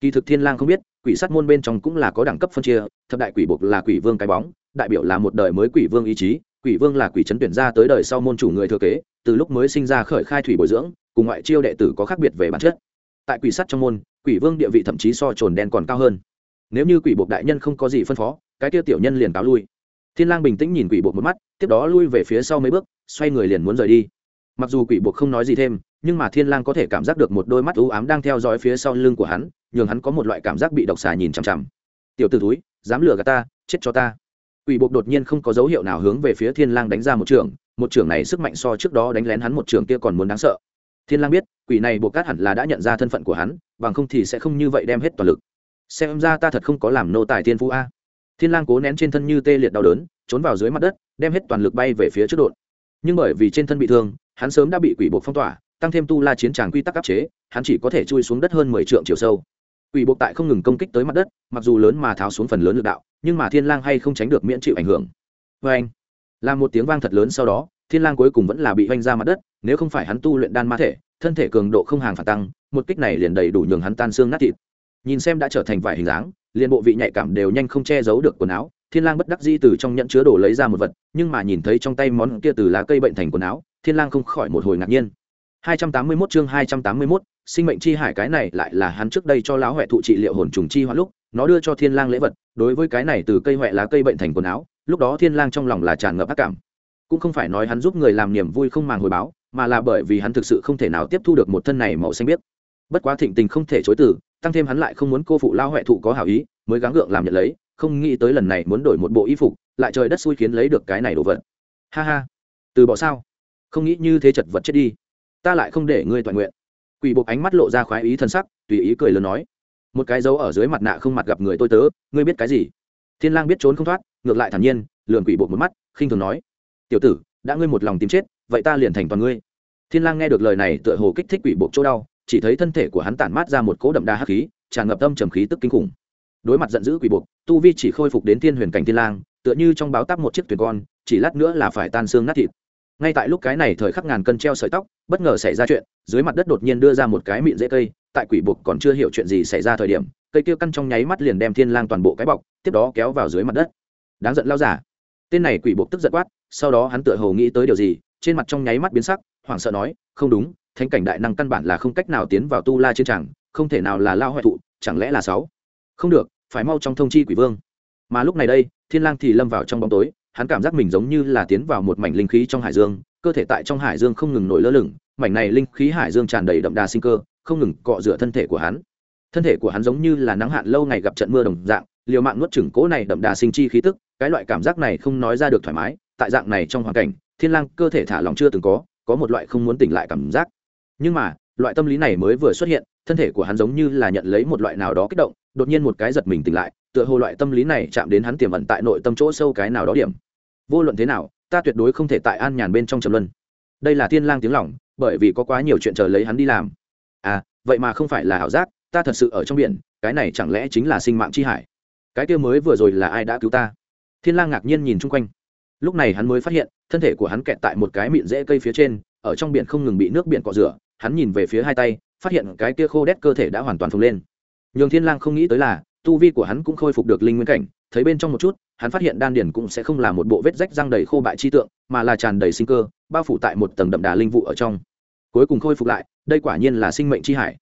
Kỳ thực thiên lang không biết, quỷ sắt môn bên trong cũng là có đẳng cấp phân chia, thập đại quỷ buộc là quỷ vương cái bóng, đại biểu là một đời mới quỷ vương ý chí, quỷ vương là quỷ trấn tuyển ra tới đời sau môn chủ người thừa kế, từ lúc mới sinh ra khởi khai thủy bồi dưỡng cùng ngoại chiêu đệ tử có khác biệt về bản chất. Tại quỷ sắt trong môn, quỷ vương địa vị thậm chí so trồn đen còn cao hơn. Nếu như quỷ buộc đại nhân không có gì phân phó, cái tiêu tiểu nhân liền cáo lui. Thiên lang bình tĩnh nhìn quỷ buộc một mắt, tiếp đó lui về phía sau mấy bước, xoay người liền muốn rời đi. Mặc dù quỷ buộc không nói gì thêm, nhưng mà thiên lang có thể cảm giác được một đôi mắt u ám đang theo dõi phía sau lưng của hắn, nhường hắn có một loại cảm giác bị độc xà nhìn chằm chằm. Tiểu tử túi dám lừa gạt ta, chết cho ta. Quỷ buộc đột nhiên không có dấu hiệu nào hướng về phía thiên lang đánh ra một trường một trường này sức mạnh so trước đó đánh lén hắn một trường kia còn muốn đáng sợ thiên lang biết, quỷ này buộc cát hẳn là đã nhận ra thân phận của hắn, bằng không thì sẽ không như vậy đem hết toàn lực. Xem ra ta thật không có làm nô tài thiên phú a. Thiên lang cố nén trên thân như tê liệt đau đớn, trốn vào dưới mặt đất, đem hết toàn lực bay về phía trước đột. Nhưng bởi vì trên thân bị thương, hắn sớm đã bị quỷ buộc phong tỏa, tăng thêm tu la chiến tràng quy tắc áp chế, hắn chỉ có thể chui xuống đất hơn mười trượng chiều sâu. Quỷ buộc tại không ngừng công kích tới mặt đất, mặc dù lớn mà tháo xuống phần lớn lực đạo, nhưng mà thiên lang hay không tránh được miễn chịu ảnh hưởng. Vâng. Với anh làm một tiếng vang thật lớn sau đó, thiên lang cuối cùng vẫn là bị vanh ra mặt đất nếu không phải hắn tu luyện đan ma thể thân thể cường độ không hàng phản tăng một kích này liền đầy đủ nhường hắn tan xương nát thịt. Nhìn xem đã trở thành vải hình dáng liền bộ vị nhạy cảm đều nhanh không che giấu được quần áo thiên lang bất đắc dĩ từ trong nhẫn chứa đồ lấy ra một vật nhưng mà nhìn thấy trong tay món kia từ lá cây bệnh thành quần áo thiên lang không khỏi một hồi ngạc nhiên. 281 chương 281, sinh mệnh chi hải cái này lại là hắn trước đây cho lão huệ thụ trị liệu hồn trùng chi hoa lúc nó đưa cho thiên lang lễ vật đối với cái này từ cây huệ lá cây bệnh thành quần áo lúc đó thiên lang trong lòng là tràn ngập ác cảm. Cũng không phải nói hắn giúp người làm niềm vui không màng hồi báo mà là bởi vì hắn thực sự không thể nào tiếp thu được một thân này màu xanh biếc. Bất quá thịnh tình không thể chối từ, tăng thêm hắn lại không muốn cô phụ lao huệ thụ có hảo ý, mới gắng gượng làm nhận lấy, không nghĩ tới lần này muốn đổi một bộ y phục, lại trời đất xui khiến lấy được cái này đồ vật. Ha ha. Từ bỏ sao? Không nghĩ như thế chật vật chết đi. Ta lại không để ngươi toàn nguyện. Quỷ buộc ánh mắt lộ ra khoái ý thân sắc, tùy ý cười lớn nói. Một cái dấu ở dưới mặt nạ không mặt gặp người tôi tớ, ngươi biết cái gì? Thiên lang biết trốn không thoát, ngược lại thản nhiên, lườm quỷ buộc một mắt, khinh thường nói. Tiểu tử, đã ngươi một lòng tìm chết vậy ta liền thành toàn ngươi. Thiên lang nghe được lời này tựa hồ kích thích quỷ buộc chỗ đau, chỉ thấy thân thể của hắn tản mát ra một cỗ đậm đà hắc khí, tràn ngập tâm trầm khí tức kinh khủng. Đối mặt giận dữ quỷ buộc, tu vi chỉ khôi phục đến thiên huyền cảnh thiên lang, tựa như trong báo táp một chiếc thuyền con, chỉ lát nữa là phải tan xương nát thịt. Ngay tại lúc cái này thời khắc ngàn cân treo sợi tóc, bất ngờ xảy ra chuyện, dưới mặt đất đột nhiên đưa ra một cái mịn dễ cây, tại quỷ buộc còn chưa hiểu chuyện gì xảy ra thời điểm, cây kia căn trong nháy mắt liền đem thiên lang toàn bộ cái bọc, tiếp đó kéo vào dưới mặt đất. Đáng giận lao giả. Tên này quỷ buộc tức giận quát, sau đó hắn tựa hồ nghĩ tới điều gì trên mặt trong nháy mắt biến sắc, hoảng sợ nói, không đúng, thánh cảnh đại năng căn bản là không cách nào tiến vào tu la chiến tràng, không thể nào là lao hoại thụ, chẳng lẽ là sáu? Không được, phải mau trong thông chi quỷ vương. Mà lúc này đây, thiên lang thì lâm vào trong bóng tối, hắn cảm giác mình giống như là tiến vào một mảnh linh khí trong hải dương, cơ thể tại trong hải dương không ngừng nổi lơ lửng, mảnh này linh khí hải dương tràn đầy đậm đà sinh cơ, không ngừng cọ rửa thân thể của hắn. Thân thể của hắn giống như là nắng hạn lâu ngày gặp trận mưa đồng dạng, liều mạng nuốt chửng cố này đậm đà sinh chi khí tức, cái loại cảm giác này không nói ra được thoải mái, tại dạng này trong hoàn cảnh thiên lang cơ thể thả lỏng chưa từng có có một loại không muốn tỉnh lại cảm giác. Nhưng mà, loại tâm lý này mới vừa xuất hiện, thân thể của hắn giống như là nhận lấy một loại nào đó kích động, đột nhiên một cái giật mình tỉnh lại, tựa hồ loại tâm lý này chạm đến hắn tiềm ẩn tại nội tâm chỗ sâu cái nào đó điểm. Vô luận thế nào, ta tuyệt đối không thể tại an nhàn bên trong trầm luân. Đây là thiên lang tiếng lòng bởi vì có quá nhiều chuyện chờ lấy hắn đi làm. À vậy mà không phải là ảo giác, ta thật sự ở trong biển, cái này chẳng lẽ chính là sinh mạng chi hải? Cái kia mới vừa rồi là ai đã cứu ta? Thiên lang ngạc nhiên nhìn chung quanh lúc này hắn mới phát hiện, thân thể của hắn kẹt tại một cái mịn rễ cây phía trên, ở trong biển không ngừng bị nước biển cọ rửa, hắn nhìn về phía hai tay, phát hiện cái kia khô đét cơ thể đã hoàn toàn phồng lên. Nhường thiên lang không nghĩ tới là, tu vi của hắn cũng khôi phục được linh nguyên cảnh, thấy bên trong một chút, hắn phát hiện đan điển cũng sẽ không là một bộ vết rách răng đầy khô bại chi tượng, mà là tràn đầy sinh cơ, bao phủ tại một tầng đậm đà linh vụ ở trong. Cuối cùng khôi phục lại, đây quả nhiên là sinh mệnh chi hải.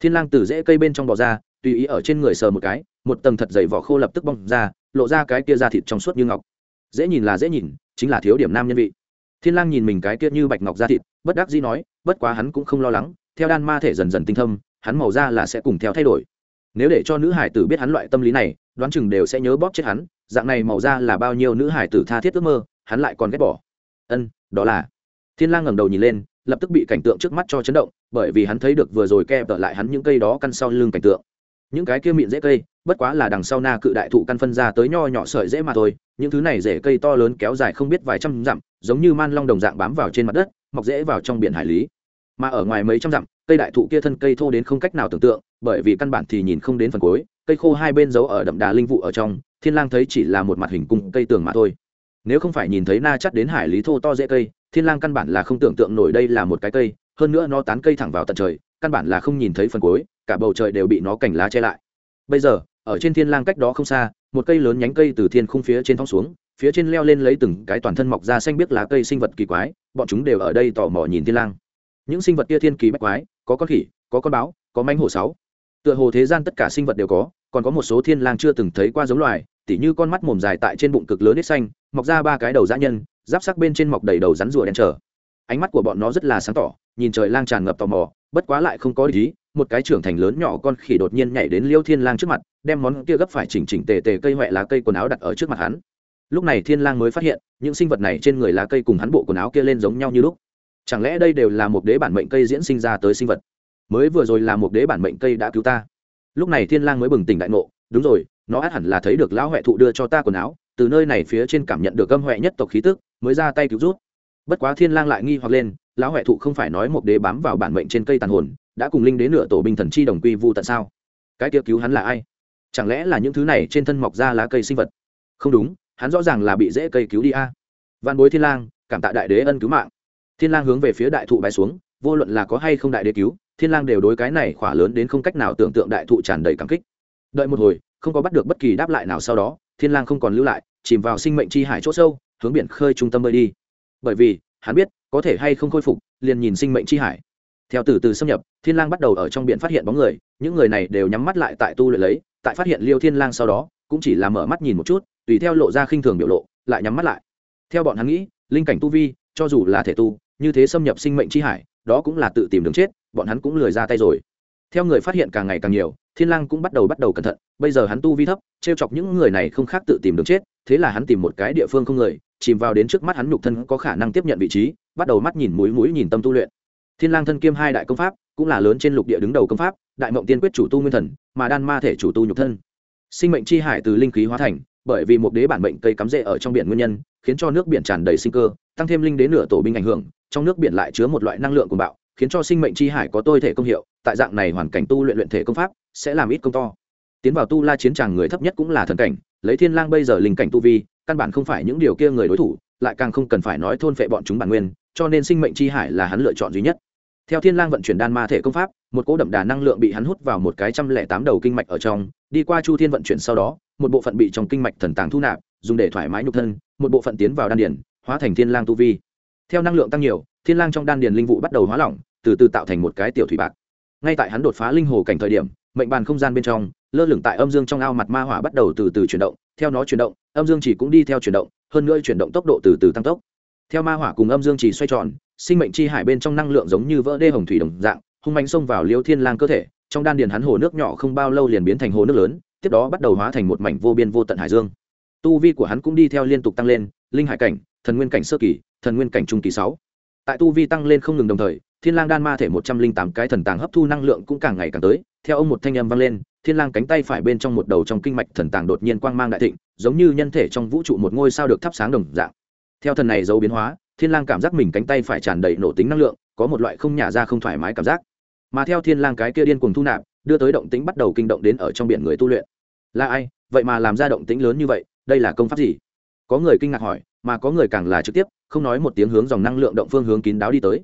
Thiên lang từ rễ cây bên trong bò ra, tùy ý ở trên người sờ một cái, một tầng thật dày vỏ khô lập tức bong ra, lộ ra cái kia da thịt trong suốt như ngọc dễ nhìn là dễ nhìn, chính là thiếu điểm nam nhân vị. Thiên lang nhìn mình cái kia như bạch ngọc da thịt, bất đắc dĩ nói, bất quá hắn cũng không lo lắng, theo đan ma thể dần dần tinh thâm, hắn màu da là sẽ cùng theo thay đổi. Nếu để cho nữ hải tử biết hắn loại tâm lý này, đoán chừng đều sẽ nhớ bóp chết hắn, dạng này màu da là bao nhiêu nữ hải tử tha thiết ước mơ, hắn lại còn ghét bỏ. Ân, đó là. Thiên lang ngẩng đầu nhìn lên, lập tức bị cảnh tượng trước mắt cho chấn động, bởi vì hắn thấy được vừa rồi kẹp lại hắn những cây đó căn sau lưng cảnh tượng những cái kia mịn dễ cây, bất quá là đằng sau na cự đại thụ căn phân ra tới nho nhỏ sợi dễ mà thôi. Những thứ này dễ cây to lớn kéo dài không biết vài trăm dặm, giống như man long đồng dạng bám vào trên mặt đất, mọc dễ vào trong biển hải lý. Mà ở ngoài mấy trăm dặm, cây đại thụ kia thân cây thô đến không cách nào tưởng tượng, bởi vì căn bản thì nhìn không đến phần cuối, cây khô hai bên giấu ở đậm đà linh vụ ở trong, thiên lang thấy chỉ là một mặt hình cung cây tường mà thôi. Nếu không phải nhìn thấy na chắt đến hải lý thô to dễ cây, thiên lang căn bản là không tưởng tượng nổi đây là một cái cây, hơn nữa nó tán cây thẳng vào tận trời căn bản là không nhìn thấy phần cuối, cả bầu trời đều bị nó cành lá che lại. Bây giờ, ở trên thiên lang cách đó không xa, một cây lớn nhánh cây từ thiên khung phía trên thong xuống, phía trên leo lên lấy từng cái toàn thân mọc ra xanh biếc lá cây sinh vật kỳ quái, bọn chúng đều ở đây tò mò nhìn thiên lang. Những sinh vật kia thiên kỳ bách quái, có con khỉ, có con báo, có manh hổ sáu. Tựa hồ thế gian tất cả sinh vật đều có, còn có một số thiên lang chưa từng thấy qua giống loài, tỉ như con mắt mồm dài tại trên bụng cực lớn nít xanh, mọc ra ba cái đầu dã nhân, giáp sắc bên trên mọc đầy đầu rắn rùa đen trở. Ánh mắt của bọn nó rất là sáng tỏ, nhìn trời lang tràn ngập tò mò bất quá lại không có ý, một cái trưởng thành lớn nhỏ con khỉ đột nhiên nhảy đến liêu thiên lang trước mặt, đem món kia gấp phải chỉnh chỉnh tề tề cây huệ lá cây quần áo đặt ở trước mặt hắn. Lúc này thiên lang mới phát hiện, những sinh vật này trên người lá cây cùng hắn bộ quần áo kia lên giống nhau như lúc. Chẳng lẽ đây đều là một đế bản mệnh cây diễn sinh ra tới sinh vật? Mới vừa rồi là một đế bản mệnh cây đã cứu ta. Lúc này thiên lang mới bừng tỉnh đại ngộ, đúng rồi, nó át hẳn là thấy được lão huệ thụ đưa cho ta quần áo, từ nơi này phía trên cảm nhận được âm huệ nhất tộc khí tức, mới ra tay cứu rút bất quá thiên lang lại nghi hoặc lên, lão huệ thụ không phải nói một đế bám vào bản mệnh trên cây tàn hồn, đã cùng linh đế nửa tổ binh thần chi đồng quy vu tận sao? Cái kia cứu hắn là ai? Chẳng lẽ là những thứ này trên thân mọc ra lá cây sinh vật? Không đúng, hắn rõ ràng là bị dễ cây cứu đi a. À. văn bối thiên lang, cảm tạ đại đế ân cứu mạng. Thiên lang hướng về phía đại thụ bay xuống, vô luận là có hay không đại đế cứu, thiên lang đều đối cái này khỏa lớn đến không cách nào tưởng tượng đại thụ tràn đầy cảm kích. Đợi một hồi, không có bắt được bất kỳ đáp lại nào sau đó, thiên lang không còn lưu lại, chìm vào sinh mệnh chi hải chỗ sâu, hướng biển khơi trung tâm bơi đi bởi vì, hắn biết, có thể hay không khôi phục, liền nhìn sinh mệnh chi hải. Theo từ từ xâm nhập, thiên lang bắt đầu ở trong biển phát hiện bóng người, những người này đều nhắm mắt lại tại tu luyện lấy, tại phát hiện liêu thiên lang sau đó, cũng chỉ là mở mắt nhìn một chút, tùy theo lộ ra khinh thường biểu lộ, lại nhắm mắt lại. Theo bọn hắn nghĩ, linh cảnh tu vi, cho dù là thể tu, như thế xâm nhập sinh mệnh chi hải, đó cũng là tự tìm đường chết, bọn hắn cũng lười ra tay rồi theo người phát hiện càng ngày càng nhiều, thiên lang cũng bắt đầu bắt đầu cẩn thận, bây giờ hắn tu vi thấp treo chọc những người này không khác tự tìm đường chết, thế là hắn tìm một cái địa phương không người, chìm vào đến trước mắt hắn nhục thân có khả năng tiếp nhận vị trí, bắt đầu mắt nhìn mũi mũi nhìn tâm tu luyện. Thiên lang thân kiêm hai đại công pháp, cũng là lớn trên lục địa đứng đầu công pháp, đại mộng tiên quyết chủ tu nguyên thần, mà đan ma thể chủ tu nhục thân. Sinh mệnh chi hải từ linh khí hóa thành, bởi vì một đế bản mệnh cây cắm rễ ở trong biển nguyên nhân, khiến cho nước biển tràn đầy sinh cơ, tăng thêm linh đế nửa tổ binh ảnh hưởng, trong nước biển lại chứa một loại năng lượng của bạo khiến cho sinh mệnh chi hải có tôi thể công hiệu, tại dạng này hoàn cảnh tu luyện luyện thể công pháp sẽ làm ít công to. Tiến vào tu la chiến tràng người thấp nhất cũng là thần cảnh, lấy thiên lang bây giờ linh cảnh tu vi, căn bản không phải những điều kia người đối thủ, lại càng không cần phải nói thôn phệ bọn chúng bản nguyên, cho nên sinh mệnh chi hải là hắn lựa chọn duy nhất. Theo thiên lang vận chuyển đan ma thể công pháp, một cỗ đậm đà năng lượng bị hắn hút vào một cái trăm lẻ tám đầu kinh mạch ở trong, đi qua chu thiên vận chuyển sau đó, một bộ phận bị trong kinh mạch thần tàng thu nạp, dùng để thoải mái nhục thân, một bộ phận tiến vào đan điển hóa thành thiên lang tu vi. Theo năng lượng tăng nhiều thiên lang trong đan điển linh vụ bắt đầu hóa lỏng, từ từ tạo thành một cái tiểu thủy bạc. Ngay tại hắn đột phá linh hồ cảnh thời điểm, mệnh bàn không gian bên trong, lơ lửng tại âm dương trong ao mặt ma hỏa bắt đầu từ từ chuyển động, theo nó chuyển động, âm dương chỉ cũng đi theo chuyển động, hơn nữa chuyển động tốc độ từ từ tăng tốc. Theo ma hỏa cùng âm dương chỉ xoay tròn, sinh mệnh chi hải bên trong năng lượng giống như vỡ đê hồng thủy đồng dạng, hung mạnh xông vào liêu thiên lang cơ thể, trong đan điền hắn hồ nước nhỏ không bao lâu liền biến thành hồ nước lớn, tiếp đó bắt đầu hóa thành một mảnh vô biên vô tận hải dương. Tu vi của hắn cũng đi theo liên tục tăng lên, linh hải cảnh, thần nguyên cảnh sơ kỳ, thần nguyên cảnh trung kỳ sáu tại tu vi tăng lên không ngừng đồng thời, thiên lang đan ma thể một trăm linh tám cái thần tàng hấp thu năng lượng cũng càng ngày càng tới. Theo ông một thanh âm vang lên, thiên lang cánh tay phải bên trong một đầu trong kinh mạch thần tàng đột nhiên quang mang đại thịnh, giống như nhân thể trong vũ trụ một ngôi sao được thắp sáng đồng dạng. Theo thần này dấu biến hóa, thiên lang cảm giác mình cánh tay phải tràn đầy nổ tính năng lượng, có một loại không nhả ra không thoải mái cảm giác. Mà theo thiên lang cái kia điên cuồng thu nạp, đưa tới động tĩnh bắt đầu kinh động đến ở trong biển người tu luyện. Là ai? Vậy mà làm ra động tĩnh lớn như vậy, đây là công pháp gì? Có người kinh ngạc hỏi, mà có người càng là trực tiếp, không nói một tiếng hướng dòng năng lượng động phương hướng kín đáo đi tới.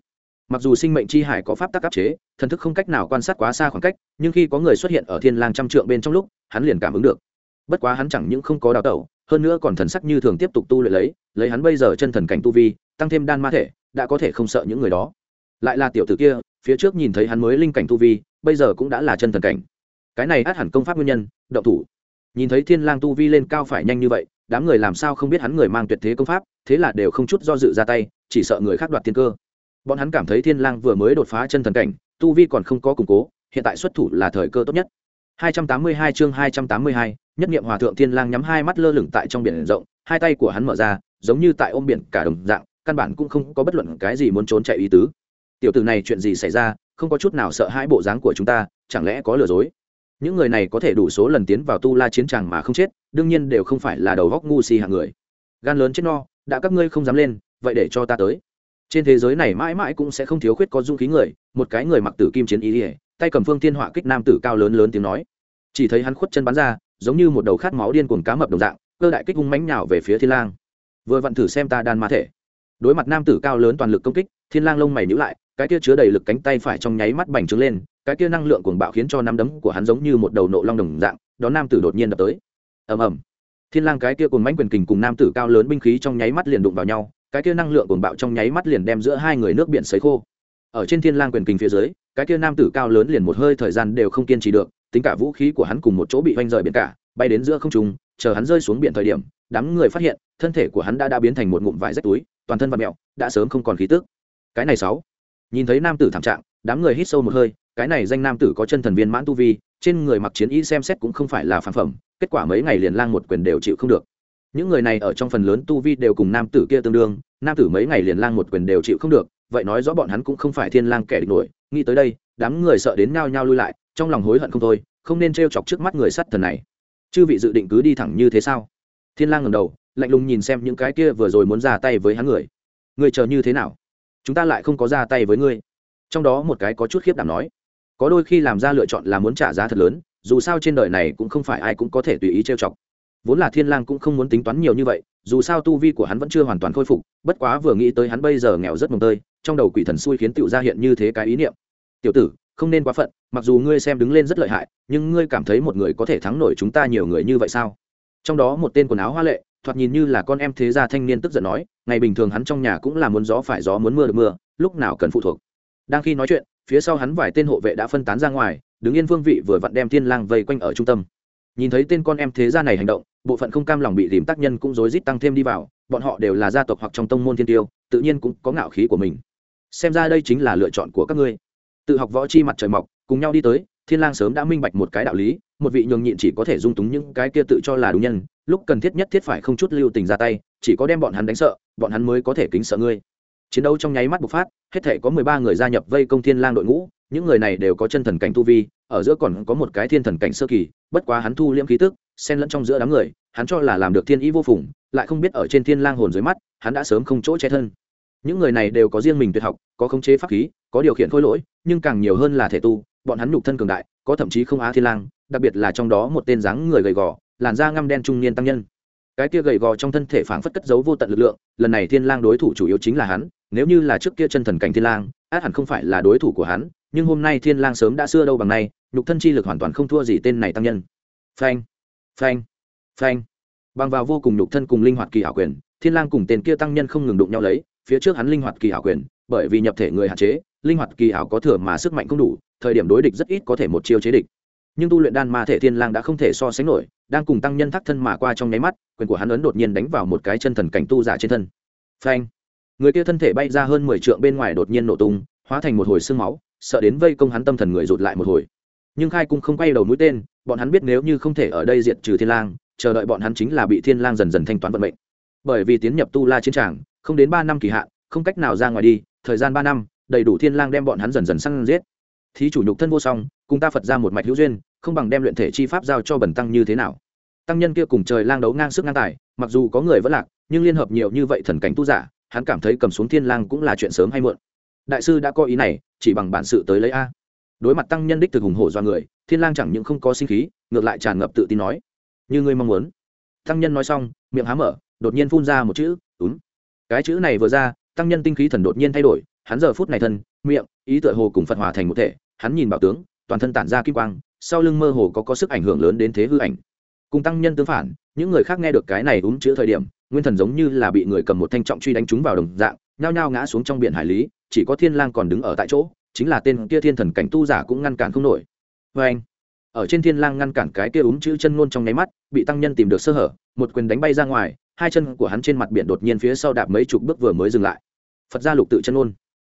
Mặc dù sinh mệnh chi hải có pháp tắc áp chế, thần thức không cách nào quan sát quá xa khoảng cách, nhưng khi có người xuất hiện ở thiên lang trăm trượng bên trong lúc, hắn liền cảm ứng được. Bất quá hắn chẳng những không có đào tẩu, hơn nữa còn thần sắc như thường tiếp tục tu luyện lấy lấy hắn bây giờ chân thần cảnh tu vi, tăng thêm đan ma thể, đã có thể không sợ những người đó. Lại là tiểu tử kia, phía trước nhìn thấy hắn mới linh cảnh tu vi, bây giờ cũng đã là chân thần cảnh. Cái này át hẳn công pháp nguyên nhân, động thủ. Nhìn thấy thiên lang tu vi lên cao phải nhanh như vậy đám người làm sao không biết hắn người mang tuyệt thế công pháp thế là đều không chút do dự ra tay chỉ sợ người khác đoạt thiên cơ. Bọn hắn cảm thấy thiên lang vừa mới đột phá chân thần cảnh tu vi còn không có củng cố hiện tại xuất thủ là thời cơ tốt nhất. 282 chương 282, nhất niệm hòa thượng thiên lang nhắm hai mắt lơ lửng tại trong biển rộng hai tay của hắn mở ra giống như tại ôm biển cả đồng dạng căn bản cũng không có bất luận cái gì muốn trốn chạy ý tứ. Tiểu tử này chuyện gì xảy ra không có chút nào sợ hãi bộ dáng của chúng ta chẳng lẽ có lừa dối? Những người này có thể đủ số lần tiến vào tu la chiến tràng mà không chết, đương nhiên đều không phải là đầu góc ngu si hạng người. Gan lớn chết no, đã các ngươi không dám lên, vậy để cho ta tới. Trên thế giới này mãi mãi cũng sẽ không thiếu khuyết có dung khí người, một cái người mặc tử kim chiến ý ỉa tay cầm phương thiên họa kích nam tử cao lớn lớn tiếng nói. Chỉ thấy hắn khuất chân bắn ra, giống như một đầu khát máu điên cuồng cá mập đồng dạng, cơ đại kích hung mánh nhào về phía thiên lang. Vừa vặn thử xem ta đan ma thể. Đối mặt nam tử cao lớn toàn lực công kích, thiên lang lông mày nhíu lại, cái kia chứa đầy lực cánh tay phải trong nháy mắt bành trướng lên cái kia năng lượng cuồng bạo khiến cho nắm đấm của hắn giống như một đầu nộ long đồng dạng, đó nam tử đột nhiên đập tới. Ầm ầm. Thiên lang cái kia cùng mãnh quyền kình cùng nam tử cao lớn binh khí trong nháy mắt liền đụng vào nhau, cái kia năng lượng cuồng bạo trong nháy mắt liền đem giữa hai người nước biển sấy khô. Ở trên thiên lang quyền kình phía dưới, cái kia nam tử cao lớn liền một hơi thời gian đều không kiên trì được, tính cả vũ khí của hắn cùng một chỗ bị vanh rời biển cả, bay đến giữa không trung, chờ hắn rơi xuống biển thời điểm, đám người phát hiện, thân thể của hắn đã đã biến thành một ngụm vải rách túi, toàn thân và mẹo đã sớm không còn khí tức. Cái này sáu. Nhìn thấy nam tử thảm trạng, đám người hít sâu một hơi cái này danh nam tử có chân thần viên mãn tu vi, trên người mặc chiến y xem xét cũng không phải là phản phẩm, kết quả mấy ngày liền lang một quyền đều chịu không được. Những người này ở trong phần lớn tu vi đều cùng nam tử kia tương đương, nam tử mấy ngày liền lang một quyền đều chịu không được, vậy nói rõ bọn hắn cũng không phải thiên lang kẻ địch nổi, nghĩ tới đây, đám người sợ đến nhao nhao lui lại, trong lòng hối hận không thôi, không nên treo chọc trước mắt người sắt thần này. Chư vị dự định cứ đi thẳng như thế sao? Thiên lang ngẩng đầu, lạnh lùng nhìn xem những cái kia vừa rồi muốn ra tay với hắn người. Người chờ như thế nào? Chúng ta lại không có ra tay với ngươi. Trong đó một cái có chút khiếp đảm nói có đôi khi làm ra lựa chọn là muốn trả giá thật lớn, dù sao trên đời này cũng không phải ai cũng có thể tùy ý trêu chọc. Vốn là thiên lang cũng không muốn tính toán nhiều như vậy, dù sao tu vi của hắn vẫn chưa hoàn toàn khôi phục, bất quá vừa nghĩ tới hắn bây giờ nghèo rất mồng tơi, trong đầu quỷ thần xui khiến tiểu ra hiện như thế cái ý niệm. Tiểu tử, không nên quá phận, mặc dù ngươi xem đứng lên rất lợi hại, nhưng ngươi cảm thấy một người có thể thắng nổi chúng ta nhiều người như vậy sao? Trong đó một tên quần áo hoa lệ, thoạt nhìn như là con em thế gia thanh niên tức giận nói, ngày bình thường hắn trong nhà cũng là muốn gió phải gió muốn mưa được mưa, lúc nào cần phụ thuộc. Đang khi nói chuyện phía sau hắn vài tên hộ vệ đã phân tán ra ngoài, đứng yên vương vị vừa vặn đem thiên lang vây quanh ở trung tâm. Nhìn thấy tên con em thế gia này hành động, bộ phận không cam lòng bị tìm tác nhân cũng rối rít tăng thêm đi vào, bọn họ đều là gia tộc hoặc trong tông môn thiên tiêu, tự nhiên cũng có ngạo khí của mình. Xem ra đây chính là lựa chọn của các ngươi. Tự học võ chi mặt trời mọc, cùng nhau đi tới, thiên lang sớm đã minh bạch một cái đạo lý, một vị nhường nhịn chỉ có thể dung túng những cái kia tự cho là đúng nhân, lúc cần thiết nhất thiết phải không chút lưu tình ra tay, chỉ có đem bọn hắn đánh sợ, bọn hắn mới có thể kính sợ ngươi chiến đấu trong nháy mắt bộc phát, hết thể có mười ba người gia nhập vây công thiên lang đội ngũ, những người này đều có chân thần cảnh tu vi, ở giữa còn có một cái thiên thần cảnh sơ kỳ, bất quá hắn thu liễm khí tức, xen lẫn trong giữa đám người, hắn cho là làm được thiên ý vô phùng, lại không biết ở trên thiên lang hồn dưới mắt, hắn đã sớm không chỗ che thân. Những người này đều có riêng mình tuyệt học, có khống chế pháp khí, có điều khiển khôi lỗi, nhưng càng nhiều hơn là thể tu, bọn hắn nhục thân cường đại, có thậm chí không á thiên lang, đặc biệt là trong đó một tên dáng người gầy gò, làn da ngăm đen trung niên tăng nhân. Cái kia gầy gò trong thân thể phảng phất cất giấu vô tận lực lượng, lần này thiên lang đối thủ chủ yếu chính là hắn nếu như là trước kia chân thần cảnh thiên lang, át hẳn không phải là đối thủ của hắn, nhưng hôm nay thiên lang sớm đã xưa đâu bằng nay, nhục thân chi lực hoàn toàn không thua gì tên này tăng nhân. Phanh phanh phanh. Bằng vào vô cùng nhục thân cùng linh hoạt kỳ hảo quyền, thiên lang cùng tên kia tăng nhân không ngừng đụng nhau lấy, phía trước hắn linh hoạt kỳ hảo quyền, bởi vì nhập thể người hạn chế, linh hoạt kỳ hảo có thừa mà sức mạnh không đủ, thời điểm đối địch rất ít có thể một chiêu chế địch. Nhưng tu luyện đan ma thể thiên lang đã không thể so sánh nổi, đang cùng tăng nhân thác thân mà qua trong nháy mắt, quyền của hắn ấn đột nhiên đánh vào một cái chân thần cảnh tu giả trên thân. Phanh người kia thân thể bay ra hơn mười trượng bên ngoài đột nhiên nổ tung, hóa thành một hồi xương máu, sợ đến vây công hắn tâm thần người rụt lại một hồi. Nhưng khai cung không quay đầu mũi tên, bọn hắn biết nếu như không thể ở đây diệt trừ thiên lang, chờ đợi bọn hắn chính là bị thiên lang dần dần thanh toán vận mệnh. Bởi vì tiến nhập tu la chiến tràng, không đến ba năm kỳ hạn, không cách nào ra ngoài đi, thời gian ba năm, đầy đủ thiên lang đem bọn hắn dần dần săn giết. Thí chủ nhục thân vô song, cùng ta phật ra một mạch hữu duyên, không bằng đem luyện thể chi pháp giao cho bần tăng như thế nào. Tăng nhân kia cùng trời lang đấu ngang sức ngang tài, mặc dù có người vẫn lạc, nhưng liên hợp nhiều như vậy thần cảnh tu giả hắn cảm thấy cầm xuống thiên lang cũng là chuyện sớm hay muộn. Đại sư đã có ý này, chỉ bằng bản sự tới lấy a. Đối mặt tăng nhân đích thực hùng hổ do người, thiên lang chẳng những không có sinh khí, ngược lại tràn ngập tự tin nói. Như ngươi mong muốn. Tăng nhân nói xong, miệng há mở, đột nhiên phun ra một chữ, úm. Cái chữ này vừa ra, tăng nhân tinh khí thần đột nhiên thay đổi, hắn giờ phút này thân, miệng, ý tựa hồ cùng phật hòa thành một thể, hắn nhìn bảo tướng, toàn thân tản ra kim quang, sau lưng mơ hồ có có sức ảnh hưởng lớn đến thế hư ảnh. Cùng tăng nhân tương phản, những người khác nghe được cái này úm chữ thời điểm nguyên thần giống như là bị người cầm một thanh trọng truy đánh trúng vào đồng dạng, nhao nhao ngã xuống trong biển hải lý, chỉ có thiên lang còn đứng ở tại chỗ, chính là tên kia thiên thần cảnh tu giả cũng ngăn cản không nổi. Với anh, ở trên thiên lang ngăn cản cái kia úm chữ chân ngôn trong nháy mắt, bị tăng nhân tìm được sơ hở, một quyền đánh bay ra ngoài, hai chân của hắn trên mặt biển đột nhiên phía sau đạp mấy chục bước vừa mới dừng lại. Phật gia lục tự chân ngôn.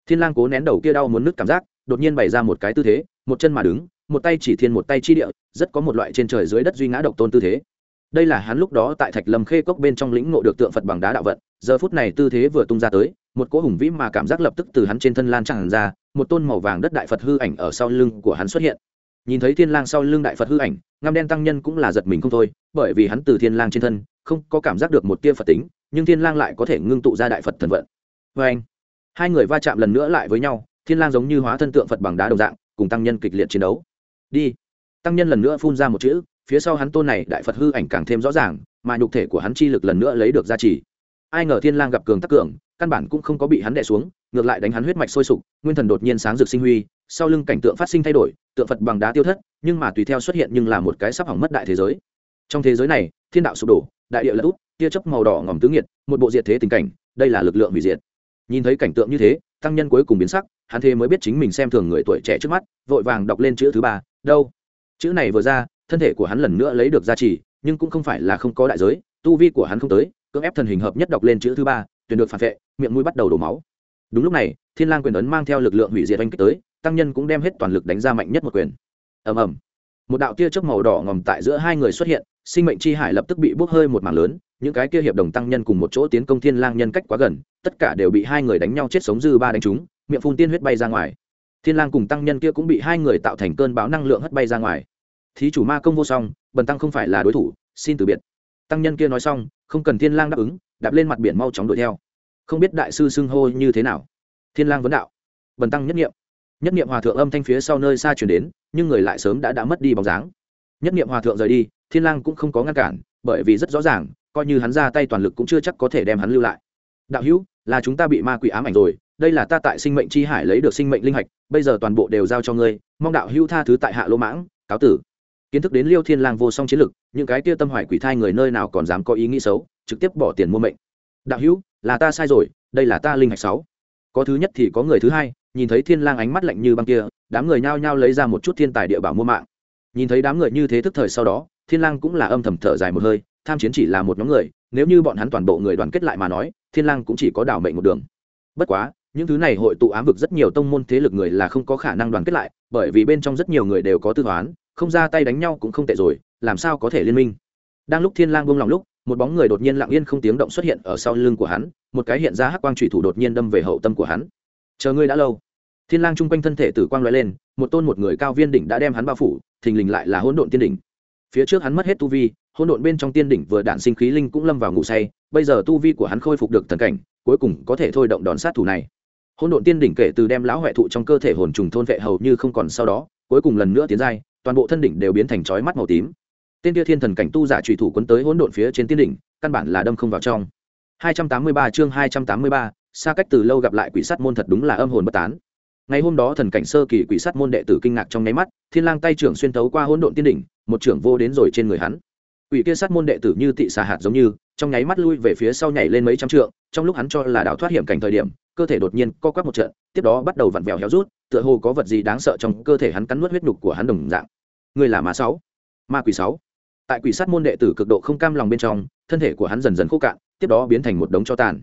Thiên lang cố nén đầu kia đau muốn nứt cảm giác, đột nhiên bày ra một cái tư thế, một chân mà đứng, một tay chỉ thiên một tay chi địa, rất có một loại trên trời dưới đất duy ngã độc tôn tư thế đây là hắn lúc đó tại thạch lâm khê cốc bên trong lĩnh ngộ được tượng phật bằng đá đạo vận, giờ phút này tư thế vừa tung ra tới, một cỗ hùng vĩ mà cảm giác lập tức từ hắn trên thân lan tràn ra, một tôn màu vàng đất đại phật hư ảnh ở sau lưng của hắn xuất hiện. Nhìn thấy thiên lang sau lưng đại phật hư ảnh ngăm đen tăng nhân cũng là giật mình không thôi, bởi vì hắn từ thiên lang trên thân, không có cảm giác được một tia phật tính, nhưng thiên lang lại có thể ngưng tụ ra đại phật thần vận. Với anh, hai người va chạm lần nữa lại với nhau, thiên lang giống như hóa thân tượng phật bằng đá đồng dạng, cùng tăng nhân kịch liệt chiến đấu. Đi. Tăng nhân lần nữa phun ra một chữ phía sau hắn tôn này đại phật hư ảnh càng thêm rõ ràng, mà nhục thể của hắn chi lực lần nữa lấy được gia trì. Ai ngờ thiên lang gặp cường tắc cường, căn bản cũng không có bị hắn đè xuống, ngược lại đánh hắn huyết mạch sôi sục, nguyên thần đột nhiên sáng rực sinh huy, sau lưng cảnh tượng phát sinh thay đổi, tượng phật bằng đá tiêu thất, nhưng mà tùy theo xuất hiện nhưng là một cái sắp hỏng mất đại thế giới. Trong thế giới này, thiên đạo sụp đổ, đại địa lật úp, tia chớp màu đỏ ngòm tứ nghiệt, một bộ diệt thế tình cảnh, đây là lực lượng hủy diệt. Nhìn thấy cảnh tượng như thế, tăng nhân cuối cùng biến sắc, hắn thế mới biết chính mình xem thường người tuổi trẻ trước mắt, vội vàng đọc lên chữ thứ ba, đâu? Chữ này vừa ra thân thể của hắn lần nữa lấy được gia trì nhưng cũng không phải là không có đại giới tu vi của hắn không tới cưỡng ép thần hình hợp nhất đọc lên chữ thứ ba tuyển được phản vệ miệng mũi bắt đầu đổ máu. Đúng lúc này thiên lang quyền ấn mang theo lực lượng hủy diệt oanh kích tới tăng nhân cũng đem hết toàn lực đánh ra mạnh nhất một quyền. Ầm ầm. Một đạo tia chớp màu đỏ ngòm tại giữa hai người xuất hiện sinh mệnh chi hải lập tức bị bốc hơi một mảng lớn những cái kia hiệp đồng tăng nhân cùng một chỗ tiến công thiên lang nhân cách quá gần tất cả đều bị hai người đánh nhau chết sống dư ba đánh chúng, miệng phun tiên huyết bay ra ngoài. Thiên lang cùng tăng nhân kia cũng bị hai người tạo thành cơn bão năng lượng hất bay ra ngoài thí chủ ma công vô song bần tăng không phải là đối thủ xin từ biệt. Tăng nhân kia nói xong không cần thiên lang đáp ứng đạp lên mặt biển mau chóng đuổi theo. Không biết đại sư xưng hô như thế nào. Thiên lang vấn đạo. Bần tăng nhất niệm, nhất niệm hòa thượng âm thanh phía sau nơi xa chuyển đến nhưng người lại sớm đã đã mất đi bóng dáng. Nhất niệm hòa thượng rời đi thiên lang cũng không có ngăn cản bởi vì rất rõ ràng coi như hắn ra tay toàn lực cũng chưa chắc có thể đem hắn lưu lại. Đạo hữu là chúng ta bị ma quỷ ám ảnh rồi đây là ta tại sinh mệnh chi hải lấy được sinh mệnh linh hạch bây giờ toàn bộ đều giao cho ngươi mong đạo hữu tha thứ tại hạ lỗ mãng cáo tử kiến thức đến liêu thiên lang vô song chiến lực, những cái kia tâm hoài quỷ thai người nơi nào còn dám có ý nghĩ xấu, trực tiếp bỏ tiền mua mệnh. Đạo hữu, là ta sai rồi, đây là ta linh hạch sáu. Có thứ nhất thì có người thứ hai, nhìn thấy thiên lang ánh mắt lạnh như băng kia, đám người nhao nhao lấy ra một chút thiên tài địa bảo mua mạng. Nhìn thấy đám người như thế thức thời sau đó, thiên lang cũng là âm thầm thở dài một hơi, tham chiến chỉ là một nhóm người, nếu như bọn hắn toàn bộ người đoàn kết lại mà nói, thiên lang cũng chỉ có đảo mệnh một đường. Bất quá, những thứ này hội tụ ám vực rất nhiều tông môn thế lực người là không có khả năng đoàn kết lại, bởi vì bên trong rất nhiều người đều có tư toán không ra tay đánh nhau cũng không tệ rồi, làm sao có thể liên minh? Đang lúc thiên lang buông lòng lúc, một bóng người đột nhiên lặng yên không tiếng động xuất hiện ở sau lưng của hắn, một cái hiện ra hắc quang trụy thủ đột nhiên đâm về hậu tâm của hắn. Chờ ngươi đã lâu. Thiên lang trung quanh thân thể tử quang lóe lên, một tôn một người cao viên đỉnh đã đem hắn bao phủ, thình lình lại là hỗn độn tiên đỉnh. Phía trước hắn mất hết tu vi, hỗn độn bên trong tiên đỉnh vừa đạn sinh khí linh cũng lâm vào ngủ say, bây giờ tu vi của hắn khôi phục được thần cảnh, cuối cùng có thể thôi động đòn sát thủ này. Hỗn độn tiên đỉnh kể từ đem lão huệ thụ trong cơ thể hồn trùng thôn vệ hầu như không còn sau đó, cuối cùng lần nữa tiến giai toàn bộ thân đỉnh đều biến thành chói mắt màu tím. Tiên kia thiên thần cảnh tu giả trùy thủ quấn tới hỗn độn phía trên tiên đỉnh căn bản là đâm không vào trong. 283 chương 283, xa cách từ lâu gặp lại quỷ sát môn thật đúng là âm hồn bất tán. Ngày hôm đó thần cảnh sơ kỳ quỷ sát môn đệ tử kinh ngạc trong nháy mắt thiên lang tay trưởng xuyên tấu qua hỗn độn tiên đỉnh một trưởng vô đến rồi trên người hắn. Quỷ kia sát môn đệ tử như tị xà hạt giống như trong nháy mắt lui về phía sau nhảy lên mấy trăm trượng trong lúc hắn cho là đảo thoát hiểm cảnh thời điểm cơ thể đột nhiên co quắp một trận tiếp đó bắt đầu vặn vẹo héo rút tựa hồ có vật gì đáng sợ trong cơ thể hắn cắn nuốt huyết nhục của hắn đồng dạng. Ngươi là ma sáu, ma quỷ sáu. Tại quỷ sát môn đệ tử cực độ không cam lòng bên trong, thân thể của hắn dần dần khô cạn, tiếp đó biến thành một đống cho tàn.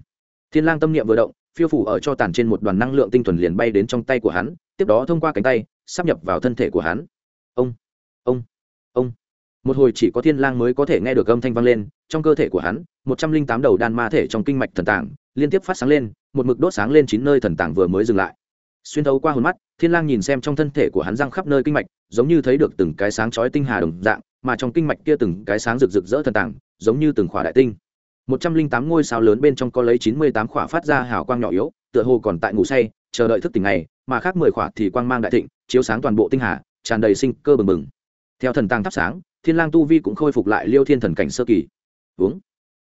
Thiên lang tâm niệm vừa động, phiêu phủ ở cho tàn trên một đoàn năng lượng tinh thuần liền bay đến trong tay của hắn, tiếp đó thông qua cánh tay sắp nhập vào thân thể của hắn. Ông ông ông. Một hồi chỉ có thiên lang mới có thể nghe được âm thanh vang lên, trong cơ thể của hắn, một trăm linh tám đầu đan ma thể trong kinh mạch thần tàng liên tiếp phát sáng lên, một mực đốt sáng lên chín nơi thần tàng vừa mới dừng lại xuyên thấu qua hồn mắt, thiên lang nhìn xem trong thân thể của hắn răng khắp nơi kinh mạch, giống như thấy được từng cái sáng chói tinh hà đồng dạng, mà trong kinh mạch kia từng cái sáng rực rực rỡ thần tàng, giống như từng khỏa đại tinh. Một trăm linh tám ngôi sao lớn bên trong có lấy chín mươi tám khỏa phát ra hào quang nhỏ yếu, tựa hồ còn tại ngủ say, chờ đợi thức tỉnh này mà khác mười khỏa thì quang mang đại thịnh, chiếu sáng toàn bộ tinh hà, tràn đầy sinh cơ bừng bừng. Theo thần tàng thắp sáng, thiên lang tu vi cũng khôi phục lại liêu thiên thần cảnh sơ kỳ. Uống.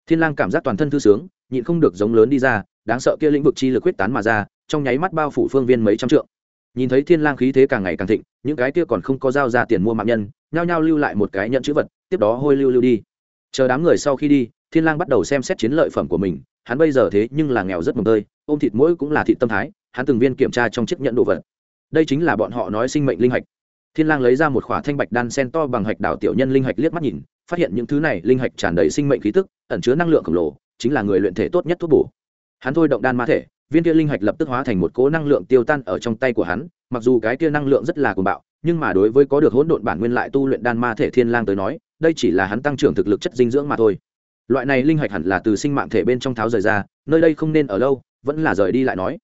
Thiên lang cảm giác toàn thân thư sướng, nhịn không được giống lớn đi ra đáng sợ kia lĩnh vực chi lực huyết tán mà ra, trong nháy mắt bao phủ phương viên mấy trăm trượng. Nhìn thấy thiên lang khí thế càng ngày càng thịnh, những cái kia còn không có giao ra tiền mua mạng nhân, nhao nhao lưu lại một cái nhận chữ vật, tiếp đó hôi lưu lưu đi. Chờ đám người sau khi đi, thiên lang bắt đầu xem xét chiến lợi phẩm của mình, hắn bây giờ thế nhưng là nghèo rất mừng tơi, ôm thịt mỗi cũng là thịt tâm thái, hắn từng viên kiểm tra trong chiếc nhận đồ vật. Đây chính là bọn họ nói sinh mệnh linh hạch. Thiên lang lấy ra một khỏa thanh bạch đan sen to bằng hạch đảo tiểu nhân linh hạch liếc mắt nhìn, phát hiện những thứ này linh hạch tràn đầy sinh mệnh khí tức, ẩn chứa năng lượng khổng lồ, chính là người luyện thể tốt nhất thuốc bổ hắn thôi động đan ma thể, viên kia linh hạch lập tức hóa thành một cỗ năng lượng tiêu tan ở trong tay của hắn, mặc dù cái kia năng lượng rất là cuồng bạo, nhưng mà đối với có được hỗn độn bản nguyên lại tu luyện đan ma thể thiên lang tới nói, đây chỉ là hắn tăng trưởng thực lực chất dinh dưỡng mà thôi. Loại này linh hạch hẳn là từ sinh mạng thể bên trong tháo rời ra, nơi đây không nên ở lâu, vẫn là rời đi lại nói.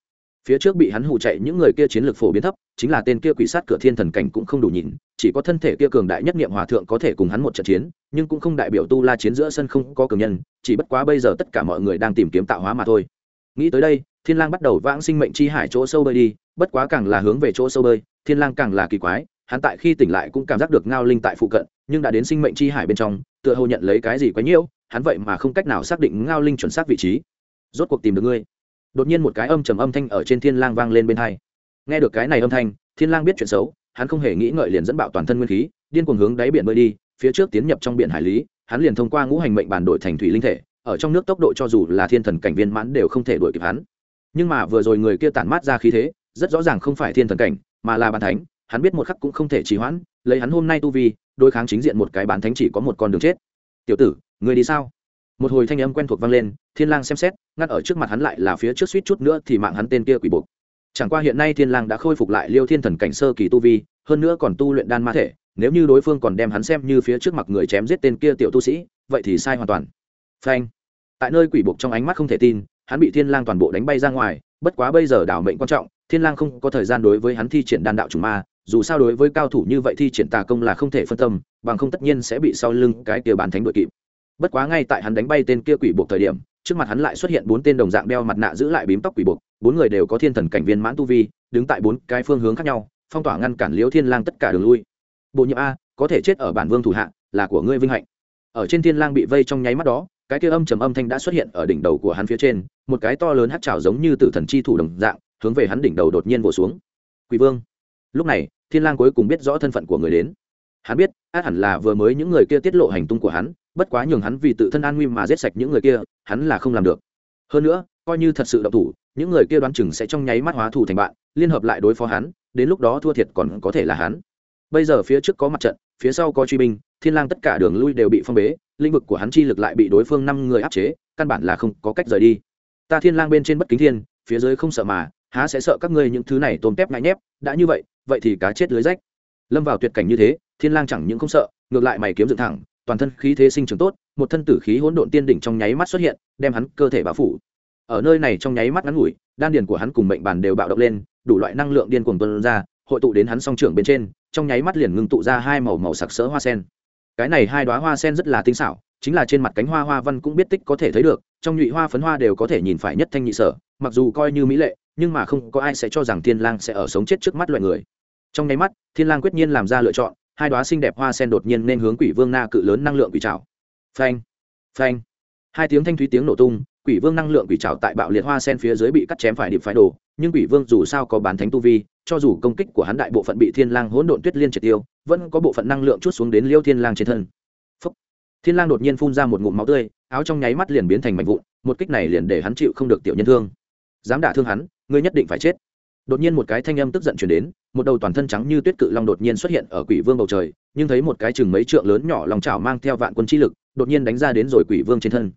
Phía trước bị hắn hù chạy những người kia chiến lược phổ biến thấp, chính là tên kia quỷ sát cửa thiên thần cảnh cũng không đủ nhìn, chỉ có thân thể kia cường đại nhất niệm hòa thượng có thể cùng hắn một trận chiến, nhưng cũng không đại biểu tu la chiến giữa sân không có cường nhân, chỉ bất quá bây giờ tất cả mọi người đang tìm kiếm tạo hóa mà thôi nghĩ tới đây, thiên lang bắt đầu vãng sinh mệnh chi hải chỗ sâu bơi đi, bất quá càng là hướng về chỗ sâu bơi, thiên lang càng là kỳ quái, hắn tại khi tỉnh lại cũng cảm giác được ngao linh tại phụ cận, nhưng đã đến sinh mệnh chi hải bên trong, tựa hồ nhận lấy cái gì quá nhiễu, hắn vậy mà không cách nào xác định ngao linh chuẩn xác vị trí. Rốt cuộc tìm được ngươi. Đột nhiên một cái âm trầm âm thanh ở trên thiên lang vang lên bên hai. Nghe được cái này âm thanh, thiên lang biết chuyện xấu, hắn không hề nghĩ ngợi liền dẫn bạo toàn thân nguyên khí, điên cuồng hướng đáy biển bơi đi, phía trước tiến nhập trong biển hải lý, hắn liền thông qua ngũ hành mệnh bản đổi thành thủy linh thể ở trong nước tốc độ cho dù là thiên thần cảnh viên mãn đều không thể đuổi kịp hắn. Nhưng mà vừa rồi người kia tản mát ra khí thế, rất rõ ràng không phải thiên thần cảnh, mà là bàn thánh, hắn biết một khắc cũng không thể trì hoãn, lấy hắn hôm nay tu vi, đối kháng chính diện một cái bán thánh chỉ có một con đường chết. Tiểu tử người đi sao? Một hồi thanh âm quen thuộc vang lên, thiên lang xem xét, ngắt ở trước mặt hắn lại là phía trước suýt chút nữa thì mạng hắn tên kia quỷ buộc. Chẳng qua hiện nay thiên lang đã khôi phục lại liêu thiên thần cảnh sơ kỳ tu vi, hơn nữa còn tu luyện đan ma thể, nếu như đối phương còn đem hắn xem như phía trước mặt người chém giết tên kia tiểu tu sĩ, vậy thì sai hoàn toàn phanh. Tại nơi quỷ buộc trong ánh mắt không thể tin, hắn bị thiên lang toàn bộ đánh bay ra ngoài, bất quá bây giờ đảo mệnh quan trọng, thiên lang không có thời gian đối với hắn thi triển đan đạo trùng ma, dù sao đối với cao thủ như vậy thi triển tà công là không thể phân tâm, bằng không tất nhiên sẽ bị sau lưng cái kia bàn thánh đội kịp. Bất quá ngay tại hắn đánh bay tên kia quỷ buộc thời điểm, trước mặt hắn lại xuất hiện bốn tên đồng dạng đeo mặt nạ giữ lại bím tóc quỷ buộc, bốn người đều có thiên thần cảnh viên mãn tu vi, đứng tại bốn cái phương hướng khác nhau, phong tỏa ngăn cản liễu thiên lang tất cả đường lui. Bộ nhiệm a, có thể chết ở bản vương thủ hạ, là của ngươi vinh hạnh. Ở trên thiên lang bị vây trong nháy mắt đó cái kia âm trầm âm thanh đã xuất hiện ở đỉnh đầu của hắn phía trên, một cái to lớn hắt trào giống như tử thần chi thủ đồng dạng, hướng về hắn đỉnh đầu đột nhiên vỗ xuống. Quỷ vương. Lúc này, thiên lang cuối cùng biết rõ thân phận của người đến. Hắn biết, át hẳn là vừa mới những người kia tiết lộ hành tung của hắn, bất quá nhường hắn vì tự thân an nguy mà giết sạch những người kia, hắn là không làm được. Hơn nữa, coi như thật sự động thủ, những người kia đoán chừng sẽ trong nháy mắt hóa thù thành bạn, liên hợp lại đối phó hắn, đến lúc đó thua thiệt còn có thể là hắn. Bây giờ phía trước có mặt trận, phía sau có truy binh thiên lang tất cả đường lui đều bị phong bế, lĩnh vực của hắn chi lực lại bị đối phương năm người áp chế, căn bản là không có cách rời đi. Ta thiên lang bên trên bất kính thiên, phía dưới không sợ mà, há sẽ sợ các ngươi những thứ này tôm tép ngại nhép, đã như vậy vậy thì cá chết lưới rách. Lâm vào tuyệt cảnh như thế, thiên lang chẳng những không sợ, ngược lại mày kiếm dựng thẳng, toàn thân khí thế sinh trưởng tốt, một thân tử khí hỗn độn tiên đỉnh trong nháy mắt xuất hiện, đem hắn cơ thể bao phủ. Ở nơi này trong nháy mắt ngắn ngủi, đan điền của hắn cùng mệnh bàn đều bạo động lên, đủ loại năng lượng điên cuồng tuôn ra, hội tụ đến hắn song trưởng bên trên, trong nháy mắt liền ngưng tụ ra hai màu màu sặc sỡ hoa sen cái này hai đóa hoa sen rất là tinh xảo, chính là trên mặt cánh hoa hoa văn cũng biết tích có thể thấy được, trong nhụy hoa phấn hoa đều có thể nhìn phải nhất thanh nhị sở, mặc dù coi như mỹ lệ, nhưng mà không có ai sẽ cho rằng thiên lang sẽ ở sống chết trước mắt loài người. Trong nháy mắt, thiên lang quyết nhiên làm ra lựa chọn, hai đóa xinh đẹp hoa sen đột nhiên nên hướng quỷ vương na cự lớn năng lượng quỷ trảo. Phanh phanh. Hai tiếng thanh thúy tiếng nổ tung, quỷ vương năng lượng quỷ trảo tại bạo liệt hoa sen phía dưới bị cắt chém phải điệp phải đổ nhưng quỷ vương dù sao có bán thánh tu vi, cho dù công kích của hắn đại bộ phận bị thiên lang hỗn độn tuyết liên triệt tiêu vẫn có bộ phận năng lượng chút xuống đến liêu thiên lang trên thân. Phúc. thiên lang đột nhiên phun ra một ngụm máu tươi, áo trong nháy mắt liền biến thành mảnh vụn, một kích này liền để hắn chịu không được tiểu nhân thương. Dám đả thương hắn, ngươi nhất định phải chết. Đột nhiên một cái thanh âm tức giận truyền đến, một đầu toàn thân trắng như tuyết cự long đột nhiên xuất hiện ở quỷ vương bầu trời, nhưng thấy một cái chừng mấy trượng lớn nhỏ lòng chảo mang theo vạn quân chi lực, đột nhiên đánh ra đến rồi quỷ vương trên thân.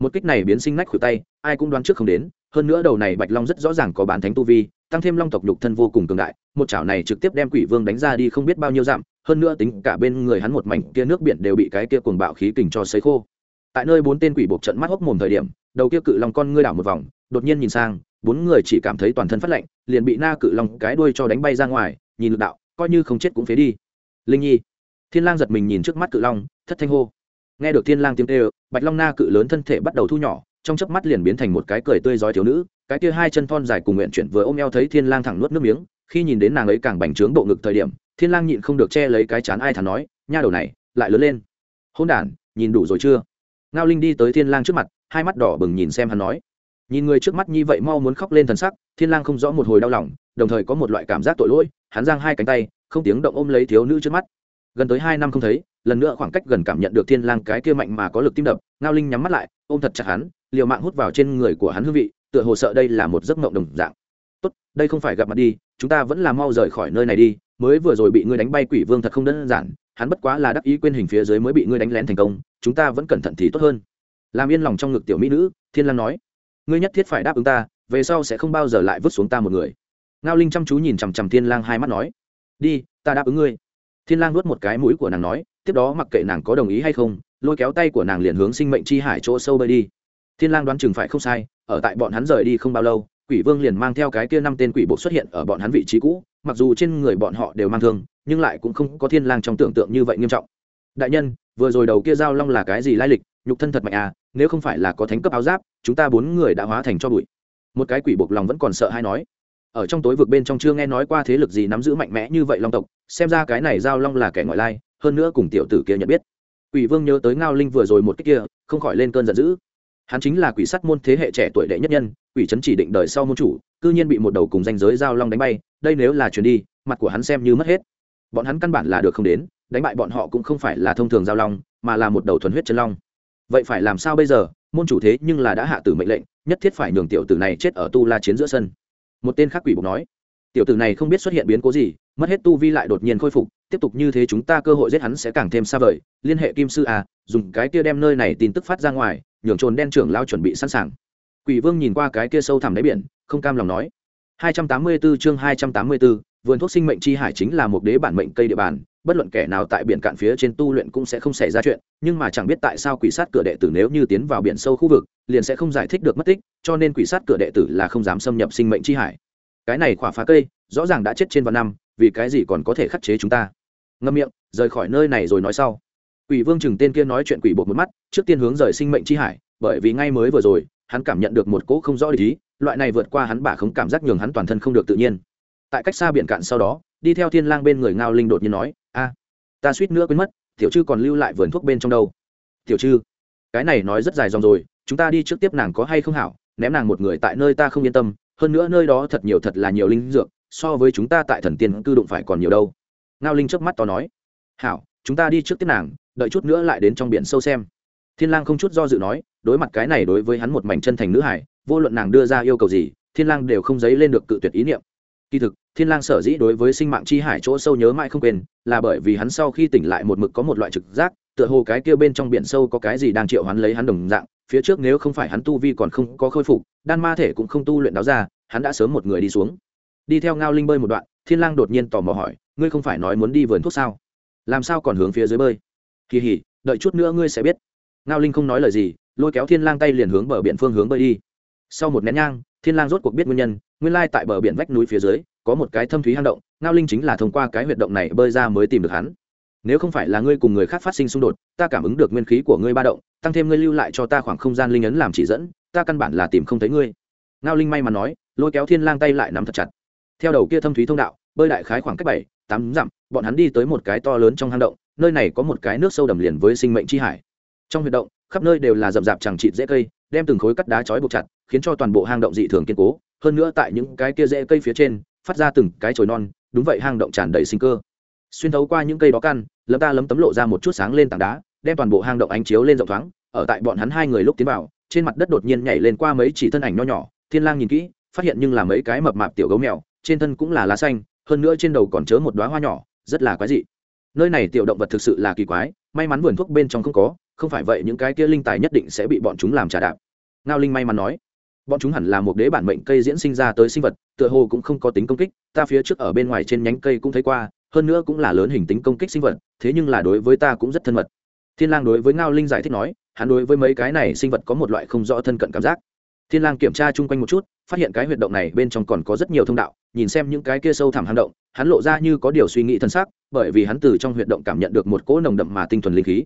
Một kích này biến sinh nách khuỷu tay, ai cũng đoán trước không đến, hơn nữa đầu này bạch long rất rõ ràng có bán thánh tu vi, tăng thêm long tộc nhục thân vô cùng cường đại, một chảo này trực tiếp đem quỷ vương đánh ra đi không biết bao nhiêu dặm hơn nữa tính cả bên người hắn một mảnh kia nước biển đều bị cái kia cuồng bạo khí kình cho sấy khô. Tại nơi bốn tên quỷ buộc trận mắt hốc mồm thời điểm, đầu kia cự long con ngươi đảo một vòng, đột nhiên nhìn sang, bốn người chỉ cảm thấy toàn thân phát lạnh, liền bị na cự long cái đuôi cho đánh bay ra ngoài, nhìn lực đạo, coi như không chết cũng phế đi. Linh nhi. Thiên lang giật mình nhìn trước mắt cự long, thất thanh hô. Nghe được thiên lang tiếng kêu, bạch long na cự lớn thân thể bắt đầu thu nhỏ, trong chớp mắt liền biến thành một cái cười tươi rói thiếu nữ, cái kia hai chân thon dài cùng nguyện chuyển vừa ôm eo thấy thiên lang thẳng nuốt nước miếng, khi nhìn đến nàng ấy càng bành trướng bộ ngực thời điểm thiên lang nhịn không được che lấy cái chán ai thản nói, nha đầu này, lại lớn lên. Hôn đản, nhìn đủ rồi chưa? Ngao linh đi tới thiên lang trước mặt, hai mắt đỏ bừng nhìn xem hắn nói. Nhìn người trước mắt như vậy mau muốn khóc lên thần sắc, thiên lang không rõ một hồi đau lòng, đồng thời có một loại cảm giác tội lỗi, hắn giang hai cánh tay, không tiếng động ôm lấy thiếu nữ trước mắt. Gần tới hai năm không thấy, lần nữa khoảng cách gần cảm nhận được thiên lang cái kia mạnh mà có lực tim đập, ngao linh nhắm mắt lại, ôm thật chặt hắn, liều mạng hút vào trên người của hắn hương vị, tựa hồ sợ đây là một giấc mộng đồng dạng. Tốt, đây không phải gặp mặt đi, chúng ta vẫn là mau rời khỏi nơi này đi mới vừa rồi bị ngươi đánh bay quỷ vương thật không đơn giản, hắn bất quá là đắc ý quên hình phía dưới mới bị ngươi đánh lén thành công, chúng ta vẫn cẩn thận thì tốt hơn. Làm yên lòng trong ngực tiểu mỹ nữ, thiên lang nói, ngươi nhất thiết phải đáp ứng ta, về sau sẽ không bao giờ lại vứt xuống ta một người. Ngao linh chăm chú nhìn chằm chằm thiên lang hai mắt nói, đi, ta đáp ứng ngươi. Thiên lang nuốt một cái mũi của nàng nói, tiếp đó mặc kệ nàng có đồng ý hay không, lôi kéo tay của nàng liền hướng sinh mệnh chi hải chỗ sâu bơi đi. Thiên lang đoán chừng phải không sai, ở tại bọn hắn rời đi không bao lâu quỷ vương liền mang theo cái kia năm tên quỷ bộ xuất hiện ở bọn hắn vị trí cũ, mặc dù trên người bọn họ đều mang thương, nhưng lại cũng không có thiên lang trong tưởng tượng như vậy nghiêm trọng. Đại nhân, vừa rồi đầu kia giao long là cái gì lai lịch? Nhục thân thật mạnh à nếu không phải là có thánh cấp áo giáp, chúng ta bốn người đã hóa thành cho bụi. Một cái quỷ buộc lòng vẫn còn sợ hay nói. Ở trong tối vực bên trong chưa nghe nói qua thế lực gì nắm giữ mạnh mẽ như vậy long tộc, xem ra cái này giao long là kẻ ngoại lai, hơn nữa cùng tiểu tử kia nhận biết. Quỷ vương nhớ tới ngao linh vừa rồi một cách kia, không khỏi lên cơn giận dữ hắn chính là quỷ sắt môn thế hệ trẻ tuổi đệ nhất nhân, quỷ trấn chỉ định đời sau môn chủ, cư nhiên bị một đầu cùng danh giới giao long đánh bay, đây nếu là chuyền đi, mặt của hắn xem như mất hết. Bọn hắn căn bản là được không đến, đánh bại bọn họ cũng không phải là thông thường giao long, mà là một đầu thuần huyết chân long. Vậy phải làm sao bây giờ? Môn chủ thế nhưng là đã hạ tử mệnh lệnh, nhất thiết phải nhường tiểu tử này chết ở tu la chiến giữa sân. Một tên khác quỷ bục nói, tiểu tử này không biết xuất hiện biến cố gì, mất hết tu vi lại đột nhiên khôi phục, tiếp tục như thế chúng ta cơ hội giết hắn sẽ càng thêm xa vời. Liên hệ kim sư à dùng cái kia đem nơi này tin tức phát ra ngoài nhường trồn đen trưởng lao chuẩn bị sẵn sàng. Quỷ vương nhìn qua cái kia sâu thẳm đáy biển không cam lòng nói. 284 chương 284, vườn thuốc sinh mệnh chi hải chính là một đế bản mệnh cây địa bàn bất luận kẻ nào tại biển cạn phía trên tu luyện cũng sẽ không xảy ra chuyện nhưng mà chẳng biết tại sao quỷ sát cửa đệ tử nếu như tiến vào biển sâu khu vực liền sẽ không giải thích được mất tích cho nên quỷ sát cửa đệ tử là không dám xâm nhập sinh mệnh chi hải. Cái này khỏa phá cây rõ ràng đã chết trên vạn năm vì cái gì còn có thể khắc chế chúng ta? Ngâm miệng rời khỏi nơi này rồi nói sau quỷ vương chừng tên kia nói chuyện quỷ bột một mắt, trước tiên hướng rời sinh mệnh chi hải, bởi vì ngay mới vừa rồi, hắn cảm nhận được một cỗ không rõ lý loại này vượt qua hắn bả không cảm giác nhường hắn toàn thân không được tự nhiên. Tại cách xa biển cạn sau đó, đi theo thiên lang bên người ngao linh đột nhiên nói, a, ta suýt nữa quên mất, tiểu chư còn lưu lại vườn thuốc bên trong đâu. Tiểu chư, cái này nói rất dài dòng rồi, chúng ta đi trước tiếp nàng có hay không hảo, ném nàng một người tại nơi ta không yên tâm, hơn nữa nơi đó thật nhiều thật là nhiều linh dược, so với chúng ta tại thần tiên cư đụng phải còn nhiều đâu. Ngao linh trước mắt to nói, hảo, chúng ta đi trước tiếp nàng đợi chút nữa lại đến trong biển sâu xem. Thiên lang không chút do dự nói, đối mặt cái này đối với hắn một mảnh chân thành nữ hải, vô luận nàng đưa ra yêu cầu gì, thiên lang đều không dấy lên được cự tuyệt ý niệm. Kỳ thực, thiên lang sở dĩ đối với sinh mạng chi hải chỗ sâu nhớ mãi không quên, là bởi vì hắn sau khi tỉnh lại một mực có một loại trực giác, tựa hồ cái kia bên trong biển sâu có cái gì đang triệu hắn lấy hắn đồng dạng, phía trước nếu không phải hắn tu vi còn không có khôi phục, đan ma thể cũng không tu luyện đáo ra, hắn đã sớm một người đi xuống. Đi theo ngao linh bơi một đoạn, thiên lang đột nhiên tò mò hỏi, ngươi không phải nói muốn đi vườn thuốc sao? Làm sao còn hướng phía dưới bơi? Kỳ hỉ, đợi chút nữa ngươi sẽ biết. Ngao linh không nói lời gì, lôi kéo thiên lang tay liền hướng bờ biển phương hướng bơi đi. Sau một nén nhang, thiên lang rốt cuộc biết nguyên nhân, nguyên lai tại bờ biển vách núi phía dưới, có một cái thâm thúy hang động, ngao linh chính là thông qua cái huyệt động này bơi ra mới tìm được hắn. Nếu không phải là ngươi cùng người khác phát sinh xung đột, ta cảm ứng được nguyên khí của ngươi ba động, tăng thêm ngươi lưu lại cho ta khoảng không gian linh ấn làm chỉ dẫn, ta căn bản là tìm không thấy ngươi. Ngao linh may mà nói, lôi kéo thiên lang tay lại nắm thật chặt. Theo đầu kia thâm thúy thông đạo, bơi đại khái khoảng cách bảy, tám dặm, bọn hắn đi tới một cái to lớn trong hang động nơi này có một cái nước sâu đầm liền với sinh mệnh chi hải. Trong huyệt động, khắp nơi đều là rậm rạp chẳng chịt dễ cây, đem từng khối cắt đá trói buộc chặt, khiến cho toàn bộ hang động dị thường kiên cố. Hơn nữa tại những cái kia rễ cây phía trên, phát ra từng cái chồi non, đúng vậy hang động tràn đầy sinh cơ. Xuyên thấu qua những cây đó căn lấm ta lấm tấm lộ ra một chút sáng lên tảng đá, đem toàn bộ hang động ánh chiếu lên rộng thoáng. Ở tại bọn hắn hai người lúc tiến vào, trên mặt đất đột nhiên nhảy lên qua mấy chỉ thân ảnh nho nhỏ. Thiên lang nhìn kỹ, phát hiện nhưng là mấy cái mập mạp tiểu gấu mèo, trên thân cũng là lá xanh, hơn nữa trên đầu còn chứa một đóa hoa nhỏ, rất là quái dị nơi này tiểu động vật thực sự là kỳ quái, may mắn vườn thuốc bên trong không có, không phải vậy những cái kia linh tài nhất định sẽ bị bọn chúng làm trà đạp. Ngao linh may mắn nói, bọn chúng hẳn là một đế bản mệnh cây diễn sinh ra tới sinh vật, tựa hồ cũng không có tính công kích, ta phía trước ở bên ngoài trên nhánh cây cũng thấy qua, hơn nữa cũng là lớn hình tính công kích sinh vật, thế nhưng là đối với ta cũng rất thân mật. Thiên lang đối với ngao linh giải thích nói, hắn đối với mấy cái này sinh vật có một loại không rõ thân cận cảm giác. Thiên lang kiểm tra chung quanh một chút phát hiện cái huyệt động này bên trong còn có rất nhiều thông đạo, nhìn xem những cái kia sâu thẳm hang động, hắn lộ ra như có điều suy nghĩ thân xác, bởi vì hắn từ trong huyệt động cảm nhận được một cỗ nồng đậm mà tinh thuần linh khí.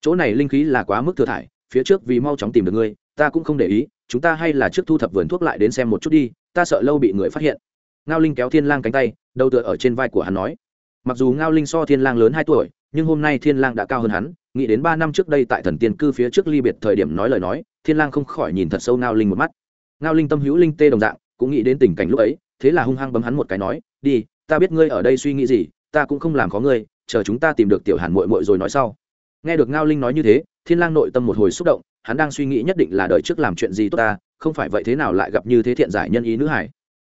Chỗ này linh khí là quá mức thừa thải, phía trước vì mau chóng tìm được ngươi, ta cũng không để ý, chúng ta hay là trước thu thập vườn thuốc lại đến xem một chút đi, ta sợ lâu bị người phát hiện. Ngao linh kéo thiên lang cánh tay, đầu tựa ở trên vai của hắn nói. Mặc dù ngao linh so thiên lang lớn hai tuổi, nhưng hôm nay thiên lang đã cao hơn hắn, nghĩ đến ba năm trước đây tại thần tiên cư phía trước ly biệt thời điểm nói lời nói, thiên lang không khỏi nhìn thật sâu ngao linh một mắt ngao linh tâm hữu linh tê đồng dạng, cũng nghĩ đến tình cảnh lúc ấy, thế là hung hăng bấm hắn một cái nói, đi, ta biết ngươi ở đây suy nghĩ gì, ta cũng không làm khó ngươi, chờ chúng ta tìm được tiểu hàn muội muội rồi nói sau. Nghe được ngao linh nói như thế, thiên lang nội tâm một hồi xúc động, hắn đang suy nghĩ nhất định là đợi trước làm chuyện gì tốt ta, không phải vậy thế nào lại gặp như thế thiện giải nhân ý nữ hải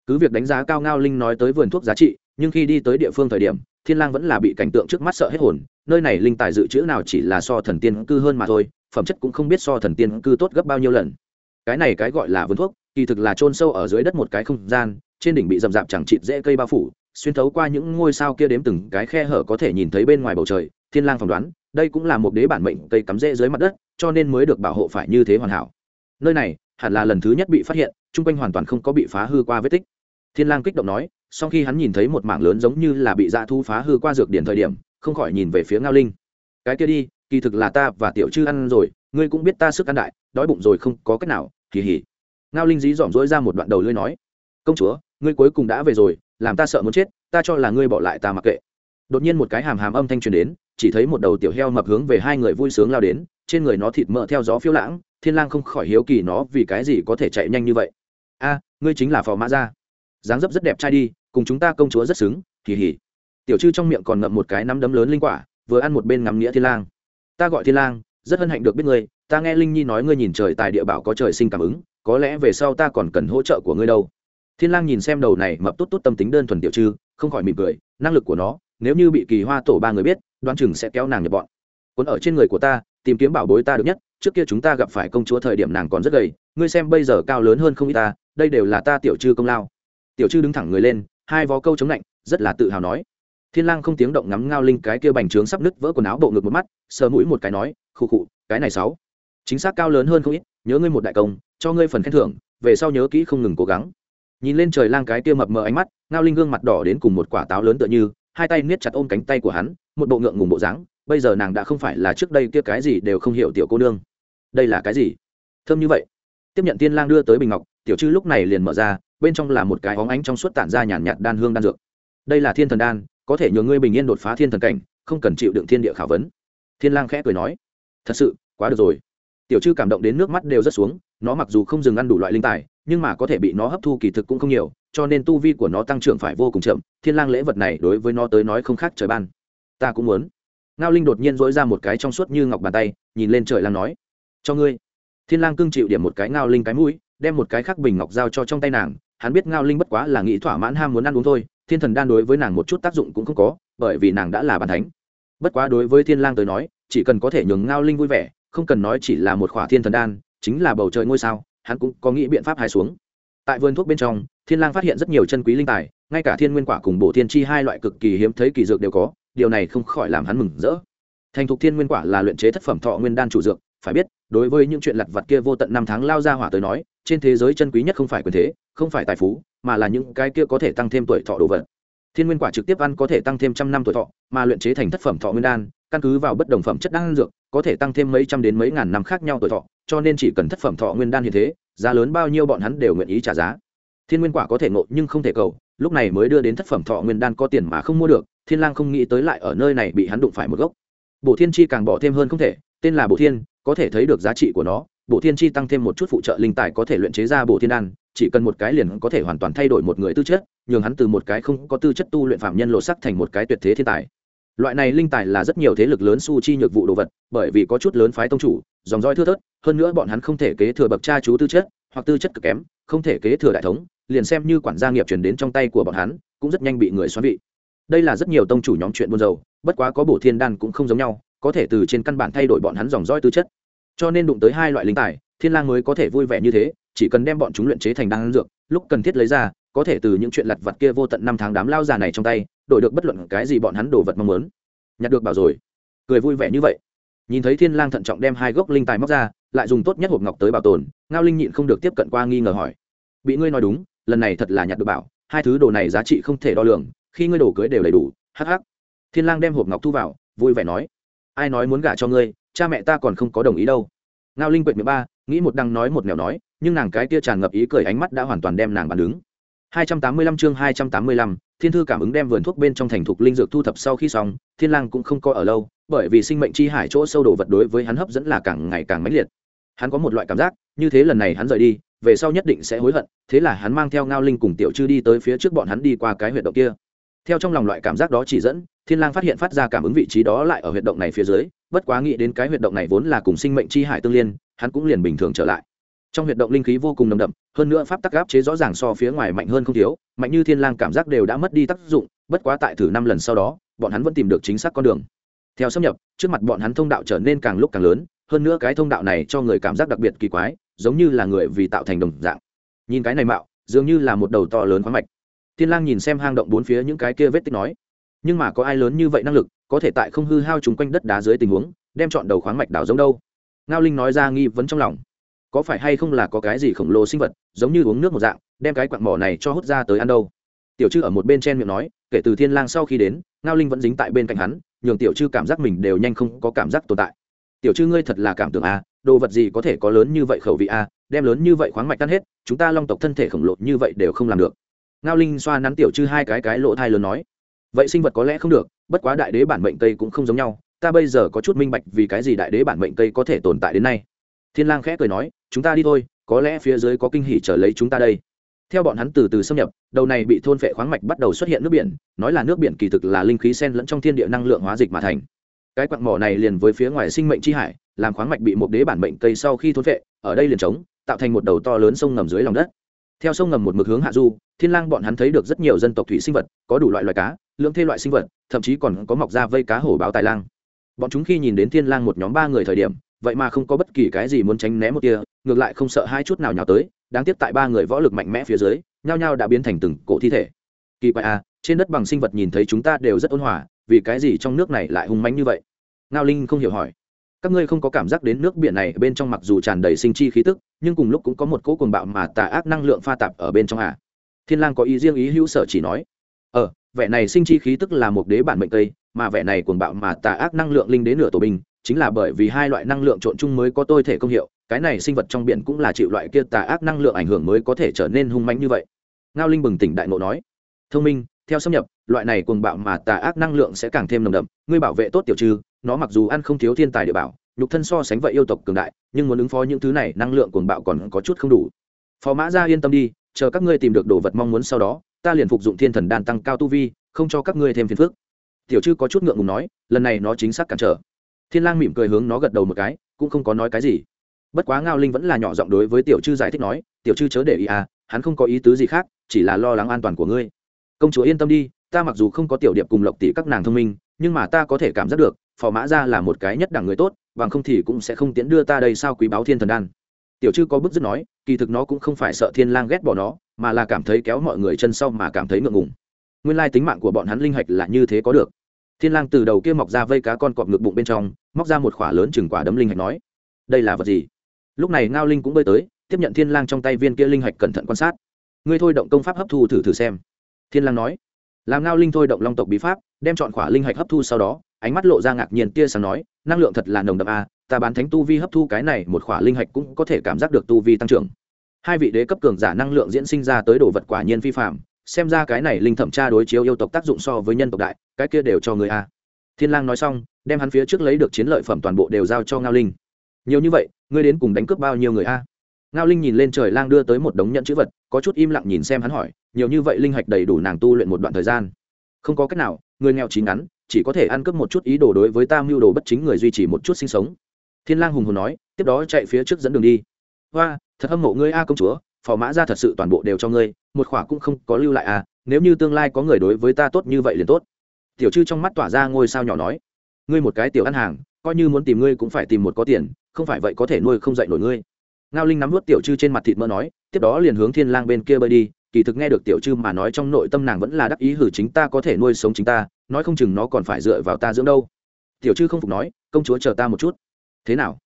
cứ việc đánh giá cao ngao linh nói tới vườn thuốc giá trị, nhưng khi đi tới địa phương thời điểm, thiên lang vẫn là bị cảnh tượng trước mắt sợ hết hồn, nơi này linh tài dự trữ nào chỉ là so thần tiên cư hơn mà thôi, phẩm chất cũng không biết so thần tiên cư tốt gấp bao nhiêu lần cái này cái gọi là vườn thuốc, kỳ thực là chôn sâu ở dưới đất một cái không gian, trên đỉnh bị rậm rạp chẳng chịt dễ cây bao phủ, xuyên thấu qua những ngôi sao kia đếm từng cái khe hở có thể nhìn thấy bên ngoài bầu trời, thiên lang phỏng đoán, đây cũng là một đế bản mệnh cây cắm rễ dưới mặt đất, cho nên mới được bảo hộ phải như thế hoàn hảo. Nơi này, hẳn là lần thứ nhất bị phát hiện, chung quanh hoàn toàn không có bị phá hư qua vết tích. Thiên lang kích động nói, sau khi hắn nhìn thấy một mảng lớn giống như là bị dạ thu phá hư qua dược điển thời điểm, không khỏi nhìn về phía ngao linh. Cái kia đi, kỳ thực là ta và tiểu chư ăn rồi, ngươi cũng biết ta sức ăn đại, đói bụng rồi không có cách nào kỳ hỉ. Ngao linh dí dỏm dỗi ra một đoạn đầu lưỡi nói, công chúa, ngươi cuối cùng đã về rồi, làm ta sợ muốn chết, ta cho là ngươi bỏ lại ta mặc kệ. Đột nhiên một cái hàm hàm âm thanh truyền đến, chỉ thấy một đầu tiểu heo mập hướng về hai người vui sướng lao đến, trên người nó thịt mỡ theo gió phiêu lãng, thiên lang không khỏi hiếu kỳ nó vì cái gì có thể chạy nhanh như vậy. A, ngươi chính là phò mã gia. Dáng dấp rất đẹp trai đi, cùng chúng ta công chúa rất xứng, kỳ hỉ. Tiểu chư trong miệng còn ngậm một cái nắm đấm lớn linh quả, vừa ăn một bên ngắm nghĩa thiên lang. Ta gọi thiên lang, rất hân hạnh được biết ngươi ta nghe linh nhi nói ngươi nhìn trời tài địa bảo có trời sinh cảm ứng có lẽ về sau ta còn cần hỗ trợ của ngươi đâu. Thiên lang nhìn xem đầu này mập tốt tốt tâm tính đơn thuần tiểu trư, không khỏi mỉm cười năng lực của nó nếu như bị kỳ hoa tổ ba người biết đoán chừng sẽ kéo nàng nhập bọn. Cuốn ở trên người của ta tìm kiếm bảo bối ta được nhất trước kia chúng ta gặp phải công chúa thời điểm nàng còn rất gầy ngươi xem bây giờ cao lớn hơn không ít ta đây đều là ta tiểu trư công lao. Tiểu trư đứng thẳng người lên hai vó câu chống lạnh rất là tự hào nói. Thiên lang không tiếng động ngắm ngao linh cái kia bành trướng sắp nứt vỡ quần áo bộ ngực một mắt sờ mũi một cái nói khụ khụ cái này sáu chính xác cao lớn hơn không ít, nhớ ngươi một đại công, cho ngươi phần khen thưởng, về sau nhớ kỹ không ngừng cố gắng. Nhìn lên trời lang cái kia mập mờ ánh mắt, ngao linh gương mặt đỏ đến cùng một quả táo lớn tựa như, hai tay niết chặt ôm cánh tay của hắn, một bộ ngượng ngùng bộ dáng, bây giờ nàng đã không phải là trước đây kia cái gì đều không hiểu tiểu cô nương. Đây là cái gì? Thơm như vậy. Tiếp nhận tiên lang đưa tới bình ngọc, tiểu chư lúc này liền mở ra, bên trong là một cái óng ánh trong suốt tản ra nhàn nhạt đan hương đan dược. Đây là thiên thần đan, có thể nhờ ngươi bình yên đột phá thiên thần cảnh, không cần chịu đựng thiên địa khảo vấn. Thiên lang khẽ cười nói, thật sự, quá được rồi tiểu chư cảm động đến nước mắt đều rất xuống, nó mặc dù không dừng ăn đủ loại linh tài, nhưng mà có thể bị nó hấp thu kỳ thực cũng không nhiều, cho nên tu vi của nó tăng trưởng phải vô cùng chậm, thiên lang lễ vật này đối với nó tới nói không khác trời ban. Ta cũng muốn. Ngao linh đột nhiên dỗi ra một cái trong suốt như ngọc bàn tay, nhìn lên trời lang nói, cho ngươi. Thiên lang cương chịu điểm một cái ngao linh cái mũi, đem một cái khác bình ngọc giao cho trong tay nàng, hắn biết ngao linh bất quá là nghĩ thỏa mãn ham muốn ăn uống thôi, thiên thần đan đối với nàng một chút tác dụng cũng không có, bởi vì nàng đã là bàn thánh. Bất quá đối với thiên lang tới nói, chỉ cần có thể nhường ngao linh vui vẻ không cần nói chỉ là một khỏa thiên thần đan, chính là bầu trời ngôi sao, hắn cũng có nghĩ biện pháp hai xuống. Tại vườn thuốc bên trong, thiên lang phát hiện rất nhiều chân quý linh tài, ngay cả thiên nguyên quả cùng bổ thiên chi hai loại cực kỳ hiếm thấy kỳ dược đều có, điều này không khỏi làm hắn mừng rỡ. Thành thục thiên nguyên quả là luyện chế thất phẩm thọ nguyên đan chủ dược, phải biết, đối với những chuyện lặt vặt kia vô tận năm tháng lao ra hỏa tới nói, trên thế giới chân quý nhất không phải quyền thế, không phải tài phú, mà là những cái kia có thể tăng thêm tuổi thọ đồ vật. Thiên nguyên quả trực tiếp ăn có thể tăng thêm trăm năm tuổi thọ, mà luyện chế thành thất phẩm thọ nguyên đan căn cứ vào bất đồng phẩm chất đan dược, có thể tăng thêm mấy trăm đến mấy ngàn năm khác nhau tuổi thọ, cho nên chỉ cần thất phẩm thọ nguyên đan như thế, giá lớn bao nhiêu bọn hắn đều nguyện ý trả giá. Thiên nguyên quả có thể ngộ nhưng không thể cầu, lúc này mới đưa đến thất phẩm thọ nguyên đan có tiền mà không mua được, thiên lang không nghĩ tới lại ở nơi này bị hắn đụng phải một gốc. Bộ thiên chi càng bỏ thêm hơn không thể, tên là bộ thiên, có thể thấy được giá trị của nó bộ thiên chi tăng thêm một chút phụ trợ linh tài có thể luyện chế ra bộ thiên đan, chỉ cần một cái liền có thể hoàn toàn thay đổi một người tư chất, nhường hắn từ một cái không có tư chất tu luyện phạm nhân lộ sắc thành một cái tuyệt thế thiên tài loại này linh tài là rất nhiều thế lực lớn su chi nhược vụ đồ vật, bởi vì có chút lớn phái tông chủ, dòng roi thưa thớt, hơn nữa bọn hắn không thể kế thừa bậc cha chú tư chất, hoặc tư chất cực kém, không thể kế thừa đại thống, liền xem như quản gia nghiệp chuyển đến trong tay của bọn hắn, cũng rất nhanh bị người xoắn vị. Đây là rất nhiều tông chủ nhóm chuyện buôn dầu bất quá có bổ thiên đan cũng không giống nhau, có thể từ trên căn bản thay đổi bọn hắn dòng roi tư chất. Cho nên đụng tới hai loại linh tài thiên lang mới có thể vui vẻ như thế, chỉ cần đem bọn chúng luyện chế thành đan dược, lúc cần thiết lấy ra, có thể từ những chuyện lặt vặt kia vô tận năm tháng đám lao già này trong tay, đổi được bất luận cái gì bọn hắn đồ vật mong muốn. Nhặt được bảo rồi. Cười vui vẻ như vậy. Nhìn thấy thiên lang thận trọng đem hai gốc linh tài móc ra, lại dùng tốt nhất hộp ngọc tới bảo tồn, ngao linh nhịn không được tiếp cận qua nghi ngờ hỏi. Bị ngươi nói đúng, lần này thật là nhặt được bảo, hai thứ đồ này giá trị không thể đo lường, khi ngươi đổ cưới đều đầy đủ, hắc hắc. Thiên lang đem hộp ngọc thu vào, vui vẻ nói. Ai nói muốn gả cho ngươi, cha mẹ ta còn không có đồng ý đâu. Ngao linh quệt miệng ba nghĩ một đằng nói một nẻo nói nhưng nàng cái kia tràn ngập ý cười ánh mắt đã hoàn toàn đem nàng bàn đứng 285 chương 285, Thiên thư cảm ứng đem vườn thuốc bên trong thành thục linh dược thu thập sau khi xong, Thiên Lang cũng không coi ở lâu, bởi vì sinh mệnh chi hải chỗ sâu đồ vật đối với hắn hấp dẫn là càng ngày càng mãnh liệt. Hắn có một loại cảm giác, như thế lần này hắn rời đi, về sau nhất định sẽ hối hận, thế là hắn mang theo Ngao Linh cùng Tiểu chư đi tới phía trước bọn hắn đi qua cái huyệt động kia. Theo trong lòng loại cảm giác đó chỉ dẫn, Thiên Lang phát hiện phát ra cảm ứng vị trí đó lại ở huyệt động này phía dưới, bất quá nghĩ đến cái huyệt động này vốn là cùng sinh mệnh chi hải tương liên, hắn cũng liền bình thường trở lại. Trong huyệt động linh khí vô cùng nồng đậm hơn nữa pháp tắc áp chế rõ ràng so phía ngoài mạnh hơn không thiếu mạnh như thiên lang cảm giác đều đã mất đi tác dụng bất quá tại thử năm lần sau đó bọn hắn vẫn tìm được chính xác con đường. Theo xâm nhập trước mặt bọn hắn thông đạo trở nên càng lúc càng lớn hơn nữa cái thông đạo này cho người cảm giác đặc biệt kỳ quái giống như là người vì tạo thành đồng dạng. Nhìn cái này mạo dường như là một đầu to lớn khoáng mạch thiên lang nhìn xem hang động bốn phía những cái kia vết tích nói nhưng mà có ai lớn như vậy năng lực có thể tại không hư hao chúng quanh đất đá dưới tình huống đem chọn đầu khoáng mạch đảo giống đâu? Ngao linh nói ra nghi vấn trong lòng. Có phải hay không là có cái gì khổng lồ sinh vật giống như uống nước một dạng đem cái quặng mỏ này cho hút ra tới ăn đâu? Tiểu chư ở một bên chen miệng nói kể từ thiên lang sau khi đến ngao linh vẫn dính tại bên cạnh hắn nhường tiểu chư cảm giác mình đều nhanh không có cảm giác tồn tại. Tiểu chư ngươi thật là cảm tưởng a à, đồ vật gì có thể có lớn như vậy khẩu vị a à, đem lớn như vậy khoáng mạch tan hết chúng ta long tộc thân thể khổng lồ như vậy đều không làm được ngao linh xoa nắn tiểu chư hai cái cái lỗ thai lớn nói, vậy sinh vật có lẽ không được, bất quá đại đế bản mệnh cây cũng không giống nhau, ta bây giờ có chút minh bạch vì cái gì đại đế bản mệnh cây có thể tồn tại đến nay. Thiên lang khẽ cười nói, chúng ta đi thôi, có lẽ phía dưới có kinh hỉ trở lấy chúng ta đây. Theo bọn hắn từ từ xâm nhập, đầu này bị thôn phệ khoáng mạch bắt đầu xuất hiện nước biển, nói là nước biển kỳ thực là linh khí sen lẫn trong thiên địa năng lượng hóa dịch mà thành. Cái quặng mỏ này liền với phía ngoài sinh mệnh chi hải, làm khoáng mạch bị một đế bản mệnh cây sau khi thôn phệ, ở đây liền trống, tạo thành một đầu to lớn sông ngầm dưới lòng đất theo sông ngầm một mực hướng hạ du, thiên lang bọn hắn thấy được rất nhiều dân tộc thủy sinh vật, có đủ loại loài cá lượng thê loại sinh vật, thậm chí còn có mọc ra vây cá hổ báo tài lang. Bọn chúng khi nhìn đến thiên lang một nhóm ba người thời điểm, vậy mà không có bất kỳ cái gì muốn tránh né một tia, ngược lại không sợ hai chút nào nhào tới, đáng tiếc tại ba người võ lực mạnh mẽ phía dưới, nhao nhao đã biến thành từng cổ thi thể. Kỳ quái à trên đất bằng sinh vật nhìn thấy chúng ta đều rất ôn hòa, vì cái gì trong nước này lại hung mãnh như vậy? Ngao linh không hiểu hỏi các ngươi không có cảm giác đến nước biển này bên trong mặc dù tràn đầy sinh chi khí tức, nhưng cùng lúc cũng có một cỗ cuồng bạo mà tà ác năng lượng pha tạp ở bên trong à. thiên lang có ý riêng ý hữu sở chỉ nói. Ờ vẻ này sinh chi khí tức là một đế bản mệnh tây, mà vẻ này cuồng bạo mà tà ác năng lượng linh đế nửa tổ bình chính là bởi vì hai loại năng lượng trộn chung mới có tôi thể công hiệu, cái này sinh vật trong biển cũng là chịu loại kia tà ác năng lượng ảnh hưởng mới có thể trở nên hung mãnh như vậy. Ngao linh bừng tỉnh đại ngộ nói. Thông minh, theo xâm nhập, loại này cuồng bạo mà tà ác năng lượng sẽ càng thêm nồng đậm, ngươi bảo vệ tốt tiểu trừ nó mặc dù ăn không thiếu thiên tài địa bảo, nhục thân so sánh vậy yêu tộc cường đại, nhưng muốn ứng phó những thứ này, năng lượng cuồng bạo còn có chút không đủ. Phó mã ra yên tâm đi, chờ các ngươi tìm được đồ vật mong muốn sau đó, ta liền phục dụng thiên thần đan tăng cao tu vi, không cho các ngươi thêm phiền phức. Tiểu chư có chút ngượng ngùng nói, lần này nó chính xác cản trở. Thiên lang mỉm cười hướng nó gật đầu một cái, cũng không có nói cái gì. Bất quá ngao linh vẫn là nhỏ giọng đối với tiểu chư giải thích nói, tiểu chư chớ để ý à hắn không có ý tứ gì khác, chỉ là lo lắng an toàn của ngươi. Công chúa yên tâm đi, ta mặc dù không có tiểu điệp cùng lộc tỷ các nàng thông minh, nhưng mà ta có thể cảm giác được phò mã ra là một cái nhất đẳng người tốt, bằng không thì cũng sẽ không tiến đưa ta đây sao quý báo thiên thần đan. Tiểu chư có bức dứt nói, kỳ thực nó cũng không phải sợ thiên lang ghét bỏ nó, mà là cảm thấy kéo mọi người chân sau mà cảm thấy ngượng ngùng. Nguyên lai tính mạng của bọn hắn linh hạch là như thế có được. Thiên lang từ đầu kia mọc ra vây cá con cọp ngực bụng bên trong, móc ra một khỏa lớn chừng quả đấm linh hạch nói, đây là vật gì? Lúc này ngao linh cũng bơi tới, tiếp nhận thiên lang trong tay viên kia linh hạch cẩn thận quan sát. Ngươi thôi động công pháp hấp thu thử thử xem. Thiên lang nói. Làm ngao linh thôi động long tộc bí pháp, đem chọn khỏa linh hạch hấp thu sau đó ánh mắt lộ ra ngạc nhiên tia sáng nói, năng lượng thật là nồng đậm a, ta bán thánh tu vi hấp thu cái này một khỏa linh hạch cũng có thể cảm giác được tu vi tăng trưởng. Hai vị đế cấp cường giả năng lượng diễn sinh ra tới đồ vật quả nhiên phi phạm xem ra cái này linh thẩm tra đối chiếu yêu tộc tác dụng so với nhân tộc đại, cái kia đều cho người a. Thiên lang nói xong, đem hắn phía trước lấy được chiến lợi phẩm toàn bộ đều giao cho ngao linh. Nhiều như vậy, ngươi đến cùng đánh cướp bao nhiêu người a? Ngao linh nhìn lên trời lang đưa tới một đống nhận chữ vật, có chút im lặng nhìn xem hắn hỏi, nhiều như vậy linh hạch đầy đủ nàng tu luyện một đoạn thời gian. Không có cách nào, người nghèo chín ngắn chỉ có thể ăn cướp một chút ý đồ đối với ta mưu đồ bất chính người duy trì một chút sinh sống. Thiên lang hùng hồn nói, tiếp đó chạy phía trước dẫn đường đi. Hoa, thật hâm mộ ngươi a công chúa, phò mã ra thật sự toàn bộ đều cho ngươi, một khỏa cũng không có lưu lại à nếu như tương lai có người đối với ta tốt như vậy liền tốt. Tiểu chư trong mắt tỏa ra ngôi sao nhỏ nói, ngươi một cái tiểu ăn hàng, coi như muốn tìm ngươi cũng phải tìm một có tiền, không phải vậy có thể nuôi không dạy nổi ngươi. Ngao linh nắm vút tiểu chư trên mặt thịt mỡ nói, tiếp đó liền hướng thiên lang bên kia bơi đi, kỳ thực nghe được tiểu chư mà nói trong nội tâm nàng vẫn là đắc ý hử chính ta có thể nuôi sống chính ta nói không chừng nó còn phải dựa vào ta dưỡng đâu. Tiểu chư không phục nói, công chúa chờ ta một chút. Thế nào?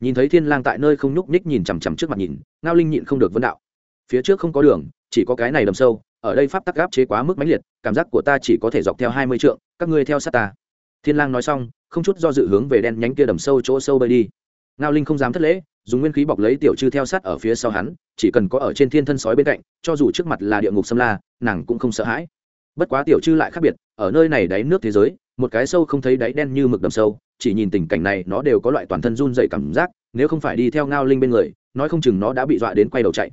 Nhìn thấy thiên lang tại nơi không nhúc nhích nhìn chằm chằm trước mặt nhìn, ngao linh nhịn không được vấn đạo. Phía trước không có đường, chỉ có cái này đầm sâu, ở đây pháp tắc gáp chế quá mức mãnh liệt, cảm giác của ta chỉ có thể dọc theo hai mươi trượng, các ngươi theo sát ta. Thiên lang nói xong, không chút do dự hướng về đen nhánh kia đầm sâu chỗ sâu bơi đi. Ngao linh không dám thất lễ, dùng nguyên khí bọc lấy tiểu chư theo sát ở phía sau hắn, chỉ cần có ở trên thiên thân sói bên cạnh, cho dù trước mặt là địa ngục xâm la, nàng cũng không sợ hãi bất quá tiểu chư lại khác biệt, ở nơi này đáy nước thế giới, một cái sâu không thấy đáy đen như mực đầm sâu, chỉ nhìn tình cảnh này, nó đều có loại toàn thân run dày cảm giác, nếu không phải đi theo ngao linh bên người, nói không chừng nó đã bị dọa đến quay đầu chạy.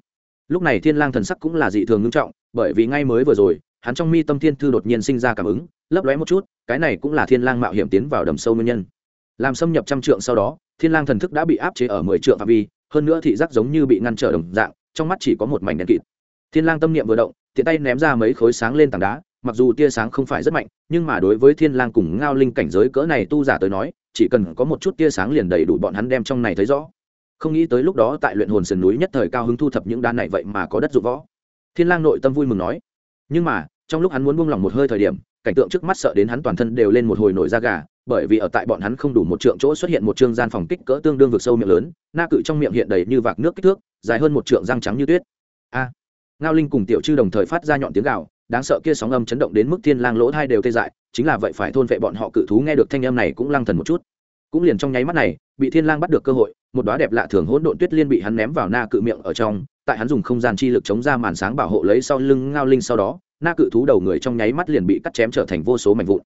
Lúc này thiên lang thần sắc cũng là dị thường nghiêm trọng, bởi vì ngay mới vừa rồi, hắn trong mi tâm thiên thư đột nhiên sinh ra cảm ứng, lấp lóe một chút, cái này cũng là thiên lang mạo hiểm tiến vào đầm sâu nguyên nhân. Làm xâm nhập trăm trượng sau đó, thiên lang thần thức đã bị áp chế ở mười trượng phạm vi, hơn nữa thị giác giống như bị ngăn trở đồng dạng, trong mắt chỉ có một mảnh đen kịt. Thiên lang tâm niệm vừa động, tiện tay ném ra mấy khối sáng lên tảng đá mặc dù tia sáng không phải rất mạnh, nhưng mà đối với thiên lang cùng ngao linh cảnh giới cỡ này tu giả tới nói, chỉ cần có một chút tia sáng liền đầy đủ bọn hắn đem trong này thấy rõ. Không nghĩ tới lúc đó tại luyện hồn sườn núi nhất thời cao hứng thu thập những đan này vậy mà có đất dụng võ. Thiên lang nội tâm vui mừng nói. Nhưng mà, trong lúc hắn muốn buông lòng một hơi thời điểm, cảnh tượng trước mắt sợ đến hắn toàn thân đều lên một hồi nổi da gà, bởi vì ở tại bọn hắn không đủ một trượng chỗ xuất hiện một trương gian phòng kích cỡ tương đương vực sâu miệng lớn, na cự trong miệng hiện đầy như vạc nước kích thước, dài hơn một trượng răng trắng như tuyết. A. Ngao linh cùng tiểu chư đồng thời phát ra nhọn tiếng gào đáng sợ kia sóng âm chấn động đến mức thiên lang lỗ thai đều tê dại, chính là vậy phải thôn vệ bọn họ cự thú nghe được thanh âm này cũng lăng thần một chút. Cũng liền trong nháy mắt này, bị thiên lang bắt được cơ hội, một đóa đẹp lạ thường hỗn độn tuyết liên bị hắn ném vào na cự miệng ở trong, tại hắn dùng không gian chi lực chống ra màn sáng bảo hộ lấy sau lưng ngao linh sau đó, na cự thú đầu người trong nháy mắt liền bị cắt chém trở thành vô số mảnh vụn.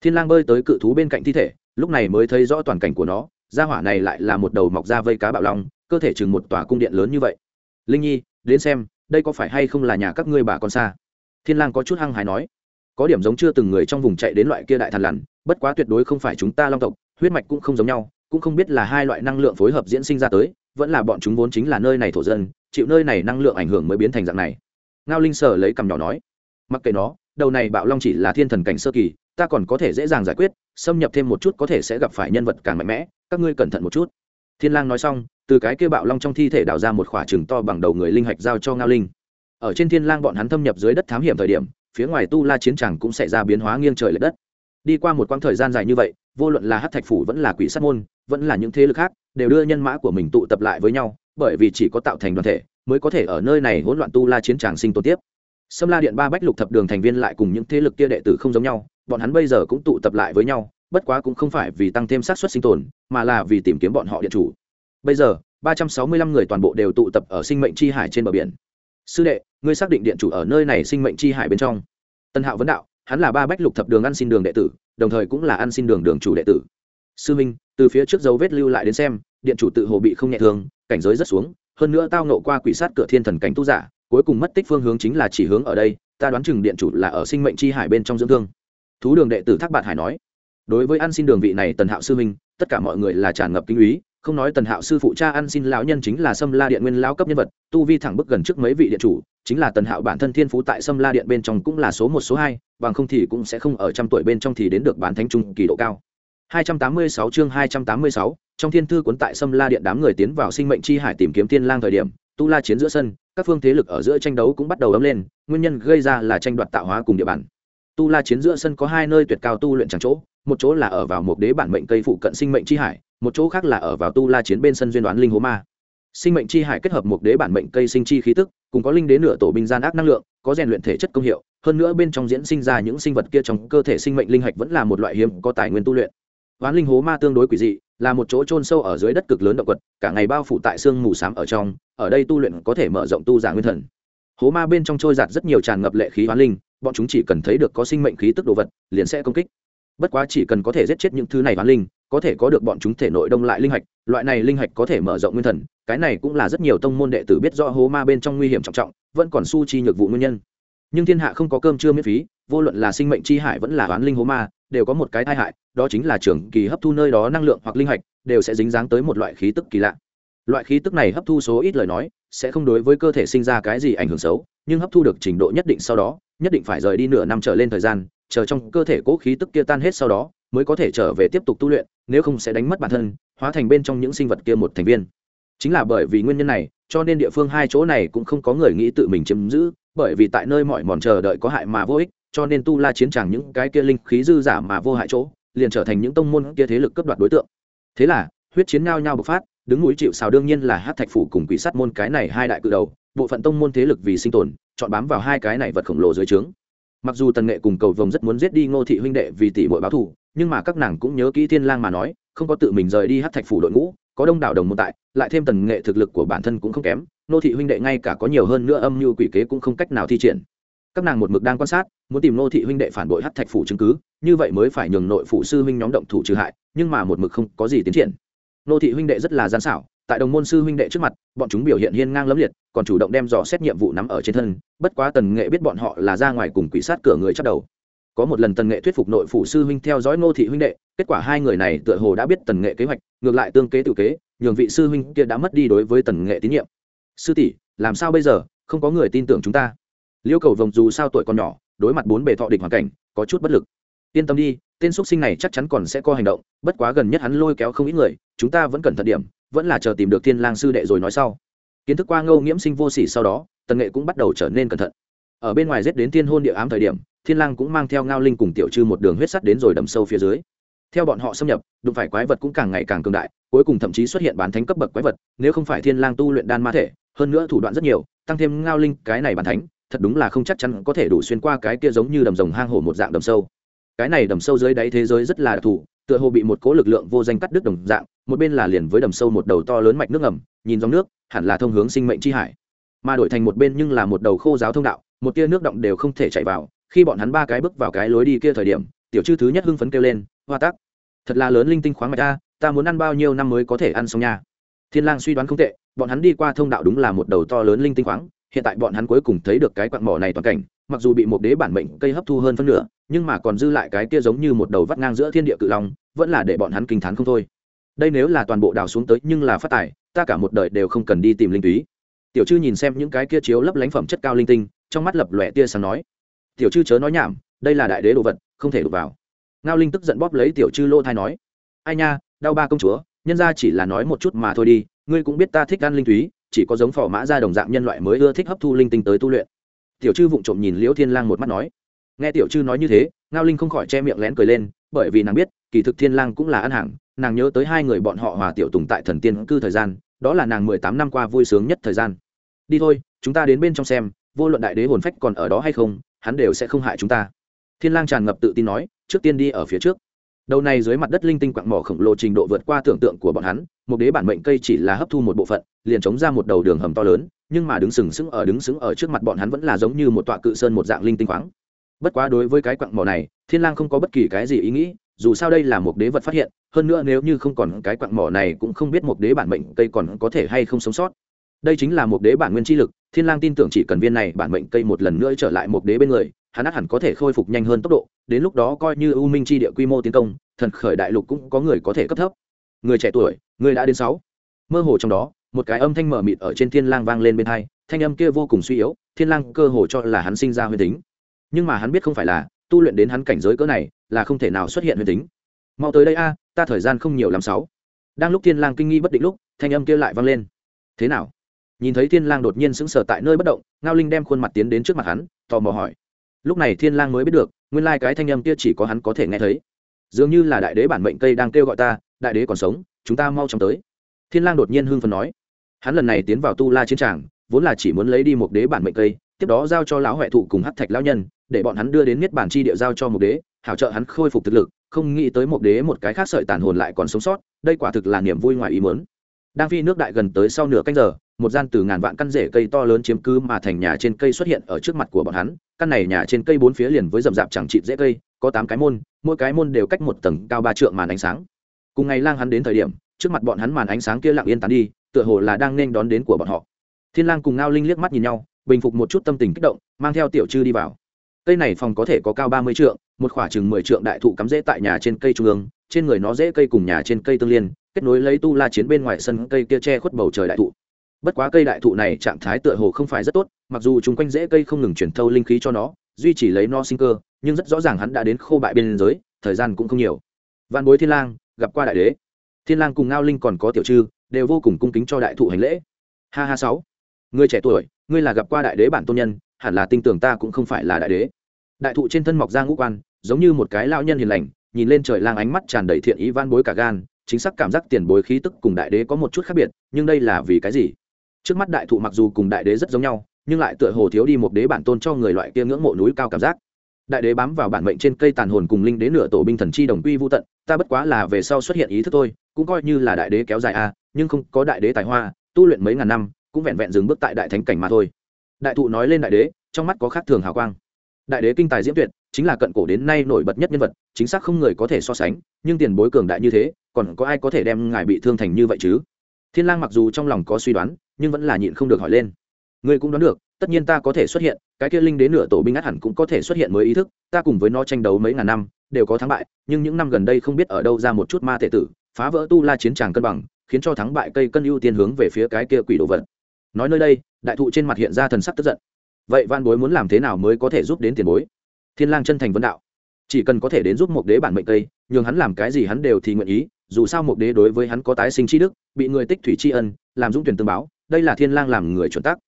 Thiên lang bơi tới cự thú bên cạnh thi thể, lúc này mới thấy rõ toàn cảnh của nó, gia hỏa này lại là một đầu mọc ra vây cá bạo long, cơ thể chừng một tòa cung điện lớn như vậy. Linh nhi, đến xem, đây có phải hay không là nhà các ngươi bà con xa? Thiên lang có chút hăng hái nói, có điểm giống chưa từng người trong vùng chạy đến loại kia đại thần lằn, bất quá tuyệt đối không phải chúng ta long tộc, huyết mạch cũng không giống nhau, cũng không biết là hai loại năng lượng phối hợp diễn sinh ra tới, vẫn là bọn chúng vốn chính là nơi này thổ dân, chịu nơi này năng lượng ảnh hưởng mới biến thành dạng này. Ngao linh sở lấy cầm nhỏ nói, mặc kệ nó, đầu này bạo long chỉ là thiên thần cảnh sơ kỳ, ta còn có thể dễ dàng giải quyết, xâm nhập thêm một chút có thể sẽ gặp phải nhân vật càng mạnh mẽ, các ngươi cẩn thận một chút. Thiên lang nói xong, từ cái kia bạo long trong thi thể đào ra một khỏa trừng to bằng đầu người linh hạch giao cho ngao linh ở trên thiên lang bọn hắn thâm nhập dưới đất thám hiểm thời điểm phía ngoài tu la chiến tràng cũng sẽ ra biến hóa nghiêng trời lệch đất đi qua một quãng thời gian dài như vậy vô luận là hát thạch phủ vẫn là quỷ sát môn vẫn là những thế lực khác đều đưa nhân mã của mình tụ tập lại với nhau bởi vì chỉ có tạo thành đoàn thể mới có thể ở nơi này hỗn loạn tu la chiến tràng sinh tồn tiếp Sâm La Điện ba bách lục thập đường thành viên lại cùng những thế lực kia đệ tử không giống nhau, bọn hắn bây giờ cũng tụ tập lại với nhau, bất quá cũng không phải vì tăng thêm xác suất sinh tồn, mà là vì tìm kiếm bọn họ điện chủ. Bây giờ, ba trăm sáu mươi lăm người toàn bộ đều tụ tập ở sinh mệnh chi hải trên bờ biển. Sư đệ, ngươi xác định điện chủ ở nơi này sinh mệnh chi hải bên trong? Tân Hạo vấn đạo, hắn là ba bách lục thập đường ăn xin đường đệ tử, đồng thời cũng là ăn xin đường đường chủ đệ tử. Sư Minh, từ phía trước dấu vết lưu lại đến xem, điện chủ tự hồ bị không nhẹ thương, cảnh giới rất xuống, hơn nữa tao nộ qua quỷ sát cửa thiên thần cảnh tu giả, cuối cùng mất tích phương hướng chính là chỉ hướng ở đây ta đoán chừng điện chủ là ở sinh mệnh chi hải bên trong dưỡng thương thú đường đệ tử thác bạn hải nói đối với ăn xin đường vị này tần hạo sư minh tất cả mọi người là tràn ngập kinh úy không nói tần hạo sư phụ cha ăn xin lão nhân chính là sâm la điện nguyên lão cấp nhân vật tu vi thẳng bức gần trước mấy vị điện chủ chính là tần hạo bản thân thiên phú tại sâm la điện bên trong cũng là số một số hai bằng không thì cũng sẽ không ở trăm tuổi bên trong thì đến được bán thánh trung kỳ độ cao. 286 chương 286, trong thiên thư cuốn tại sâm la điện đám người tiến vào sinh mệnh chi hải tìm kiếm tiên lang thời điểm tu la chiến giữa sân các phương thế lực ở giữa tranh đấu cũng bắt đầu ấm lên nguyên nhân gây ra là tranh đoạt tạo hóa cùng địa bàn tu la chiến giữa sân có hai nơi tuyệt cao tu luyện chẳng chỗ một chỗ là ở vào một đế bản mệnh cây phụ cận sinh mệnh chi hải một chỗ khác là ở vào tu la chiến bên sân duyên đoán linh hố ma sinh mệnh chi hải kết hợp một đế bản mệnh cây sinh chi khí tức cùng có linh đế nửa tổ binh gian ác năng lượng có rèn luyện thể chất công hiệu hơn nữa bên trong diễn sinh ra những sinh vật kia trong cơ thể sinh mệnh linh hạch vẫn là một loại hiếm có tài nguyên tu luyện Ván linh hố ma tương đối quỷ dị, là một chỗ trôn sâu ở dưới đất cực lớn động quật, cả ngày bao phủ tại xương mù xám ở trong, ở đây tu luyện có thể mở rộng tu giả nguyên thần. Hố ma bên trong trôi giạt rất nhiều tràn ngập lệ khí hoán linh, bọn chúng chỉ cần thấy được có sinh mệnh khí tức đồ vật, liền sẽ công kích. Bất quá chỉ cần có thể giết chết những thứ này hoán linh, có thể có được bọn chúng thể nội đông lại linh hạch, loại này linh hạch có thể mở rộng nguyên thần, cái này cũng là rất nhiều tông môn đệ tử biết rõ hố ma bên trong nguy hiểm trọng trọng, vẫn còn su chi nhược vụ nguyên nhân. Nhưng thiên hạ không có cơm trưa miễn phí, vô luận là sinh mệnh chi hải vẫn là oán linh hố ma, đều có một cái tai hại, đó chính là trường kỳ hấp thu nơi đó năng lượng hoặc linh hạch đều sẽ dính dáng tới một loại khí tức kỳ lạ loại khí tức này hấp thu số ít lời nói sẽ không đối với cơ thể sinh ra cái gì ảnh hưởng xấu nhưng hấp thu được trình độ nhất định sau đó nhất định phải rời đi nửa năm trở lên thời gian, chờ trong cơ thể cố khí tức kia tan hết sau đó, mới có thể trở về tiếp tục tu luyện, nếu không sẽ đánh mất bản thân, hóa thành bên trong những sinh vật kia một thành viên. Chính là bởi vì nguyên nhân này, cho nên địa phương hai chỗ này cũng không có người nghĩ tự mình chiếm giữ, bởi vì tại nơi mọi mòn chờ đợi có hại mà vô ích, cho nên tu la chiến tràng những cái kia linh khí dư giả mà vô hại chỗ, liền trở thành những tông môn kia thế lực cấp đoạt đối tượng. Thế là, huyết chiến nhau nhau bộc phát, đứng núi chịu sào đương nhiên là hát thạch phủ cùng quỷ sát môn cái này hai đại cự đầu, bộ phận tông môn thế lực vì sinh tồn chọn bám vào hai cái này vật khổng lồ dưới trướng. Mặc dù tần nghệ cùng cầu vồng rất muốn giết đi ngô thị huynh đệ vì tỷ bội báo thù, nhưng mà các nàng cũng nhớ kỹ thiên lang mà nói, không có tự mình rời đi hát thạch phủ đội ngũ, có đông đảo đồng môn tại, lại thêm tần nghệ thực lực của bản thân cũng không kém, ngô thị huynh đệ ngay cả có nhiều hơn nữa âm mưu quỷ kế cũng không cách nào thi triển. Các nàng một mực đang quan sát, muốn tìm nô thị huynh đệ phản bội hát thạch phủ chứng cứ, như vậy mới phải nhường nội phụ sư huynh nhóm động thủ trừ hại, nhưng mà một mực không có gì tiến triển. Nô thị huynh đệ rất là gian xảo tại đồng môn sư huynh đệ trước mặt, bọn chúng biểu hiện hiên ngang lấm liệt, còn chủ động đem dò xét nhiệm vụ nắm ở trên thân, bất quá tần nghệ biết bọn họ là ra ngoài cùng quỷ sát cửa người chắc đầu. Có một lần tần nghệ thuyết phục nội phụ sư huynh theo dõi nô thị huynh đệ, kết quả hai người này tựa hồ đã biết tần nghệ kế hoạch, ngược lại tương kế tự kế, nhường vị sư huynh kia đã mất đi đối với tần nghệ tín nhiệm. Sư tỷ, làm sao bây giờ? Không có người tin tưởng chúng ta. Liêu cầu vồng dù sao tuổi còn nhỏ, đối mặt bốn bề thọ địch hoàn cảnh, có chút bất lực. Yên tâm đi, tên x sinh này chắc chắn còn sẽ có hành động, bất quá gần nhất hắn lôi kéo không ít người, chúng ta vẫn cần thận điểm vẫn là chờ tìm được thiên lang sư đệ rồi nói sau. Kiến thức qua ngâu nghiễm sinh vô sỉ sau đó, tần nghệ cũng bắt đầu trở nên cẩn thận. Ở bên ngoài giết đến thiên hôn địa ám thời điểm, thiên lang cũng mang theo ngao linh cùng tiểu trư một đường huyết sắt đến rồi đầm sâu phía dưới. Theo bọn họ xâm nhập, đụng phải quái vật cũng càng ngày càng cường đại, cuối cùng thậm chí xuất hiện bán thánh cấp bậc quái vật, nếu không phải thiên lang tu luyện đan ma thể, hơn nữa thủ đoạn rất nhiều, tăng thêm ngao linh, cái này bán thánh, thật đúng là không chắc chắn có thể đủ xuyên qua cái kia giống như đầm rồng hang hổ một dạng đầm sâu. Cái này đầm sâu dưới đáy thế giới rất là đặc thù, tựa hồ bị một cố lực lượng vô danh cắt đứt đồng dạng một bên là liền với đầm sâu một đầu to lớn mạch nước ngầm, nhìn dòng nước, hẳn là thông hướng sinh mệnh chi hải. Mà đổi thành một bên nhưng là một đầu khô giáo thông đạo, một tia nước động đều không thể chạy vào, khi bọn hắn ba cái bước vào cái lối đi kia thời điểm, tiểu chư thứ nhất hưng phấn kêu lên, hoa tắc, thật là lớn linh tinh khoáng mạch ta ta muốn ăn bao nhiêu năm mới có thể ăn xong nha? Thiên lang suy đoán không tệ, bọn hắn đi qua thông đạo đúng là một đầu to lớn linh tinh khoáng, hiện tại bọn hắn cuối cùng thấy được cái quặng mỏ này toàn cảnh, mặc dù bị một đế bản mệnh cây hấp thu hơn phân nửa, nhưng mà còn dư lại cái kia giống như một đầu vắt ngang giữa thiên địa cự long, vẫn là để bọn hắn kinh t h á n không thôi đây nếu là toàn bộ đào xuống tới nhưng là phát tài, ta cả một đời đều không cần đi tìm linh túy. Tiểu chư nhìn xem những cái kia chiếu lấp lánh phẩm chất cao linh tinh, trong mắt lập lòe tia sáng nói, tiểu chư chớ nói nhảm, đây là đại đế đồ vật, không thể đụng vào. Ngao linh tức giận bóp lấy tiểu chư lô thai nói, ai nha, đau ba công chúa, nhân ra chỉ là nói một chút mà thôi đi, ngươi cũng biết ta thích ăn linh túy, chỉ có giống phò mã ra đồng dạng nhân loại mới ưa thích hấp thu linh tinh tới tu luyện. Tiểu chư vụng trộm nhìn liễu thiên lang một mắt nói, nghe tiểu chư nói như thế, ngao linh không khỏi che miệng lén cười lên, bởi vì nàng biết, kỳ thực thiên lang cũng là ăn hàng nàng nhớ tới hai người bọn họ hòa tiểu tùng tại thần tiên cư thời gian, đó là nàng mười tám năm qua vui sướng nhất thời gian. Đi thôi, chúng ta đến bên trong xem, vô luận đại đế hồn phách còn ở đó hay không, hắn đều sẽ không hại chúng ta. Thiên lang tràn ngập tự tin nói, trước tiên đi ở phía trước. Đầu này dưới mặt đất linh tinh quặng mỏ khổng lồ trình độ vượt qua tưởng tượng của bọn hắn, một đế bản mệnh cây chỉ là hấp thu một bộ phận, liền chống ra một đầu đường hầm to lớn, nhưng mà đứng sừng sững ở đứng sững ở trước mặt bọn hắn vẫn là giống như một tọa cự sơn một dạng linh tinh khoáng. Bất quá đối với cái quặng mỏ này, thiên lang không có bất kỳ cái gì ý nghĩ dù sao đây là một đế vật phát hiện, hơn nữa nếu như không còn cái quặng mỏ này cũng không biết một đế bản mệnh cây còn có thể hay không sống sót. Đây chính là một đế bản nguyên chi lực, thiên lang tin tưởng chỉ cần viên này bản mệnh cây một lần nữa trở lại một đế bên người, hắn ắt hẳn có thể khôi phục nhanh hơn tốc độ, đến lúc đó coi như u minh chi địa quy mô tiến công, thần khởi đại lục cũng có người có thể cấp thấp. Người trẻ tuổi, người đã đến sáu. Mơ hồ trong đó, một cái âm thanh mở mịt ở trên thiên lang vang lên bên hai, thanh âm kia vô cùng suy yếu, thiên lang cơ hồ cho là hắn sinh ra huyền tính. Nhưng mà hắn biết không phải là tu luyện đến hắn cảnh giới cỡ này, là không thể nào xuất hiện huyền tính. Mau tới đây a, ta thời gian không nhiều làm sáu. Đang lúc thiên lang kinh nghi bất định lúc, thanh âm kia lại vang lên. Thế nào? Nhìn thấy thiên lang đột nhiên sững sờ tại nơi bất động, ngao linh đem khuôn mặt tiến đến trước mặt hắn, tò mò hỏi. Lúc này thiên lang mới biết được, nguyên lai cái thanh âm kia chỉ có hắn có thể nghe thấy. Dường như là đại đế bản mệnh cây đang kêu gọi ta, đại đế còn sống, chúng ta mau chóng tới. Thiên lang đột nhiên hưng phấn nói. Hắn lần này tiến vào tu la chiến tràng, vốn là chỉ muốn lấy đi một đế bản mệnh cây, tiếp đó giao cho lão huệ thụ cùng hắc thạch lão nhân để bọn hắn đưa đến niết bản chi địa giao cho một đế, hảo trợ hắn khôi phục thực lực, không nghĩ tới một đế một cái khác sợi tàn hồn lại còn sống sót, đây quả thực là niềm vui ngoài ý muốn. Đang phi nước đại gần tới sau nửa canh giờ, một gian từ ngàn vạn căn rễ cây to lớn chiếm cứ mà thành nhà trên cây xuất hiện ở trước mặt của bọn hắn, căn này nhà trên cây bốn phía liền với rậm rạp chẳng chịt rễ cây, có tám cái môn, mỗi cái môn đều cách một tầng cao ba trượng màn ánh sáng. Cùng ngày lang hắn đến thời điểm, trước mặt bọn hắn màn ánh sáng kia lặng yên tán đi, tựa hồ là đang nên đón đến của bọn họ. Thiên lang cùng ngao linh liếc mắt nhìn nhau, bình phục một chút tâm tình kích động, mang theo tiểu trư đi vào cây này phòng có thể có cao ba mươi trượng, một khoảng chừng mười trượng đại thụ cắm rễ tại nhà trên cây trung ương, trên người nó rễ cây cùng nhà trên cây tương liên, kết nối lấy tu la chiến bên ngoài sân cây kia che khuất bầu trời đại thụ. Bất quá cây đại thụ này trạng thái tựa hồ không phải rất tốt, mặc dù chúng quanh rễ cây không ngừng chuyển thâu linh khí cho nó, duy trì lấy nó sinh cơ, nhưng rất rõ ràng hắn đã đến khô bại bên giới, thời gian cũng không nhiều. Văn bối thiên lang, gặp qua đại đế. Thiên lang cùng ngao linh còn có tiểu trư, đều vô cùng cung kính cho đại thụ hành lễ. Ha ha sáu. Người trẻ tuổi, ngươi là gặp qua đại đế bản tôn nhân hẳn là tin tưởng ta cũng không phải là đại đế. Đại thụ trên thân mọc ra ngũ quan, giống như một cái lão nhân hiền lành, nhìn lên trời lang ánh mắt tràn đầy thiện ý van bối cả gan, chính xác cảm giác tiền bối khí tức cùng đại đế có một chút khác biệt, nhưng đây là vì cái gì? Trước mắt đại thụ mặc dù cùng đại đế rất giống nhau, nhưng lại tựa hồ thiếu đi một đế bản tôn cho người loại kia ngưỡng mộ núi cao cảm giác. Đại đế bám vào bản mệnh trên cây tàn hồn cùng linh đế nửa tổ binh thần chi đồng quy vô tận, ta bất quá là về sau xuất hiện ý thức thôi, cũng coi như là đại đế kéo dài a, nhưng không có đại đế tài hoa, tu luyện mấy ngàn năm, cũng vẹn vẹn dừng bước tại đại thánh cảnh mà thôi đại thụ nói lên đại đế, trong mắt có khác thường hào quang. Đại đế kinh tài diễm tuyệt, chính là cận cổ đến nay nổi bật nhất nhân vật, chính xác không người có thể so sánh, nhưng tiền bối cường đại như thế, còn có ai có thể đem ngài bị thương thành như vậy chứ? Thiên lang mặc dù trong lòng có suy đoán, nhưng vẫn là nhịn không được hỏi lên. Ngươi cũng đoán được, tất nhiên ta có thể xuất hiện, cái kia linh đến nửa tổ binh át hẳn cũng có thể xuất hiện mới ý thức, ta cùng với nó tranh đấu mấy ngàn năm, đều có thắng bại, nhưng những năm gần đây không biết ở đâu ra một chút ma thể tử, phá vỡ tu la chiến tràng cân bằng, khiến cho thắng bại cây cân ưu tiên hướng về phía cái kia quỷ đồ vật nói nơi đây đại thụ trên mặt hiện ra thần sắc tức giận. Vậy van bối muốn làm thế nào mới có thể giúp đến tiền bối? Thiên lang chân thành vấn đạo. Chỉ cần có thể đến giúp một đế bản mệnh tây, nhường hắn làm cái gì hắn đều thì nguyện ý dù sao một đế đối với hắn có tái sinh chi đức bị người tích thủy tri ân làm dũng tuyển tương báo đây là thiên lang làm người chuẩn tắc.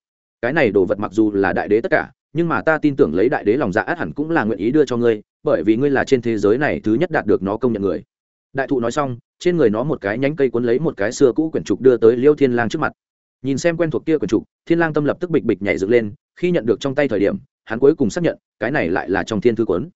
Cái này đồ vật mặc dù là đại đế tất cả nhưng mà ta tin tưởng lấy đại đế lòng dạ át hẳn cũng là nguyện ý đưa cho ngươi bởi vì ngươi là trên thế giới này thứ nhất đạt được nó công nhận người. Đại thụ nói xong trên người nó một cái nhánh cây cuốn lấy một cái xưa cũ quyển trục đưa tới liêu thiên lang trước mặt nhìn xem quen thuộc kia quần trục thiên lang tâm lập tức bịch bịch nhảy dựng lên, khi nhận được trong tay thời điểm, hắn cuối cùng xác nhận, cái này lại là trong thiên thư cuốn.